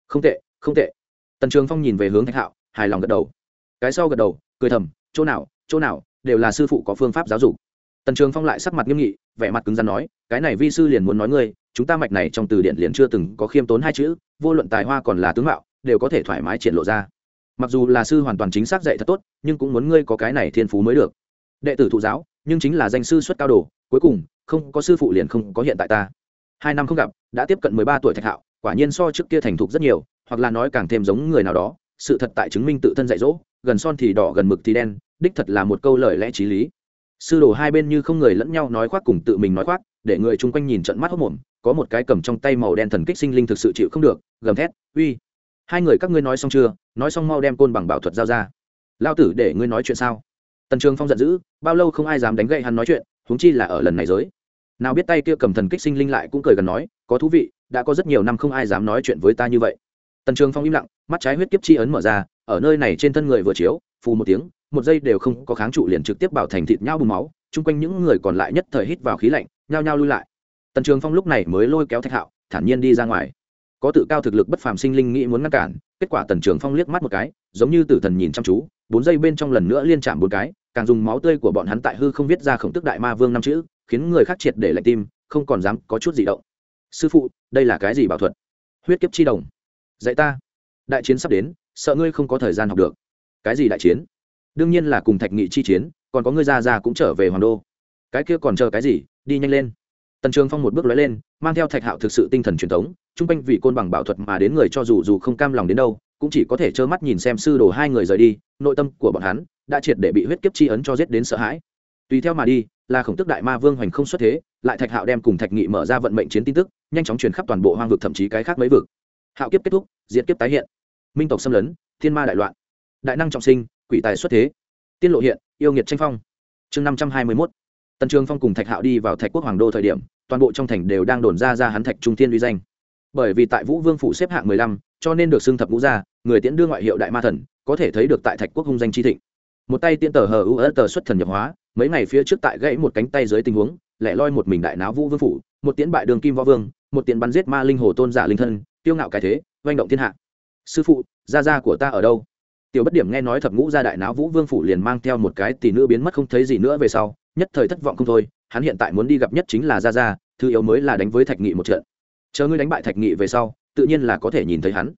[SPEAKER 1] Không tệ không tệ. Tần trường phong nhìn về hướng thạch hạo, hài lòng gật đầu. Cái sau gật đầu, cười thầm, chỗ nào chỗ nào, đều là sư phụ có phương pháp giáo dục. Tần trường phong lại sắc mặt nghiêm nghị, vẻ mặt cứng rắn nói, cái này vi sư liền muốn nói ngươi, chúng ta mạch này trong từ điển liền chưa từng có khiêm tốn hai chữ, vô luận tài hoa còn là tướng mạo, đều có thể thoải mái triển lộ ra mặc dù là sư hoàn toàn chính xác dạy thật tốt, nhưng cũng muốn ngươi có cái này thiên phú mới được. Đệ tử thụ giáo, nhưng chính là danh sư xuất cao đồ, cuối cùng, không có sư phụ liền không có hiện tại ta. Hai năm không gặp, đã tiếp cận mười ba tuổi thạch hạo, quả nhiên so trước kia thành thục rất nhiều, hoặc là nói càng thêm giống người nào đó, sự thật tại chứng minh tự thân dạy dỗ, gần son thì đỏ, gần mực thì đen, đích thật là một câu lời lẽ t r í lý. Sư đồ hai bên như không người lẫn nhau nói khoác cùng tự mình nói khoác, để người chung quanh nhìn trận mắt hốc mồm, có một cái cầm trong tay màu đen thần kích sinh linh thực sự chịu không được, gầm thét, uy! Hai người các ngươi nói xong chưa? Nói xong mau đem côn bằng bảo thuật giao ra. Lao tử để ngươi nói chuyện sao? Tần trường phong giận dữ, bao lâu không ai dám đánh gậy hắn nói chuyện, huống chi là ở lần này giới. Nào biết tay kia cầm thần kích sinh linh lại cũng cười gần nói, có thú vị, đã có rất nhiều năm không ai dám nói chuyện với ta như vậy. Tần trường phong im lặng, mắt trái huyết kiếp chi ấn mở ra, ở nơi này trên thân người vừa chiếu, phù một tiếng, một giây đều không có kháng trụ liền trực tiếp bảo thành thịt nhau bùn máu, chung quanh những người còn lại nhất thời hít vào khí lạnh, nhao nhao lui lại. Tần trường phong lúc này mới lôi kéo thạch hạo, thản nhiên đi ra ngoài có tự cao thực lực bất phàm sinh linh nghĩ muốn ngăn cản, kết quả tần trường phong liếc mắt một cái, giống như tử thần nhìn chăm chú, bốn giây bên trong lần nữa liên chạm bốn cái, càng dùng máu tươi của bọn hắn tại hư không viết ra khổng tức đại ma vương năm chữ, khiến người khác triệt để lạnh tim, không còn dám có chút gì động. Sư phụ, đây là cái gì bảo thuật? Huyết kiếp chi đồng. Dạy ta. Đại chiến sắp đến, sợ ngươi không có thời gian học được. Cái gì đại chiến? Đương nhiên là cùng thạch nghị chi chiến, còn có ngươi ra ra cũng trở về hoàng đô. Cái kia còn chờ cái gì? Đi nhanh lên. Tần trường phong một bước lói lên, mang theo thạch hạo thực sự tinh thần truyền thống chung quanh vì côn bằng bảo thuật mà đến người cho dù dù không cam lòng đến đâu, cũng chỉ có thể trơ mắt nhìn xem sư đồ hai người rời đi, nội tâm của bọn hắn đã triệt để bị huyết kiếp chi ấn cho giết đến sợ hãi. Tùy theo mà đi, là khổng tức đại ma vương hoành không xuất thế, lại thạch hạo đem cùng thạch nghị mở ra vận mệnh chiến tin tức, nhanh chóng truyền khắp toàn bộ hoang vực thậm chí cái khác mấy vực. Hạo kiếp kết thúc, diệt kiếp tái hiện. Minh tộc xâm lấn, thiên ma đại loạn. Đại năng trọng sinh, quỷ tài xuất thế. Tiên lộ hiện, yêu nghiệt tranh phong. Chương năm trăm hai mươi mốt. Tần trường phong cùng thạch hạo đi vào thạch quốc hoàng đô thời điểm, toàn bộ trong thành đều đang đồn ra ra hắn thạch trung thiên uy danh bởi vì tại vũ vương phủ xếp hạng mười lăm, cho nên được xưng thập ngũ gia, người tiễn đưa ngoại hiệu đại ma thần, có thể thấy được tại thạch quốc hung danh chi thịnh. Một tay tiễn tờ hờ u ớt tờ xuất thần nhập hóa, mấy ngày phía trước tại gãy một cánh tay dưới tình huống, lẻ loi một mình đại náo vũ vương phủ, một tiễn bại đường kim võ vương, một tiễn bắn giết ma linh hồ tôn giả linh thân tiêu ngạo cái thế oanh động thiên hạ. Sư phụ, gia gia của ta ở đâu? Tiểu bất điểm nghe nói thập ngũ gia đại náo vũ vương phủ liền mang theo một cái tỷ nữ biến mất không thấy gì nữa về sau, nhất thời thất vọng không thôi, hắn hiện tại muốn đi gặp nhất chính là gia gia, thứ yếu mới là đánh với thạch nghị một trận chờ ngươi đánh bại thạch nghị về sau, tự nhiên là có thể nhìn thấy hắn.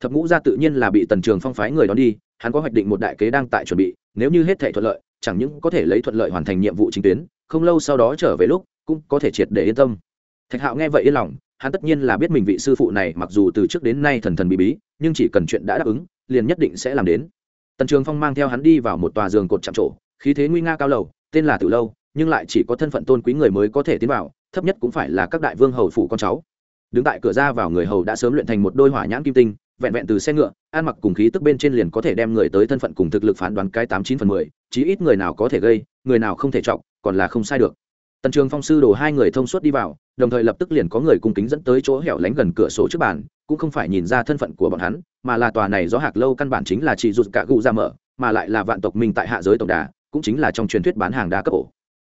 [SPEAKER 1] Thập ngũ gia tự nhiên là bị tần trường phong phái người đón đi, hắn có hoạch định một đại kế đang tại chuẩn bị, nếu như hết thể thuận lợi, chẳng những có thể lấy thuận lợi hoàn thành nhiệm vụ chính tuyến, không lâu sau đó trở về lúc, cũng có thể triệt để yên tâm. Thạch hạo nghe vậy yên lòng, hắn tất nhiên là biết mình vị sư phụ này mặc dù từ trước đến nay thần thần bí bí, nhưng chỉ cần chuyện đã đáp ứng, liền nhất định sẽ làm đến. Tần trường phong mang theo hắn đi vào một tòa giường cột chạm trổ, khí thế nguy nga cao lầu, tên là tử lâu, nhưng lại chỉ có thân phận tôn quý người mới có thể tiến vào, thấp nhất cũng phải là các đại vương hầu phủ con cháu đứng tại cửa ra vào người hầu đã sớm luyện thành một đôi hỏa nhãn kim tinh, vẹn vẹn từ xe ngựa, ăn mặc cùng khí tức bên trên liền có thể đem người tới thân phận cùng thực lực phán đoán cái tám chín phần mười, chí ít người nào có thể gây, người nào không thể trọng, còn là không sai được. Tần trường phong sư đồ hai người thông suốt đi vào, đồng thời lập tức liền có người cung kính dẫn tới chỗ hẻo lánh gần cửa sổ trước bàn, cũng không phải nhìn ra thân phận của bọn hắn, mà là tòa này do hạc lâu căn bản chính là chỉ rụt cả gụ ra mở, mà lại là vạn tộc minh tại hạ giới tổng đà, cũng chính là trong truyền thuyết bán hàng đa cấp ổ.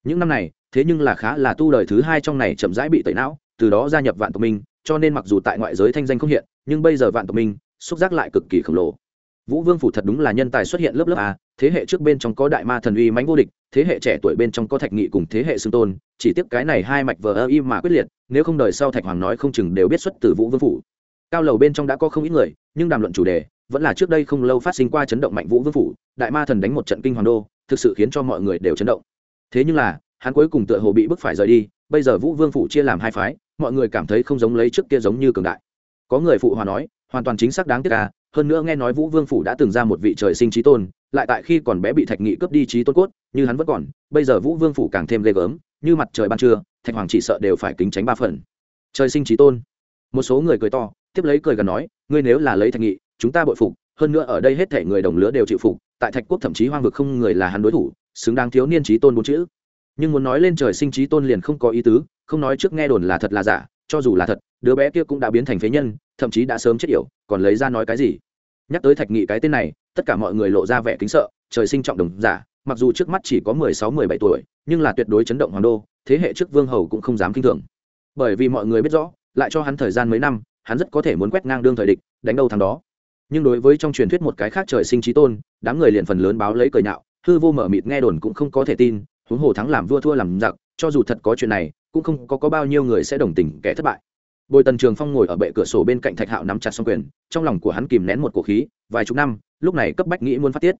[SPEAKER 1] Những năm này, thế nhưng là khá là tu đời thứ hai trong này chậm rãi bị tẩy não từ đó gia nhập vạn tộc minh, cho nên mặc dù tại ngoại giới thanh danh không hiện, nhưng bây giờ vạn tộc minh, xúc giác lại cực kỳ khổng lồ. Vũ vương phủ thật đúng là nhân tài xuất hiện lớp lớp a, thế hệ trước bên trong có đại ma thần uy mãnh vô địch, thế hệ trẻ tuổi bên trong có thạch nghị cùng thế hệ xưng tôn, chỉ tiếc cái này hai mạch vờ ơ im mà quyết liệt, nếu không đời sau thạch hoàng nói không chừng đều biết xuất từ vũ vương phủ. Cao lầu bên trong đã có không ít người, nhưng đàm luận chủ đề, vẫn là trước đây không lâu phát sinh qua chấn động mạnh vũ vương phủ, đại ma thần đánh một trận kinh hoàng đô, thực sự khiến cho mọi người đều chấn động. Thế nhưng là, hắn cuối cùng tựa hồ bị bức phải rời đi, bây giờ vũ vương phủ chia làm hai phái mọi người cảm thấy không giống lấy trước kia giống như cường đại. Có người phụ hòa nói, hoàn toàn chính xác đáng tiếc à hơn nữa nghe nói vũ vương phủ đã từng ra một vị trời sinh trí tôn, lại tại khi còn bé bị thạch nghị cướp đi trí tôn cốt, như hắn vẫn còn, bây giờ vũ vương phủ càng thêm ghê gớm, như mặt trời ban trưa, thạch hoàng chỉ sợ đều phải kính tránh ba phần. Trời sinh trí tôn. Một số người cười to, tiếp lấy cười gần nói, ngươi nếu là lấy thạch nghị, chúng ta bội phục, hơn nữa ở đây hết thể người đồng lứa đều chịu phục, tại thạch quốc thậm chí hoang vực không người là hắn đối thủ, xứng đáng thiếu niên trí tôn bốn chữ. Nhưng muốn nói lên trời sinh trí tôn liền không có ý tứ không nói trước nghe đồn là thật là giả, cho dù là thật, đứa bé kia cũng đã biến thành phế nhân, thậm chí đã sớm chết yểu, còn lấy ra nói cái gì? Nhắc tới thạch nghị cái tên này, tất cả mọi người lộ ra vẻ kính sợ, trời sinh trọng đồng giả, mặc dù trước mắt chỉ có mười sáu, mười bảy tuổi, nhưng là tuyệt đối chấn động hoàng đô, thế hệ trước vương hầu cũng không dám k i n h thường. Bởi vì mọi người biết rõ, lại cho hắn thời gian mấy năm, hắn rất có thể muốn quét ngang đương thời địch, đánh đâu thằng đó. Nhưng đối với trong truyền thuyết một cái khác trời sinh trí tôn, đám người liền phần lớn báo lấy cười nhạo, hư vô mở mịt nghe đồn cũng không có thể tin, huống hồ thắng làm vua thua làm giặc cho dù thật có chuyện này cũng không có, có bao nhiêu người sẽ đồng tình kẻ thất bại. Bồi tần trường phong ngồi ở bệ cửa sổ bên cạnh thạch hạo nắm chặt xong quyền trong lòng của hắn kìm nén một cổ khí vài chục năm lúc này cấp bách nghĩ muốn phát tiết.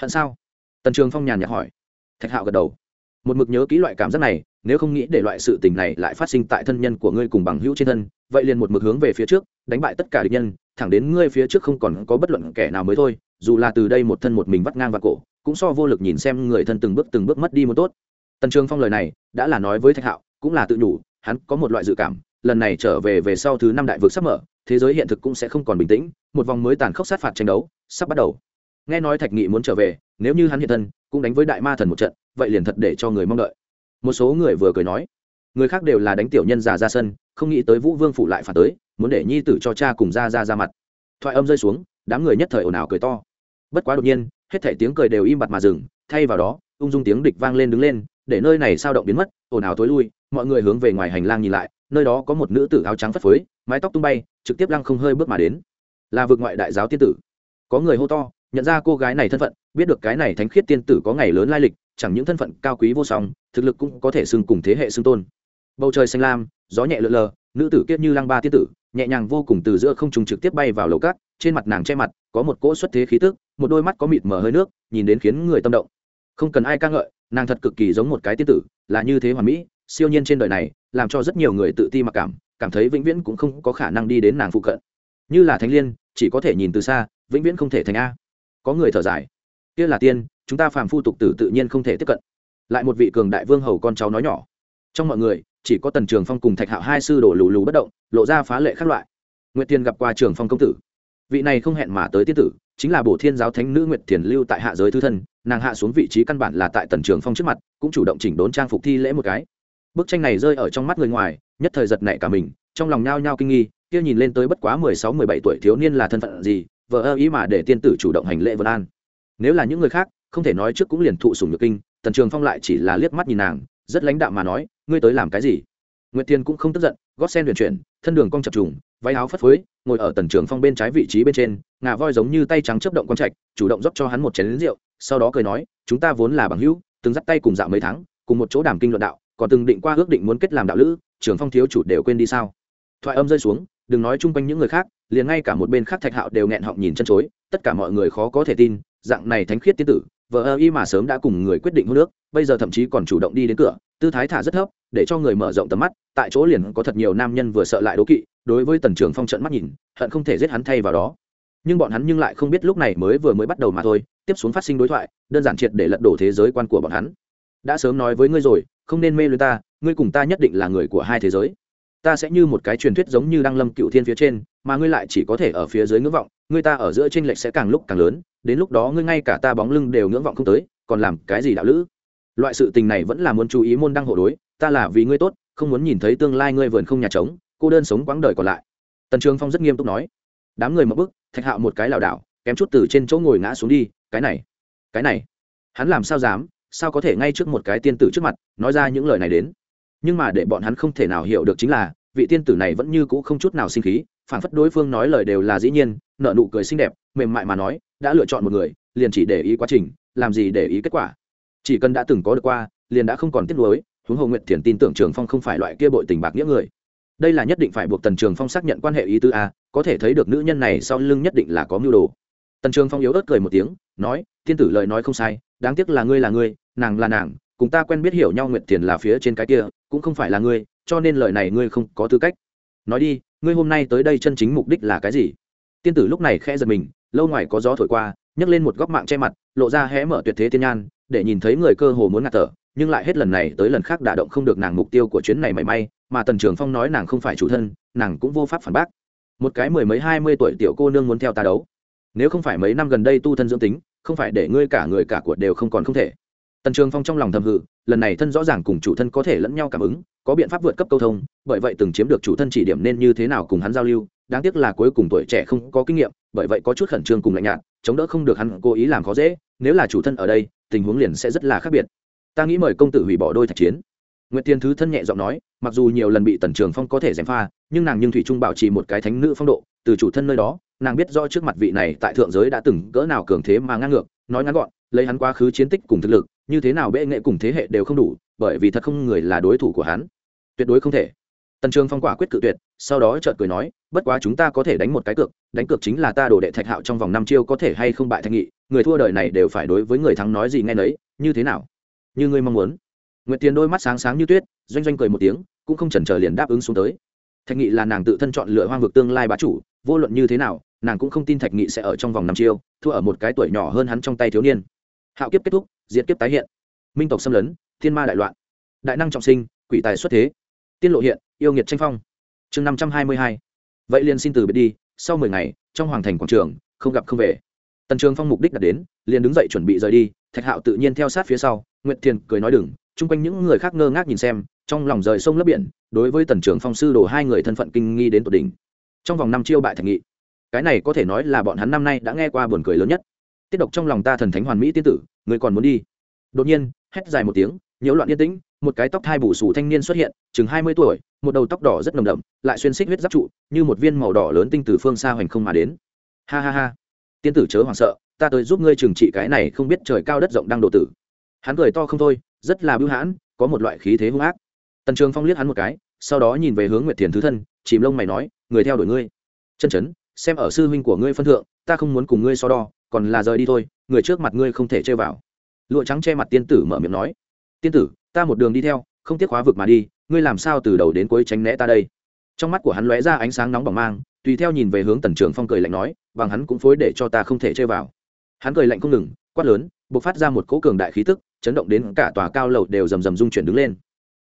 [SPEAKER 1] Hận sao? Tần trường phong nhàn nhạt hỏi. Thạch hạo gật đầu. Một mực nhớ kỹ loại cảm giác này nếu không nghĩ để loại sự tình này lại phát sinh tại thân nhân của ngươi cùng bằng hữu trên thân vậy liền một mực hướng về phía trước đánh bại tất cả địch nhân thẳng đến ngươi phía trước không còn có bất luận kẻ nào mới thôi dù là từ đây một thân một mình vắt ngang và cổ cũng so vô lực nhìn xem người thân từng bước từng bước mất đi một tốt tần trường phong lời này đã là nói với thạch hạo, cũng là tự nhủ, hắn có một loại dự cảm, lần này trở về về sau thứ năm đại vực sắp mở, thế giới hiện thực cũng sẽ không còn bình tĩnh, một vòng mới tàn khốc sát phạt tranh đấu sắp bắt đầu. Nghe nói thạch nghị muốn trở về, nếu như hắn hiện thân, cũng đánh với đại ma thần một trận, vậy liền thật để cho người mong đợi. Một số người vừa cười nói, người khác đều là đánh tiểu nhân già ra sân, không nghĩ tới vũ vương phụ lại phản tới, muốn để nhi tử cho cha cùng ra ra ra mặt. Thoại âm rơi xuống, đám người nhất thời ồn ào cười to. Bất quá đột nhiên, hết thảy tiếng cười đều im bặt mà dừng, thay vào đó, ung dung tiếng địch vang lên đứng lên để nơi này sao động biến mất, ồn ào tối lui, mọi người hướng về ngoài hành lang nhìn lại, nơi đó có một nữ tử áo trắng phất phới, mái tóc tung bay, trực tiếp lăng không hơi bước mà đến. Là vực ngoại đại giáo tiên tử. Có người hô to, nhận ra cô gái này thân phận, biết được cái này thánh khiết tiên tử có ngày lớn lai lịch, chẳng những thân phận cao quý vô song, thực lực cũng có thể xưng cùng thế hệ xưng tôn. Bầu trời xanh lam, gió nhẹ lượn lờ, nữ tử kiết như lăng ba tiên tử, nhẹ nhàng vô cùng từ giữa không trùng trực tiếp bay vào lầu cát, trên mặt nàng che mặt, có một cỗ xuất thế khí tức, một đôi mắt có mịt mờ hơi nước, nhìn đến khiến người tâm động. Không cần ai ca ngợi nàng thật cực kỳ giống một cái tiên tử, là như thế hoàn mỹ, siêu nhiên trên đời này, làm cho rất nhiều người tự ti mặc cảm cảm thấy vĩnh viễn cũng không có khả năng đi đến nàng phụ cận. Như là thánh liên, chỉ có thể nhìn từ xa, vĩnh viễn không thể thành a. Có người thở dài. Kia là tiên, chúng ta phàm phu tục tử tự nhiên không thể tiếp cận. Lại một vị cường đại vương hầu con cháu nói nhỏ. Trong mọi người, chỉ có tần trường phong cùng thạch hạo hai sư đổ lù lù bất động, lộ ra phá lệ khác loại. Nguyệt tiên gặp qua trường phong công tử. Vị này không hẹn mà tới tiên tử chính là bổ thiên giáo thánh nữ nguyệt thiền lưu tại hạ giới thư thân, nàng hạ xuống vị trí căn bản là tại tần trường phong trước mặt, cũng chủ động chỉnh đốn trang phục thi lễ một cái. Bức tranh này rơi ở trong mắt người ngoài, nhất thời giật nảy cả mình, trong lòng nhao nhao kinh nghi, kia nhìn lên tới bất quá mười sáu, mười bảy tuổi thiếu niên là thân phận gì vợ ơ ý mà để tiên tử chủ động hành lễ vân an. Nếu là những người khác, không thể nói trước cũng liền thụ sùng nhược kinh, tần trường phong lại chỉ là liếc mắt nhìn nàng, rất lãnh đạm mà nói, ngươi tới làm cái gì? Nguyệt tiên cũng không tức giận, gót sen huyền chuyển, thân đường cong chập trùng, váy áo phất phới ngồi ở tần trường phong bên trái vị trí bên trên, ngà voi giống như tay trắng chấp động quang trạch, chủ động dốc cho hắn một chén lính rượu, sau đó cười nói, chúng ta vốn là bằng hữu, từng dắt tay cùng dạo mấy tháng, cùng một chỗ đàm kinh luận đạo, còn từng định qua ước định muốn kết làm đạo lữ, trường phong thiếu chủ đều quên đi sao? Thoại âm rơi xuống, đừng nói chung quanh những người khác, liền ngay cả một bên khác thạch hạo đều nghẹn họng nhìn chân chối, tất cả mọi người khó có thể tin, dạng này thánh khiết tiên tử, vợ ơ y mà sớm đã cùng người quyết định hôn nước bây giờ thậm chí còn chủ động đi đến cửa, tư thái thả rất thấp, để cho người mở rộng tầm mắt, tại chỗ liền có thật nhiều nam nhân vừa sợ lại đố kỵ đối với tần trường phong trận mắt nhìn, hận không thể giết hắn thay vào đó. Nhưng bọn hắn nhưng lại không biết lúc này mới vừa mới bắt đầu mà thôi, tiếp xuống phát sinh đối thoại, đơn giản triệt để lật đổ thế giới quan của bọn hắn. Đã sớm nói với ngươi rồi, không nên mê lưới ta, ngươi cùng ta nhất định là người của hai thế giới. Ta sẽ như một cái truyền thuyết giống như đăng lâm cựu thiên phía trên, mà ngươi lại chỉ có thể ở phía dưới ngưỡng vọng, ngươi ta ở giữa t r ê n lệch sẽ càng lúc càng lớn, đến lúc đó ngươi ngay cả ta bóng lưng đều ngưỡng vọng không tới, còn làm cái gì đạo lữ? Loại sự tình này vẫn là muốn chú ý môn đăng hộ đối, ta là vì ngươi tốt, không muốn nhìn thấy tương lai ngươi vườn không nhà trống cô đơn sống quãng đời còn lại. Tần trường phong rất nghiêm túc nói, đám người mập bức, thạch hạo một cái lảo đảo, kém chút từ trên chỗ ngồi ngã xuống đi, cái này cái này, hắn làm sao dám, sao có thể ngay trước một cái tiên tử trước mặt, nói ra những lời này đến? Nhưng mà để bọn hắn không thể nào hiểu được chính là, vị tiên tử này vẫn như cũ không chút nào sinh khí phản phất đối phương nói lời đều là dĩ nhiên nợ nụ cười xinh đẹp, mềm mại mà nói, đã lựa chọn một người, liền chỉ để ý quá trình, làm gì để ý kết quả. Chỉ cần đã từng có được qua, liền đã không còn tiếc nuối, huống hồ nguyện thiền tin tưởng trường phong không phải loại kia bội tình bạc nghĩa người đây là nhất định phải buộc tần trường phong xác nhận quan hệ ý tứ a, có thể thấy được nữ nhân này sau lưng nhất định là có mưu đồ. Tần trường phong yếu ớt cười một tiếng, nói, Thiên tử lời nói không sai, đáng tiếc là ngươi là ngươi, nàng là nàng, cùng ta quen biết hiểu nhau nguyện tiền là phía trên cái kia, cũng không phải là ngươi, cho nên lời này ngươi không có tư cách. Nói đi, ngươi hôm nay tới đây chân chính mục đích là cái gì? Tiên tử lúc này khẽ giật mình, lâu ngoài có gió thổi qua, nhấc lên một góc mạng che mặt, lộ ra hé mở tuyệt thế tiên nhan, để nhìn thấy người cơ hồ muốn ngạt thở, nhưng lại hết lần này tới lần khác đả động không được nàng mục tiêu của chuyến này mảy may mà tần trường phong nói nàng không phải chủ thân nàng cũng vô pháp phản bác. Một cái mười mấy hai mươi tuổi tiểu cô nương muốn theo ta đấu. Nếu không phải mấy năm gần đây tu thân dưỡng tính không phải để ngươi cả người cả của đều không còn không thể. Tần trường phong trong lòng thầm hự lần này thân rõ ràng cùng chủ thân có thể lẫn nhau cảm ứng có biện pháp vượt cấp câu thông bởi vậy từng chiếm được chủ thân chỉ điểm nên như thế nào cùng hắn giao lưu đáng tiếc là cuối cùng tuổi trẻ không có kinh nghiệm bởi vậy có chút khẩn trương cùng lạnh nhạt chống đỡ không được hắn cố ý làm khó dễ nếu là chủ thân ở đây tình huống liền sẽ rất là khác biệt. Ta nghĩ mời công tử hủy bỏ đôi thạch chiến. Nguyễn Tiên thứ thân nhẹ giọng nói, mặc dù nhiều lần bị Tần Trường Phong có thể gièm pha, nhưng nàng nhưng thủy trung bảo trì một cái thánh nữ phong độ, từ chủ thân nơi đó, nàng biết rõ trước mặt vị này tại thượng giới đã từng cỡ nào cường thế mà ngang ngược, nói ngắn gọn, lấy hắn quá khứ chiến tích cùng thực lực, như thế nào bệ nghệ cùng thế hệ đều không đủ, bởi vì thật không người là đối thủ của hắn. Tuyệt đối không thể. Tần Trường Phong quả quyết cự tuyệt, sau đó chợt cười nói, bất quá chúng ta có thể đánh một cái cược, đánh cược chính là ta đổ đệ Thạch Hạo trong vòng năm chiêu có thể hay không bại Thạch Nghị, người thua đời này đều phải đối với người thắng nói gì nghe nấy, như thế nào? Như ngươi mong muốn. Nguyệt Tiền đôi mắt sáng sáng như tuyết, doanh doanh cười một tiếng, cũng không chần chờ liền đáp ứng xuống tới. Thạch Nghị là nàng tự thân chọn lựa hoang vực tương lai bá chủ, vô luận như thế nào, nàng cũng không tin Thạch Nghị sẽ ở trong vòng năm chiêu, thua ở một cái tuổi nhỏ hơn hắn trong tay thiếu niên. Hạo kiếp kết thúc, diệt kiếp tái hiện. Minh tộc xâm lấn, thiên ma đại loạn. Đại năng trọng sinh, quỷ tài xuất thế. Tiên lộ hiện, yêu nghiệt tranh phong. Chương năm trăm hai mươi hai. Vậy liền xin từ biệt đi, sau mười ngày, trong hoàng thành quảng trường, không gặp không về. Tần Trường Phong mục đích đã đến, liền đứng dậy chuẩn bị rời đi, Thạch Hạo tự nhiên theo sát phía sau, Nguyệt Thiền cười nói đừng, chung quanh những người khác ngơ ngác nhìn xem, trong lòng rời sông lấp biển, đối với tần trưởng phong sư đồ hai người thân phận kinh nghi đến tột đỉnh. Trong vòng năm chiêu bại thành nghị. Cái này có thể nói là bọn hắn năm nay đã nghe qua buồn cười lớn nhất. Tiết độc trong lòng ta thần thánh hoàn mỹ tiên tử, người còn muốn đi. Đột nhiên, hét dài một tiếng, nhiễu loạn yên tĩnh, một cái tóc thai bù sù thanh niên xuất hiện, chừng hai mươi tuổi, một đầu tóc đỏ rất nồng đậm, lại xuyên xích huyết giáp trụ, như một viên màu đỏ lớn tinh từ phương xa hoành không mà đến. Ha ha ha. Tiên tử chớ hoảng sợ, ta tới giúp ngươi trừng trị cái này không biết trời cao đất rộng đang độ tử. Hắn cười to không thôi rất là bưu hãn, có một loại khí thế hung ác. Tần trường phong liếc hắn một cái, sau đó nhìn về hướng nguyệt thiền thứ thân, chìm lông mày nói, người theo đuổi ngươi. Chân chấn, xem ở sư huynh của ngươi phân thượng, ta không muốn cùng ngươi so đo, còn là rời đi thôi, người trước mặt ngươi không thể chơi vào. Lụa trắng che mặt tiên tử mở miệng nói, tiên tử, ta một đường đi theo, không tiếc khóa vực mà đi, ngươi làm sao từ đầu đến cuối tránh né ta đây? Trong mắt của hắn lóe ra ánh sáng nóng bỏng mang, tùy theo nhìn về hướng tần trường phong cười lạnh nói, bằng hắn cũng phối để cho ta không thể chơi vào. Hắn cười lạnh không ngừng, quát lớn b ộ c phát ra một cỗ cường đại khí tức chấn động đến cả tòa cao lầu đều rầm rầm rung chuyển đứng lên.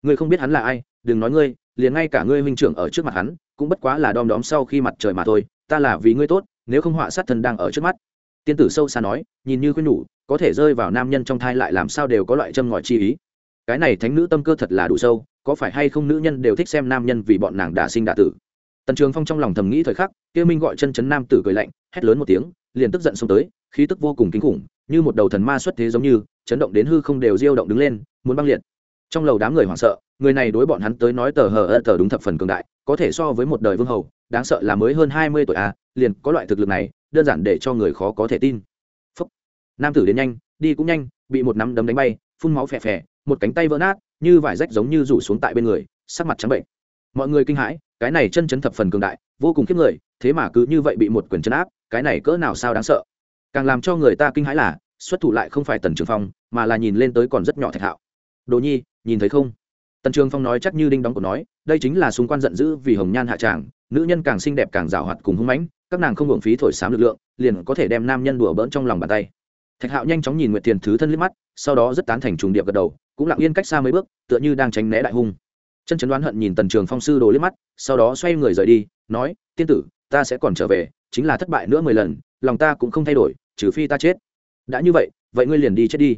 [SPEAKER 1] Ngươi không biết hắn là ai, đừng nói ngươi, liền ngay cả ngươi huynh trưởng ở trước mặt hắn, cũng bất quá là đom đóm sau khi mặt trời mà thôi, ta là vì ngươi tốt, nếu không họa sát thân đang ở trước mắt. Tiên tử sâu xa nói, nhìn như khuyên nhủ, có thể rơi vào nam nhân trong thai lại làm sao đều có loại châm ngòi chi ý. Cái này thánh nữ tâm cơ thật là đủ sâu, có phải hay không nữ nhân đều thích xem nam nhân vì bọn nàng đả sinh đả tử? Tần trường phong trong lòng thầm nghĩ thời khắc, kia minh gọi chân chấn nam tử cười lạnh, hét lớn một tiếng, liền tức giận xông tới, khí tức vô cùng kinh khủng, như một đầu thần ma xuất thế giống như chấn động đến hư không đều diêu động đứng lên, muốn băng liệt. Trong lầu đám người hoảng sợ, người này đối bọn hắn tới nói tờ hờ ơ tờ đúng thập phần cường đại, có thể so với một đời vương hầu, đáng sợ là mới hơn hai mươi tuổi à liền có loại thực lực này, đơn giản để cho người khó có thể tin. Phúc. nam tử đến nhanh, đi cũng nhanh, bị một nắm đấm đánh bay, phun máu phè phè, một cánh tay vỡ nát, như vải rách giống như rủ xuống tại bên người, sắc mặt trắng bệnh. Mọi người kinh hãi, cái này chân chấn thập phần cường đại, vô cùng khiếp người, thế mà cứ như vậy bị một quyền chấn áp, cái này cỡ nào sao đáng sợ. Càng làm cho người ta kinh hãi là xuất thủ lại không phải tần trường phong, mà là nhìn lên tới còn rất nhỏ thạch hạo. Đồ nhi, nhìn thấy không? Tần trường phong nói chắc như đinh đóng của nói, đây chính là xung quanh giận dữ vì hồng nhan hạ tràng, nữ nhân càng xinh đẹp càng rào hoạt cùng hung mãnh, các nàng không hưởng phí thổi sám lực lượng, liền có thể đem nam nhân đùa bỡn trong lòng bàn tay. Thạch hạo nhanh chóng nhìn nguyệt tiền thứ thân liếc mắt, sau đó rất tán thành trùng điệp gật đầu, cũng lặng yên cách xa mấy bước, tựa như đang tránh né đại hung. Chân chấn đoán hận nhìn tần trường phong sư đồ liếc mắt, sau đó xoay người rời đi, nói, tiên tử, ta sẽ còn trở về, chính là thất bại nữa mười lần, lòng ta cũng không thay đổi, trừ phi ta chết đã như vậy vậy ngươi liền đi chết đi.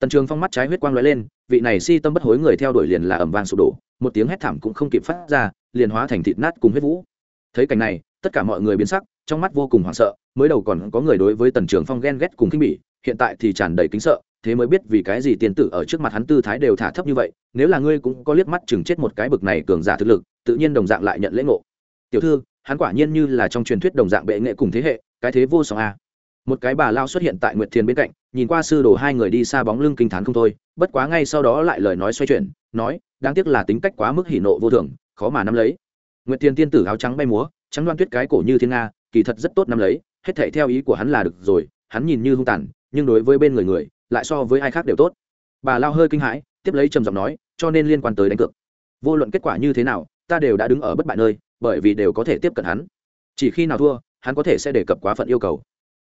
[SPEAKER 1] Tần trường phong mắt trái huyết quang lóe lên, vị này si tâm bất hối người theo đuổi liền là ẩm vàng sụp đổ, một tiếng hét thảm cũng không kịp phát ra, liền hóa thành thịt nát cùng huyết vũ. Thấy cảnh này, tất cả mọi người biến sắc, trong mắt vô cùng hoảng sợ, mới đầu còn có người đối với tần trường phong ghen ghét cùng khinh bỉ, hiện tại thì tràn đầy kính sợ, thế mới biết vì cái gì tiền tử ở trước mặt hắn tư thái đều thả thấp như vậy, nếu là ngươi cũng có liếc mắt chừng chết một cái bực này cường giả thực lực, tự nhiên đồng dạng lại nhận lễ ngộ. Tiểu thư, hắn quả nhiên như là trong truyền thuyết đồng dạng bệ nghệ cùng thế hệ, cái thế vô song a một cái bà lao xuất hiện tại nguyệt thiền bên cạnh, nhìn qua sư đồ hai người đi xa bóng lưng kinh t h á n không thôi, bất quá ngay sau đó lại lời nói xoay chuyển, nói, đáng tiếc là tính cách quá mức hỉ nộ vô thường, khó mà nắm lấy. Nguyệt thiền tiên tử áo trắng bay múa, trắng đoan tuyết cái cổ như thiên nga, kỳ thật rất tốt nắm lấy, hết thể theo ý của hắn là được rồi, hắn nhìn như hung tàn, nhưng đối với bên người người, lại so với ai khác đều tốt. Bà lao hơi kinh hãi, tiếp lấy trầm giọng nói, cho nên liên quan tới đánh cược. Vô luận kết quả như thế nào, ta đều đã đứng ở bất bại nơi, bởi vì đều có thể tiếp cận hắn. Chỉ khi nào thua, hắn có thể sẽ đề cập quá phận yêu cầu.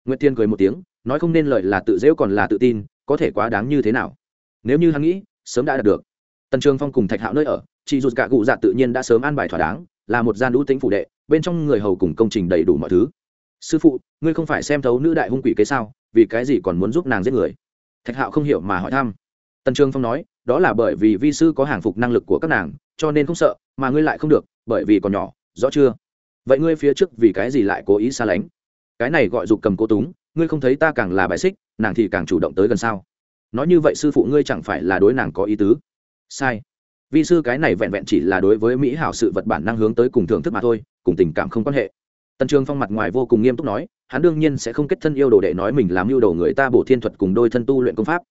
[SPEAKER 1] Nguyệt Tiên cười một tiếng, nói không nên lời là tự giễu còn là tự tin, có thể quá đáng như thế nào. Nếu như hắn nghĩ, sớm đã đạt được. Tần Trường Phong cùng Thạch Hạo nơi ở, chỉ dù cả cụ dạ tự nhiên đã sớm an bài thỏa đáng, là một gian đũ tính phủ đệ, bên trong người hầu cùng công trình đầy đủ mọi thứ. Sư phụ, ngươi không phải xem thấu nữ đại hung quỷ kế sao, vì cái gì còn muốn giúp nàng giết người? Thạch Hạo không hiểu mà hỏi thăm. Tần Trường Phong nói, đó là bởi vì vi sư có hàng phục năng lực của các nàng, cho nên không sợ, mà ngươi lại không được, bởi vì còn nhỏ, rõ chưa? Vậy ngươi phía trước vì cái gì lại cố ý xa lánh? Cái này gọi dục cầm cố túng, ngươi không thấy ta càng là bài xích, nàng thì càng chủ động tới gần sao? Nói như vậy sư phụ ngươi chẳng phải là đối nàng có ý tứ? Sai. Vì sư cái này vẹn vẹn chỉ là đối với mỹ hảo sự vật bản năng hướng tới cùng thưởng thức mà thôi, cùng tình cảm không quan hệ. Tần trường phong mặt ngoài vô cùng nghiêm túc nói, hắn đương nhiên sẽ không kết thân yêu đồ đệ nói mình làm yêu đồ người ta bổ thiên thuật cùng đôi thân tu luyện công pháp.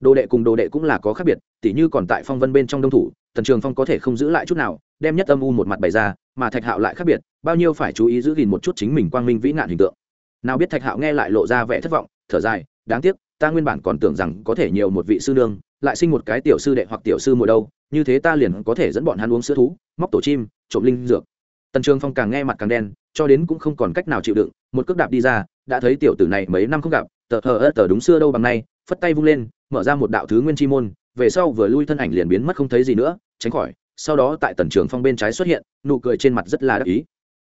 [SPEAKER 1] Đồ đệ cùng đồ đệ cũng là có khác biệt, tỉ như còn tại phong vân bên trong đông thủ, tần trường phong có thể không giữ lại chút nào, đem nhất âm u một mặt bày ra, mà thạch hạo lại khác biệt, bao nhiêu phải chú ý giữ gìn một chút chính mình quang minh vĩ nạn hình tượng nào biết thạch hạo nghe lại lộ ra vẻ thất vọng, thở dài, đáng tiếc, ta nguyên bản còn tưởng rằng có thể nhiều một vị sư nương, lại sinh một cái tiểu sư đệ hoặc tiểu sư mùa đâu, như thế ta liền có thể dẫn bọn hắn uống sữa thú, móc tổ chim, trộm linh dược. Tần trường phong càng nghe mặt càng đen, cho đến cũng không còn cách nào chịu đựng, một cước đạp đi ra, đã thấy tiểu tử này mấy năm không gặp, tờ hờ ớt tờ đúng xưa đâu bằng nay, phất tay vung lên, mở ra một đạo thứ nguyên chi môn, về sau vừa lui thân ảnh liền biến mất không thấy gì nữa, tránh khỏi, sau đó tại tần trường phong bên trái xuất hiện, nụ cười trên mặt rất là đắc ý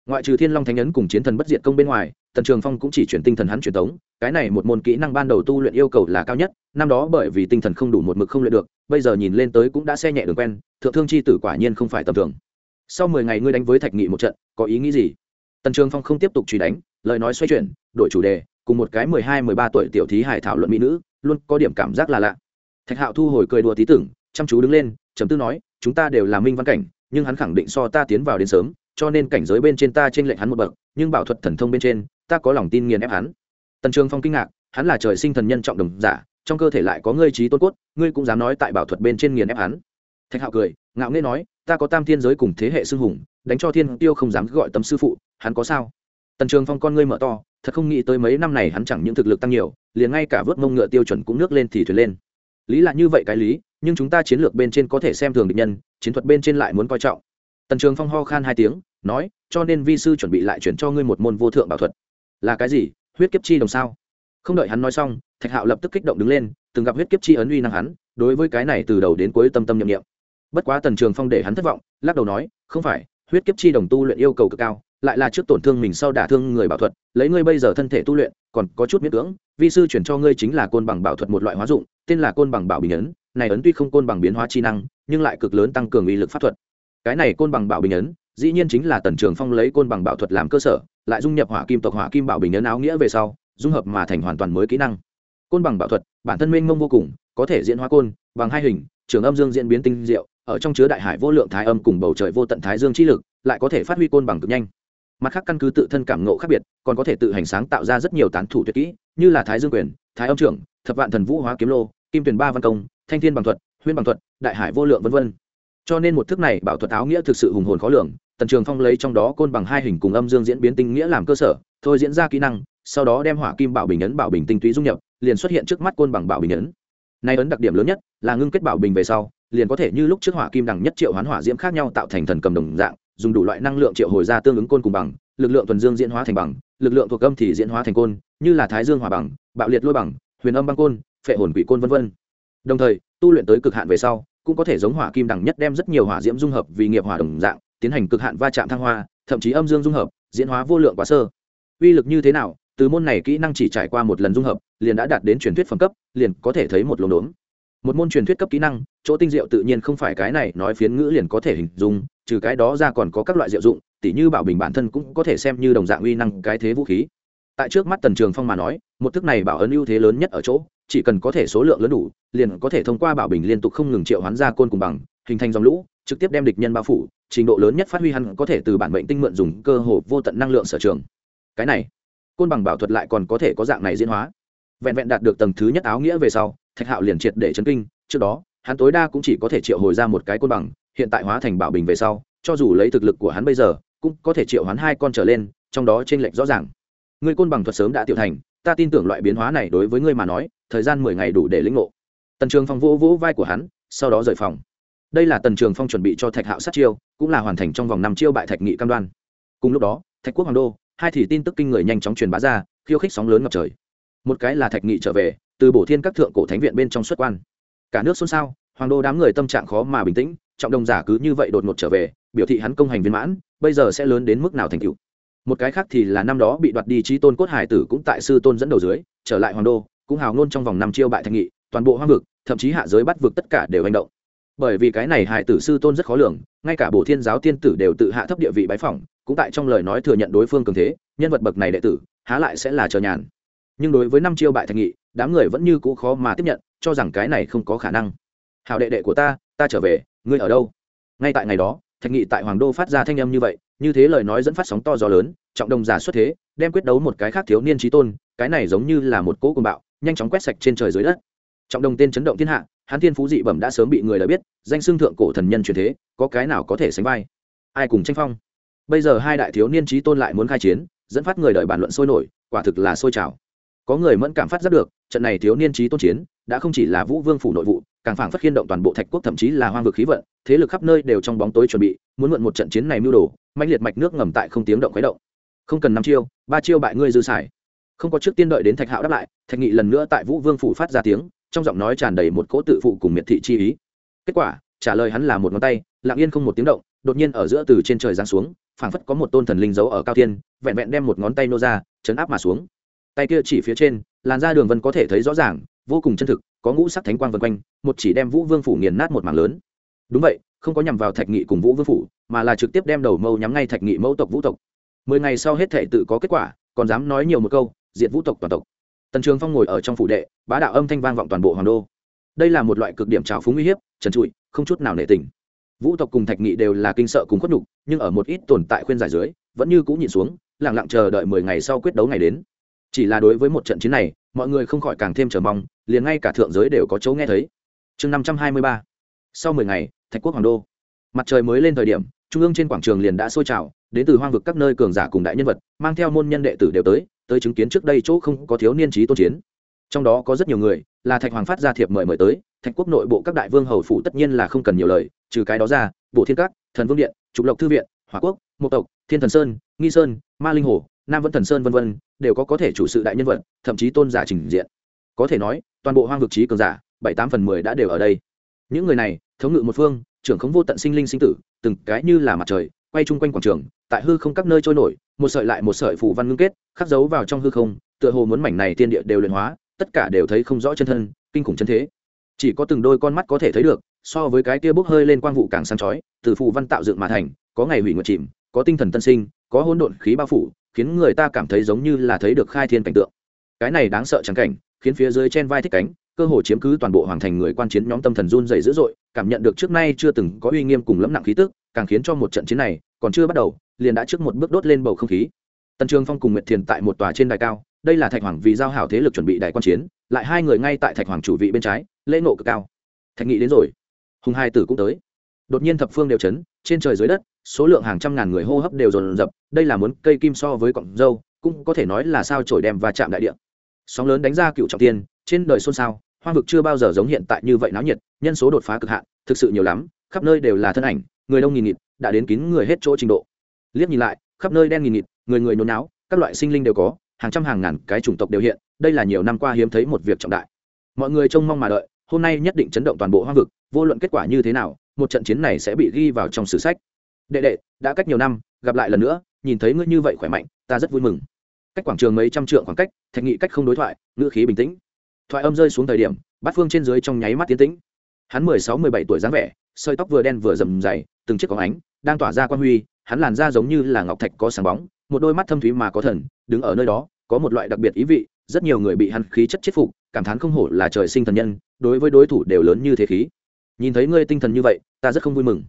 [SPEAKER 1] ngoại trừ thiên long thánh ấn cùng chiến thần bất diệt công bên ngoài, tần trường phong cũng chỉ chuyển tinh thần hắn truyền tống, cái này một môn kỹ năng ban đầu tu luyện yêu cầu là cao nhất, năm đó bởi vì tinh thần không đủ một mực không luyện được, bây giờ nhìn lên tới cũng đã xe nhẹ đường quen, thượng thương c h i tử quả nhiên không phải tầm thường. Sau mười ngày ngươi đánh với thạch nghị một trận, có ý nghĩ gì? Tần trường phong không tiếp tục truy đánh, lời nói xoay chuyển, đổi chủ đề, cùng một cái mười hai, mười ba tuổi tiểu thí hải thảo luận mỹ nữ, luôn có điểm cảm giác là lạ. Thạch hạo thu hồi cười đùa tí tưởng, chăm chú đứng lên chấm tư nói, chúng ta đều là minh văn cảnh, nhưng hắn khẳng định so ta tiến vào đến sớm cho nên cảnh giới bên trên ta trên lệnh hắn một bậc, nhưng bảo thuật thần thông bên trên, ta có lòng tin nghiền ép hắn. Tần trường phong kinh ngạc, hắn là trời sinh thần nhân trọng đồng giả, trong cơ thể lại có ngươi trí tôn cốt, ngươi cũng dám nói tại bảo thuật bên trên nghiền ép hắn. Thạch hạo cười, ngạo nghễ nói, ta có tam thiên giới cùng thế hệ sư hùng, đánh cho thiên tiêu không dám gọi tấm sư phụ, hắn có sao? Tần trường phong con ngươi mở to, thật không nghĩ tới mấy năm này hắn chẳng những thực lực tăng nhiều, liền ngay cả vớt mông ngựa tiêu chuẩn cũng nước lên thì thuyền lên. Lý là như vậy cái lý, nhưng chúng ta chiến lược bên trên có thể xem thường địch nhân, chiến thuật bên trên lại muốn coi trọng tần trường phong ho khan hai tiếng, nói, cho nên vi sư chuẩn bị lại chuyển cho ngươi một môn vô thượng bảo thuật. Là cái gì? Huyết kiếp chi đồng sao? Không đợi hắn nói xong, thạch hạo lập tức kích động đứng lên, từng gặp huyết kiếp chi ấn uy năng hắn, đối với cái này từ đầu đến cuối tâm tâm nhậm nghiệm bất quá tần trường phong để hắn thất vọng, lắc đầu nói, không phải, huyết kiếp chi đồng tu luyện yêu cầu cực cao, lại là trước tổn thương mình sau đả thương người bảo thuật, lấy ngươi bây giờ thân thể tu luyện, còn có chút miễn cưỡng, vi sư chuyển cho ngươi chính là côn bằng bảo thuật một loại hóa dụng, tên là côn bằng bảo bình ấn, này ấn tuy không côn bằng biến hóa chi năng, nhưng lại cực lớn tăng cường uy lực pháp thuật cái này côn bằng bảo bình ấn, dĩ nhiên chính là tần trường phong lấy côn bằng bảo thuật làm cơ sở, lại dung nhập hỏa kim tộc hỏa kim bảo bình ấn áo nghĩa về sau, dung hợp mà thành hoàn toàn mới kỹ năng. Côn bằng bảo thuật, bản thân mênh mông vô cùng, có thể diễn hóa côn, bằng hai hình, trường âm dương diễn biến tinh diệu, ở trong chứa đại hải vô lượng thái âm cùng bầu trời vô tận thái dương chi lực, lại có thể phát huy côn bằng cực nhanh. Mặt khác căn cứ tự thân cảm ngộ khác biệt, còn có thể tự hành sáng tạo ra rất nhiều tán thủ tuyệt kỹ, như là thái dương quyền, thái âm trưởng, thập vạn thần vũ hóa kiếm lô, kim tuyển ba văn công, thanh thiên bằng thuật, huyên bằng thuật, đại hải vô lượng v v cho nên một thức này bảo thuật áo nghĩa thực sự hùng hồn khó lường, tần trường phong lấy trong đó côn bằng hai hình cùng âm dương diễn biến tinh nghĩa làm cơ sở, thôi diễn ra kỹ năng, sau đó đem hỏa kim bảo bình ấn bảo bình tinh túy dung nhập, liền xuất hiện trước mắt côn bằng bảo bình ấn. Nay ấn đặc điểm lớn nhất là ngưng kết bảo bình về sau, liền có thể như lúc trước hỏa kim đằng nhất triệu hoán hỏa diễm khác nhau tạo thành thần cầm đồng dạng, dùng đủ loại năng lượng triệu hồi ra tương ứng côn cùng bằng, lực lượng thuần dương diễn hóa thành bằng, lực lượng thuộc âm thì diễn hóa thành côn, như là thái dương hỏa bằng, bạo liệt lôi bằng, huyền âm băng côn, phệ hồn quỷ côn v v đồng thời, tu luyện tới cực hạn về sau cũng có thể giống hỏa kim đẳng nhất đem rất nhiều hỏa diễm dung hợp vì nghiệp hỏa đồng dạng, tiến hành cực hạn va chạm thăng hoa, thậm chí âm dương dung hợp, diễn hóa vô lượng quá sơ. Uy lực như thế nào, từ môn này kỹ năng chỉ trải qua một lần dung hợp, liền đã đạt đến truyền thuyết phẩm cấp, liền có thể thấy một lồng đốm. Một môn truyền thuyết cấp kỹ năng, chỗ tinh diệu tự nhiên không phải cái này nói phiến ngữ liền có thể hình dung, trừ cái đó ra còn có các loại diệu dụng, tỉ như bảo bình bản thân cũng có thể xem như đồng dạng uy năng cái thế vũ khí. Tại trước mắt tần trường phong mà nói, một thức này bảo ấn ưu thế lớn nhất ở chỗ chỉ cần có thể số lượng lớn đủ, liền có thể thông qua bảo bình liên tục không ngừng triệu hoán ra côn cùng bằng, hình thành dòng lũ, trực tiếp đem địch nhân bao phủ, trình độ lớn nhất phát huy hắn có thể từ bản mệnh tinh mượn dùng cơ hồ vô tận năng lượng sở trường. Cái này, côn bằng bảo thuật lại còn có thể có dạng này diễn hóa. Vẹn vẹn đạt được tầng thứ nhất áo nghĩa về sau, thạch hạo liền triệt để chấn kinh, trước đó, hắn tối đa cũng chỉ có thể triệu hồi ra một cái côn bằng, hiện tại hóa thành bảo bình về sau, cho dù lấy thực lực của hắn bây giờ, cũng có thể triệu hoán hai con trở lên, trong đó t r ê n lệch rõ ràng. Người côn bằng thuật sớm đã tiểu thành, ta tin tưởng loại biến hóa này đối với ngươi mà nói thời gian mười ngày đủ để lĩnh ngộ. Tần trường phong vỗ vỗ vai của hắn, sau đó rời phòng. Đây là tần trường phong chuẩn bị cho thạch hạo sát chiêu, cũng là hoàn thành trong vòng năm chiêu bại thạch nghị cam đoan. Cùng lúc đó, thạch quốc hoàng đô, hai thì tin tức kinh người nhanh chóng truyền bá ra, khiêu khích sóng lớn ngập trời. Một cái là thạch nghị trở về, từ bổ thiên các thượng cổ thánh viện bên trong xuất quan. Cả nước xôn xao, hoàng đô đám người tâm trạng khó mà bình tĩnh, trọng đồng giả cứ như vậy đột ngột trở về, biểu thị hắn công hành viên mãn, bây giờ sẽ lớn đến mức nào thành tựu. Một cái khác thì là năm đó bị đoạt đi trí tôn cốt hải tử cũng tại sư tôn dẫn đầu dưới, trở lại hoàng đô cũng hào ngôn trong vòng năm chiêu bại thành nghị, toàn bộ hoang vực, thậm chí hạ giới bắt vực tất cả đều hành động. Bởi vì cái này hải tử sư tôn rất khó lường, ngay cả bổ thiên giáo tiên tử đều tự hạ thấp địa vị bái phỏng, cũng tại trong lời nói thừa nhận đối phương cường thế, nhân vật bậc này đệ tử, há lại sẽ là chờ nhàn. Nhưng đối với năm chiêu bại thành nghị, đám người vẫn như cũ khó mà tiếp nhận, cho rằng cái này không có khả năng. Hào đệ đệ của ta ta trở về, ngươi ở đâu? Ngay tại ngày đó, thạch nghị tại hoàng đô phát ra thanh âm như vậy, như thế lời nói dẫn phát sóng to gió lớn, trọng đồng giả xuất thế, đem quyết đấu một cái khác thiếu niên trí tôn, cái này giống như là một cỗ cùng bạo nhanh chóng quét sạch trên trời dưới đất. Trọng đồng tên chấn động thiên hạ hắn thiên phú dị bẩm đã sớm bị người đã biết, danh xưng thượng cổ thần nhân truyền thế, có cái nào có thể sánh vai? Ai cùng tranh phong? Bây giờ hai đại thiếu niên trí tôn lại muốn khai chiến, dẫn phát người đợi bàn luận sôi nổi, quả thực là sôi trào. Có người mẫn cảm phát giác được, trận này thiếu niên trí tôn chiến, đã không chỉ là vũ vương phủ nội vụ, càng phảng phất khiên động toàn bộ thạch quốc thậm chí là hoang vực khí vận, thế lực khắp nơi đều trong bóng tối chuẩn bị, muốn mượn một trận chiến này mưu đồ mạnh liệt mạch nước ngầm tại không tiếng động khuấy động. Không cần năm chiêu, ba chiêu bại ngươi dư xài không có trước tiên đợi đến thạch hạo đáp lại thạch nghị lần nữa tại vũ vương phủ phát ra tiếng trong giọng nói tràn đầy một cỗ tự phụ cùng miệt thị chi ý kết quả trả lời hắn là một ngón tay lặng yên không một tiếng động đột nhiên ở giữa từ trên trời giáng xuống phảng phất có một tôn thần linh giấu ở cao thiên vẹn vẹn đem một ngón tay nô ra chấn áp mà xuống tay kia chỉ phía trên làn da đường vân có thể thấy rõ ràng vô cùng chân thực có ngũ sắc thánh quang vân quanh một chỉ đem vũ vương phủ nghiền nát một mảng lớn đúng vậy không có nhằm vào thạch nghị cùng vũ vương phủ mà là trực tiếp đem đầu mâu nhắm ngay thạch nghị mẫu tộc vũ tộc mười ngày sau hết thể tự có kết quả còn dám nói nhiều một câu diệt vũ tộc toàn tộc. Tần trường phong ngồi ở trong phủ đệ, bá đạo âm thanh vang vọng toàn bộ hoàng đô. Đây là một loại cực điểm trào phúng uy hiếp, trần trụi, không chút nào nể tình. Vũ tộc cùng thạch nghị đều là kinh sợ cùng khuất nhục, nhưng ở một ít tồn tại khuyên giải dưới, vẫn như cũng nhìn xuống lẳng lặng chờ đợi mười ngày sau quyết đấu ngày đến. Chỉ là đối với một trận chiến này, mọi người không khỏi càng thêm chờ mong, liền ngay cả thượng giới đều có chỗ nghe thấy. Chương năm trăm hai mươi ba. Sau mười ngày, thạch quốc hoàng đô. Mặt trời mới lên thời điểm, trung ương trên quảng trường liền đã sôi trào, đến từ hoang vực các nơi cường giả cùng đại nhân vật, mang theo môn nhân đệ tử đều tới tới chứng kiến trước đây chỗ không có thiếu niên trí tôn chiến. Trong đó có rất nhiều người, là thạch hoàng phát gia thiệp mời mời tới, thạch quốc nội bộ các đại vương hầu phủ tất nhiên là không cần nhiều lời, trừ cái đó ra bộ thiên các, thần vương điện, trục lộc thư viện, hỏa quốc, mộc tộc, thiên thần sơn, nghi sơn, ma linh hồ, nam vẫn thần sơn v v đều có có thể chủ sự đại nhân vật, thậm chí tôn giả trình diện. Có thể nói, toàn bộ hoang vực trí cường giả, bảy tám phần mười đã đều ở đây. Những người này, thống ngự một phương, trưởng khống vô tận sinh linh sinh tử, từng cái như là mặt trời quay chung quanh quảng trường, tại hư không các nơi trôi nổi, một sợi lại một sợi phủ văn ngưng kết, khắc dấu vào trong hư không, tựa hồ muốn mảnh này tiên địa đều luyện hóa, tất cả đều thấy không rõ chân thân, kinh khủng chân thế. Chỉ có từng đôi con mắt có thể thấy được, so với cái kia bốc hơi lên quang vụ càng sáng chói, từ phù văn tạo dựng mà thành, có ngày hủy nguyệt chìm, có tinh thần tân sinh, có hỗn độn khí bao phủ, khiến người ta cảm thấy giống như là thấy được khai thiên cảnh tượng. Cái này đáng sợ trắng cảnh, khiến phía dưới trên vai thích cánh, cơ hồ chiếm cứ toàn bộ hoàng thành người quan chiến nhóm tâm thần run dày dữ dội, cảm nhận được trước nay chưa từng có uy nghiêm cùng lẫm nặng khí tức càng khiến cho một trận chiến này còn chưa bắt đầu, liền đã trước một bước đốt lên bầu không khí. Tần trường phong cùng nguyệt thiền tại một tòa trên đài cao, đây là thạch hoàng vì giao hảo thế lực chuẩn bị đại quan chiến, lại hai người ngay tại thạch hoàng chủ vị bên trái, lễ nộ cực cao. Thạch nghị đến rồi. Hùng hai tử cũng tới. Đột nhiên thập phương đều chấn, trên trời dưới đất, số lượng hàng trăm ngàn người hô hấp đều dồn dập, đây là muốn cây kim so với cọng dâu, cũng có thể nói là sao trổi đem và chạm đại địa. Sóng lớn đánh ra cựu trọng tiên, trên đời xôn xao, hoang vực chưa bao giờ giống hiện tại như vậy náo nhiệt, nhân số đột phá cực hạn, thực sự nhiều lắm, khắp nơi đều là thân ảnh người đông nghìn nghịt, đã đến kín người hết chỗ trình độ. Liếc nhìn lại, khắp nơi đen nghìn nghịt, người người nôn náo các loại sinh linh đều có, hàng trăm hàng ngàn cái chủng tộc đều hiện, đây là nhiều năm qua hiếm thấy một việc trọng đại. Mọi người trông mong mà đợi, hôm nay nhất định chấn động toàn bộ hoang vực, vô luận kết quả như thế nào, một trận chiến này sẽ bị ghi vào trong sử sách. Đệ đệ, đã cách nhiều năm, gặp lại lần nữa, nhìn thấy ngươi như vậy khỏe mạnh, ta rất vui mừng. Cách quảng trường mấy trăm trượng khoảng cách, thạch nghị cách không đối thoại, ngữ khí bình tĩnh. Thoại âm rơi xuống thời điểm, bát phương trên dưới trong nháy mắt tiến tĩnh hắn mười sáu, mười bảy tuổi dáng vẻ, sợi tóc vừa đen vừa rầm dày từng chiếc có ánh, đang tỏa ra quan huy, hắn làn da giống như là ngọc thạch có sáng bóng, một đôi mắt thâm thúy mà có thần, đứng ở nơi đó, có một loại đặc biệt ý vị, rất nhiều người bị hắn khí chất chết phục, cảm thán không hổ là trời sinh thần nhân, đối với đối thủ đều lớn như thế khí. Nhìn thấy ngươi tinh thần như vậy, ta rất không vui mừng.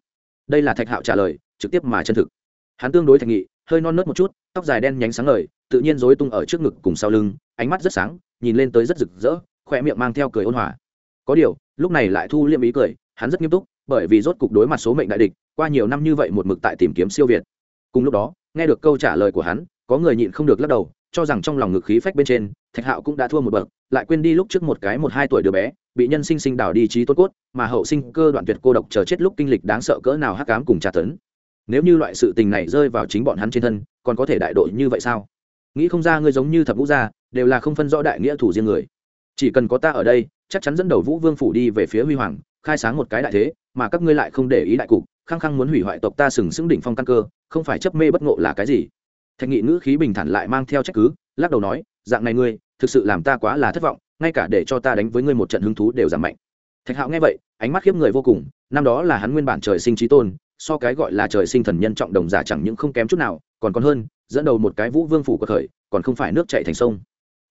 [SPEAKER 1] Đây là thạch hạo trả lời, trực tiếp mà chân thực. Hắn tương đối thạch nghị, hơi non nớt một chút, tóc dài đen nhánh sáng ngời, tự nhiên rối tung ở trước ngực cùng sau lưng, ánh mắt rất sáng, nhìn lên tới rất rực rỡ khoe miệng mang theo cười ôn hòa. Có điều lúc này lại thu liêm ý cười, hắn rất nghiêm túc, bởi vì rốt cục đối mặt số mệnh đại địch, qua nhiều năm như vậy một mực tại tìm kiếm siêu việt. Cùng lúc đó, nghe được câu trả lời của hắn, có người nhịn không được lắc đầu, cho rằng trong lòng ngực khí phách bên trên, thạch hạo cũng đã thua một bậc, lại quên đi lúc trước một cái một hai tuổi đứa bé, bị nhân sinh sinh đảo đi trí tốt cốt, mà hậu sinh cơ đoạn tuyệt cô độc chờ chết lúc kinh lịch đáng sợ cỡ nào hắc cám cùng tra tấn. Nếu như loại sự tình này rơi vào chính bọn hắn trên thân, còn có thể đại đội như vậy sao? Nghĩ không ra ngươi giống như thập vũ gia, đều là không phân rõ đại nghĩa thủ riêng người chỉ cần có ta ở đây, chắc chắn dẫn đầu vũ vương phủ đi về phía huy hoàng, khai sáng một cái đại thế, mà các ngươi lại không để ý đại cục, khăng khăng muốn hủy hoại tộc ta sừng sững đỉnh phong căn cơ, không phải chấp mê bất ngộ là cái gì? Thạch nghị ngữ khí bình thản lại mang theo trách cứ, lắc đầu nói, dạng này ngươi, thực sự làm ta quá là thất vọng, ngay cả để cho ta đánh với ngươi một trận hứng thú đều giảm mạnh. Thạch hạo nghe vậy, ánh mắt khiếp người vô cùng, năm đó là hắn nguyên bản trời sinh trí tôn, so cái gọi là trời sinh thần nhân trọng đồng giả chẳng những không kém chút nào, còn còn hơn, dẫn đầu một cái vũ vương phủ của khởi, còn không phải nước chạy thành sông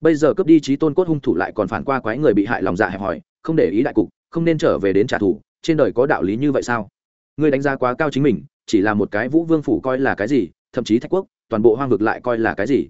[SPEAKER 1] bây giờ cướp đi trí tôn cốt hung thủ lại còn phản qua quái người bị hại lòng dạ hẹp hòi, không để ý đại cục, không nên trở về đến trả thù, trên đời có đạo lý như vậy sao? Ngươi đánh giá quá cao chính mình, chỉ là một cái vũ vương phủ coi là cái gì, thậm chí thạch quốc, toàn bộ hoang vực lại coi là cái gì?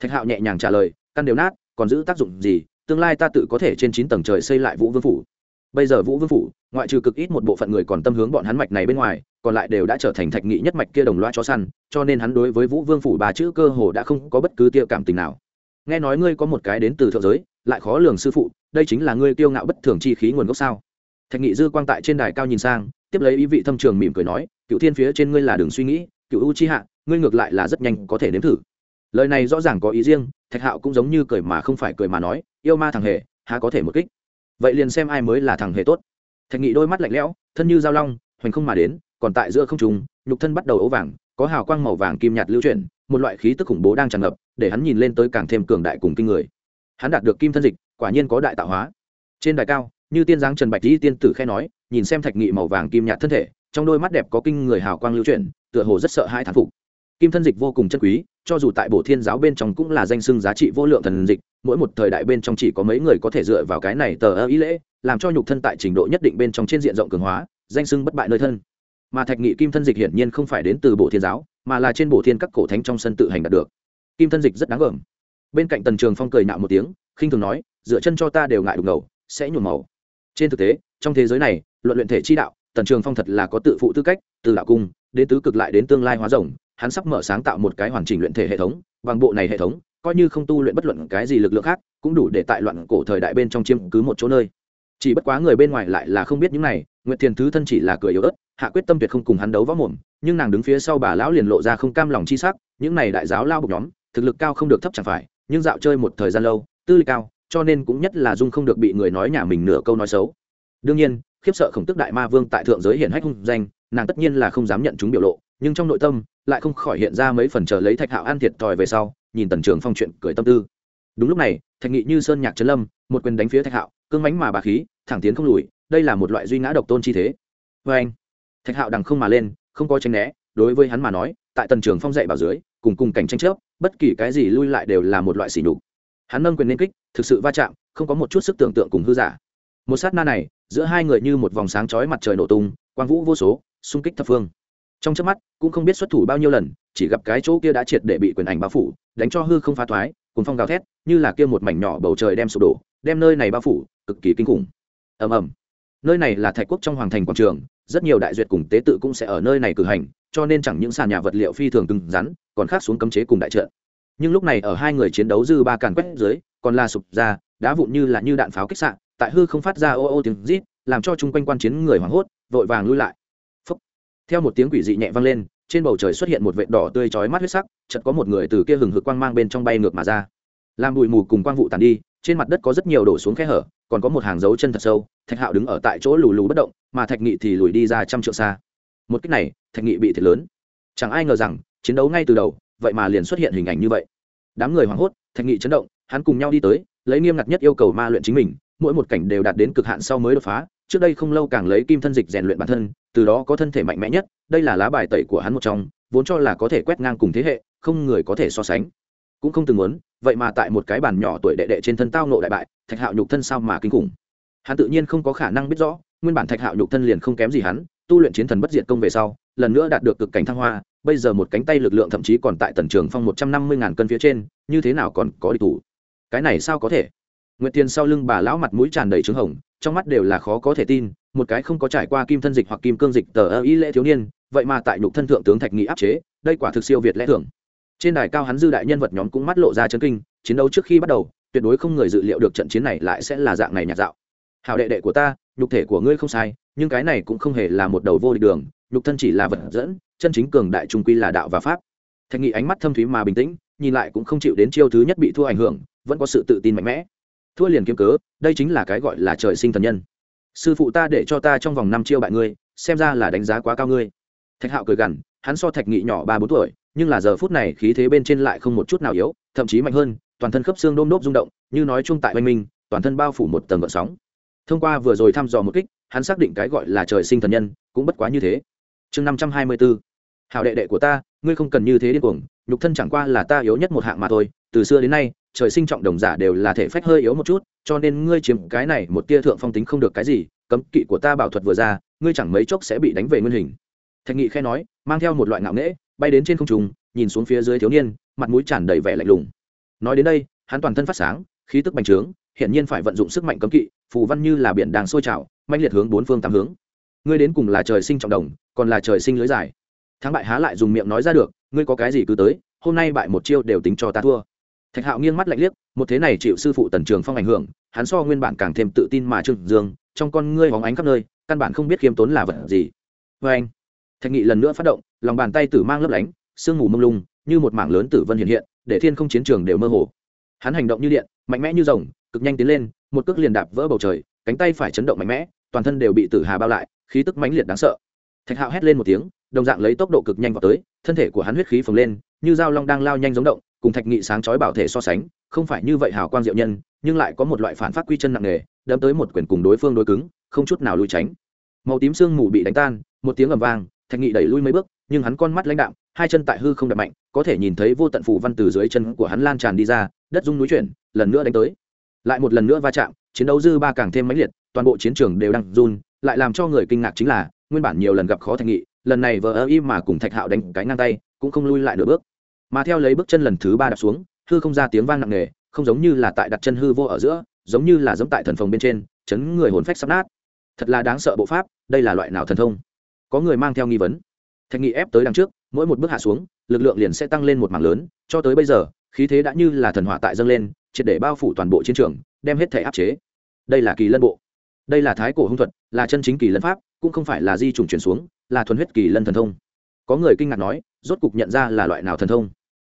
[SPEAKER 1] Thạch hạo nhẹ nhàng trả lời, căn đều nát, còn giữ tác dụng gì, tương lai ta tự có thể trên chín tầng trời xây lại vũ vương phủ. Bây giờ vũ vương phủ, ngoại trừ cực ít một bộ phận người còn tâm hướng bọn hắn mạch này bên ngoài, còn lại đều đã trở thành thạch nghị nhất mạch kia đồng loa chó săn, cho nên hắn đối với vũ vương phủ bà chữ cơ hồ đã không có bất cứ tia cảm tình nào nghe nói ngươi có một cái đến từ thượng giới, lại khó lường sư phụ, đây chính là ngươi kiêu ngạo bất thường chi khí nguồn gốc sao? Thạch nghị dư quang tại trên đài cao nhìn sang, tiếp lấy ý vị thâm trường mỉm cười nói, cựu thiên phía trên ngươi là đường suy nghĩ, cựu u chi hạ, ngươi ngược lại là rất nhanh có thể nếm thử. Lời này rõ ràng có ý riêng, thạch hạo cũng giống như cười mà không phải cười mà nói, yêu ma thằng hề, há có thể một kích? Vậy liền xem ai mới là thằng hề tốt. Thạch nghị đôi mắt lạnh lẽo, thân như dao long, hoành không mà đến, còn tại giữa không trùng nhục thân bắt đầu ấu vàng, có hào quang màu vàng kim nhạt lưu chuyển, một loại khí tức khủng bố đang tràn ngập để hắn nhìn lên tới càng thêm cường đại cùng kinh người. Hắn đạt được kim thân dịch, quả nhiên có đại tạo hóa. Trên đài cao, như tiên giáng trần bạch di tiên tử khe nói, nhìn xem thạch nghị màu vàng kim nhạt thân thể, trong đôi mắt đẹp có kinh người hào quang lưu chuyển, tựa hồ rất sợ hai thán phục. Kim thân dịch vô cùng chân quý, cho dù tại bổ thiên giáo bên trong cũng là danh xưng giá trị vô lượng thần dịch, mỗi một thời đại bên trong chỉ có mấy người có thể dựa vào cái này tờ ơ ý lễ, làm cho nhục thân tại trình độ nhất định bên trong trên diện rộng cường hóa, danh xưng bất bại nơi thân. Mà thạch nghị kim thân dịch hiển nhiên không phải đến từ bộ thiên giáo, mà là trên bộ thiên các cổ thánh trong sân tự hành đạt được kim thân dịch rất đáng gờm. Bên cạnh tần trường phong cười nạo một tiếng, khinh thường nói, dựa chân cho ta đều ngại đục ngầu, sẽ nhuộm màu. Trên thực tế, trong thế giới này, luận luyện thể chi đạo, tần trường phong thật là có tự phụ tư cách, từ đạo cung, đến tứ cực lại đến tương lai hóa rồng, hắn sắp mở sáng tạo một cái hoàn chỉnh luyện thể hệ thống, bằng bộ này hệ thống, coi như không tu luyện bất luận cái gì lực lượng khác, cũng đủ để tại loạn cổ thời đại bên trong chiếm cứ một chỗ nơi. Chỉ bất quá người bên ngoài lại là không biết những này, nguyệt thiền thứ thân chỉ là cười yếu ớt, hạ quyết tâm tuyệt không cùng hắn đấu võ mồm, nhưng nàng đứng phía sau bà lão liền lộ ra không cam lòng chi sắc, những này đại giáo lao bục nhóm thực lực cao không được thấp chẳng phải, nhưng dạo chơi một thời gian lâu, tư lịch cao, cho nên cũng nhất là dung không được bị người nói nhà mình nửa câu nói xấu. Đương nhiên, khiếp sợ khổng tức đại ma vương tại thượng giới hiển hách hung danh, nàng tất nhiên là không dám nhận chúng biểu lộ, nhưng trong nội tâm lại không khỏi hiện ra mấy phần chờ lấy thạch hạo an thiệt thòi về sau, nhìn tần trường phong chuyện cười tâm tư. Đúng lúc này, thạch nghị như sơn nhạc trấn lâm, một quyền đánh phía thạch hạo, cương mánh mà bà khí, thẳng tiến không lùi, đây là một loại duy ngã độc tôn chi thế. Vê anh thạch hạo đằng không mà lên, không có tranh né, đối với hắn mà nói, tại tần trường phong dạy bảo dưới cùng cùng cảnh tranh chấp bất kỳ cái gì lui lại đều là một loại xỉ nhục. Hắn nâng quyền nên kích, thực sự va chạm, không có một chút sức tưởng tượng cùng hư giả. Một sát na này, giữa hai người như một vòng sáng chói mặt trời nổ tung, quang vũ vô số, xung kích thập phương. Trong chớp mắt, cũng không biết xuất thủ bao nhiêu lần, chỉ gặp cái chỗ kia đã triệt để bị quyền ảnh bao phủ, đánh cho hư không phá thoái cùng phong gào thét, như là kia một mảnh nhỏ bầu trời đem sụp đổ, đem nơi này bao phủ, cực kỳ kinh khủng. Ầm ầm. Nơi này là thạch quốc trong hoàng thành quảng trường rất nhiều đại duyệt cùng tế tự cũng sẽ ở nơi này cử hành, cho nên chẳng những sàn nhà vật liệu phi thường cứng rắn, còn khác xuống cấm chế cùng đại trận. Nhưng lúc này ở hai người chiến đấu dư ba càn quét dưới, còn là sụp ra, đá vụn như là như đạn pháo kích sạn tại hư không phát ra ô ô tiếng rít, làm cho chung quanh quan chiến người hoảng hốt, vội vàng lui lại. Phúc. theo một tiếng quỷ dị nhẹ vang lên, trên bầu trời xuất hiện một vệt đỏ tươi chói mắt huyết sắc, chợt có một người từ kia hừng hực quang mang bên trong bay ngược mà ra. Làm bụi mù cùng quang vụ tàn đi, trên mặt đất có rất nhiều đổ xuống khe hở, còn có một hàng dấu chân thật sâu, thạch hạo đứng ở tại chỗ lù lù bất động mà thạch nghị thì lùi đi ra trăm trượng xa. Một cách này, thạch nghị bị thiệt lớn. Chẳng ai ngờ rằng, chiến đấu ngay từ đầu, vậy mà liền xuất hiện hình ảnh như vậy. Đám người hoảng hốt, thạch nghị chấn động, hắn cùng nhau đi tới, lấy nghiêm ngặt nhất yêu cầu ma luyện chính mình, mỗi một cảnh đều đạt đến cực hạn sau mới đột phá, trước đây không lâu càng lấy kim thân dịch rèn luyện bản thân, từ đó có thân thể mạnh mẽ nhất, đây là lá bài tẩy của hắn một trong, vốn cho là có thể quét ngang cùng thế hệ, không người có thể so sánh. Cũng không từng muốn, vậy mà tại một cái bàn nhỏ tuổi đệ đệ trên thân tao nộ đại bại, thạch hạo nhục thân sao mà kinh khủng. Hắn tự nhiên không có khả năng biết rõ nguyên bản thạch hạo nhục thân liền không kém gì hắn, tu luyện chiến thần bất diệt công về sau, lần nữa đạt được cực cảnh thăng hoa, bây giờ một cánh tay lực lượng thậm chí còn tại tần trường phong một trăm năm mươi ngàn cân phía trên, như thế nào còn có địch thủ? Cái này sao có thể? Nguyệt tiền sau lưng bà lão mặt mũi tràn đầy trứng hồng, trong mắt đều là khó có thể tin, một cái không có trải qua kim thân dịch hoặc kim cương dịch tờ ơ ý lễ thiếu niên, vậy mà tại nhục thân thượng tướng thạch nghị áp chế, đây quả thực siêu việt lẽ thường. Trên đài cao hắn dư đại nhân vật nhóm cũng mắt lộ ra chấn kinh, chiến đấu trước khi bắt đầu, tuyệt đối không người dự liệu được trận chiến này lại sẽ là dạng này nhạt dạo. Hào đệ đệ của ta nhục thể của ngươi không sai, nhưng cái này cũng không hề là một đầu vô địch đường, nhục thân chỉ là vật dẫn, chân chính cường đại trung quy là đạo và pháp. Thạch nghị ánh mắt thâm thúy mà bình tĩnh, nhìn lại cũng không chịu đến chiêu thứ nhất bị thua ảnh hưởng, vẫn có sự tự tin mạnh mẽ. Thua liền kiếm cớ, đây chính là cái gọi là trời sinh thần nhân. Sư phụ ta để cho ta trong vòng năm chiêu bại ngươi, xem ra là đánh giá quá cao ngươi. Thạch hạo cười gằn, hắn so thạch nghị nhỏ ba bốn tuổi, nhưng là giờ phút này khí thế bên trên lại không một chút nào yếu, thậm chí mạnh hơn, toàn thân khớp xương đôm đốp rung động, như nói chung tại oanh minh, toàn thân bao phủ một tầng gợn sóng thông qua vừa rồi thăm dò một kích, hắn xác định cái gọi là trời sinh thần nhân cũng bất quá như thế. Chương năm trăm hai mươi bốn hào đệ đệ của ta, ngươi không cần như thế điên cuồng, nhục thân chẳng qua là ta yếu nhất một hạng mà thôi. Từ xưa đến nay, trời sinh trọng đồng giả đều là thể phách hơi yếu một chút, cho nên ngươi chiếm cái này một tia thượng phong tính không được cái gì, cấm kỵ của ta bảo thuật vừa ra, ngươi chẳng mấy chốc sẽ bị đánh về nguyên hình. Thạch nghị khe nói, mang theo một loại ngạo nghễ, bay đến trên không trung, nhìn xuống phía dưới thiếu niên, mặt mũi tràn đầy vẻ lạnh lùng. Nói đến đây, hắn toàn thân phát sáng, khí tức bành trướng, hiển nhiên phải vận dụng sức mạnh cấm kỵ phù văn như là biển đang sôi trào mạnh liệt hướng bốn phương tám hướng. Ngươi đến cùng là trời sinh trọng đồng, còn là trời sinh lưới dài. Thắng bại há lại dùng miệng nói ra được, ngươi có cái gì cứ tới, hôm nay bại một chiêu đều tính cho ta thua. Thạch hạo nghiêng mắt lạnh liếc, một thế này chịu sư phụ tần trường phong ảnh hưởng, hắn so nguyên bản càng thêm tự tin mà trương dương, trong con ngươi hóng ánh khắp nơi, căn bản không biết khiêm tốn là vật gì. Vê anh, thạch nghị lần nữa phát động, lòng bàn tay tử mang lấp lánh, sương mù mông lung, như một mảng lớn tử vân hiện hiện, để thiên không chiến trường đều mơ hồ. Hắn hành động như điện, mạnh mẽ như rồng, cực nhanh tiến lên một cước liền đạp vỡ bầu trời, cánh tay phải chấn động mạnh mẽ, toàn thân đều bị tử hà bao lại, khí tức mãnh liệt đáng sợ. Thạch hạo hét lên một tiếng, đồng dạng lấy tốc độ cực nhanh vào tới, thân thể của hắn huyết khí phồng lên, như dao long đang lao nhanh giống động, cùng thạch nghị sáng chói bảo thể so sánh, không phải như vậy hào quang diệu nhân, nhưng lại có một loại phản phát quy chân nặng nề đâm tới một quyển cùng đối phương đối cứng, không chút nào lui tránh. Màu tím sương mù bị đánh tan, một tiếng ầm vang, thạch nghị đẩy lui mấy bước, nhưng hắn con mắt lãnh đạm, hai chân tại hư không đập mạnh, có thể nhìn thấy vô tận phù văn từ dưới chân của hắn lan tràn đi ra, đất rung núi chuyển, lần nữa đánh tới lại một lần nữa va chạm, chiến đấu dư ba càng thêm mãnh liệt, toàn bộ chiến trường đều đang run, lại làm cho người kinh ngạc chính là, nguyên bản nhiều lần gặp khó thạch nghị, lần này vờ ơ im mà cùng thạch hạo đánh cái ngang tay, cũng không lui lại nửa bước. Mà theo lấy bước chân lần thứ ba đặt xuống, hư không ra tiếng vang nặng nề, không giống như là tại đặt chân hư vô ở giữa, giống như là giống tại thần phòng bên trên, chấn người hồn phách sắp nát. Thật là đáng sợ bộ pháp, đây là loại nào thần thông? Có người mang theo nghi vấn. Thạch nghị ép tới đằng trước, mỗi một bước hạ xuống, lực lượng liền sẽ tăng lên một mảng lớn, cho tới bây giờ, khí thế đã như là thần hỏa tại dâng lên triệt để bao phủ toàn bộ chiến trường, đem hết thể áp chế. Đây là kỳ lân bộ. Đây là thái cổ hung thuật, là chân chính kỳ lân pháp, cũng không phải là di trùng chuyển xuống, là thuần huyết kỳ lân thần thông. Có người kinh ngạc nói, rốt cục nhận ra là loại nào thần thông?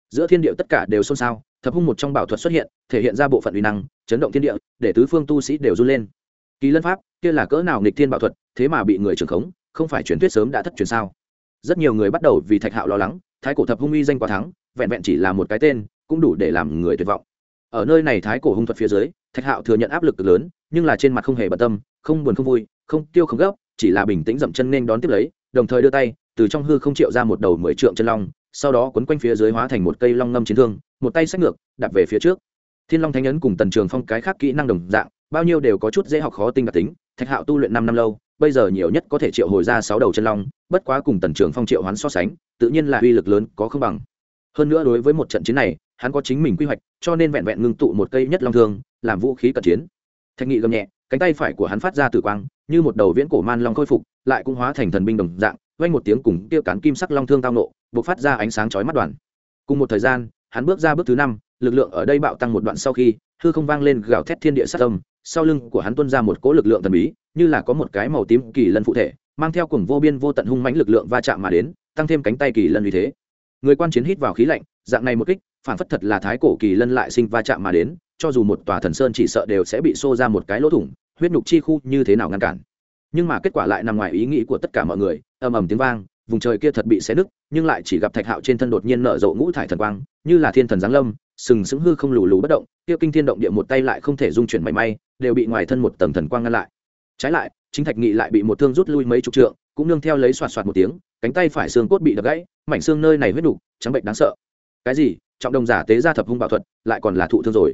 [SPEAKER 1] Giữa thiên địa tất cả đều xôn xao, thập hung một trong bảo thuật xuất hiện, thể hiện ra bộ phận uy năng, chấn động thiên địa, để tứ phương tu sĩ đều run lên. Kỳ lân pháp, kia là cỡ nào nghịch thiên bảo thuật, thế mà bị người trường khống, không phải truyền thuyết sớm đã thất truyền sao? Rất nhiều người bắt đầu vì thạch hạo lo lắng, thái cổ thập hung uy danh quá thắng, vẹn vẹn chỉ là một cái tên, cũng đủ để làm người tuyệt vọng ở nơi này thái cổ hung thuật phía dưới, thạch hạo thừa nhận áp lực lớn, nhưng là trên mặt không hề bận tâm, không buồn không vui, không tiêu không gấp, chỉ là bình tĩnh dậm chân nên đón tiếp lấy, đồng thời đưa tay, từ trong hư không triệu ra một đầu mười trượng chân long, sau đó quấn quanh phía dưới hóa thành một cây long ngâm chiến thương, một tay sách ngược đặt về phía trước. Thiên long thánh ấn cùng tần trường phong cái khác kỹ năng đồng dạng, bao nhiêu đều có chút dễ học khó tinh đặc tính, thạch hạo tu luyện năm năm lâu, bây giờ nhiều nhất có thể triệu hồi ra sáu đầu chân long, bất quá cùng tần trường phong triệu hoán so sánh, tự nhiên là uy lực lớn có không bằng. Hơn nữa đối với một trận chiến này hắn có chính mình quy hoạch, cho nên vẹn vẹn ngưng tụ một cây nhất long thương, làm vũ khí cận chiến. Thạch nghị gầm nhẹ, cánh tay phải của hắn phát ra tử quang, như một đầu viễn cổ man long khôi phục, lại cũng hóa thành thần binh đồng dạng, vang một tiếng cùng tiêu cán kim sắc long thương tao nộ, bộc phát ra ánh sáng chói mắt đoàn. Cùng một thời gian, hắn bước ra bước thứ năm, lực lượng ở đây bạo tăng một đoạn sau khi, hư không vang lên gào thét thiên địa sát tâm sau lưng của hắn tuôn ra một cỗ lực lượng thần bí, như là có một cái màu tím kỳ lân phụ thể, mang theo cùng vô biên vô tận hung mãnh lực lượng va chạm mà đến, tăng thêm cánh tay kỳ lân uy thế. Người quan chiến hít vào khí lạnh dạng này một kích phản phất thật là thái cổ kỳ lân lại sinh va chạm mà đến cho dù một tòa thần sơn chỉ sợ đều sẽ bị xô ra một cái lỗ thủng huyết nhục chi khu như thế nào ngăn cản. Nhưng mà kết quả lại nằm ngoài ý nghĩ của tất cả mọi người ầm ầm tiếng vang vùng trời kia thật bị xé nứt nhưng lại chỉ gặp thạch hạo trên thân đột nhiên nở rộ ngũ thải thần quang như là thiên thần giáng lâm sừng sững hư không lù lù bất động kia kinh thiên động địa một tay lại không thể dung chuyển mảy may đều bị ngoài thân một tầng thần quang ngăn lại. Trái lại chính thạch nghị lại bị một thương rút lui mấy chục trượng cũng nương theo lấy xoạt xoạt một tiếng cánh tay phải xương cốt bị đập gãy mảnh xương nơi này huyết đủ, trắng bệnh đáng sợ cái gì? Trọng đồng giả tế ra thập hung bảo thuật, lại còn là thụ thương rồi.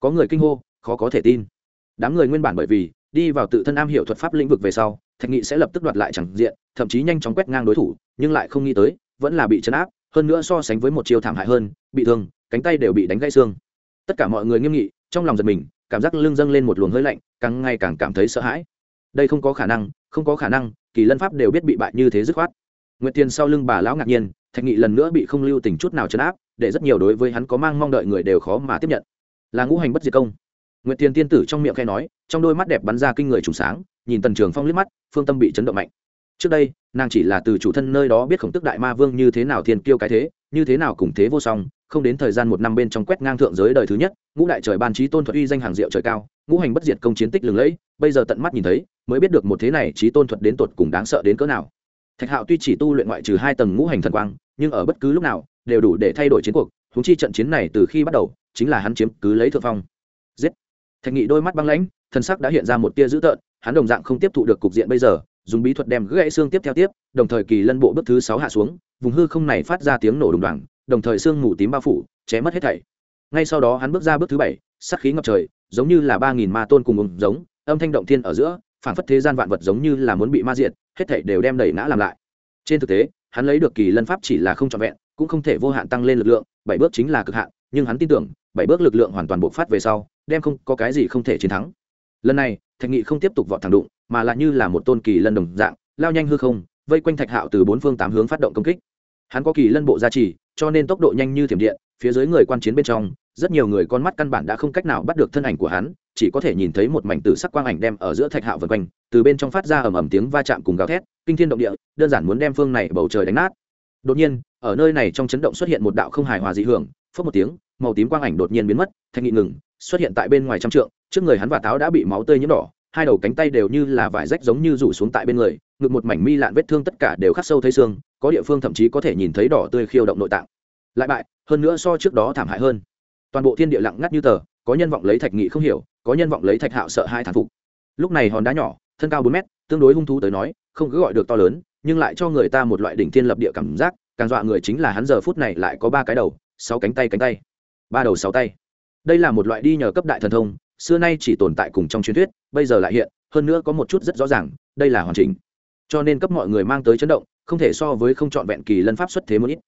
[SPEAKER 1] Có người kinh hô, khó có thể tin. Đám người nguyên bản bởi vì đi vào tự thân am hiểu thuật pháp lĩnh vực về sau, thạch nghị sẽ lập tức đoạt lại chẳng diện, thậm chí nhanh chóng quét ngang đối thủ, nhưng lại không nghĩ tới, vẫn là bị chấn áp, hơn nữa so sánh với một chiêu thảm hại hơn, bị thương, cánh tay đều bị đánh gãy xương. Tất cả mọi người nghiêm nghị, trong lòng giật mình, cảm giác lưng dâng lên một luồng hơi lạnh, càng ngày càng cảm thấy sợ hãi. Đây không có khả năng, không có khả năng, kỳ lân pháp đều biết bị bại như thế dứt khoát. Nguyệt tiền sau lưng bà lão ngạc nhiên, thạch nghị lần nữa bị không lưu tình chút nào chấn áp để rất nhiều đối với hắn có mang mong đợi người đều khó mà tiếp nhận. Là ngũ hành bất diệt công. Nguyệt tiền tiên tử trong miệng khai nói, trong đôi mắt đẹp bắn ra kinh người trùng sáng, nhìn tần trường phong liếc mắt, phương tâm bị chấn động mạnh. Trước đây, nàng chỉ là từ chủ thân nơi đó biết khổng tức đại ma vương như thế nào thiên kiêu cái thế, như thế nào cùng thế vô song, không đến thời gian một năm bên trong quét ngang thượng giới đời thứ nhất, ngũ đại trời ban trí tôn thuật uy danh hàng diệu trời cao, ngũ hành bất diệt công chiến tích lừng lẫy, bây giờ tận mắt nhìn thấy, mới biết được một thế này trí tôn thuật đến tột cùng đáng sợ đến cỡ nào. Thạch hạo tuy chỉ tu luyện ngoại trừ hai tầng ngũ hành thần quang, nhưng ở bất cứ lúc nào đều đủ để thay đổi chiến cuộc húng chi trận chiến này từ khi bắt đầu, chính là hắn chiếm cứ lấy thượng phong. Giết! Thạch nghị đôi mắt băng lãnh, thân sắc đã hiện ra một tia dữ tợn, hắn đồng dạng không tiếp thụ được cục diện bây giờ, dùng bí thuật đem gãy xương tiếp theo tiếp, đồng thời kỳ lân bộ bước thứ sáu hạ xuống, vùng hư không này phát ra tiếng nổ đùng đoàng, đồng thời xương mù tím bao phủ ché mất hết thảy. Ngay sau đó hắn bước ra bước thứ bảy sắc khí ngập trời, giống như là ba nghìn ma tôn cùng ùng giống, âm thanh động thiên ở giữa phản phất thế gian vạn vật giống như là muốn bị ma diệt, hết thảy đều đem đẩy ngã làm lại. Trên thực tế, hắn lấy được kỳ lân pháp chỉ là không trọn vẹn cũng không thể vô hạn tăng lên lực lượng, bảy bước chính là cực hạn, nhưng hắn tin tưởng, bảy bước lực lượng hoàn toàn bộc phát về sau, đem không có cái gì không thể chiến thắng. Lần này, thạch nghị không tiếp tục vọt thẳng đụng, mà là như là một tôn kỳ lân đồng dạng, lao nhanh hư không, vây quanh thạch hạo từ bốn phương tám hướng phát động công kích. Hắn có kỳ lân bộ gia trì, cho nên tốc độ nhanh như thiểm điện, phía dưới người quan chiến bên trong, rất nhiều người con mắt căn bản đã không cách nào bắt được thân ảnh của hắn, chỉ có thể nhìn thấy một mảnh tử sắc quang ảnh đem ở giữa thạch hạo vân quanh, từ bên trong phát ra ầm ầm tiếng va chạm cùng gào thét, kinh thiên động địa, đơn giản muốn đem phương này bầu trời đánh nát đột nhiên, ở nơi này trong chấn động xuất hiện một đạo không hài hòa dị hưởng phớt một tiếng, màu tím quang ảnh đột nhiên biến mất, thạch nghị ngừng, xuất hiện tại bên ngoài trăm trượng, trước người hắn và táo đã bị máu tươi nhiễm đỏ, hai đầu cánh tay đều như là vải rách giống như rủ xuống tại bên người, ngực một mảnh mi lạn vết thương tất cả đều khắc sâu thấy xương, có địa phương thậm chí có thể nhìn thấy đỏ tươi khiêu động nội tạng. Lại bại, hơn nữa so trước đó thảm hại hơn. Toàn bộ thiên địa lặng ngắt như tờ, có nhân vọng lấy thạch nghị không hiểu, có nhân vọng lấy thạch hạo sợ hai thản phục. Lúc này hòn đá nhỏ, thân cao bốn mét, tương đối hung thú tới nói, không cứ gọi được to lớn nhưng lại cho người ta một loại đỉnh thiên lập địa cảm giác, càng dọa người chính là hắn giờ phút này lại có ba cái đầu, sáu cánh tay cánh tay. Ba đầu sáu tay. Đây là một loại đi nhờ cấp đại thần thông, xưa nay chỉ tồn tại cùng trong truyền thuyết, bây giờ lại hiện, hơn nữa có một chút rất rõ ràng, đây là hoàn chỉnh. Cho nên cấp mọi người mang tới chấn động, không thể so với không trọn vẹn kỳ lân pháp xuất thế một ít.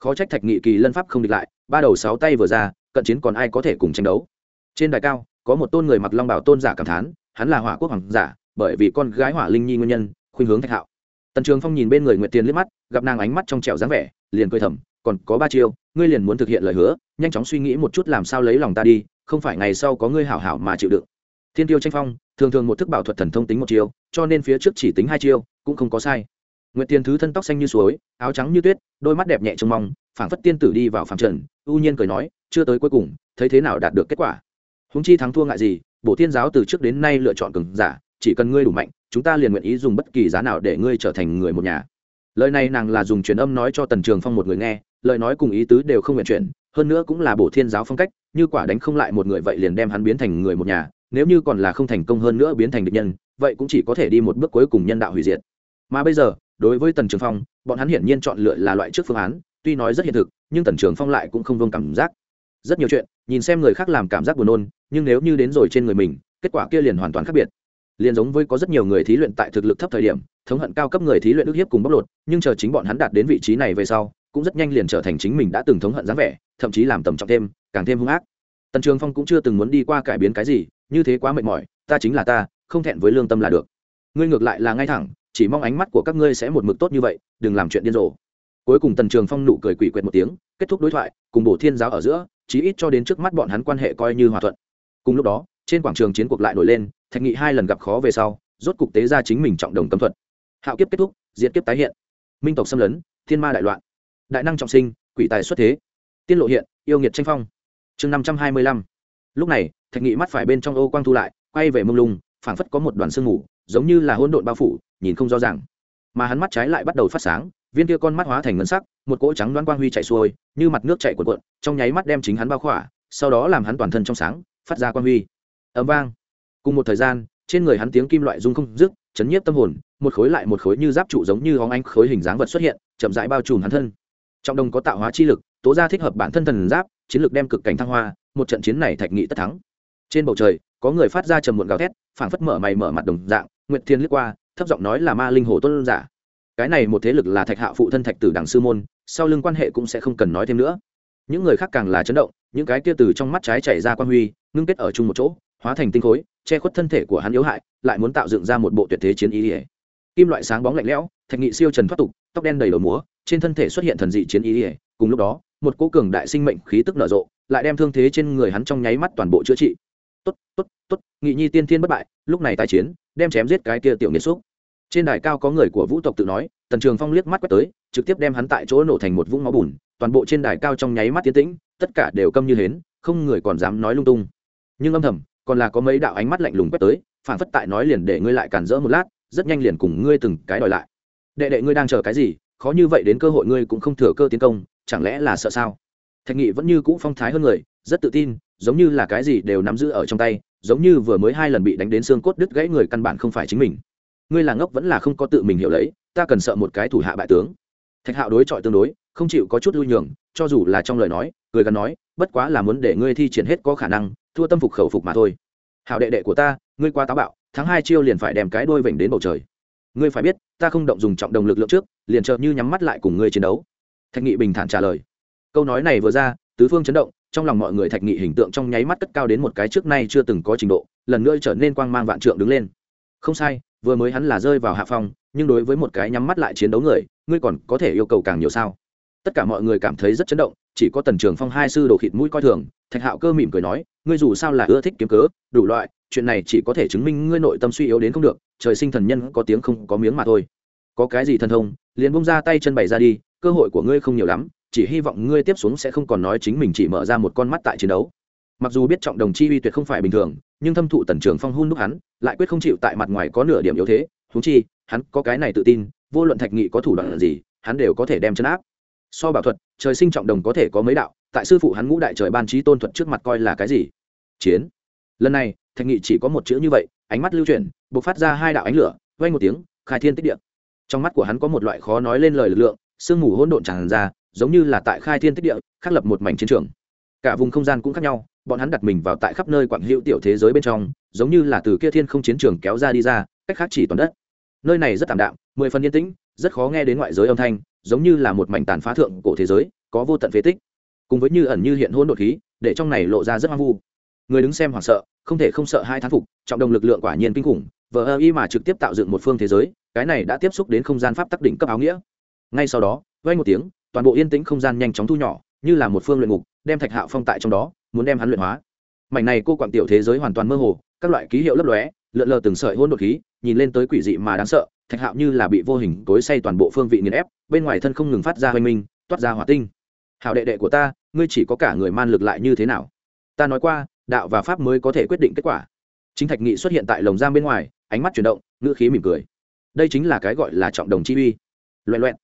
[SPEAKER 1] Khó trách thạch nghị kỳ lân pháp không địch lại, ba đầu sáu tay vừa ra, cận chiến còn ai có thể cùng tranh đấu? Trên đài cao, có một tôn người mặc long bảo tôn giả cảm thán, hắn là hỏa quốc hoàng giả, bởi vì con gái hỏa linh nhi nguyên nhân, khuynh hướng thạch hạo tần trường phong nhìn bên người nguyệt tiền liếc mắt, gặp nàng ánh mắt trong trẻo dáng vẻ, liền cười thầm, còn có ba chiêu, ngươi liền muốn thực hiện lời hứa, nhanh chóng suy nghĩ một chút làm sao lấy lòng ta đi, không phải ngày sau có ngươi hảo hảo mà chịu đựng. Thiên tiêu tranh phong, thường thường một thức bảo thuật thần thông tính một chiêu, cho nên phía trước chỉ tính hai chiêu, cũng không có sai. Nguyệt tiền thứ thân tóc xanh như suối, áo trắng như tuyết, đôi mắt đẹp nhẹ trông mong, phảng phất tiên tử đi vào phàm trần, ưu nhiên cười nói, chưa tới cuối cùng, thấy thế nào đạt được kết quả? Húng chi thắng thua ngại gì, bổ thiên giáo từ trước đến nay lựa chọn cường giả chỉ cần ngươi đủ mạnh, chúng ta liền nguyện ý dùng bất kỳ giá nào để ngươi trở thành người một nhà. Lời này nàng là dùng truyền âm nói cho tần trường phong một người nghe, lời nói cùng ý tứ đều không nguyện chuyển, hơn nữa cũng là bổ thiên giáo phong cách, như quả đánh không lại một người vậy liền đem hắn biến thành người một nhà, nếu như còn là không thành công hơn nữa biến thành địch nhân, vậy cũng chỉ có thể đi một bước cuối cùng nhân đạo hủy diệt. Mà bây giờ, đối với tần trường phong, bọn hắn hiển nhiên chọn lựa là loại trước phương án, tuy nói rất hiện thực, nhưng tần trường phong lại cũng không vương cảm giác. Rất nhiều chuyện, nhìn xem người khác làm cảm giác buồn nôn, nhưng nếu như đến rồi trên người mình, kết quả kia liền hoàn toàn khác biệt liền giống với có rất nhiều người thí luyện tại thực lực thấp thời điểm, thống hận cao cấp người thí luyện ức hiếp cùng bóc lột, nhưng chờ chính bọn hắn đạt đến vị trí này về sau, cũng rất nhanh liền trở thành chính mình đã từng thống hận dáng vẻ, thậm chí làm tầm trọng thêm, càng thêm hung ác. Tần trường phong cũng chưa từng muốn đi qua cải biến cái gì, như thế quá mệt mỏi, ta chính là ta, không thẹn với lương tâm là được. Ngươi ngược lại là ngay thẳng, chỉ mong ánh mắt của các ngươi sẽ một mực tốt như vậy, đừng làm chuyện điên rồ. Cuối cùng tần trường phong nụ cười quỷ quyệt một tiếng, kết thúc đối thoại, cùng bổ thiên giáo ở giữa, chí ít cho đến trước mắt bọn hắn quan hệ coi như hòa thuận. Cùng lúc đó trên quảng trường chiến cuộc lại nổi lên, thạch nghị hai lần gặp khó về sau, rốt cục tế ra chính mình trọng đồng cấm thuật. Hạo kiếp kết thúc diễn kiếp tái hiện. Minh tộc xâm lấn, thiên ma đại loạn. Đại năng trọng sinh, quỷ tài xuất thế. Tiên lộ hiện, yêu nghiệt tranh phong. Chương năm trăm hai mươi lăm. Lúc này, thạch nghị mắt phải bên trong ô quang thu lại, quay về mông lung, phảng phất có một đoàn sương mù, giống như là hỗn độn bao phủ, nhìn không rõ ràng. Mà hắn mắt trái lại bắt đầu phát sáng, viên kia con mắt hóa thành ngân sắc, một cỗ trắng đoán quang huy chạy xuôi, như mặt nước chạy cuộn cuộn, trong nháy mắt đem chính hắn bao khỏa, sau đó làm hắn toàn thân trong sáng, phát ra quang huy ấm vang. Cùng một thời gian, trên người hắn tiếng kim loại rung không dứt, chấn nhiếp tâm hồn, một khối lại một khối như giáp trụ giống như hóng ánh khối hình dáng vật xuất hiện, chậm rãi bao trùm hắn thân. Trọng đồng có tạo hóa chi lực, tố ra thích hợp bản thân thần giáp, chiến lược đem cực cảnh thăng hoa, một trận chiến này thạch nghị tất thắng. Trên bầu trời, có người phát ra trầm muộn gào thét, phảng phất mở mày mở mặt đồng dạng, nguyệt thiên liếc qua, thấp giọng nói là ma linh hồ tôn giả. Cái này một thế lực là thạch hạ phụ thân thạch tử đẳng sư môn, sau lưng quan hệ cũng sẽ không cần nói thêm nữa. Những người khác càng là chấn động, những cái kia từ trong mắt trái chảy ra quan huy, ngưng kết ở chung một chỗ hóa thành tinh khối, che khuất thân thể của hắn yếu hại, lại muốn tạo dựng ra một bộ tuyệt thế chiến ý ỉa kim loại sáng bóng lạnh lẽo, thạch nghị siêu trần thoát tục, tóc đen đầy đầu múa, trên thân thể xuất hiện thần dị chiến ý ỉa cùng lúc đó, một cô cường đại sinh mệnh khí tức nở rộ, lại đem thương thế trên người hắn trong nháy mắt toàn bộ chữa trị. Tốt tốt tốt, nghị nhi tiên thiên bất bại, lúc này tài chiến, đem chém giết cái kia tiểu nghiệt xúc. Trên đài cao có người của vũ tộc tự nói, tần trường phong liếc mắt quét tới, trực tiếp đem hắn tại chỗ nổ thành một vũng máu bùn, toàn bộ trên đài cao trong nháy mắt tiến tĩnh, tất cả đều câm như hến, không người còn dám nói lung tung. Nhưng âm thầm còn là có mấy đạo ánh mắt lạnh lùng quét tới phản phất tại nói liền để ngươi lại cản rỡ một lát, rất nhanh liền cùng ngươi từng cái đòi lại. Đệ đệ ngươi đang chờ cái gì? Khó như vậy đến cơ hội ngươi cũng không thừa cơ tiến công, chẳng lẽ là sợ sao? Thạch nghị vẫn như cũ phong thái hơn người, rất tự tin, giống như là cái gì đều nắm giữ ở trong tay, giống như vừa mới hai lần bị đánh đến xương cốt đứt gãy người căn bản không phải chính mình. Ngươi là ngốc vẫn là không có tự mình hiểu lấy, ta cần sợ một cái thủ hạ bại tướng. Thạch hạo đối chọi tương đối, không chịu có chút lui nhường, cho dù là trong lời nói, cười gắn nói, bất quá là muốn để ngươi thi triển hết có khả năng thua tâm phục khẩu phục mà thôi. Hảo đệ đệ của ta, ngươi qua táo bạo, tháng hai chiêu liền phải đem cái đôi vểnh đến bầu trời. Ngươi phải biết, ta không động dùng trọng đồng lực lượng trước, liền chợt như nhắm mắt lại cùng ngươi chiến đấu. Thạch nghị bình thản trả lời. Câu nói này vừa ra, tứ phương chấn động, trong lòng mọi người thạch nghị hình tượng trong nháy mắt cất cao đến một cái trước nay chưa từng có trình độ, lần nữa trở nên quang mang vạn trượng đứng lên. Không sai, vừa mới hắn là rơi vào hạ phong, nhưng đối với một cái nhắm mắt lại chiến đấu người, ngươi còn có thể yêu cầu càng nhiều sao? Tất cả mọi người cảm thấy rất chấn động, chỉ có tần trường phong hai sư đồ khịt mũi coi thường, thạch hạo cơ mỉm cười nói, ngươi dù sao là ưa thích kiếm cớ, đủ loại, chuyện này chỉ có thể chứng minh ngươi nội tâm suy yếu đến không được, trời sinh thần nhân có tiếng không có miếng mà thôi. Có cái gì thần thông, liền bung ra tay chân bày ra đi, cơ hội của ngươi không nhiều lắm, chỉ hy vọng ngươi tiếp xuống sẽ không còn nói chính mình chỉ mở ra một con mắt tại chiến đấu. Mặc dù biết trọng đồng chi uy tuyệt không phải bình thường, nhưng thâm thụ tần trường phong hôn đúc hắn, lại quyết không chịu tại mặt ngoài có nửa điểm yếu thế. Thú chi, hắn có cái này tự tin, vô luận thạch nghị có thủ đoạn gì, hắn đều có thể đem chấn áp so bảo thuật, trời sinh trọng đồng có thể có mấy đạo, tại sư phụ hắn ngũ đại trời ban trí tôn thuật trước mặt coi là cái gì? Chiến. Lần này, thạch nghị chỉ có một chữ như vậy, ánh mắt lưu chuyển b ộ c phát ra hai đạo ánh lửa vây một tiếng, khai thiên tích điện trong mắt của hắn có một loại khó nói lên lời lực lượng, sương mù hỗn độn tràn ra, giống như là tại khai thiên tích địa, khắc lập một mảnh chiến trường. Cả vùng không gian cũng khác nhau, bọn hắn đặt mình vào tại khắp nơi quảng hữu tiểu thế giới bên trong, giống như là từ kia thiên không chiến trường kéo ra đi ra, cách khác chỉ toàn đất. Nơi này rất tạm đạm, mười phần yên tĩnh, rất khó nghe đến ngoại giới âm thanh giống như là một mảnh tàn phá thượng cổ thế giới, có vô tận phế tích. Cùng với như ẩn như hiện hỗn độn khí, để trong này lộ ra rất hoang vu. Người đứng xem hoảng sợ, không thể không sợ hai thán phục, trọng đồng lực lượng quả nhiên kinh khủng, vờ ơ y mà trực tiếp tạo dựng một phương thế giới, cái này đã tiếp xúc đến không gian pháp tắc đỉnh cấp áo nghĩa. Ngay sau đó vay một tiếng, toàn bộ yên tĩnh không gian nhanh chóng thu nhỏ, như là một phương luyện ngục, đem thạch hạo phong tại trong đó, muốn đem hắn luyện hóa. Mảnh này cô quặng tiểu thế giới hoàn toàn mơ hồ, các loại ký hiệu lấp lóe, lượn lờ từng sợi hôn đột khí, nhìn lên tới quỷ dị mà đáng sợ thạch hạo như là bị vô hình tối say toàn bộ phương vị nghiền ép, bên ngoài thân không ngừng phát ra hoanh minh, toát ra hỏa tinh. Hào đệ đệ của ta, ngươi chỉ có cả người man lực lại như thế nào? Ta nói qua, đạo và pháp mới có thể quyết định kết quả. Chính thạch nghị xuất hiện tại lồng giam bên ngoài, ánh mắt chuyển động, ngữ khí mỉm cười. Đây chính là cái gọi là trọng đồng chi uy. Loẹ loẹn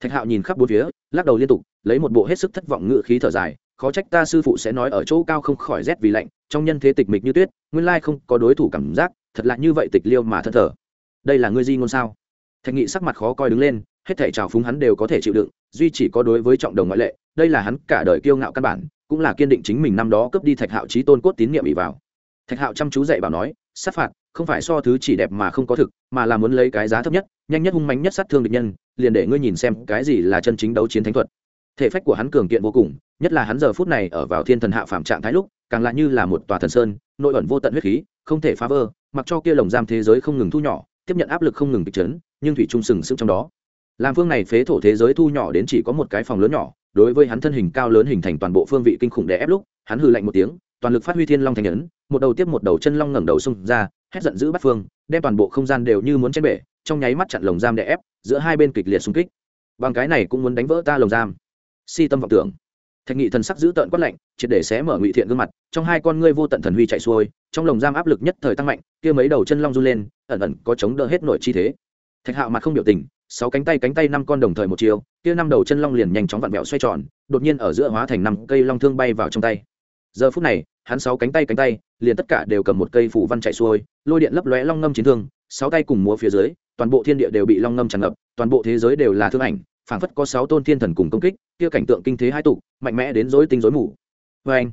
[SPEAKER 1] thạch hạo nhìn khắp bốn phía, lắc đầu liên tục, lấy một bộ hết sức thất vọng ngữ khí thở dài, khó trách ta sư phụ sẽ nói ở chỗ cao không khỏi rét vì lạnh, trong nhân thế tịch mịch như tuyết, nguyên lai không có đối thủ cảm giác, thật lạ như vậy tịch liêu mà thân thở đây là ngươi di ngôn sao? Thạch nghị sắc mặt khó coi đứng lên, hết thể trào phúng hắn đều có thể chịu đựng, duy chỉ có đối với trọng đồng ngoại lệ, đây là hắn cả đời kiêu ngạo căn bản, cũng là kiên định chính mình năm đó cướp đi thạch hạo trí tôn cốt tín nhiệm ỉ vào. Thạch hạo chăm chú dạy bảo nói, sát phạt, không phải so thứ chỉ đẹp mà không có thực, mà là muốn lấy cái giá thấp nhất, nhanh nhất hung mánh nhất sát thương địch nhân, liền để ngươi nhìn xem cái gì là chân chính đấu chiến thánh thuật. Thể phách của hắn cường kiện vô cùng, nhất là hắn giờ phút này ở vào thiên thần hạ phạm trạng thái lúc, càng lại như là một tòa thần sơn, nội ẩn vô tận huyết khí, không thể phá vỡ, mặc cho kia lồng giam thế giới không ngừng thu nhỏ tiếp nhận áp lực không ngừng kịch chấn, nhưng thủy trung sừng sững trong đó. Làm phương này phế thổ thế giới thu nhỏ đến chỉ có một cái phòng lớn nhỏ, đối với hắn thân hình cao lớn hình thành toàn bộ phương vị kinh khủng đè ép lúc, hắn hư lạnh một tiếng, toàn lực phát huy thiên long thành nhấn một đầu tiếp một đầu chân long ngẩng đầu xông ra, hét giận dữ bắt phương, đem toàn bộ không gian đều như muốn chen bể, trong nháy mắt chặn lồng giam đè ép, giữa hai bên kịch liệt xung kích. Bằng cái này cũng muốn đánh vỡ ta lồng giam. Si tâm vọng tưởng thạch nghị thần sắc giữ tợn quát lạnh, triệt để xé mở ngụy thiện gương mặt, trong hai con ngươi vô tận thần huy chạy xuôi, trong lồng giam áp lực nhất thời tăng mạnh, kia mấy đầu chân long run lên, ẩn ẩn có chống đỡ hết nội chi thế. Thạch hạo mặt không biểu tình, sáu cánh tay cánh tay năm con đồng thời một chiều, kia năm đầu chân long liền nhanh chóng vặn vẹo xoay tròn, đột nhiên ở giữa hóa thành năm cây long thương bay vào trong tay. Giờ phút này, hắn sáu cánh tay cánh tay, liền tất cả đều cầm một cây phủ văn chạy xuôi, lôi điện lấp lóe long ngâm chiến thương, sáu tay cùng múa phía dưới, toàn bộ thiên địa đều bị long ngâm tràn ngập, toàn bộ thế giới đều là thương ảnh phảng phất có sáu tôn thiên thần cùng công kích, kia cảnh tượng kinh thế hai tụ, mạnh mẽ đến rối tinh rối mù. Vê anh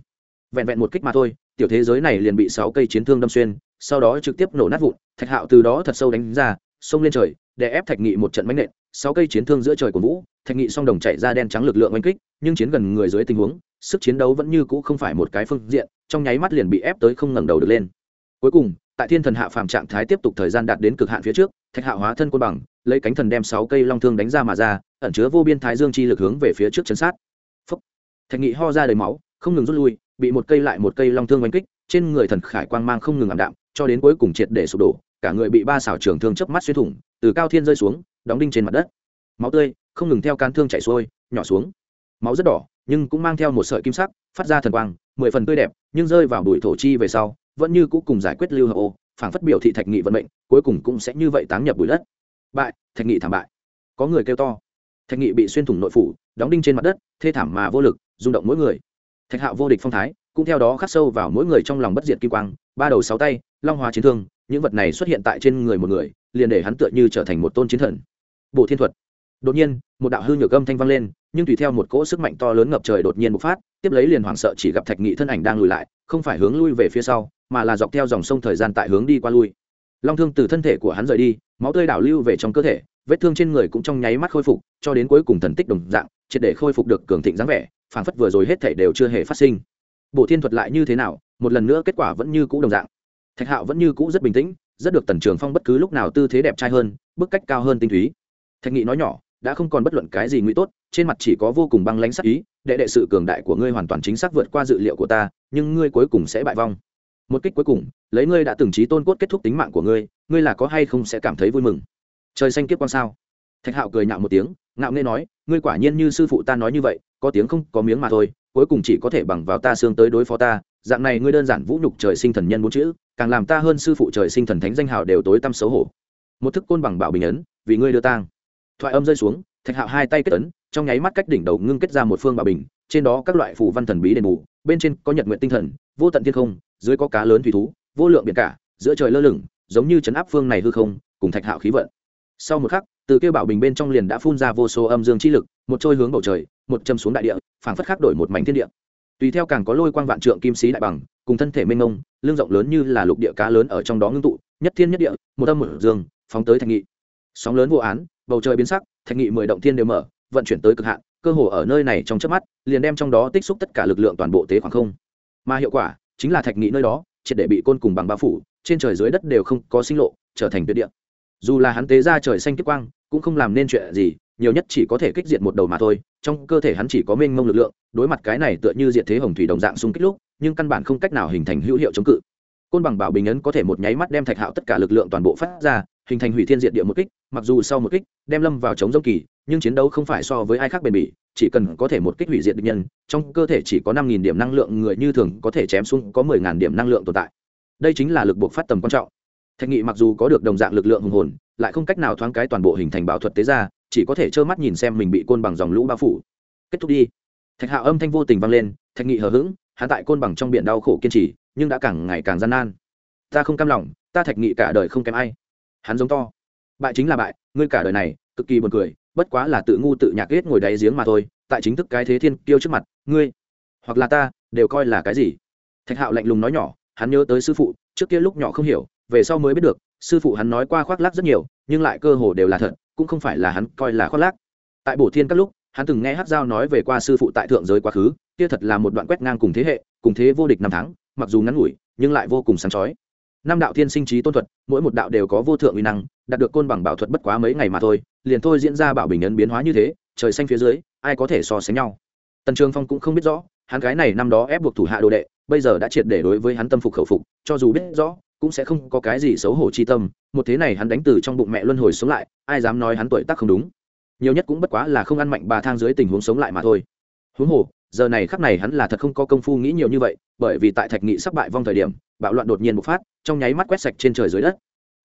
[SPEAKER 1] vẹn vẹn một kích mà thôi, tiểu thế giới này liền bị sáu cây chiến thương đâm xuyên, sau đó trực tiếp nổ nát vụn, thạch hạo từ đó thật sâu đánh ra, xông lên trời để ép thạch nghị một trận mánh nện, sáu cây chiến thương giữa trời của vũ, thạch nghị song đồng chạy ra đen trắng lực lượng oanh kích, nhưng chiến gần người dưới tình huống, sức chiến đấu vẫn như cũ không phải một cái phương diện, trong nháy mắt liền bị ép tới không ngẩng đầu được lên. Cuối cùng, tại thiên thần hạ phàm trạng thái tiếp tục thời gian đạt đến cực hạn phía trước, thạch hạo hóa thân côn bằng, lấy cánh thần đem sáu cây long thương đánh ra mà ra ẩn chứa vô biên thái dương chi lực hướng về phía trước chấn sát. Phúc. thạch nghị ho ra đầy máu, không ngừng rút lui, bị một cây lại một cây long thương oanh kích, trên người thần khải quang mang không ngừng ảm đạm, cho đến cuối cùng triệt để sụp đổ, cả người bị ba xảo trường thương chớp mắt xuyên thủng, từ cao thiên rơi xuống, đóng đinh trên mặt đất. Máu tươi không ngừng theo can thương chảy xuôi, nhỏ xuống. Máu rất đỏ, nhưng cũng mang theo một sợi kim sắc, phát ra thần quang, mười phần tươi đẹp, nhưng rơi vào bụi thổ chi về sau, vẫn như cũ cùng giải quyết lưu hợp ô phảng phất biểu thị thạch nghị vận mệnh, cuối cùng cũng sẽ như vậy táng nhập bụi đất. Bại, thạch nghị thảm bại. Có người kêu to thạch nghị bị xuyên thủng nội phủ, đóng đinh trên mặt đất, thê thảm mà vô lực, rung động mỗi người. Thạch hạo vô địch phong thái, cũng theo đó khắc sâu vào mỗi người trong lòng bất diệt kim quang, ba đầu sáu tay, long hóa chiến thương, những vật này xuất hiện tại trên người một người, liền để hắn tựa như trở thành một tôn chiến thần. Bộ thiên thuật. Đột nhiên, một đạo hư nhược âm thanh vang lên, nhưng tùy theo một cỗ sức mạnh to lớn ngập trời đột nhiên bộc phát, tiếp lấy liền hoảng sợ chỉ gặp thạch nghị thân ảnh đang lùi lại, không phải hướng lui về phía sau, mà là dọc theo dòng sông thời gian tại hướng đi qua lui. Long thương từ thân thể của hắn rời đi, máu tươi đảo lưu về trong cơ thể vết thương trên người cũng trong nháy mắt khôi phục, cho đến cuối cùng thần tích đồng dạng, triệt để khôi phục được cường thịnh dáng vẻ, phảng phất vừa rồi hết thể đều chưa hề phát sinh. Bộ thiên thuật lại như thế nào, một lần nữa kết quả vẫn như cũ đồng dạng. Thạch hạo vẫn như cũ rất bình tĩnh, rất được tần trường phong bất cứ lúc nào tư thế đẹp trai hơn, bức cách cao hơn tinh túy. Thạch nghị nói nhỏ, đã không còn bất luận cái gì nguy tốt, trên mặt chỉ có vô cùng băng lãnh sắc ý, đệ đệ sự cường đại của ngươi hoàn toàn chính xác vượt qua dự liệu của ta, nhưng ngươi cuối cùng sẽ bại vong. Một kích cuối cùng, lấy ngươi đã từng trí tôn cốt kết thúc tính mạng của ngươi ngươi là có hay không sẽ cảm thấy vui mừng? Trời xanh kiếp quan sao? Thạch hạo cười nhạo một tiếng, ngạo nghê nói, ngươi quả nhiên như sư phụ ta nói như vậy, có tiếng không, có miếng mà thôi, cuối cùng chỉ có thể bằng vào ta xương tới đối phó ta. Dạng này ngươi đơn giản vũ nhục trời sinh thần nhân bốn chữ, càng làm ta hơn sư phụ trời sinh thần thánh danh hào đều tối tăm xấu hổ. Một thức côn bằng bảo bình ấn, vì ngươi đưa tang. Thoại âm rơi xuống, thạch hạo hai tay kết ấn, trong nháy mắt cách đỉnh đầu ngưng kết ra một phương bảo bình, trên đó các loại phù văn thần bí đền bù, bên trên có nhật nguyện tinh thần, vô tận thiên không, dưới có cá lớn thủy thú, vô lượng biển cả, giữa trời lơ lửng, giống như chấn áp phương này hư không, cùng thạch hạo khí vận sau một khắc, từ kêu bảo bình bên trong liền đã phun ra vô số âm dương chi lực, một trôi hướng bầu trời, một châm xuống đại địa, phảng phất khắc đổi một mảnh thiên địa. Tùy theo càng có lôi quang vạn trượng kim sĩ đại bằng, cùng thân thể mênh mông lương rộng lớn như là lục địa cá lớn ở trong đó ngưng tụ, nhất thiên nhất địa, một âm một dương, phóng tới thạch nghị. Sóng lớn vô án, bầu trời biến sắc thạch nghị mười động thiên đều mở, vận chuyển tới cực hạn, cơ hồ ở nơi này trong chớp mắt, liền đem trong đó tích xúc tất cả lực lượng toàn bộ tế khoảng không. Mà hiệu quả, chính là thạch nghị nơi đó, triệt để bị côn cùng bằng bao phủ, trên trời dưới đất đều không có sinh lộ, trở thành tuyệt địa dù là hắn tế ra trời xanh kiếp quang, cũng không làm nên chuyện gì, nhiều nhất chỉ có thể kích diệt một đầu mà thôi, trong cơ thể hắn chỉ có mênh mông lực lượng, đối mặt cái này tựa như diệt thế hồng thủy đồng dạng xung kích lúc, nhưng căn bản không cách nào hình thành hữu hiệu chống cự. Côn bằng bảo bình ấn có thể một nháy mắt đem thạch hạo tất cả lực lượng toàn bộ phát ra, hình thành hủy thiên diệt địa một kích, mặc dù sau một kích, đem lâm vào chống dông kỳ, nhưng chiến đấu không phải so với ai khác bền bỉ, chỉ cần có thể một kích hủy diệt địch nhân, trong cơ thể chỉ có năm nghìn điểm năng lượng người như thường có thể chém xuống có mười ngàn điểm năng lượng tồn tại. Đây chính là lực buộc phát tầm quan trọng thạch nghị mặc dù có được đồng dạng lực lượng hùng hồn, lại không cách nào thoáng cái toàn bộ hình thành bảo thuật tế ra, chỉ có thể trơ mắt nhìn xem mình bị côn bằng dòng lũ bao phủ. Kết thúc đi. Thạch hạo âm thanh vô tình vang lên, thạch nghị hờ hững, hắn tại côn bằng trong biển đau khổ kiên trì, nhưng đã càng ngày càng gian nan. Ta không cam lòng, ta thạch nghị cả đời không kém ai. Hắn giống to. Bại chính là bại, ngươi cả đời này, cực kỳ buồn cười, bất quá là tự ngu tự nhạc ghét ngồi đáy giếng mà thôi, tại chính thức cái thế thiên kiêu trước mặt, ngươi hoặc là ta, đều coi là cái gì? Thạch hạo lạnh lùng nói nhỏ, hắn nhớ tới sư phụ, trước kia lúc nhỏ không hiểu về sau mới biết được, sư phụ hắn nói qua khoác lác rất nhiều, nhưng lại cơ hồ đều là thật, cũng không phải là hắn coi là khoác lác. Tại bổ thiên các lúc, hắn từng nghe hát giao nói về qua sư phụ tại thượng giới quá khứ, kia thật là một đoạn quét ngang cùng thế hệ, cùng thế vô địch năm tháng, mặc dù ngắn ngủi, nhưng lại vô cùng sáng chói. Năm đạo thiên sinh trí tôn thuật, mỗi một đạo đều có vô thượng uy năng, đạt được côn bằng bảo thuật bất quá mấy ngày mà thôi, liền thôi diễn ra bảo bình ấn biến hóa như thế, trời xanh phía dưới, ai có thể so sánh nhau. Tần trường phong cũng không biết rõ, hắn gái này năm đó ép buộc thủ hạ đồ đệ, bây giờ đã triệt để đối với hắn tâm phục khẩu phục, cho dù biết rõ cũng sẽ không có cái gì xấu hổ chi tâm, một thế này hắn đánh từ trong bụng mẹ luân hồi sống lại, ai dám nói hắn tuổi tác không đúng. Nhiều nhất cũng bất quá là không ăn mạnh bà thang dưới tình huống sống lại mà thôi. Huống hồ, giờ này khắc này hắn là thật không có công phu nghĩ nhiều như vậy, bởi vì tại thạch nghị sắp bại vong thời điểm, bạo loạn đột nhiên bộc phát, trong nháy mắt quét sạch trên trời dưới đất.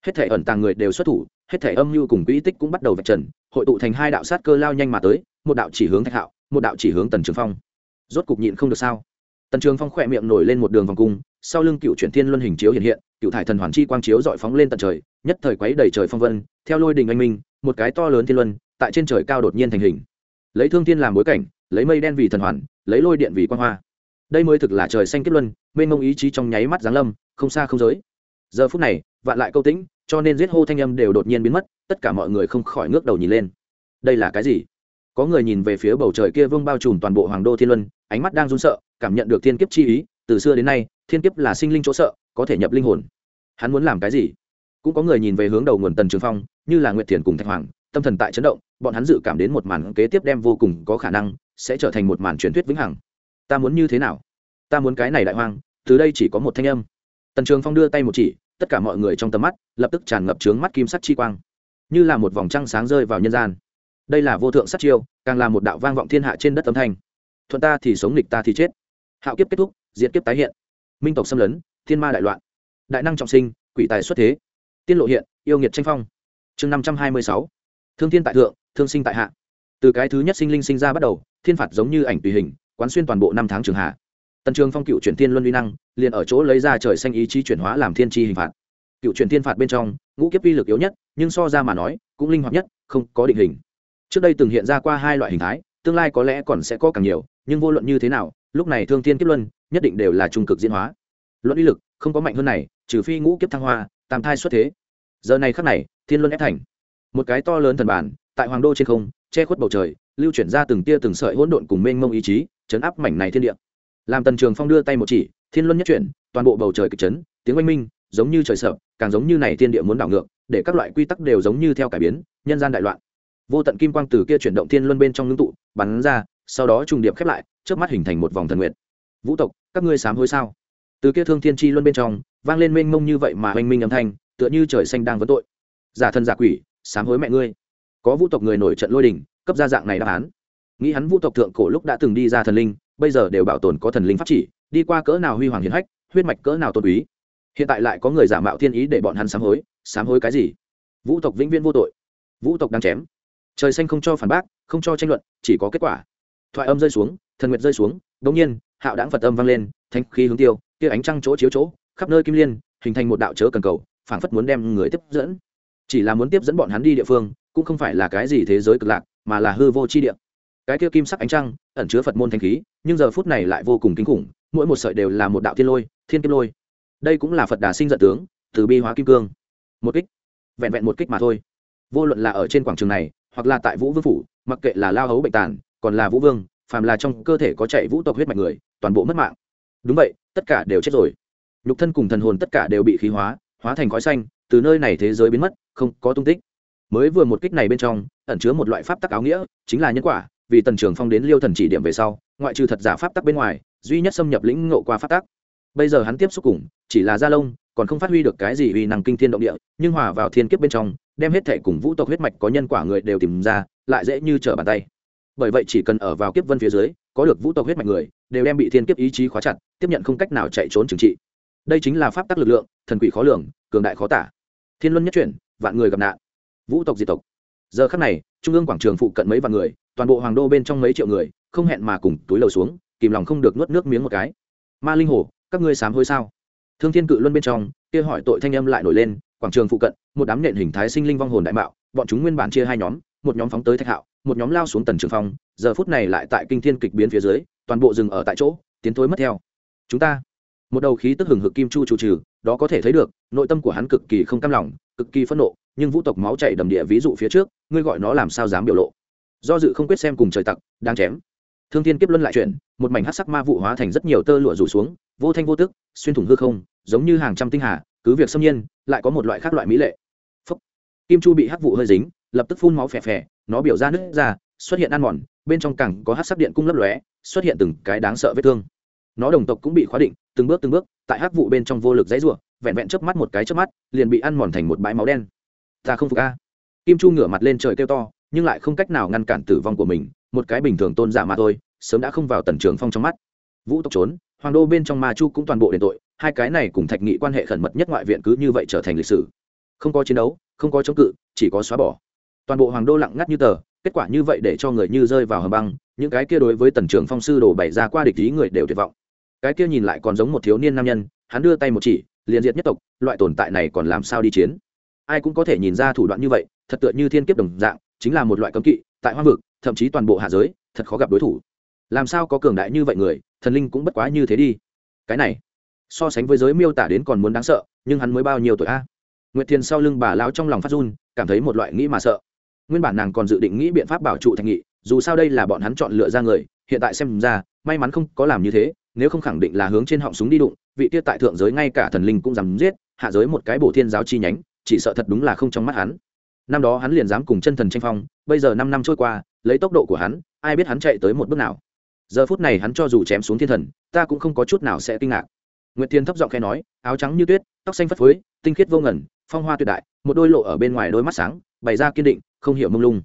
[SPEAKER 1] Hết thể ẩn tàng người đều xuất thủ, hết thể âm mưu cùng quỹ tích cũng bắt đầu vạch trần, hội tụ thành hai đạo sát cơ lao nhanh mà tới, một đạo chỉ hướng thạch hạo, một đạo chỉ hướng tần trường phong. Rốt cục nhịn không được sao? Tần trường phong khỏe miệng nổi lên một đường vòng cung sau lưng cựu chuyển thiên luân hình chiếu hiện hiện, cựu thải thần hoàn chi quang chiếu dọi phóng lên tận trời, nhất thời quấy đầy trời phong vân, theo lôi đình anh minh, một cái to lớn thiên luân, tại trên trời cao đột nhiên thành hình. Lấy thương thiên làm bối cảnh, lấy mây đen vì thần hoàn, lấy lôi điện vì quan hoa. Đây mới thực là trời xanh kết luân, mênh mông ý chí trong nháy mắt giáng lâm, không xa không giới. Giờ phút này, vạn lại câu tĩnh, cho nên giết hô thanh âm đều đột nhiên biến mất, tất cả mọi người không khỏi ngước đầu nhìn lên. Đây là cái gì? Có người nhìn về phía bầu trời kia vương bao trùm toàn bộ hoàng đô thiên luân, ánh mắt đang run sợ, cảm nhận được thiên kiếp chi ý, từ xưa đến nay thiên kiếp là sinh linh chỗ sợ, có thể nhập linh hồn. Hắn muốn làm cái gì? Cũng có người nhìn về hướng đầu nguồn tần trường phong, như là nguyệt thiền cùng thạch hoàng, tâm thần tại chấn động, bọn hắn dự cảm đến một màn kế tiếp đem vô cùng có khả năng sẽ trở thành một màn truyền thuyết vĩnh hằng. Ta muốn như thế nào? Ta muốn cái này đại hoang, từ đây chỉ có một thanh âm. Tần trường phong đưa tay một chỉ, tất cả mọi người trong tầm mắt lập tức tràn ngập trướng mắt kim sắt chi quang. Như là một vòng trăng sáng rơi vào nhân gian. Đây là vô thượng sắt chiêu, càng là một đạo vang vọng thiên hạ trên đất âm thanh. Thuận ta thì sống, nghịch ta thì chết. Hạo kiếp kết thúc diễn kiếp tái hiện minh tộc xâm lấn, thiên ma đại loạn, đại năng trọng sinh, quỷ tài xuất thế, tiên lộ hiện, yêu nghiệt tranh phong. Chương năm trăm hai mươi sáu, thương thiên tại thượng, thương sinh tại hạ. Từ cái thứ nhất sinh linh sinh ra bắt đầu, thiên phạt giống như ảnh tùy hình, quán xuyên toàn bộ năm tháng trường hạ. Tần trường phong cựu chuyển thiên luân uy năng, liền ở chỗ lấy ra trời xanh ý chí chuyển hóa làm thiên tri hình phạt. Cựu chuyển thiên phạt bên trong, ngũ kiếp uy lực yếu nhất, nhưng so ra mà nói, cũng linh hoạt nhất, không có định hình. Trước đây từng hiện ra qua hai loại hình thái, tương lai có lẽ còn sẽ có càng nhiều nhưng vô luận như thế nào, lúc này thương thiên kiếp luân nhất định đều là trung cực diễn hóa. Luận uy lực, không có mạnh hơn này, trừ phi ngũ kiếp thăng hoa, tam thai xuất thế. Giờ này khắc này, thiên luân ép thành. Một cái to lớn thần bản, tại hoàng đô trên không, che khuất bầu trời, lưu chuyển ra từng tia từng sợi hỗn độn cùng mênh mông ý chí, chấn áp mảnh này thiên địa. Làm tần trường phong đưa tay một chỉ, thiên luân nhất chuyển, toàn bộ bầu trời kịch chấn, tiếng oanh minh, giống như trời sợ, càng giống như này thiên địa muốn đảo ngược, để các loại quy tắc đều giống như theo cải biến, nhân gian đại loạn. Vô tận kim quang từ kia chuyển động thiên luân bên trong ngưng tụ, bắn ra sau đó trùng điệp khép lại trước mắt hình thành một vòng thần nguyện. Vũ tộc, các ngươi sám hối sao? Từ kia thương thiên chi luân bên trong, vang lên mênh mông như vậy mà oanh minh âm thanh, tựa như trời xanh đang vấn tội. Giả thân giả quỷ, sám hối mẹ ngươi. Có vũ tộc người nổi trận lôi đình, cấp ra dạng này đáp án. Nghĩ hắn vũ tộc thượng cổ lúc đã từng đi ra thần linh, bây giờ đều bảo tồn có thần linh pháp chỉ, đi qua cỡ nào huy hoàng hiền hách, huyết mạch cỡ nào tôn quý. Hiện tại lại có người giả mạo thiên ý để bọn hắn sám hối sám hối cái gì? Vũ tộc vĩnh viễn vô tội. Vũ tộc đang chém. Trời xanh không cho phản bác, không cho tranh luận, chỉ có kết quả thoại âm rơi xuống, thần nguyệt rơi xuống đống nhiên, hạo đáng phật âm vang lên thanh khí hướng tiêu, kia ánh trăng chỗ chiếu chỗ, khắp nơi kim liên, hình thành một đạo chớ cần cầu, phảng phất muốn đem người tiếp dẫn. Chỉ là muốn tiếp dẫn bọn hắn đi địa phương, cũng không phải là cái gì thế giới cực lạc, mà là hư vô chi địa. Cái kia kim sắc ánh trăng, ẩn chứa phật môn thanh khí, nhưng giờ phút này lại vô cùng kinh khủng, mỗi một sợi đều là một đạo thiên lôi, thiên kim lôi. Đây cũng là phật đà sinh giận tướng, từ bi hóa kim cương. Một kích, vẹn vẹn một kích mà thôi. Vô luận là ở trên quảng trường này, hoặc là tại vũ vương phủ, mặc kệ là lao hấu bệnh tàn còn là vũ vương, phàm là trong cơ thể có chạy vũ tộc huyết mạch người, toàn bộ mất mạng. Đúng vậy, tất cả đều chết rồi. Nhục thân cùng thần hồn tất cả đều bị khí hóa hóa thành khói xanh, từ nơi này thế giới biến mất, không có tung tích. Mới vừa một kích này bên trong, ẩn chứa một loại pháp tắc áo nghĩa, chính là nhân quả, vì tần trường phong đến liêu thần chỉ điểm về sau, ngoại trừ thật giả pháp tắc bên ngoài, duy nhất xâm nhập lĩnh ngộ qua pháp tắc. Bây giờ hắn tiếp xúc cùng, chỉ là gia lông, còn không phát huy được cái gì uy năng kinh thiên động địa, nhưng hòa vào thiên kiếp bên trong, đem hết thể cùng vũ tộc huyết mạch có nhân quả người đều tìm ra, lại dễ như trở bàn tay bởi vậy chỉ cần ở vào kiếp vân phía dưới, có được vũ tộc huyết mạch người, đều đem bị thiên kiếp ý chí khóa chặt, tiếp nhận không cách nào chạy trốn trừng trị. Đây chính là pháp tắc lực lượng, thần quỷ khó lường, cường đại khó tả. Thiên luân nhất chuyển, vạn người gặp nạn. Vũ tộc diệt tộc. Giờ khắc này, trung ương quảng trường phụ cận mấy vạn người, toàn bộ hoàng đô bên trong mấy triệu người, không hẹn mà cùng túi lầu xuống, kìm lòng không được nuốt nước miếng một cái. Ma linh hồ, các ngươi sám hối sao? Thương thiên cự luân bên trong, kia hỏi tội thanh âm lại nổi lên, quảng trường phụ cận, một đám nện hình thái sinh linh vong hồn đại mạo, bọn chúng nguyên bản chia hai nhóm, một nhóm phóng tới thạch hạo một nhóm lao xuống tần trường phong, giờ phút này lại tại kinh thiên kịch biến phía dưới, toàn bộ rừng ở tại chỗ, tiến thối mất theo. Chúng ta, một đầu khí tức hừng hực kim chu chủ trừ, đó có thể thấy được, nội tâm của hắn cực kỳ không cam lòng, cực kỳ phẫn nộ, nhưng vũ tộc máu chảy đầm địa ví dụ phía trước, ngươi gọi nó làm sao dám biểu lộ? Do dự không quyết xem cùng trời tặc, đang chém. Thương thiên kiếp luân lại chuyển, một mảnh hát sắc ma vụ hóa thành rất nhiều tơ lụa rủ xuống, vô thanh vô tức, xuyên thủng hư không, giống như hàng trăm tinh hà, cứ việc xâm nhiên, lại có một loại khác loại mỹ lệ. Phúc. kim chu bị hắc vụ hơi dính lập tức phun máu phè phè, nó biểu ra nứt ra, xuất hiện ăn mòn, bên trong cẳng có hát sắc điện cung lấp lóe, xuất hiện từng cái đáng sợ vết thương. Nó đồng tộc cũng bị khóa định, từng bước từng bước, tại hát vụ bên trong vô lực dãy rụa vẹn vẹn chớp mắt một cái chớp mắt, liền bị ăn mòn thành một bãi máu đen. Ta không phục a. Kim chu ngửa mặt lên trời kêu to, nhưng lại không cách nào ngăn cản tử vong của mình, một cái bình thường tôn giả mà thôi, sớm đã không vào tần trường phong trong mắt. Vũ tộc trốn, hoàng đô bên trong ma chu cũng toàn bộ đền tội, hai cái này cùng thạch nghị quan hệ khẩn mật nhất ngoại viện cứ như vậy trở thành lịch sử. Không có chiến đấu, không có chống cự, chỉ có xóa bỏ toàn bộ hoàng đô lặng ngắt như tờ, kết quả như vậy để cho người như rơi vào hầm băng, những cái kia đối với tần trưởng phong sư đổ bày ra qua địch ý người đều tuyệt vọng. Cái kia nhìn lại còn giống một thiếu niên nam nhân, hắn đưa tay một chỉ, liền diệt nhất tộc, loại tồn tại này còn làm sao đi chiến? Ai cũng có thể nhìn ra thủ đoạn như vậy, thật tựa như thiên kiếp đồng dạng, chính là một loại cấm kỵ, tại hoa vực, thậm chí toàn bộ hạ giới, thật khó gặp đối thủ. Làm sao có cường đại như vậy người, thần linh cũng bất quá như thế đi. Cái này, so sánh với giới miêu tả đến còn muốn đáng sợ, nhưng hắn mới bao nhiêu tuổi a? Nguyệt thiền sau lưng bà lao trong lòng phát run, cảm thấy một loại nghĩ mà sợ nguyên bản nàng còn dự định nghĩ biện pháp bảo trụ thành nghị, dù sao đây là bọn hắn chọn lựa ra người, hiện tại xem ra, may mắn không có làm như thế, nếu không khẳng định là hướng trên họng súng đi đụng, vị tiết tại thượng giới ngay cả thần linh cũng dám giết, hạ giới một cái bổ thiên giáo chi nhánh, chỉ sợ thật đúng là không trong mắt hắn. Năm đó hắn liền dám cùng chân thần tranh phong, bây giờ năm năm trôi qua, lấy tốc độ của hắn, ai biết hắn chạy tới một bước nào. Giờ phút này hắn cho dù chém xuống thiên thần, ta cũng không có chút nào sẽ kinh ngạc. Nguyệt thiên thấp giọng khai nói, áo trắng như tuyết, tóc xanh phất phới, tinh khiết vô ngẩn phong hoa tuyệt đại, một đôi lộ ở bên ngoài đôi mắt sáng bày ra kiên định, không hiểu mông lung.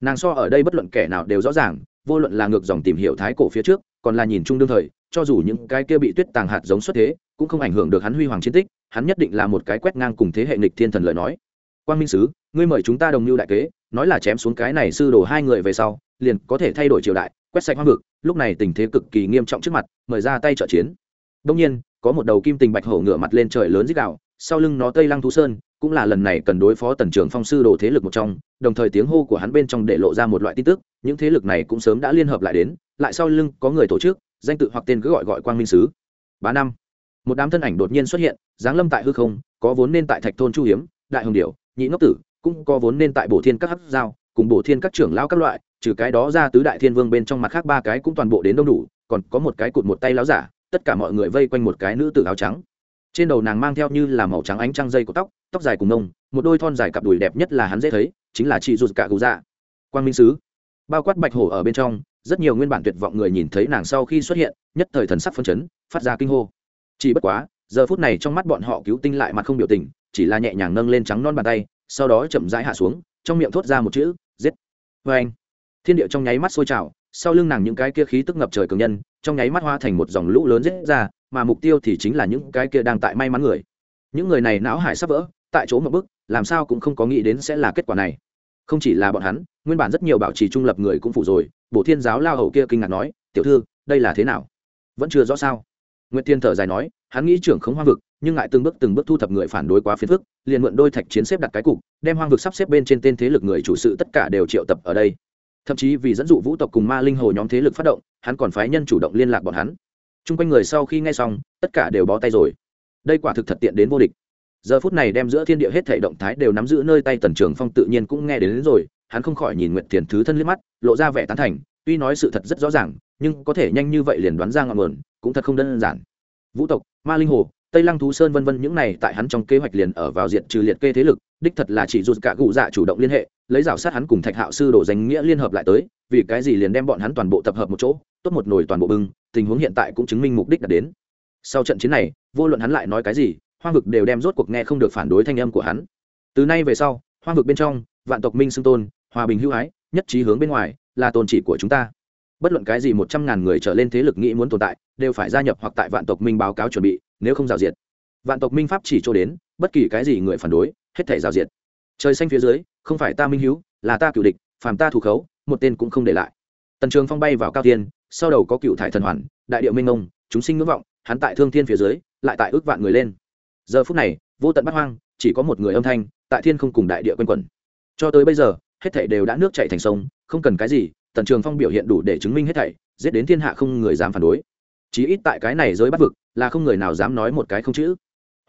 [SPEAKER 1] Nàng so ở đây bất luận kẻ nào đều rõ ràng, vô luận là ngược dòng tìm hiểu thái cổ phía trước, còn là nhìn chung đương thời, cho dù những cái kia bị tuyết tàng hạt giống xuất thế, cũng không ảnh hưởng được hắn huy hoàng chiến tích, hắn nhất định là một cái quét ngang cùng thế hệ nghịch thiên thần lời nói. Quang minh sứ, ngươi mời chúng ta đồng mưu đại kế, nói là chém xuống cái này sư đồ hai người về sau, liền có thể thay đổi triều đại, quét sạch hoang vực, lúc này tình thế cực kỳ nghiêm trọng trước mặt, mời ra tay trợ chiến. Đông nhiên, có một đầu kim tình bạch hổ ngựa mặt lên trời lớn dích đạo sau lưng nó tây lăng thú sơn cũng là lần này cần đối phó tần trưởng phong sư đồ thế lực một trong, đồng thời tiếng hô của hắn bên trong để lộ ra một loại tin tức, những thế lực này cũng sớm đã liên hợp lại đến, lại sau lưng có người tổ chức, danh tự hoặc tên cứ gọi gọi quang minh sứ. Bá năm, một đám thân ảnh đột nhiên xuất hiện, giáng lâm tại hư không, có vốn nên tại thạch thôn chu hiếm, đại hồng điểu, nhị ngốc tử, cũng có vốn nên tại bổ thiên các hắc giao, cùng bổ thiên các trưởng lão các loại, trừ cái đó ra tứ đại thiên vương bên trong mặt khác ba cái cũng toàn bộ đến đông đủ, còn có một cái cụt một tay láo giả, tất cả mọi người vây quanh một cái nữ tử áo trắng trên đầu nàng mang theo như là màu trắng ánh trăng dây của tóc tóc dài cùng nông, một đôi thon dài cặp đùi đẹp nhất là hắn dễ thấy, chính là chị rụt cả cụ dạ. Quang minh sứ. Bao quát bạch hổ ở bên trong, rất nhiều nguyên bản tuyệt vọng người nhìn thấy nàng sau khi xuất hiện, nhất thời thần sắc phân chấn, phát ra kinh hô. Chỉ bất quá, giờ phút này trong mắt bọn họ cứu tinh lại mặt không biểu tình, chỉ là nhẹ nhàng nâng lên trắng non bàn tay, sau đó chậm rãi hạ xuống, trong miệng thốt ra một chữ, giết. Vê anh thiên địa trong nháy mắt sôi trào, sau lưng nàng những cái kia khí tức ngập trời cường nhân, trong nháy mắt hoa thành một dòng lũ lớn rết ra, mà mục tiêu thì chính là những cái kia đang tại may mắn người. Những người này não hải sắp vỡ, tại chỗ một bức làm sao cũng không có nghĩ đến sẽ là kết quả này. Không chỉ là bọn hắn, nguyên bản rất nhiều bảo trì trung lập người cũng phủ rồi, bổ thiên giáo lao hầu kia kinh ngạc nói, tiểu thư, đây là thế nào? Vẫn chưa rõ sao? Nguyễn tiên thở dài nói, hắn nghĩ trưởng không hoang vực, nhưng ngại từng bước từng bước thu thập người phản đối quá phiền phức, liền mượn đôi thạch chiến xếp đặt cái cục, đem hoang vực sắp xếp bên trên tên thế lực người chủ sự tất cả đều triệu tập ở đây thậm chí vì dẫn dụ vũ tộc cùng ma linh hồ nhóm thế lực phát động hắn còn phái nhân chủ động liên lạc bọn hắn. T r u n g quanh người sau khi nghe xong tất cả đều bó tay rồi. Đây quả thực thật tiện đến vô địch. Giờ phút này đem giữa thiên địa hết thể động thái đều nắm giữ nơi tay tần trường phong tự nhiên cũng nghe đến, đến rồi hắn không khỏi nhìn nguyện tiền thứ thân liếc mắt lộ ra vẻ tán thành tuy nói sự thật rất rõ ràng nhưng có thể nhanh như vậy liền đoán ra ngọn nguồn cũng thật không đơn giản. Vũ tộc ma linh hồ tây lăng thú sơn vân vân những này tại hắn trong kế hoạch liền ở vào diện trừ liệt kê thế lực, đích thật là chỉ rụt cả cụ dạ chủ động liên hệ, lấy rào sát hắn cùng thạch hạo sư đổ danh nghĩa liên hợp lại tới, vì cái gì liền đem bọn hắn toàn bộ tập hợp một chỗ, tốt một nồi toàn bộ bưng, tình huống hiện tại cũng chứng minh mục đích đã đến. Sau trận chiến này, vô luận hắn lại nói cái gì, hoang vực đều đem rốt cuộc nghe không được phản đối thanh âm của hắn. Từ nay về sau, hoang vực bên trong, vạn tộc minh xưng tôn, hòa bình hữu ái, nhất trí hướng bên ngoài, là tôn chỉ của chúng ta. Bất luận cái gì một trăm ngàn người trở lên thế lực nghĩ muốn tồn tại, đều phải gia nhập hoặc tại vạn tộc minh báo cáo chuẩn bị nếu không rào diệt. Vạn tộc minh pháp chỉ cho đến, bất kỳ cái gì người phản đối, hết thể rào diệt. Trời xanh phía dưới, không phải ta minh hữu là ta cựu địch, phàm ta thủ khấu, một tên cũng không để lại. Tần trường phong bay vào cao tiên sau đầu có cựu thải thần hoàn, đại điệu minh ông, chúng sinh ngưỡng vọng, hắn tại thương thiên phía dưới, lại tại ước vạn người lên. Giờ phút này, vô tận bắt hoang, chỉ có một người âm thanh, tại thiên không cùng đại địa quanh quẩn. Cho tới bây giờ, hết thảy đều đã nước chảy thành sông, không cần cái gì, tần trường phong biểu hiện đủ để chứng minh hết thảy, giết đến thiên hạ không người dám phản đối chí ít tại cái này giới bắt vực, là không người nào dám nói một cái không chữ.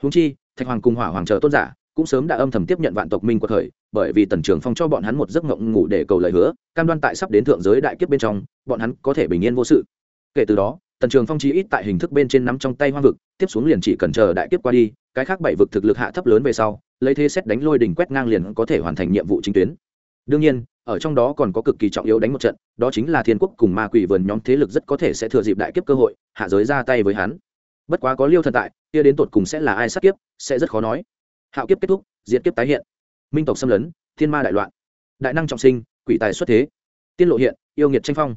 [SPEAKER 1] Húng chi, thạch hoàng cùng hỏa hoàng chờ tôn giả, cũng sớm đã âm thầm tiếp nhận vạn tộc minh của thời bởi vì tần trường phong cho bọn hắn một giấc ngộng ngủ để cầu lời hứa, cam đoan tại sắp đến thượng giới đại kiếp bên trong, bọn hắn có thể bình yên vô sự. Kể từ đó, tần trường phong chí ít tại hình thức bên trên nắm trong tay hoang vực, tiếp xuống liền chỉ cần chờ đại kiếp qua đi, cái khác bảy vực thực lực hạ thấp lớn về sau, lấy thế xét đánh lôi đỉnh quét ngang liền có thể hoàn thành nhiệm vụ chính tuyến đương nhiên, ở trong đó còn có cực kỳ trọng yếu đánh một trận, đó chính là thiên quốc cùng ma quỷ vườn nhóm thế lực rất có thể sẽ thừa dịp đại kiếp cơ hội, hạ giới ra tay với hắn. Bất quá có liêu thần tại, kia đến tột cùng sẽ là ai sát kiếp, sẽ rất khó nói. Hạo kiếp kết thúc, diệt kiếp tái hiện. Minh tộc xâm lấn, thiên ma đại loạn. Đại năng trọng sinh, quỷ tài xuất thế. Tiên lộ hiện, yêu nghiệt tranh phong.